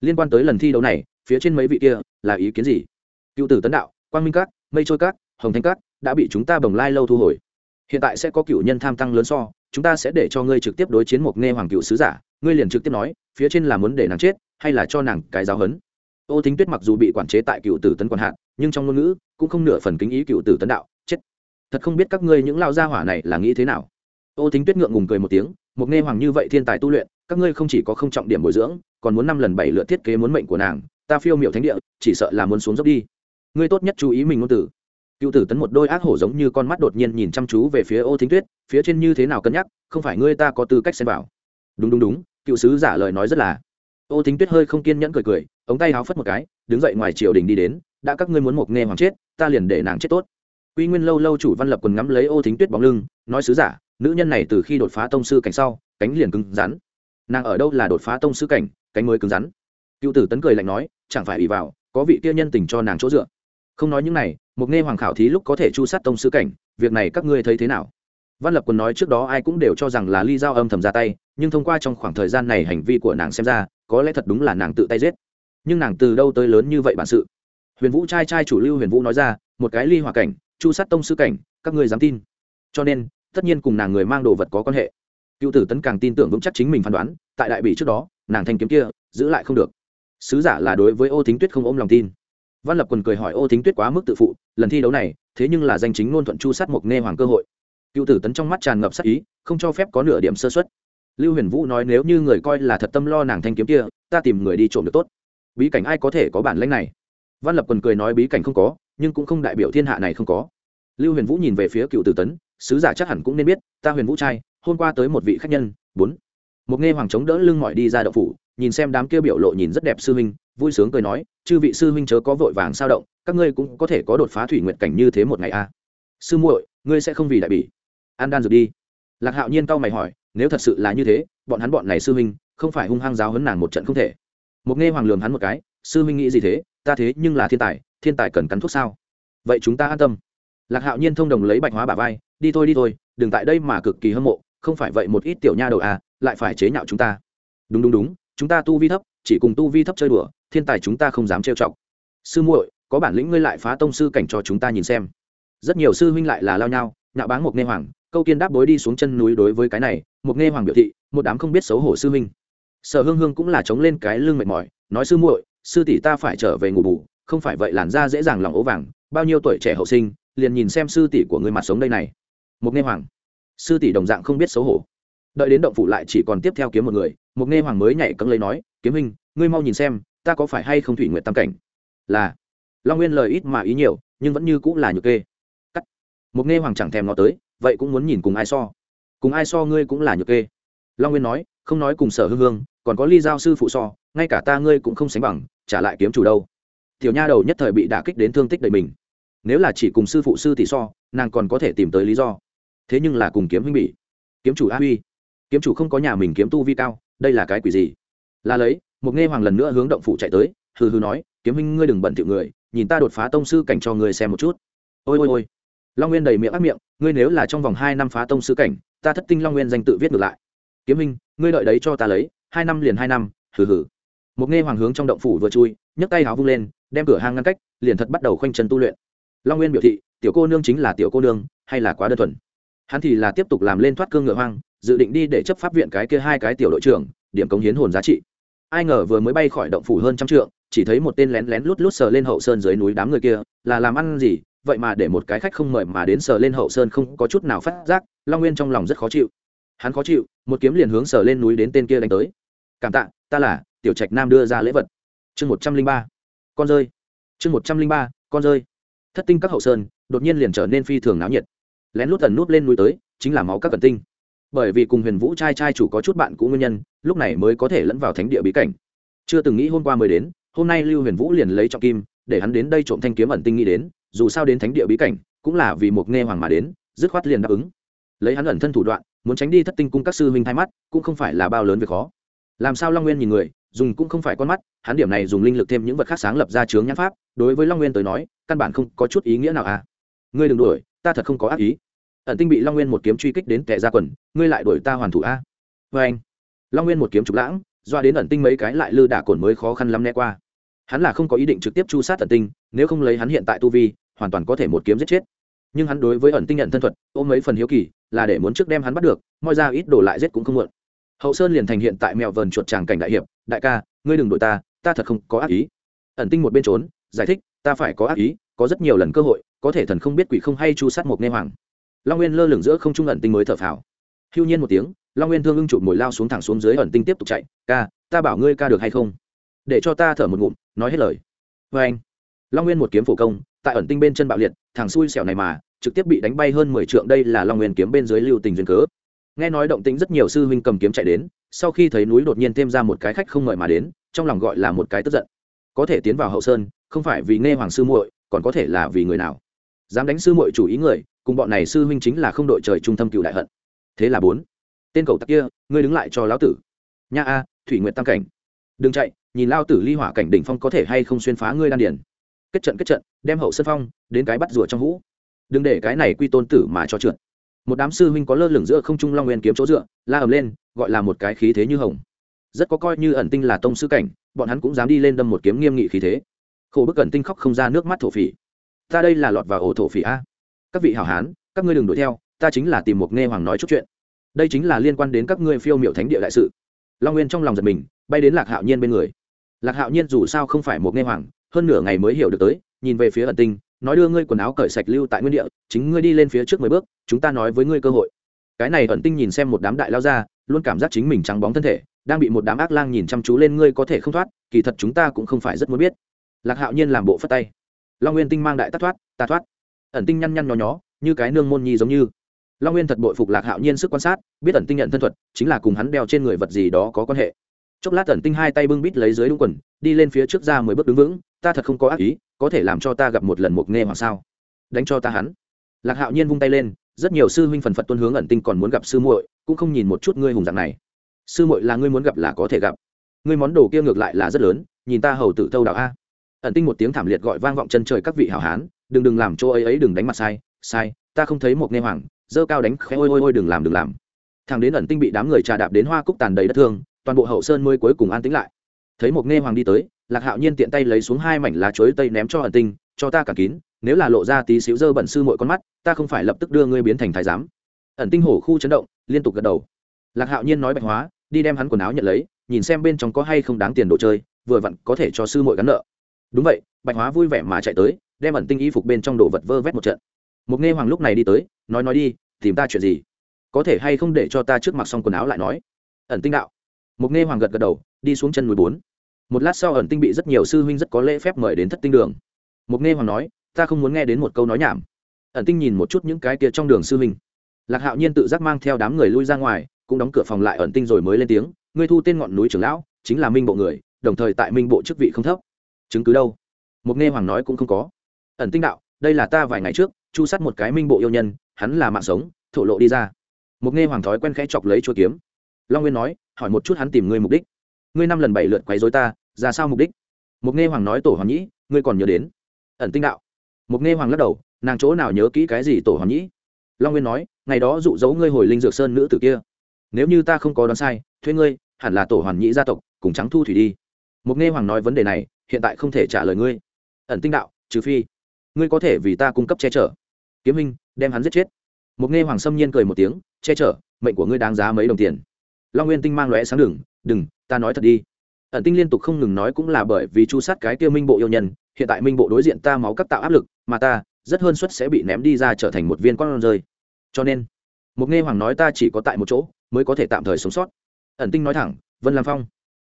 liên quan tới lần thi đấu này, phía trên mấy vị kia, là ý kiến gì? Cựu tử tấn đạo, quang minh các mây trôi các hồng thanh các đã bị chúng ta bồng lai lâu thu hồi. Hiện tại sẽ có cựu nhân tham tăng lớn so, chúng ta sẽ để cho ngươi trực tiếp đối chiến một nghe hoàng cựu sứ giả. Ngươi liền trực tiếp nói, phía trên là muốn để nàng chết, hay là cho nàng cái giáo hấn? Ô thính tuyết mặc dù bị quản chế tại cựu tử tấn quản hạn nhưng trong ngôn ngữ cũng không nửa phần kính ý cựu tử tấn đạo. Chết. Thật không biết các ngươi những lao gia hỏa này là nghĩ thế nào. Ô thính tuyết ngượng ngùng cười một tiếng một nghe hoàng như vậy thiên tài tu luyện, các ngươi không chỉ có không trọng điểm bồi dưỡng, còn muốn năm lần bảy lượt thiết kế muốn mệnh của nàng, ta phiêu miệu thánh địa, chỉ sợ là muốn xuống dốc đi. Ngươi tốt nhất chú ý mình ngôn tử cựu tử tấn một đôi ác hổ giống như con mắt đột nhiên nhìn chăm chú về phía ô thính tuyết, phía trên như thế nào cân nhắc, không phải ngươi ta có tư cách xem vào. Đúng đúng đúng, cựu sứ giả lời nói rất là. Ô thính tuyết hơi không kiên nhẫn cười cười, ống tay háo phất một cái, đứng dậy ngoài triều đình đi đến, đã các ngươi muốn một nghe hoàng chết, ta liền để nàng chết tốt. Quy nguyên lâu lâu chủ văn lập quần ngắm lấy ô thính tuyết bóng lưng, nói sứ giả nữ nhân này từ khi đột phá tông sư cảnh sau, cánh liền cứng rắn. Nàng ở đâu là đột phá tông sư cảnh, cánh mới cứng rắn. Cựu tử tấn cười lạnh nói, chẳng phải ủy vào, có vị kia nhân tình cho nàng chỗ dựa. Không nói những này, một nghe hoàng khảo thí lúc có thể chu sát tông sư cảnh, việc này các ngươi thấy thế nào? Văn lập quân nói trước đó ai cũng đều cho rằng là ly giao âm thầm ra tay, nhưng thông qua trong khoảng thời gian này hành vi của nàng xem ra, có lẽ thật đúng là nàng tự tay giết. Nhưng nàng từ đâu tới lớn như vậy bản sự? Huyền vũ trai trai chủ lưu huyền vũ nói ra, một cái ly hòa cảnh, chu sát tông sư cảnh, các ngươi dám tin. Cho nên tất nhiên cùng nàng người mang đồ vật có quan hệ. Cựu tử tấn càng tin tưởng vững chắc chính mình phán đoán, tại đại bị trước đó, nàng thanh kiếm kia, giữ lại không được. Sứ giả là đối với ô thính tuyết không ôm lòng tin. Văn lập quần cười hỏi ô thính tuyết quá mức tự phụ, lần thi đấu này, thế nhưng là danh chính ngôn thuận chu sát một nghe hoàng cơ hội. Cựu tử tấn trong mắt tràn ngập sắc ý, không cho phép có nửa điểm sơ xuất lưu huyền vũ nói nếu như người coi là thật tâm lo nàng thanh kiếm kia, ta tìm người đi trộm được tốt. Bí cảnh ai có thể có bản lãnh này? Văn lập quần cười nói bí cảnh không có, nhưng cũng không đại biểu thiên hạ này không có. Lưu huyền vũ nhìn về phía cựu tử tấn sứ giả chắc hẳn cũng nên biết, ta huyền vũ trai, hôm qua tới một vị khách nhân, bốn. Một nghe hoàng chống đỡ lưng mỏi đi ra đậu phủ, nhìn xem đám kia biểu lộ nhìn rất đẹp sư huynh, vui sướng cười nói, chư vị sư huynh chớ có vội vàng sao động, các ngươi cũng có thể có đột phá thủy nguyện cảnh như thế một ngày a. À. sư muội, ngươi sẽ không vì đại bỉ. An đan dược đi. Lạc hạo nhiên cau mày hỏi, nếu thật sự là như thế, bọn hắn bọn này sư huynh, không phải hung hăng giáo hấn nàng một trận không thể? Một nghe hoàng lường hắn một cái, sư huynh nghĩ gì thế? Ta thế nhưng là thiên tài thiên tài cần cắn thuốc sao? Vậy chúng ta an tâm. Lạc hạo nhiên thông đồng lấy bạch hóa bà vai đi thôi đi thôi, đừng tại đây mà cực kỳ hâm mộ, không phải vậy một ít tiểu nha đầu à lại phải chế nhạo chúng ta. Đúng đúng đúng, chúng ta tu vi thấp, chỉ cùng tu vi thấp chơi đùa, thiên tài chúng ta không dám trêu chọc. Sư muội, có bản lĩnh ngươi lại phá tông sư cảnh cho chúng ta nhìn xem. Rất nhiều sư huynh lại là lao nhau, nhạo báng một nghe hoàng, câu kiên đáp bối đi xuống chân núi đối với cái này một nghe hoàng biểu thị, một đám không biết xấu hổ sư huynh. Sở hương hương cũng là chống lên cái lưng mệt mỏi, nói sư muội, sư tỷ ta phải trở về ngủ bù, không phải vậy làn da dễ dàng lòng ố vàng, bao nhiêu tuổi trẻ hậu sinh, liền nhìn xem sư tỷ của người mặt sống đây này một nghe hoàng. Sư tỷ đồng dạng không biết xấu hổ. Đợi đến động phủ lại chỉ còn tiếp theo kiếm một người một nghe hoàng mới nhảy cẫng lấy nói, kiếm hình ngươi mau nhìn xem, ta có phải hay không thủy nguyện tam cảnh? Là. Long nguyên lời ít mà ý nhiều, nhưng vẫn như cũng là nhược kê. Cắt. Một nghe hoàng chẳng thèm nó tới, vậy cũng muốn nhìn cùng ai so? Cùng ai so ngươi cũng là nhược kê. Long nguyên nói, không nói cùng sở hương hương, còn có ly giao sư phụ so, ngay cả ta ngươi cũng không sánh bằng, trả lại kiếm chủ đâu. Tiểu nha đầu nhất thời bị đả kích đến thương tích đầy mình. Nếu là chỉ cùng sư phụ sư tỷ so, nàng còn có thể tìm tới lý do thế nhưng là cùng kiếm huynh bị kiếm chủ a huy. Kiếm chủ không có nhà mình kiếm tu vi cao, đây là cái quỷ gì? Là lấy, một nghe hoàng lần nữa hướng động phủ chạy tới, hừ hừ nói, kiếm huynh ngươi đừng bận thiệu người, nhìn ta đột phá tông sư cảnh cho ngươi xem một chút. Ôi ôi ôi. Long nguyên đầy miệng ác miệng, ngươi nếu là trong vòng hai năm phá tông sư cảnh, ta thất tinh long nguyên danh tự viết ngược lại. Kiếm huynh, ngươi đợi đấy cho ta lấy, hai năm liền hai năm, hừ hừ. Một nghe hoàng hướng trong động phủ vừa chui, nhấc tay háo vung lên, đem cửa hang ngăn cách, liền thật bắt đầu khoanh chân tu luyện. Long nguyên biểu thị, tiểu cô nương chính là tiểu cô nương, hay là quá đơn thuần? Hắn thì là tiếp tục làm lên thoát cương ngựa hoang, dự định đi để chấp pháp viện cái kia hai cái tiểu đội trưởng, điểm cống hiến hồn giá trị. Ai ngờ vừa mới bay khỏi động phủ hơn trăm trượng, chỉ thấy một tên lén lén lút lút sờ lên hậu sơn dưới núi đám người kia, là làm ăn gì, vậy mà để một cái khách không mời mà đến sờ lên hậu sơn không có chút nào phát giác, long nguyên trong lòng rất khó chịu. Hắn khó chịu, một kiếm liền hướng sờ lên núi đến tên kia đánh tới. Cảm tạ, ta là tiểu trạch nam đưa ra lễ vật. Chương một trăm linh ba. Con rơi. Chương một trăm linh ba, con rơi. Thất tinh các hậu sơn đột nhiên liền trở nên phi thường náo nhiệt lén lút tần nút lên núi tới, chính là máu các cận tinh. Bởi vì cùng huyền vũ trai trai chủ có chút bạn cũ nguyên nhân, lúc này mới có thể lẫn vào thánh địa bí cảnh. Chưa từng nghĩ hôm qua mới đến, hôm nay lưu huyền vũ liền lấy trọng kim, để hắn đến đây trộm thanh kiếm ẩn tinh nghĩ đến, dù sao đến thánh địa bí cảnh, cũng là vì một nghe hoàng mà đến, dứt khoát liền đáp ứng. Lấy hắn ẩn thân thủ đoạn, muốn tránh đi thất tinh cung các sư huynh hai mắt, cũng không phải là bao lớn việc khó. Làm sao long nguyên nhìn người, dùng cũng không phải con mắt, hắn điểm này dùng linh lực thêm những vật khác sáng lập ra chướng nhãn pháp, đối với long nguyên tới nói, căn bản không có chút ý nghĩa nào à. Ngươi đừng đuổi ta thật không có ác ý. Ẩn tinh bị long nguyên một kiếm truy kích đến tệ ra quần, ngươi lại đuổi ta hoàn thủ a. Vê anh, long nguyên một kiếm trục lãng, doa đến ẩn tinh mấy cái lại lư đả cồn mới khó khăn lắm né qua. Hắn là không có ý định trực tiếp chu sát ẩn tinh, nếu không lấy hắn hiện tại tu vi, hoàn toàn có thể một kiếm giết chết. Nhưng hắn đối với ẩn tinh nhận thân thuật, ôm mấy phần hiếu kỳ, là để muốn trước đem hắn bắt được, moi ra ít đổ lại giết cũng không muộn. Hậu sơn liền thành hiện tại mèo vờn chuột tràng cảnh đại hiệp, đại ca, ngươi đừng đội ta ta thật không có ác ý. Ẩn tinh một bên trốn, giải thích, ta phải có ác ý, có rất nhiều lần cơ hội có thể thần không biết quỷ không hay chu sát một nghe hoàng. Long nguyên lơ lửng giữa không trung ẩn tinh mới thở phào. Hưu nhiên một tiếng, long nguyên thương ưng chụp mồi lao xuống thẳng xuống dưới ẩn tinh tiếp tục chạy, ca, ta bảo ngươi ca được hay không? Để cho ta thở một ngụm, nói hết lời. Vê anh, long nguyên một kiếm phổ công, tại ẩn tinh bên chân bạo liệt thằng xui xẻo này mà, trực tiếp bị đánh bay hơn mười trượng, đây là long nguyên kiếm bên dưới lưu tình duyên cớ. Nghe nói động tĩnh rất nhiều sư huynh cầm kiếm chạy đến, sau khi thấy núi đột nhiên thêm ra một cái khách không mời mà đến, trong lòng gọi là một cái tức giận. Có thể tiến vào hậu sơn, không phải vì nghe hoàng sư muội, còn có thể là vì người nào? Dám đánh sư muội chủ ý người, cùng bọn này sư huynh chính là không đội trời trung tâm cựu đại hận. Thế là bốn, tên cầu tặc kia, ngươi đứng lại cho lão tử. Nha a, thủy nguyện tam cảnh. Đừng chạy, nhìn lao tử ly hỏa cảnh đỉnh phong có thể hay không xuyên phá ngươi đan điển kết trận kết trận, đem hậu sân phong, đến cái bắt rùa trong hũ. Đừng để cái này quy tôn tử mà cho trượt. Một đám sư huynh có lơ lửng giữa không trung long nguyên kiếm chỗ dựa, la ầm lên, gọi là một cái khí thế như hồng. Rất có coi như ẩn tinh là tông sư cảnh, bọn hắn cũng dám đi lên đâm một kiếm nghiêm nghị khí thế. Khổ bức ẩn tinh khóc không ra nước mắt thổ phỉ ta đây là lọt vào ổ thổ phỉ a. Các vị hảo hán, các ngươi đừng đuổi theo, ta chính là tìm một nghe hoàng nói chút chuyện. Đây chính là liên quan đến các ngươi phiêu miệu thánh địa đại sự. Long nguyên trong lòng giật mình, bay đến lạc hạo nhiên bên người. Lạc hạo nhiên dù sao không phải một nghe hoàng, hơn nửa ngày mới hiểu được tới, nhìn về phía ẩn tinh, nói đưa ngươi quần áo cởi sạch lưu tại nguyên địa, chính ngươi đi lên phía trước mười bước, chúng ta nói với ngươi cơ hội. Cái này ẩn tinh nhìn xem một đám đại lao ra, luôn cảm giác chính mình trắng bóng thân thể, đang bị một đám ác lang nhìn chăm chú lên ngươi có thể không thoát, kỳ thật chúng ta cũng không phải rất muốn biết. Lạc hạo nhiên làm bộ phất tay long nguyên tinh mang đại tắt thoát ta thoát. Ẩn tinh nhăn nhăn nhó nhó, như cái nương môn nhi giống như. Long nguyên thật bội phục lạc hạo nhiên sức quan sát, biết ẩn tinh nhận thân thuật, chính là cùng hắn đeo trên người vật gì đó có quan hệ. Chốc lát ẩn tinh hai tay bưng bít lấy dưới đúng quần, đi lên phía trước ra mười bước đứng vững, ta thật không có ác ý, có thể làm cho ta gặp một lần một nghe hoặc sao? Đánh cho ta hắn. Lạc hạo nhiên vung tay lên, rất nhiều sư huynh phần phật tuân hướng ẩn tinh còn muốn gặp sư muội, cũng không nhìn một chút ngươi hùng dạng này. Sư muội là ngươi muốn gặp là có thể gặp. Ngươi món đồ kia ngược lại là rất lớn, nhìn ta hầu tự thâu đạo a ẩn tinh một tiếng thảm liệt gọi vang vọng chân trời các vị hảo hán, đừng đừng làm chỗ ấy ấy, đừng đánh mặt sai sai, ta không thấy một nghe hoàng, dơ cao đánh khẽ, ôi ôi ôi, đừng làm đừng làm. Thằng đến ẩn tinh bị đám người trà đạp đến hoa cúc tàn đầy đất thương, toàn bộ hậu sơn mới cuối cùng an tĩnh lại. Thấy một nghe hoàng đi tới, lạc hạo nhiên tiện tay lấy xuống hai mảnh lá chuối tây ném cho ẩn tinh, cho ta cả kín, nếu là lộ ra tí xíu dơ bẩn sư mỗi con mắt, ta không phải lập tức đưa ngươi biến thành thái giám. Ẩn tinh hổ khu chấn động, liên tục gật đầu. Lạc hạo nhiên nói bạch hóa, đi đem hắn quần áo nhận lấy, nhìn xem bên trong có hay không đáng tiền đồ chơi, vừa vặn có thể cho sư muội gắn nợ đúng vậy, bạch hóa vui vẻ mà chạy tới, đem ẩn tinh y phục bên trong đồ vật vơ vét một trận. Mục nghe hoàng lúc này đi tới, nói nói đi, tìm ta chuyện gì? Có thể hay không để cho ta trước mặc xong quần áo lại nói? Ẩn tinh đạo. Mục nghe hoàng gật gật đầu, đi xuống chân núi bốn. Một lát sau ẩn tinh bị rất nhiều sư huynh rất có lễ phép mời đến thất tinh đường. Mục nghe hoàng nói, ta không muốn nghe đến một câu nói nhảm. Ẩn tinh nhìn một chút những cái kia trong đường sư huynh. Lạc hạo nhiên tự giác mang theo đám người lui ra ngoài, cũng đóng cửa phòng lại ẩn tinh rồi mới lên tiếng, ngươi thu tên ngọn núi trưởng lão, chính là minh bộ người, đồng thời tại minh bộ chức vị không thấp chứng cứ đâu? Một nghe hoàng nói cũng không có. Ẩn tinh đạo, đây là ta vài ngày trước, chu sát một cái minh bộ yêu nhân, hắn là mạng sống, thổ lộ đi ra. Một nghe hoàng thói quen khẽ chọc lấy chua kiếm. Long nguyên nói, hỏi một chút hắn tìm ngươi mục đích. Ngươi năm lần bảy lượt quấy dối ta, ra sao mục đích? Một nghe hoàng nói tổ hoàng nhĩ, ngươi còn nhớ đến? Ẩn tinh đạo. Một nghe hoàng lắc đầu, nàng chỗ nào nhớ kỹ cái gì tổ hoàng nhĩ? Long nguyên nói, ngày đó dụ dỗ ngươi hồi linh dược sơn nữ tử kia. Nếu như ta không có đoán sai, thuê ngươi, hẳn là tổ hoàn nhĩ gia tộc, cùng trắng thu thủy đi. Mục nghe hoàng nói vấn đề này, hiện tại không thể trả lời ngươi. Ẩn tinh đạo, trừ phi, ngươi có thể vì ta cung cấp che chở. Kiếm minh, đem hắn giết chết. Mục nghe hoàng xâm nhiên cười một tiếng, che chở, mệnh của ngươi đáng giá mấy đồng tiền. Long nguyên tinh mang lóe sáng đừng đừng, ta nói thật đi. Ẩn tinh liên tục không ngừng nói cũng là bởi vì chu sát cái kia minh bộ yêu nhân, hiện tại minh bộ đối diện ta máu cấp tạo áp lực, mà ta, rất hơn suất sẽ bị ném đi ra trở thành một viên con rơi. Cho nên, Mục nghe hoàng nói ta chỉ có tại một chỗ, mới có thể tạm thời sống sót. Ẩn tinh nói thẳng, vân lam phong.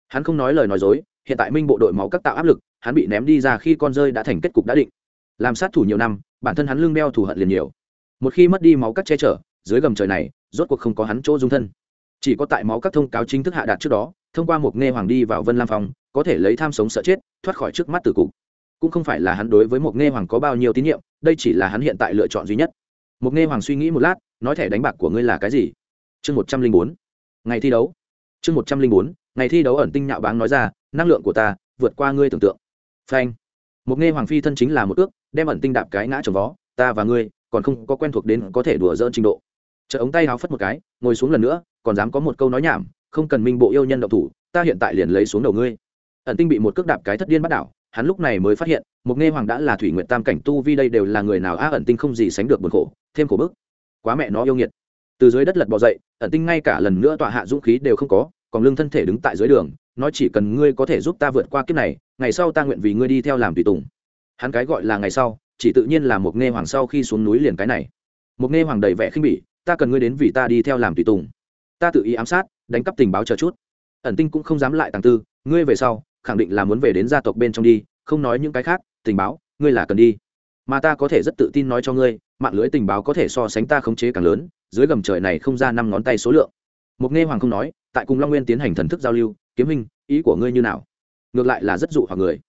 Hắn không nói lời nói dối hiện tại minh bộ đội máu các tạo áp lực hắn bị ném đi ra khi con rơi đã thành kết cục đã định. Làm sát thủ nhiều năm bản thân hắn lương đeo thù hận liền nhiều. Một khi mất đi máu các che chở dưới gầm trời này rốt cuộc không có hắn chỗ dung thân. Chỉ có tại máu các thông cáo chính thức hạ đạt trước đó thông qua một nghe hoàng đi vào vân lam phòng, có thể lấy tham sống sợ chết thoát khỏi trước mắt tử cục. Cũng không phải là hắn đối với một nghe hoàng có bao nhiêu tín nhiệm đây chỉ là hắn hiện tại lựa chọn duy nhất. Một nghe hoàng suy nghĩ một lát nói thẻ đánh bạc của ngươi là cái gì? Chương một trăm linh bốn. Ngày thi đấu. Chương một trăm linh bốn ngày thi đấu ẩn tinh nhạo báng nói ra năng lượng của ta vượt qua ngươi tưởng tượng. Phanh. Một nghe hoàng phi thân chính là một ước, đem ẩn tinh đạp cái ngã trồng vó, ta và ngươi còn không có quen thuộc đến có thể đùa dỡn trình độ. Chợ ống tay háo phất một cái, ngồi xuống lần nữa, còn dám có một câu nói nhảm, không cần minh bộ yêu nhân động thủ, ta hiện tại liền lấy xuống đầu ngươi. Ẩn tinh bị một cước đạp cái thất điên bắt đảo, hắn lúc này mới phát hiện, một nghe hoàng đã là thủy nguyện tam cảnh tu vi đây đều là người nào á ẩn tinh không gì sánh được buồn khổ, thêm khổ bức. Quá mẹ nó yêu nghiệt. Từ dưới đất lật bò dậy, ẩn tinh ngay cả lần nữa tọa hạ dũng khí đều không có, còn lương thân thể đứng tại dưới đường nói chỉ cần ngươi có thể giúp ta vượt qua kiếp này, ngày sau ta nguyện vì ngươi đi theo làm tùy tùng. Hắn cái gọi là ngày sau, chỉ tự nhiên là một nghe hoàng sau khi xuống núi liền cái này. Một nghe hoàng đầy vẻ khinh bỉ, ta cần ngươi đến vì ta đi theo làm tùy tùng. Ta tự ý ám sát, đánh cắp tình báo chờ chút. Ẩn tinh cũng không dám lại tàng tư, ngươi về sau, khẳng định là muốn về đến gia tộc bên trong đi, không nói những cái khác, tình báo, ngươi là cần đi. Mà ta có thể rất tự tin nói cho ngươi, mạng lưới tình báo có thể so sánh ta khống chế càng lớn, dưới gầm trời này không ra năm ngón tay số lượng. Một nghe hoàng không nói, tại cùng long nguyên tiến hành thần thức giao lưu kiếm hình ý của ngươi như nào? Ngược lại là rất dụ hoặc người.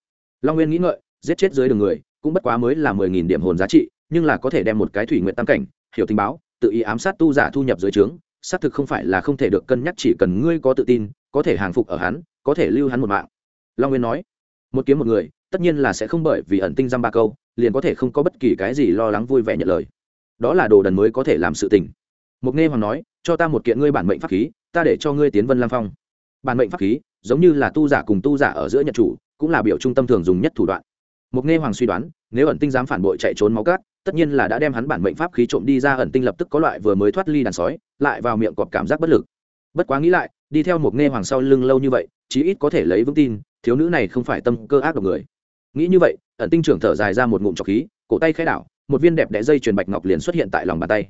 Long nguyên nghĩ ngợi, giết chết dưới đường người, cũng bất quá mới là mười nghìn điểm hồn giá trị, nhưng là có thể đem một cái thủy nguyện tam cảnh, hiểu tình báo, tự ý ám sát tu giả thu nhập dưới trướng, xác thực không phải là không thể được cân nhắc, chỉ cần ngươi có tự tin, có thể hàng phục ở hắn, có thể lưu hắn một mạng. Long nguyên nói, một kiếm một người, tất nhiên là sẽ không bởi vì ẩn tinh dăm ba câu, liền có thể không có bất kỳ cái gì lo lắng vui vẻ nhận lời. Đó là đồ đần mới có thể làm sự tình. Mục nghe hoàng nói, cho ta một kiện ngươi bản mệnh pháp khí, ta để cho ngươi tiến vân lam phong bản mệnh pháp khí, giống như là tu giả cùng tu giả ở giữa nhật chủ, cũng là biểu trung tâm thường dùng nhất thủ đoạn. Mục nghe hoàng suy đoán, nếu ẩn tinh dám phản bội chạy trốn máu cát, tất nhiên là đã đem hắn bản mệnh pháp khí trộm đi ra ẩn tinh lập tức có loại vừa mới thoát ly đàn sói, lại vào miệng cọp cảm giác bất lực. Bất quá nghĩ lại, đi theo một nghe hoàng sau lưng lâu như vậy, chí ít có thể lấy vững tin, thiếu nữ này không phải tâm cơ ác độc người. Nghĩ như vậy, ẩn tinh trưởng thở dài ra một ngụm trọc khí, cổ tay khai đảo, một viên đẹp đẽ dây chuyền bạch ngọc liền xuất hiện tại lòng bàn tay.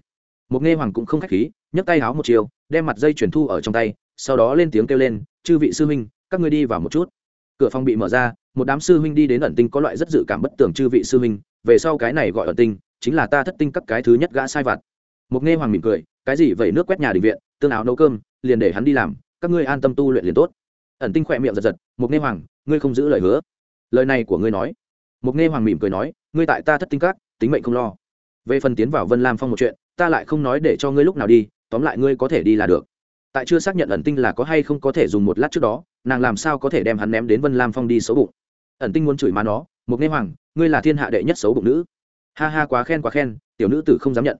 Một nghe hoàng cũng không khách khí, nhấc tay háo một chiều, đem mặt dây chuyền thu ở trong tay sau đó lên tiếng kêu lên, chư vị sư huynh, các ngươi đi vào một chút. Cửa phòng bị mở ra, một đám sư huynh đi đến ẩn tinh có loại rất dự cảm bất tưởng chư vị sư huynh, về sau cái này gọi ẩn tinh, chính là ta thất tinh các cái thứ nhất gã sai vặt. Một nghe hoàng mỉm cười, cái gì vậy nước quét nhà định viện, tương áo nấu cơm, liền để hắn đi làm, các ngươi an tâm tu luyện liền tốt. Ẩn tinh khỏe miệng giật giật, một nghe hoàng, ngươi không giữ lời hứa. Lời này của ngươi nói. Một nghe hoàng mỉm cười nói, ngươi tại ta thất tinh các, tính mệnh không lo. Về phần tiến vào vân lam phong một chuyện, ta lại không nói để cho ngươi lúc nào đi, tóm lại ngươi có thể đi là được tại chưa xác nhận ẩn tinh là có hay không có thể dùng một lát trước đó, nàng làm sao có thể đem hắn ném đến vân lam phong đi xấu bụng. Ẩn tinh muốn chửi má nó, Mục nghe hoàng, ngươi là thiên hạ đệ nhất xấu bụng nữ. Ha ha, quá khen quá khen, tiểu nữ tử không dám nhận.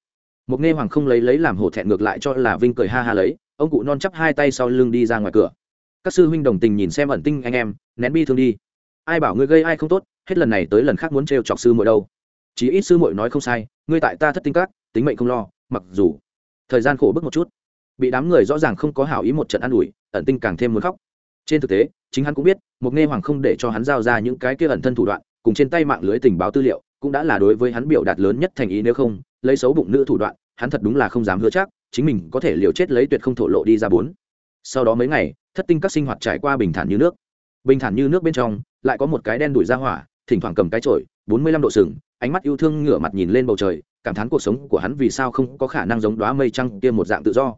Mục nghe hoàng không lấy lấy làm hổ thẹn ngược lại cho là vinh cười ha ha lấy, ông cụ non chắp hai tay sau lưng đi ra ngoài cửa. Các sư huynh đồng tình nhìn xem ẩn tinh anh em, nén bi thương đi. Ai bảo ngươi gây ai không tốt, hết lần này tới lần khác muốn trêu chọc sư muội đâu. Chỉ ít sư muội nói không sai, ngươi tại ta thất tinh các, tính mệnh không lo, mặc dù thời gian khổ bức một chút bị đám người rõ ràng không có hảo ý một trận ăn ủi ẩn tinh càng thêm muốn khóc. Trên thực tế chính hắn cũng biết Mục nghe hoàng không để cho hắn giao ra những cái kia ẩn thân thủ đoạn cùng trên tay mạng lưới tình báo tư liệu cũng đã là đối với hắn biểu đạt lớn nhất thành ý nếu không lấy xấu bụng nữ thủ đoạn hắn thật đúng là không dám hứa chắc chính mình có thể liều chết lấy tuyệt không thổ lộ đi ra bốn. Sau đó mấy ngày thất tinh các sinh hoạt trải qua bình thản như nước. Bình thản như nước bên trong lại có một cái đen đuổi ra hỏa thỉnh thoảng cầm cái trội, bốn mươi lăm độ sừng ánh mắt yêu thương ngửa mặt nhìn lên bầu trời cảm thán cuộc sống của hắn vì sao không có khả năng giống đoá mây trăng kia một dạng tự do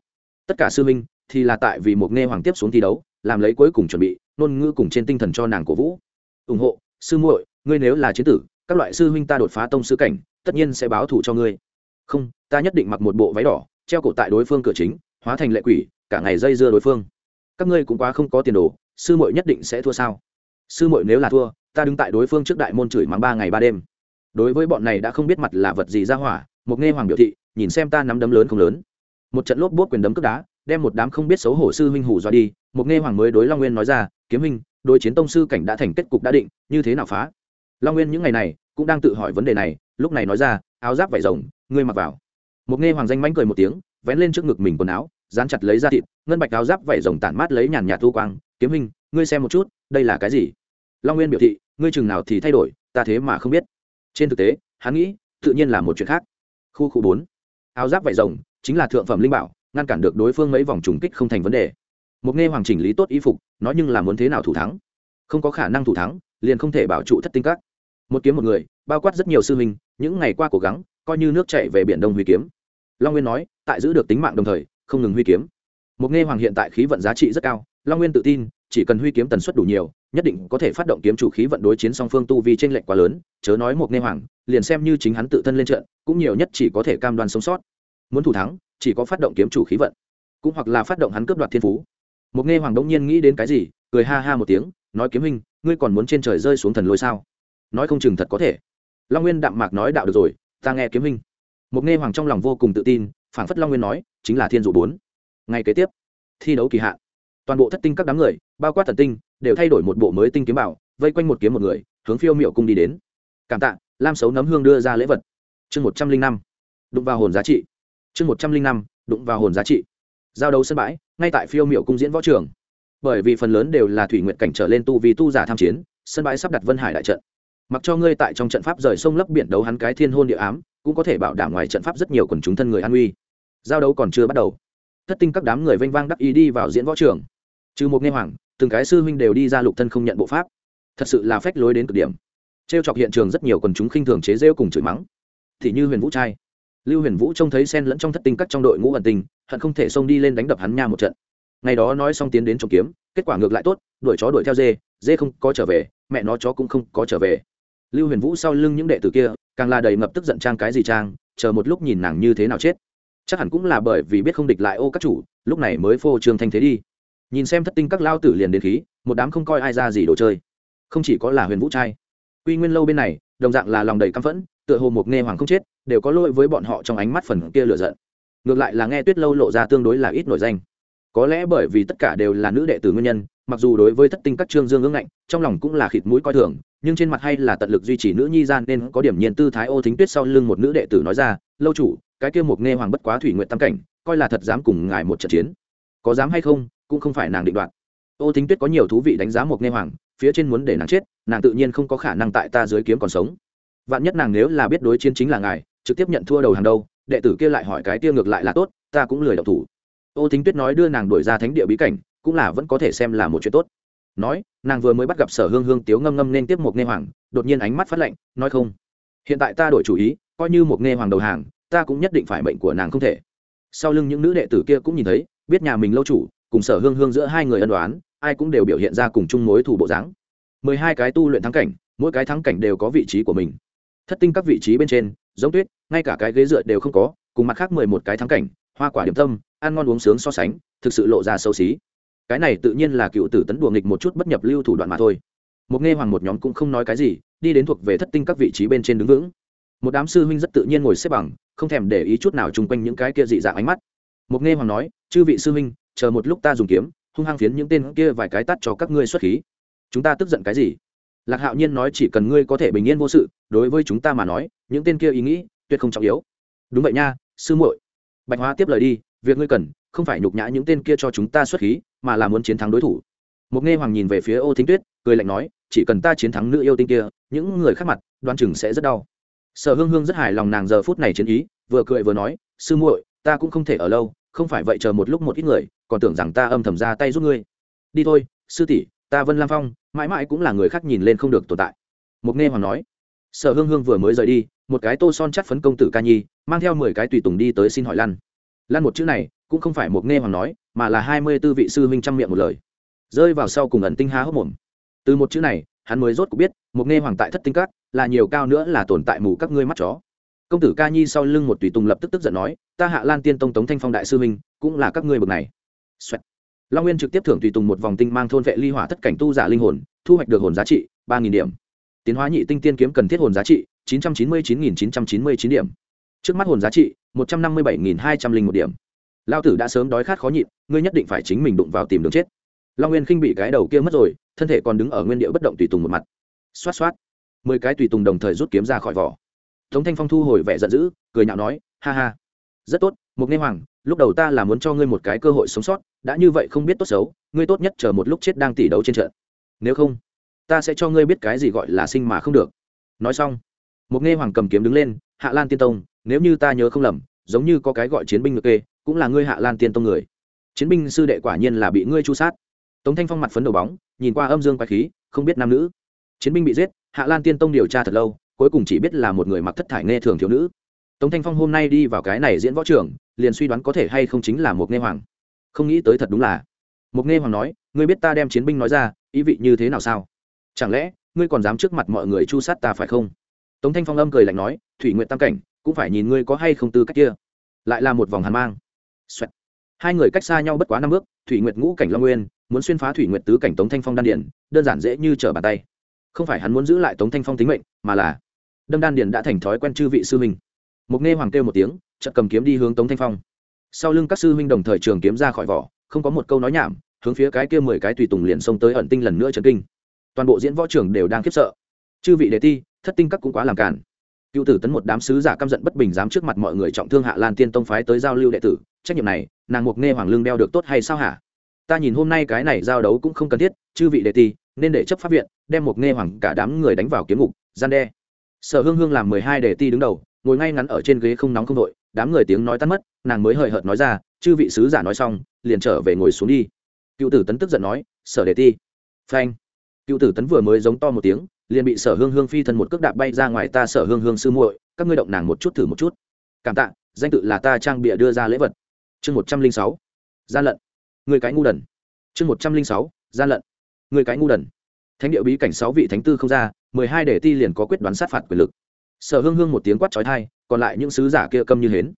tất cả sư minh thì là tại vì một nghe hoàng tiếp xuống thi đấu, làm lấy cuối cùng chuẩn bị nôn ngữ cùng trên tinh thần cho nàng cổ vũ. Ủng hộ, sư muội, ngươi nếu là chiến tử, các loại sư huynh ta đột phá tông sư cảnh, tất nhiên sẽ báo thù cho ngươi. Không, ta nhất định mặc một bộ váy đỏ, treo cổ tại đối phương cửa chính, hóa thành lệ quỷ, cả ngày dây dưa đối phương. Các ngươi cũng quá không có tiền đồ, sư muội nhất định sẽ thua sao? Sư muội nếu là thua, ta đứng tại đối phương trước đại môn chửi mắng ba ngày ba đêm. Đối với bọn này đã không biết mặt là vật gì ra hỏa, một nghe hoàng biểu thị, nhìn xem ta nắm đấm lớn không lớn một trận lốp bốt quyền đấm cướp đá, đem một đám không biết xấu hổ sư huynh hủ dọa đi, một nghe hoàng mới đối long nguyên nói ra, kiếm huynh, đối chiến tông sư cảnh đã thành kết cục đã định, như thế nào phá? Long nguyên những ngày này cũng đang tự hỏi vấn đề này, lúc này nói ra, áo giáp vải rồng, ngươi mặc vào. Một nghe hoàng danh mánh cười một tiếng, vén lên trước ngực mình quần áo, dán chặt lấy ra thịt, ngân bạch áo giáp vải rồng tản mát lấy nhàn nhạt thu quang, kiếm hình ngươi xem một chút, đây là cái gì? Long nguyên biểu thị, ngươi chừng nào thì thay đổi, ta thế mà không biết. Trên thực tế, hắn nghĩ, tự nhiên là một chuyện khác. Khu khu bốn. Áo giáp vải rồng chính là thượng phẩm linh bảo, ngăn cản được đối phương mấy vòng trùng kích không thành vấn đề. Một nghe hoàng chỉnh lý tốt y phục, nói nhưng là muốn thế nào thủ thắng? Không có khả năng thủ thắng, liền không thể bảo trụ thất tinh các. Một kiếm một người, bao quát rất nhiều sư huynh, những ngày qua cố gắng, coi như nước chạy về biển đông huy kiếm. Long nguyên nói, tại giữ được tính mạng đồng thời, không ngừng huy kiếm. Một nghe hoàng hiện tại khí vận giá trị rất cao, long nguyên tự tin, chỉ cần huy kiếm tần suất đủ nhiều, nhất định có thể phát động kiếm chủ khí vận đối chiến song phương tu vì t r ê n lệch quá lớn, chớ nói một nghe hoàng, liền xem như chính hắn tự thân lên trận, cũng nhiều nhất chỉ có thể cam đoan sống sót muốn thủ thắng, chỉ có phát động kiếm chủ khí vận, cũng hoặc là phát động hắn cướp đoạt thiên phú. Một nghe hoàng đống nhiên nghĩ đến cái gì, cười ha ha một tiếng, nói kiếm hình ngươi còn muốn trên trời rơi xuống thần lôi sao? Nói không chừng thật có thể. Long nguyên đạm mạc nói đạo được rồi, ta nghe kiếm hình một nghe hoàng trong lòng vô cùng tự tin phản phất long nguyên nói, chính là thiên dụ bốn. Ngày kế tiếp, thi đấu kỳ hạn. Toàn bộ thất tinh các đám người, bao quát thần tinh, đều thay đổi một bộ mới tinh kiếm bảo, vây quanh một kiếm một người, hướng phiêu miệu cung đi đến. Cảm tạ, lam xấu nấm hương đưa ra lễ vật. Chương một trăm linh năm. Đụng vào hồn giá trị chương một trăm linh năm, đụng vào hồn giá trị. Giao đấu sân bãi, ngay tại phiêu miệu cung diễn võ trường. Bởi vì phần lớn đều là thủy nguyện cảnh trở lên tu vì tu giả tham chiến, sân bãi sắp đặt vân hải đại trận. Mặc cho ngươi tại trong trận pháp rời sông lấp biển đấu hắn cái thiên hôn địa ám, cũng có thể bảo đảm ngoài trận pháp rất nhiều quần chúng thân người an uy. Giao đấu còn chưa bắt đầu. Thất tinh các đám người vênh vang đắc ý đi vào diễn võ trường. Trừ một nghe hoàng, từng cái sư huynh đều đi ra lục thân không nhận bộ pháp. Thật sự là phách lối đến cực điểm. T chọc hiện trường rất nhiều quần chúng khinh thường chế rêu cùng chửi mắng. Thì như huyền vũ trai lưu huyền vũ trông thấy sen lẫn trong thất tinh các trong đội ngũ ẩn tình, hận không thể xông đi lên đánh đập hắn nha một trận. Ngày đó nói xong tiến đến trồng kiếm, kết quả ngược lại tốt, đuổi chó đuổi theo dê dê không có trở về, mẹ nó chó cũng không có trở về. Lưu huyền vũ sau lưng những đệ tử kia, càng là đầy ngập tức giận trang cái gì trang, chờ một lúc nhìn nàng như thế nào chết. Chắc hẳn cũng là bởi vì biết không địch lại ô các chủ, lúc này mới phô trương thanh thế đi. Nhìn xem thất tinh các lao tử liền đến khí, một đám không coi ai ra gì đồ chơi. Không chỉ có là huyền vũ trai. Quy nguyên lâu bên này, đồng dạng là lòng đầy căm phẫn tựa hồ một nghe hoàng không chết, đều có lỗi với bọn họ trong ánh mắt phần kia lựa giận. Ngược lại là nghe tuyết lâu lộ ra tương đối là ít nổi danh. Có lẽ bởi vì tất cả đều là nữ đệ tử nguyên nhân, mặc dù đối với thất tinh các trương dương ương ngạnh, trong lòng cũng là khịt mũi coi thường, nhưng trên mặt hay là tận lực duy trì nữ nhi gian nên có điểm nhiên tư thái ô thính tuyết sau lưng một nữ đệ tử nói ra, lâu chủ, cái kia một nghe hoàng bất quá thủy nguyện tam cảnh, coi là thật dám cùng ngài một trận chiến. Có dám hay không, cũng không phải nàng định đoạt. Ô thính tuyết có nhiều thú vị đánh giá một nghe hoàng, phía trên muốn để nàng chết, nàng tự nhiên không có khả năng tại ta dưới kiếm còn sống vạn nhất nàng nếu là biết đối chiến chính là ngài, trực tiếp nhận thua đầu hàng đâu, đệ tử kia lại hỏi cái kia ngược lại là tốt, ta cũng lười đọc thủ. Ô thính tuyết nói đưa nàng đổi ra thánh địa bí cảnh, cũng là vẫn có thể xem là một chuyện tốt. Nói, nàng vừa mới bắt gặp sở hương hương tiếu ngâm ngâm nên tiếp một nghe hoàng, đột nhiên ánh mắt phát lạnh, nói không. Hiện tại ta đổi chủ ý, coi như một nghe hoàng đầu hàng, ta cũng nhất định phải mệnh của nàng không thể. Sau lưng những nữ đệ tử kia cũng nhìn thấy, biết nhà mình lâu chủ, cùng sở hương hương giữa hai người ân đoán ai cũng đều biểu hiện ra cùng chung mối thủ bộ dáng. Mười hai cái tu luyện thắng cảnh, mỗi cái thắng cảnh đều có vị trí của mình thất tinh các vị trí bên trên, giống tuyết, ngay cả cái ghế dựa đều không có, cùng mặt khác mười một cái thắng cảnh, hoa quả điểm tâm, ăn ngon uống sướng so sánh, thực sự lộ ra xấu xí. Cái này tự nhiên là cựu tử tấn đùa nghịch một chút bất nhập lưu thủ đoạn mà thôi. Một nghe hoàng một nhóm cũng không nói cái gì, đi đến thuộc về thất tinh các vị trí bên trên đứng vững. Một đám sư huynh rất tự nhiên ngồi xếp bằng, không thèm để ý chút nào chung quanh những cái kia dị dạng ánh mắt. Một nghe hoàng nói, chư vị sư huynh, chờ một lúc ta dùng kiếm, hung hăng phiến những tên kia vài cái tắt cho các ngươi xuất khí. Chúng ta tức giận cái gì? Lạc hạo nhiên nói chỉ cần ngươi có thể bình yên vô sự, đối với chúng ta mà nói, những tên kia ý nghĩ tuyệt không trọng yếu. Đúng vậy nha, sư muội. Bạch hóa tiếp lời đi, việc ngươi cần, không phải nhục nhã những tên kia cho chúng ta xuất khí, mà là muốn chiến thắng đối thủ. Một nghe hoàng nhìn về phía ô thính tuyết, cười lạnh nói, chỉ cần ta chiến thắng nữ yêu tinh kia, những người khác mặt, đoan chừng sẽ rất đau. Sở hương hương rất hài lòng nàng giờ phút này chiến ý, vừa cười vừa nói, sư muội, ta cũng không thể ở lâu, không phải vậy chờ một lúc một ít người, còn tưởng rằng ta âm thầm ra tay giúp ngươi. Đi thôi, sư tỷ ta vân lam phong, mãi mãi cũng là người khác nhìn lên không được tồn tại. Mục nghe hoàng nói. Sở hương hương vừa mới rời đi, một cái tô son chắt phấn công tử ca nhi, mang theo mười cái tùy tùng đi tới xin hỏi lăn lan một chữ này, cũng không phải Mục nghe hoàng nói, mà là hai mươi tư vị sư huynh trăm miệng một lời. Rơi vào sau cùng ẩn tinh há hốc mồm. Từ một chữ này, hắn mới rốt cuộc biết, Mục nghe hoàng tại thất tinh các, là nhiều cao nữa là tồn tại mù các ngươi mắt chó. Công tử ca nhi sau lưng một tùy tùng lập tức tức giận nói, ta hạ lan tiên tông tống thanh phong đại sư huynh, cũng là các ngươi bậc này. Xoẹt long nguyên trực tiếp thưởng tùy tùng một vòng tinh mang thôn vệ ly hỏa tất cảnh tu giả linh hồn, thu hoạch được hồn giá trị ba nghìn điểm. Tiến hóa nhị tinh tiên kiếm cần thiết hồn giá trị chín trăm chín mươi chín nghìn chín trăm chín mươi chín điểm. Trước mắt hồn giá trị một trăm năm mươi bảy nghìn hai trăm linh một điểm. Lao tử đã sớm đói khát khó nhịn, ngươi nhất định phải chính mình đụng vào tìm đường chết. Long nguyên khinh bị cái đầu kia mất rồi, thân thể còn đứng ở nguyên địa bất động tùy tùng một mặt. Xoát xoát. Mười cái tùy tùng đồng thời rút kiếm ra khỏi vỏ. Tống thanh phong thu hồi vẻ giận dữ, cười nhạo nói, ha ha. Rất tốt, mục nghe hoàng lúc đầu ta là muốn cho ngươi một cái cơ hội sống sót, đã như vậy không biết tốt xấu, ngươi tốt nhất chờ một lúc chết đang tỉ đấu trên trận. Nếu không, ta sẽ cho ngươi biết cái gì gọi là sinh mà không được. Nói xong, một nghe hoàng cầm kiếm đứng lên, hạ lan tiên tông, nếu như ta nhớ không lầm, giống như có cái gọi chiến binh ngược kê, cũng là ngươi hạ lan tiên tông người. Chiến binh sư đệ quả nhiên là bị ngươi chu sát. Tống thanh phong mặt phấn đầu bóng, nhìn qua âm dương quái khí, không biết nam nữ. Chiến binh bị giết, hạ lan tiên tông điều tra thật lâu, cuối cùng chỉ biết là một người mặc thất thải nghe thường thiếu nữ tống thanh phong hôm nay đi vào cái này diễn võ trưởng liền suy đoán có thể hay không chính là một nghe hoàng. Không nghĩ tới thật đúng là. Một nghe hoàng nói, ngươi biết ta đem chiến binh nói ra, ý vị như thế nào sao? Chẳng lẽ, ngươi còn dám trước mặt mọi người chu sát ta phải không? Tống thanh phong âm cười lạnh nói, thủy nguyện tam cảnh, cũng phải nhìn ngươi có hay không tư cách kia. Lại là một vòng hàn mang. Xoẹt. hai người cách xa nhau bất quá năm bước, thủy nguyệt ngũ cảnh long nguyên, muốn xuyên phá thủy nguyệt tứ cảnh tống thanh phong đan điển đơn giản dễ như trở bàn tay. Không phải hắn muốn giữ lại tống thanh phong tính mệnh, mà là đâm đan điển đã thành thói quen chư vị sư mình mục nghe hoàng kêu một tiếng, chợt cầm kiếm đi hướng tống thanh phong. Sau lưng các sư huynh đồng thời trường kiếm ra khỏi vỏ, không có một câu nói nhảm, hướng phía cái kia mười cái tùy tùng liền xông tới ẩn tinh lần nữa trần kinh. Toàn bộ diễn võ trưởng đều đang khiếp sợ. Chư vị đề ti, thất tinh các cũng quá làm cản cựu tử tấn một đám sứ giả căm giận bất bình dám trước mặt mọi người trọng thương hạ lan tiên tông phái tới giao lưu đệ tử, trách nhiệm này, nàng mục nghe hoàng lương đeo được tốt hay sao hả? Ta nhìn hôm nay cái này giao đấu cũng không cần thiết, chư vị đệ ti, nên để chấp pháp viện, đem mục nghe hoàng cả đám người đánh vào kiếm ngục, gian đe. Sở hương hương làm mười hai đệ ti đứng đầu ngồi ngay ngắn ở trên ghế không nóng không đội đám người tiếng nói tắt mất, nàng mới hời hợt nói ra, chư vị sứ giả nói xong, liền trở về ngồi xuống đi. Cựu tử tấn tức giận nói, sở đệ ti phanh. Cựu tử tấn vừa mới giống to một tiếng, liền bị sở hương hương phi thân một cước đạp bay ra ngoài ta sở hương hương sư muội, các ngươi động nàng một chút thử một chút. Cảm tạ, danh tự là ta trang bịa đưa ra lễ vật. Chương một trăm linh sáu. Gian lận. Người cái ngu đần. Chương một trăm linh sáu, gian lận. Người cái ngu đần. Thánh địa bí cảnh sáu vị thánh tư không ra, mười hai đề ti liền có quyết đoán sát phạt quyền lực sở hương hương một tiếng quát trói thai còn lại những sứ giả kia câm như hến.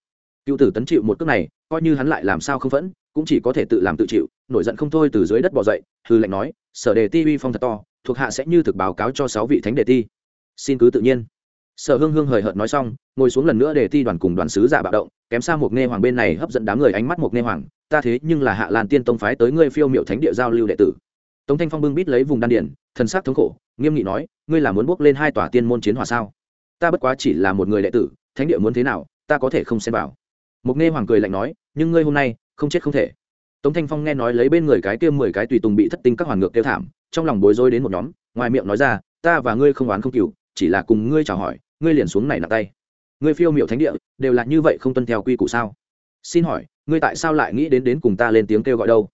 Cựu tử tấn chịu một cước này, coi như hắn lại làm sao không phẫn, cũng chỉ có thể tự làm tự chịu, nổi giận không thôi từ dưới đất bỏ dậy hư lệnh nói, sở đề ti uy phong thật to, thuộc hạ sẽ như thực báo cáo cho sáu vị thánh đề ti. Xin cứ tự nhiên. Sở hương hương hời hợt nói xong, ngồi xuống lần nữa đề ti đoàn cùng đoàn sứ giả bạo động, kém xa một nghe hoàng bên này hấp dẫn đám người ánh mắt một nghe hoàng, ta thế nhưng là hạ lan tiên tông phái tới ngươi phiêu miệu thánh địa giao lưu đệ tử. Tống thanh phong bưng bít lấy vùng đan điển thần sắc thống khổ, nghiêm nghị nói, ngươi là muốn bước lên hai tòa tiên môn chiến hòa sao? Ta bất quá chỉ là một người đệ tử, thánh địa muốn thế nào, ta có thể không xem vào. Mục nghe hoàng cười lạnh nói, nhưng ngươi hôm nay, không chết không thể. Tống thanh phong nghe nói lấy bên người cái kia mười cái tùy tùng bị thất tinh các hoàn ngược kêu thảm, trong lòng bối rối đến một nhóm, ngoài miệng nói ra, ta và ngươi không oán không cừu, chỉ là cùng ngươi chào hỏi, ngươi liền xuống này nặng tay. Ngươi phiêu miệu thánh địa, đều là như vậy không tuân theo quy củ sao? Xin hỏi, ngươi tại sao lại nghĩ đến đến cùng ta lên tiếng kêu gọi đâu?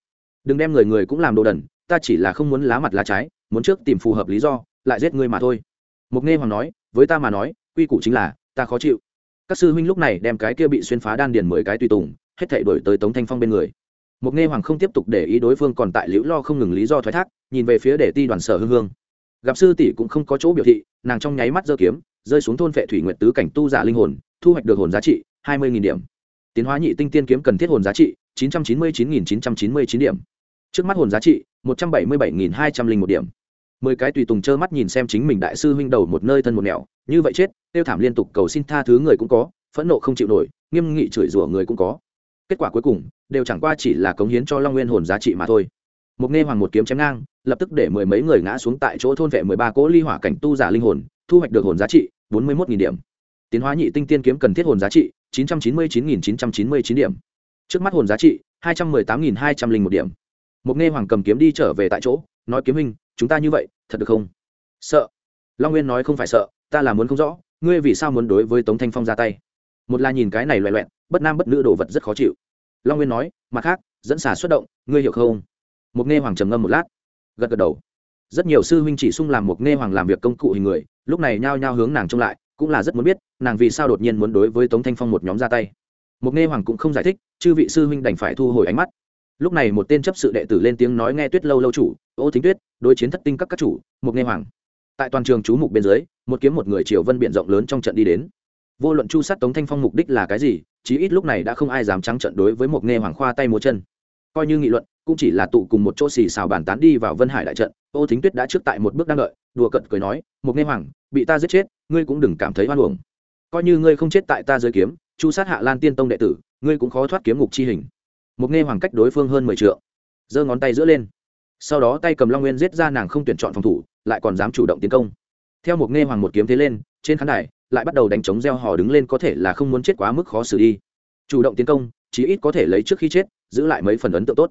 Đừng đem người người cũng làm đồ đần, ta chỉ là không muốn lá mặt lá trái, muốn trước tìm phù hợp lý do, lại giết ngươi mà thôi. Mục nghe hoàng nói với ta mà nói, quy củ chính là, ta khó chịu. Các sư huynh lúc này đem cái kia bị xuyên phá đan điền mười cái tùy tùng, hết thảy đổi tới tống thanh phong bên người. Mục nghe hoàng không tiếp tục để ý đối phương còn tại liễu lo không ngừng lý do thoái thác, nhìn về phía để ti đoàn sở hương hương. Gặp sư tỷ cũng không có chỗ biểu thị, nàng trong nháy mắt giơ kiếm, rơi xuống thôn vệ thủy nguyện tứ cảnh tu giả linh hồn, thu hoạch được hồn giá trị hai mươi điểm. Tiến hóa nhị tinh tiên kiếm cần thiết hồn giá trị chín trăm chín mươi chín nghìn chín trăm chín mươi chín điểm. Trước mắt hồn giá trị một trăm bảy mươi bảy nghìn hai trăm linh một điểm mười cái tùy tùng trơ mắt nhìn xem chính mình đại sư huynh đầu một nơi thân một nẻo. Như vậy chết, tiêu thảm liên tục cầu xin tha thứ người cũng có, phẫn nộ không chịu nổi, nghiêm nghị chửi rủa người cũng có. Kết quả cuối cùng, đều chẳng qua chỉ là cống hiến cho long nguyên hồn giá trị mà thôi. Một nghe hoàng một kiếm chém ngang, lập tức để mười mấy người ngã xuống tại chỗ thôn vệ mười ba cỗ ly hỏa cảnh tu giả linh hồn, thu hoạch được hồn giá trị bốn mươi một điểm. Tiến hóa nhị tinh tiên kiếm cần thiết hồn giá trị chín trăm chín mươi chín chín trăm chín mươi chín điểm. Trước mắt hồn giá trị hai trăm mười tám hai trăm linh một điểm. Một nghe hoàng cầm kiếm đi trở về tại chỗ, nói kiếm hình chúng ta như vậy, thật được không? Sợ. Long nguyên nói không phải sợ, ta là muốn không rõ, ngươi vì sao muốn đối với tống thanh phong ra tay? Một là nhìn cái này loẹ loẹn bất nam bất nữ đồ vật rất khó chịu. Long nguyên nói, mặt khác, dẫn xà xuất động, ngươi hiểu không? Một nghe hoàng trầm ngâm một lát, gật gật đầu. Rất nhiều sư huynh chỉ sung làm một nghe hoàng làm việc công cụ hình người, lúc này nhao nhao hướng nàng trông lại, cũng là rất muốn biết, nàng vì sao đột nhiên muốn đối với tống thanh phong một nhóm ra tay. Một nghe hoàng cũng không giải thích, chư vị sư huynh đành phải thu hồi ánh mắt lúc này một tên chấp sự đệ tử lên tiếng nói nghe tuyết lâu lâu chủ, ô thính tuyết, đối chiến thất tinh các các chủ, một nghe hoàng. Tại toàn trường chú mục bên dưới, một kiếm một người triều vân biện rộng lớn trong trận đi đến. Vô luận chu sát tống thanh phong mục đích là cái gì, chí ít lúc này đã không ai dám trắng trận đối với một nghe hoàng khoa tay múa chân. Coi như nghị luận, cũng chỉ là tụ cùng một chỗ xì xào bàn tán đi vào vân hải đại trận, ô thính tuyết đã trước tại một bước đang đợi, đùa cận cười nói, một nghe hoàng, bị ta giết chết, ngươi cũng đừng cảm thấy hoan hồng coi như ngươi không chết tại ta dưới kiếm, chu sát hạ lan tiên tông đệ tử, ngươi cũng khó thoát kiếm ngục chi hình một nghe hoàng cách đối phương hơn mười trượng, giơ ngón tay giữa lên. Sau đó tay cầm long nguyên giết ra nàng không tuyển chọn phòng thủ lại còn dám chủ động tiến công. Theo một nghe hoàng một kiếm thế lên trên khán đài lại bắt đầu đánh trống gieo hò đứng lên có thể là không muốn chết quá mức khó xử đi. Chủ động tiến công chí ít có thể lấy trước khi chết giữ lại mấy phần ấn tượng tốt.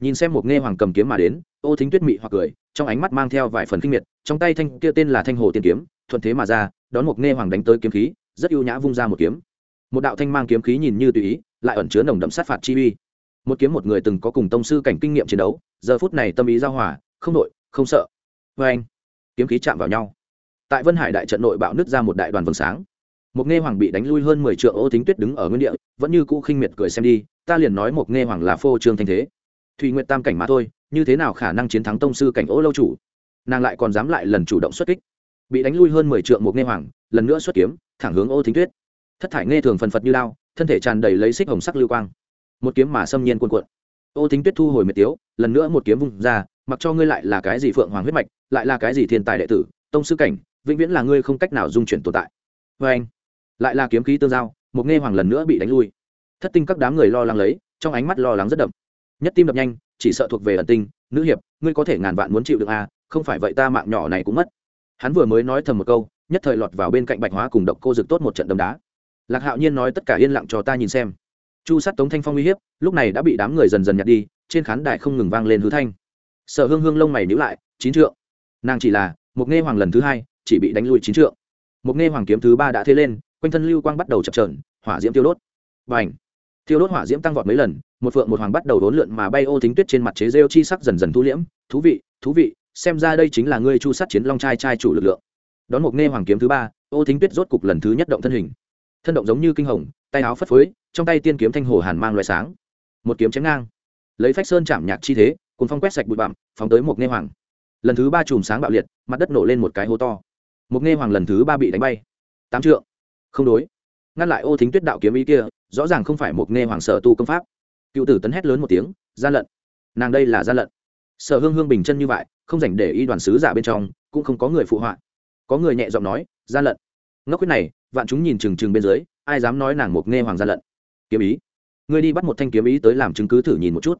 Nhìn xem một nghe hoàng cầm kiếm mà đến ô thính tuyết mị hoặc cười trong ánh mắt mang theo vài phần kinh miệt trong tay thanh kia tên là thanh hồ tiên kiếm thuận thế mà ra đón một nghe hoàng đánh tới kiếm khí rất ưu nhã vung ra một kiếm. Một đạo thanh mang kiếm khí nhìn như tùy ý lại ẩn chứa nồng đậm sát phạt chi uy một kiếm một người từng có cùng tông sư cảnh kinh nghiệm chiến đấu, giờ phút này tâm ý giao hòa, không nội không sợ. Vê anh, kiếm khí chạm vào nhau. Tại vân hải đại trận nội bạo nứt ra một đại đoàn vầng sáng. Một nghe hoàng bị đánh lui hơn mười triệu ô tính tuyết đứng ở nguyên địa, vẫn như cũ khinh miệt cười xem đi, ta liền nói một nghe hoàng là phô trương thanh thế. Thùy nguyện tam cảnh mà thôi, như thế nào khả năng chiến thắng tông sư cảnh ô lâu chủ? Nàng lại còn dám lại lần chủ động xuất kích. Bị đánh lui hơn mười triệu một nghe hoàng, lần nữa xuất kiếm, thẳng hướng ô thính tuyết. Thất thải nghe thường phần phật như lao thân thể tràn đầy lấy xích hồng sắc lưu quang một kiếm mà xâm nhiên cuồn cuộn. Ô thính tuyết thu hồi mệt tiếu, lần nữa một kiếm vung ra, mặc cho ngươi lại là cái gì phượng hoàng huyết mạch, lại là cái gì thiên tài đệ tử, tông sư cảnh, vĩnh viễn là ngươi không cách nào dung chuyển tồn tại. Vê anh, lại là kiếm khí tương giao, một nghe hoàng lần nữa bị đánh lui. Thất tinh các đám người lo lắng lấy, trong ánh mắt lo lắng rất đậm. Nhất tim đập nhanh, chỉ sợ thuộc về ẩn tinh, nữ hiệp, ngươi có thể ngàn vạn muốn chịu được à không phải vậy ta mạng nhỏ này cũng mất. Hắn vừa mới nói thầm một câu, nhất thời lọt vào bên cạnh bạch hóa cùng độc cô dực tốt một trận đấm đá. Lạc hạo nhiên nói tất cả yên lặng cho ta nhìn xem chu sát tống thanh phong uy hiếp, lúc này đã bị đám người dần dần nhặt đi, trên khán đài không ngừng vang lên hứ thanh. Sở hương hương lông mày níu lại, chín trượng. Nàng chỉ là một nghe hoàng lần thứ hai, chỉ bị đánh lui chín trượng. Một nghe hoàng kiếm thứ ba đã thế lên, quanh thân lưu quang bắt đầu chập trờn hỏa diễm tiêu đốt. Và ảnh thiêu đốt hỏa diễm tăng vọt mấy lần, một phượng một hoàng bắt đầu đốn lượn mà bay ô thính tuyết trên mặt chế rêu chi sắc dần dần thu liễm. Thú vị thú vị, xem ra đây chính là ngươi chu sát chiến long trai trai chủ lực lượng. Đón một nghe hoàng kiếm thứ ba, ô thính tuyết rốt cục lần thứ nhất động thân hình. Thân động giống như kinh hồng tay áo phất phới, trong tay tiên kiếm thanh hồ hàn mang loại sáng. Một kiếm chém ngang. Lấy phách sơn chạm nhạc chi thế cùng phong quét sạch bụi bặm, phóng tới một nghe hoàng. Lần thứ ba chùm sáng bạo liệt, mặt đất nổ lên một cái hố to. Một nghe hoàng lần thứ ba bị đánh bay. Tám trượng. Không đối. Ngăn lại ô thính tuyết đạo kiếm ý kia, rõ ràng không phải một nghe hoàng sở tu công pháp. Cựu tử tấn hét lớn một tiếng gian lận. Nàng đây là gian lận. Sở hương hương bình chân như vậy, không dành để ý đoàn sứ giả bên trong, cũng không có người phụ họa. Có người nhẹ giọng nói gian lận ngốc quyết này, vạn chúng nhìn trừng trừng bên dưới, ai dám nói nàng mục nghe hoàng gia lận? Kiếm ý. Ngươi đi bắt một thanh kiếm ý tới làm chứng cứ thử nhìn một chút.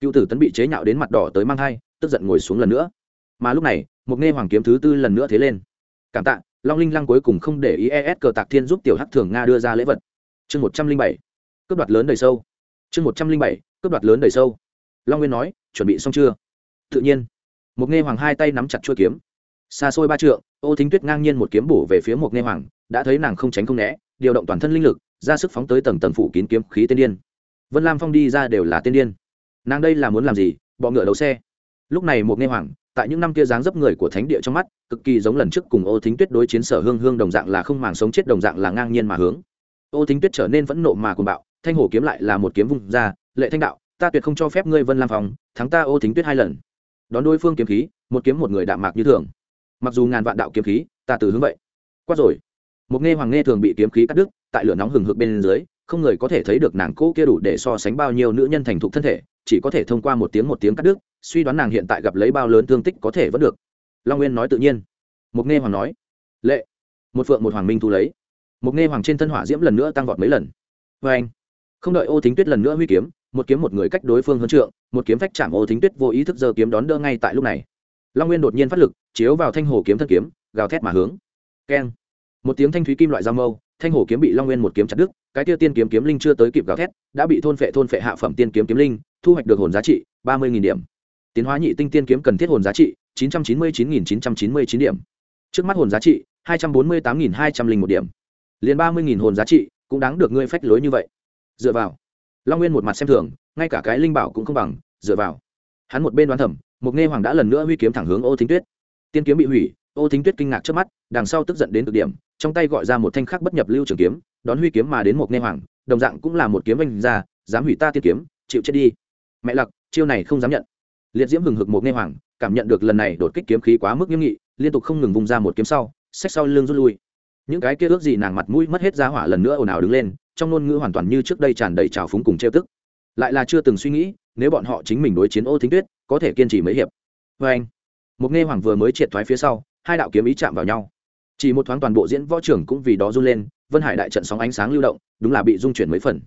Cựu tử tấn bị chế nhạo đến mặt đỏ tới mang thai, tức giận ngồi xuống lần nữa. Mà lúc này mục nghe hoàng kiếm thứ tư lần nữa thế lên. Cảm tạ, long linh lăng cuối cùng không để ý es cờ tạc thiên giúp tiểu hắc thường nga đưa ra lễ vật. Chương một trăm linh bảy. Cướp đoạt lớn đầy sâu. Chương một trăm linh bảy. Cướp đoạt lớn đầy sâu. Long nguyên nói, chuẩn bị xong chưa? Tự nhiên. Mục nghe hoàng hai tay nắm chặt chuôi kiếm. Xa xôi ba trượng ô thính tuyết ngang nhiên một kiếm bổ về phía một nghe hoàng, đã thấy nàng không tránh không né, điều động toàn thân linh lực, ra sức phóng tới tầng tầng phủ kín kiếm khí tiên điên. Vân lam phong đi ra đều là tiên điên. Nàng đây là muốn làm gì? Bọ ngựa đấu xe. Lúc này một nghe hoàng, tại những năm kia dáng dấp người của thánh địa trong mắt, cực kỳ giống lần trước cùng ô thính tuyết đối chiến sở hương hương đồng dạng là không màng sống chết đồng dạng là ngang nhiên mà hướng. Ô thính tuyết trở nên vẫn nộ mà cùng bạo, thanh hổ kiếm lại là một kiếm vung ra, lệ thanh đạo, ta tuyệt không cho phép ngươi, vân lam phòng thắng ta ô thính tuyết hai lần. Đón đối phương kiếm khí, một kiếm một người đạm mạc như thường mặc dù ngàn vạn đạo kiếm khí, ta từ hướng vậy. Quát rồi. Một nghe hoàng nghe thường bị kiếm khí cắt đứt, tại lửa nóng hừng hực bên dưới, không người có thể thấy được nàng cũ kia đủ để so sánh bao nhiêu nữ nhân thành thục thân thể, chỉ có thể thông qua một tiếng một tiếng cắt đứt, suy đoán nàng hiện tại gặp lấy bao lớn thương tích có thể vẫn được. Long nguyên nói tự nhiên. Một nghe hoàng nói. Lệ. Một phượng một hoàng minh thu lấy. Một nghe hoàng trên thân hỏa diễm lần nữa tăng vọt mấy lần. Vê anh. Không đợi ô thính tuyết lần nữa huy kiếm, một kiếm một người cách đối phương hơn trượng, một kiếm phách chạm ô thính tuyết vô ý thức giơ kiếm đón đỡ ngay tại lúc này long nguyên đột nhiên phát lực, chiếu vào thanh hồ kiếm thân kiếm, gào thét mà hướng. Keng. Một tiếng thanh thúy kim loại dao mâu, thanh hồ kiếm bị long nguyên một kiếm chặt đứt, cái tiêu tiên kiếm kiếm linh chưa tới kịp gào thét, đã bị thôn phệ thôn phệ hạ phẩm tiên kiếm kiếm linh, thu hoạch được hồn giá trị ba mươi điểm. Tiến hóa nhị tinh tiên kiếm cần thiết hồn giá trị chín trăm chín mươi chín chín trăm chín mươi chín điểm. Trước mắt hồn giá trị hai trăm bốn mươi tám hai trăm linh một điểm. Liền ba mươi hồn giá trị cũng đáng được ngươi phách lối như vậy. Dựa vào. Long nguyên một mặt xem thường, ngay cả cái linh bảo cũng không bằng, dựa vào. Hắn một bên đoán thẩm mục nghe hoàng đã lần nữa huy kiếm thẳng hướng ô thính tuyết. Tiên kiếm bị hủy, ô thính tuyết kinh ngạc trước mắt, đằng sau tức giận đến cực điểm, trong tay gọi ra một thanh khắc bất nhập lưu trường kiếm, đón huy kiếm mà đến một nghe hoàng, đồng dạng cũng là một kiếm vinh ra, dám hủy ta tiên kiếm, chịu chết đi. Mẹ lặc, chiêu này không dám nhận. Liệt diễm hừng hực một nghe hoàng, cảm nhận được lần này đột kích kiếm khí quá mức nghiêm nghị, liên tục không ngừng vung ra một kiếm sau, xách sau lưng rút lui. Những cái kia ước gì nàng mặt mũi mất hết giá hỏa lần nữa ồn ào đứng lên, trong ngôn ngữ hoàn toàn như trước đây tràn đầy trào phúng cùng trêu tức lại là chưa từng suy nghĩ, nếu bọn họ chính mình đối chiến ô thính tuyết, có thể kiên trì mấy hiệp. Vê anh, một nghe hoàng vừa mới triệt thoái phía sau, hai đạo kiếm ý chạm vào nhau. Chỉ một thoáng toàn bộ diễn võ trưởng cũng vì đó run lên, vân hải đại trận sóng ánh sáng lưu động, đúng là bị dung chuyển mấy phần.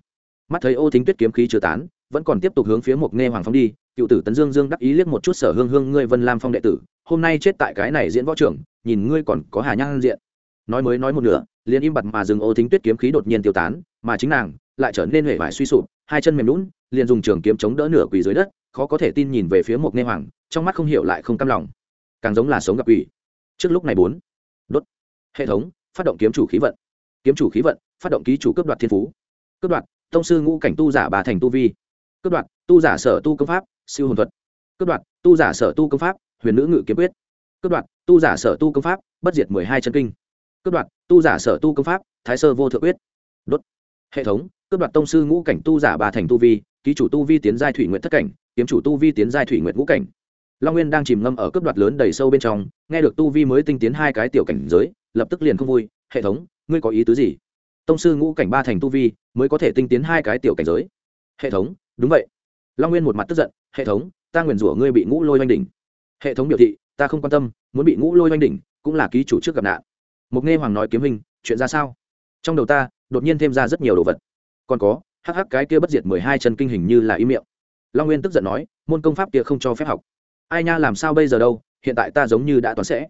Mắt thấy ô thính tuyết kiếm khí chưa tán, vẫn còn tiếp tục hướng phía một nghe hoàng phong đi, cựu tử tấn dương dương đắc ý liếc một chút sở hương hương ngươi vân lam phong đệ tử, hôm nay chết tại cái này diễn võ trưởng, nhìn ngươi còn có hà nhang diện. Nói mới nói một nửa, liền im bặt mà dừng ô thính tuyết kiếm khí đột nhiên tiêu tán, mà chính nàng lại trở nên huệ vải suy sụp hai chân mềm lún, liền dùng trường kiếm chống đỡ nửa quỳ dưới đất, khó có thể tin nhìn về phía một nghe hoàng, trong mắt không hiểu lại không cam lòng. Càng giống là sống gặp quỷ. Trước lúc này bốn, đốt. Hệ thống, phát động kiếm chủ khí vận. Kiếm chủ khí vận, phát động ký chủ cấp đoạt thiên phú. Cấp đoạt, tông sư ngũ cảnh tu giả bà thành tu vi. Cấp đoạt, tu giả sở tu công pháp, siêu hồn thuật. Cấp đoạt, tu giả sở tu công pháp, huyền nữ ngự kiếm quyết. Cấp đoạt, tu giả sở tu công pháp, bất diệt mười hai chân kinh. Cấp đoạt, tu giả sở tu công pháp, thái sơ vô thượng quyết. Đốt. Hệ thống cướp đoạt tông sư ngũ cảnh tu giả ba thành tu vi, ký chủ tu vi tiến giai thủy nguyện thất cảnh, kiếm chủ tu vi tiến giai thủy nguyện ngũ cảnh. Long nguyên đang chìm ngâm ở cướp đoạt lớn đầy sâu bên trong, nghe được tu vi mới tinh tiến hai cái tiểu cảnh giới, lập tức liền không vui, hệ thống, ngươi có ý tứ gì? Tông sư ngũ cảnh ba thành tu vi mới có thể tinh tiến hai cái tiểu cảnh giới. Hệ thống, đúng vậy. Long nguyên một mặt tức giận, hệ thống, ta nguyền rủa ngươi bị ngũ lôi oanh đỉnh. Hệ thống biểu thị, ta không quan tâm, muốn bị ngũ lôi oanh đỉnh cũng là ký chủ trước gặp nạn. Mục nghe hoàng nói kiếm hình, chuyện ra sao? Trong đầu ta đột nhiên thêm ra rất nhiều đồ vật còn có, hắc hắc cái kia bất diệt mười hai chân kinh hình như là im miệng. Long nguyên tức giận nói, môn công pháp kia không cho phép học. Ai nha, làm sao bây giờ đâu, hiện tại ta giống như đã toán sẽ.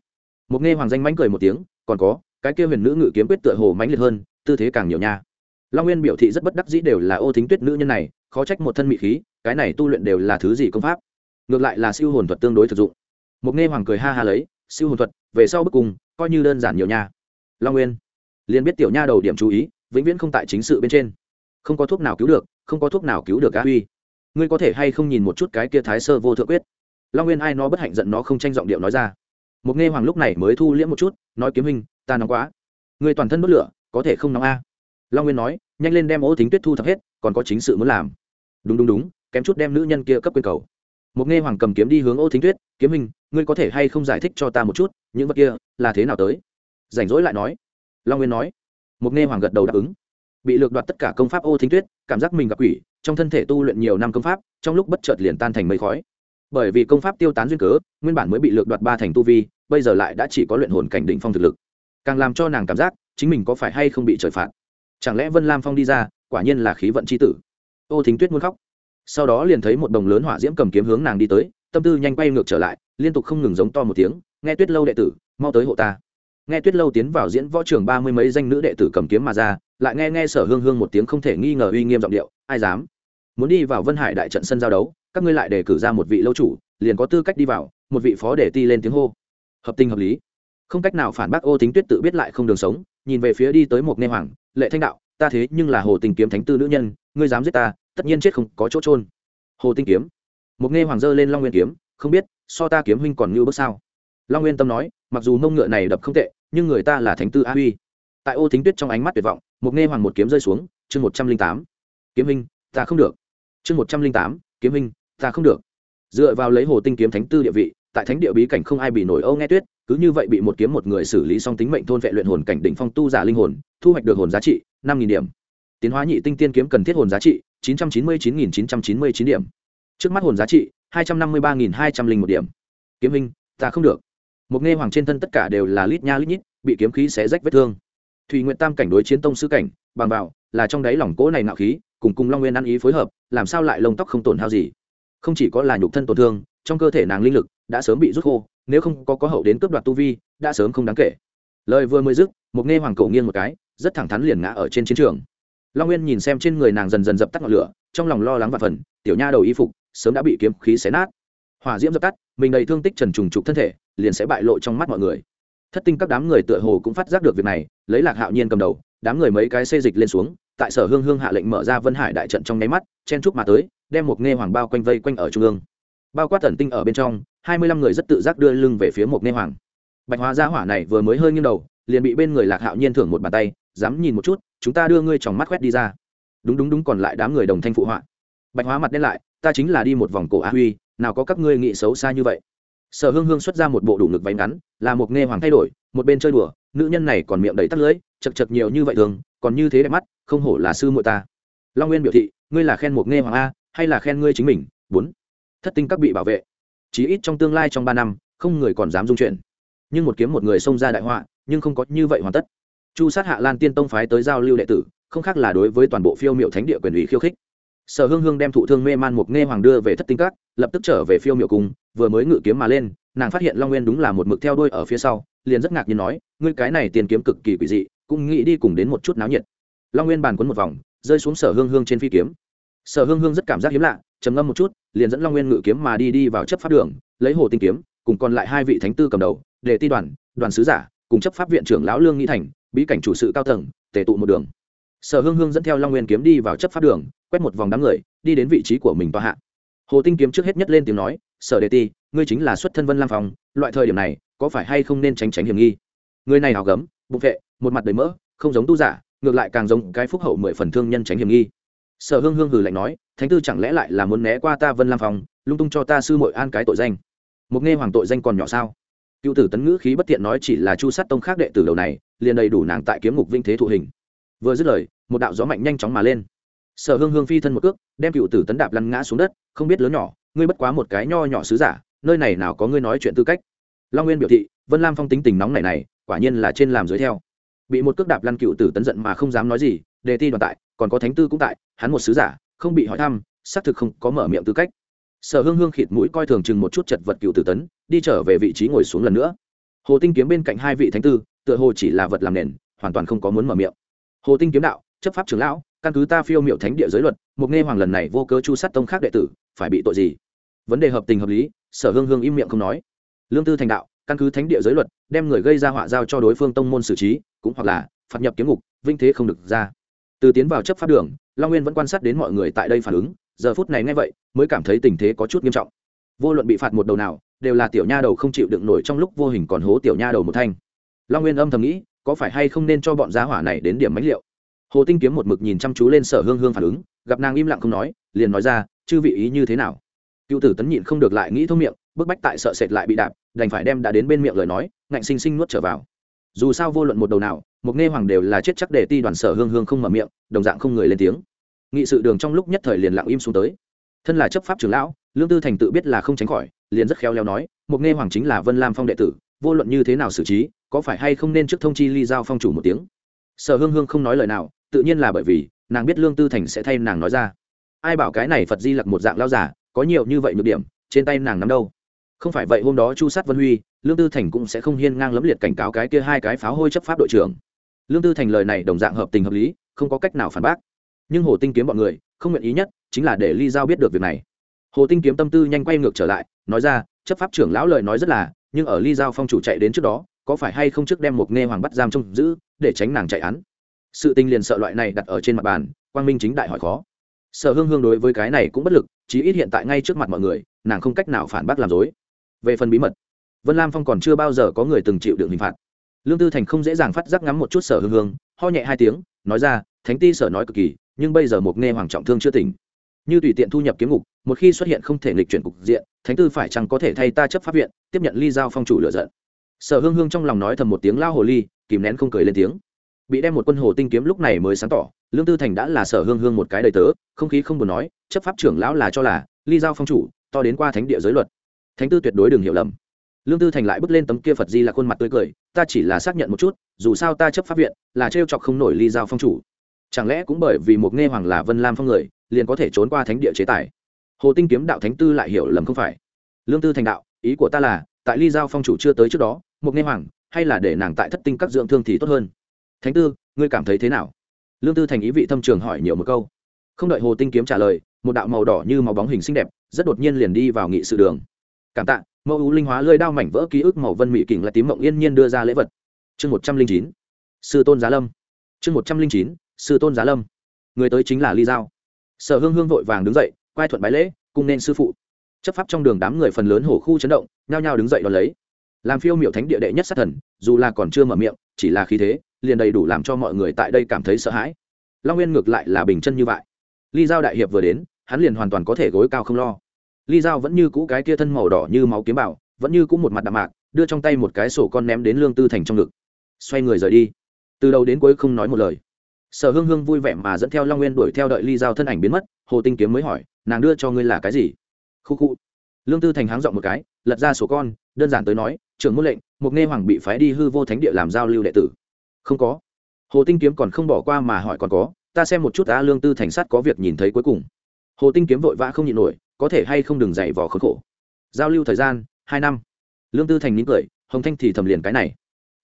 Một nghe hoàng danh mánh cười một tiếng, còn có, cái kia huyền nữ ngự kiếm quyết tựa hồ mãnh liệt hơn, tư thế càng nhiều nha. Long nguyên biểu thị rất bất đắc dĩ đều là ô thính tuyết nữ nhân này, khó trách một thân mị khí, cái này tu luyện đều là thứ gì công pháp. Ngược lại là siêu hồn thuật tương đối thực dụng. Một nghe hoàng cười ha ha lấy, siêu hồn thuật, về sau bức cùng, coi như đơn giản nhiều nha. Long nguyên, liền biết tiểu nha đầu điểm chú ý, vĩnh viễn không tại chính sự bên trên không có thuốc nào cứu được, không có thuốc nào cứu được á huy. Ngươi có thể hay không nhìn một chút cái kia thái sơ vô thượng quyết? Long nguyên ai nó bất hạnh giận nó không tranh giọng điệu nói ra. Một nghe hoàng lúc này mới thu liễm một chút, nói kiếm hình ta nóng quá. Người toàn thân đốt lửa, có thể không nóng a? Long nguyên nói, nhanh lên đem ô tính tuyết thu thập hết, còn có chính sự muốn làm. Đúng đúng đúng, kém chút đem nữ nhân kia cấp quyền cầu. Một nghe hoàng cầm kiếm đi hướng ô thính tuyết, kiếm hình ngươi có thể hay không giải thích cho ta một chút, những vật kia là thế nào tới? Rảnh rỗi lại nói. Long nguyên nói. Một nghe hoàng gật đầu đáp ứng bị lược đoạt tất cả công pháp ô thính tuyết, cảm giác mình gặp quỷ, trong thân thể tu luyện nhiều năm công pháp, trong lúc bất chợt liền tan thành mây khói. Bởi vì công pháp tiêu tán duyên cớ, nguyên bản mới bị lược đoạt ba thành tu vi, bây giờ lại đã chỉ có luyện hồn cảnh đỉnh phong thực lực. Càng làm cho nàng cảm giác, chính mình có phải hay không bị trời phạt. Chẳng lẽ vân lam phong đi ra, quả nhiên là khí vận c h i tử. Ô thính tuyết muốn khóc. Sau đó liền thấy một đồng lớn hỏa diễm cầm kiếm hướng nàng đi tới, tâm tư nhanh quay ngược trở lại, liên tục không ngừng giống to một tiếng, nghe tuyết lâu đệ tử, mau tới hộ ta nghe tuyết lâu tiến vào diễn võ trường ba mươi mấy danh nữ đệ tử cầm kiếm mà ra, lại nghe nghe sở hương hương một tiếng không thể nghi ngờ uy nghiêm giọng điệu, ai dám? Muốn đi vào vân hải đại trận sân giao đấu, các ngươi lại đề cử ra một vị lâu chủ, liền có tư cách đi vào, một vị phó để ti lên tiếng hô. Hợp tình hợp lý. Không cách nào phản bác ô tính tuyết tự biết lại không đường sống, nhìn về phía đi tới một nghe hoàng, lệ thanh đạo, ta thế nhưng là hồ tình kiếm thánh tư nữ nhân, ngươi dám giết ta, tất nhiên chết không có chỗ trôn hồ tinh kiếm. Một nghe hoàng dơ lên long nguyên kiếm, không biết, so ta kiếm huynh còn như bước sao? Long nguyên tâm nói mặc dù mông ngựa này đập không tệ, nhưng người ta là thánh tư a huy. Tại ô thính tuyết trong ánh mắt tuyệt vọng, một nghe hoàng một kiếm rơi xuống, chương một trăm linh tám. Kiếm hình ta không được. Chương một trăm linh tám, kiếm hình ta không được. Dựa vào lấy hồ tinh kiếm thánh tư địa vị, tại thánh địa bí cảnh không ai bị nổi âu nghe tuyết, cứ như vậy bị một kiếm một người xử lý xong tính mệnh thôn vệ luyện hồn cảnh đỉnh phong tu giả linh hồn, thu hoạch được hồn giá trị năm nghìn điểm. Tiến hóa nhị tinh tiên kiếm cần thiết hồn giá trị chín trăm chín mươi chín nghìn chín trăm chín mươi chín điểm. Trước mắt hồn giá trị hai trăm năm mươi ba nghìn hai trăm linh một điểm. Kiếm hình ta không được một nghe hoàng trên thân tất cả đều là lít nha lít nhít, bị kiếm khí xé rách vết thương. Thùy nguyện tam cảnh đối chiến tông sư cảnh, bằng vào, là trong đáy lỏng cỗ này nạo khí, cùng cùng long nguyên ăn ý phối hợp, làm sao lại lông tóc không tổn hao gì? Không chỉ có là nhục thân tổn thương, trong cơ thể nàng linh lực đã sớm bị rút khô, nếu không có có hậu đến cướp đoạt tu vi, đã sớm không đáng kể. Lời vừa mới dứt, một nghe hoàng cầu nghiêng một cái, rất thẳng thắn liền ngã ở trên chiến trường. Long nguyên nhìn xem trên người nàng dần dần dập tắt ngọn lửa, trong lòng lo lắng và phần tiểu nha đầu y phục sớm đã bị kiếm khí xé nát. Hỏa diễm dập tắt, mình đầy thương tích trần trùng trục thân thể liền sẽ bại lộ trong mắt mọi người. Thất tinh các đám người tựa hồ cũng phát giác được việc này, lấy lạc hạo nhiên cầm đầu, đám người mấy cái xê dịch lên xuống, tại sở hương hương hạ lệnh mở ra vân hải đại trận trong nháy mắt, chen trúc mà tới, đem một nghe hoàng bao quanh vây quanh ở trung ương. Bao quát tẩn tinh ở bên trong, hai mươi lăm người rất tự giác đưa lưng về phía một nghe hoàng. Bạch hóa gia hỏa này vừa mới hơi nghiêng đầu, liền bị bên người lạc hạo nhiên thưởng một bàn tay, dám nhìn một chút, chúng ta đưa ngươi tròng mắt quét đi ra. Đúng đúng đúng, còn lại đám người đồng thanh phụ họa. Bạch hóa mặt đen lại, ta chính là đi một vòng cổ a huy, nào có các ngươi nghĩ xấu xa như vậy sở hương hương xuất ra một bộ đủ ngực váy ngắn, là một nghe hoàng thay đổi, một bên chơi đùa, nữ nhân này còn miệng đầy tắt lưỡi, chật chật nhiều như vậy thường, còn như thế đẹp mắt, không hổ là sư muội ta. Long nguyên biểu thị, ngươi là khen một nghe hoàng a, hay là khen ngươi chính mình? Bốn. Thất tinh các bị bảo vệ. Chí ít trong tương lai trong ba năm, không người còn dám dung chuyện. Nhưng một kiếm một người xông ra đại họa, nhưng không có như vậy hoàn tất. Chu sát hạ lan tiên tông phái tới giao lưu đệ tử, không khác là đối với toàn bộ phiêu miệu thánh địa quyền ủy khiêu khích. Sở hương hương đem thụ thương mê man một nghe hoàng đưa về thất tinh các, lập tức trở về phiêu miệu cung vừa mới ngự kiếm mà lên, nàng phát hiện long nguyên đúng là một mực theo đuôi ở phía sau, liền rất ngạc nhiên nói, ngươi cái này tiền kiếm cực kỳ quỷ dị, cũng nghĩ đi cùng đến một chút náo nhiệt. Long nguyên bàn quấn một vòng, rơi xuống sở hương hương trên phi kiếm. Sở hương hương rất cảm giác hiếm lạ, trầm ngâm một chút, liền dẫn long nguyên ngự kiếm mà đi đi vào chấp pháp đường, lấy hồ tinh kiếm, cùng còn lại hai vị thánh tư cầm đầu, để ti đoàn đoàn sứ giả, cùng chấp pháp viện trưởng lão lương nghĩ thành, bí cảnh chủ sự cao tầng, tề tụ một đường. Sở hương hương dẫn theo long nguyên kiếm đi vào chấp pháp đường, quét một vòng đám người, đi đến vị trí của mình tòa hạ. Hồ tinh kiếm trước hết nhất lên tiếng nói sở đề ti, ngươi chính là xuất thân vân lam phòng loại thời điểm này, có phải hay không nên tránh tránh hiểm nghi? Người này hào gấm, bụng vệ một mặt đầy mỡ, không giống tu giả, ngược lại càng giống cái phúc hậu mười phần thương nhân tránh hiểm nghi. Sở hương hương hừ lạnh nói, thánh tư chẳng lẽ lại là muốn né qua ta vân lam phòng lung tung cho ta sư mội an cái tội danh? Một nghe hoàng tội danh còn nhỏ sao? Cựu tử tấn ngữ khí bất tiện nói chỉ là chu sát tông khác đệ tử đầu này, liền đầy đủ nàng tại kiếm ngục vinh thế thụ hình. Vừa dứt lời, một đạo gió mạnh nhanh chóng mà lên. Sở hương hương phi thân một cước, đem cựu tử tấn đạp lăn ngã xuống đất, không biết lớn nhỏ ngươi bất quá một cái nho nhỏ sứ giả, nơi này nào có ngươi nói chuyện tư cách. Long nguyên biểu thị, vân lam phong tính tình nóng này này, quả nhiên là trên làm dưới theo. Bị một cước đạp lăn cựu tử tấn giận mà không dám nói gì, đề Thi đoàn tại, còn có thánh tư cũng tại, hắn một sứ giả, không bị hỏi thăm, xác thực không có mở miệng tư cách. Sở hương hương khịt mũi coi thường chừng một chút chật vật cựu tử tấn, đi trở về vị trí ngồi xuống lần nữa. Hồ tinh kiếm bên cạnh hai vị thánh tư, tựa hồ chỉ là vật làm nền, hoàn toàn không có muốn mở miệng. Hồ tinh kiếm đạo, chấp pháp trưởng lão, căn cứ ta phiêu miệu thánh địa giới luật mục nghe hoàng lần này vô cớ chu sát tông khác đệ tử, phải bị tội gì? Vấn đề hợp tình hợp lý, sở hương hương im miệng không nói. Lương tư thành đạo, căn cứ thánh địa giới luật, đem người gây ra họa giao cho đối phương tông môn xử trí, cũng hoặc là phạt nhập kiếm ngục, vinh thế không được ra. Từ tiến vào chấp pháp đường, long nguyên vẫn quan sát đến mọi người tại đây phản ứng, giờ phút này nghe vậy, mới cảm thấy tình thế có chút nghiêm trọng. Vô luận bị phạt một đầu nào, đều là tiểu nha đầu không chịu đựng nổi trong lúc vô hình còn hố tiểu nha đầu một thanh. Long nguyên âm thầm nghĩ, có phải hay không nên cho bọn giá hỏa này đến điểm mánh liệu hồ tinh kiếm một mực nhìn chăm chú lên sở hương hương phản ứng, gặp nàng im lặng không nói, liền nói ra, chư vị ý như thế nào? Cựu tử tấn nhịn không được lại nghĩ thông miệng, bức bách tại sợ sệt lại bị đạp, đành phải đem đã đến bên miệng lời nói, ngạnh sinh sinh nuốt trở vào. Dù sao vô luận một đầu nào, một nghe hoàng đều là chết chắc để ti đoàn sở hương hương không mở miệng, đồng dạng không người lên tiếng. Nghị sự đường trong lúc nhất thời liền lặng im xuống tới. Thân là chấp pháp trưởng lão, lương tư thành tự biết là không tránh khỏi, liền rất khéo léo nói, một nghe hoàng chính là vân lam phong đệ tử, vô luận như thế nào xử trí, có phải hay không nên trước thông chi ly giao phong chủ một tiếng? Sở hương hương không nói lời nào, tự nhiên là bởi vì, nàng biết lương tư thành sẽ thay nàng nói ra. Ai bảo cái này phật di lặc một dạng lao giả có nhiều như vậy nhược điểm, trên tay nàng nắm đâu. Không phải vậy hôm đó chu sát vân huy, lương tư thành cũng sẽ không hiên ngang lẫm liệt cảnh cáo cái kia hai cái pháo hôi chấp pháp đội trưởng. Lương tư thành lời này đồng dạng hợp tình hợp lý, không có cách nào phản bác. Nhưng hồ tinh kiếm bọn người, không nguyện ý nhất, chính là để ly giao biết được việc này. Hồ tinh kiếm tâm tư nhanh quay ngược trở lại, nói ra, chấp pháp trưởng lão lời nói rất là, nhưng ở ly giao phong chủ chạy đến trước đó, có phải hay không trước đem một nghe hoàng bắt giam trông giữ, để tránh nàng chạy án? Sự tình liền sợ loại này đặt ở trên mặt bàn, quang minh chính đại hỏi khó sở hương hương đối với cái này cũng bất lực, chí ít hiện tại ngay trước mặt mọi người, nàng không cách nào phản bác làm dối. Về phần bí mật, vân lam phong còn chưa bao giờ có người từng chịu được hình phạt. Lương tư thành không dễ dàng phát giác ngắm một chút sở hương hương, ho nhẹ hai tiếng, nói ra, thánh ti sở nói cực kỳ, nhưng bây giờ một nghe hoàng trọng thương chưa tỉnh. Như tùy tiện thu nhập kiếm ngục, một khi xuất hiện không thể nghịch chuyển cục diện, thánh tư phải chăng có thể thay ta chấp pháp viện, tiếp nhận ly giao phong chủ lựa giận. Sở hương hương trong lòng nói thầm một tiếng lao hồ ly, kìm nén không cười lên tiếng. Bị đem một quân hồ tinh kiếm lúc này mới sáng tỏ lương tư thành đã là sở hương hương một cái đầy tớ, không khí không buồn nói, chấp pháp trưởng lão là cho là, ly giao phong chủ, to đến qua thánh địa giới luật. Thánh tư tuyệt đối đừng hiểu lầm. Lương tư thành lại bước lên tấm kia phật di là khuôn mặt tươi cười, ta chỉ là xác nhận một chút, dù sao ta chấp pháp viện, là trêu chọc không nổi ly giao phong chủ. Chẳng lẽ cũng bởi vì một nghe hoàng là vân lam phong người, liền có thể trốn qua thánh địa chế tài? Hồ tinh kiếm đạo thánh tư lại hiểu lầm không phải. Lương tư thành đạo, ý của ta là, tại ly giao phong chủ chưa tới trước đó, một nghe hoàng, hay là để nàng tại thất tinh các dưỡng thương thì tốt hơn? Thánh tư, ngươi cảm thấy thế nào? Lương tư thành ý vị thâm trường hỏi nhiều một câu. Không đợi hồ tinh kiếm trả lời, một đạo màu đỏ như màu bóng hình xinh đẹp, rất đột nhiên liền đi vào nghị sự đường. Cảm tạ, mẫu ưu linh hóa lơi đao mảnh vỡ ký ức màu vân mỹ kình là tím mộng yên nhiên đưa ra lễ vật. Chương một trăm linh chín. Sư tôn giá lâm. Chương một trăm linh chín. Sư tôn giá lâm. Người tới chính là ly giao. Sở hương hương vội vàng đứng dậy, quay thuận bái lễ cùng nên sư phụ. Chấp pháp trong đường đám người phần lớn hổ khu chấn động, nhao nhao đứng dậy đón lấy. Làm phiêu miệu thánh địa đệ nhất sát thần, dù là còn chưa mở miệng, chỉ là khí thế liền đầy đủ làm cho mọi người tại đây cảm thấy sợ hãi. Long nguyên ngược lại là bình chân như vậy. Ly giao đại hiệp vừa đến, hắn liền hoàn toàn có thể gối cao không lo. Ly giao vẫn như cũ cái kia thân màu đỏ như máu kiếm bảo, vẫn như cũ một mặt đạm mạc, đưa trong tay một cái sổ con ném đến lương tư thành trong ngực. Xoay người rời đi. Từ đầu đến cuối không nói một lời. Sở hương hương vui vẻ mà dẫn theo long nguyên đuổi theo đợi ly giao thân ảnh biến mất, hồ tinh kiếm mới hỏi, nàng đưa cho ngươi là cái gì? Khu khu. Lương tư thành háng giọng một cái, lật ra sổ con, đơn giản tới nói, trưởng môn lệnh một nghe hoàng bị phái đi hư vô thánh địa làm giao lưu đệ tử không có. Hồ tinh kiếm còn không bỏ qua mà hỏi còn có, ta xem một chút ta lương tư thành sát có việc nhìn thấy cuối cùng. Hồ tinh kiếm vội vã không nhịn nổi, có thể hay không đừng dạy vò khốn khổ. Giao lưu thời gian, hai năm. Lương tư thành nín cười, hồng thanh thì thầm liền cái này.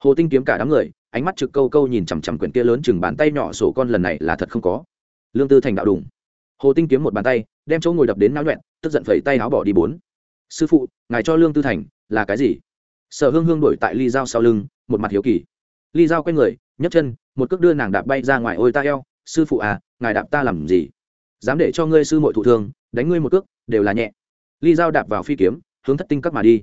Hồ tinh kiếm cả đám người, ánh mắt trực câu câu nhìn chằm chằm quyển kia lớn chừng bàn tay nhỏ sổ con lần này là thật không có. Lương tư thành đạo đùng. Hồ tinh kiếm một bàn tay, đem chỗ ngồi đập đến náo nhuẹn, tức giận phẩy tay áo bỏ đi bốn. Sư phụ, ngài cho lương tư thành, là cái gì? Sở hương hương đổi tại ly dao sau lưng, một mặt hiếu kỳ ly dao quay người, nhấc chân, một cước đưa nàng đạp bay ra ngoài. Ôi ta eo, sư phụ à ngài đạp ta làm gì? Dám để cho ngươi sư mội thụ thương, đánh ngươi một cước, đều là nhẹ. Ly dao đạp vào phi kiếm, hướng thất tinh các mà đi.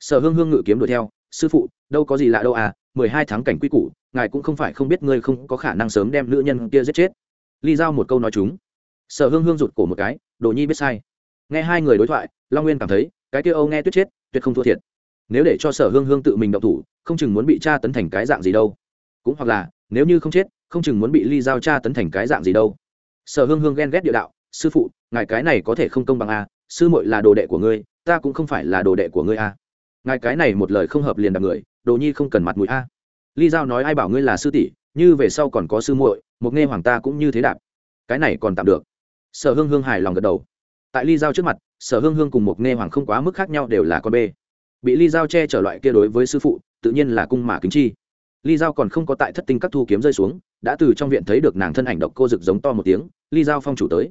Sở hương hương ngự kiếm đuổi theo, sư phụ, đâu có gì lạ đâu à mười hai tháng cảnh quy củ, ngài cũng không phải không biết ngươi không có khả năng sớm đem nữ nhân kia giết chết. Ly giao một câu nói chúng. Sở hương hương rụt cổ một cái, đồ nhi biết sai. Nghe hai người đối thoại, long nguyên cảm thấy, cái kia âu nghe tuyết chết, tuyệt không thua thiệt nếu để cho sở hương hương tự mình động thủ, không chừng muốn bị tra tấn thành cái dạng gì đâu. Cũng hoặc là, nếu như không chết, không chừng muốn bị ly giao tra tấn thành cái dạng gì đâu. Sở hương hương ghen ghét địa đạo, sư phụ, ngài cái này có thể không công bằng a sư muội là đồ đệ của ngươi, ta cũng không phải là đồ đệ của ngươi a ngài cái này một lời không hợp liền đạp người, đồ nhi không cần mặt mũi a ly giao nói, ai bảo ngươi là sư tỷ, như về sau còn có sư muội, một nghe hoàng ta cũng như thế đạp. Cái này còn tạm được. Sở hương hương hài lòng gật đầu. Tại ly giao trước mặt, sở hương hương cùng một nghe hoàng không quá mức khác nhau đều là con bê bị ly giao che chở loại kia đối với sư phụ, tự nhiên là cung mà kính chi. Ly giao còn không có tại thất tinh các thu kiếm rơi xuống, đã từ trong viện thấy được nàng thân ảnh độc cô rực giống to một tiếng, ly giao phong chủ tới.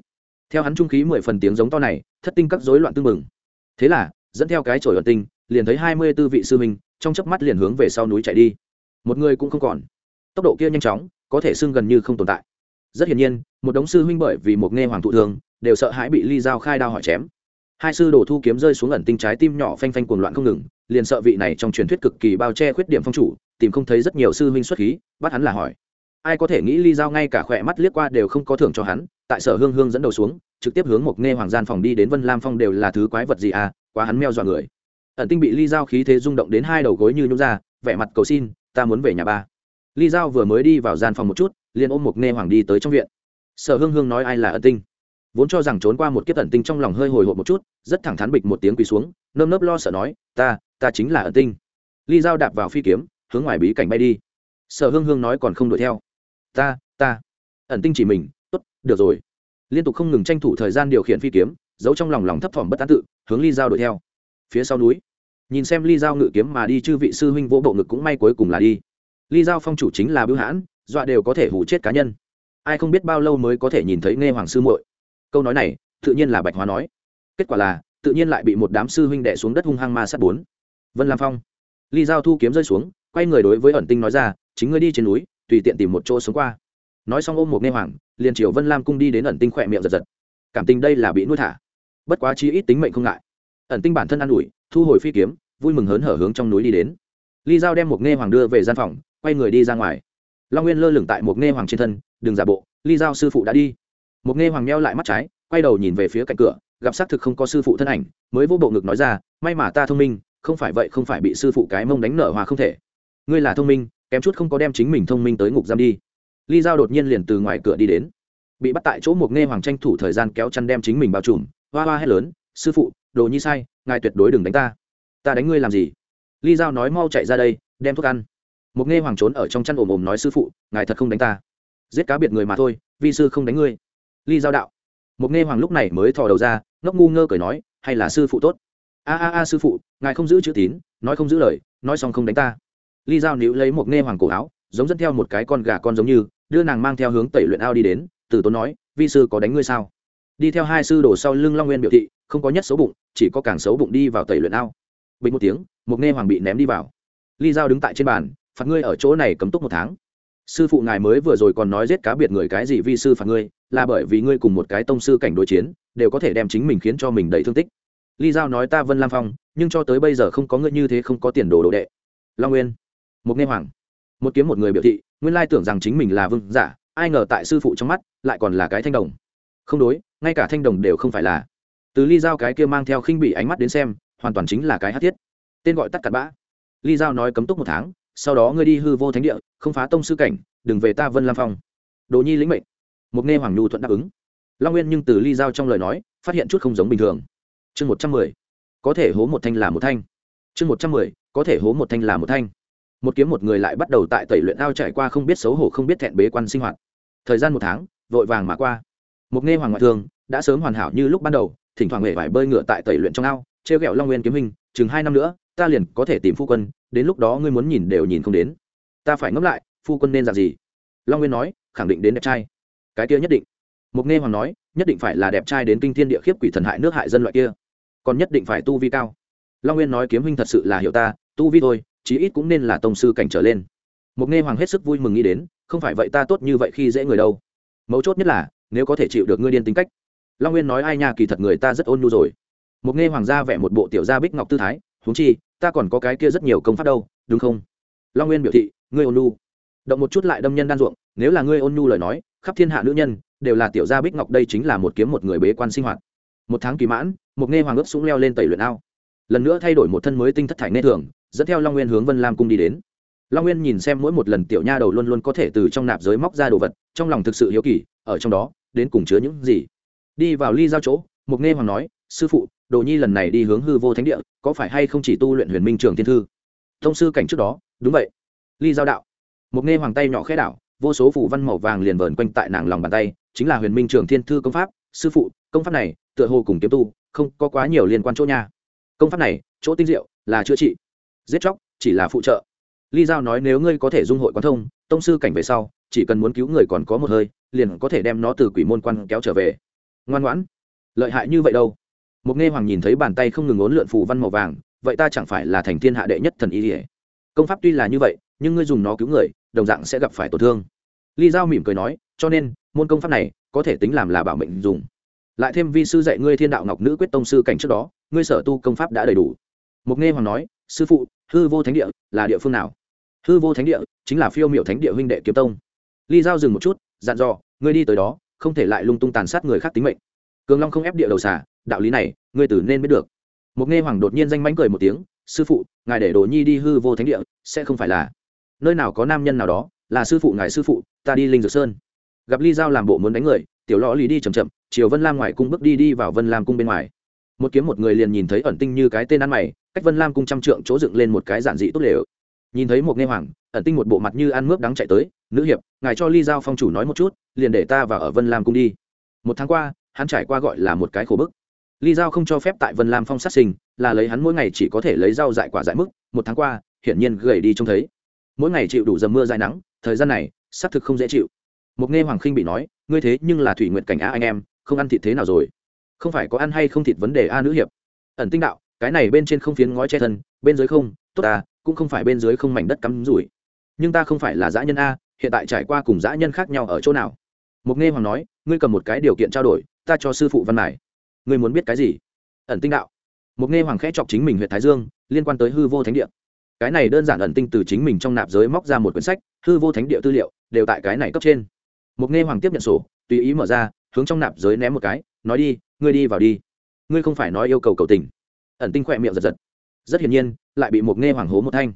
Theo hắn trung khí mười phần tiếng giống to này, thất tinh các rối loạn tưng mừng thế là, dẫn theo cái chổi ẩn tinh, liền thấy hai mươi tư vị sư minh trong chớp mắt liền hướng về sau núi chạy đi. Một người cũng không còn. Tốc độ kia nhanh chóng, có thể xưng gần như không tồn tại. Rất hiển nhiên, một đống sư huynh bởi vì một nghe hoàng thụ thường, đều sợ hãi bị ly dao khai đao hỏi chém hai sư đồ thu kiếm rơi xuống ẩn tinh trái tim nhỏ phanh phanh cuồng loạn không ngừng, liền sợ vị này trong truyền thuyết cực kỳ bao che khuyết điểm phong chủ, tìm không thấy rất nhiều sư huynh xuất khí, bắt hắn là hỏi. Ai có thể nghĩ ly dao ngay cả khỏe mắt liếc qua đều không có thưởng cho hắn, tại sở hương hương dẫn đầu xuống, trực tiếp hướng một nghe hoàng gian phòng đi đến vân lam phong đều là thứ quái vật gì à quá hắn meo dọa người. Ẩn tinh bị ly dao khí thế rung động đến hai đầu gối như nhún ra, vẻ mặt cầu xin, ta muốn về nhà ba. Ly dao vừa mới đi vào gian phòng một chút, liền ôm một nghe hoàng đi tới trong viện. Sở hương hương nói ai là ẩn tinh? Vốn cho rằng trốn qua một kiếp ẩn tinh trong lòng hơi hồi hộp một chút, rất thẳng thắn bịch một tiếng quỳ xuống, nơm nớp lo sợ nói, ta ta chính là ẩn tinh. Ly dao đạp vào phi kiếm, hướng ngoài bí cảnh bay đi. Sở hương hương nói còn không đuổi theo. Ta ta, ẩn tinh chỉ mình, tốt, được rồi. Liên tục không ngừng tranh thủ thời gian điều khiển phi kiếm, giấu trong lòng lòng thấp thỏm bất tán tự, hướng ly dao đuổi theo. Phía sau núi, nhìn xem ly dao ngự kiếm mà đi chư vị sư huynh vỗ bộ ngực cũng may cuối cùng là đi. Ly dao phong chủ chính là bưu hãn, dọa đều có thể hủ chết cá nhân. Ai không biết bao lâu mới có thể nhìn thấy nghe hoàng sư muội câu nói này, tự nhiên là bạch hóa nói. Kết quả là, tự nhiên lại bị một đám sư huynh đệ xuống đất hung hăng ma sát bốn. Vân lam phong. Ly giao thu kiếm rơi xuống, quay người đối với ẩn tinh nói ra, chính ngươi đi trên núi, tùy tiện tìm một chỗ sống qua. Nói xong ôm một nghe hoàng, liền chiều vân lam cung đi đến ẩn tinh khỏe miệng giật giật. Cảm tình đây là bị nuôi thả. Bất quá chi ít tính mệnh không ngại. Ẩn tinh bản thân an ủi, thu hồi phi kiếm, vui mừng hớn hở hướng trong núi đi đến. Ly giao đem một nghe hoàng đưa về gian phòng, quay người đi ra ngoài. Long nguyên lơ lửng tại một nghe hoàng trên thân, đừng giả bộ, ly giao sư phụ đã đi một nghe hoàng meo lại mắt trái, quay đầu nhìn về phía cạnh cửa, gặp xác thực không có sư phụ thân ảnh, mới vô bộ ngực nói ra, may mà ta thông minh, không phải vậy không phải bị sư phụ cái mông đánh nở hòa không thể. Ngươi là thông minh, kém chút không có đem chính mình thông minh tới ngục giam đi. Ly giao đột nhiên liền từ ngoài cửa đi đến. Bị bắt tại chỗ một nghe hoàng tranh thủ thời gian kéo chăn đem chính mình bao trùm, hoa hoa hét lớn, sư phụ, đồ nhi sai, ngài tuyệt đối đừng đánh ta. Ta đánh ngươi làm gì? Ly giao nói, mau chạy ra đây, đem thuốc ăn. Một nghe hoàng trốn ở trong chăn ồm ồm nói, sư phụ, ngài thật không đánh ta. Giết cá biệt người mà thôi, vi sư không đánh ngươi ly giao đạo. Mục nghe hoàng lúc này mới thò đầu ra, ngốc ngu ngơ cười nói, hay là sư phụ tốt? A a a, sư phụ, ngài không giữ chữ tín, nói không giữ lời, nói xong không đánh ta. Ly giao níu lấy Mục nghe hoàng cổ áo, giống dẫn theo một cái con gà con giống như, đưa nàng mang theo hướng tẩy luyện ao đi đến, từ tốn nói, vi sư có đánh ngươi sao? Đi theo hai sư đổ sau lưng long nguyên biểu thị, không có nhất xấu bụng, chỉ có càng xấu bụng đi vào tẩy luyện ao. Bình một tiếng Mục nghe hoàng bị ném đi vào. Ly giao đứng tại trên bàn, phạt ngươi ở chỗ này cấm túc một tháng sư phụ ngài mới vừa rồi còn nói giết cá biệt người cái gì vi sư phạt ngươi, là bởi vì ngươi cùng một cái tông sư cảnh đối chiến, đều có thể đem chính mình khiến cho mình đầy thương tích. Ly giao nói ta vân lam phong, nhưng cho tới bây giờ không có ngươi như thế không có tiền đồ đồ đệ. Long nguyên một nghe hoàng, một kiếm một người biểu thị, nguyên lai tưởng rằng chính mình là vương giả, ai ngờ tại sư phụ trong mắt, lại còn là cái thanh đồng. Không đối, ngay cả thanh đồng đều không phải là. Từ ly giao cái kia mang theo khinh bị ánh mắt đến xem, hoàn toàn chính là cái hát thiết. Tên gọi tắt cặn bã. Ly giao nói cấm túc một tháng, sau đó ngươi đi hư vô thánh địa không phá tông sư cảnh, đừng về ta vân lam phong. Đồ nhi lĩnh mệnh. Mục nghe hoàng nhu thuận đáp ứng. Long nguyên nhưng từ ly giao trong lời nói, phát hiện chút không giống bình thường. Chương một trăm mười. Có thể hố một thanh là một thanh. Chương một trăm mười. Có thể hố một thanh là một thanh. Một kiếm một người lại bắt đầu tại tẩy luyện ao trải qua không biết xấu hổ không biết thẹn bế quan sinh hoạt. Thời gian một tháng, vội vàng mà qua. Một nghe hoàng ngoại thương, đã sớm hoàn hảo như lúc ban đầu, thỉnh thoảng hề vải bơi ngựa tại tẩy luyện trong ao treo ghẹo long nguyên kiếm hình, chừng hai năm nữa, ta liền có thể tìm phu quân, đến lúc đó ngươi muốn nhìn đều nhìn không đến ta phải ngẫm lại, phu quân nên làm gì? Long nguyên nói, khẳng định đến đẹp trai. Cái kia nhất định. Mục nghe hoàng nói, nhất định phải là đẹp trai đến kinh thiên địa khiếp quỷ thần hại nước hại dân loại kia. Còn nhất định phải tu vi cao. Long nguyên nói, kiếm huynh thật sự là hiểu ta, tu vi thôi, chí ít cũng nên là tông sư cảnh trở lên. Mục nghe hoàng hết sức vui mừng nghĩ đến, không phải vậy ta tốt như vậy khi dễ người đâu. Mấu chốt nhất là, nếu có thể chịu được ngươi điên tính cách. Long nguyên nói, ai nha, kỳ thật người ta rất ôn nhu rồi. Mục nghe hoàng gia vẽ một bộ tiểu gia bích ngọc tư thái, huống chi, ta còn có cái kia rất nhiều công pháp đâu, đúng không? Long nguyên biểu thị ngươi ôn nhu. Động một chút lại đâm nhân đan ruộng, nếu là ngươi ôn nhu lời nói, khắp thiên hạ nữ nhân, đều là tiểu gia bích ngọc đây chính là một kiếm một người bế quan sinh hoạt. Một tháng kỳ mãn, một nghe hoàng ướp súng leo lên tẩy luyện ao. Lần nữa thay đổi một thân mới tinh thất thải nghe thường, dẫn theo long nguyên hướng vân lam cung đi đến. Long nguyên nhìn xem mỗi một lần tiểu nha đầu luôn luôn có thể từ trong nạp giới móc ra đồ vật, trong lòng thực sự hiếu kỳ, ở trong đó, đến cùng chứa những gì? Đi vào ly giao chỗ mục nghe hoàng nói, sư phụ, đồ nhi lần này đi hướng hư vô thánh địa, có phải hay không chỉ tu luyện huyền minh trường thiên thư? Thông sư cảnh trước đó, đúng vậy ly giao đạo. Mục nghe hoàng tay nhỏ khẽ đảo, vô số phủ văn màu vàng liền vờn quanh tại nàng lòng bàn tay, chính là huyền minh trường thiên thư công pháp, sư phụ, công pháp này, tựa hồ cùng kiếm tu, không có quá nhiều liên quan chỗ nha. Công pháp này, chỗ tinh diệu, là chữa trị. Giết chóc, chỉ là phụ trợ. Ly giao nói nếu ngươi có thể dung hội quán thông, tông sư cảnh về sau, chỉ cần muốn cứu người còn có một hơi, liền có thể đem nó từ quỷ môn quan kéo trở về. Ngoan ngoãn. Lợi hại như vậy đâu? Một nghe hoàng nhìn thấy bàn tay không ngừng ốn lượn phù văn màu vàng, vậy ta chẳng phải là thành thiên hạ đệ nhất thần y công pháp tuy là như vậy, nhưng ngươi dùng nó cứu người, đồng dạng sẽ gặp phải tổn thương. Ly giao mỉm cười nói, cho nên, môn công pháp này có thể tính làm là bảo mệnh dùng. Lại thêm vi sư dạy ngươi thiên đạo ngọc nữ quyết tông sư cảnh trước đó, ngươi sở tu công pháp đã đầy đủ. Mục nghe hoàng nói, sư phụ, hư vô thánh địa là địa phương nào? Hư vô thánh địa chính là phiêu miểu thánh địa huynh đệ kiếm tông. Ly giao dừng một chút, dặn dò, ngươi đi tới đó, không thể lại lung tung tàn sát người khác tính mệnh. Cường long không ép địa đầu xả đạo lý này, ngươi tử nên biết được. Mục nghe hoàng đột nhiên danh mánh cười một tiếng sư phụ, ngài để đồ nhi đi hư vô thánh địa, sẽ không phải là nơi nào có nam nhân nào đó, là sư phụ ngài sư phụ, ta đi linh dược sơn. Gặp ly giao làm bộ muốn đánh người, tiểu lõ lý đi chầm chậm, chiều vân lam ngoài cung bước đi đi vào vân lam cung bên ngoài. Một kiếm một người liền nhìn thấy ẩn tinh như cái tên ăn mày, cách vân lam cung trăm trượng chỗ dựng lên một cái giản dị tốt lều. Nhìn thấy một nghe hoàng, ẩn tinh một bộ mặt như ăn mướp đắng chạy tới, nữ hiệp, ngài cho ly giao phong chủ nói một chút, liền để ta vào ở vân lam cung đi. Một tháng qua, hắn trải qua gọi là một cái khổ bức ly giao không cho phép tại vân lam phong sát sinh, là lấy hắn mỗi ngày chỉ có thể lấy rau dại quả dại mức một tháng qua, hiển nhiên gầy đi trông thấy. Mỗi ngày chịu đủ dầm mưa dài nắng, thời gian này, xác thực không dễ chịu. Mục nghe hoàng khinh bị nói, ngươi thế nhưng là thủy nguyện cảnh á anh em, không ăn thịt thế nào rồi? Không phải có ăn hay không thịt vấn đề a nữ hiệp? Ẩn tinh đạo, cái này bên trên không phiến ngói che thân, bên dưới không, tốt ta cũng không phải bên dưới không mảnh đất cắm rủi. Nhưng ta không phải là dã nhân a, hiện tại trải qua cùng dã nhân khác nhau ở chỗ nào? Mục nghe hoàng nói, ngươi cầm một cái điều kiện trao đổi, ta cho sư phụ văn mải ngươi muốn biết cái gì? Ẩn tinh đạo. Mục nghe hoàng khẽ chọc chính mình huyện thái dương, liên quan tới hư vô thánh địa. Cái này đơn giản ẩn tinh từ chính mình trong nạp giới móc ra một quyển sách, hư vô thánh địa tư liệu, đều tại cái này cấp trên. Mục nghe hoàng tiếp nhận sổ, tùy ý mở ra, hướng trong nạp giới ném một cái, nói đi, ngươi đi vào đi. Ngươi không phải nói yêu cầu cầu tình. Ẩn tinh khỏe miệng giật giật. Rất hiển nhiên, lại bị một nghe hoàng hố một thanh.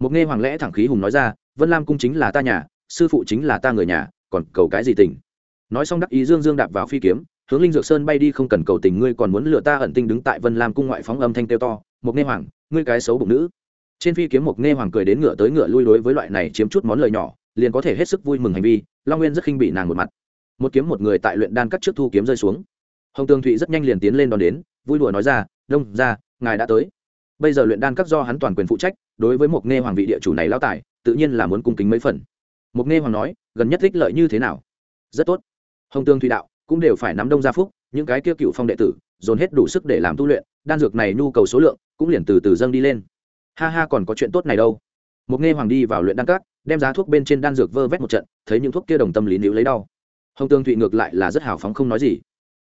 Một nghe hoàng lẽ thẳng khí hùng nói ra, vân lam cung chính là ta nhà, sư phụ chính là ta người nhà, còn cầu cái gì tình? Nói xong đắc ý dương dương đạp vào phi kiếm hướng linh dược sơn bay đi không cần cầu tình, ngươi còn muốn lừa ta ẩn tinh đứng tại vân lam cung ngoại phóng âm thanh kêu to Mục nghe hoàng, ngươi cái xấu bụng nữ. Trên phi kiếm Mục nghe hoàng cười đến ngựa tới ngựa lui đối với loại này chiếm chút món lời nhỏ, liền có thể hết sức vui mừng hành vi, long nguyên rất khinh bị nàng một mặt. Một kiếm một người tại luyện đan cắt trước thu kiếm rơi xuống. Hồng tường thụy rất nhanh liền tiến lên đón đến, vui đùa nói ra, đông, ra, ngài đã tới. Bây giờ luyện đan các do hắn toàn quyền phụ trách, đối với một nghe hoàng vị địa chủ này lao tài, tự nhiên là muốn cung kính mấy phần. Một nghe hoàng nói, gần nhất ích lợi như thế nào? Rất tốt. Hồng tương Thụy đạo cũng đều phải nắm đông gia phúc, những cái kia cựu phong đệ tử, dồn hết đủ sức để làm tu luyện, đan dược này nhu cầu số lượng cũng liền từ từ dâng đi lên. Ha ha, còn có chuyện tốt này đâu. Một nghe hoàng đi vào luyện đan cát đem giá thuốc bên trên đan dược vơ vét một trận, thấy những thuốc kia đồng tâm lý níu lấy đau. Hồng tương thụy ngược lại là rất hào phóng không nói gì.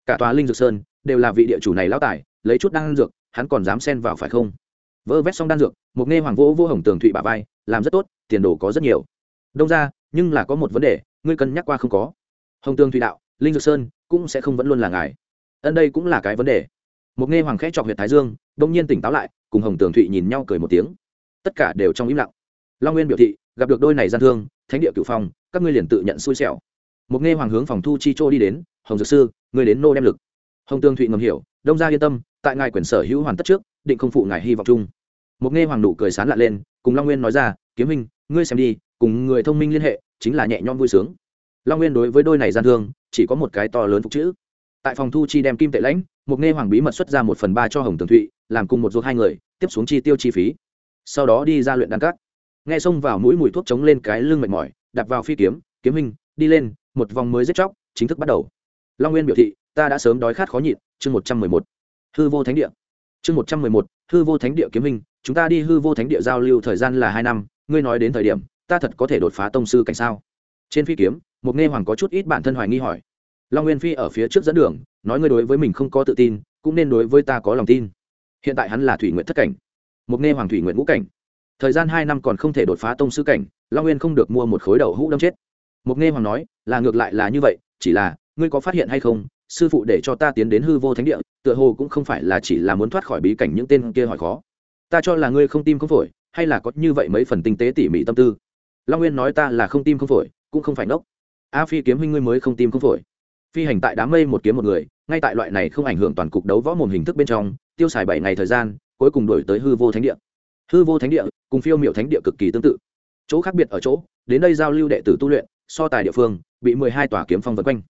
Cả tòa linh dược sơn đều là vị địa chủ này lão tài, lấy chút đan dược, hắn còn dám xen vào phải không? Vơ vét xong đan dược, một nghe hoàng vỗ vô hồng tường thụy bà vai, làm rất tốt, tiền đồ có rất nhiều. Đông ra nhưng là có một vấn đề, ngươi cân nhắc qua không có. Hồng tường thụy đạo linh dược sơn cũng sẽ không vẫn luôn là ngài. Ân đây cũng là cái vấn đề. Một nghe hoàng khẽ chọc huyện thái dương, đông nhiên tỉnh táo lại, cùng hồng tường thụy nhìn nhau cười một tiếng. Tất cả đều trong im lặng. Long nguyên biểu thị, gặp được đôi này gian thương, thánh địa cửu phong, các ngươi liền tự nhận xui xẻo. Một nghe hoàng hướng phòng thu chi châu đi đến, hồng dược sư người đến nô đem lực. Hồng tường thụy ngầm hiểu, đông gia yên tâm, tại ngài quyền sở hữu hoàn tất trước, định không phụ ngài hy vọng chung. Một nghe hoàng nụ cười sán lạ lên, cùng long nguyên nói ra, kiếm hình ngươi xem đi, cùng người thông minh liên hệ, chính là nhẹ nhõm vui sướng. Long nguyên đối với đôi này gian thương chỉ có một cái to lớn phục chữ. Tại phòng thu chi đem kim tệ lãnh, một nghe hoàng bí mật xuất ra một phần ba cho hồng tường thụy, làm cùng một ruột hai người, tiếp xuống chi tiêu chi phí. Sau đó đi ra luyện đan cát nghe xông vào mũi mùi thuốc chống lên cái lưng mệt mỏi đặt vào phi kiếm kiếm hình, đi lên, một vòng mới giết chóc, chính thức bắt đầu. Long nguyên biểu thị, ta đã sớm đói khát khó nhịn, chương một trăm mười một. Hư vô thánh địa. Chương một trăm mười một, hư vô thánh địa kiếm hình, chúng ta đi hư vô thánh địa giao lưu thời gian là hai năm, ngươi nói đến thời điểm, ta thật có thể đột phá tông sư cảnh sao? Trên phi kiếm một nghe hoàng có chút ít bản thân hoài nghi hỏi. Long nguyên phi ở phía trước dẫn đường, nói ngươi đối với mình không có tự tin, cũng nên đối với ta có lòng tin. Hiện tại hắn là thủy nguyện thất cảnh. Một nghe hoàng thủy nguyện ngũ cảnh. Thời gian hai năm còn không thể đột phá tông sư cảnh, long nguyên không được mua một khối đậu hũ đâm chết. Một nghe hoàng nói, là ngược lại là như vậy, chỉ là, ngươi có phát hiện hay không? Sư phụ để cho ta tiến đến hư vô thánh địa, tựa hồ cũng không phải là chỉ là muốn thoát khỏi bí cảnh những tên kia hỏi khó. Ta cho là ngươi không tim không phổi, hay là có như vậy mấy phần tinh tế tỉ mỉ tâm tư. Long nguyên nói ta là không tim không phổi, cũng không phải ngốc a phi kiếm huynh ngươi mới không tim không phổi. Phi hành tại đám mây một kiếm một người, ngay tại loại này không ảnh hưởng toàn cục đấu võ mồm hình thức bên trong, tiêu xài bảy ngày thời gian, cuối cùng đổi tới hư vô thánh địa. Hư vô thánh địa cùng phiêu miệu thánh địa cực kỳ tương tự. Chỗ khác biệt ở chỗ, đến đây giao lưu đệ tử tu luyện, so tài địa phương, bị mười hai tòa kiếm phong vân quanh.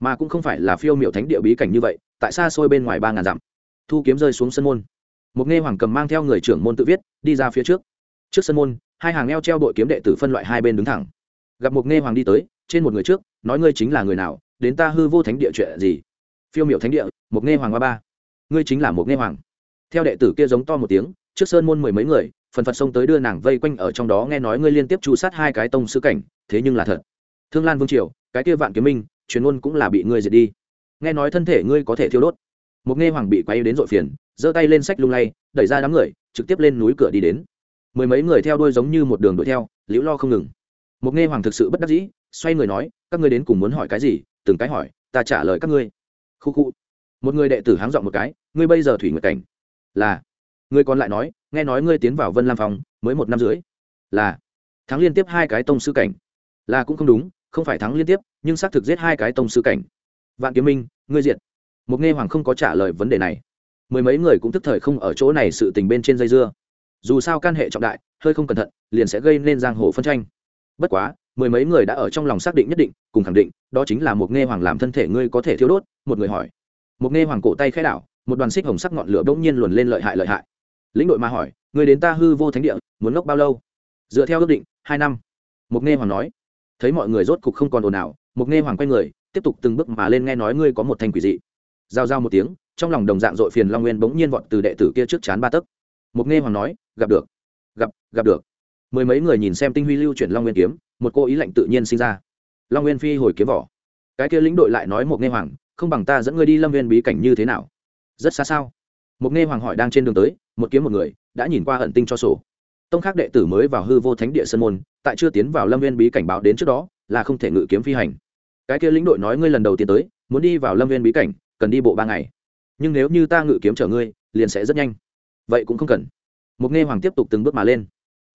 Mà cũng không phải là phiêu miệu thánh địa bí cảnh như vậy, tại xa xôi bên ngoài ba ngàn dặm. Thu kiếm rơi xuống sân môn. Một nghe hoàng cầm mang theo người trưởng môn tự viết, đi ra phía trước. Trước sân môn, hai hàng eo treo đội kiếm đệ tử phân loại hai bên đứng thẳng. Gặp một nghe hoàng đi tới trên một người trước, nói ngươi chính là người nào, đến ta hư vô thánh địa chuyện gì? Phiêu miểu thánh địa, một nghe hoàng ba ba. Ngươi chính là một nghe hoàng. Theo đệ tử kia giống to một tiếng, trước sơn môn mười mấy người, phần phật xông tới đưa nàng vây quanh ở trong đó nghe nói ngươi liên tiếp chu sát hai cái tông sư cảnh, thế nhưng là thật. Thương lan vương triều, cái kia vạn kiếm minh, truyền ngôn cũng là bị ngươi diệt đi. Nghe nói thân thể ngươi có thể thiêu đốt. Một nghe hoàng bị quay đến dội phiền, giơ tay lên sách lung lay, đẩy ra đám người, trực tiếp lên núi cửa đi đến. Mười mấy người theo đuôi giống như một đường đuổi theo, liễu lo không ngừng. Một nghe hoàng thực sự bất đắc dĩ xoay người nói, các ngươi đến cùng muốn hỏi cái gì? Từng cái hỏi, ta trả lời các ngươi. Khu khu. Một người đệ tử háng dọn một cái, ngươi bây giờ thủy nguyệt cảnh là? Ngươi còn lại nói, nghe nói ngươi tiến vào vân lam phòng mới một năm rưỡi. Là. Thắng liên tiếp hai cái tông sư cảnh. Là cũng không đúng, không phải thắng liên tiếp, nhưng xác thực giết hai cái tông sư cảnh. Vạn kiếm minh, ngươi diệt. Một nghe hoàng không có trả lời vấn đề này. Mười mấy người cũng tức thời không ở chỗ này sự tình bên trên dây dưa. Dù sao can hệ trọng đại, hơi không cẩn thận, liền sẽ gây nên giang hồ phân tranh. Bất quá mười mấy người đã ở trong lòng xác định nhất định, cùng khẳng định, đó chính là một nghe hoàng làm thân thể ngươi có thể thiêu đốt, một người hỏi. Một nghe hoàng cổ tay khai đảo, một đoàn xích hồng sắc ngọn lửa bỗng nhiên luồn lên lợi hại lợi hại. Lĩnh đội mà hỏi người đến ta hư vô thánh địa, muốn ngốc bao lâu? Dựa theo ước định, hai năm. Một nghe hoàng nói. Thấy mọi người rốt cục không còn ồn ào, một nghe hoàng quay người, tiếp tục từng bước mà lên nghe nói ngươi có một thanh quỷ dị. Giao giao một tiếng, trong lòng đồng dạng dội phiền long nguyên bỗng nhiên vọt từ đệ tử kia trước chán ba tấc. Một nghe hoàng nói, gặp được. Gặp gặp được. Mười mấy người nhìn xem tinh huy lưu chuyển long nguyên kiếm một cô ý lạnh tự nhiên sinh ra. Long nguyên phi hồi kiếm vỏ. Cái kia lĩnh đội lại nói một nghe hoàng, không bằng ta dẫn ngươi đi lâm viên bí cảnh như thế nào? Rất xa sao? Một nghe hoàng hỏi đang trên đường tới, một kiếm một người, đã nhìn qua hận tinh cho sổ. Tông khác đệ tử mới vào hư vô thánh địa sơn môn, tại chưa tiến vào lâm viên bí cảnh báo đến trước đó, là không thể ngự kiếm phi hành. Cái kia lĩnh đội nói ngươi lần đầu tiên tới, muốn đi vào lâm viên bí cảnh, cần đi bộ ba ngày. Nhưng nếu như ta ngự kiếm chở ngươi, liền sẽ rất nhanh. Vậy cũng không cần. Một nghe hoàng tiếp tục từng bước mà lên.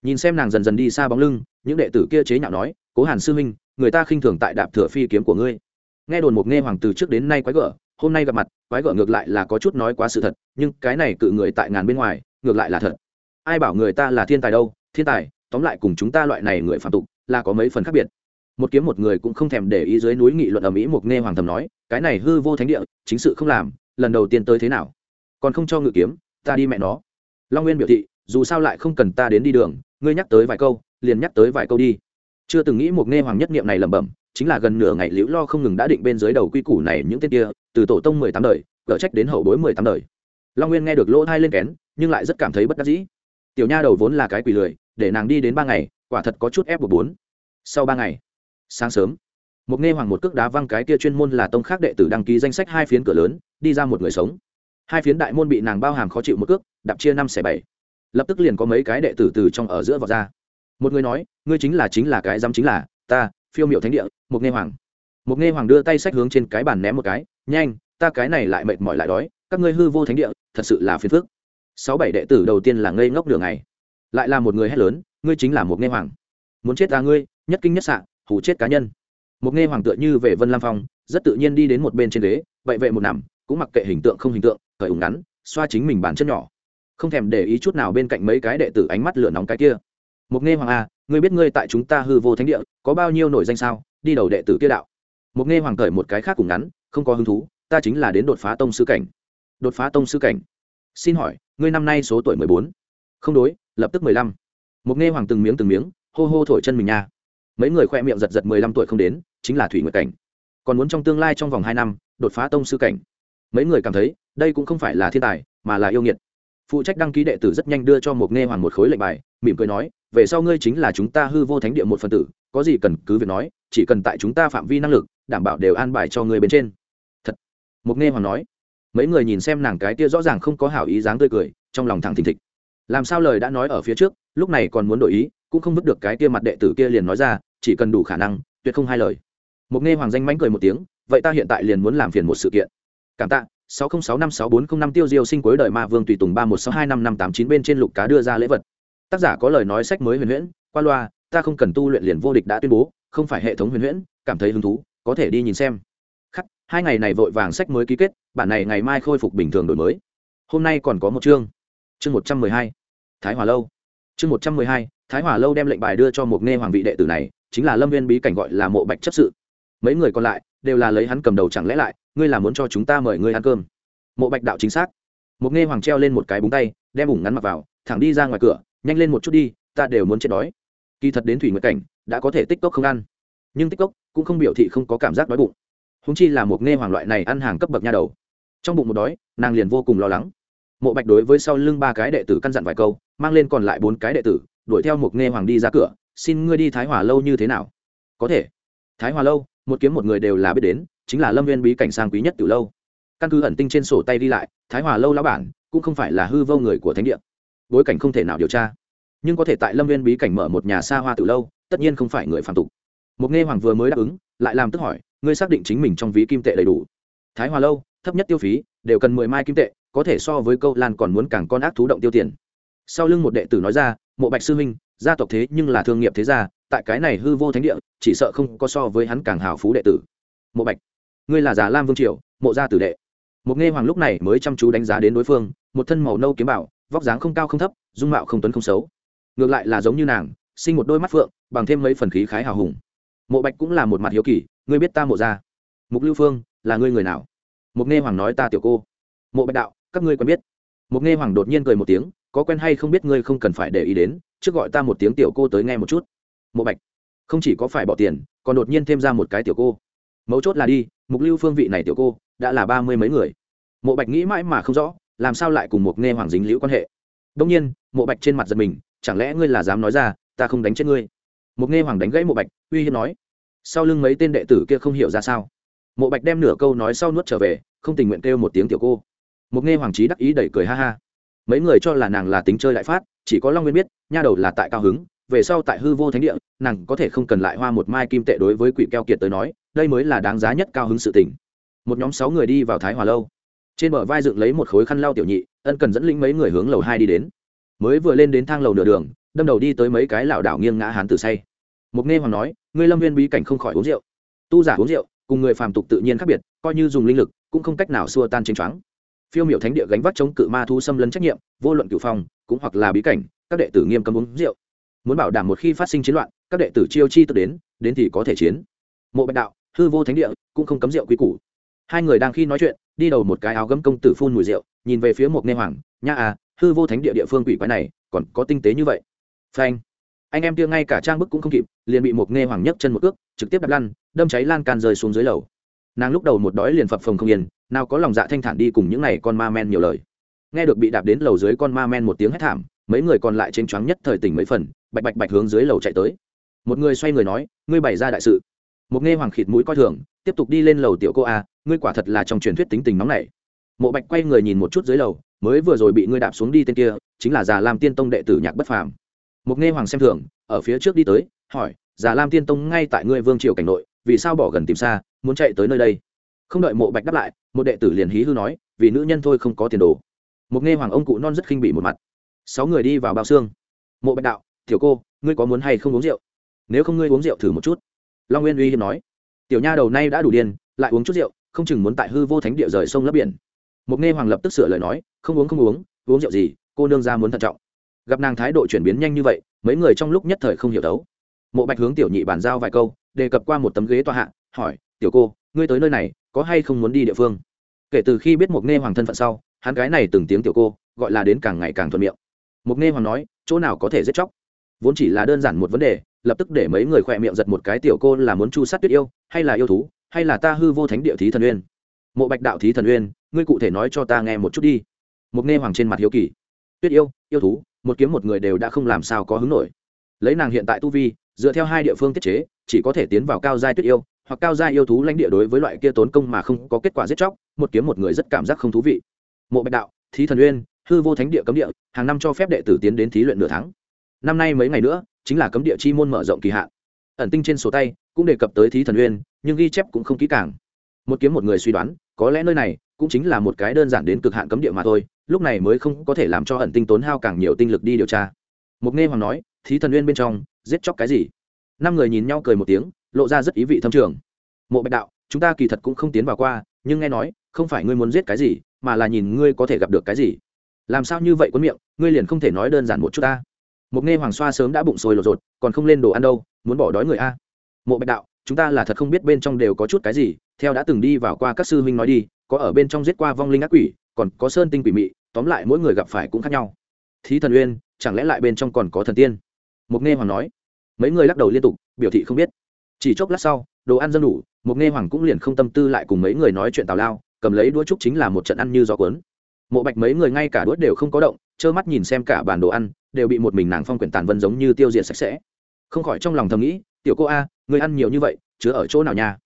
Nhìn xem nàng dần dần đi xa bóng lưng những đệ tử kia chế nhạo nói cố hàn sư Minh, người ta khinh thường tại đạp thừa phi kiếm của ngươi. Nghe đồn một nghe hoàng từ trước đến nay quái gở hôm nay gặp mặt quái gở ngược lại là có chút nói quá sự thật nhưng cái này cự người tại ngàn bên ngoài ngược lại là thật. Ai bảo người ta là thiên tài đâu? Thiên tài tóm lại cùng chúng ta loại này người phạm tục là có mấy phần khác biệt. Một kiếm một người cũng không thèm để ý dưới núi nghị luận ở mỹ một nghe hoàng thầm nói cái này hư vô thánh địa chính sự không làm lần đầu tiên tới thế nào? Còn không cho ngự kiếm ta đi mẹ nó. Long nguyên biểu thị dù sao lại không cần ta đến đi đường ngươi nhắc tới vài câu, liền nhắc tới vài câu đi. Chưa từng nghĩ một nghe hoàng nhất niệm này lẩm bẩm, chính là gần nửa ngày liễu lo không ngừng đã định bên dưới đầu quy củ này những tên kia, từ tổ tông mười tám đời cở trách đến hậu bối mười tám đời. Long nguyên nghe được lỗ thai lên kén, nhưng lại rất cảm thấy bất đắc dĩ. Tiểu nha đầu vốn là cái quỷ lười, để nàng đi đến ba ngày, quả thật có chút ép buộc bốn. Sau ba ngày, sáng sớm, một nghe hoàng một cước đá văng cái kia chuyên môn là tông khác đệ tử đăng ký danh sách hai phiến cửa lớn, đi ra một người sống. Hai phiến đại môn bị nàng bao hàm khó chịu một cước, đạp chia năm xẻ bảy lập tức liền có mấy cái đệ tử từ trong ở giữa vọt ra. Một người nói, ngươi chính là chính là cái dám chính là, ta, phiêu miệu thánh địa một nghe hoàng. Một nghe hoàng đưa tay sách hướng trên cái bàn ném một cái, nhanh, ta cái này lại mệt mỏi lại đói, các ngươi hư vô thánh địa, thật sự là phiền phức. Sáu bảy đệ tử đầu tiên là ngây ngốc đường này lại là một người hét lớn, ngươi chính là một nghe hoàng. Muốn chết ta ngươi, nhất kinh nhất sạn hủ chết cá nhân. Một nghe hoàng tựa như về vân lam phong, rất tự nhiên đi đến một bên trên ghế, vậy vệ một nằm, cũng mặc kệ hình tượng không hình tượng khởi ủng ngắn, xoa chính mình bàn chân nhỏ không thèm để ý chút nào bên cạnh mấy cái đệ tử ánh mắt lửa nóng cái kia. Một nghe hoàng a à, ngươi biết ngươi tại chúng ta hư vô thánh địa có bao nhiêu nổi danh sao? Đi đầu đệ tử kia đạo. Một nghe hoàng cởi một cái khác cùng ngắn không có hứng thú ta chính là đến đột phá tông sư cảnh. Đột phá tông sư cảnh? Xin hỏi ngươi năm nay số tuổi mười bốn? Không đối lập tức mười lăm. Một nghe hoàng từng miếng từng miếng hô hô thổi chân mình nha. Mấy người khoe miệng giật giật mười lăm tuổi không đến chính là thủy nguyệt cảnh. Còn muốn trong tương lai trong vòng hai năm đột phá tông sư cảnh. Mấy người cảm thấy đây cũng không phải là thiên tài mà là yêu nghiệt phụ trách đăng ký đệ tử rất nhanh đưa cho một nghe hoàng một khối lệnh bài, mỉm cười nói, về sau ngươi chính là chúng ta hư vô thánh địa một phần tử, có gì cần cứ việc nói, chỉ cần tại chúng ta phạm vi năng lực, đảm bảo đều an bài cho ngươi bên trên. Thật. Một nghe hoàng nói. Mấy người nhìn xem nàng cái kia rõ ràng không có hảo ý dáng tươi cười, trong lòng thẳng thình thịch. Làm sao lời đã nói ở phía trước, lúc này còn muốn đổi ý, cũng không vứt được cái kia mặt đệ tử kia liền nói ra, chỉ cần đủ khả năng, tuyệt không hai lời. Một nghe hoàng danh mánh cười một tiếng, vậy ta hiện tại liền muốn làm phiền một sự kiện. Cảm tạ sáu nghìn sáu năm sáu bốn không năm tiêu diêu sinh cuối đời ma vương tùy tùng ba một sáu hai năm năm tám chín bên trên lục cá đưa ra lễ vật. Tác giả có lời nói sách mới huyền huyễn, qua loa, ta không cần tu luyện liền vô địch đã tuyên bố, không phải hệ thống huyền huyễn, cảm thấy hứng thú, có thể đi nhìn xem. Khắc, hai ngày này vội vàng sách mới ký kết, bản này ngày mai khôi phục bình thường đổi mới. Hôm nay còn có một chương. Chương một trăm mười hai, thái hòa lâu. Chương một trăm mười hai, thái hòa lâu đem lệnh bài đưa cho một nghe hoàng vị đệ tử này, chính là lâm viên bí cảnh gọi là mộ bạch chấp sự. Mấy người còn lại đều là lấy hắn cầm đầu chẳng lẽ lại ngươi là muốn cho chúng ta mời ngươi ăn cơm. Mộ bạch đạo chính xác. Một nghe hoàng treo lên một cái búng tay, đem ủng ngắn mặc vào, thẳng đi ra ngoài cửa, nhanh lên một chút đi, ta đều muốn chết đói. Kỳ thật đến thủy nguyệt cảnh, đã có thể tích cốc không ăn. Nhưng tích cốc cũng không biểu thị không có cảm giác đói bụng. Húng chi là một nghe hoàng loại này ăn hàng cấp bậc nha đầu. Trong bụng một đói, nàng liền vô cùng lo lắng. Mộ bạch đối với sau lưng ba cái đệ tử căn dặn vài câu, mang lên còn lại bốn cái đệ tử, đuổi theo một nghe hoàng đi ra cửa, xin ngươi đi thái hòa lâu như thế nào? Có thể. Thái hòa lâu, một kiếm một người đều là biết đến chính là lâm viên bí cảnh sang quý nhất từ lâu. Căn cứ ẩn tinh trên sổ tay đi lại, thái hòa lâu lão bản, cũng không phải là hư vô người của thánh địa. Bối cảnh không thể nào điều tra. Nhưng có thể tại lâm viên bí cảnh mở một nhà xa hoa từ lâu, tất nhiên không phải người phạm tục. Một nghe hoàng vừa mới đáp ứng, lại làm tức hỏi, ngươi xác định chính mình trong ví kim tệ đầy đủ. Thái hòa lâu, thấp nhất tiêu phí, đều cần mười mai kim tệ, có thể so với câu lan còn muốn càng con ác thú động tiêu tiền. Sau lưng một đệ tử nói ra, mộ bạch sư minh gia tộc thế nhưng là thương nghiệp thế gia, tại cái này hư vô thánh địa, chỉ sợ không có so với hắn càng hào phú đệ tử. Mộ bạch ngươi là già lam vương triều, mộ gia tử đệ. Một nghe hoàng lúc này mới chăm chú đánh giá đến đối phương, một thân màu nâu kiếm bảo, vóc dáng không cao không thấp, dung mạo không tuấn không xấu. Ngược lại là giống như nàng, sinh một đôi mắt phượng, bằng thêm mấy phần khí khái hào hùng. Mộ bạch cũng là một mặt hiếu kỳ, ngươi biết ta mộ gia? Mục lưu phương, là ngươi người nào? Mục nghe hoàng nói ta tiểu cô. Mộ bạch đạo, các ngươi quen biết. Mục nghe hoàng đột nhiên cười một tiếng, có quen hay không biết ngươi không cần phải để ý đến, trước gọi ta một tiếng tiểu cô tới nghe một chút. Mộ bạch, không chỉ có phải bỏ tiền, còn đột nhiên thêm ra một cái tiểu cô mấu chốt là đi, mục lưu phương vị này tiểu cô, đã là ba mươi mấy người. Mộ bạch nghĩ mãi mà không rõ, làm sao lại cùng một nghe hoàng dính liễu quan hệ. Đông nhiên, mộ bạch trên mặt giật mình, chẳng lẽ ngươi là dám nói ra, ta không đánh chết ngươi? Một nghe hoàng đánh gãy mộ bạch, uy hiếp nói, sau lưng mấy tên đệ tử kia không hiểu ra sao. Mộ bạch đem nửa câu nói sau nuốt trở về, không tình nguyện kêu một tiếng tiểu cô. Một nghe hoàng trí đắc ý đẩy cười ha ha. Mấy người cho là nàng là tính chơi lại phát, chỉ có long nguyên biết, nha đầu là tại cao hứng, về sau tại hư vô thánh địa, nàng có thể không cần lại hoa một mai kim tệ đối với quỷ keo kiệt tới nói đây mới là đáng giá nhất cao hứng sự tình. Một nhóm sáu người đi vào thái hòa lâu. Trên bờ vai dựng lấy một khối khăn lau tiểu nhị, ân cần dẫn lĩnh mấy người hướng lầu hai đi đến. Mới vừa lên đến thang lầu nửa đường, đâm đầu đi tới mấy cái lảo đảo nghiêng ngã hán tử say. Mục nghe hoàng nói, ngươi lâm viên bí cảnh không khỏi uống rượu. Tu giả uống rượu, cùng người phàm tục tự nhiên khác biệt, coi như dùng linh lực, cũng không cách nào xua tan chênh choáng. Phiêu miểu thánh địa gánh vác chống cự ma thu xâm lấn trách nhiệm, vô luận cửu phong, cũng hoặc là bí cảnh, các đệ tử nghiêm cấm uống rượu. Muốn bảo đảm một khi phát sinh chiến loạn, các đệ tử chiêu chi tự đến đến thì có thể chiến. Mộ bạch đạo hư vô thánh địa, cũng không cấm rượu quý củ. Hai người đang khi nói chuyện, đi đầu một cái áo gấm công tử phun mùi rượu, nhìn về phía một nghe hoàng nha à hư vô thánh địa địa phương quỷ quái này, còn có tinh tế như vậy? Phanh. Anh em kia ngay cả trang bức cũng không kịp, liền bị một nghe hoàng nhấc chân một ước trực tiếp đập lăn, đâm cháy lan can rơi xuống dưới lầu. Nàng lúc đầu một đói liền phập phồng không yên, nào có lòng dạ thanh thản đi cùng những n à y con ma men nhiều lời. Nghe được bị đạp đến lầu dưới con ma men một tiếng hét thảm, mấy người còn lại trên choáng nhất thời tỉnh mấy phần, bạch bạch bạch hướng dưới lầu chạy tới. Một người xoay người nói, ngươi bày ra đại sự một nghe hoàng khịt mũi coi thường, tiếp tục đi lên lầu tiểu cô a, ngươi quả thật là trong truyền thuyết tính tình nóng này mộ bạch quay người nhìn một chút dưới lầu, mới vừa rồi bị ngươi đạp xuống đi tên kia, chính là già lam tiên tông đệ tử nhạc bất phàm. Một nghe hoàng xem thường, ở phía trước đi tới, hỏi, già lam tiên tông ngay tại ngươi vương triều cảnh nội, vì sao bỏ gần tìm xa, muốn chạy tới nơi đây? Không đợi mộ bạch đáp lại, một đệ tử liền hí hư nói, vì nữ nhân thôi không có tiền đồ. Một nghe hoàng ông cụ non rất khinh bị một mặt. Sáu người đi vào bao xương. Mộ bạch đạo, tiểu cô, ngươi có muốn hay không uống rượu? Nếu không ngươi uống rượu thử một chút long nguyên uy hiếm nói, tiểu nha đầu nay đã đủ điên, lại uống chút rượu, không chừng muốn tại hư vô thánh địa rời sông lấp biển. Mục nghe hoàng lập tức sửa lời nói, không uống không uống uống rượu gì, cô nương ra muốn thận trọng. Gặp nàng thái độ chuyển biến nhanh như vậy, mấy người trong lúc nhất thời không hiểu đấu. Mộ bạch hướng tiểu nhị bàn giao vài câu, đề cập qua một tấm ghế tòa hạ, hỏi, tiểu cô, ngươi tới nơi này, có hay không muốn đi địa phương? Kể từ khi biết Mục nghe hoàng thân phận sau, hắn gái này từng tiếng tiểu cô, gọi là đến càng ngày càng thuận miệng. Mục nghe hoàng nói, chỗ nào có thể giết chóc? Vốn chỉ là đơn giản một vấn đề lập tức để mấy người khỏe miệng giật một cái, tiểu cô, là muốn chu sát tuyết yêu, hay là yêu thú, hay là ta hư vô thánh địa thí thần uyên? Mộ bạch đạo thí thần uyên, ngươi cụ thể nói cho ta nghe một chút đi. Mục nghe hoàng trên mặt hiếu kỳ. Tuyết yêu yêu thú, một kiếm một người đều đã không làm sao có hứng nổi. Lấy nàng hiện tại tu vi, dựa theo hai địa phương tiết chế, chỉ có thể tiến vào cao giai tuyết yêu, hoặc cao giai yêu thú lãnh địa đối với loại kia tốn công mà không có kết quả giết chóc, một kiếm một người rất cảm giác không thú vị. Mộ bạch đạo, thí thần uyên, hư vô thánh địa cấm địa, hàng năm cho phép đệ tử tiến đến thí luyện nửa tháng. Năm nay mấy ngày nữa chính là cấm địa chi môn mở rộng kỳ hạn. Ẩn tinh trên sổ tay cũng đề cập tới thí thần uyên nhưng ghi chép cũng không kỹ càng. Một kiếm một người suy đoán, có lẽ nơi này cũng chính là một cái đơn giản đến cực hạn cấm địa mà thôi, lúc này mới không có thể làm cho ẩn tinh tốn hao càng nhiều tinh lực đi điều tra. Mục nghe hoàng nói, thí thần uyên bên trong, giết chóc cái gì? Năm người nhìn nhau cười một tiếng, lộ ra rất ý vị thâm trường. Mộ bạch đạo, chúng ta kỳ thật cũng không tiến vào qua, nhưng nghe nói, không phải ngươi muốn giết cái gì, mà là nhìn ngươi có thể gặp được cái gì. Làm sao như vậy quân miệng, ngươi liền không thể nói đơn giản một chút ta một nghe hoàng xoa sớm đã bụng sôi lột rột, còn không lên đồ ăn đâu, muốn bỏ đói người a. Mộ bạch đạo, chúng ta là thật không biết bên trong đều có chút cái gì, theo đã từng đi vào qua các sư huynh nói đi, có ở bên trong giết qua vong linh ác quỷ, còn có sơn tinh quỷ mị, tóm lại mỗi người gặp phải cũng khác nhau. Thí thần uyên, chẳng lẽ lại bên trong còn có thần tiên? Mục nghe hoàng nói. Mấy người lắc đầu liên tục, biểu thị không biết. Chỉ chốc lát sau, đồ ăn dân đủ mục nghe hoàng cũng liền không tâm tư lại cùng mấy người nói chuyện tào lao, cầm lấy đũa trúc chính là một trận ăn như gió cuốn. Mộ bạch mấy người ngay cả đũa đều không có động, trơ mắt nhìn xem cả bàn đồ ăn đều bị một mình nàng phong quyển tàn vân giống như tiêu diệt sạch sẽ. Không khỏi trong lòng thầm nghĩ, tiểu cô a người ăn nhiều như vậy, chứa ở chỗ nào nha?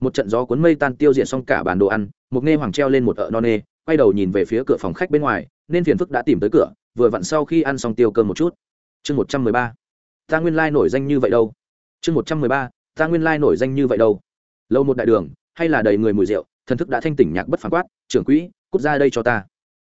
Một trận gió cuốn mây tan tiêu diệt xong cả bàn đồ ăn, một nghe hoàng treo lên một ợ non nê, quay đầu nhìn về phía cửa phòng khách bên ngoài, nên phiền phức đã tìm tới cửa, vừa vặn sau khi ăn xong tiêu cơm một chút. Chương một trăm mười ba. Ta nguyên lai nổi danh như vậy đâu. Chương một trăm mười ba. Ta nguyên lai nổi danh như vậy đâu. Lâu một đại đường, hay là đầy người mùi rượu, thần thức đã thanh tỉnh nhạc bất phán quát, trưởng quỹ, cút ra đây cho ta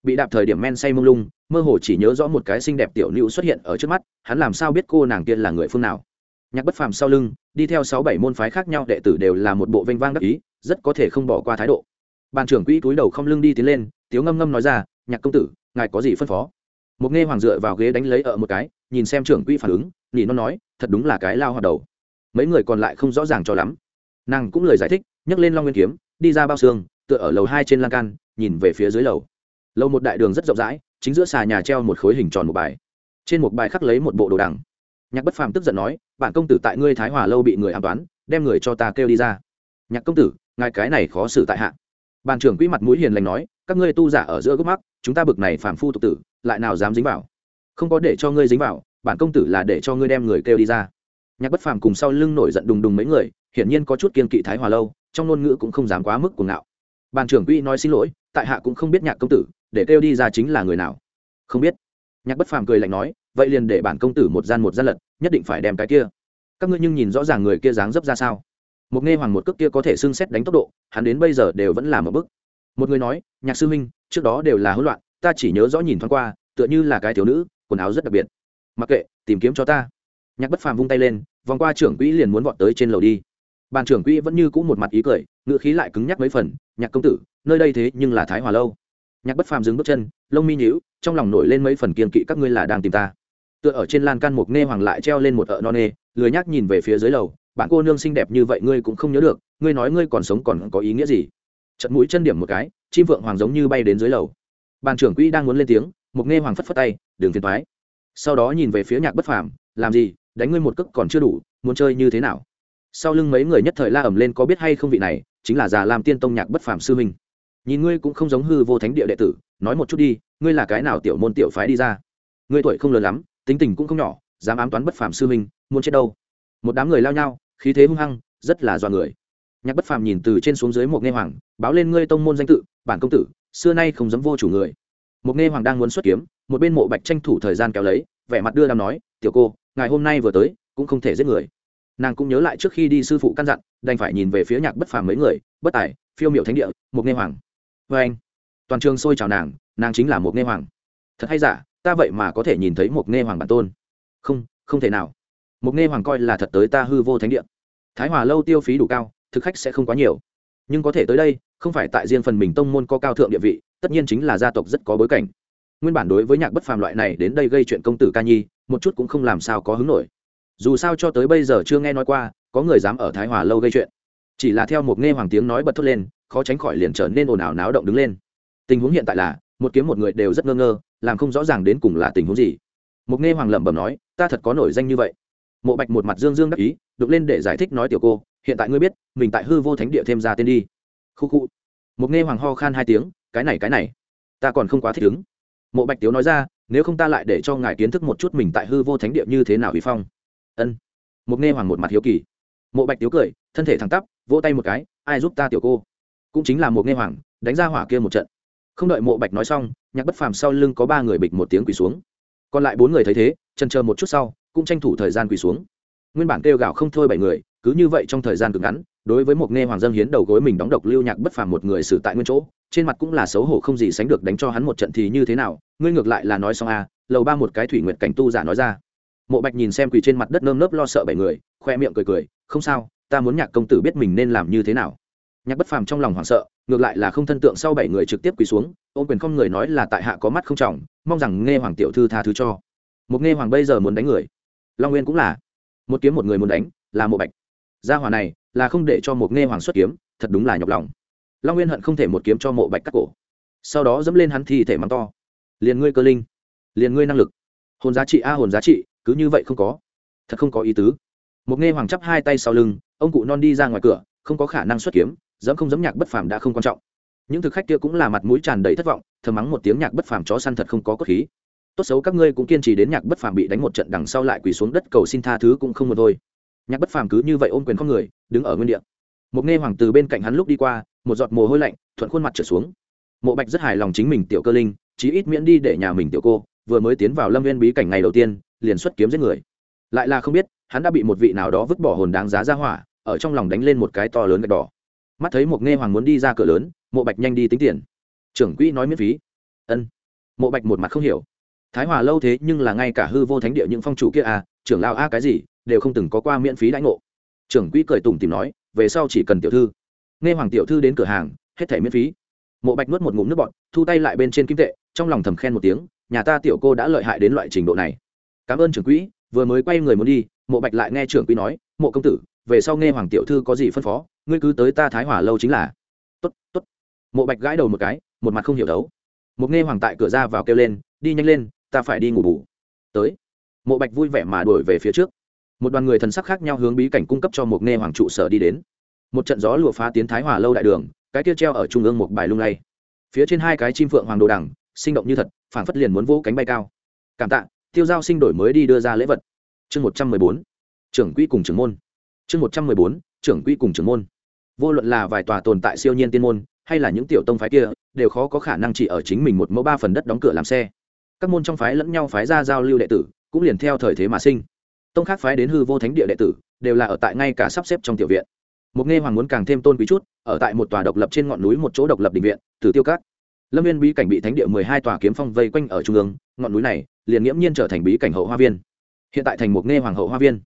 bị đạp thời điểm men say mông lung, mơ hồ chỉ nhớ rõ một cái xinh đẹp tiểu nữ xuất hiện ở trước mắt, hắn làm sao biết cô nàng kia là người phương nào. Nhạc bất phàm sau lưng, đi theo sáu bảy môn phái khác nhau, đệ tử đều là một bộ vênh vang đắc ý, rất có thể không bỏ qua thái độ. Bàn trưởng quỹ túi đầu không lưng đi tiến lên, tiếu ngâm ngâm nói ra, nhạc công tử, ngài có gì phân phó? Một nghe hoàng dựa vào ghế đánh lấy ở một cái, nhìn xem trưởng quỹ phản ứng, nỉ nó nói, thật đúng là cái lao hoạt đầu. Mấy người còn lại không rõ ràng cho lắm. Nàng cũng lời giải thích, nhấc lên long nguyên kiếm, đi ra bao xương, tựa ở lầu hai trên lan can, nhìn về phía dưới lầu lâu một đại đường rất rộng rãi, chính giữa xà nhà treo một khối hình tròn một bài. Trên một bài khắc lấy một bộ đồ đằng. Nhạc bất phàm tức giận nói, bản công tử tại ngươi thái hòa lâu bị người an toán, đem người cho ta kêu đi ra. Nhạc công tử, ngài cái này khó xử tại hạ. Bàn trưởng quỹ mặt mũi hiền lành nói, các ngươi tu giả ở giữa gốc mắt chúng ta bực này phàm phu tục tử, lại nào dám dính vào? Không có để cho ngươi dính vào, bản công tử là để cho ngươi đem người kêu đi ra. Nhạc bất phàm cùng sau lưng nổi giận đùng đùng mấy người, hiển nhiên có chút kiên kỵ thái hòa lâu, trong ngôn ngữ cũng không dám quá mức cuồng ngạo. Bàn trưởng quỹ nói xin lỗi, tại hạ cũng không biết nhạc công tử để kêu đi ra chính là người nào? Không biết. Nhạc bất phàm cười lạnh nói, vậy liền để bản công tử một gian một gian lật, nhất định phải đem cái kia. Các ngươi nhưng nhìn rõ ràng người kia dáng dấp ra sao. Một nghe hoàng một cước kia có thể xưng xét đánh tốc độ, hắn đến bây giờ đều vẫn là một bức. Một người nói, nhạc sư huynh, trước đó đều là hỗn loạn, ta chỉ nhớ rõ nhìn thoáng qua, tựa như là cái thiếu nữ, quần áo rất đặc biệt. Mặc kệ, tìm kiếm cho ta. Nhạc bất phàm vung tay lên, vòng qua trưởng quỹ liền muốn vọt tới trên lầu đi. Bàn trưởng quỹ vẫn như cũ một mặt ý cười ngựa khí lại cứng nhắc mấy phần, nhạc công tử, nơi đây thế nhưng là thái hòa lâu nhạc bất phàm dừng bước chân, lông mi nhíu, trong lòng nổi lên mấy phần kiên kỵ, các ngươi là đang tìm ta. Tựa ở trên lan can mục nê hoàng lại treo lên một ợ non nê, lười nhác nhìn về phía dưới lầu, bạn cô nương xinh đẹp như vậy ngươi cũng không nhớ được, ngươi nói ngươi còn sống còn có ý nghĩa gì? Chật mũi chân điểm một cái, chim vượng hoàng giống như bay đến dưới lầu. Bàn trưởng quỹ đang muốn lên tiếng Mục Nê hoàng phất phất tay đường phiền thoái sau đó nhìn về phía nhạc bất phàm, làm gì, đánh ngươi một cước còn chưa đủ, muốn chơi như thế nào? Sau lưng mấy người nhất thời la ẩm lên, có biết hay không vị này, chính là già làm tiên tông nhạc bất phàm sư huynh nhìn ngươi cũng không giống hư vô thánh địa đệ tử, nói một chút đi, ngươi là cái nào tiểu môn tiểu phái đi ra? Ngươi tuổi không lớn lắm, tính tình cũng không nhỏ, dám ám toán bất phàm sư minh muốn chết đâu? Một đám người lao nhau, khí thế hung hăng, rất là dọa người. Nhạc bất phàm nhìn từ trên xuống dưới một nghe hoàng, báo lên ngươi tông môn danh tự, bản công tử, xưa nay không dám vô chủ người. Một nghe hoàng đang muốn xuất kiếm, một bên mộ bạch tranh thủ thời gian kéo lấy, vẻ mặt đưa đàm nói, tiểu cô ngày hôm nay vừa tới, cũng không thể giết người. Nàng cũng nhớ lại trước khi đi sư phụ căn dặn, đành phải nhìn về phía nhạc bất phàm mấy người, bất tài, phiêu miểu thánh địa một nghe hoàng vê anh, toàn trường xôi chào nàng nàng chính là một nghe hoàng. Thật hay giả, ta vậy mà có thể nhìn thấy một nghe hoàng bản tôn. Không không thể nào. Một nghe hoàng coi là thật tới ta hư vô thánh địa. Thái hòa lâu tiêu phí đủ cao, thực khách sẽ không quá nhiều. Nhưng có thể tới đây, không phải tại riêng phần mình tông môn có cao thượng địa vị, tất nhiên chính là gia tộc rất có bối cảnh. Nguyên bản đối với nhạc bất phàm loại này đến đây gây chuyện công tử ca nhi, một chút cũng không làm sao có hứng nổi. Dù sao cho tới bây giờ chưa nghe nói qua, có người dám ở thái hòa lâu gây chuyện. Chỉ là theo một nghe hoàng tiếng nói bật thốt lên khó tránh khỏi liền trở nên ồn ào náo động đứng lên. Tình huống hiện tại là, một kiếm một người đều rất ngơ ngơ, làm không rõ ràng đến cùng là tình huống gì. Một nghe hoàng lẩm bẩm nói, ta thật có nổi danh như vậy. Mộ bạch một mặt dương dương đắc ý, đục lên để giải thích nói, tiểu cô, hiện tại ngươi biết, mình tại hư vô thánh địa thêm ra tên đi. Khu khu. Một nghe hoàng ho khan hai tiếng, cái này cái này, ta còn không quá thích ứng. Mộ bạch tiếu nói ra, nếu không ta lại để cho ngài kiến thức một chút mình tại hư vô thánh địa như thế nào vì phong. Ân. Một nghe hoàng một mặt hiếu kỳ. Mộ bạch tiếu cười, thân thể thẳng tắp, vỗ tay một cái, ai giúp ta, tiểu cô? Cũng chính là một nghe hoàng đánh ra hỏa kia một trận. Không đợi mộ bạch nói xong nhạc bất phàm sau lưng có ba người bịch một tiếng quỳ xuống. Còn lại bốn người thấy thế trần chờ một chút sau cũng tranh thủ thời gian quỳ xuống. Nguyên bản kêu gào không thôi bảy người cứ như vậy trong thời gian cực ngắn đối với một nghe hoàng dân hiến đầu gối mình đóng độc lưu nhạc bất phàm một người xử tại nguyên chỗ trên mặt cũng là xấu hổ không gì sánh được đánh cho hắn một trận thì như thế nào ngươi ngược lại là nói xong a à, lầu ba một cái thủy nguyệt cảnh tu giả nói ra. Mộ bạch nhìn xem quỳ trên mặt đất nơm nớp lo sợ bảy người khoe miệng cười cười không sao ta muốn nhạc công tử biết mình nên làm như thế nào nhạc bất phàm trong lòng hoảng sợ, ngược lại là không thân tượng sau bảy người trực tiếp quỳ xuống ôm quyền không người nói là tại hạ có mắt không trọng, mong rằng nghe hoàng tiểu thư tha thứ cho. Một nghe hoàng bây giờ muốn đánh người. Long nguyên cũng là. Một kiếm một người muốn đánh, là mộ bạch. Gia hòa này, là không để cho một nghe hoàng xuất kiếm, thật đúng là nhọc lòng. Long nguyên hận không thể một kiếm cho mộ bạch cắt cổ. Sau đó dẫm lên hắn thi thể mắng to. Liền ngươi cơ linh, liền ngươi năng lực. Hồn giá trị a, hồn giá trị, cứ như vậy không có. Thật không có ý tứ. Một nghe hoàng chắp hai tay sau lưng, ông cụ non đi ra ngoài cửa, không có khả năng xuất kiếm dẫm không dẫm nhạc bất phàm đã không quan trọng. Những thực khách kia cũng là mặt mũi tràn đầy thất vọng, thầm mắng một tiếng nhạc bất phàm chó săn thật không có cốt khí. Tốt xấu các ngươi cũng kiên trì đến nhạc bất phàm bị đánh một trận đằng sau lại quỳ xuống đất cầu xin tha thứ cũng không một thôi. Nhạc bất phàm cứ như vậy ôm quyền con người, đứng ở nguyên địa. Một nghe hoàng từ bên cạnh hắn lúc đi qua, một giọt mồ hôi lạnh, thuận khuôn mặt trở xuống. Mộ bạch rất hài lòng chính mình tiểu cơ linh, chí ít miễn đi để nhà mình tiểu cô, vừa mới tiến vào lâm viên bí cảnh ngày đầu tiên, liền xuất kiếm giết người. Lại là không biết, hắn đã bị một vị nào đó vứt bỏ hồn đáng giá ra hỏa, ở trong lòng đánh lên một cái to lớn gạch đỏ mắt thấy một nghe hoàng muốn đi ra cửa lớn, mộ bạch nhanh đi tính tiền. Trưởng quỹ nói miễn phí. Ân. Mộ bạch một mặt không hiểu. Thái hòa lâu thế nhưng là ngay cả hư vô thánh địa những phong chủ kia à trưởng lao a cái gì, đều không từng có qua miễn phí đãi ngộ. Trưởng quỹ cười tủm tìm nói, về sau chỉ cần tiểu thư. Nghe hoàng tiểu thư đến cửa hàng, hết thẻ miễn phí. Mộ bạch nuốt một ngụm nước bọt, thu tay lại bên trên kim tệ, trong lòng thầm khen một tiếng, nhà ta tiểu cô đã lợi hại đến loại trình độ này. Cảm ơn trưởng quỹ, vừa mới quay người muốn đi, mộ bạch lại nghe trưởng quỹ nói, mộ công tử về sau nghe hoàng tiểu thư có gì phân phó, ngươi cứ tới ta thái hỏa lâu chính là. Tốt tốt. Mộ bạch gãi đầu một cái, một mặt không hiểu đấu. Một nghe hoàng tại cửa ra vào kêu lên, đi nhanh lên, ta phải đi ngủ bù. Tới. Mộ bạch vui vẻ mà đuổi về phía trước. Một đoàn người thần sắc khác nhau hướng bí cảnh cung cấp cho một nghe hoàng trụ sở đi đến. Một trận gió lụa phá tiến thái hòa lâu đại đường, cái kia treo ở trung ương một bài lung lay. Phía trên hai cái chim phượng hoàng đồ đằng, sinh động như thật, phảng phất liền muốn vỗ cánh bay cao. Cảm tạ, tiêu giao sinh đổi mới đi đưa ra lễ vật. Chương một trăm mười bốn. Trưởng quỹ cùng trưởng môn chương một trăm mười bốn, trưởng quỹ cùng trưởng môn. Vô luận là vài tòa tồn tại siêu nhiên tiên môn, hay là những tiểu tông phái kia, đều khó có khả năng chỉ ở chính mình một mẫu ba phần đất đóng cửa làm xe. Các môn trong phái lẫn nhau phái ra giao lưu đệ tử, cũng liền theo thời thế mà sinh. Tông khác phái đến hư vô thánh địa đệ tử, đều là ở tại ngay cả sắp xếp trong tiểu viện. Một nghe hoàng muốn càng thêm tôn quý chút, ở tại một tòa độc lập trên ngọn núi một chỗ độc lập định viện từ tiêu cát lâm viên bí cảnh bị thánh địa mười hai tòa kiếm phong vây quanh ở trung ương, ngọn núi này liền nghiễm nhiên trở thành bí cảnh hậu hoa viên. Hiện tại thành một nghe hoàng hậu hoa viên.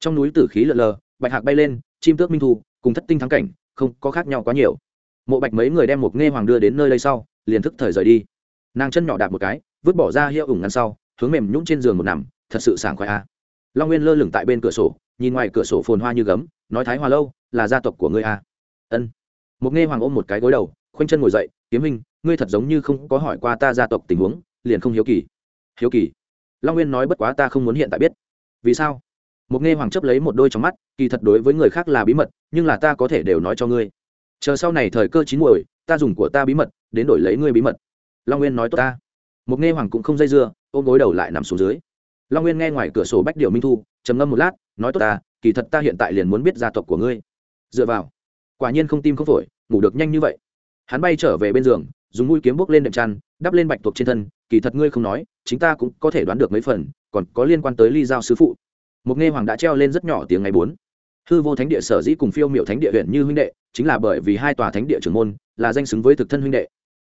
Trong núi tử khí lợn lờ bạch hạc bay lên, chim tước minh thu, cùng thất tinh thắng cảnh, không có khác nhau quá nhiều. Mộ bạch mấy người đem một nghe hoàng đưa đến nơi đây sau, liền thức thời rời đi. Nàng chân nhỏ đạp một cái, vứt bỏ ra hiệu ủng ngăn sau, hướng mềm nhũng trên giường một nằm, thật sự sảng khoái a. Long nguyên lơ lửng tại bên cửa sổ, nhìn ngoài cửa sổ phồn hoa như gấm, nói thái hòa lâu, là gia tộc của ngươi à. ân. Một nghe hoàng ôm một cái gối đầu, khoanh chân ngồi dậy, kiếm hình ngươi thật giống như không có hỏi qua ta gia tộc tình huống, liền không hiếu kỳ. Hiếu kỳ? Long nguyên nói, bất quá ta không muốn hiện tại biết. Vì sao? Mục nghe hoàng chấp lấy một đôi trong mắt, kỳ thật đối với người khác là bí mật, nhưng là ta có thể đều nói cho ngươi. Chờ sau này thời cơ chín muồi, ta dùng của ta bí mật, đến đổi lấy ngươi bí mật. Long nguyên nói tốt ta. Mục nghe hoàng cũng không dây dưa, ôm gối đầu lại nằm xuống dưới. Long nguyên nghe ngoài cửa sổ bách điều minh thu, trầm ngâm một lát, nói tốt ta, kỳ thật ta hiện tại liền muốn biết gia tộc của ngươi. Dựa vào. Quả nhiên không tim không phổi, ngủ được nhanh như vậy. Hắn bay trở về bên giường, dùng mũi kiếm bốc lên đệm chăn, đắp lên bạch tuộc trên thân, kỳ thật ngươi không nói, chính ta cũng có thể đoán được mấy phần, còn có liên quan tới ly giao sứ phụ một nghe hoàng đã treo lên rất nhỏ tiếng ngày bốn. Hư vô thánh địa sở dĩ cùng phiêu miệu thánh địa huyện như huynh đệ, chính là bởi vì hai tòa thánh địa trưởng môn là danh xứng với thực thân huynh đệ.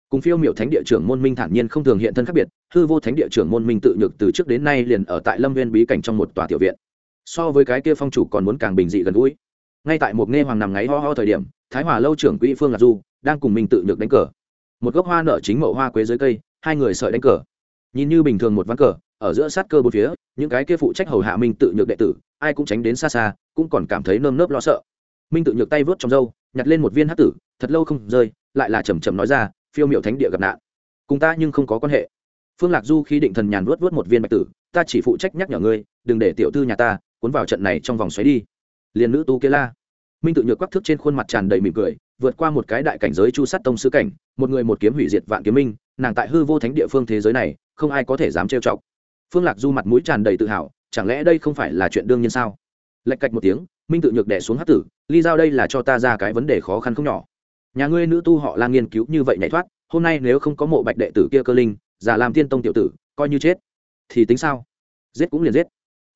Cùng phiêu miệu thánh địa trưởng môn minh thản nhiên không thường hiện thân khác biệt, hư vô thánh địa trưởng môn minh tự nhược từ trước đến nay liền ở tại lâm viên bí cảnh trong một tòa tiểu viện. So với cái kia phong chủ còn muốn càng bình dị gần gũi. Ngay tại một nghe hoàng nằm ngáy ho ho thời điểm, thái hòa lâu trưởng quỹ phương lạc du đang cùng minh tự nhược đánh cờ. Một gốc hoa nở chính mậu hoa quế dưới cây, hai người sợi đánh cờ. Nhìn như bình thường một ván cờ ở giữa sát cơ bốn phía, những cái kia phụ trách hầu hạ minh tự nhược đệ tử, ai cũng tránh đến xa xa, cũng còn cảm thấy nơm nớp lo sợ. Minh tự nhược tay vớt trong râu, nhặt lên một viên hát tử, thật lâu không rơi, lại là chầm chầm nói ra, phiêu miệu thánh địa gặp nạn. Cùng ta nhưng không có quan hệ. Phương lạc du khi định thần nhàn vớt vớt một viên bạch tử, ta chỉ phụ trách nhắc nhở ngươi, đừng để tiểu thư nhà ta cuốn vào trận này trong vòng xoáy đi. Liền nữ tu kia la. Minh tự nhược quắc thức trên khuôn mặt tràn đầy mỉm cười, vượt qua một cái đại cảnh giới chu sát tông sứ cảnh, một người một kiếm hủy diệt vạn kiếm minh, nàng tại hư vô thánh địa phương thế giới này, không ai có thể dám trêu chọc phương lạc du mặt mũi tràn đầy tự hào, chẳng lẽ đây không phải là chuyện đương nhiên sao? Lệch cạch một tiếng, minh tự nhược đẻ xuống hát tử, ly giao đây là cho ta ra cái vấn đề khó khăn không nhỏ. Nhà ngươi nữ tu họ lan nghiên cứu như vậy nhảy thoát, hôm nay nếu không có mộ bạch đệ tử kia cơ linh, giả làm tiên tông tiểu tử, coi như chết. Thì tính sao? Giết cũng liền giết.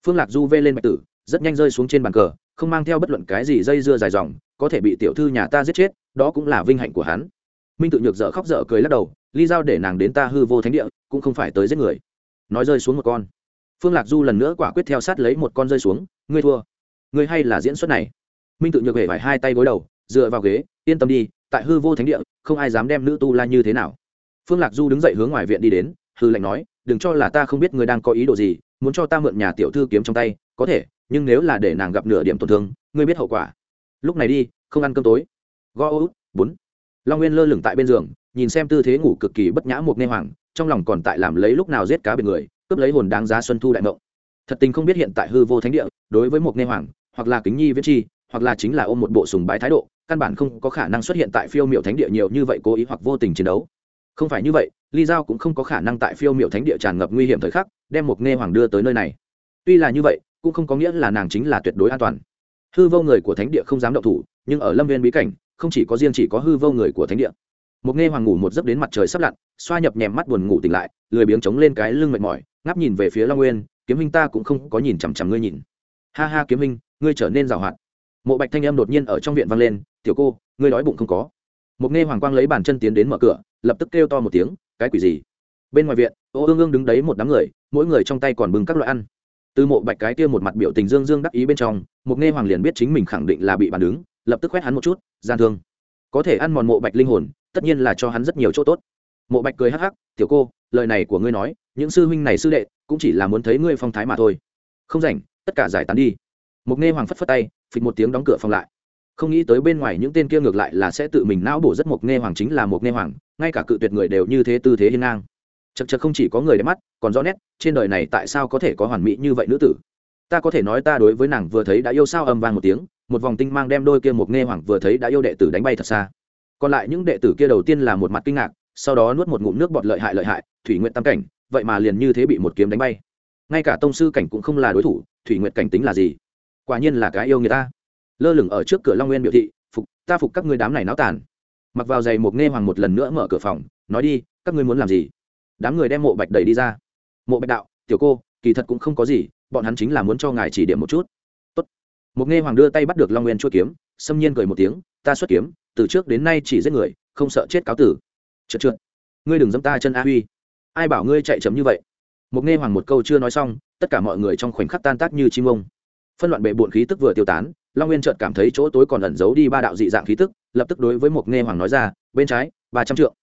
Phương lạc du vê lên bạch tử, rất nhanh rơi xuống trên bàn cờ, không mang theo bất luận cái gì dây dưa dài dòng, có thể bị tiểu thư nhà ta giết chết, đó cũng là vinh hạnh của hắn. Minh tự nhược dở khóc dở cười lắc đầu, ly giao để nàng đến ta hư vô thánh địa, cũng không phải tới giết người nói rơi xuống một con. Phương lạc du lần nữa quả quyết theo sát lấy một con rơi xuống, ngươi thua. Ngươi hay là diễn xuất này. Minh tự nhược hề phải hai tay gối đầu, dựa vào ghế, yên tâm đi, tại hư vô thánh địa, không ai dám đem nữ tu la như thế nào. Phương lạc du đứng dậy hướng ngoài viện đi đến, hư lệnh nói, đừng cho là ta không biết ngươi đang có ý đồ gì, muốn cho ta mượn nhà tiểu thư kiếm trong tay, có thể, nhưng nếu là để nàng gặp nửa điểm tổn thương, ngươi biết hậu quả. Lúc này đi, không ăn cơm tối. Go út bốn. Long nguyên lơ lửng tại bên giường, nhìn xem tư thế ngủ cực kỳ bất nhã một nghe hoàng trong lòng còn tại làm lấy lúc nào giết cá biệt người, cướp lấy hồn đáng giá xuân thu đại mộng. Thật tình không biết hiện tại hư vô thánh địa, đối với một nghe hoàng, hoặc là kính nhi viết chi, hoặc là chính là ôm một bộ sùng bái thái độ, căn bản không có khả năng xuất hiện tại phiêu miểu thánh địa nhiều như vậy cố ý hoặc vô tình chiến đấu. Không phải như vậy, ly giao cũng không có khả năng tại phiêu miểu thánh địa tràn ngập nguy hiểm thời khắc, đem một nghe hoàng đưa tới nơi này. Tuy là như vậy, cũng không có nghĩa là nàng chính là tuyệt đối an toàn. Hư vô người của thánh địa không dám động thủ, nhưng ở lâm viên bí cảnh, không chỉ có riêng chỉ có hư vô người của thánh địa một nghe hoàng ngủ một giấc đến mặt trời sắp lặn, xoa nhập nhèm mắt buồn ngủ tỉnh lại, lười biếng chống lên cái lưng mệt mỏi, ngáp nhìn về phía long nguyên, kiếm hình ta cũng không có nhìn chằm chằm ngươi nhìn. Ha ha, kiếm hình ngươi trở nên giàu hoạt mộ bạch thanh âm đột nhiên ở trong viện vang lên, tiểu cô, ngươi đói bụng không có? Một nghe hoàng quang lấy bàn chân tiến đến mở cửa, lập tức kêu to một tiếng, cái quỷ gì? Bên ngoài viện, ô ương ương đứng đấy một đám người, mỗi người trong tay còn bưng các loại ăn. Từ mộ bạch cái kia một mặt biểu tình dương dương đắc ý bên trong, một nghe hoàng liền biết chính mình khẳng định là bị bàn đứng, lập tức quét hắn một chút, gian thương. Có thể ăn mòn mộ bạch linh hồn tất nhiên là cho hắn rất nhiều chỗ tốt. Mộ bạch cười hắc hắc, tiểu cô, lời này của ngươi nói, những sư huynh này sư đệ, cũng chỉ là muốn thấy ngươi phong thái mà thôi. Không rảnh, tất cả giải tán đi. Mục nghe hoàng phất phất tay, phịch một tiếng đóng cửa phòng lại. Không nghĩ tới bên ngoài những tên kia ngược lại là sẽ tự mình não bổ rất mục nghe hoàng chính là mục nghe hoàng, ngay cả cự tuyệt người đều như thế tư thế hiên ngang. Chật chật không chỉ có người đẹp mắt, còn rõ nét, trên đời này tại sao có thể có hoàn mỹ như vậy nữ tử? Ta có thể nói ta đối với nàng vừa thấy đã yêu sao âm vang một tiếng, một vòng tinh mang đem đôi kia mục nghe hoàng vừa thấy đã yêu đệ tử đánh bay thật xa còn lại những đệ tử kia đầu tiên là một mặt kinh ngạc, sau đó nuốt một ngụm nước bọt lợi hại lợi hại, thủy nguyện tam cảnh, vậy mà liền như thế bị một kiếm đánh bay. Ngay cả tông sư cảnh cũng không là đối thủ, thủy nguyện cảnh tính là gì? Quả nhiên là cái yêu người ta. Lơ lửng ở trước cửa long nguyên biểu thị, phục, ta phục các ngươi đám này náo tàn. Mặc vào giày một nghe hoàng một lần nữa mở cửa phòng, nói đi, các ngươi muốn làm gì? Đám người đem mộ bạch đẩy đi ra. Mộ bạch đạo, tiểu cô, kỳ thật cũng không có gì, bọn hắn chính là muốn cho ngài chỉ điểm một chút. Tốt. một nghe hoàng đưa tay bắt được long nguyên chua kiếm, xâm nhiên cười một tiếng, ta xuất kiếm từ trước đến nay chỉ giết người, không sợ chết cáo tử. Trượt trượt ngươi đừng dâm ta chân a huy. Ai bảo ngươi chạy chấm như vậy? Một nghe hoàng một câu chưa nói xong, tất cả mọi người trong khoảnh khắc tan tác như chim ông. Phân loạn bệ bộn khí tức vừa tiêu tán, long nguyên trợt cảm thấy chỗ tối còn ẩn giấu đi ba đạo dị dạng khí tức, lập tức đối với một nghe hoàng nói ra, bên trái, ba trăm trượng.